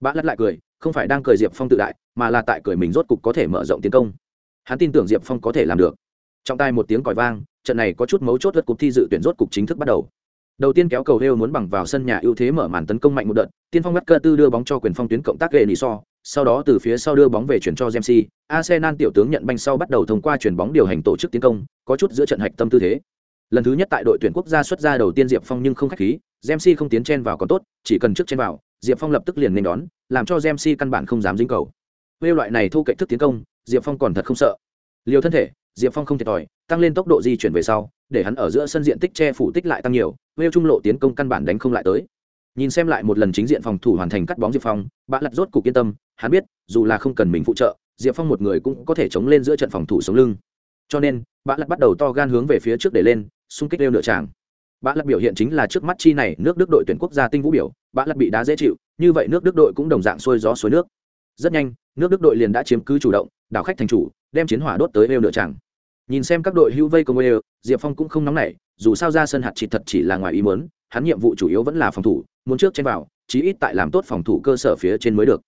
Bạ lặt lại cười không phải đang cười diệp phong tự đại mà là tại cười mình rốt cục có thể mở rộng tiến công. Hắn tin tưởng diệp phong có thể làm được. Trong tai một tiếng còi vang trận này có chút mấu chốt đất cục thi dự tuyển rốt cục chính thức bắt đầu. Đầu tiên kéo cầu hêu muốn bằng vào sân nhà ưu thế mở màn tấn công mạnh một đợt tiên phong bắt cơ tư đưa bóng cho quyền phong tuyến cộng tác ghệ nỉ so sau đó từ phía sau đưa bóng về chuyển cho Ramsey, Arsenal tiểu tướng nhận banh sau bắt đầu thông qua chuyển bóng điều hành tổ chức tiến công, có chút giữa trận hạch tâm tư thế. Lần thứ nhất tại đội tuyển quốc gia xuất ra đầu tiên Diệp Phong nhưng không khách khí, Jamsi không tiến chen vào còn tốt, chỉ cần trước chen vào, Diệp Phong lập tức liền nên đón, làm cho Jamsi căn bản không dám dính cầu. Wales loại này thu cạnh thức tiến công, Diệp Phong còn thật không sợ. Liều thân thể, Diệp Phong không thiệt thòi, tăng lên tốc độ di chuyển về sau, để hắn ở giữa sân diện tích che phủ tích lại tăng nhiều, Wales trung lộ tiến công căn bản đánh không lại tới. Nhìn xem lại một lần chính diện phòng thủ hoàn thành cắt bóng Diệp Phong, bạn lật rốt cục yên tâm, hắn biết, dù là không cần mình phụ trợ, Diệp Phong một người cũng có thể chống lên giữa trận phòng thủ sống lưng. Cho nên, bạn lật bắt đầu to gan hướng về phía trước để lên, xung kích leo nửa tràng. Bạ lật biểu hiện chính là trước mắt chi này, nước Đức đội tuyển quốc gia tinh vũ biểu, bạ lật bị đá dễ chịu, như vậy nước Đức đội cũng đồng dạng xuôi gió suối nước. Rất nhanh, nước Đức đội liền đã chiếm cứ chủ động, đảo khách thành chủ, đem chiến hỏa đốt tới leo nửa tràng nhìn xem các đội hữu vây công đều diệp phong cũng không nóng nảy dù sao ra sân hạt chỉ thật chỉ là ngoài ý muốn hắn nhiệm vụ chủ yếu vẫn là phòng thủ muốn trước trên vào chí ít tại làm tốt phòng thủ cơ sở phía trên mới được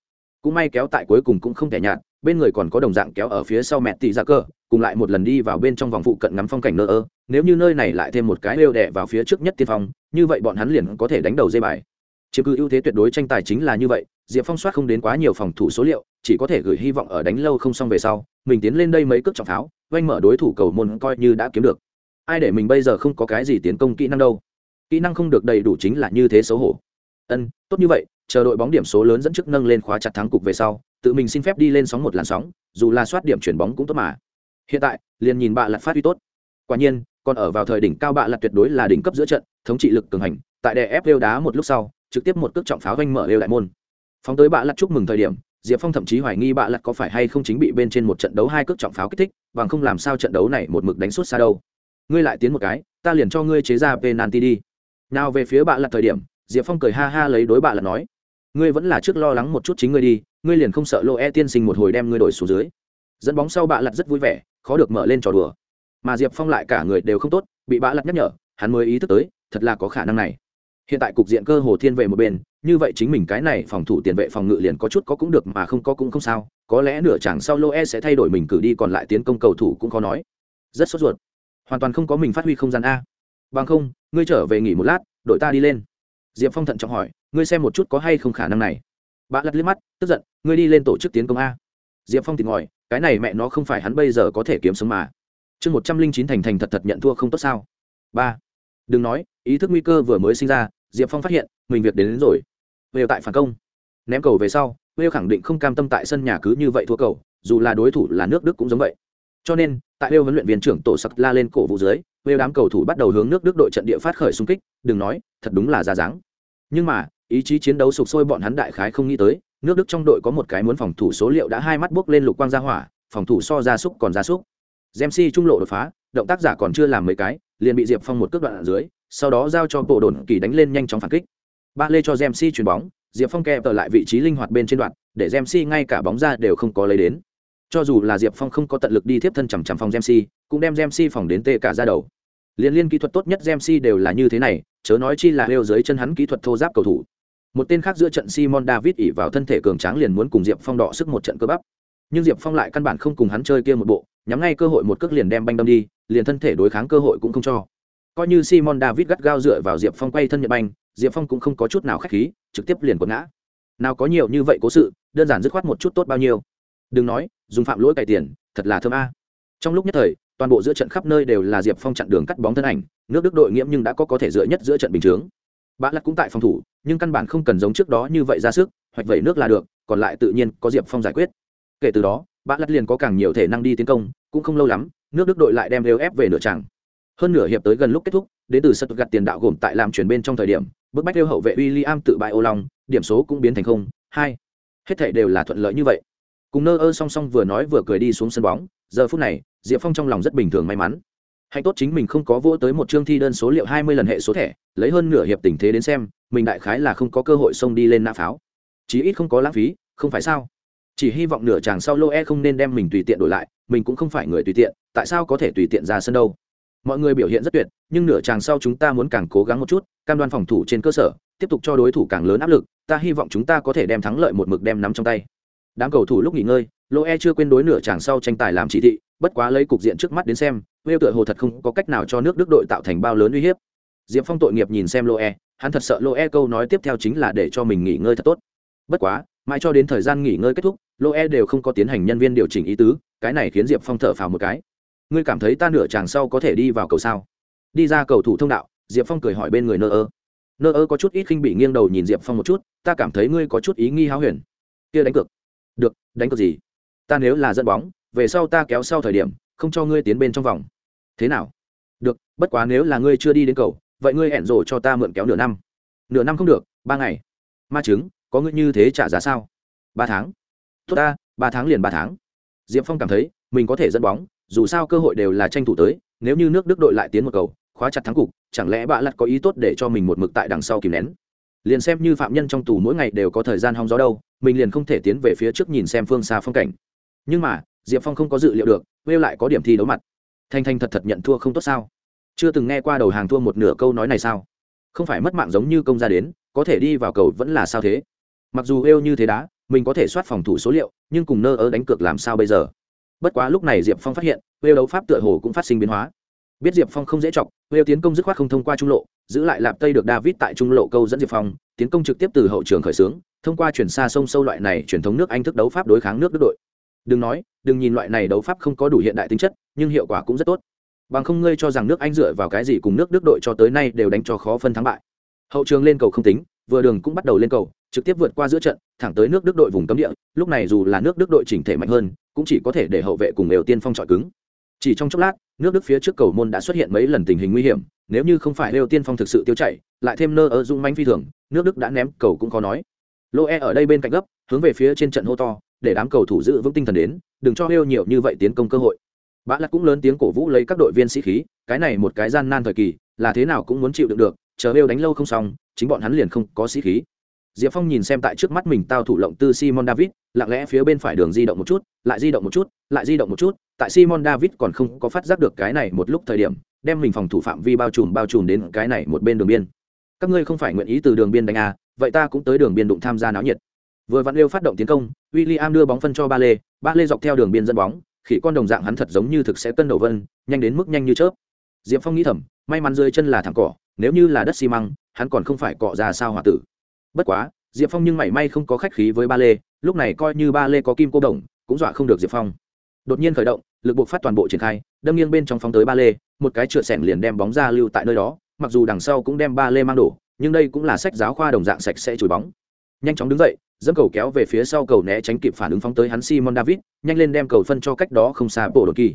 cũng may kéo tại cuối cùng cũng không thể nhạt bên người còn có đồng dạng kéo ở phía sau mẹ tỷ ra cơ cùng lại một lần đi vào bên trong vòng phụ cận ngắm phong cảnh nơ ơ, nếu như nơi này lại thêm một cái lêu đẻ vào phía trước nhất tiên phong, như vậy bọn hắn liền có thể đánh đầu dây bài. Chứ cứ ưu thế tuyệt đối tranh tài chính là như vậy, diệp phong soát không đến quá nhiều phòng thủ số liệu, chỉ có thể gửi hy vọng ở đánh lâu không xong về sau, mình tiến lên đây mấy cước trọng pháo oanh mở đối thủ cầu môn coi như đã kiếm được. Ai để mình bây giờ không có cái gì tiến công kỹ năng đâu. Kỹ năng không được đầy đủ chính là như thế xấu hổ. Ân, tốt như vậy, chờ đội bóng điểm số lớn dẫn trước nâng lên khóa chặt thắng cục về sau, tự mình xin phép đi lên sóng một làn sóng, dù là soát điểm chuyển bóng cũng tốt mà hiện tại, liền nhìn bạ lặt phát huy tốt. Quả nhiên, còn ở vào thời đỉnh cao bạ lặt tuyệt đối là đỉnh cấp giữa trận, thống trị lực cường hành, tại đè ép lêu đá một lúc sau, trực tiếp một cước trọng pháo vanh mở lêu đại môn. Phóng tới bạ lặt chúc mừng thời điểm, diệp phong thậm chí hoài nghi bạ lặt có phải hay không chính bị bên trên một trận đấu hai cước trọng pháo kích thích, bằng không làm sao trận đấu này một mực đánh suốt xa đâu. Ngươi lại tiến một cái, ta liền cho ngươi chế ra penalty đi. Nào về phía bạ lặt thời điểm, diệp phong cười ha ha lấy đối bạ lặt nói, ngươi vẫn là trước lo lắng một chút chính ngươi đi, ngươi liền không sợ lô e tiên sinh một hồi đem ngươi đổi xuống dưới. Dẫn bóng sau bạ lặt rất vui vẻ khó được mở lên trò đùa. Mà diệp phong lại cả người đều không tốt, bị bã lặt nhắc nhở, hắn mới ý thức tới, thật là có khả năng này. Hiện tại cục diện cơ hồ thiên vệ một bên, như vậy chính mình cái này phòng thủ tiền vệ phòng ngự liền có chút có cũng được mà không có cũng không sao, có lẽ nửa chẳng sau lô e sẽ thay đổi mình cử đi còn lại tiến công cầu thủ cũng khó nói. Rất sốt ruột. Hoàn toàn không có mình phát huy không gian a. Bằng không, ngươi trở về nghỉ một lát, đội ta đi lên. Diệp phong thận trọng hỏi, ngươi xem một chút có hay không khả năng này. Bạn lật liếc mắt, tức giận, ngươi đi lên tổ chức tiến công a. Diệp phong thì ngồi cái này mẹ nó không phải hắn bây giờ có thể kiếm sống mà. Chương một trăm linh chín thành thành thật thật nhận thua không tốt sao? Ba. Đừng nói ý thức nguy cơ vừa mới sinh ra diệp phong phát hiện mình việc đến, đến rồi. Vêu tại phản công. Ném cầu về sau vêu khẳng định không cam tâm tại sân nhà cứ như vậy thua cầu, dù là đối thủ là nước Đức cũng giống vậy. Cho nên, tại vêu huấn luyện viên trưởng tổ sặc la lên cổ vũ dưới, vêu đám cầu thủ bắt đầu hướng nước Đức đội trận địa phát khởi xung kích, đừng nói, thật đúng là ra dáng. Nhưng mà, ý chí chiến đấu sục sôi bọn hắn đại khái không nghĩ tới, nước Đức trong đội có một cái muốn phòng thủ số liệu đã hai mắt bước lên lục quang ra hỏa, phòng thủ so ra súc còn ra súc. Dempsey trung lộ đột phá, động tác giả còn chưa làm mấy cái, liền bị Diệp Phong một cước đoạn ở dưới, sau đó giao cho bộ đồn kỳ đánh lên nhanh chóng phản kích. Ba lê cho Dempsey chuyền bóng, diệp phong kẹp ở lại vị trí linh hoạt bên trên đoạn để gem si ngay cả bóng ra đều không có lấy đến cho dù là diệp phong không có tận lực đi tiếp thân chằm chằm phòng gem si cũng đem gem si phòng đến tê cả ra đầu liên liên kỹ thuật tốt nhất gem si đều là như thế này chớ nói chi là lêu dưới chân hắn kỹ thuật thô giáp cầu thủ một tên khác giữa trận simon david ỉ vào thân thể cường tráng liền muốn cùng diệp phong đọ sức một trận cơ bắp. Nhưng diệp phong lại căn bản không cùng hắn chơi kia một bộ, nhắm ngay cơ hội một cước liền đem banh đâm đi, liền thân thể đối kháng cơ hội cũng không cho. Coi như simon david gắt gao dựa vào diệp phong quay thân nhật banh, diệp phong cũng không có chút nào k h á c h khí, trực tiếp liền quật ngã. Nào có nhiều như vậy cố sự, đơn giản dứt khoát một chút tốt bao nhiêu. Đừng nói, dùng phạm lỗi cày tiền, thật là thơm a. Trong lúc nhất thời, toàn bộ giữa trận khắp nơi đều là diệp phong chặn đường cắt bóng thân ảnh, nước đức đội nghiễm nhưng đã có có thể dựa nhất giữa trận bình chướng bã lắc cũng tại phòng thủ, nhưng căn bản không cần giống trước đó như vậy ra sức, hoạch vẩy nước là được, còn lại tự nhiên có diệp phong giải quyết. Kể từ đó, bã lắc liền có càng nhiều thể năng đi tiến công, cũng không lâu lắm, nước đức đội lại đem lêu ép về nửa tràng. Hơn nửa hiệp tới gần lúc kết thúc, đến từ sật gặt tiền đạo gồm tại làm chuyển bên trong thời điểm bức bách lêu hậu vệ William tự bại ô long, điểm số cũng biến thành không, hai. Hết thể đều là thuận lợi như vậy. Cùng nơ ơ song song vừa nói vừa cười đi xuống sân bóng, giờ phút này, diệp phong trong lòng rất bình thường may mắn hạnh tốt chính mình không có vỗ tới một chương thi đơn số liệu hai mươi lần hệ số thẻ, lấy hơn nửa hiệp tình thế đến xem, mình đại khái là không có cơ hội xông đi lên nã pháo. Chí ít không có lãng phí, không phải sao? Chỉ hy vọng nửa chàng sau lô e không nên đem mình tùy tiện đổi lại, mình cũng không phải người tùy tiện, tại sao có thể tùy tiện ra sân đâu? Mọi người biểu hiện rất tuyệt, nhưng nửa chàng sau chúng ta muốn càng cố gắng một chút, cam đoan phòng thủ trên cơ sở, tiếp tục cho đối thủ càng lớn áp lực, ta hy vọng chúng ta có thể đem thắng lợi một mực đem nắm trong tay. Đám cầu thủ lúc nghỉ ngơi, lô e chưa quên đối nửa chàng sau tranh tài làm chỉ thị bất quá lấy cục diện trước mắt đến xem vêu tựa hồ thật không có cách nào cho nước đức đội tạo thành bao lớn uy hiếp. Diệp phong tội nghiệp nhìn xem lô e hắn thật sợ lô e câu nói tiếp theo chính là để cho mình nghỉ ngơi thật tốt. Bất quá, mãi cho đến thời gian nghỉ ngơi kết thúc, lô e đều không có tiến hành nhân viên điều chỉnh ý tứ, cái này khiến diệp phong thở phào một cái. Ngươi cảm thấy ta nửa chàng sau có thể đi vào cầu sao? Đi ra cầu thủ thông đạo, diệp phong cười hỏi bên người nơ ơ. Nơ ơ có chút ít khinh bị nghiêng đầu nhìn diệp phong một chút, ta cảm thấy ngươi có chút ý nghi háo huyền. Kia đánh cược. Được, đánh cược gì? Ta nếu là dẫn bóng về sau ta kéo sau thời điểm, không cho ngươi tiến bên trong vòng. Thế nào? Được, bất quá nếu là ngươi chưa đi đến cầu, vậy ngươi hẹn rổ cho ta mượn kéo nửa năm. Nửa năm không được, ba ngày. Ma chứng có ngươi như thế trả giá sao? Ba tháng. Tốt ta, ba tháng liền ba tháng. Diệp phong cảm thấy, mình có thể dẫn bóng, dù sao cơ hội đều là tranh thủ tới, nếu như nước đức đội lại tiến một cầu, khóa chặt thắng cục, chẳng lẽ bạ lặt có ý tốt để cho mình một mực tại đằng sau kìm nén? Liền xem như phạm nhân trong tù mỗi ngày đều có thời gian hong gió đâu, mình liền không thể tiến về phía trước nhìn xem phương xa phong cảnh. Nhưng mà diệp phong không có dự liệu được, vêu lại có điểm thi đấu mặt. Thanh thanh thật thật nhận thua không tốt sao? Chưa từng nghe qua đầu hàng thua một nửa câu nói này sao? Không phải mất mạng giống như công ra đến, có thể đi vào cầu vẫn là sao thế? Mặc dù êu như thế đá, mình có thể soát phòng thủ số liệu, nhưng cùng nơ ớ đánh cược làm sao bây giờ? Bất quá lúc này diệp phong phát hiện êu đấu pháp tựa hồ cũng phát sinh biến hóa. Biết diệp phong không dễ chọc êu tiến công dứt khoát không thông qua trung lộ, giữ lại lạp tây được david tại trung lộ câu dẫn diệp phong, tiến công trực tiếp từ hậu trường khởi xướng, thông qua chuyển xa sông sâu loại này truyền thống nước anh thức đấu pháp đối kháng nước đức đội đừng nói, đừng nhìn loại này đấu pháp không có đủ hiện đại tính chất, nhưng hiệu quả cũng rất tốt. Bằng không ngươi cho rằng nước anh dựa vào cái gì cùng nước đức đội cho tới nay đều đánh cho khó phân thắng bại. Hậu trường lên cầu không tính, vừa đường cũng bắt đầu lên cầu, trực tiếp vượt qua giữa trận, thẳng tới nước đức đội vùng cấm địa, lúc này dù là nước đức đội chỉnh thể mạnh hơn, cũng chỉ có thể để hậu vệ cùng đều tiên phong trọi cứng. Chỉ trong chốc lát, nước đức phía trước cầu môn đã xuất hiện mấy lần tình hình nguy hiểm, nếu như không phải đều tiên phong thực sự tiêu chảy, lại thêm nơ ở dung manh phi thường, nước đức đã ném cầu cũng khó nói. Lô e ở đây bên cạnh gấp, hướng về phía trên trận hô to để đám cầu thủ giữ vững tinh thần đến đừng cho hêu nhiều như vậy tiến công cơ hội. Bã lặt cũng lớn tiếng cổ vũ lấy các đội viên sĩ khí cái này một cái gian nan thời kỳ là thế nào cũng muốn chịu đựng được chờ hêu đánh lâu không xong chính bọn hắn liền không có sĩ khí. Diệp phong nhìn xem tại trước mắt mình tao thủ lộng tư simon david lặng lẽ phía bên phải đường di động một chút lại di động một chút lại di động một chút tại simon david còn không có phát giác được cái này một lúc thời điểm đem mình phòng thủ phạm vi bao trùm bao trùm đến cái này một bên đường biên. Các ngươi không phải nguyện ý từ đường biên đánh à, vậy ta cũng tới đường biên đụng tham gia náo nhiệt vừa vặn yêu phát động tiến công, William đưa bóng phân cho ba lê ba lê dọc theo đường biên dẫn bóng, khỉ con đồng dạng hắn thật giống như thực sẽ cân đầu vân, nhanh đến mức nhanh như chớp. Diệp phong nghĩ thầm, may mắn dưới chân là thẳng cỏ, nếu như là đất xi măng, hắn còn không phải cọ ra sao hòa tử. Bất quá, diệp phong nhưng mảy may không có khách khí với ba lê lúc này coi như ba lê có kim cô đồng, cũng dọa không được diệp phong. Đột nhiên khởi động, lực buộc phát toàn bộ triển khai, đâm nghiêng bên trong phóng tới ba lê một cái trượt sẻn liền đem bóng ra lưu tại nơi đó, mặc dù đằng sau cũng đem ba lê mang đổ, nhưng đây cũng là sách giáo khoa đồng dạng sạch sẽ chùi bóng nhanh chóng đứng dậy, dẫm cầu kéo về phía sau cầu né tránh kịp phản ứng phóng tới hắn simon david, nhanh lên đem cầu phân cho cách đó không xa bộ đột kỳ.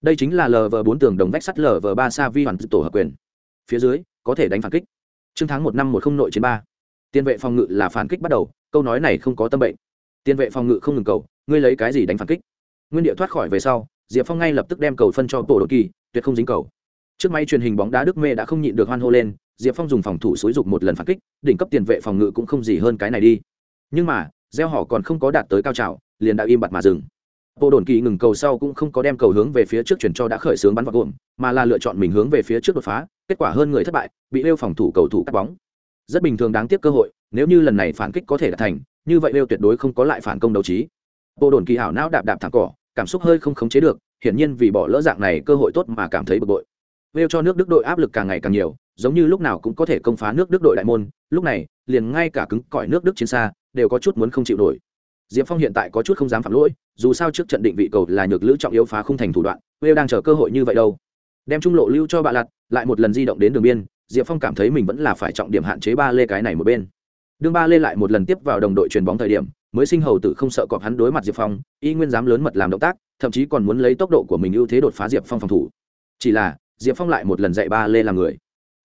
Đây chính là lv bốn tường đồng vách sắt lv ba sa vi hoàn tổ hợp quyền. Phía dưới, có thể đánh phản kích. Trương tháng một năm một không nội chiến ba. Tiền vệ phòng ngự là phản kích bắt đầu, câu nói này không có tâm bệnh. Tiền vệ phòng ngự không ngừng cầu, ngươi lấy cái gì đánh phản kích? Nguyên địa thoát khỏi về sau, diệp phong ngay lập tức đem cầu phân cho bộ đột kỳ, tuyệt không dính cầu. Trước máy truyền hình bóng đá đức mê đã không nhịn được hoan hô lên diệp phong dùng phòng thủ xối dục một lần phản kích, đỉnh cấp tiền vệ phòng ngự cũng không gì hơn cái này đi. Nhưng mà, gieo họ còn không có đạt tới cao trào, liền đã im bặt mà dừng. Bộ đồn kỳ ngừng cầu sau cũng không có đem cầu hướng về phía trước chuyển cho đã khởi xướng bắn vào gồm, mà là lựa chọn mình hướng về phía trước đột phá, kết quả hơn người thất bại, bị lêu phòng thủ cầu thủ cắt bóng. Rất bình thường đáng tiếc cơ hội, nếu như lần này phản kích có thể đạt thành, như vậy lêu tuyệt đối không có lại phản công đấu trí. Bộ đồn kỳ hảo não đạp đạp thẳng cỏ, cảm xúc hơi không khống chế được, hiển nhiên vì bỏ lỡ dạng này cơ hội tốt mà cảm thấy bực bội. Lêu cho nước đức đội áp lực càng ngày càng nhiều giống như lúc nào cũng có thể công phá nước đức đội đại môn, lúc này, liền ngay cả cứng cỏi nước đức chiến xa đều có chút muốn không chịu nổi. Diệp phong hiện tại có chút không dám phạm lỗi, dù sao trước trận định vị cầu là nhược lữ trọng yếu phá không thành thủ đoạn, wales đang chờ cơ hội như vậy đâu. Đem trung lộ lưu cho bạ lặt lại một lần di động đến đường biên, diệp phong cảm thấy mình vẫn là phải trọng điểm hạn chế ba lê cái này một bên. Đương ba lê lại một lần tiếp vào đồng đội chuyền bóng thời điểm, mới sinh hầu tử không sợ cọp hắn đối mặt diệp phong, y nguyên dám lớn mật làm động tác, thậm chí còn muốn lấy tốc độ của mình ưu thế đột phá diệp phong phòng thủ. Chỉ là, diệp phong lại một lần dạy ba lê làm người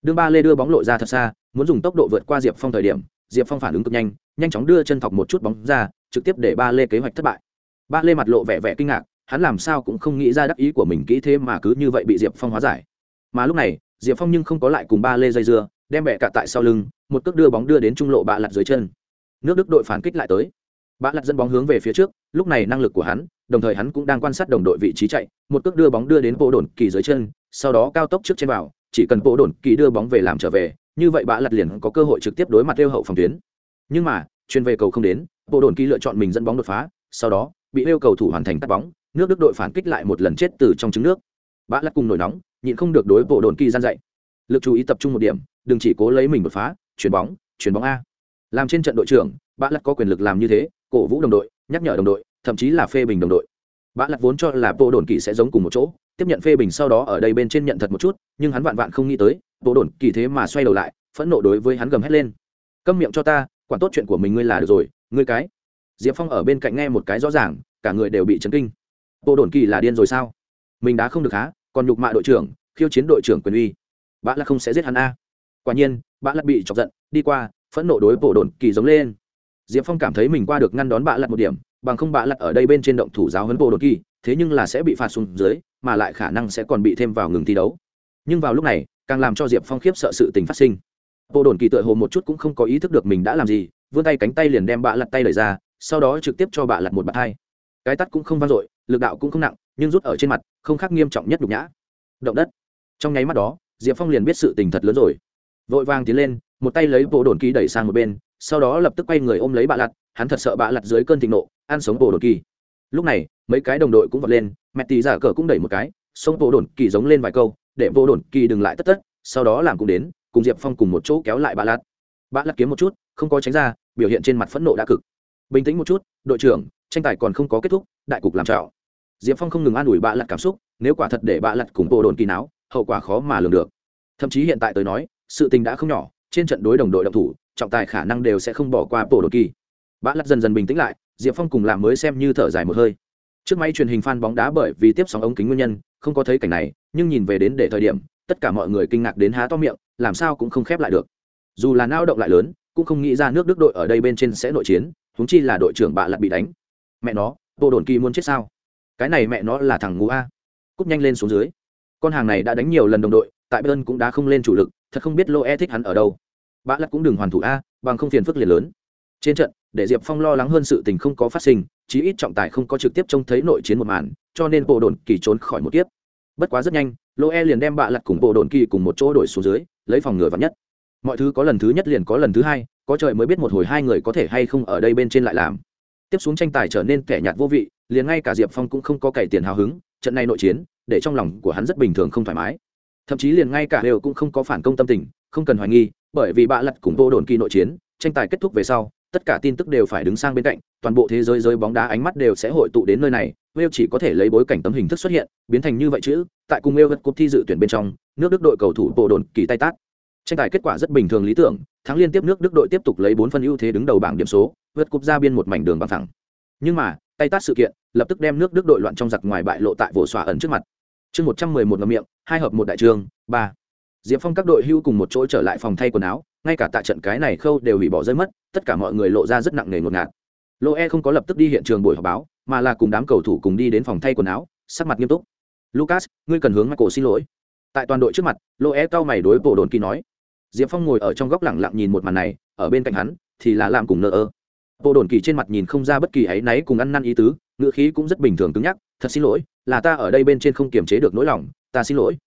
đương ba lê đưa bóng lộ ra thật xa, muốn dùng tốc độ vượt qua diệp phong thời điểm, diệp phong phản ứng cực nhanh nhanh chóng đưa chân thọc một chút bóng ra, trực tiếp để ba lê kế hoạch thất bại. Ba lê mặt lộ vẻ vẻ kinh ngạc, hắn làm sao cũng không nghĩ ra đắc ý của mình kỹ thế mà cứ như vậy bị diệp phong hóa giải. Mà lúc này, diệp phong nhưng không có lại cùng ba lê dây dưa, đem bẹ cạ tại sau lưng, một cước đưa bóng đưa đến trung lộ bạ lặt dưới chân. Nước đức đội phản kích lại tới. Bạ lặt dẫn bóng hướng về phía trước, lúc này năng lực của hắn, đồng thời hắn cũng đang quan sát đồng đội vị trí chạy, một cước đưa bóng đưa đến bộ đồn kỳ dưới chân, sau đó cao tốc trước trên vào chỉ cần bộ đồn kỳ đưa bóng về làm trở về, như vậy bạ lặt liền có cơ hội trực tiếp đối mặt tiêu hậu phòng tuyến. Nhưng mà, chuyên về cầu không đến, bộ đồn kỳ lựa chọn mình dẫn bóng đột phá, sau đó, bị yêu cầu thủ hoàn thành tắt bóng, nước đức đội phản kích lại một lần chết từ trong trứng nước. Bạ lặt cùng nổi nóng, nhịn không được đối bộ đồn kỳ gian dạy. Lực chú ý tập trung một điểm, đừng chỉ cố lấy mình đột phá chuyền bóng chuyền bóng a. Làm trên trận đội trưởng bạ lặt có quyền lực làm như thế, cổ vũ đồng đội, nhắc nhở đồng đội, thậm chí là phê bình đồng đội. Bã lặt vốn cho là bộ đồn kỳ sẽ giống cùng một chỗ, tiếp nhận phê bình sau đó ở đây bên trên nhận thật một chút, nhưng hắn vạn vạn không nghĩ tới, bộ đồn kỳ thế mà xoay đầu lại, phẫn nộ đối với hắn gầm hét lên. Câm miệng cho ta, quản tốt chuyện của mình ngươi là được rồi, ngươi cái. Diệp phong ở bên cạnh nghe một cái rõ ràng, cả người đều bị chấn kinh. Bộ đồn kỳ là điên rồi sao? Mình đã không được há, còn nhục mạ đội trưởng, khiêu chiến đội trưởng quyền uy. Bã lật không sẽ giết hắn a. Quả nhiên, bã lật bị chọc giận, đi qua, phẫn nộ đối bộ đồn kỳ giống lên. Diệp phong cảm thấy mình qua được ngăn đón bã lặt một điểm bằng không bạ lặt ở đây bên trên động thủ giáo huấn bộ đồn kỳ, thế nhưng là sẽ bị phạt xuống dưới, mà lại khả năng sẽ còn bị thêm vào ngừng thi đấu. Nhưng vào lúc này, càng làm cho diệp phong khiếp sợ sự tình phát sinh. Bộ đồn kỳ tựa hồ một chút cũng không có ý thức được mình đã làm gì, vươn tay cánh tay liền đem bạ lặt tay lời ra, sau đó trực tiếp cho bạ lặt một bạt hai. Cái tắt cũng không vang dội, lực đạo cũng không nặng, nhưng rút ở trên mặt, không khác nghiêm trọng nhất nhục nhã. Động đất. Trong nháy mắt đó, diệp phong liền biết sự tình thật lớn rồi. Vội vàng tiến lên, một tay lấy bộ đồn kỳ đẩy sang một bên, sau đó lập tức quay người ôm lấy bạ lặt hắn thật sợ bạ lặt dưới cơn thịnh nộ ăn sống bộ đồn kỳ. Lúc này mấy cái đồng đội cũng vọt lên mẹ tì giả cờ cũng đẩy một cái xông bộ đồn kỳ giống lên vài câu để bộ đồn kỳ đừng lại tất tất sau đó làm cũng đến cùng diệp phong cùng một chỗ kéo lại bạ lặt. Bạ lặt kiếm một chút không có tránh ra biểu hiện trên mặt phẫn nộ đã cực. Bình tĩnh một chút đội trưởng tranh tài còn không có kết thúc đại cục làm trào diệp phong không ngừng an ủi bạ lặt cảm xúc nếu quả thật để bạ lặt cùng bộ đồn kỳ náo, hậu quả khó mà lường được. Thậm chí hiện tại tới nói sự tình đã không nhỏ trên trận đối đồng đội động thủ trọng tài khả năng đều sẽ không bỏ qua bộ đồn kỳ. Bã lặt dần dần bình tĩnh lại, diệp phong cùng làm mới xem như thở dài một hơi. Trước máy truyền hình f bóng đá bởi vì tiếp sóng ống kính nguyên nhân, không có thấy cảnh này, nhưng nhìn về đến để thời điểm, tất cả mọi người kinh ngạc đến há to miệng, làm sao cũng không khép lại được. Dù là nao động lại lớn, cũng không nghĩ ra nước đức đội ở đây bên trên sẽ nội chiến húng chi là đội trưởng bạ lặt bị đánh. Mẹ nó bộ đồn kỳ muốn chết sao? Cái này mẹ nó là thằng ngũ a. Cúp nhanh lên xuống dưới. Con hàng này đã đánh nhiều lần đồng đội, tại bên cũng đã không lên chủ lực, thật không biết lô e thích hắn ở đâu. Bạ lặt cũng đừng hoàn thủ a, bằng không phiền phức liền lớn. Trên trận để diệp phong lo lắng hơn sự tình không có phát sinh, chí ít trọng tài không có trực tiếp trông thấy nội chiến một màn, cho nên bộ đồn kỳ trốn khỏi một kiếp. Bất quá rất nhanh lô e liền đem bạ lặt cùng bộ đồn kỳ cùng một chỗ đổi xuống dưới, lấy phòng ngừa vắn nhất. Mọi thứ có lần thứ nhất liền có lần thứ hai, có trời mới biết một hồi hai người có thể hay không ở đây bên trên lại làm. Tiếp xuống tranh tài trở nên kẻ nhạt vô vị, liền ngay cả diệp phong cũng không có cày tiền hào hứng, trận này nội chiến, để trong lòng của hắn rất bình thường không thoải mái. Thậm chí liền ngay cả đều cũng không có phản công tâm tình, không cần hoài nghi, bởi vì bạ lặt cùng vô đồn kỳ nội chiến, tranh tài kết thúc về sau tất cả tin tức đều phải đứng sang bên cạnh, toàn bộ thế giới giới bóng đá ánh mắt đều sẽ hội tụ đến nơi này, Wales chỉ có thể lấy bối cảnh tấm hình thức xuất hiện, biến thành như vậy chứ, tại cùng Wales cuộc thi dự tuyển bên trong, nước đức đội cầu thủ bộ đồn kỳ tay tát. Tranh tài kết quả rất bình thường lý tưởng, thắng liên tiếp nước đức đội tiếp tục lấy bốn phân ưu thế đứng đầu bảng điểm số vượt cúp ra biên một mảnh đường bằng thẳng nhưng mà, tay tát sự kiện, lập tức đem nước đức đội loạn trong giặc ngoài bại lộ tại vỗ xòa ẩn trước mặt. Chương một trăm mười một ngầm miệng, hai hợp một đại trường, ba. Diệp phong các đội hưu cùng một chỗ trở lại phòng thay quần áo ngay cả tại trận cái này khâu đều hủy bỏ rơi mất, tất cả mọi người lộ ra rất nặng nề ngột ngạt. Lô e không có lập tức đi hiện trường buổi họp báo, mà là cùng đám cầu thủ cùng đi đến phòng thay quần áo, sắc mặt nghiêm túc. Lucas, ngươi cần hướng michael xin lỗi. Tại toàn đội trước mặt, lô e cau mày đối bộ đồn kỳ nói. Diệp phong ngồi ở trong góc lẳng lặng nhìn một màn này, ở bên cạnh hắn thì là làm cùng nợ ơ e. bộ đồn kỳ trên mặt nhìn không ra bất kỳ áy náy cùng ăn năn ý tứ, ngữ khí cũng rất bình thường cứng nhắc, thật xin lỗi, là ta ở đây bên trên không kiềm chế được nỗi lòng, ta xin lỗi.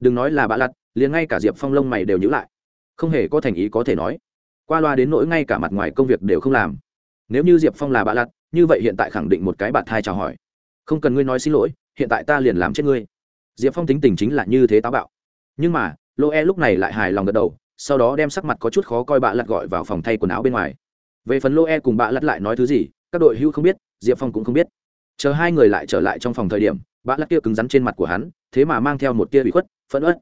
Đừng nói là bạ lặt, liền ngay cả diệp phong lông mày đều nhữ lại không hề có thành ý có thể nói. Qua loa đến nỗi ngay cả mặt ngoài công việc đều không làm. Nếu như diệp phong là bạ lặt như vậy hiện tại khẳng định một cái bạn thai chào hỏi. Không cần ngươi nói xin lỗi, hiện tại ta liền làm chết ngươi. Diệp phong tính tình chính là như thế táo bạo. Nhưng mà lô e lúc này lại hài lòng gật đầu, sau đó đem sắc mặt có chút khó coi bạ lặt gọi vào phòng thay quần áo bên ngoài. Về phần lô e cùng bạ lặt lại nói thứ gì, các đội hưu không biết, diệp phong cũng không biết. Chờ hai người lại trở lại trong phòng thời điểm, bạ lặt kia cứng rắn trên mặt của hắn, thế mà mang theo một tia bị khuất, phẫn ớt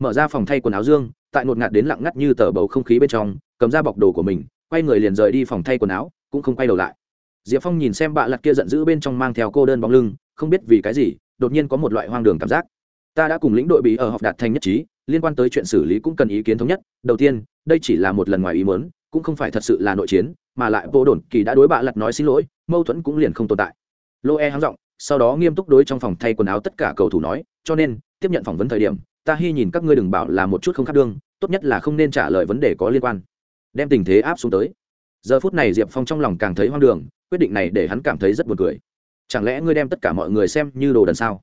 mở ra phòng thay quần áo dương tại ngột ngạt đến lặng ngắt như tờ bầu không khí bên trong, cầm ra bọc đồ của mình, quay người liền rời đi phòng thay quần áo, cũng không quay đầu lại. Diệp phong nhìn xem bạ lặt kia giận dữ bên trong mang theo cô đơn bóng lưng, không biết vì cái gì, đột nhiên có một loại hoang đường cảm giác. Ta đã cùng lĩnh đội bị ở học đạt thành nhất trí, liên quan tới chuyện xử lý cũng cần ý kiến thống nhất. Đầu tiên, đây chỉ là một lần ngoài ý mớn cũng không phải thật sự là nội chiến, mà lại vô đồn kỳ đã đối bạ lặt nói xin lỗi, mâu thuẫn cũng liền không tồn tại. Lô e háng r sau đó nghiêm túc đối trong phòng thay quần áo tất cả cầu thủ nói, cho nên, tiếp nhận phỏng vấn thời điểm ta hy nhìn các ngươi đừng bảo là một chút không khác đương, tốt nhất là không nên trả lời vấn đề có liên quan. Đem tình thế áp xuống tới. Giờ phút này diệp phong trong lòng càng thấy hoang đường, quyết định này để hắn cảm thấy rất buồn cười. Chẳng lẽ ngươi đem tất cả mọi người xem như đồ đần sao?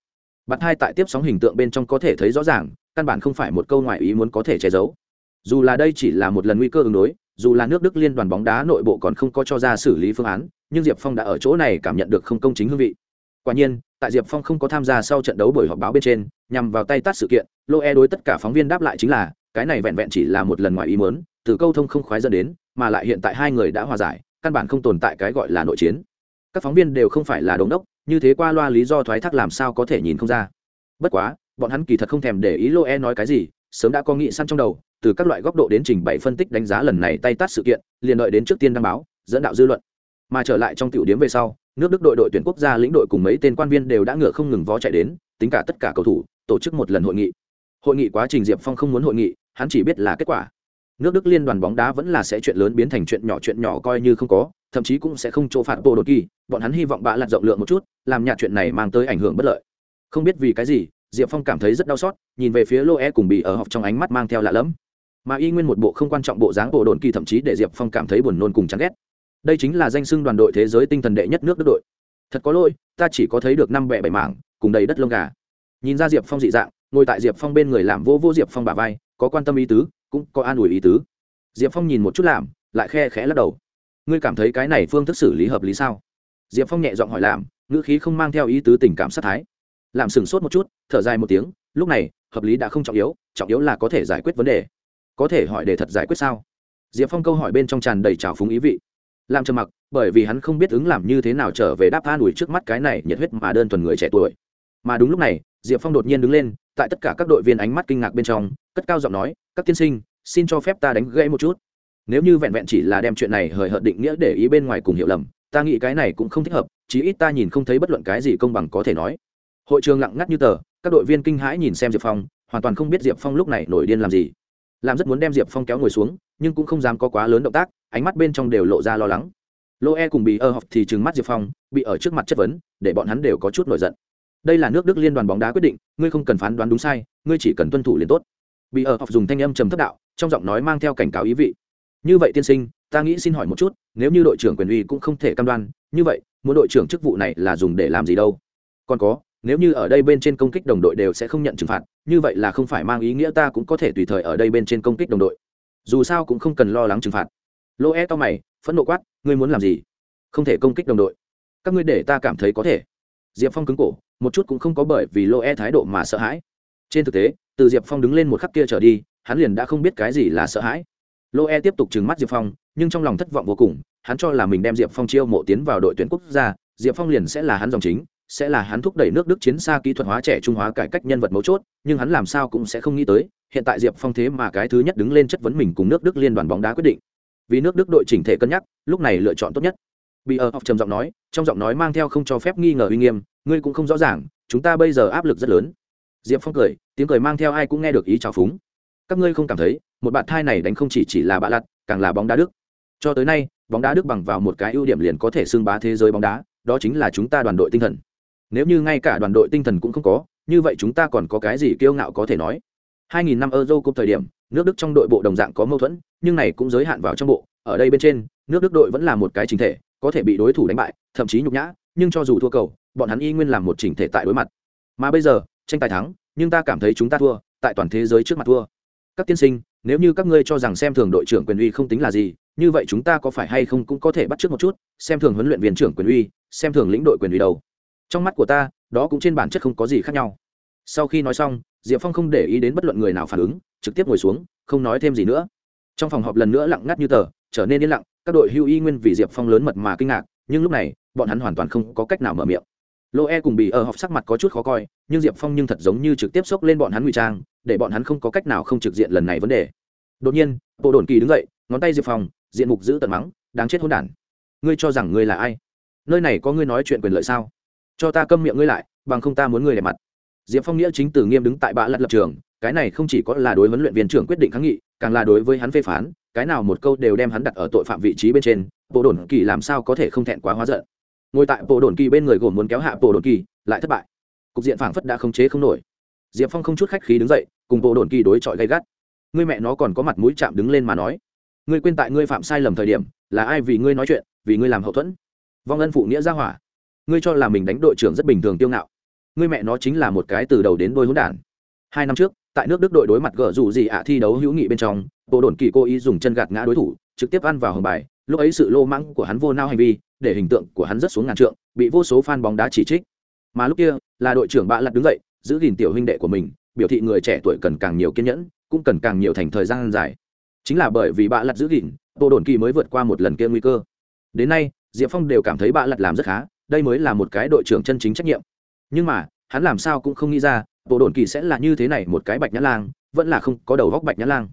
Bạn hai tại tiếp sóng hình tượng bên trong có thể thấy rõ ràng, căn bản không phải một câu ngoại ý muốn có thể che giấu. Dù là đây chỉ là một lần nguy cơ ứng đối, dù là nước đức liên đoàn bóng đá nội bộ còn không có cho ra xử lý phương án, nhưng diệp phong đã ở chỗ này cảm nhận được không công chính hương vị. Quả nhiên tại diệp phong không có tham gia sau trận đấu buổi họp báo bên trên, nhằm vào tay tắt sự kiện, lô e đối tất cả phóng viên đáp lại chính là, cái này vẹn vẹn chỉ là một lần ngoài ý mớn từ câu thông không khoái dẫn đến, mà lại hiện tại hai người đã hòa giải, căn bản không tồn tại cái gọi là nội chiến. Các phóng viên đều không phải là đống đốc, như thế qua loa lý do thoái thác làm sao có thể nhìn không ra. Bất quá, bọn hắn kỳ thật không thèm để ý lô e nói cái gì, sớm đã có nghị săn trong đầu, từ các loại góc độ đến trình bày phân tích đánh giá lần này tay tắt sự kiện, liền đợi đến trước tiên đăng báo, dẫn đạo dư luận. Mà trở lại trong tiểu điểm về sau nước đức đội đội tuyển quốc gia lĩnh đội cùng mấy tên quan viên đều đã ngựa không ngừng vó chạy đến, tính cả tất cả cầu thủ, tổ chức một lần hội nghị. Hội nghị quá trình diệp phong không muốn hội nghị, hắn chỉ biết là kết quả. Nước đức liên đoàn bóng đá vẫn là sẽ chuyện lớn biến thành chuyện nhỏ chuyện nhỏ coi như không có, thậm chí cũng sẽ không chỗ phạt bộ đột kỳ, bọn hắn hy vọng bạ lặt rộng lượng một chút, làm nhạt chuyện này mang tới ảnh hưởng bất lợi. Không biết vì cái gì, diệp phong cảm thấy rất đau xót, nhìn về phía lô e cùng bị ở học trong ánh mắt mang theo lạ lẫm. Mà y nguyên một bộ không quan trọng bộ dáng bộ đồn kỳ thậm chí để diệp phong cảm thấy buồn nôn cùng chán ghét đây chính là danh xưng đoàn đội thế giới tinh thần đệ nhất nước đức đội. Thật có lỗi, ta chỉ có thấy được năm bẹ bảy mảng, cùng đầy đất lông gà. Nhìn ra diệp phong dị dạng, ngồi tại diệp phong bên người làm vô vô diệp phong bà vai, có quan tâm ý tứ, cũng có an ủi ý tứ. Diệp phong nhìn một chút làm, lại khe khẽ lắc đầu. Ngươi cảm thấy cái này phương thức xử lý hợp lý sao? Diệp phong nhẹ giọng hỏi làm, ngữ khí không mang theo ý tứ tình cảm sát thái. Làm sửng sốt một chút, thở dài một tiếng, lúc này, hợp lý đã không trọng yếu trọng yếu là có thể giải quyết vấn đề. Có thể hỏi để thật giải quyết sao? Diệp phong câu hỏi bên trong tràn đầy trào phúng ý vị làm trầm mặc, bởi vì hắn không biết ứng làm như thế nào trở về đáp an ủi trước mắt cái này nhiệt huyết mà đơn thuần người trẻ tuổi. Mà đúng lúc này, diệp phong đột nhiên đứng lên, tại tất cả các đội viên ánh mắt kinh ngạc bên trong, cất cao giọng nói, các tiên sinh, xin cho phép ta đánh gãy một chút. Nếu như vẹn vẹn chỉ là đem chuyện này hời hợt định nghĩa để ý bên ngoài cùng hiểu lầm, ta nghĩ cái này cũng không thích hợp, chí ít ta nhìn không thấy bất luận cái gì công bằng có thể nói. Hội trường lặng ngắt như tờ, các đội viên kinh hãi nhìn xem diệp phong, hoàn toàn không biết diệp phong lúc này nổi điên làm gì. Làm rất muốn đem diệp phong kéo ngồi xuống nhưng cũng không dám có quá lớn động tác, ánh mắt bên trong đều lộ ra lo lắng. Lô e cùng bị ơ học thì trừng mắt diệp phong, bị ở trước mặt chất vấn, để bọn hắn đều có chút nổi giận. Đây là nước đức liên đoàn bóng đá quyết định, ngươi không cần phán đoán đúng sai, ngươi chỉ cần tuân thủ liền tốt. Bị ở học dùng thanh âm trầm thất đạo, trong giọng nói mang theo cảnh cáo ý vị. Như vậy tiên sinh, ta nghĩ xin hỏi một chút, nếu như đội trưởng quyền uy cũng không thể cam đoan, như vậy, muốn đội trưởng chức vụ này là dùng để làm gì đâu? Còn có, nếu như ở đây bên trên công kích đồng đội đều sẽ không nhận trừng phạt, như vậy là không phải mang ý nghĩa ta cũng có thể tùy thời ở đây bên trên công kích đồng đội dù sao cũng không cần lo lắng trừng phạt. Lô e to mày, phẫn nộ quát, ngươi muốn làm gì? Không thể công kích đồng đội. Các ngươi để ta cảm thấy có thể. Diệp phong cứng cổ, một chút cũng không có bởi vì lô e thái độ mà sợ hãi. Trên thực tế, từ diệp phong đứng lên một khắc kia trở đi, hắn liền đã không biết cái gì là sợ hãi. Lô e tiếp tục trừng mắt diệp phong, nhưng trong lòng thất vọng vô cùng, hắn cho là mình đem diệp phong chiêu mộ tiến vào đội tuyển quốc gia, diệp phong liền sẽ là hắn dòng chính sẽ là hắn thúc đẩy nước đức chiến xa kỹ thuật hóa trẻ trung hóa cải cách nhân vật mấu chốt, nhưng hắn làm sao cũng sẽ không nghĩ tới, hiện tại diệp phong thế mà cái thứ nhất đứng lên chất vấn mình cùng nước đức liên đoàn bóng đá quyết định. Vì nước đức đội chỉnh thể cân nhắc, lúc này lựa chọn tốt nhất. Bị ở học trầm giọng nói, trong giọng nói mang theo không cho phép nghi ngờ uy nghiêm, ngươi cũng không rõ ràng, chúng ta bây giờ áp lực rất lớn. Diệp phong cười, tiếng cười mang theo ai cũng nghe được ý trào phúng. Các ngươi không cảm thấy, một bạn thai này đánh không chỉ chỉ là bạ lặt, càng là bóng đá đức. Cho tới nay, bóng đá đức bằng vào một cái ưu điểm liền có thể xưng bá thế giới bóng đá, đó chính là chúng ta đoàn đội tinh thần nếu như ngay cả đoàn đội tinh thần cũng không có, như vậy chúng ta còn có cái gì kiêu ngạo có thể nói? 2.000 năm euro cup thời điểm, nước đức trong đội bộ đồng dạng có mâu thuẫn, nhưng này cũng giới hạn vào trong bộ. Ở đây bên trên, nước đức đội vẫn là một cái chính thể, có thể bị đối thủ đánh bại, thậm chí nhục nhã, nhưng cho dù thua cầu, bọn hắn y nguyên làm một chỉnh thể tại đối mặt. Mà bây giờ, tranh tài thắng, nhưng ta cảm thấy chúng ta thua, tại toàn thế giới trước mặt thua. Các tiên sinh, nếu như các ngươi cho rằng xem thường đội trưởng quyền uy không tính là gì, như vậy chúng ta có phải hay không cũng có thể bắt trước một chút, xem thường huấn luyện viên trưởng quyền uy, xem thường lĩnh đội quyền uy đâu? Trong mắt của ta, đó cũng trên bản chất không có gì khác nhau. Sau khi nói xong, diệp phong không để ý đến bất luận người nào phản ứng, trực tiếp ngồi xuống, không nói thêm gì nữa. Trong phòng họp lần nữa lặng ngắt như tờ, trở nên yên lặng, các đội hưu y nguyên vì diệp phong lớn mật mà kinh ngạc, nhưng lúc này, bọn hắn hoàn toàn không có cách nào mở miệng. Lô e cùng bị ở học sắc mặt có chút khó coi, nhưng diệp phong nhưng thật giống như trực tiếp xốc lên bọn hắn ngụy trang, để bọn hắn không có cách nào không trực diện lần này vấn đề. Đột nhiên, bộ đồn kỳ đứng dậy, ngón tay diệp phong, diện mục giữ tận mắng, đáng chết hôn đản. Ngươi cho rằng ngươi là ai? Nơi này có ngươi nói chuyện quyền lợi sao? Cho ta câm miệng ngươi lại, bằng không ta muốn ngươi lẻ mặt. Diệp phong nghĩa chính từ nghiêm đứng tại bã lật lập trường, cái này không chỉ có là đối huấn luyện viên trưởng quyết định kháng nghị, càng là đối với hắn phê phán, cái nào một câu đều đem hắn đặt ở tội phạm vị trí bên trên, bộ đồn kỳ làm sao có thể không thẹn quá hóa giận. Ngồi tại bộ đồn kỳ bên người gồm muốn kéo hạ bộ đồn kỳ, lại thất bại. Cục diện phảng phất đã khống chế không nổi. Diệp phong không chút khách khí đứng dậy, cùng bộ đồn kỳ đối chọi gay gắt. Ngươi mẹ nó còn có mặt mũi chạm đứng lên mà nói. Ngươi quên tại ngươi phạm sai lầm thời điểm, là ai vì ngươi nói chuyện, vì ngươi làm hậu thuẫn? Vong ân phụ nghĩa ra hỏa ngươi cho là mình đánh đội trưởng rất bình thường tiêu ngạo. Ngươi mẹ nó chính là một cái từ đầu đến đôi hỗn đản. Hai năm trước, tại nước đức đội đối mặt gờ dù gì ạ thi đấu hữu nghị bên trong, bộ đồn kỳ cố ý dùng chân gạt ngã đối thủ, trực tiếp ăn vào hầm bài. Lúc ấy sự lô mãng của hắn vô nao hành vi, để hình tượng của hắn rất xuống ngàn trượng, bị vô số fan bóng đá chỉ trích. Mà lúc kia, là đội trưởng bạ lặt đứng dậy, giữ gìn tiểu huynh đệ của mình, biểu thị người trẻ tuổi cần càng nhiều kiên nhẫn, cũng cần càng nhiều thành thời gian dài. Chính là bởi vì bạ lặt giữ gìn, bộ đồn kỳ mới vượt qua một lần kia nguy cơ. Đến nay, diệp phong đều cảm thấy bạ lặt làm rất khá đây mới là một cái đội trưởng chân chính trách nhiệm. Nhưng mà, hắn làm sao cũng không nghĩ ra, bộ đồn kỳ sẽ là như thế này một cái bạch nhã lang, vẫn là không có đầu góc bạch nhã lang.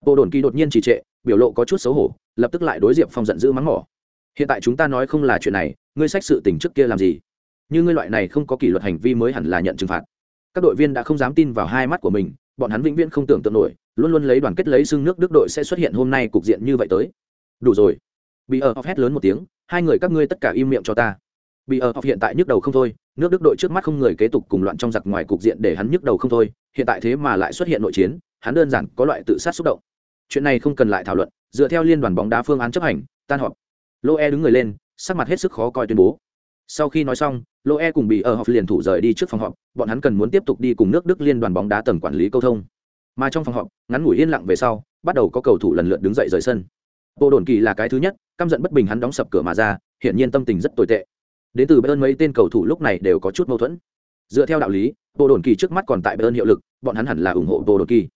Bộ đồn kỳ đột nhiên trì trệ, biểu lộ có chút xấu hổ, lập tức lại đối diệp phong giận dữ mắng mỏ. Hiện tại chúng ta nói không là chuyện này, ngươi sách sự tình trước kia làm gì? Như ngươi loại này không có kỷ luật hành vi mới hẳn là nhận trừng phạt. Các đội viên đã không dám tin vào hai mắt của mình, bọn hắn vĩnh viễn không tưởng tượng nổi, luôn luôn lấy đoàn kết lấy xưng nước đức đội sẽ xuất hiện hôm nay cục diện như vậy tới. Đủ rồi. Bị ở hét lớn một tiếng, hai người các ngươi tất cả im miệng cho ta bị ở hiện tại nhức đầu không thôi, nước đức đội trước mắt không người kế tục cùng loạn trong giặc ngoài cục diện để hắn nhức đầu không thôi, hiện tại thế mà lại xuất hiện nội chiến, hắn đơn giản có loại tự sát xúc động. Chuyện này không cần lại thảo luận, dựa theo liên đoàn bóng đá phương án chấp hành, tan họp. Lô e đứng người lên, sắc mặt hết sức khó coi tuyên bố. Sau khi nói xong lô e cùng bị ở họp liền thủ rời đi trước phòng họp, bọn hắn cần muốn tiếp tục đi cùng nước đức liên đoàn bóng đá tầng quản lý câu thông. Mà trong phòng họp, ngắn ngủi yên lặng về sau, bắt đầu có cầu thủ lần lượt đứng dậy rời sân. Bộ đồn kỳ là cái thứ nhất, căm giận bất bình hắn đóng sập cửa mà ra, hiển nhiên tâm tình rất tồi tệ đến từ bayern mấy tên cầu thủ lúc này đều có chút mâu thuẫn. Dựa theo đạo lý bộ đồn kỳ trước mắt còn tại bayern hiệu lực, bọn hắn hẳn là ủng hộ bộ đồn kỳ.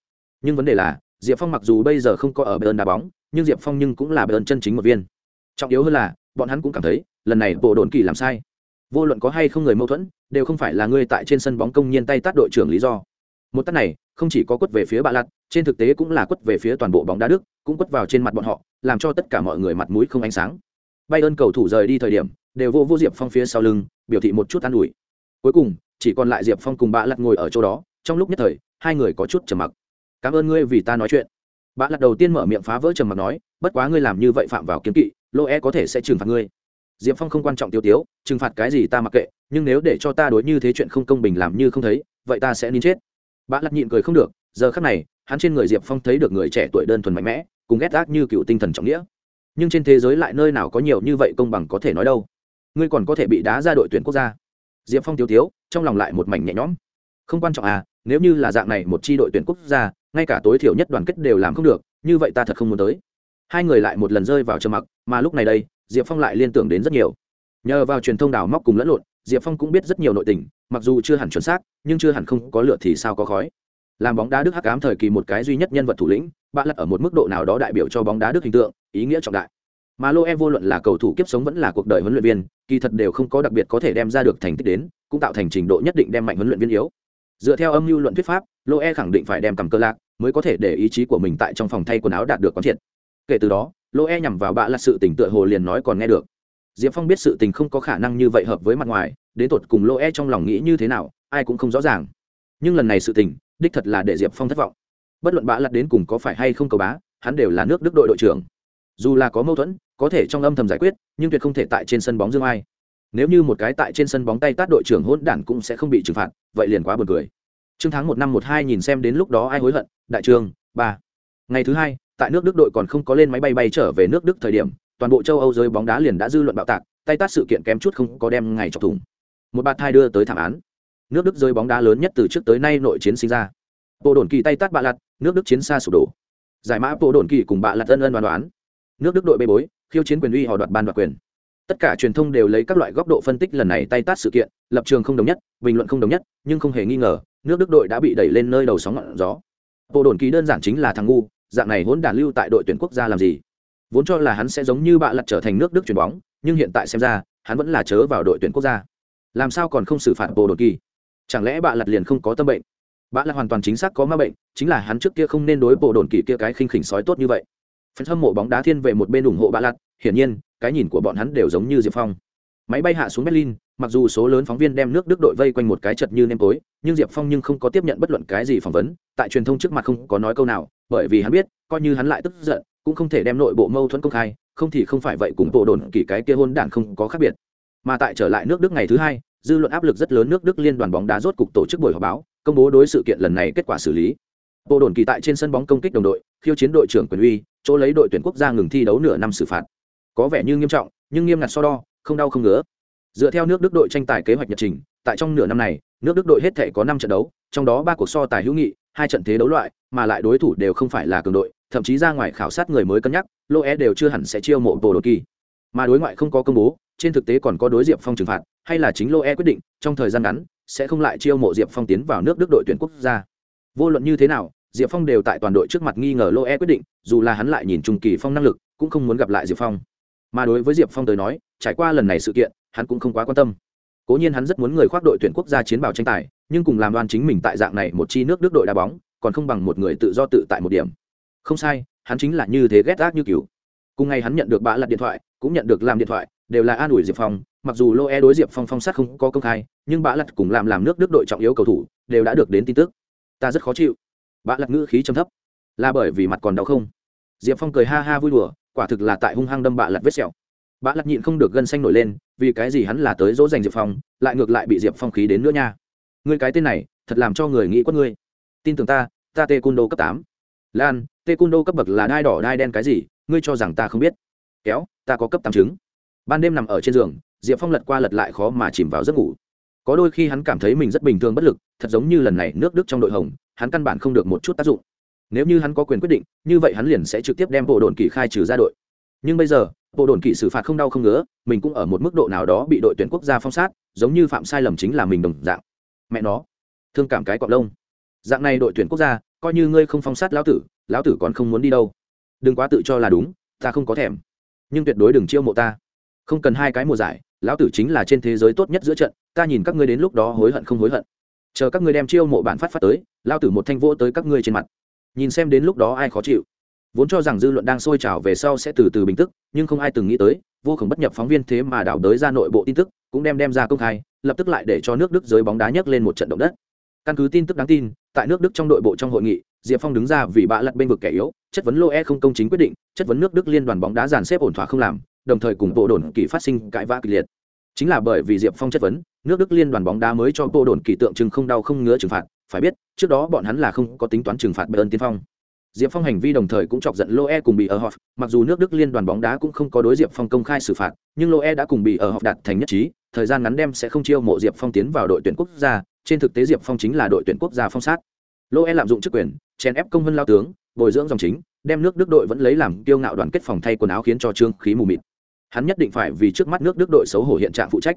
Nhưng vấn đề là, diệp phong mặc dù bây giờ không có ở bayern đá bóng, nhưng diệp phong nhưng cũng là bayern chân chính một viên. Trọng yếu hơn là, bọn hắn cũng cảm thấy, lần này bộ đồn kỳ làm sai. Vô luận có hay không người mâu thuẫn, đều không phải là người tại trên sân bóng công nhiên tay tát đội trưởng lý do. Một tát này, không chỉ có quất về phía bạ lặt trên thực tế cũng là quất về phía toàn bộ bóng đá đức, cũng quất vào trên mặt bọn họ, làm cho tất cả mọi người mặt mũi không ánh sáng bay ơn cầu thủ rời đi thời điểm, đều vô vô diệp phong phía sau lưng, biểu thị một chút an ủi. Cuối cùng, chỉ còn lại diệp phong cùng bạ lặt ngồi ở chỗ đó, trong lúc nhất thời, hai người có chút trầm mặc. Cảm ơn ngươi vì ta nói chuyện. Bạ lặt đầu tiên mở miệng phá vỡ trầm mặc nói, bất quá ngươi làm như vậy phạm vào kiếm kỵ, lô e có thể sẽ trừng phạt ngươi. Diệp phong không quan trọng tiêu tiếu, trừng phạt cái gì ta mặc kệ, nhưng nếu để cho ta đối như thế chuyện không công bình làm như không thấy, vậy ta sẽ nín chết. Bạ lặt nhịn cười không được, giờ khắc này, hắn trên người diệp phong thấy được người trẻ tuổi đơn thuần mạnh mẽ, cùng ghét gác như cựu tinh thần trọng nghĩa nhưng trên thế giới lại nơi nào có nhiều như vậy công bằng có thể nói đâu? Ngươi còn có thể bị đá ra đội tuyển quốc gia. Diệp phong tiêu thiếu trong lòng lại một mảnh nhẹ nhõm. Không quan trọng à nếu như là dạng này một chi đội tuyển quốc gia, ngay cả tối thiểu nhất đoàn kết đều làm không được, như vậy ta thật không muốn tới. Hai người lại một lần rơi vào trầm mặc, mà lúc này đây, diệp phong lại liên tưởng đến rất nhiều. Nhờ vào truyền thông đào móc cùng lẫn lộn, diệp phong cũng biết rất nhiều nội tình, mặc dù chưa hẳn chuẩn xác, nhưng chưa hẳn không có lựa thì sao có khói làm bóng đá đức hắc ám thời kỳ một cái duy nhất nhân vật thủ lĩnh bạn lật ở một mức độ nào đó đại biểu cho bóng đá đức hình tượng, ý nghĩa trọng đại. Mà loe vô luận là cầu thủ kiếp sống vẫn là cuộc đời huấn luyện viên, kỳ thật đều không có đặc biệt có thể đem ra được thành tích đến, cũng tạo thành trình độ nhất định đem mạnh huấn luyện viên yếu. Dựa theo âm mưu luận thuyết pháp loe khẳng định phải đem cầm cơ lạc, mới có thể để ý chí của mình tại trong phòng thay quần áo đạt được quán triệt. Kể từ đó loe nhằm vào bạ là sự tình tựa hồ liền nói còn nghe được. Diệp phong biết sự tình không có khả năng như vậy hợp với mặt ngoài, đến tột cùng loe trong lòng nghĩ như thế nào, ai cũng không rõ ràng. Nhưng lần này sự tình đích thật là để diệp phong thất vọng. Bất luận bạ lặt đến cùng có phải hay không cầu bá, hắn đều là nước đức đội đội trưởng. Dù là có mâu thuẫn, có thể trong âm thầm giải quyết, nhưng tuyệt không thể tại trên sân bóng dương ai. Nếu như một cái tại trên sân bóng tay tát đội trưởng hỗn đản cũng sẽ không bị trừng phạt, vậy liền quá buồn cười. Trương tháng một năm một hai nhìn xem đến lúc đó ai hối hận, đại trường ba. Ngày thứ hai, tại nước đức đội còn không có lên máy bay bay trở về nước đức thời điểm, toàn bộ châu âu giới bóng đá liền đã dư luận bạo tạc, tay tát sự kiện kém chút không có đem ngày chọc thủng. Một bạt thai đưa tới thảm án nước đức rơi bóng đá lớn nhất từ trước tới nay nội chiến sinh ra. Bộ đồn kỳ tay tát bạ lặt nước đức chiến xa sụp đổ. Giải mã bộ đồn kỳ cùng bạ lặt ân ân đoán đoán. Nước đức đội bê bối, khiêu chiến quyền uy họ đoạt ban đoạt quyền. Tất cả truyền thông đều lấy các loại góc độ phân tích lần này tay tát sự kiện, lập trường không đồng nhất, bình luận không đồng nhất, nhưng không hề nghi ngờ, nước đức đội đã bị đẩy lên nơi đầu sóng ngọn gió. Bộ đồn kỳ đơn giản chính là thằng ngu, dạng này hỗn đản lưu tại đội tuyển quốc gia làm gì? Vốn cho là hắn sẽ giống như bạ lặt trở thành nước đức chuyền bóng, nhưng hiện tại xem ra, hắn vẫn là chớ vào đội tuyển quốc gia. Làm sao còn không xử phạt bộ đồn kỳ? Chẳng lẽ bạ lặt liền không có tâm bệnh? Bạ lặt hoàn toàn chính xác có ma bệnh, chính là hắn trước kia không nên đối bộ đồn kỳ kia cái khinh khỉnh sói tốt như vậy. Phần hâm mộ bóng đá thiên về một bên ủng hộ bạ lặt hiển nhiên, cái nhìn của bọn hắn đều giống như diệp phong. Máy bay hạ xuống berlin, mặc dù số lớn phóng viên đem nước đức đội vây quanh một cái chật như nêm tối, nhưng diệp phong nhưng không có tiếp nhận bất luận cái gì phỏng vấn, tại truyền thông trước mặt không có nói câu nào, bởi vì hắn biết, coi như hắn lại tức giận, cũng không thể đem nội bộ mâu thuẫn công khai, không thì không phải vậy cùng bộ đồn kỳ cái kia hôn đản không có khác biệt. Mà tại trở lại nước đức ngày thứ hai dư luận áp lực rất lớn nước đức liên đoàn bóng đá rốt cục tổ chức buổi họp báo, công bố đối sự kiện lần này kết quả xử lý. Bộ đồn kỳ tại trên sân bóng công kích đồng đội, khiêu chiến đội trưởng quyền uy, chỗ lấy đội tuyển quốc gia ngừng thi đấu nửa năm xử phạt. Có vẻ như nghiêm trọng, nhưng nghiêm ngặt so đo, không đau không ngứa. Dựa theo nước đức đội tranh tài kế hoạch nhật trình, tại trong nửa năm này, nước đức đội hết thể có năm trận đấu, trong đó ba cuộc so tài hữu nghị, hai trận thế đấu loại, mà lại đối thủ đều không phải là cường đội, thậm chí ra ngoài khảo sát người mới cân nhắc, lô é đều chưa hẳn sẽ chiêu mộ bộ đồn kỳ mà đối ngoại không có công bố, trên thực tế còn có đối diệp phong trừng phạt, hay là chính lô e quyết định, trong thời gian ngắn, sẽ không lại chiêu mộ diệp phong tiến vào nước đức đội tuyển quốc gia. Vô luận như thế nào, diệp phong đều tại toàn đội trước mặt nghi ngờ lô e quyết định, dù là hắn lại nhìn trung kỳ phong năng lực, cũng không muốn gặp lại diệp phong. Mà đối với diệp phong tới nói, trải qua lần này sự kiện, hắn cũng không quá quan tâm. Cố nhiên hắn rất muốn người khoác đội tuyển quốc gia chiến bào tranh tài, nhưng cùng làm đoan chính mình tại dạng này một chi nước đức đội đá bóng, còn không bằng một người tự do tự tại một điểm. Không sai, hắn chính là như thế ghét gác như cứu cùng ngày hắn nhận được bạ lặt điện thoại cũng nhận được làm điện thoại, đều là an ủi diệp phong, mặc dù lô e đối diệp phong phong sát không có công khai, nhưng bã lặt cùng làm làm nước đức đội trọng yếu cầu thủ đều đã được đến tin tức. Ta rất khó chịu. Bã lặt ngữ khí trầm thấp. Là bởi vì mặt còn đau không? Diệp phong cười ha ha vui đùa, quả thực là tại hung hăng đâm bạ lặt vết sẹo. Bã lặt nhịn không được gân xanh nổi lên, vì cái gì hắn là tới dỗ dành diệp phong, lại ngược lại bị diệp phong khí đến nữa nha. Người cái tên này, thật làm cho người nghĩ quất ngươi. Tin tưởng ta ta tê cun đô cấp tám. Lan tê cun đô cấp bậc là đai đỏ đai đen cái gì, ngươi cho rằng ta không biết. Kéo ta có cấp tám chứng, ban đêm nằm ở trên giường diệp phong lật qua lật lại khó mà chìm vào giấc ngủ. Có đôi khi hắn cảm thấy mình rất bình thường bất lực thật giống như lần này nước đức trong đội hồng hắn căn bản không được một chút tác dụng. Nếu như hắn có quyền quyết định như vậy hắn liền sẽ trực tiếp đem bộ đồn kỳ khai trừ ra đội. Nhưng bây giờ bộ đồn kỳ xử phạt không đau không ngứa mình cũng ở một mức độ nào đó bị đội tuyển quốc gia phong sát giống như phạm sai lầm chính là mình đồng dạng. Mẹ nó thương cảm cái cọp lông. Dạng này đội tuyển quốc gia coi như ngươi không phong sát lão tử lão tử còn không muốn đi đâu. Đừng quá tự cho là đúng ta không có thèm nhưng tuyệt đối đừng chiêu mộ ta. Không cần hai cái mùa giải, lão tử chính là trên thế giới tốt nhất giữa trận, ta nhìn các ngươi đến lúc đó hối hận không hối hận. Chờ các ngươi đem chiêu mộ bản phát phát tới, lão tử một thanh vỗ tới các ngươi trên mặt. Nhìn xem đến lúc đó ai khó chịu. Vốn cho rằng dư luận đang sôi trào về sau sẽ từ từ bình tức, nhưng không ai từng nghĩ tới, vô khổng bất nhập phóng viên thế mà đảo đới ra nội bộ tin tức, cũng đem đem ra công khai, lập tức lại để cho nước đức giới bóng đá nhấc lên một trận động đất. Căn cứ tin tức đáng tin, tại nước đức trong nội bộ trong hội nghị diệp phong đứng ra vì bạ lật bên vực kẻ yếu, chất vấn lô e không công chính quyết định, chất vấn nước đức liên đoàn bóng đá dàn xếp ổn thỏa không làm, đồng thời cùng bộ đồn kỳ phát sinh cãi vã kịch liệt. Chính là bởi vì diệp phong chất vấn, nước đức liên đoàn bóng đá mới cho bộ đồn kỳ tượng trưng không đau không ngứa trừng phạt, phải biết, trước đó bọn hắn là không có tính toán trừng phạt bayern tiên phong. Diệp phong hành vi đồng thời cũng chọc giận loe cùng bị ở họp, mặc dù nước đức liên đoàn bóng đá cũng không có đối diệp phong công khai xử phạt, nhưng loe đã cùng bị ở họp đạt thành nhất trí, thời gian ngắn đem sẽ không chiêu mộ diệp phong tiến vào đội tuyển quốc gia, trên thực tế diệp phong chính là đội tuyển quốc gia phong sát. Loe lạm dụng chức quyền chèn ép công vân lao tướng, bồi dưỡng dòng chính, đem nước đức đội vẫn lấy làm kiêu ngạo đoàn kết phòng thay quần áo khiến cho trương khí mù mịt. Hắn nhất định phải vì trước mắt nước đức đội xấu hổ hiện trạng phụ trách.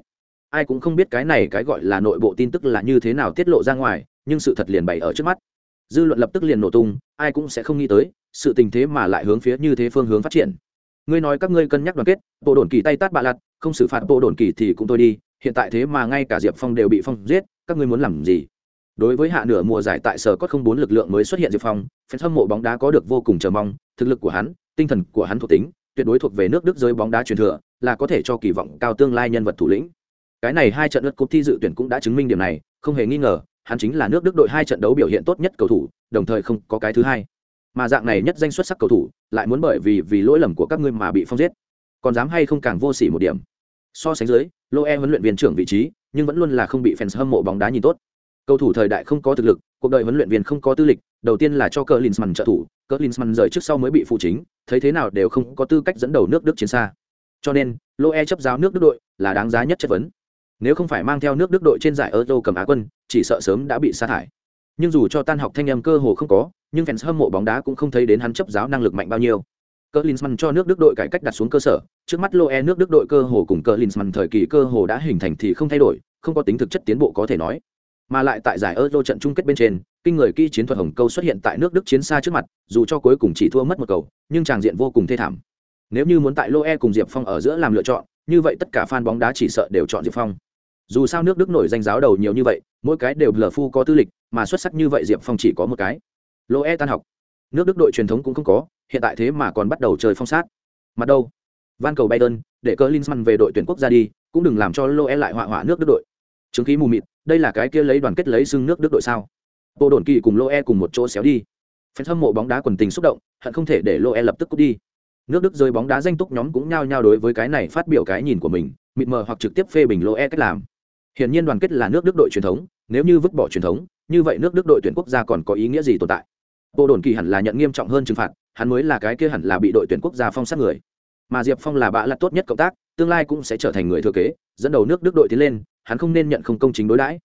Ai cũng không biết cái này cái gọi là nội bộ tin tức là như thế nào tiết lộ ra ngoài, nhưng sự thật liền bày ở trước mắt. Dư luận lập tức liền nổ tung, ai cũng sẽ không nghĩ tới, sự tình thế mà lại hướng phía như thế phương hướng phát triển. Ngươi nói các ngươi cân nhắc đoàn kết, bộ đồn kỳ tay tát bạ lặt không xử phạt bộ đồn kỳ thì cũng thôi đi, hiện tại thế mà ngay cả diệp phong đều bị phong giết, các ngươi muốn làm gì? Đối với hạ nửa mùa giải tại sở có không bốn lực lượng mới xuất hiện diệp phong fan hâm mộ bóng đá có được vô cùng chờ mong, thực lực của hắn, tinh thần của hắn thuộc tính, tuyệt đối thuộc về nước đức giới bóng đá truyền thừa, là có thể cho kỳ vọng cao tương lai nhân vật thủ lĩnh. Cái này hai trận lượt cúp thi dự tuyển cũng đã chứng minh điểm này, không hề nghi ngờ, hắn chính là nước đức đội hai trận đấu biểu hiện tốt nhất cầu thủ, đồng thời không có cái thứ hai. Mà dạng này nhất danh xuất sắc cầu thủ, lại muốn bởi vì vì lỗi lầm của các ngươi mà bị phong giết. Còn dám hay không càng vô sỉ một điểm. So sánh dưới, lô e huấn luyện viên trưởng vị trí, nhưng vẫn luôn là không bị fans hâm mộ bóng đá nhìn tốt cầu thủ thời đại không có thực lực cuộc đời huấn luyện viên không có tư lịch đầu tiên là cho cờ linsman trợ thủ. Cờ linsman rời trước sau mới bị phụ chính thấy thế nào đều không có tư cách dẫn đầu nước đức chiến xa. Cho nên lô e chấp giáo nước đức đội là đáng giá nhất chất vấn. Nếu không phải mang theo nước đức đội trên giải euro cầm á quân chỉ sợ sớm đã bị sa thải. Nhưng dù cho tan học thanh em cơ hồ không có nhưng fans hâm mộ bóng đá cũng không thấy đến hắn chấp giáo năng lực mạnh bao nhiêu. Cờ Linsman cho nước Đức đội cải cách đặt xuống cơ sở, trước mắt Loe nước Đức đội cơ hồ cùng Cờ Linsman thời kỳ cơ hồ đã hình thành thì không thay đổi, không có tính thực chất tiến bộ có thể nói. Mà lại tại giải Euro trận chung kết bên trên, kinh người kỹ chiến thuật hồng câu xuất hiện tại nước Đức chiến xa trước mặt, dù cho cuối cùng chỉ thua mất một cầu, nhưng tràng diện vô cùng thê thảm. Nếu như muốn tại Loe cùng Diệp Phong ở giữa làm lựa chọn, như vậy tất cả fan bóng đá chỉ sợ đều chọn Diệp Phong. Dù sao nước đức nổi danh giáo đầu nhiều như vậy mỗi cái đều lờ phu có tư lịch mà xuất sắc như vậy diệp phong chỉ có một cái. Loe tan học. Nước đức đội truyền thống cũng không có hiện tại thế mà còn bắt đầu chơi phong sát. Mặt đâu? Van cầu bayern để cờ linsman về đội tuyển quốc gia đi cũng đừng làm cho Loe lại họa họa nước đức đội chứng khí mù mịt đây là cái kia lấy đoàn kết lấy xưng nước đức đội sao bộ đồn kỳ cùng Lô e cùng một chỗ xéo đi phen hâm mộ bóng đá quần tình xúc động hận không thể để Lô e lập tức cút đi nước đức rơi bóng đá danh túc nhóm cũng nhao nhao đối với cái này phát biểu cái nhìn của mình mịt mờ hoặc trực tiếp phê bình Lô e cách làm Hiển nhiên đoàn kết là nước Đức đội truyền thống, nếu như vứt bỏ truyền thống, như vậy nước Đức đội tuyển quốc gia còn có ý nghĩa gì tồn tại? Bộ đồn kỳ hẳn là nhận nghiêm trọng hơn trừng phạt, hắn mới là cái kia hẳn là bị đội tuyển quốc gia phong sát người. Mà Diệp Phong là bạ là tốt nhất cộng tác, tương lai cũng sẽ trở thành người thừa kế, dẫn đầu nước Đức đội tiến lên, hắn không nên nhận không công chính đối đãi.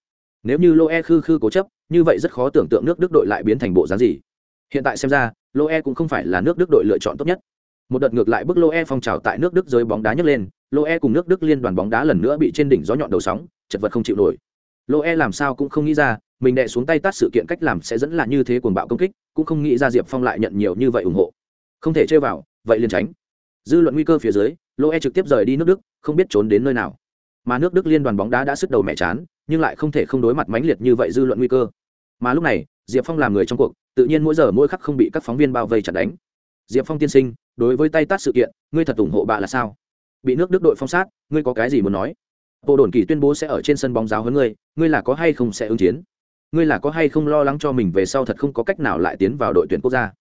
Nếu như Loe khư khư cố chấp, như vậy rất khó tưởng tượng nước Đức đội lại biến thành bộ dáng gì. Hiện tại xem ra, Loe cũng không phải là nước Đức đội lựa chọn tốt nhất. Một đợt ngược lại bức Loe phong trào tại nước Đức giới bóng đá nhấc lên, Loe cùng nước Đức liên đoàn bóng đá lần nữa bị trên đỉnh gió nhọn đầu sóng, chật vật không chịu nổi loe e làm sao cũng không nghĩ ra mình đệ xuống tay tát sự kiện cách làm sẽ dẫn là như thế cuồng bạo công kích cũng không nghĩ ra diệp phong lại nhận nhiều như vậy ủng hộ không thể chơi vào vậy liền tránh dư luận nguy cơ phía dưới loe e trực tiếp rời đi nước đức không biết trốn đến nơi nào mà nước đức liên đoàn bóng đá đã sức đầu mẹ chán, nhưng lại không thể không đối mặt mãnh liệt như vậy dư luận nguy cơ. Mà lúc này, diệp phong làm người trong cuộc, tự nhiên mỗi giờ mỗi khắc không bị các phóng viên bao vây chặt đánh. Diệp phong tiên sinh, đối với tay tát sự kiện, ngươi thật ủng hộ bà là sao? Bị nước đức đội phong sát, ngươi có cái gì muốn nói? Bộ đồn kỳ tuyên bố sẽ ở trên sân bóng giáo hơn ngươi ngươi là có hay không sẽ ứng chiến? Ngươi là có hay không lo lắng cho mình về sau thật không có cách nào lại tiến vào đội tuyển quốc gia?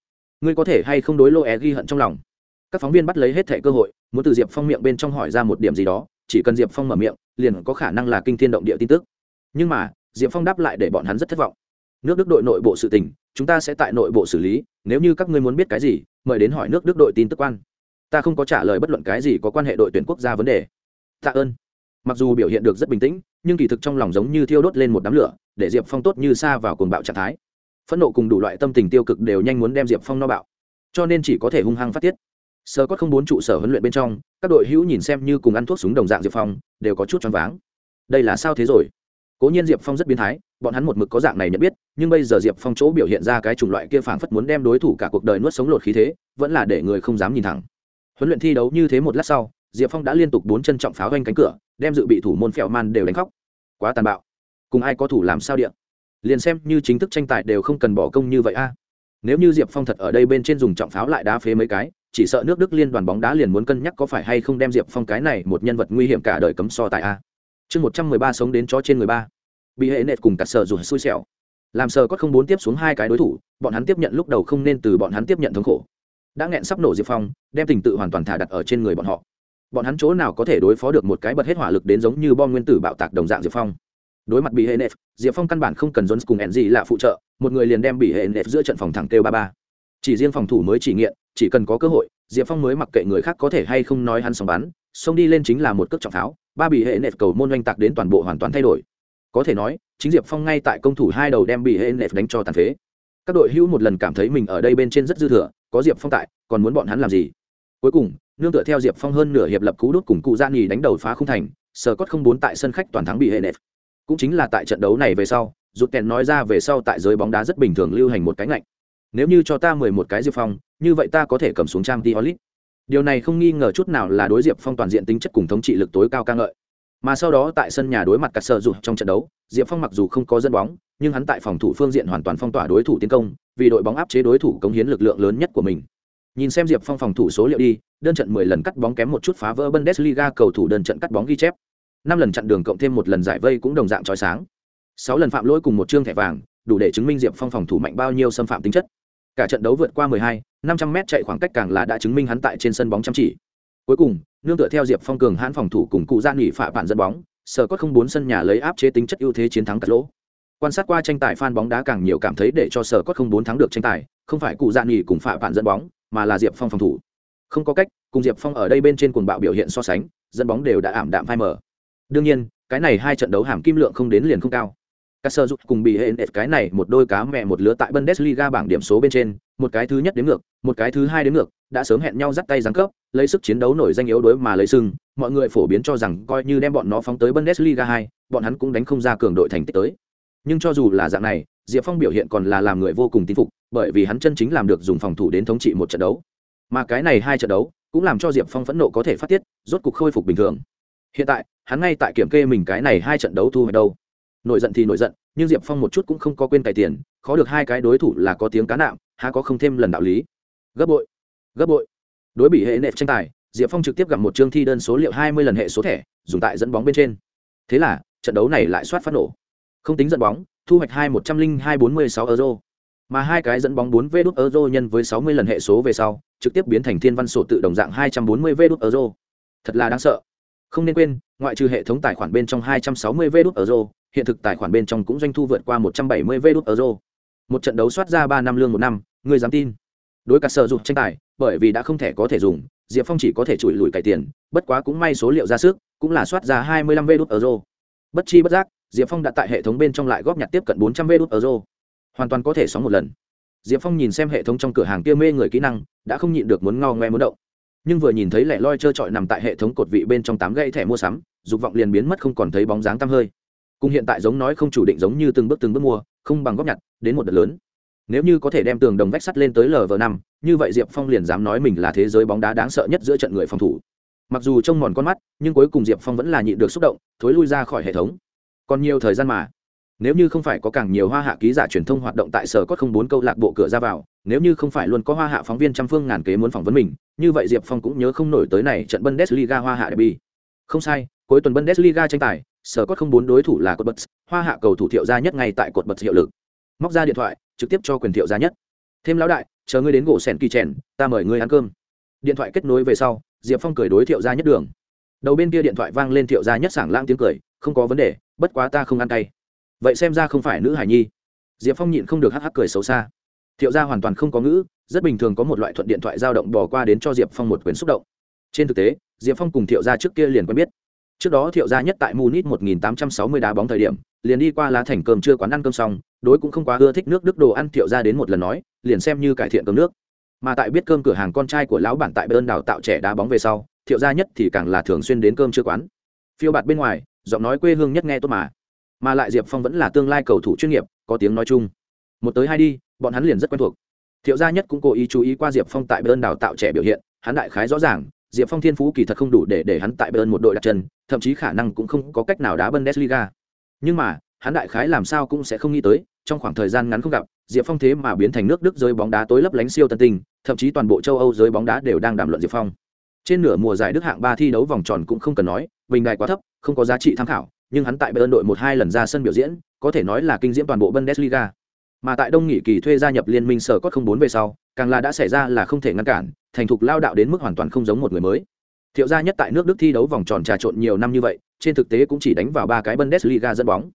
Ngươi có thể hay không đối lô e ghi hận trong lòng? Các phóng viên bắt lấy hết thẻ cơ hội, muốn từ diệp phong miệng bên trong hỏi ra một điểm gì đó chỉ cần diệp phong mở miệng, liền có khả năng là kinh thiên động địa tin tức. Nhưng mà, diệp phong đáp lại để bọn hắn rất thất vọng. Nước đức đội nội bộ sự tình, chúng ta sẽ tại nội bộ xử lý, nếu như các ngươi muốn biết cái gì, mời đến hỏi nước đức đội tin tức quan. Ta không có trả lời bất luận cái gì có quan hệ đội tuyển quốc gia vấn đề. Tạ ơn. Mặc dù biểu hiện được rất bình tĩnh, nhưng kỳ thực trong lòng giống như thiêu đốt lên một đám lửa, để diệp phong tốt như xa vào cuồng bạo trạng thái. Phẫn nộ cùng đủ loại tâm tình tiêu cực đều nhanh muốn đem diệp phong no bạo. Cho nên chỉ có thể hung hăng phát tiết sơ có không bốn trụ sở huấn luyện bên trong, các đội hữu nhìn xem như cùng ăn thuốc súng đồng dạng diệp phong, đều có chút choáng váng. Đây là sao thế rồi? Cố nhiên diệp phong rất biến thái, bọn hắn một mực có dạng này nhận biết, nhưng bây giờ diệp phong chỗ biểu hiện ra cái chủng loại kia phảng phất muốn đem đối thủ cả cuộc đời nuốt sống lột khí thế, vẫn là để người không dám nhìn thẳng. Huấn luyện thi đấu như thế một lát sau, diệp phong đã liên tục bốn chân trọng pháo quanh cánh cửa, đem dự bị thủ môn phèo man đều đánh khóc. Quá tàn bạo. Cùng ai có thủ làm sao điện liền xem như chính thức tranh tài đều không cần bỏ công như vậy a. Nếu như diệp phong thật ở đây bên trên dùng trọng pháo lại đá phế mấy cái chỉ sợ nước đức liên đoàn bóng đá liền muốn cân nhắc có phải hay không đem diệp phong cái này một nhân vật nguy hiểm cả đời cấm so tại a. Chương một trăm mười ba sống đến chó trên người ba. Bị hệ nệt cùng cả sợ dù xui xẻo. Làm sờ có không bốn tiếp xuống hai cái đối thủ, bọn hắn tiếp nhận lúc đầu không nên từ bọn hắn tiếp nhận thống khổ. Đã nghẹn sắp nổ diệp phong, đem tình tự hoàn toàn thả đặt ở trên người bọn họ. Bọn hắn chỗ nào có thể đối phó được một cái bật hết hỏa lực đến giống như bom nguyên tử bạo tạc đồng dạng diệp phong. Đối mặt bị hệ nệt diệp phong căn bản không cần jones cùng hẹn gì là phụ trợ, một người liền đem bị hệ nệt giữa trận phòng thẳng kêu ba ba chỉ riêng phòng thủ mới chỉ nghiện, chỉ cần có cơ hội, diệp phong mới mặc kệ người khác có thể hay không nói hắn sống bắn, xông đi lên chính là một cước trọng tháo, ba bị hệ nệt cầu môn oanh tạc đến toàn bộ hoàn toàn thay đổi. Có thể nói, chính diệp phong ngay tại công thủ hai đầu đem bị hệ nệt đánh cho tàn phế. Các đội hữu một lần cảm thấy mình ở đây bên trên rất dư thừa, có diệp phong tại, còn muốn bọn hắn làm gì? Cuối cùng, nương tựa theo diệp phong hơn nửa hiệp lập cú đốt cùng cụ gia nhì đánh đầu phá không thành sờ cốt không bốn tại sân khách toàn thắng bị hệ nệt cũng chính là tại trận đấu này về sau rụt kèn nói ra về sau tại giới bóng đá rất bình thường lưu hành một cái ngạnh nếu như cho ta mười một cái diệp phong, như vậy ta có thể cầm xuống trang t điều này không nghi ngờ chút nào là đối diệp phong toàn diện tính chất cùng thống trị lực tối cao ca ngợi. Mà sau đó tại sân nhà đối mặt cắt sợ rụt trong trận đấu, diệp phong mặc dù không có dẫn bóng, nhưng hắn tại phòng thủ phương diện hoàn toàn phong tỏa đối thủ tiến công, vì đội bóng áp chế đối thủ cống hiến lực lượng lớn nhất của mình. Nhìn xem diệp phong phòng thủ số liệu đi, đơn trận mười lần cắt bóng kém một chút phá vỡ bundesliga cầu thủ đơn trận cắt bóng ghi chép. Năm lần chặn đường cộng thêm một lần giải vây cũng đồng dạng trói sáng. Sáu lần phạm lỗi cùng một chương thẻ vàng, đủ để chứng minh diệp phong phòng thủ mạnh bao nhiêu xâm phạm tính chất cả trận đấu vượt qua 12, 500 m chạy khoảng cách càng là đã chứng minh hắn tại trên sân bóng chăm chỉ. Cuối cùng nương tựa theo diệp phong cường hãn phòng thủ cùng cụ gia nghỉ phạ bạn dẫn bóng sở có không bốn sân nhà lấy áp chế tính chất ưu thế chiến thắng cắt lỗ. Quan sát qua tranh tài fan bóng đá càng nhiều cảm thấy để cho sở có không bốn thắng được tranh tài không phải cụ gia nghỉ cùng phạ bạn dẫn bóng mà là diệp phong phòng thủ. Không có cách cùng diệp phong ở đây bên trên cuồng bạo biểu hiện so sánh dẫn bóng đều đã ảm đạm phai mờ. Đương nhiên cái này hai trận đấu hàm kim lượng không đến liền không cao các sơ dụng cùng bị hên cái này một đôi cá mẹ một lứa tại bundesliga bảng điểm số bên trên, một cái thứ nhất đến ngược, một cái thứ hai đến ngược, đã sớm hẹn nhau dắt tay giáng cấp, lấy sức chiến đấu nổi danh yếu đối mà lấy sưng mọi người phổ biến cho rằng coi như đem bọn nó phóng tới bundesliga hai, bọn hắn cũng đánh không ra cường đội thành tích tới. Nhưng cho dù là dạng này, diệp phong biểu hiện còn là làm người vô cùng tín phục, bởi vì hắn chân chính làm được dùng phòng thủ đến thống trị một trận đấu. Mà cái này hai trận đấu, cũng làm cho diệp phong phẫn nộ có thể phát tiết, rốt cục khôi phục bình thường. Hiện tại, hắn ngay tại kiểm kê mình cái này hai trận đấu thu hồi đâu nổi giận thì nổi giận, nhưng diệp phong một chút cũng không có quên cải tiền, khó được hai cái đối thủ là có tiếng cá nạm, há có không thêm lần đạo lý. Gấp bội gấp bội. Đối bị hệ nệp tranh tài, diệp phong trực tiếp gặp một chương thi đơn số liệu hai mươi lần hệ số thẻ, dùng tại dẫn bóng bên trên. Thế là, trận đấu này lại soát phát nổ. Không tính dẫn bóng, thu hoạch hai một trăm linh hai bốn mươi sáu euro. Mà hai cái dẫn bóng bốn v đút euro nhân với sáu mươi lần hệ số về sau, trực tiếp biến thành thiên văn sổ tự động dạng hai trăm bốn mươi v đút euro. Thật là đáng sợ. Không nên quên, ngoại trừ hệ thống tài khoản bên trong 260 v đút euro hiện thực tài khoản bên trong cũng doanh thu vượt qua 170 vé đút euro. Một trận đấu soát ra ba năm lương một năm, người dám tin? Đối cả sở dụng tranh tài, bởi vì đã không thể có thể dùng, diệp phong chỉ có thể chùi lùi cải tiền, bất quá cũng may số liệu ra sức, cũng là soát ra 25 vé đút euro. Bất chi bất giác, diệp phong đã tại hệ thống bên trong lại góp nhặt tiếp cận 400 vé đút euro. Hoàn toàn có thể sóng một lần. Diệp phong nhìn xem hệ thống trong cửa hàng kia mê người kỹ năng, đã không nhịn được muốn ngao ngoe muốn động. Nhưng vừa nhìn thấy lẻ loi trơ trọi nằm tại hệ thống cột vị bên trong tám gậy thẻ mua sắm, dục vọng liền biến mất không còn thấy bóng dáng tăm hơi cùng hiện tại giống nói không chủ định giống như từng bước từng bước mua, không bằng góp nhặt, đến một đợt lớn. Nếu như có thể đem tường đồng vách sắt lên tới lv năm, như vậy diệp phong liền dám nói mình là thế giới bóng đá đáng sợ nhất giữa trận người phòng thủ. Mặc dù trông mòn con mắt, nhưng cuối cùng diệp phong vẫn là nhịn được xúc động, thối lui ra khỏi hệ thống. Còn nhiều thời gian mà. Nếu như không phải có càng nhiều hoa hạ ký giả truyền thông hoạt động tại sở có không bốn câu lạc bộ cửa ra vào, nếu như không phải luôn có hoa hạ phóng viên trăm phương ngàn kế muốn phỏng vấn mình, như vậy diệp phong cũng nhớ không nổi tới này trận bundesliga hoa hạ derby. Không sai, cuối tuần bundesliga tranh tài sở cốt không bốn đối thủ là cột bật hoa hạ cầu thủ thiệu gia nhất ngay tại cột bật hiệu lực. Móc ra điện thoại trực tiếp cho quyền thiệu gia nhất. Thêm lão đại chờ ngươi đến gỗ sẻn kỳ trèn, ta mời ngươi ăn cơm. Điện thoại kết nối về sau diệp phong cười đối thiệu gia nhất đường. Đầu bên kia điện thoại vang lên thiệu gia nhất sảng lãng tiếng cười không có vấn đề bất quá ta không ăn cay. Vậy xem ra không phải nữ hải nhi. Diệp phong nhịn không được hắc hắc cười xấu xa. Thiệu gia hoàn toàn không có ngữ rất bình thường có một loại thuận điện thoại dao động bỏ qua đến cho diệp phong một quyền xúc động. Trên thực tế diệp phong cùng thiệu gia trước kia liền quen biết trước đó thiệu gia nhất tại munich 1860 đá bóng thời điểm, liền đi qua lá thành cơm chưa quán ăn cơm xong, đối cũng không quá ưa thích nước đức đồ ăn, thiệu gia đến một lần nói, liền xem như cải thiện cơm nước. Mà tại biết cơm cửa hàng con trai của lão bản tại bên đào tạo trẻ đá bóng về sau, thiệu gia nhất thì càng là thường xuyên đến cơm chưa quán. Phiêu bạt bên ngoài, giọng nói quê hương nhất nghe tốt mà. Mà lại diệp phong vẫn là tương lai cầu thủ chuyên nghiệp, có tiếng nói chung. Một tới hai đi, bọn hắn liền rất quen thuộc. Thiệu gia nhất cũng cố ý chú ý qua diệp phong tại bên đào tạo trẻ biểu hiện, hắn đại khái rõ ràng diệp phong thiên phú kỳ thật không đủ để để hắn tại Bayern một đội đặt chân, thậm chí khả năng cũng không có cách nào đá bundesliga. Nhưng mà, hắn đại khái làm sao cũng sẽ không nghĩ tới, trong khoảng thời gian ngắn không gặp, diệp phong thế mà biến thành nước đức giới bóng đá tối lấp lánh siêu tân tinh, thậm chí toàn bộ châu âu giới bóng đá đều đang đàm luận diệp phong. Trên nửa mùa giải đức hạng ba thi đấu vòng tròn cũng không cần nói, bình đài quá thấp, không có giá trị tham khảo, nhưng hắn tại bayern đội một hai lần ra sân biểu diễn, có thể nói là kinh diễm toàn bộ bundesliga. Mà tại đông nghị kỳ thuê gia nhập liên minh sở cốt không bốn về sau càng là đã xảy ra là không thể ngăn cản, thành thục lao đạo đến mức hoàn toàn không giống một người mới. Thiệu gia nhất tại nước đức thi đấu vòng tròn trà trộn nhiều năm như vậy, trên thực tế cũng chỉ đánh vào ba cái bundesliga dẫn bóng.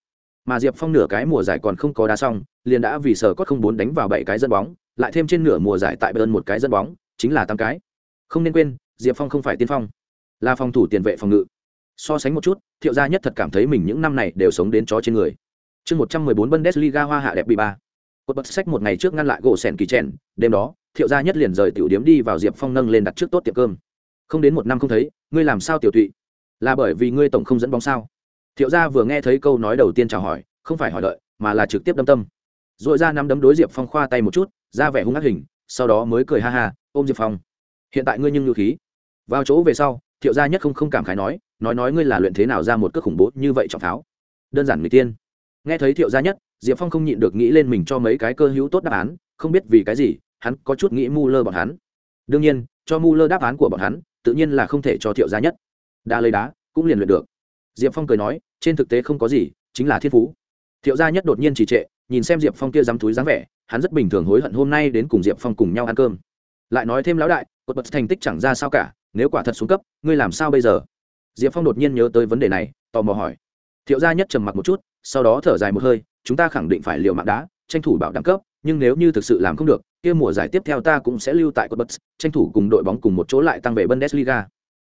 Mà diệp phong nửa cái mùa giải còn không có đá xong, liền đã vì sở cốt không bốn đánh vào bảy cái dẫn bóng, lại thêm trên nửa mùa giải tại bayern một cái dẫn bóng, chính là tám cái. Không nên quên, diệp phong không phải tiên phong, là phòng thủ tiền vệ phòng ngự. So sánh một chút, thiệu gia nhất thật cảm thấy mình những năm này đều sống đến chó trên người. Chương một trăm mười bốn bundesliga hoa hạ đẹp bị ba cột bật sách một ngày trước ngăn lại gỗ sèn kỳ trèn. đêm đó, thiệu gia nhất liền rời tiểu điếm đi vào diệp phong nâng lên đặt trước tốt tiệm cơm. Không đến một năm không thấy, ngươi làm sao tiểu tụy? Là bởi vì ngươi tổng không dẫn bóng sao? Thiệu gia vừa nghe thấy câu nói đầu tiên chào hỏi, không phải hỏi đợi, mà là trực tiếp đâm tâm. R ồ i ra nắm đấm đối diệp phong khoa tay một chút, ra vẻ hung ác hình, sau đó mới cười ha ha, ôm diệp phong. Hiện tại ngươi nhưng ngự khí. Vào chỗ về sau, thiệu gia nhất không không cảm khái nói nói nói ngươi là luyện thế nào ra một cước khủng bố như vậy trọng pháo đơn giản người tiên. Nghe thấy thiệu gia nhất diệp phong không nhịn được nghĩ lên mình cho mấy cái cơ hữu tốt đáp án, không biết vì cái gì, hắn có chút nghĩ mu lơ bọn hắn. Đương nhiên, cho mu lơ đáp án của bọn hắn, tự nhiên là không thể cho thiệu gia nhất. Đã lấy đá, cũng liền luyện được. Diệp phong cười nói, trên thực tế không có gì, chính là thiên phú. Thiệu gia nhất đột nhiên trì trệ, nhìn xem diệp phong kia dám túi dáng vẻ, hắn rất bình thường hối hận hôm nay đến cùng diệp phong cùng nhau ăn cơm. Lại nói thêm lão đại, cột bật thành tích chẳng ra sao cả, nếu quả thật xuống cấp, ngươi làm sao bây giờ? Diệp phong đột nhiên nhớ tới vấn đề này, tò mò hỏi. Thiệu gia nhất trầm mặc một chút, sau đó thở dài một hơi chúng ta khẳng định phải liều mạng đá, tranh thủ bảo đẳng cấp, nhưng nếu như thực sự làm không được, kia mùa giải tiếp theo ta cũng sẽ lưu tại cột bật tranh thủ cùng đội bóng cùng một chỗ lại tăng về bundesliga.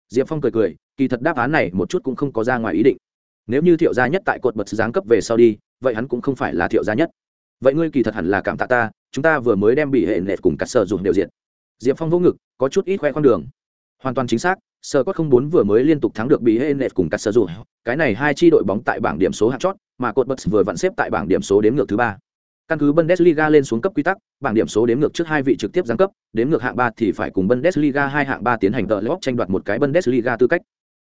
Diệp phong cười cười, kỳ thật đáp án này một chút cũng không có ra ngoài ý định. Nếu như thiệu gia nhất tại cột bật giáng cấp về sau đi, vậy hắn cũng không phải là thiệu gia nhất. Vậy ngươi kỳ thật hẳn là cảm tạ ta, chúng ta vừa mới đem bị hệ nệt cùng cắt sở dùng điều diện. Diệp phong vô ngực, có chút ít khoe khoang đường hoàn toàn chính xác sơ cốt không bốn vừa mới liên tục thắng được bị hệ nệt cùng cắt sở dù cái này hai chi đội bóng tại bảng điểm số hạt chót, mà cột bật vừa vặn xếp tại bảng điểm số đếm ngược thứ ba. Căn cứ bundesliga lên xuống cấp quy tắc, bảng điểm số đếm ngược trước hai vị trực tiếp giáng cấp, đếm ngược hạng ba thì phải cùng bundesliga hai hạng ba tiến hành tờ lóc tranh đoạt một cái bundesliga tư cách.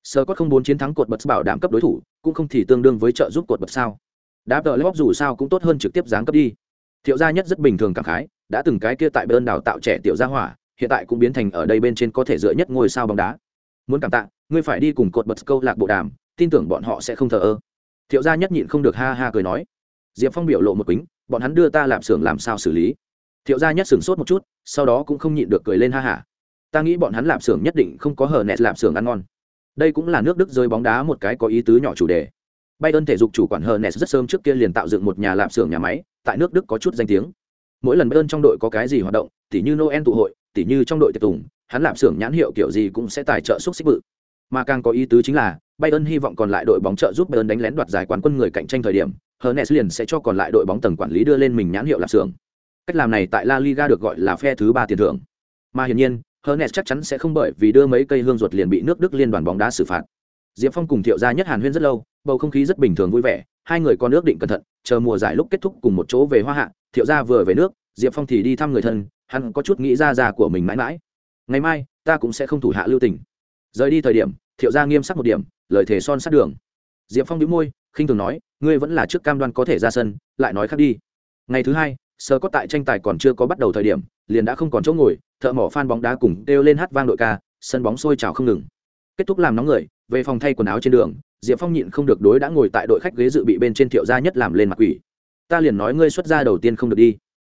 Sơ cốt không bốn chiến thắng cột bật bảo đảm cấp đối thủ, cũng không thì tương đương với trợ giúp cột bật sao. Đá tờ lóc dù sao cũng tốt hơn trực tiếp giáng cấp đi. Thiệu gia nhất rất bình thường cảm khái, đã từng cái kia tại bên đào tạo trẻ tiểu gia hỏa hiện tại cũng biến thành ở đây bên trên có thể dựa nhất ngôi sao bóng đá. Muốn cảm tạ ngươi phải đi cùng cột bật câu lạc bộ đàm tin tưởng bọn họ sẽ không thờ ơ. Thiệu gia nhất nhịn không được ha ha cười nói. Diệp phong biểu lộ một quýnh bọn hắn đưa ta làm xưởng làm sao xử lý? Thiệu gia nhất sửng sốt một chút sau đó cũng không nhịn được cười lên ha hả ta nghĩ bọn hắn làm xưởng nhất định không có hở nẹt làm xưởng ăn ngon. Đây cũng là nước đức rơi bóng đá một cái có ý tứ nhỏ chủ đề. Bayern thể dục chủ quản Hernes rất sớm trước kia liền tạo dựng một nhà làm xưởng nhà máy, tại nước Đức có chút danh tiếng. Mỗi lần Bayern trong đội có cái gì hoạt động, tỉ như Noel tụ hội, tỉ như trong đội tiệc tùng, hắn làm xưởng nhãn hiệu kiểu gì cũng sẽ tài trợ xúc xích bự. Mà càng có ý tứ chính là, Bayern hy vọng còn lại đội bóng trợ giúp Bayern đánh lén đoạt giải quán quân người cạnh tranh thời điểm, Hernes liền sẽ cho còn lại đội bóng tầng quản lý đưa lên mình nhãn hiệu làm xưởng. Cách làm này tại La Liga được gọi là phe thứ ba tiền thưởng. Mà hiển nhiên, Hernes chắc chắn sẽ không bởi vì đưa mấy cây hương ruột liền bị nước Đức liên đoàn bóng đá xử phạt. Diệp Phong cùng Thiệu gia nhất Hàn Huyên rất lâu, bầu không khí rất bình thường vui vẻ, hai người còn ước định cẩn thận, chờ mùa giải lúc kết thúc cùng một chỗ về Hoa Hạ, Thiệu gia vừa về nước, Diệp Phong thì đi thăm người thân, hắn có chút nghĩ ra già của mình mãi mãi. Ngày mai, ta cũng sẽ không thủ hạ lưu tình. Rời đi thời điểm, Thiệu gia nghiêm sắc một điểm, lời thề son sát đường. diệp phong đĩu môi khinh thường nói ngươi vẫn là trước cam đoan có thể ra sân lại nói khác đi ngày thứ hai sơ có tại tranh tài còn chưa có bắt đầu thời điểm liền đã không còn chỗ ngồi thợ mỏ phan bóng đá cùng kêu lên hát vang đội ca sân bóng sôi trào không ngừng kết thúc làm nóng người về phòng thay quần áo trên đường diệp phong nhịn không được đối đã ngồi tại đội khách ghế dự bị bên trên thiệu gia nhất làm lên mặt quỷ ta liền nói ngươi xuất gia đầu tiên không được đi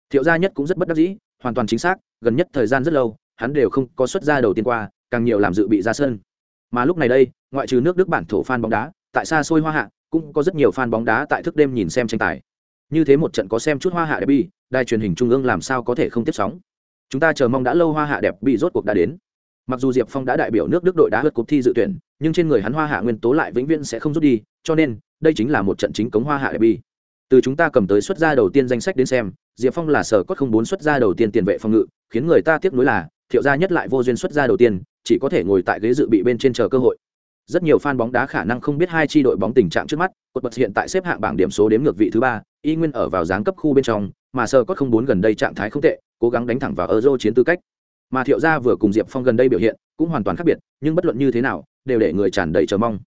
thiệu gia nhất cũng rất bất đắc dĩ hoàn toàn chính xác, gần nhất thời gian rất lâu, hắn đều không có xuất gia đầu tiên qua, càng nhiều làm dự bị ra sân. Mà lúc này đây, ngoại trừ nước đức bản thổ fan bóng đá, tại xa xôi hoa hạ, cũng có rất nhiều fan bóng đá tại thức đêm nhìn xem tranh tài. Như thế một trận có xem chút hoa hạ đẹp bi đài truyền hình trung ương làm sao có thể không tiếp sóng? Chúng ta chờ mong đã lâu hoa hạ đẹp bị rốt cuộc đã đến. Mặc dù diệp phong đã đại biểu nước đức đội đá hớt cuộc thi dự tuyển, nhưng trên người hắn hoa hạ nguyên tố lại vĩnh viễn sẽ không rút đi, cho nên, đây chính là một trận chính cống hoa hạ đẹp bi từ chúng ta cầm tới xuất ra đầu tiên danh sách đến xem diệp phong là sở cốt không bốn xuất gia đầu tiên tiền vệ phòng ngự, khiến người ta tiếc nuối là, thiệu gia nhất lại vô duyên xuất gia đầu tiên, chỉ có thể ngồi tại ghế dự bị bên trên chờ cơ hội. Rất nhiều fan bóng đá khả năng không biết hai chi đội bóng tình trạng trước mắt, cột bật hiện tại xếp hạng bảng điểm số đếm ngược vị thứ ba, y nguyên ở vào dáng cấp khu bên trong, mà sơ cốt không bốn gần đây trạng thái không tệ, cố gắng đánh thẳng vào euro chiến tư cách. Mà thiệu gia vừa cùng diệp phong gần đây biểu hiện cũng hoàn toàn khác biệt, nhưng bất luận như thế nào, đều để người tràn đầy chờ mong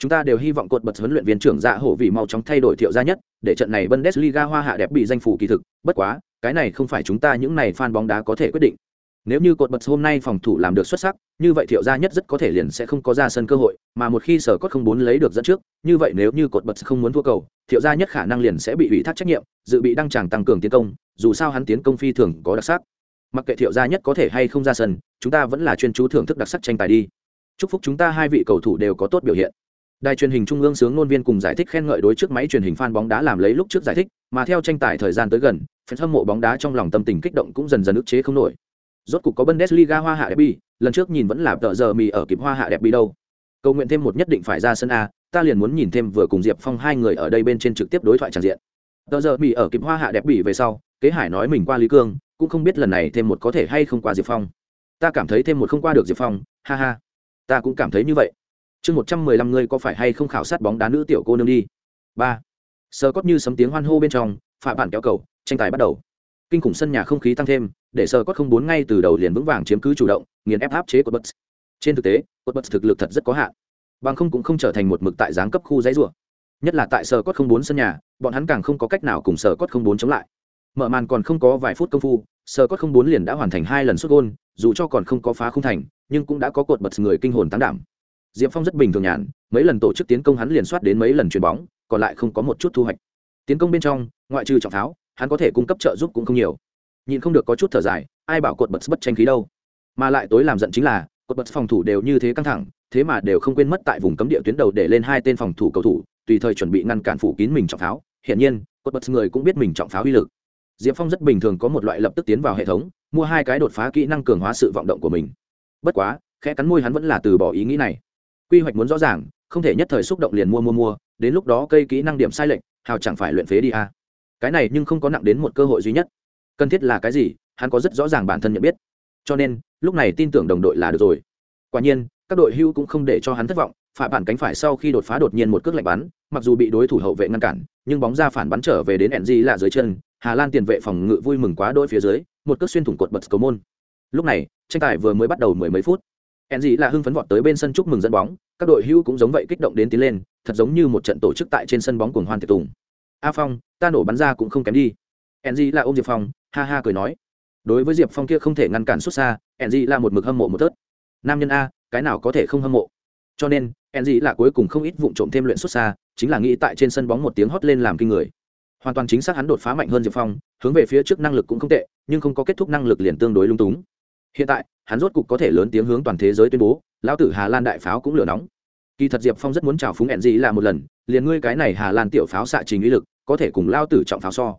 chúng ta đều hy vọng cột bật huấn luyện viên trưởng dạ hổ vì mau chóng thay đổi thiệu gia nhất, để trận này bundesliga hoa hạ đẹp bị danh phủ kỳ thực. Bất quá, cái này không phải chúng ta những này fan bóng đá có thể quyết định. Nếu như cột bật hôm nay phòng thủ làm được xuất sắc, như vậy thiệu gia nhất rất có thể liền sẽ không có ra sân cơ hội, mà một khi sở cốt không muốn lấy được dẫn trước, như vậy nếu như cột bật không muốn thua cầu, thiệu gia nhất khả năng liền sẽ bị ủy thác trách nhiệm, dự bị đăng tràng tăng cường tiến công, dù sao hắn tiến công phi thường có đặc sắc. Mặc kệ thiệu gia nhất có thể hay không ra sân, chúng ta vẫn là chuyên chú thưởng thức đặc sắc tranh tài đi. Chúc phúc chúng ta hai vị cầu thủ đều có tốt biểu hiện đài truyền hình trung ương sướng ngôn viên cùng giải thích khen ngợi đối trước máy truyền hình fan bóng đá làm lấy lúc trước giải thích, mà theo tranh tài thời gian tới gần phần hâm mộ bóng đá trong lòng tâm tình kích động cũng dần dần ức chế không nổi. Rốt cục có bundesliga hoa hạ derby, lần trước nhìn vẫn là tờ giờ mì ở kịp hoa hạ derby đâu. Cầu nguyện thêm một nhất định phải ra sân a, ta liền muốn nhìn thêm vừa cùng diệp phong hai người ở đây bên trên trực tiếp đối thoại tràn diện. Tờ giờ mì ở kịp hoa hạ derby về sau, kế hải nói mình qua lý cương, cũng không biết lần này thêm một có thể hay không qua diệp phong. Ta cảm thấy thêm một không qua được diệp phong, ha ha. Ta cũng cảm thấy như vậy chương một trăm mười lăm ngươi có phải hay không khảo sát bóng đá nữ tiểu cô nương đi? Ba. Sơ cót như sấm tiếng hoan hô bên trong phạm bản kéo cầu, tranh tài bắt đầu. Kinh khủng sân nhà không khí tăng thêm, để sơ cót không bốn ngay từ đầu liền vững vàng chiếm cứ chủ động, nghiền ép áp chế của bất trên thực tế của bất thực lực thật rất có hạn. Bằng không cũng không trở thành một mực tại giáng cấp khu giấy rùa nhất là tại sơ cót không bốn sân nhà, bọn hắn càng không có cách nào cùng sơ cót không bốn chống lại. Mở màn còn không có vài phút công phu sơ cót không bốn liền đã hoàn thành hai lần xuất gôn, dù cho còn không có phá không thành, nhưng cũng đã có cột bật người kinh hồn tăng đảm diệp phong rất bình thường nhàn, mấy lần tổ chức tiến công hắn liền soát đến mấy lần chuyền bóng, còn lại không có một chút thu hoạch. Tiến công bên trong, ngoại trừ trọng pháo hắn có thể cung cấp trợ giúp cũng không nhiều. Nhìn không được có chút thở dài, ai bảo cột bật bất tranh khí đâu. Mà lại tối làm giận chính là, cột bật phòng thủ đều như thế căng thẳng, thế mà đều không quên mất tại vùng cấm địa tuyến đầu để lên hai tên phòng thủ cầu thủ, tùy thời chuẩn bị ngăn cản phủ kín mình trọng pháo hiển nhiên, cột bật người cũng biết mình trọng pháo uy lực. Diệp phong rất bình thường có một loại lập tức tiến vào hệ thống, mua hai cái đột phá kỹ năng cường hóa sự vọng động của mình. Bất quá, khẽ cắn môi hắn vẫn là từ bỏ ý nghĩ này quy hoạch muốn rõ ràng, không thể nhất thời xúc động liền mua mua mua, đến lúc đó cây kỹ năng điểm sai lệch, hào chẳng phải luyện phế đi à. cái này nhưng không có nặng đến một cơ hội duy nhất. Cần thiết là cái gì, hắn có rất rõ ràng bản thân nhận biết. Cho nên, lúc này tin tưởng đồng đội là được rồi. Quả nhiên, các đội hưu cũng không để cho hắn thất vọng, phạ bản cánh phải sau khi đột phá đột nhiên một cước lạnh bắn, mặc dù bị đối thủ hậu vệ ngăn cản, nhưng bóng ra phản bắn trở về đến enzy là dưới chân, hà lan tiền vệ phòng ngự vui mừng quá đôi phía dưới, một cước xuyên thủng cột bật cầu môn. Lúc này, tranh tài vừa mới bắt đầu mười mấy phút enzy là hưng phấn vọt tới bên sân chúc mừng dẫn bóng, các đội hưu cũng giống vậy kích động đến tiến lên, thật giống như một trận tổ chức tại trên sân bóng cuồng hoan tiệc tùng. A phong, ta nổ bắn ra cũng không kém đi. Enzy là ôm diệp phong, ha ha cười nói. Đối với diệp phong kia không thể ngăn cản xuất xa, enzy là một mực hâm mộ một tớt. Nam nhân a, cái nào có thể không hâm mộ? Cho nên, enzy là cuối cùng không ít vụng trộm thêm luyện xuất xa, chính là nghĩ tại trên sân bóng một tiếng hót lên làm kinh người. Hoàn toàn chính xác hắn đột phá mạnh hơn diệp phong, hướng về phía trước năng lực cũng không tệ, nhưng không có kết thúc năng lực liền tương đối lung túng hiện tại, hắn rốt cục có thể lớn tiếng hướng toàn thế giới tuyên bố, lão tử hà lan đại pháo cũng lửa nóng. Kỳ thật diệp phong rất muốn chào phúng hẹn gì là một lần, liền ngươi cái này hà lan tiểu pháo xạ trình uy lực, có thể cùng lao tử trọng pháo so.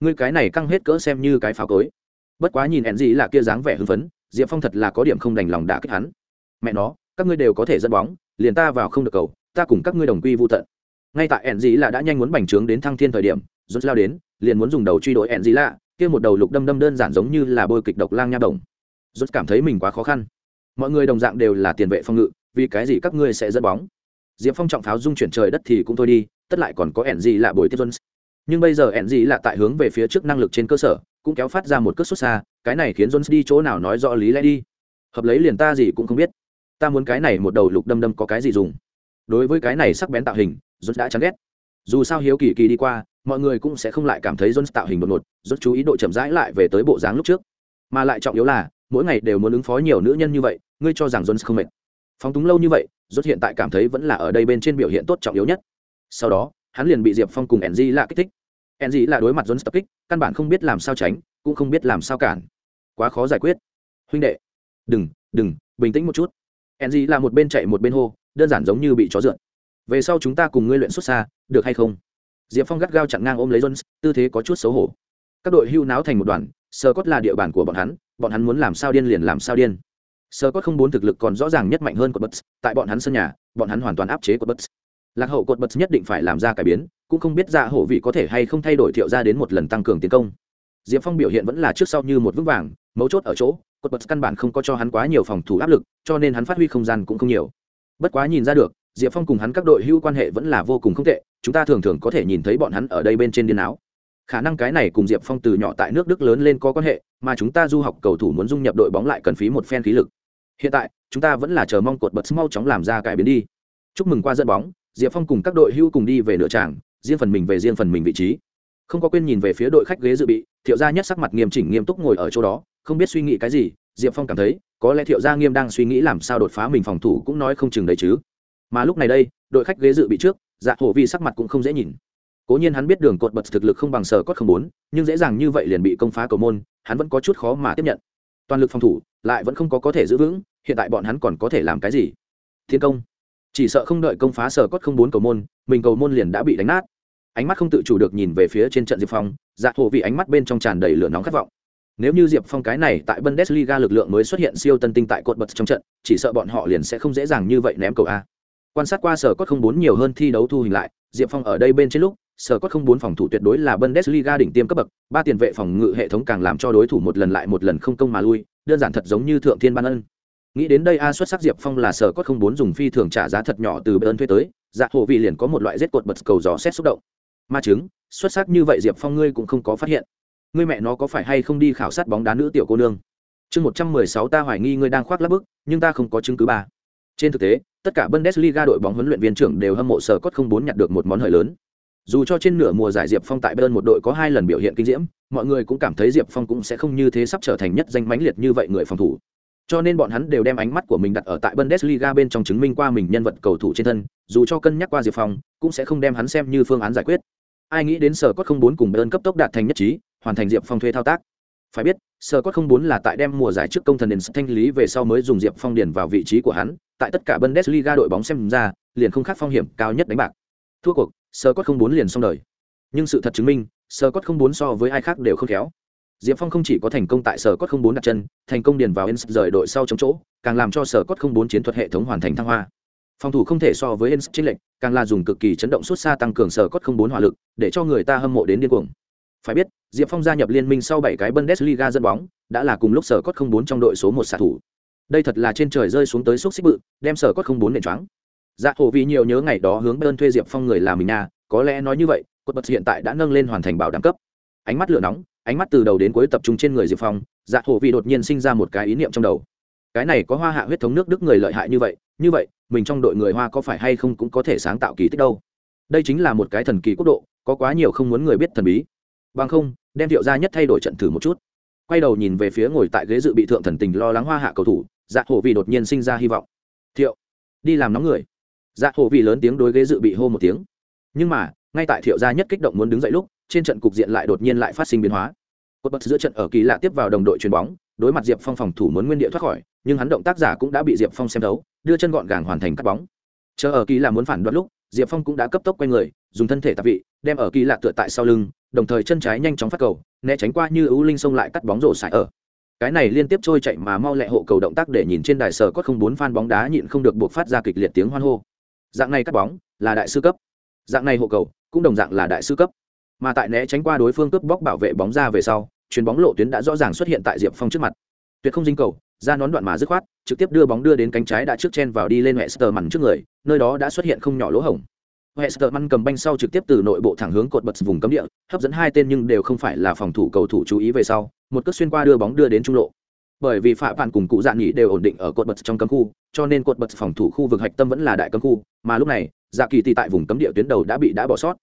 Ngươi cái này căng hết cỡ xem như cái pháo cối. Bất quá nhìn hẹn gì là kia dáng vẻ hưng phấn, diệp phong thật là có điểm không đành lòng đả kích hắn. Mẹ nó, các ngươi đều có thể dẫn bóng, liền ta vào không được cầu, ta cùng các ngươi đồng quy vô tận. Ngay tại hẹn gì là đã nhanh muốn bành trướng đến thăng thiên thời điểm, rút lao đến, liền muốn dùng đầu truy đuổi hẹn gì lạ kia một đầu lục đâm đâm đơn giản giống như là bôi kịch độc lang nha đồng. Rốt cảm thấy mình quá khó khăn. Mọi người đồng dạng đều là tiền vệ phòng ngự vì cái gì các ngươi sẽ dẫn bóng? Diệp phong trọng pháo dung chuyển trời đất thì cũng thôi đi tất lại còn có ẻn gì là bồi tiếp jones nhưng bây giờ ẻn gì là tại hướng về phía trước năng lực trên cơ sở cũng kéo phát ra một cước xuất xa cái này khiến jones đi chỗ nào nói rõ lý lẽ đi. Hợp lấy liền ta gì cũng không biết. Ta muốn cái này một đầu lục đâm đâm có cái gì dùng. Đối với cái này sắc bén tạo hình Jones đã chán ghét. Dù sao hiếu kỳ kỳ đi qua, mọi người cũng sẽ không lại cảm thấy Jones tạo hình đột ngột, rốt chú ý độ chậm rãi lại về tới bộ dáng lúc trước. Mà lại trọng yếu là, mỗi ngày đều muốn ứng phó nhiều nữ nhân như vậy, ngươi cho rằng Jones không mệt. Phóng túng lâu như vậy, rốt hiện tại cảm thấy vẫn là ở đây bên trên biểu hiện tốt trọng yếu nhất. Sau đó, hắn liền bị Diệp Phong cùng Enji lạ kích thích. Enji là đối mặt Jones tập kích, căn bản không biết làm sao tránh, cũng không biết làm sao cản. Quá khó giải quyết. Huynh đệ, đừng, đừng, bình tĩnh một chút. Enji là một bên chạy một bên hô, đơn giản giống như bị chó dượn về sau chúng ta cùng ngươi luyện xuất xa được hay không diệp phong gắt gao chặn ngang ôm lấy jones tư thế có chút xấu hổ các đội hưu náo thành một đoàn sơ cốt là địa bàn của bọn hắn bọn hắn muốn làm sao điên liền làm sao điên. Sơ cốt không bốn thực lực còn rõ ràng nhất mạnh hơn của bật tại bọn hắn sân nhà, bọn hắn hoàn toàn áp chế của bật lạc hậu cột bật nhất định phải làm ra cải biến, cũng không biết dạ hổ vị có thể hay không thay đổi thiệu ra đến một lần tăng cường tiến công. Diệp phong biểu hiện vẫn là trước sau như một vững vàng, mấu chốt ở chỗ cột bật căn bản không có cho hắn quá nhiều phòng thủ áp lực, cho nên hắn phát huy không gian cũng không nhiều. Bất quá nhìn ra được, diệp phong cùng hắn các đội hữu quan hệ vẫn là vô cùng không tệ, chúng ta thường thường có thể nhìn thấy bọn hắn ở đây bên trên điên áo khả năng cái này cùng diệp phong từ nhỏ tại nước đức lớn lên có quan hệ, mà chúng ta du học cầu thủ muốn dung nhập đội bóng lại cần phí một phen khí lực. Hiện tại, chúng ta vẫn là chờ mong cột bật mau chóng làm ra cải biến đi. Chúc mừng qua dẫn bóng, diệp phong cùng các đội hưu cùng đi về nửa tràng, riêng phần mình về riêng phần mình vị trí. Không có quên nhìn về phía đội khách ghế dự bị, thiệu gia nhất sắc mặt nghiêm chỉnh nghiêm túc ngồi ở chỗ đó, không biết suy nghĩ cái gì, diệp phong cảm thấy, có lẽ thiệu gia nghiêm đang suy nghĩ làm sao đột phá mình phòng thủ cũng nói không chừng đấy chứ. Mà lúc này đây, đội khách ghế dự bị trước dạ hổ vi sắc mặt cũng không dễ nhìn cố nhiên hắn biết đường cột bật thực lực không bằng sở cốt không bốn nhưng dễ dàng như vậy liền bị công phá cầu môn hắn vẫn có chút khó mà tiếp nhận. Toàn lực phòng thủ lại vẫn không có có thể giữ vững hiện tại bọn hắn còn có thể làm cái gì? Thiên công. Chỉ sợ không đợi công phá sở cốt không bốn cầu môn mình cầu môn liền đã bị đánh nát. Ánh mắt không tự chủ được nhìn về phía trên trận diệp phong dạ hồ vì ánh mắt bên trong tràn đầy lửa nóng khát vọng. Nếu như Diệp Phong cái này tại Bundesliga lực lượng mới xuất hiện siêu tân tinh tại cột bật trong trận, chỉ sợ bọn họ liền sẽ không dễ dàng như vậy ném cầu a. Quan sát qua sở cốt không bốn nhiều hơn thi đấu thu hình lại, Diệp Phong ở đây bên trên lúc, sở cốt không bốn phòng thủ tuyệt đối là Bundesliga đỉnh tiêm cấp bậc, ba tiền vệ phòng ngự hệ thống càng làm cho đối thủ một lần lại một lần không công mà lui, đơn giản thật giống như thượng thiên ban ân. Nghĩ đến đây a xuất sắc Diệp Phong là sở cốt không bốn dùng phi thường trả giá thật nhỏ từ bên thuê tới, dạ hồ vị liền có một loại giết cột bật cầu gió xét xúc động. Ma chứng, xuất sắc như vậy Diệp Phong ngươi cũng không có phát hiện ngươi mẹ nó có phải hay không đi khảo sát bóng đá nữ tiểu cô nương chương một trăm mười sáu ta hoài nghi ngươi đang khoác lác bức nhưng ta không có chứng cứ ba trên thực tế tất cả bundesliga đội bóng huấn luyện viên trưởng đều hâm mộ sở cốt không bốn nhặt được một món hời lớn dù cho trên nửa mùa giải diệp phong tại bayern một đội có hai lần biểu hiện kinh diễm mọi người cũng cảm thấy diệp phong cũng sẽ không như thế sắp trở thành nhất danh mãnh liệt như vậy người phòng thủ. cho nên bọn hắn đều đem ánh mắt của mình đặt ở tại Bundesliga bên trong chứng minh qua mình nhân vật cầu thủ trên thân, dù cho cân nhắc qua Diệp Phong, cũng sẽ không đem hắn xem như phương án giải quyết. Ai nghĩ đến sở cốt không bốn cùng Bayern cấp tốc đạt thành nhất trí, hoàn thành diệp phong thuê thao tác. phải biết Sở cốt không bốn là tại đem mùa giải trước công thần đền thanh lý về sau mới dùng diệp phong điền vào vị trí của hắn tại tất cả bundesliga đội bóng xem ra liền không khác phong hiểm cao nhất đánh bạc thua cuộc sơ cốt không bốn liền xong đời nhưng sự thật chứng minh sơ cốt không bốn so với ai khác đều không khéo diệp phong không chỉ có thành công tại sở cốt không bốn đặt chân thành công điền vào ens rời đội sau chống chỗ càng làm cho sở cốt không bốn chiến thuật hệ thống hoàn thành thăng hoa phòng thủ không thể so với ens chênh lệch càng là dùng cực kỳ chấn động xuất xa tăng cường sở cốt không bốn hỏa lực để cho người ta hâm mộ đến điên cuồng phải biết, Diệp Phong gia nhập liên minh sau bảy cái Bundesliga dẫn bóng, đã là cùng lúc sở cốt không bốn trong đội số một xạ thủ. Đây thật là trên trời rơi xuống tới xúc xích bự, đem sở cốt không bốn nện choáng. Dạ hồ vì nhiều nhớ ngày đó hướng bên thuê Diệp Phong người làm mình nha, có lẽ nói như vậy, cột bật hiện tại đã nâng lên hoàn thành bảo đảm cấp. Ánh mắt lửa nóng, ánh mắt từ đầu đến cuối tập trung trên người Diệp Phong, Dạ hồ vì đột nhiên sinh ra một cái ý niệm trong đầu. Cái này có hoa hạ huyết thống nước Đức người lợi hại như vậy, như vậy, mình trong đội người hoa có phải hay không cũng có thể sáng tạo kỳ tích đâu. Đây chính là một cái thần kỳ quốc độ, có quá nhiều không muốn người biết thần bí bằng không đem thiệu gia nhất thay đổi trận thử một chút quay đầu nhìn về phía ngồi tại ghế dự bị thượng thần tình lo lắng hoa hạ cầu thủ dạ hồ vì đột nhiên sinh ra hy vọng thiệu đi làm nóng người dạ hồ vì lớn tiếng đối ghế dự bị hô một tiếng. Nhưng mà, ngay tại thiệu gia nhất kích động muốn đứng dậy lúc, trên trận cục diện lại đột nhiên lại phát sinh biến hóa. Cột bật giữa trận ở kỳ lạ tiếp vào đồng đội chuyền bóng, đối mặt diệp phong phòng thủ muốn nguyên địa thoát khỏi, nhưng hắn động tác giả cũng đã bị diệp phong xem thấu, đưa chân gọn gàng hoàn thành cắt bóng. Chờ ở kỳ lạ muốn phản đoán lúc, diệp phong cũng đã cấp tốc q u a y người, dùng thân thể tạp vị, đem ở kỳ lạ tựa tại sau lưng, đồng thời chân trái nhanh chóng phát cầu, né tránh qua như ưu linh xông lại cắt bóng rổ xài ở. Cái này liên tiếp trôi chạy mà mau lẹ hộ cầu động tác để nhìn trên đài sở có không bốn phan bóng đá nhịn không được buộc phát ra kịch liệt tiếng hoan hô dạng này cắt bóng là đại sư cấp. Dạng này hộ cầu cũng đồng dạng là đại sư cấp. Mà tại né tránh qua đối phương cướp bóc bảo vệ bóng ra về sau chuyền bóng lộ tuyến đã rõ ràng xuất hiện tại diệp phong trước mặt. Tuyệt không dinh cầu ra nón đoạn mà dứt khoát trực tiếp đưa bóng đưa đến cánh trái đã trước chen vào đi lên hệ sờ mằn trước người nơi đó đã xuất hiện không nhỏ lỗ hổng. Westerman cầm banh sau trực tiếp từ nội bộ thẳng hướng cột bật vùng cấm địa, hấp dẫn hai tên nhưng đều không phải là phòng thủ cầu thủ chú ý về sau, một cước xuyên qua đưa bóng đưa đến trung lộ. Bởi vì phạm vạn cùng cụ dạn nghỉ đều ổn định ở cột bật trong cấm khu, cho nên cột bật phòng thủ khu vực hạch tâm vẫn là đại cấm khu, mà lúc này, dạ kỳ ti tại vùng cấm địa tuyến đầu đã bị đã bỏ sót.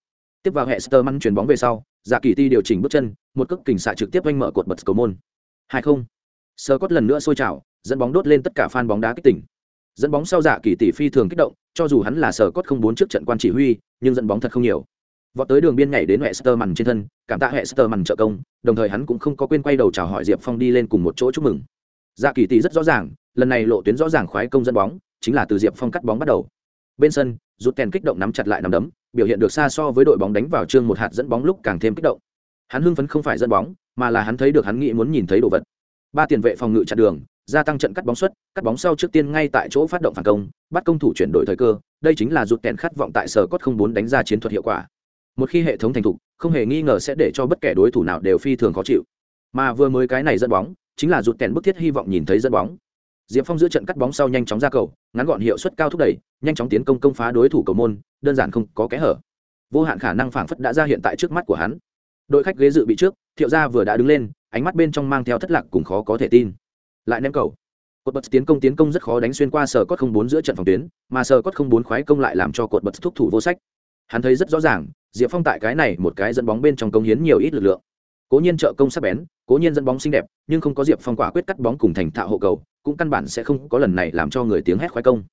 Tiếp vào hệ sơ măn chuyền bóng về sau dạ kỳ ti điều chỉnh bước chân một cước kình xạ trực tiếp oanh mở cột bật cầu môn. Hai không. Sơ cốt lần nữa sôi trào dẫn bóng đốt lên tất cả fan bóng đá kích tỉnh. Dẫn bóng sau dạ kỳ tỷ phi thường kích động cho dù hắn là sơ cốt không bốn trước trận quan chỉ huy nhưng dẫn bóng thật không nhiều vọt tới đường biên nhảy đến hệ sơ mằn trên thân, cảm tạ hệ sơ mằn trợ công, đồng thời hắn cũng không có quên quay đầu chào hỏi diệp phong đi lên cùng một chỗ chúc mừng. Dạ kỳ tỷ rất rõ ràng, lần này lộ tuyến rõ ràng khoái công dẫn bóng, chính là từ diệp phong cắt bóng bắt đầu. Bên sân, rút kèn kích động nắm chặt lại nắm đấm, biểu hiện được xa so với đội bóng đánh vào chương một hạt dẫn bóng lúc càng thêm kích động. Hắn hưng phấn không phải dẫn bóng, mà là hắn thấy được hắn nghĩ muốn nhìn thấy đồ vật. Ba tiền vệ phòng ngự chặn đường, gia tăng trận cắt bóng xuất cắt bóng sau trước tiên ngay tại chỗ phát động phản công, bắt công thủ chuyển đổi thời cơ, đây chính là rút kèn khát vọng tại sở cốt không bốn đánh ra chiến thuật hiệu quả một khi hệ thống thành thục, không hề nghi ngờ sẽ để cho bất kể đối thủ nào đều phi thường khó chịu. Mà vừa mới cái này dẫn bóng, chính là rụt kèn bức thiết hy vọng nhìn thấy dẫn bóng. Diệp phong giữa trận cắt bóng sau nhanh chóng ra cầu, ngắn gọn hiệu suất cao thúc đẩy, nhanh chóng tiến công công phá đối thủ cầu môn, đơn giản không có kẽ hở. Vô hạn khả năng phảng phất đã ra hiện tại trước mắt của hắn. Đội khách ghế dự bị trước, thiệu gia vừa đã đứng lên, ánh mắt bên trong mang theo thất lạc cùng khó có thể tin. Lại ném cầu. Cột bật tiến công tiến công rất khó đánh xuyên qua sờ cốt không bốn giữa trận phòng tuyến, mà sờ cốt không bốn khoái công lại làm cho cột bật thúc thủ vô sách. Hắn thấy rất rõ ràng diệp phong tại cái này một cái dẫn bóng bên trong công hiến nhiều ít lực lượng. Cố nhiên trợ công sắc bén, cố nhiên dẫn bóng xinh đẹp, nhưng không có diệp phong quả quyết cắt bóng cùng thành thạo hộ cầu, cũng căn bản sẽ không có lần này làm cho người tiếng hét khoái công.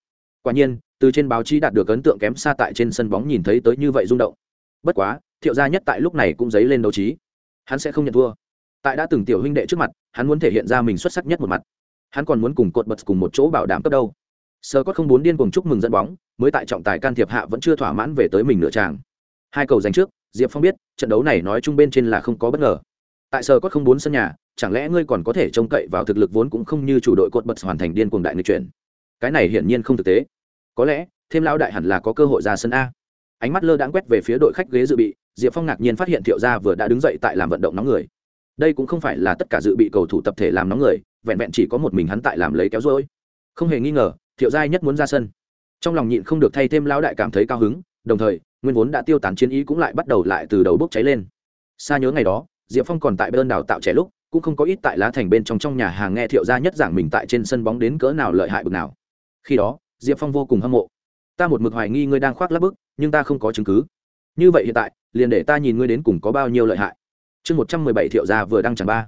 Quả nhiên, từ trên báo chí đạt được ấn tượng kém xa tại trên sân bóng nhìn thấy tới như vậy rung động. Bất quá, thiệu gia nhất tại lúc này cũng dấy lên đấu trí. Hắn sẽ không nhận thua. Tại đã từng tiểu huynh đệ trước mặt, hắn muốn thể hiện ra mình xuất sắc nhất một mặt. Hắn còn muốn cùng cột bật cùng một chỗ bảo đảm cấp đâu. Sơ có không bốn điên cùng chúc mừng dẫn bóng, mới tại trọng tài can thiệp hạ vẫn chưa thỏa mãn về tới mình nửa tràng hai cầu giành trước, diệp phong biết, trận đấu này nói chung bên trên là không có bất ngờ. Tại sở có không bốn sân nhà, chẳng lẽ ngươi còn có thể trông cậy vào thực lực vốn cũng không như chủ đội cột bật hoàn thành điên cuồng đại người chuyển? Cái này hiển nhiên không thực tế. Có lẽ, thêm lão đại hẳn là có cơ hội ra sân a. Ánh mắt lơ đãng quét về phía đội khách ghế dự bị, diệp phong ngạc nhiên phát hiện thiệu gia vừa đã đứng dậy tại làm vận động nóng người. Đây cũng không phải là tất cả dự bị cầu thủ tập thể làm nóng người, vẹn vẹn chỉ có một mình hắn tại làm lấy kéo rối. Không hề nghi ngờ, thiệu gia nhất muốn ra sân. Trong lòng nhịn không được thay thêm lão đại cảm thấy cao hứng, đồng thời nguyên vốn đã tiêu tán chiến ý cũng lại bắt đầu lại từ đầu bốc cháy lên. Xa nhớ ngày đó, diệp phong còn tại bên đào tạo trẻ lúc, cũng không có ít tại lá thành bên trong trong nhà hàng nghe thiệu gia nhất giảng mình tại trên sân bóng đến cỡ nào lợi hại bực nào. Khi đó, diệp phong vô cùng hâm mộ. Ta một mực hoài nghi ngươi đang khoác lắp bức, nhưng ta không có chứng cứ. Như vậy hiện tại, liền để ta nhìn ngươi đến cùng có bao nhiêu lợi hại. Chương một trăm mười bảy thiệu gia vừa đăng chẳng ba.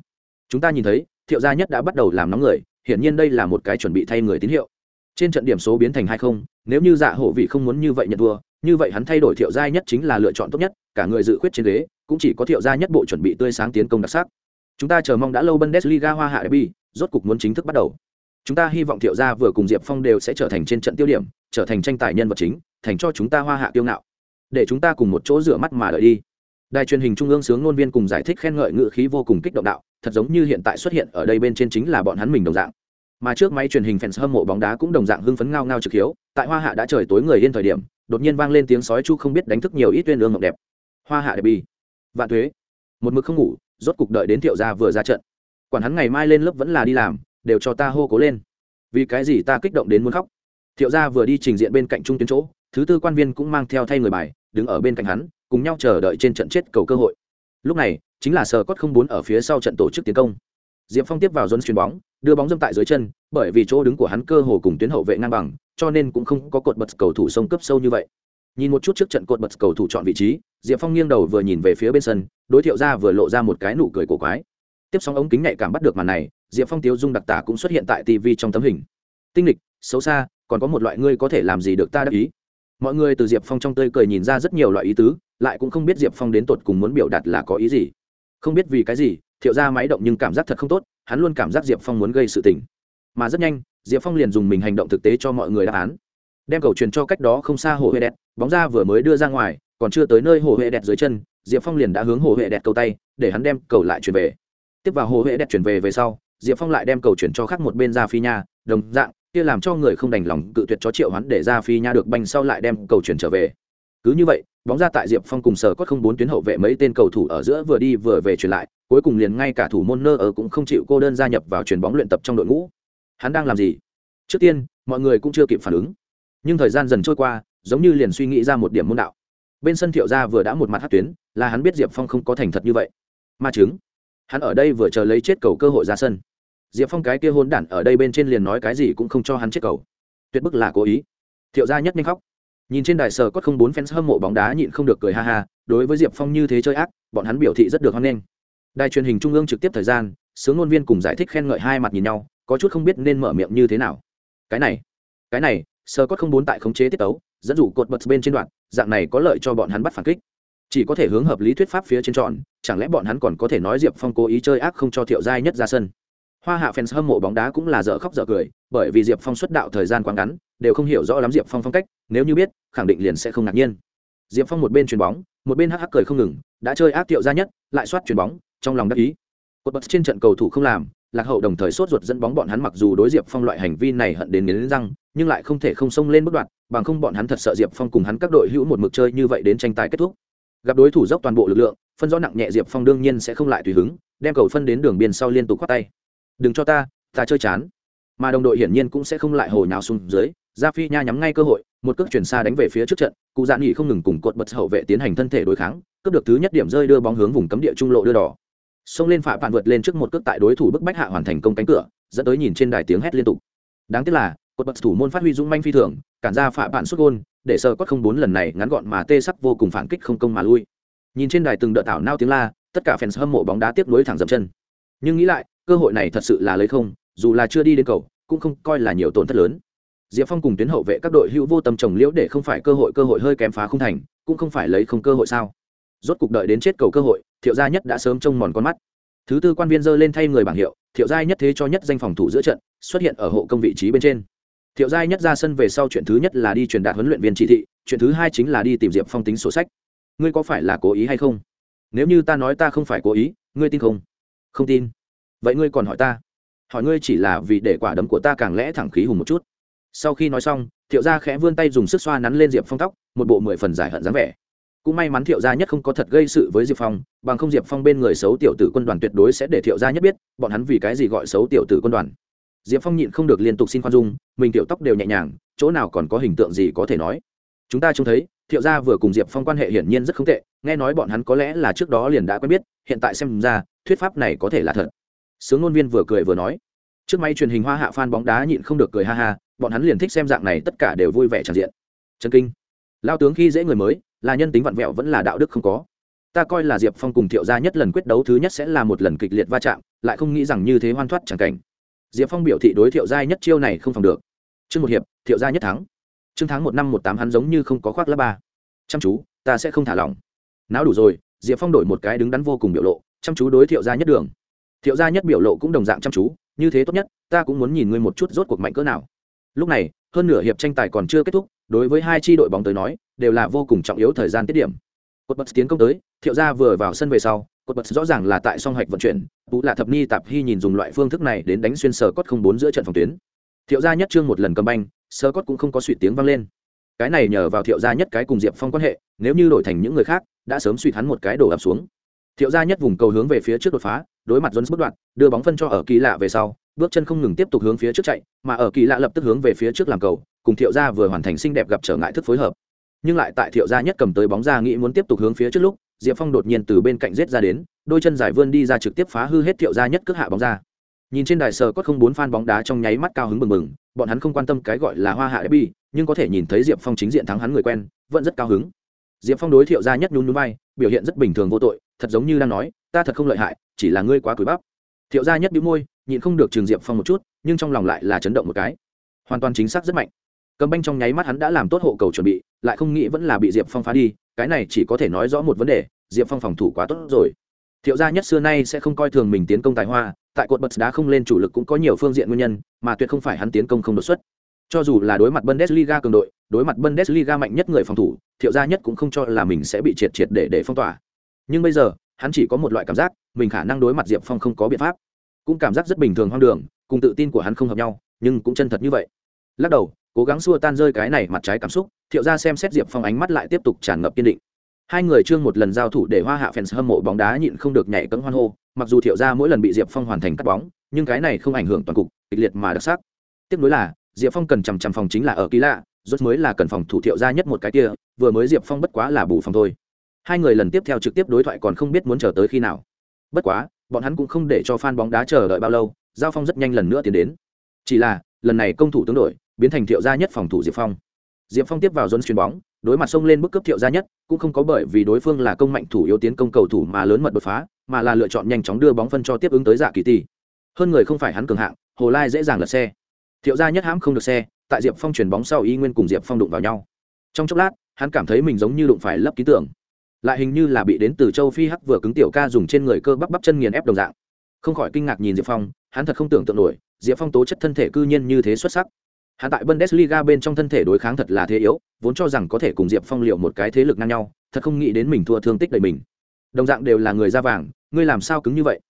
Chúng ta nhìn thấy, thiệu gia nhất đã bắt đầu làm nóng người, hiển nhiên đây là một cái chuẩn bị thay người tín hiệu trên trận điểm số biến thành hai không, nếu như dạ hổ vị không muốn như vậy nhận thua, như vậy hắn thay đổi thiệu gia nhất chính là lựa chọn tốt nhất, cả người dự khuyết trên ghế, cũng chỉ có thiệu gia nhất bộ chuẩn bị tươi sáng tiến công đặc sắc. Chúng ta chờ mong đã lâu bundesliga hoa hạ derby, rốt cục muốn chính thức bắt đầu. Chúng ta hy vọng thiệu gia vừa cùng diệp phong đều sẽ trở thành trên trận tiêu điểm, trở thành tranh tài nhân vật chính, thành cho chúng ta hoa hạ tiêu ngạo. Để chúng ta cùng một chỗ rửa mắt mà đợi đi. Đài truyền hình trung ương sướng ngôn viên cùng giải thích khen ngợi ngữ khí vô cùng kích động đạo, thật giống như hiện tại xuất hiện ở đây bên trên chính là bọn hắn mình đồng dạng mà trước máy truyền hình fans hâm mộ bóng đá cũng đồng dạng hưng phấn ngao ngao trực hiếu. Tại hoa hạ đã trời tối người yên thời điểm, đột nhiên vang lên tiếng sói chu không biết đánh thức nhiều ít tuyên lương ngọc đẹp. Hoa hạ đẹp bi vạn thuế. Một mực không ngủ, rốt cục đợi đến thiệu gia vừa ra trận. Quản hắn ngày mai lên lớp vẫn là đi làm, đều cho ta hô cố lên. Vì cái gì ta kích động đến muốn khóc? Thiệu gia vừa đi trình diện bên cạnh trung tuyến chỗ, thứ tư quan viên cũng mang theo thay người bài, đứng ở bên cạnh hắn, cùng nhau chờ đợi trên trận chết cầu cơ hội. Lúc này, chính là sờ cốt không bốn ở phía sau trận tổ chức tiến công diệp phong tiếp vào dồn chuyền bóng, đưa bóng dâm tại dưới chân, bởi vì chỗ đứng của hắn cơ hồ cùng tuyến hậu vệ ngang bằng, cho nên cũng không có cột bật cầu thủ sông cấp sâu như vậy. Nhìn một chút trước trận cột bật cầu thủ chọn vị trí, diệp phong nghiêng đầu vừa nhìn về phía bên sân, đối thiệu ra vừa lộ ra một cái nụ cười cổ quái. Tiếp sóng ống kính nhạy cảm bắt được màn này, diệp phong tiếu dung đặc tả cũng xuất hiện tại tv trong tấm hình. Tinh lịch, xấu xa, còn có một loại ngươi có thể làm gì được ta đắc ý. Mọi người từ diệp phong trong tươi cười nhìn ra rất nhiều loại ý tứ, lại cũng không biết diệp phong đến tột cùng muốn biểu đạt là có ý gì. Không biết vì cái gì thiệu ra máy động nhưng cảm giác thật không tốt, hắn luôn cảm giác diệp phong muốn gây sự tình. Mà rất nhanh, diệp phong liền dùng mình hành động thực tế cho mọi người đáp án. Đem cầu truyền cho cách đó không xa hồ huệ đẹp, bóng ra vừa mới đưa ra ngoài, còn chưa tới nơi hồ huệ đẹp dưới chân, diệp phong liền đã hướng hồ huệ đẹp cầu tay, để hắn đem cầu lại chuyển về. Tiếp vào hồ huệ đẹp chuyển về về sau, diệp phong lại đem cầu chuyển cho khác một bên ra phi nha, đồng dạng, kia làm cho người không đành lòng cự tuyệt cho triệu hắn để ra phi nha được banh sau lại đem cầu chuyển trở về. Cứ như vậy bóng ra tại diệp phong cùng sở có không bốn tuyến hậu vệ mấy tên cầu thủ ở giữa vừa đi vừa về chuyển lại, cuối cùng liền ngay cả thủ môn nơ ở cũng không chịu cô đơn gia nhập vào chuyền bóng luyện tập trong đội ngũ. Hắn đang làm gì? Trước tiên, mọi người cũng chưa kịp phản ứng. Nhưng thời gian dần trôi qua, giống như liền suy nghĩ ra một điểm môn đạo. Bên sân thiệu gia vừa đã một mặt hát tuyến, là hắn biết diệp phong không có thành thật như vậy. Ma chứng, hắn ở đây vừa chờ lấy chết cầu cơ hội ra sân. Diệp phong cái kia hôn đản ở đây bên trên liền nói cái gì cũng không cho hắn chết cầu. Tuyệt bức là cố ý. Thiệu gia nhất nhanh khóc nhìn trên đài sở có không bốn fans hâm mộ bóng đá nhịn không được cười ha ha, đối với diệp phong như thế chơi ác, bọn hắn biểu thị rất được hoan nghênh. Đài truyền hình trung ương trực tiếp thời gian, sướng ngôn viên cùng giải thích khen ngợi hai mặt nhìn nhau, có chút không biết nên mở miệng như thế nào. Cái này cái này sơ cốt không bốn tại khống chế tiết tấu, dẫn dụ cột bật bên trên đoạn, dạng này có lợi cho bọn hắn bắt phản kích. Chỉ có thể hướng hợp lý thuyết pháp phía trên trọn chẳng lẽ bọn hắn còn có thể nói diệp phong cố ý chơi ác không cho thiệu giai nhất ra sân? Hoa hạ fans hâm mộ bóng đá cũng là dở khóc dở cười, bởi vì diệp phong xuất đạo thời gian quá ngắn đều không hiểu rõ lắm diệp phong phong cách, nếu như biết, khẳng định liền sẽ không ngạc nhiên. Diệp phong một bên chuyền bóng, một bên hắc hắc cười không ngừng, đã chơi ác tiệu ra nhất, lại soát chuyền bóng, trong lòng đắc ý. Cột bật trên trận cầu thủ không làm, lạc hậu đồng thời sốt ruột dẫn bóng bọn hắn mặc dù đối diệp phong loại hành vi này hận đến nghiến răng, nhưng lại không thể không xông lên bất đoạn, bằng không bọn hắn thật sợ diệp phong cùng hắn các đội hữu một mực chơi như vậy đến tranh tài kết thúc. Gặp đối thủ dốc toàn bộ lực lượng, phân rõ nặng nhẹ diệp phong đương nhiên sẽ không lại tùy hứng, đem cầu phân đến đường biên sau liên tục khoác tay. Đừng cho ta ta chơi chán. Mà đồng đội hiển nhiên cũng sẽ không lại hồi nào xuống dưới gia phi nha nhắm ngay cơ hội, một cước chuyển xa đánh về phía trước trận, cụ dạn nghỉ không ngừng cùng cột bật hậu vệ tiến hành thân thể đối kháng, cướp được thứ nhất điểm rơi đưa bóng hướng vùng cấm địa trung lộ đưa đỏ. Xông lên phạm phản vượt lên trước một cước tại đối thủ bức bách hạ hoàn thành công cánh cửa, dẫn tới nhìn trên đài tiếng hét liên tục. Đáng tiếc là, cột bật thủ môn phát huy dũng manh phi thường, cản ra phạm phản xuất gôn, để sợ cốt không bốn lần này ngắn gọn mà tê sắc vô cùng phản kích không công mà lui. Nhìn trên đài từng đợt thảo nao tiếng la, tất cả fans hâm mộ bóng đá tiếp nối thẳng dậm chân. Nhưng nghĩ lại, cơ hội này thật sự là lấy không, dù là chưa đi đến cầu, cũng không coi là nhiều tổn thất lớn diệp phong cùng tuyến hậu vệ các đội hữu vô tâm trồng liễu để không phải cơ hội cơ hội hơi kém phá không thành, cũng không phải lấy không cơ hội sao? Rốt cục đợi đến chết cầu cơ hội, thiệu gia nhất đã sớm trông mòn con mắt. Thứ tư quan viên dơ lên thay người bảng hiệu, thiệu gia nhất thế cho nhất danh phòng thủ giữa trận, xuất hiện ở hộ công vị trí bên trên. Thiệu gia nhất ra sân về sau chuyện thứ nhất là đi truyền đạt huấn luyện viên chỉ thị, chuyện thứ hai chính là đi tìm diệp phong tính sổ sách. Ngươi có phải là cố ý hay không? Nếu như ta nói ta không phải cố ý, ngươi tin không? Không tin. Vậy ngươi còn hỏi ta? Hỏi ngươi chỉ là vì để quả đấm của ta càng lẽ thẳng khí hùng một chút sau khi nói xong, thiệu gia khẽ vươn tay dùng sức xoa nắn lên diệp phong tóc, một bộ mười phần giải hận dáng vẻ. Cũng may mắn thiệu gia nhất không có thật gây sự với diệp phong, bằng không diệp phong bên người xấu tiểu tử quân đoàn tuyệt đối sẽ để thiệu gia nhất biết, bọn hắn vì cái gì gọi xấu tiểu tử quân đoàn. Diệp phong nhịn không được liên tục xin khoan dung, mình tiểu tóc đều nhẹ nhàng, chỗ nào còn có hình tượng gì có thể nói. Chúng ta trông thấy, thiệu gia vừa cùng diệp phong quan hệ hiển nhiên rất không tệ, nghe nói bọn hắn có lẽ là trước đó liền đã quen biết, hiện tại xem ra, thuyết pháp này có thể là thật. Sướng ngôn viên vừa cười vừa nói. Trước máy truyền hình hoa hạ phan bóng đá nhịn không được cười ha ha bọn hắn liền thích xem dạng này tất cả đều vui vẻ tràn diện. Trần kinh. Lao tướng khi dễ người mới, là nhân tính vặn vẹo vẫn là đạo đức không có. Ta coi là diệp phong cùng thiệu gia nhất lần quyết đấu thứ nhất sẽ là một lần kịch liệt va chạm, lại không nghĩ rằng như thế hoan thoát chẳng cảnh. Diệp phong biểu thị đối thiệu gia nhất chiêu này không phòng được. Chương một hiệp, thiệu gia nhất thắng. Chương tháng một năm một tám hắn giống như không có khoác lá ba. Chăm chú, ta sẽ không thả lỏng. Não đủ rồi, diệp phong đổi một cái đứng đắn vô cùng biểu lộ, chăm chú đối thiệu gia nhất đường. Thiệu gia nhất biểu lộ cũng đồng dạng chăm chú, như thế tốt nhất, ta cũng muốn nhìn ngươi một chút rốt cuộc mạnh cỡ nào lúc này, hơn nửa hiệp tranh tài còn chưa kết thúc, đối với hai tri đội bóng tới nói, đều là vô cùng trọng yếu thời gian tiết điểm. Cột bật tiến công tới, thiệu gia vừa vào sân về sau, cột bật rõ ràng là tại song hạch vận chuyển, tú là thập ni tạp hy nhìn dùng loại phương thức này đến đánh xuyên sờ cốt không bốn giữa trận phòng tuyến. Thiệu gia nhất trương một lần cầm banh sơ cốt cũng không có suy tiếng vang lên. Cái này nhờ vào thiệu gia nhất cái cùng diệp phong quan hệ, nếu như đổi thành những người khác, đã sớm suy hắn một cái đổ ập xuống thiệu gia nhất vùng cầu hướng về phía trước đột phá, đối mặt jones bất đoạn, đưa bóng phân cho ở kỳ lạ về sau, bước chân không ngừng tiếp tục hướng phía trước chạy, mà ở kỳ lạ lập tức hướng về phía trước làm cầu, cùng thiệu gia vừa hoàn thành xinh đẹp gặp trở ngại thức phối hợp. Nhưng lại tại thiệu gia nhất cầm tới bóng ra nghĩ muốn tiếp tục hướng phía trước lúc, diệp phong đột nhiên từ bên cạnh rết ra đến, đôi chân giải vươn đi ra trực tiếp phá hư hết thiệu gia nhất cước hạ bóng ra. Nhìn trên đài sờ có không bốn phan bóng đá trong nháy mắt cao hứng bừng bừng, bọn hắn không quan tâm cái gọi là hoa hạ bi nhưng có thể nhìn thấy diệp phong chính diện thắng hắn người quen, vẫn rất cao hứng. Diệp phong đối thiệu gia nhất nhún núi bay biểu hiện rất bình thường vô tội thật giống như đang nói, ta thật không lợi hại, chỉ là ngươi quá cúi bắp. Thiệu gia nhất bị môi, nhịn không được trường diệp phong một chút, nhưng trong lòng lại là chấn động một cái. Hoàn toàn chính xác rất mạnh. Cầm banh trong nháy mắt hắn đã làm tốt hộ cầu chuẩn bị, lại không nghĩ vẫn là bị diệp phong phá đi, cái này chỉ có thể nói rõ một vấn đề, diệp phong phòng thủ quá tốt rồi. Thiệu gia nhất xưa nay sẽ không coi thường mình tiến công tài hoa, tại cột bật đá không lên chủ lực cũng có nhiều phương diện nguyên nhân, mà tuyệt không phải hắn tiến công không đột xuất. Cho dù là đối mặt bundesliga cường đội, đối mặt bundesliga mạnh nhất người phòng thủ, thiệu gia nhất cũng không cho là mình sẽ bị triệt triệt để để phong tỏa nhưng bây giờ, hắn chỉ có một loại cảm giác, mình khả năng đối mặt diệp phong không có biện pháp. Cũng cảm giác rất bình thường hoang đường, cùng tự tin của hắn không hợp nhau, nhưng cũng chân thật như vậy. Lắc đầu, cố gắng xua tan rơi cái này mặt trái cảm xúc, thiệu ra xem xét diệp phong ánh mắt lại tiếp tục tràn ngập kiên định. Hai người chương một lần giao thủ để hoa hạ fans hâm mộ bóng đá nhịn không được nhảy cẫng hoan hô, mặc dù thiệu ra mỗi lần bị diệp phong hoàn thành cắt bóng, nhưng cái này không ảnh hưởng toàn cục, kịch liệt mà đặc sắc. Tiếp nối là, diệp phong cần chằm chằm phòng chính là ở kỳ lạ, rốt mới là cần phòng thủ thiệu ra nhất một cái kia, vừa mới diệp phong bất quá là bù phòng thôi hai người lần tiếp theo trực tiếp đối thoại còn không biết muốn chờ tới khi nào. Bất quá, bọn hắn cũng không để cho fan bóng đá chờ đợi bao lâu, giao phong rất nhanh lần nữa tiến đến. Chỉ là, lần này công thủ tướng đổi biến thành thiệu gia nhất phòng thủ diệp phong. Diệp phong tiếp vào dồn chuyền bóng, đối mặt xông lên bức cấp thiệu gia nhất, cũng không có bởi vì đối phương là công mạnh thủ yếu tiến công cầu thủ mà lớn mật đột phá, mà là lựa chọn nhanh chóng đưa bóng phân cho tiếp ứng tới dạ kỳ tỷ hơn người không phải hắn cường hạng, hồ lai dễ dàng lật xe. Thiệu gia nhất hãm không được xe, tại diệp phong chuyển bóng sau y nguyên cùng diệp phong đụng vào nhau. Trong chốc lát, hắn cảm thấy mình giống như đụng phải lấp ký tưởng lại hình như là bị đến từ châu phi hắc vừa cứng tiểu ca dùng trên người cơ bắp bắp chân nghiền ép đồng dạng. Không khỏi kinh ngạc nhìn diệp phong, hắn thật không tưởng tượng nổi, diệp phong tố chất thân thể cư nhiên như thế xuất sắc. Hắn tại bundesliga bên trong thân thể đối kháng thật là thế yếu, vốn cho rằng có thể cùng diệp phong liệu một cái thế lực ngang nhau, thật không nghĩ đến mình thua thương tích đầy mình. Đồng dạng đều là người da vàng, ngươi làm sao cứng như vậy?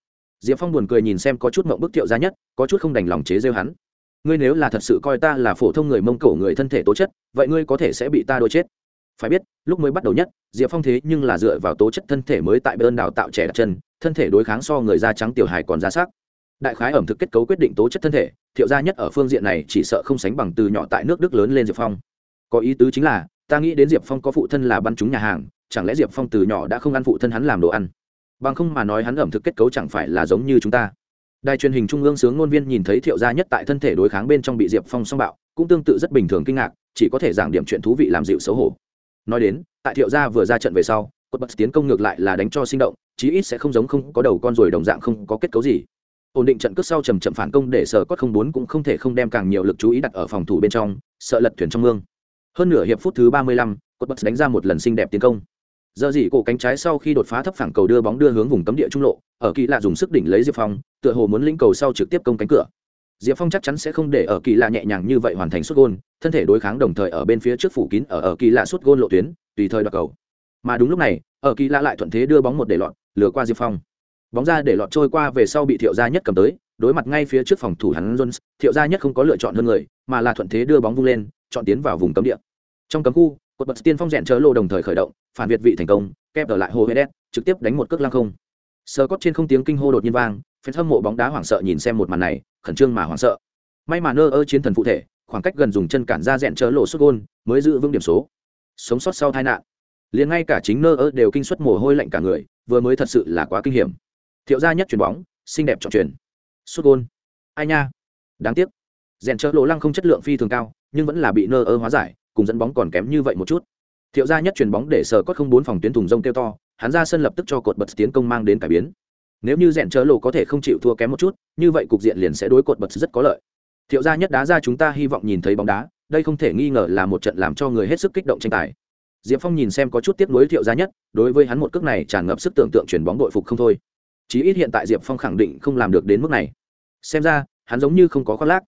Diệp phong buồn cười nhìn xem có chút mộng bức thiệu ra nhất, có chút không đành lòng chế rêu hắn. Ngươi nếu là thật sự coi ta là phổ thông người mông cổ người thân thể tố chất, vậy ngươi có thể sẽ bị ta đôi chết phải biết, lúc mới bắt đầu nhất, diệp phong thế nhưng là dựa vào tố chất thân thể mới tại bên đào tạo trẻ đặt chân, thân thể đối kháng so người da trắng tiểu hài còn ra sắc. Đại khái ẩm thực kết cấu quyết định tố chất thân thể, thiệu gia nhất ở phương diện này chỉ sợ không sánh bằng từ nhỏ tại nước đức lớn lên diệp phong. Có ý tứ chính là, ta nghĩ đến diệp phong có phụ thân là băn chúng nhà hàng, chẳng lẽ diệp phong từ nhỏ đã không ăn phụ thân hắn làm đồ ăn? Bằng không mà nói hắn ẩm thực kết cấu chẳng phải là giống như chúng ta. Đài truyền hình trung ương sướng ngôn viên nhìn thấy thiệu gia nhất tại thân thể đối kháng bên trong bị diệp phong song bạo, cũng tương tự rất bình thường kinh ngạc, chỉ có thể giảng điểm chuyện thú vị làm dịu xấu hổ nói đến tại thiệu gia vừa ra trận về sau quật bật tiến công ngược lại là đánh cho sinh động chí ít sẽ không giống không có đầu con rồi đồng dạng không có kết cấu gì. Ổn định trận cướp sau chầm chậm phản công để sở cốt không bốn cũng không thể không đem càng nhiều lực chú ý đặt ở phòng thủ bên trong sợ lật thuyền trong mương. Hơn nửa hiệp phút thứ ba mươi lăm, quật bật đánh ra một lần xinh đẹp tiến công. Giờ dị cổ cánh trái sau khi đột phá thấp phẳng cầu đưa bóng đưa hướng vùng cấm địa trung lộ ở kỳ lạ dùng sức đỉnh lấy diệp phong tựa hồ muốn lĩnh cầu sau trực tiếp công cánh cửa diệp phong chắc chắn sẽ không để ở kỳ lạ nhẹ nhàng như vậy hoàn thành suốt gôn, thân thể đối kháng đồng thời ở bên phía trước phủ kín ở ở kỳ lạ suốt gôn lộ tuyến, tùy thời đoạt cầu. Mà đúng lúc này, ở kỳ lạ lại thuận thế đưa bóng một để lọt, lừa qua diệp phong. Bóng ra để lọt trôi qua về sau bị thiệu gia nhất cầm tới, đối mặt ngay phía trước phòng thủ hắn jones, thiệu gia nhất không có lựa chọn hơn người, mà là thuận thế đưa bóng vung lên, chọn tiến vào vùng cấm địa. Trong cấm khu, cột bật tiên phong rèn chớ lô đồng thời khởi động, phản việt vị thành công, kép ở lại hồ huế đét trực tiếp đánh một cước lăng không. Sờ cốt trên không tiếng kinh hô đột nhiên vang phen hâm mộ bóng đá hoảng sợ nhìn xem một màn này, khẩn trương mà hoảng sợ. May mà nơ ơ chiến thần phụ thể, khoảng cách gần dùng chân cản ra rẽn chớ lộ xuất gôn, mới giữ vững điểm số. Sống sót sau tai nạn. Liền ngay cả chính nơ ơ đều kinh suất mồ hôi lạnh cả người, vừa mới thật sự là quá kinh hiểm. Thiệu gia nhất chuyền bóng, xinh đẹp chọn truyền. xuất gôn. Ai nha. Đáng tiếc. Rèn chớ lộ lăng không chất lượng phi thường cao, nhưng vẫn là bị nơ ơ hóa giải, cùng dẫn bóng còn kém như vậy một chút. Thiệu gia nhất chuyền bóng để sở cốt không bốn phòng tuyến thùng rông kêu to, hắn ra sân lập tức cho cột bật tiến công mang đến cải biến nếu như rèn chớ lộ có thể không chịu thua kém một chút, như vậy cục diện liền sẽ đối cột bật rất có lợi. Thiệu gia nhất đá ra chúng ta hy vọng nhìn thấy bóng đá, đây không thể nghi ngờ là một trận làm cho người hết sức kích động tranh tài. Diệp phong nhìn xem có chút tiếp nối thiệu gia nhất, đối với hắn một cước này tràn ngập sức tưởng tượng chuyển bóng đội phục không thôi. Chí ít hiện tại diệp phong khẳng định không làm được đến mức này. Xem ra, hắn giống như không có khoác lác.